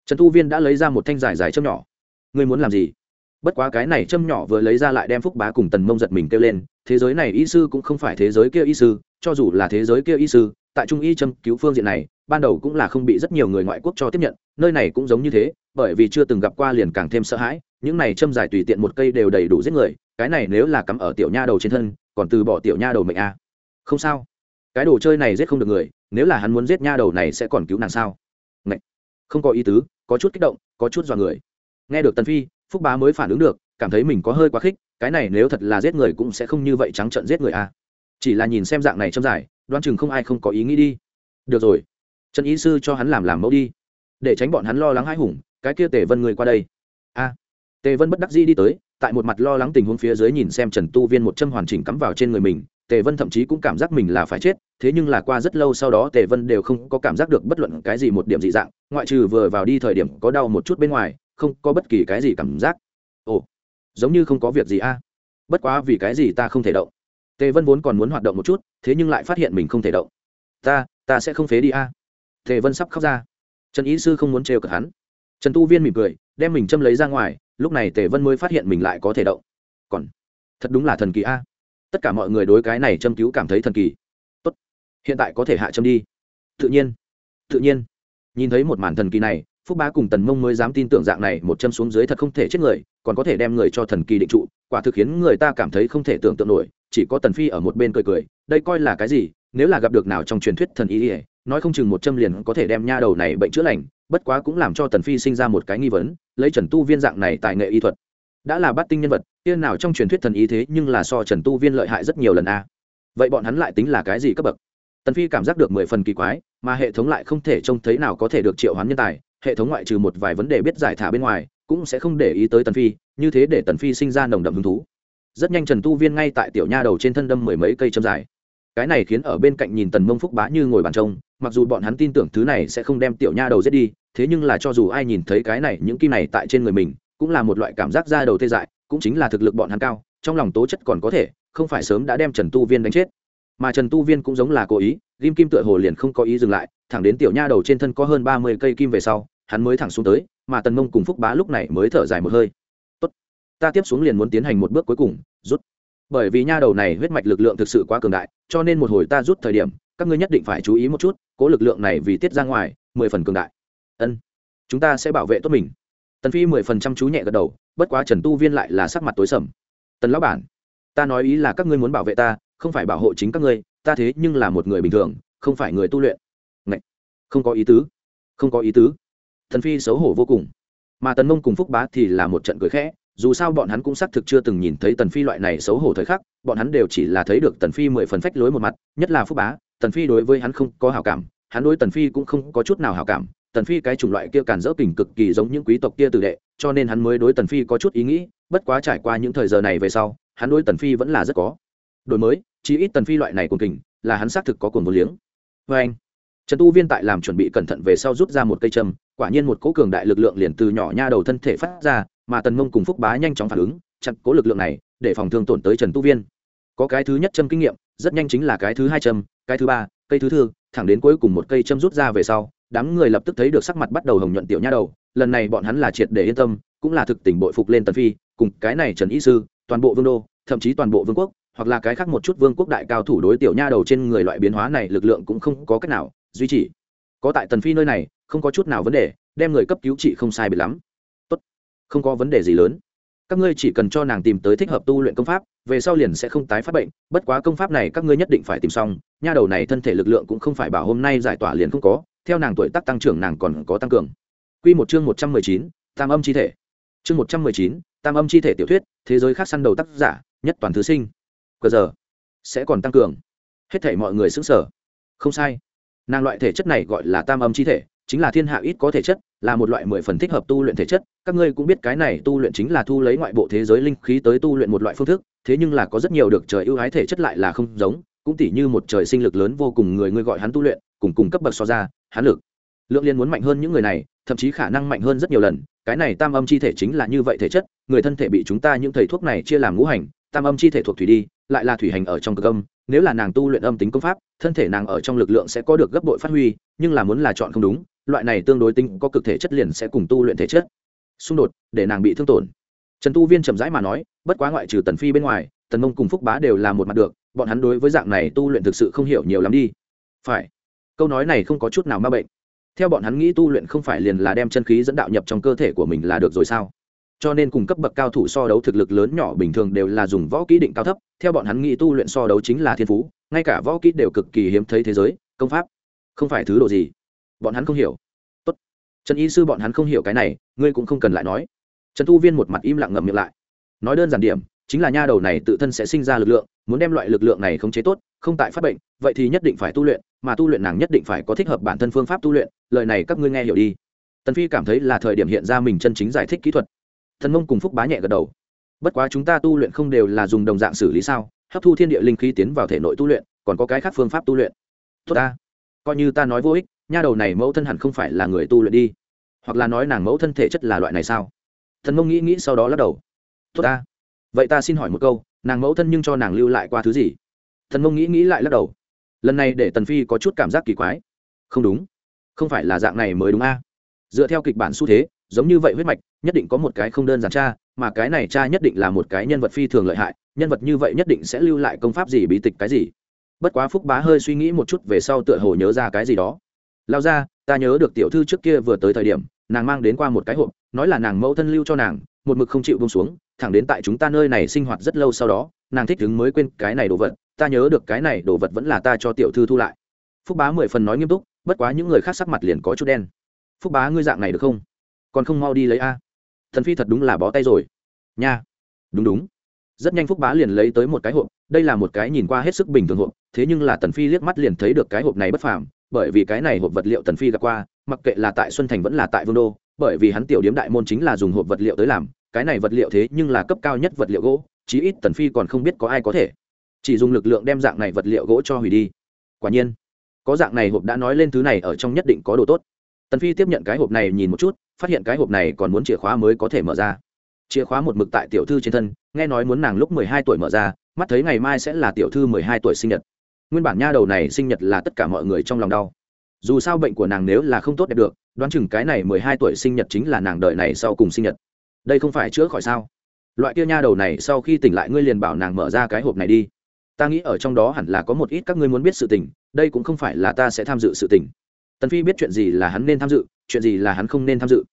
Trần tu viên đã lấy ra một thanh dài dài châm nhỏ. Ngươi muốn làm gì? Bất quá cái này châm nhỏ vừa lấy ra lại đem phúc bá cùng tần mông giật mình kêu lên. Thế giới này y sư cũng không phải thế giới kia y sư, cho dù là thế giới kia y sư, tại trung y châm cứu phương diện này ban đầu cũng là không bị rất nhiều người ngoại quốc cho tiếp nhận, nơi này cũng giống như thế, bởi vì chưa từng gặp qua liền càng thêm sợ hãi, những này châm dài tùy tiện một cây đều đầy đủ giết người, cái này nếu là cắm ở tiểu nha đầu trên thân, còn từ bỏ tiểu nha đầu mệnh a. À. không sao. Cái đồ chơi này giết không được người, nếu là hắn muốn giết nha đầu này sẽ còn cứu nàng sao? Ngậy. không có ý tứ, có chút kích động, có chút dọa người. Nghe được tần phi, phúc bá mới phản ứng được, cảm thấy mình có hơi quá khích, cái này nếu thật là giết người cũng sẽ không như vậy trắng trợn giết người a. Chỉ là nhìn xem dạng này châm dài đoán chừng không ai không có ý nghĩ đi. Được rồi trần Y sư cho hắn làm làm mẫu đi. Để tránh bọn hắn lo lắng hãi hùng, cái kia tề vân người qua đây. A. Tề vân bất đắc dĩ đi tới, tại một mặt lo lắng tình huống phía dưới nhìn xem trần tu viên một châm hoàn chỉnh cắm vào trên người mình, tề vân thậm chí cũng cảm giác mình là phải chết, thế nhưng là qua rất lâu sau đó tề vân đều không có cảm giác được bất luận cái gì một điểm dị dạng, ngoại trừ vừa vào đi thời điểm có đau một chút bên ngoài, không có bất kỳ cái gì cảm giác. Ồ, giống như không có việc gì a. Bất quá vì cái gì ta không thể động? Tề vân vốn còn muốn hoạt động một chút, thế nhưng lại phát hiện mình không thể động. Ta ta sẽ không phế đi a tề vân sắp khóc ra. Trần ý sư không muốn trêu cợt hắn. Trần tu viên mỉm cười, đem mình châm lấy ra ngoài, lúc này tề vân mới phát hiện mình lại có thể động. Còn, thật đúng là thần kỳ a. À. Tất cả mọi người đối cái này châm cứu cảm thấy thần kỳ. Tốt, hiện tại có thể hạ châm đi. Tự nhiên tự nhiên. Nhìn thấy một màn thần kỳ này, phúc bá cùng tần mông mới dám tin tưởng dạng này một châm xuống dưới thật không thể chết người, còn có thể đem người cho thần kỳ định trụ, quả thực khiến người ta cảm thấy không thể tưởng tượng nổi, chỉ có tần phi ở một bên cười cười, đây coi là cái gì, nếu là gặp được nào trong truyền thuyết thần ý ỉa nói không chừng một châm liền có thể đem nha đầu này bệnh chữa lành, bất quá cũng làm cho tần phi sinh ra một cái nghi vấn, lấy trần tu viên dạng này tại nghệ y thuật. Đã là bắt tinh nhân vật, tiên nào trong truyền thuyết thần y thế nhưng là so trần tu viên lợi hại rất nhiều lần a. Vậy bọn hắn lại tính là cái gì cấp bậc? Tần phi cảm giác được mười phần kỳ quái, mà hệ thống lại không thể trông thấy nào có thể được triệu hoán nhân tài, hệ thống ngoại trừ một vài vấn đề biết giải thả bên ngoài, cũng sẽ không để ý tới tần phi, như thế để tần phi sinh ra nồng đậm hứng thú. Rất nhanh trần tu viên ngay tại tiểu nha đầu trên thân đâm mười mấy cây châm dài cái này khiến ở bên cạnh nhìn tần mông phúc bá như ngồi bàn trông, mặc dù bọn hắn tin tưởng thứ này sẽ không đem tiểu nha đầu giết đi, thế nhưng là cho dù ai nhìn thấy cái này, những kim này tại trên người mình, cũng là một loại cảm giác ra đầu tê dại, cũng chính là thực lực bọn hắn cao, trong lòng tố chất còn có thể, không phải sớm đã đem trần tu viên đánh chết. Mà trần tu viên cũng giống là cố ý, ghim kim tựa hồ liền không có ý dừng lại, thẳng đến tiểu nha đầu trên thân có hơn ba mươi cây kim về sau, hắn mới thẳng xuống tới, mà tần mông cùng phúc bá lúc này mới thở dài một hơi. Tốt, ta tiếp xuống liền muốn tiến hành một bước cuối cùng, rút bởi vì nha đầu này huyết mạch lực lượng thực sự quá cường đại, cho nên một hồi ta rút thời điểm, các ngươi nhất định phải chú ý một chút, cố lực lượng này vì tiết ra ngoài, mười phần cường đại. Ân, chúng ta sẽ bảo vệ tốt mình. Tần phi mười phần trăm chú nhẹ gật đầu, bất quá trần tu viên lại là sắc mặt tối sầm. Tần lão bản, ta nói ý là các ngươi muốn bảo vệ ta, không phải bảo hộ chính các ngươi, ta thế nhưng là một người bình thường, không phải người tu luyện. Ngậy! không có ý tứ, không có ý tứ. Thần phi xấu hổ vô cùng. Mà tần mông cùng phúc bá thì là một trận cười khẽ dù sao bọn hắn cũng xác thực chưa từng nhìn thấy tần phi loại này xấu hổ thời khắc, bọn hắn đều chỉ là thấy được tần phi mười phần phách lối một mặt, nhất là phúc bá, tần phi đối với hắn không có hảo cảm, hắn đối tần phi cũng không có chút nào hảo cảm, tần phi cái chủng loại kia càn dỡ kình cực kỳ giống những quý tộc kia tử đệ, cho nên hắn mới đối tần phi có chút ý nghĩ, bất quá trải qua những thời giờ này về sau, hắn đối tần phi vẫn là rất có đổi mới chỉ ít tần phi loại này cùng kình, là hắn xác thực có cuồng vô liếng. Vê anh, trần tu viên tại làm chuẩn bị cẩn thận về sau rút ra một cây châm, quả nhiên một cỗ cường đại lực lượng liền từ nhỏ nha đầu thân thể phát ra mà tần mông cùng phúc bá nhanh chóng phản ứng, chặn cố lực lượng này, để phòng thương tổn tới trần tu viên. Có cái thứ nhất châm kinh nghiệm, rất nhanh chính là cái thứ hai châm, cái thứ ba, cây thứ thư, thẳng đến cuối cùng một cây châm rút ra về sau, đám người lập tức thấy được sắc mặt bắt đầu hồng nhuận tiểu nha đầu, lần này bọn hắn là triệt để yên tâm, cũng là thực tình bội phục lên tần phi, cùng cái này trần y sư, toàn bộ vương đô, thậm chí toàn bộ vương quốc, hoặc là cái khác một chút vương quốc đại cao thủ đối tiểu nha đầu trên người loại biến hóa này lực lượng cũng không có cách nào duy trì. Có tại tần phi nơi này, không có chút nào vấn đề, đem người cấp cứu trị không sai biệt lắm không có vấn đề gì lớn. Các ngươi chỉ cần cho nàng tìm tới thích hợp tu luyện công pháp, về sau liền sẽ không tái phát bệnh. Bất quá công pháp này các ngươi nhất định phải tìm xong. Nha đầu này thân thể lực lượng cũng không phải bảo hôm nay giải tỏa liền không có. Theo nàng tuổi tác tăng trưởng nàng còn có tăng cường. Quy một chương một trăm mười chín, tam âm chi thể. Chương một trăm mười chín, tam âm chi thể tiểu thuyết, thế giới khác săn đầu tác giả, nhất toàn thứ sinh. Cờ giờ, sẽ còn tăng cường. Hết thể mọi người xứng sở không sai. Nàng loại thể chất này gọi là tam âm chi thể chính là thiên hạ ít có thể chất, là một loại mười phần thích hợp tu luyện thể chất. Các ngươi cũng biết cái này tu luyện chính là thu lấy ngoại bộ thế giới linh khí tới tu luyện một loại phương thức, thế nhưng là có rất nhiều được trời ưu ái thể chất lại là không giống, cũng tỉ như một trời sinh lực lớn vô cùng người ngươi gọi hắn tu luyện, cùng cùng cấp bậc so ra, hắn lực, lượng liên muốn mạnh hơn những người này, thậm chí khả năng mạnh hơn rất nhiều lần. Cái này tam âm chi thể chính là như vậy thể chất, người thân thể bị chúng ta những thầy thuốc này chia làm ngũ hành, tam âm chi thể thuộc thủy đi, lại là thủy hành ở trong cực âm. Nếu là nàng tu luyện âm tính công pháp, thân thể nàng ở trong lực lượng sẽ có được gấp bội phát huy, nhưng là muốn là chọn không đúng loại này tương đối tính có cực thể chất liền sẽ cùng tu luyện thể chất. Xung đột, để nàng bị thương tổn. Trần tu viên chậm rãi mà nói, bất quá ngoại trừ tần phi bên ngoài, tần mông cùng phúc bá đều là một mặt được, bọn hắn đối với dạng này tu luyện thực sự không hiểu nhiều lắm đi. Phải. Câu nói này không có chút nào ma bệnh. Theo bọn hắn nghĩ tu luyện không phải liền là đem chân khí dẫn đạo nhập trong cơ thể của mình là được rồi sao? Cho nên cùng cấp bậc cao thủ so đấu thực lực lớn nhỏ bình thường đều là dùng võ kỹ định cao thấp, theo bọn hắn nghĩ tu luyện so đấu chính là thiên phú, ngay cả võ kỹ đều cực kỳ hiếm thấy thế giới, công pháp. Không phải thứ đồ gì bọn hắn không hiểu. Tốt. trần y sư bọn hắn không hiểu cái này, ngươi cũng không cần lại nói. Trần tu viên một mặt im lặng ngậm miệng lại. Nói đơn giản điểm, chính là nha đầu này tự thân sẽ sinh ra lực lượng, muốn đem loại lực lượng này khống chế tốt, không tại phát bệnh, vậy thì nhất định phải tu luyện, mà tu luyện nàng nhất định phải có thích hợp bản thân phương pháp tu luyện, lời này các ngươi nghe hiểu đi. Tần phi cảm thấy là thời điểm hiện ra mình chân chính giải thích kỹ thuật. Thần mông cùng phúc bá nhẹ gật đầu. Bất quá chúng ta tu luyện không đều là dùng đồng dạng xử lý sao, hấp thu thiên địa linh khí tiến vào thể nội tu luyện, còn có cái khác phương pháp tu luyện. Tốt ta. Coi như ta nói vô ích nha đầu này mẫu thân hẳn không phải là người tu luyện đi. Hoặc là nói nàng mẫu thân thể chất là loại này sao? Thần mông nghĩ nghĩ sau đó lắc đầu. Tốt ta. Vậy ta xin hỏi một câu, nàng mẫu thân nhưng cho nàng lưu lại qua thứ gì? Thần mông nghĩ nghĩ lại lắc đầu. Lần này để tần phi có chút cảm giác kỳ quái. Không đúng. Không phải là dạng này mới đúng a. Dựa theo kịch bản xu thế, giống như vậy huyết mạch, nhất định có một cái không đơn giản cha, mà cái này cha nhất định là một cái nhân vật phi thường lợi hại, nhân vật như vậy nhất định sẽ lưu lại công pháp gì bí tịch cái gì. Bất quá phúc bá hơi suy nghĩ một chút về sau tựa hồ nhớ ra cái gì đó lao ra, ta nhớ được tiểu thư trước kia vừa tới thời điểm, nàng mang đến qua một cái hộp, nói là nàng mẫu thân lưu cho nàng, một mực không chịu bông xuống, thẳng đến tại chúng ta nơi này sinh hoạt rất lâu sau đó, nàng thích đứng mới quên cái này đồ vật, ta nhớ được cái này đồ vật vẫn là ta cho tiểu thư thu lại. Phúc bá mười phần nói nghiêm túc, bất quá những người khác sắc mặt liền có chút đen. Phúc bá, ngươi dạng này được không? Còn không mau đi lấy a. Thần phi thật đúng là bó tay rồi. Nha. Đúng đúng rất nhanh phúc bá liền lấy tới một cái hộp, đây là một cái nhìn qua hết sức bình thường hộp, thế nhưng là tần phi liếc mắt liền thấy được cái hộp này bất phàm, bởi vì cái này hộp vật liệu tần phi gặp qua, mặc kệ là tại xuân thành vẫn là tại vương đô, bởi vì hắn tiểu điếm đại môn chính là dùng hộp vật liệu tới làm, cái này vật liệu thế nhưng là cấp cao nhất vật liệu gỗ, chí ít tần phi còn không biết có ai có thể. Chỉ dùng lực lượng đem dạng này vật liệu gỗ cho hủy đi. Quả nhiên, có dạng này hộp đã nói lên thứ này ở trong nhất định có đồ tốt. Tần phi tiếp nhận cái hộp này nhìn một chút, phát hiện cái hộp này còn muốn chìa khóa mới có thể mở ra chìa khóa một mực tại tiểu thư trên thân, nghe nói muốn nàng lúc mười hai tuổi mở ra, mắt thấy ngày mai sẽ là tiểu thư mười hai tuổi sinh nhật. Nguyên bản nha đầu này sinh nhật là tất cả mọi người trong lòng đau. Dù sao bệnh của nàng nếu là không tốt đẹp được, đoán chừng cái này mười hai tuổi sinh nhật chính là nàng đợi này sau cùng sinh nhật. Đây không phải chữa khỏi sao? Loại kia nha đầu này sau khi tỉnh lại ngươi liền bảo nàng mở ra cái hộp này đi. Ta nghĩ ở trong đó hẳn là có một ít các ngươi muốn biết sự tình, đây cũng không phải là ta sẽ tham dự sự tình. Tần phi biết chuyện gì là hắn nên tham dự, chuyện gì là hắn không nên tham dự.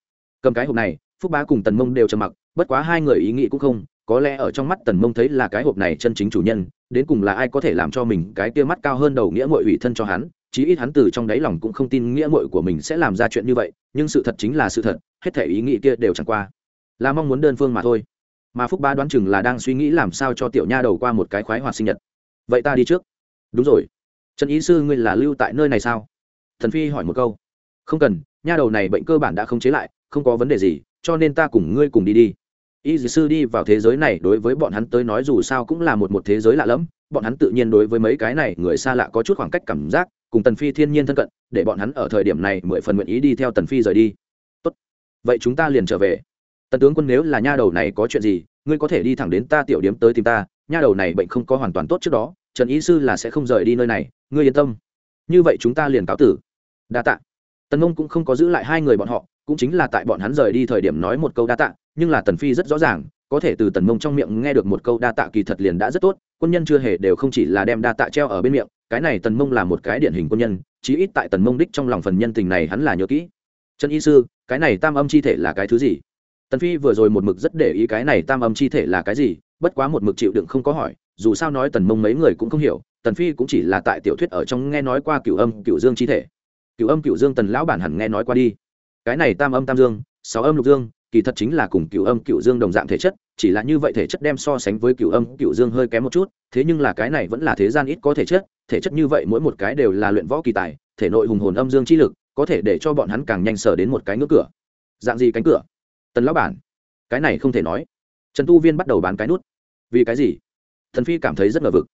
Cầm cái hộp này, phúc bá cùng tần mông đều trầm mặc bất quá hai người ý nghĩ cũng không, có lẽ ở trong mắt tần mông thấy là cái hộp này chân chính chủ nhân, đến cùng là ai có thể làm cho mình cái kia mắt cao hơn đầu nghĩa mội ủy thân cho hắn, chí ít hắn từ trong đáy lòng cũng không tin nghĩa mội của mình sẽ làm ra chuyện như vậy, nhưng sự thật chính là sự thật, hết thể ý nghĩ kia đều chẳng qua là mong muốn đơn phương mà thôi. Mà phúc ba đoán chừng là đang suy nghĩ làm sao cho tiểu nha đầu qua một cái khoái hoạt sinh nhật. Vậy ta đi trước. Đúng rồi. Trần ý sư, ngươi là lưu tại nơi này sao? Thần phi hỏi một câu. Không cần, nha đầu này bệnh cơ bản đã không chế lại, không có vấn đề gì, cho nên ta cùng ngươi cùng đi đi y dì sư đi vào thế giới này đối với bọn hắn tới nói dù sao cũng là một một thế giới lạ lẫm, bọn hắn tự nhiên đối với mấy cái này người xa lạ có chút khoảng cách cảm giác, cùng tần phi thiên nhiên thân cận, để bọn hắn ở thời điểm này mười phần nguyện ý đi theo tần phi rời đi. Tốt, vậy chúng ta liền trở về. Tần tướng quân nếu là nha đầu này có chuyện gì, ngươi có thể đi thẳng đến ta tiểu điếm tới tìm ta, nha đầu này bệnh không có hoàn toàn tốt trước đó, trần ý sư là sẽ không rời đi nơi này, ngươi yên tâm. Như vậy chúng ta liền cáo tử. Đa tạ. Tần mông cũng không có giữ lại hai người bọn họ cũng chính là tại bọn hắn rời đi thời điểm nói một câu đa tạ, nhưng là tần phi rất rõ ràng, có thể từ tần mông trong miệng nghe được một câu đa tạ kỳ thật liền đã rất tốt, quân nhân chưa hề đều không chỉ là đem đa tạ treo ở bên miệng, cái này tần mông là một cái điển hình quân nhân, chí ít tại tần mông đích trong lòng phần nhân tình này hắn là nhớ kỹ. Trần y sư, cái này tam âm chi thể là cái thứ gì? Tần phi vừa rồi một mực rất để ý cái này tam âm chi thể là cái gì, bất quá một mực chịu đựng không có hỏi, dù sao nói tần mông mấy người cũng không hiểu, tần phi cũng chỉ là tại tiểu thuyết ở trong nghe nói qua cửu âm, cửu dương chi thể. Cửu âm, cửu dương tần lão bản hẳn nghe nói qua đi cái này tam âm tam dương, sáu âm lục dương, kỳ thật chính là cùng cựu âm cựu dương đồng dạng thể chất, chỉ là như vậy thể chất đem so sánh với cựu âm cựu dương hơi kém một chút, thế nhưng là cái này vẫn là thế gian ít có thể chất thể chất như vậy mỗi một cái đều là luyện võ kỳ tài, thể nội hùng hồn âm dương chi lực, có thể để cho bọn hắn càng nhanh sở đến một cái ngưỡng cửa. Dạng gì cánh cửa? Tần lão bản, cái này không thể nói. Trần tu viên bắt đầu bán cái nút. Vì cái gì? Thần phi cảm thấy rất ngờ vực.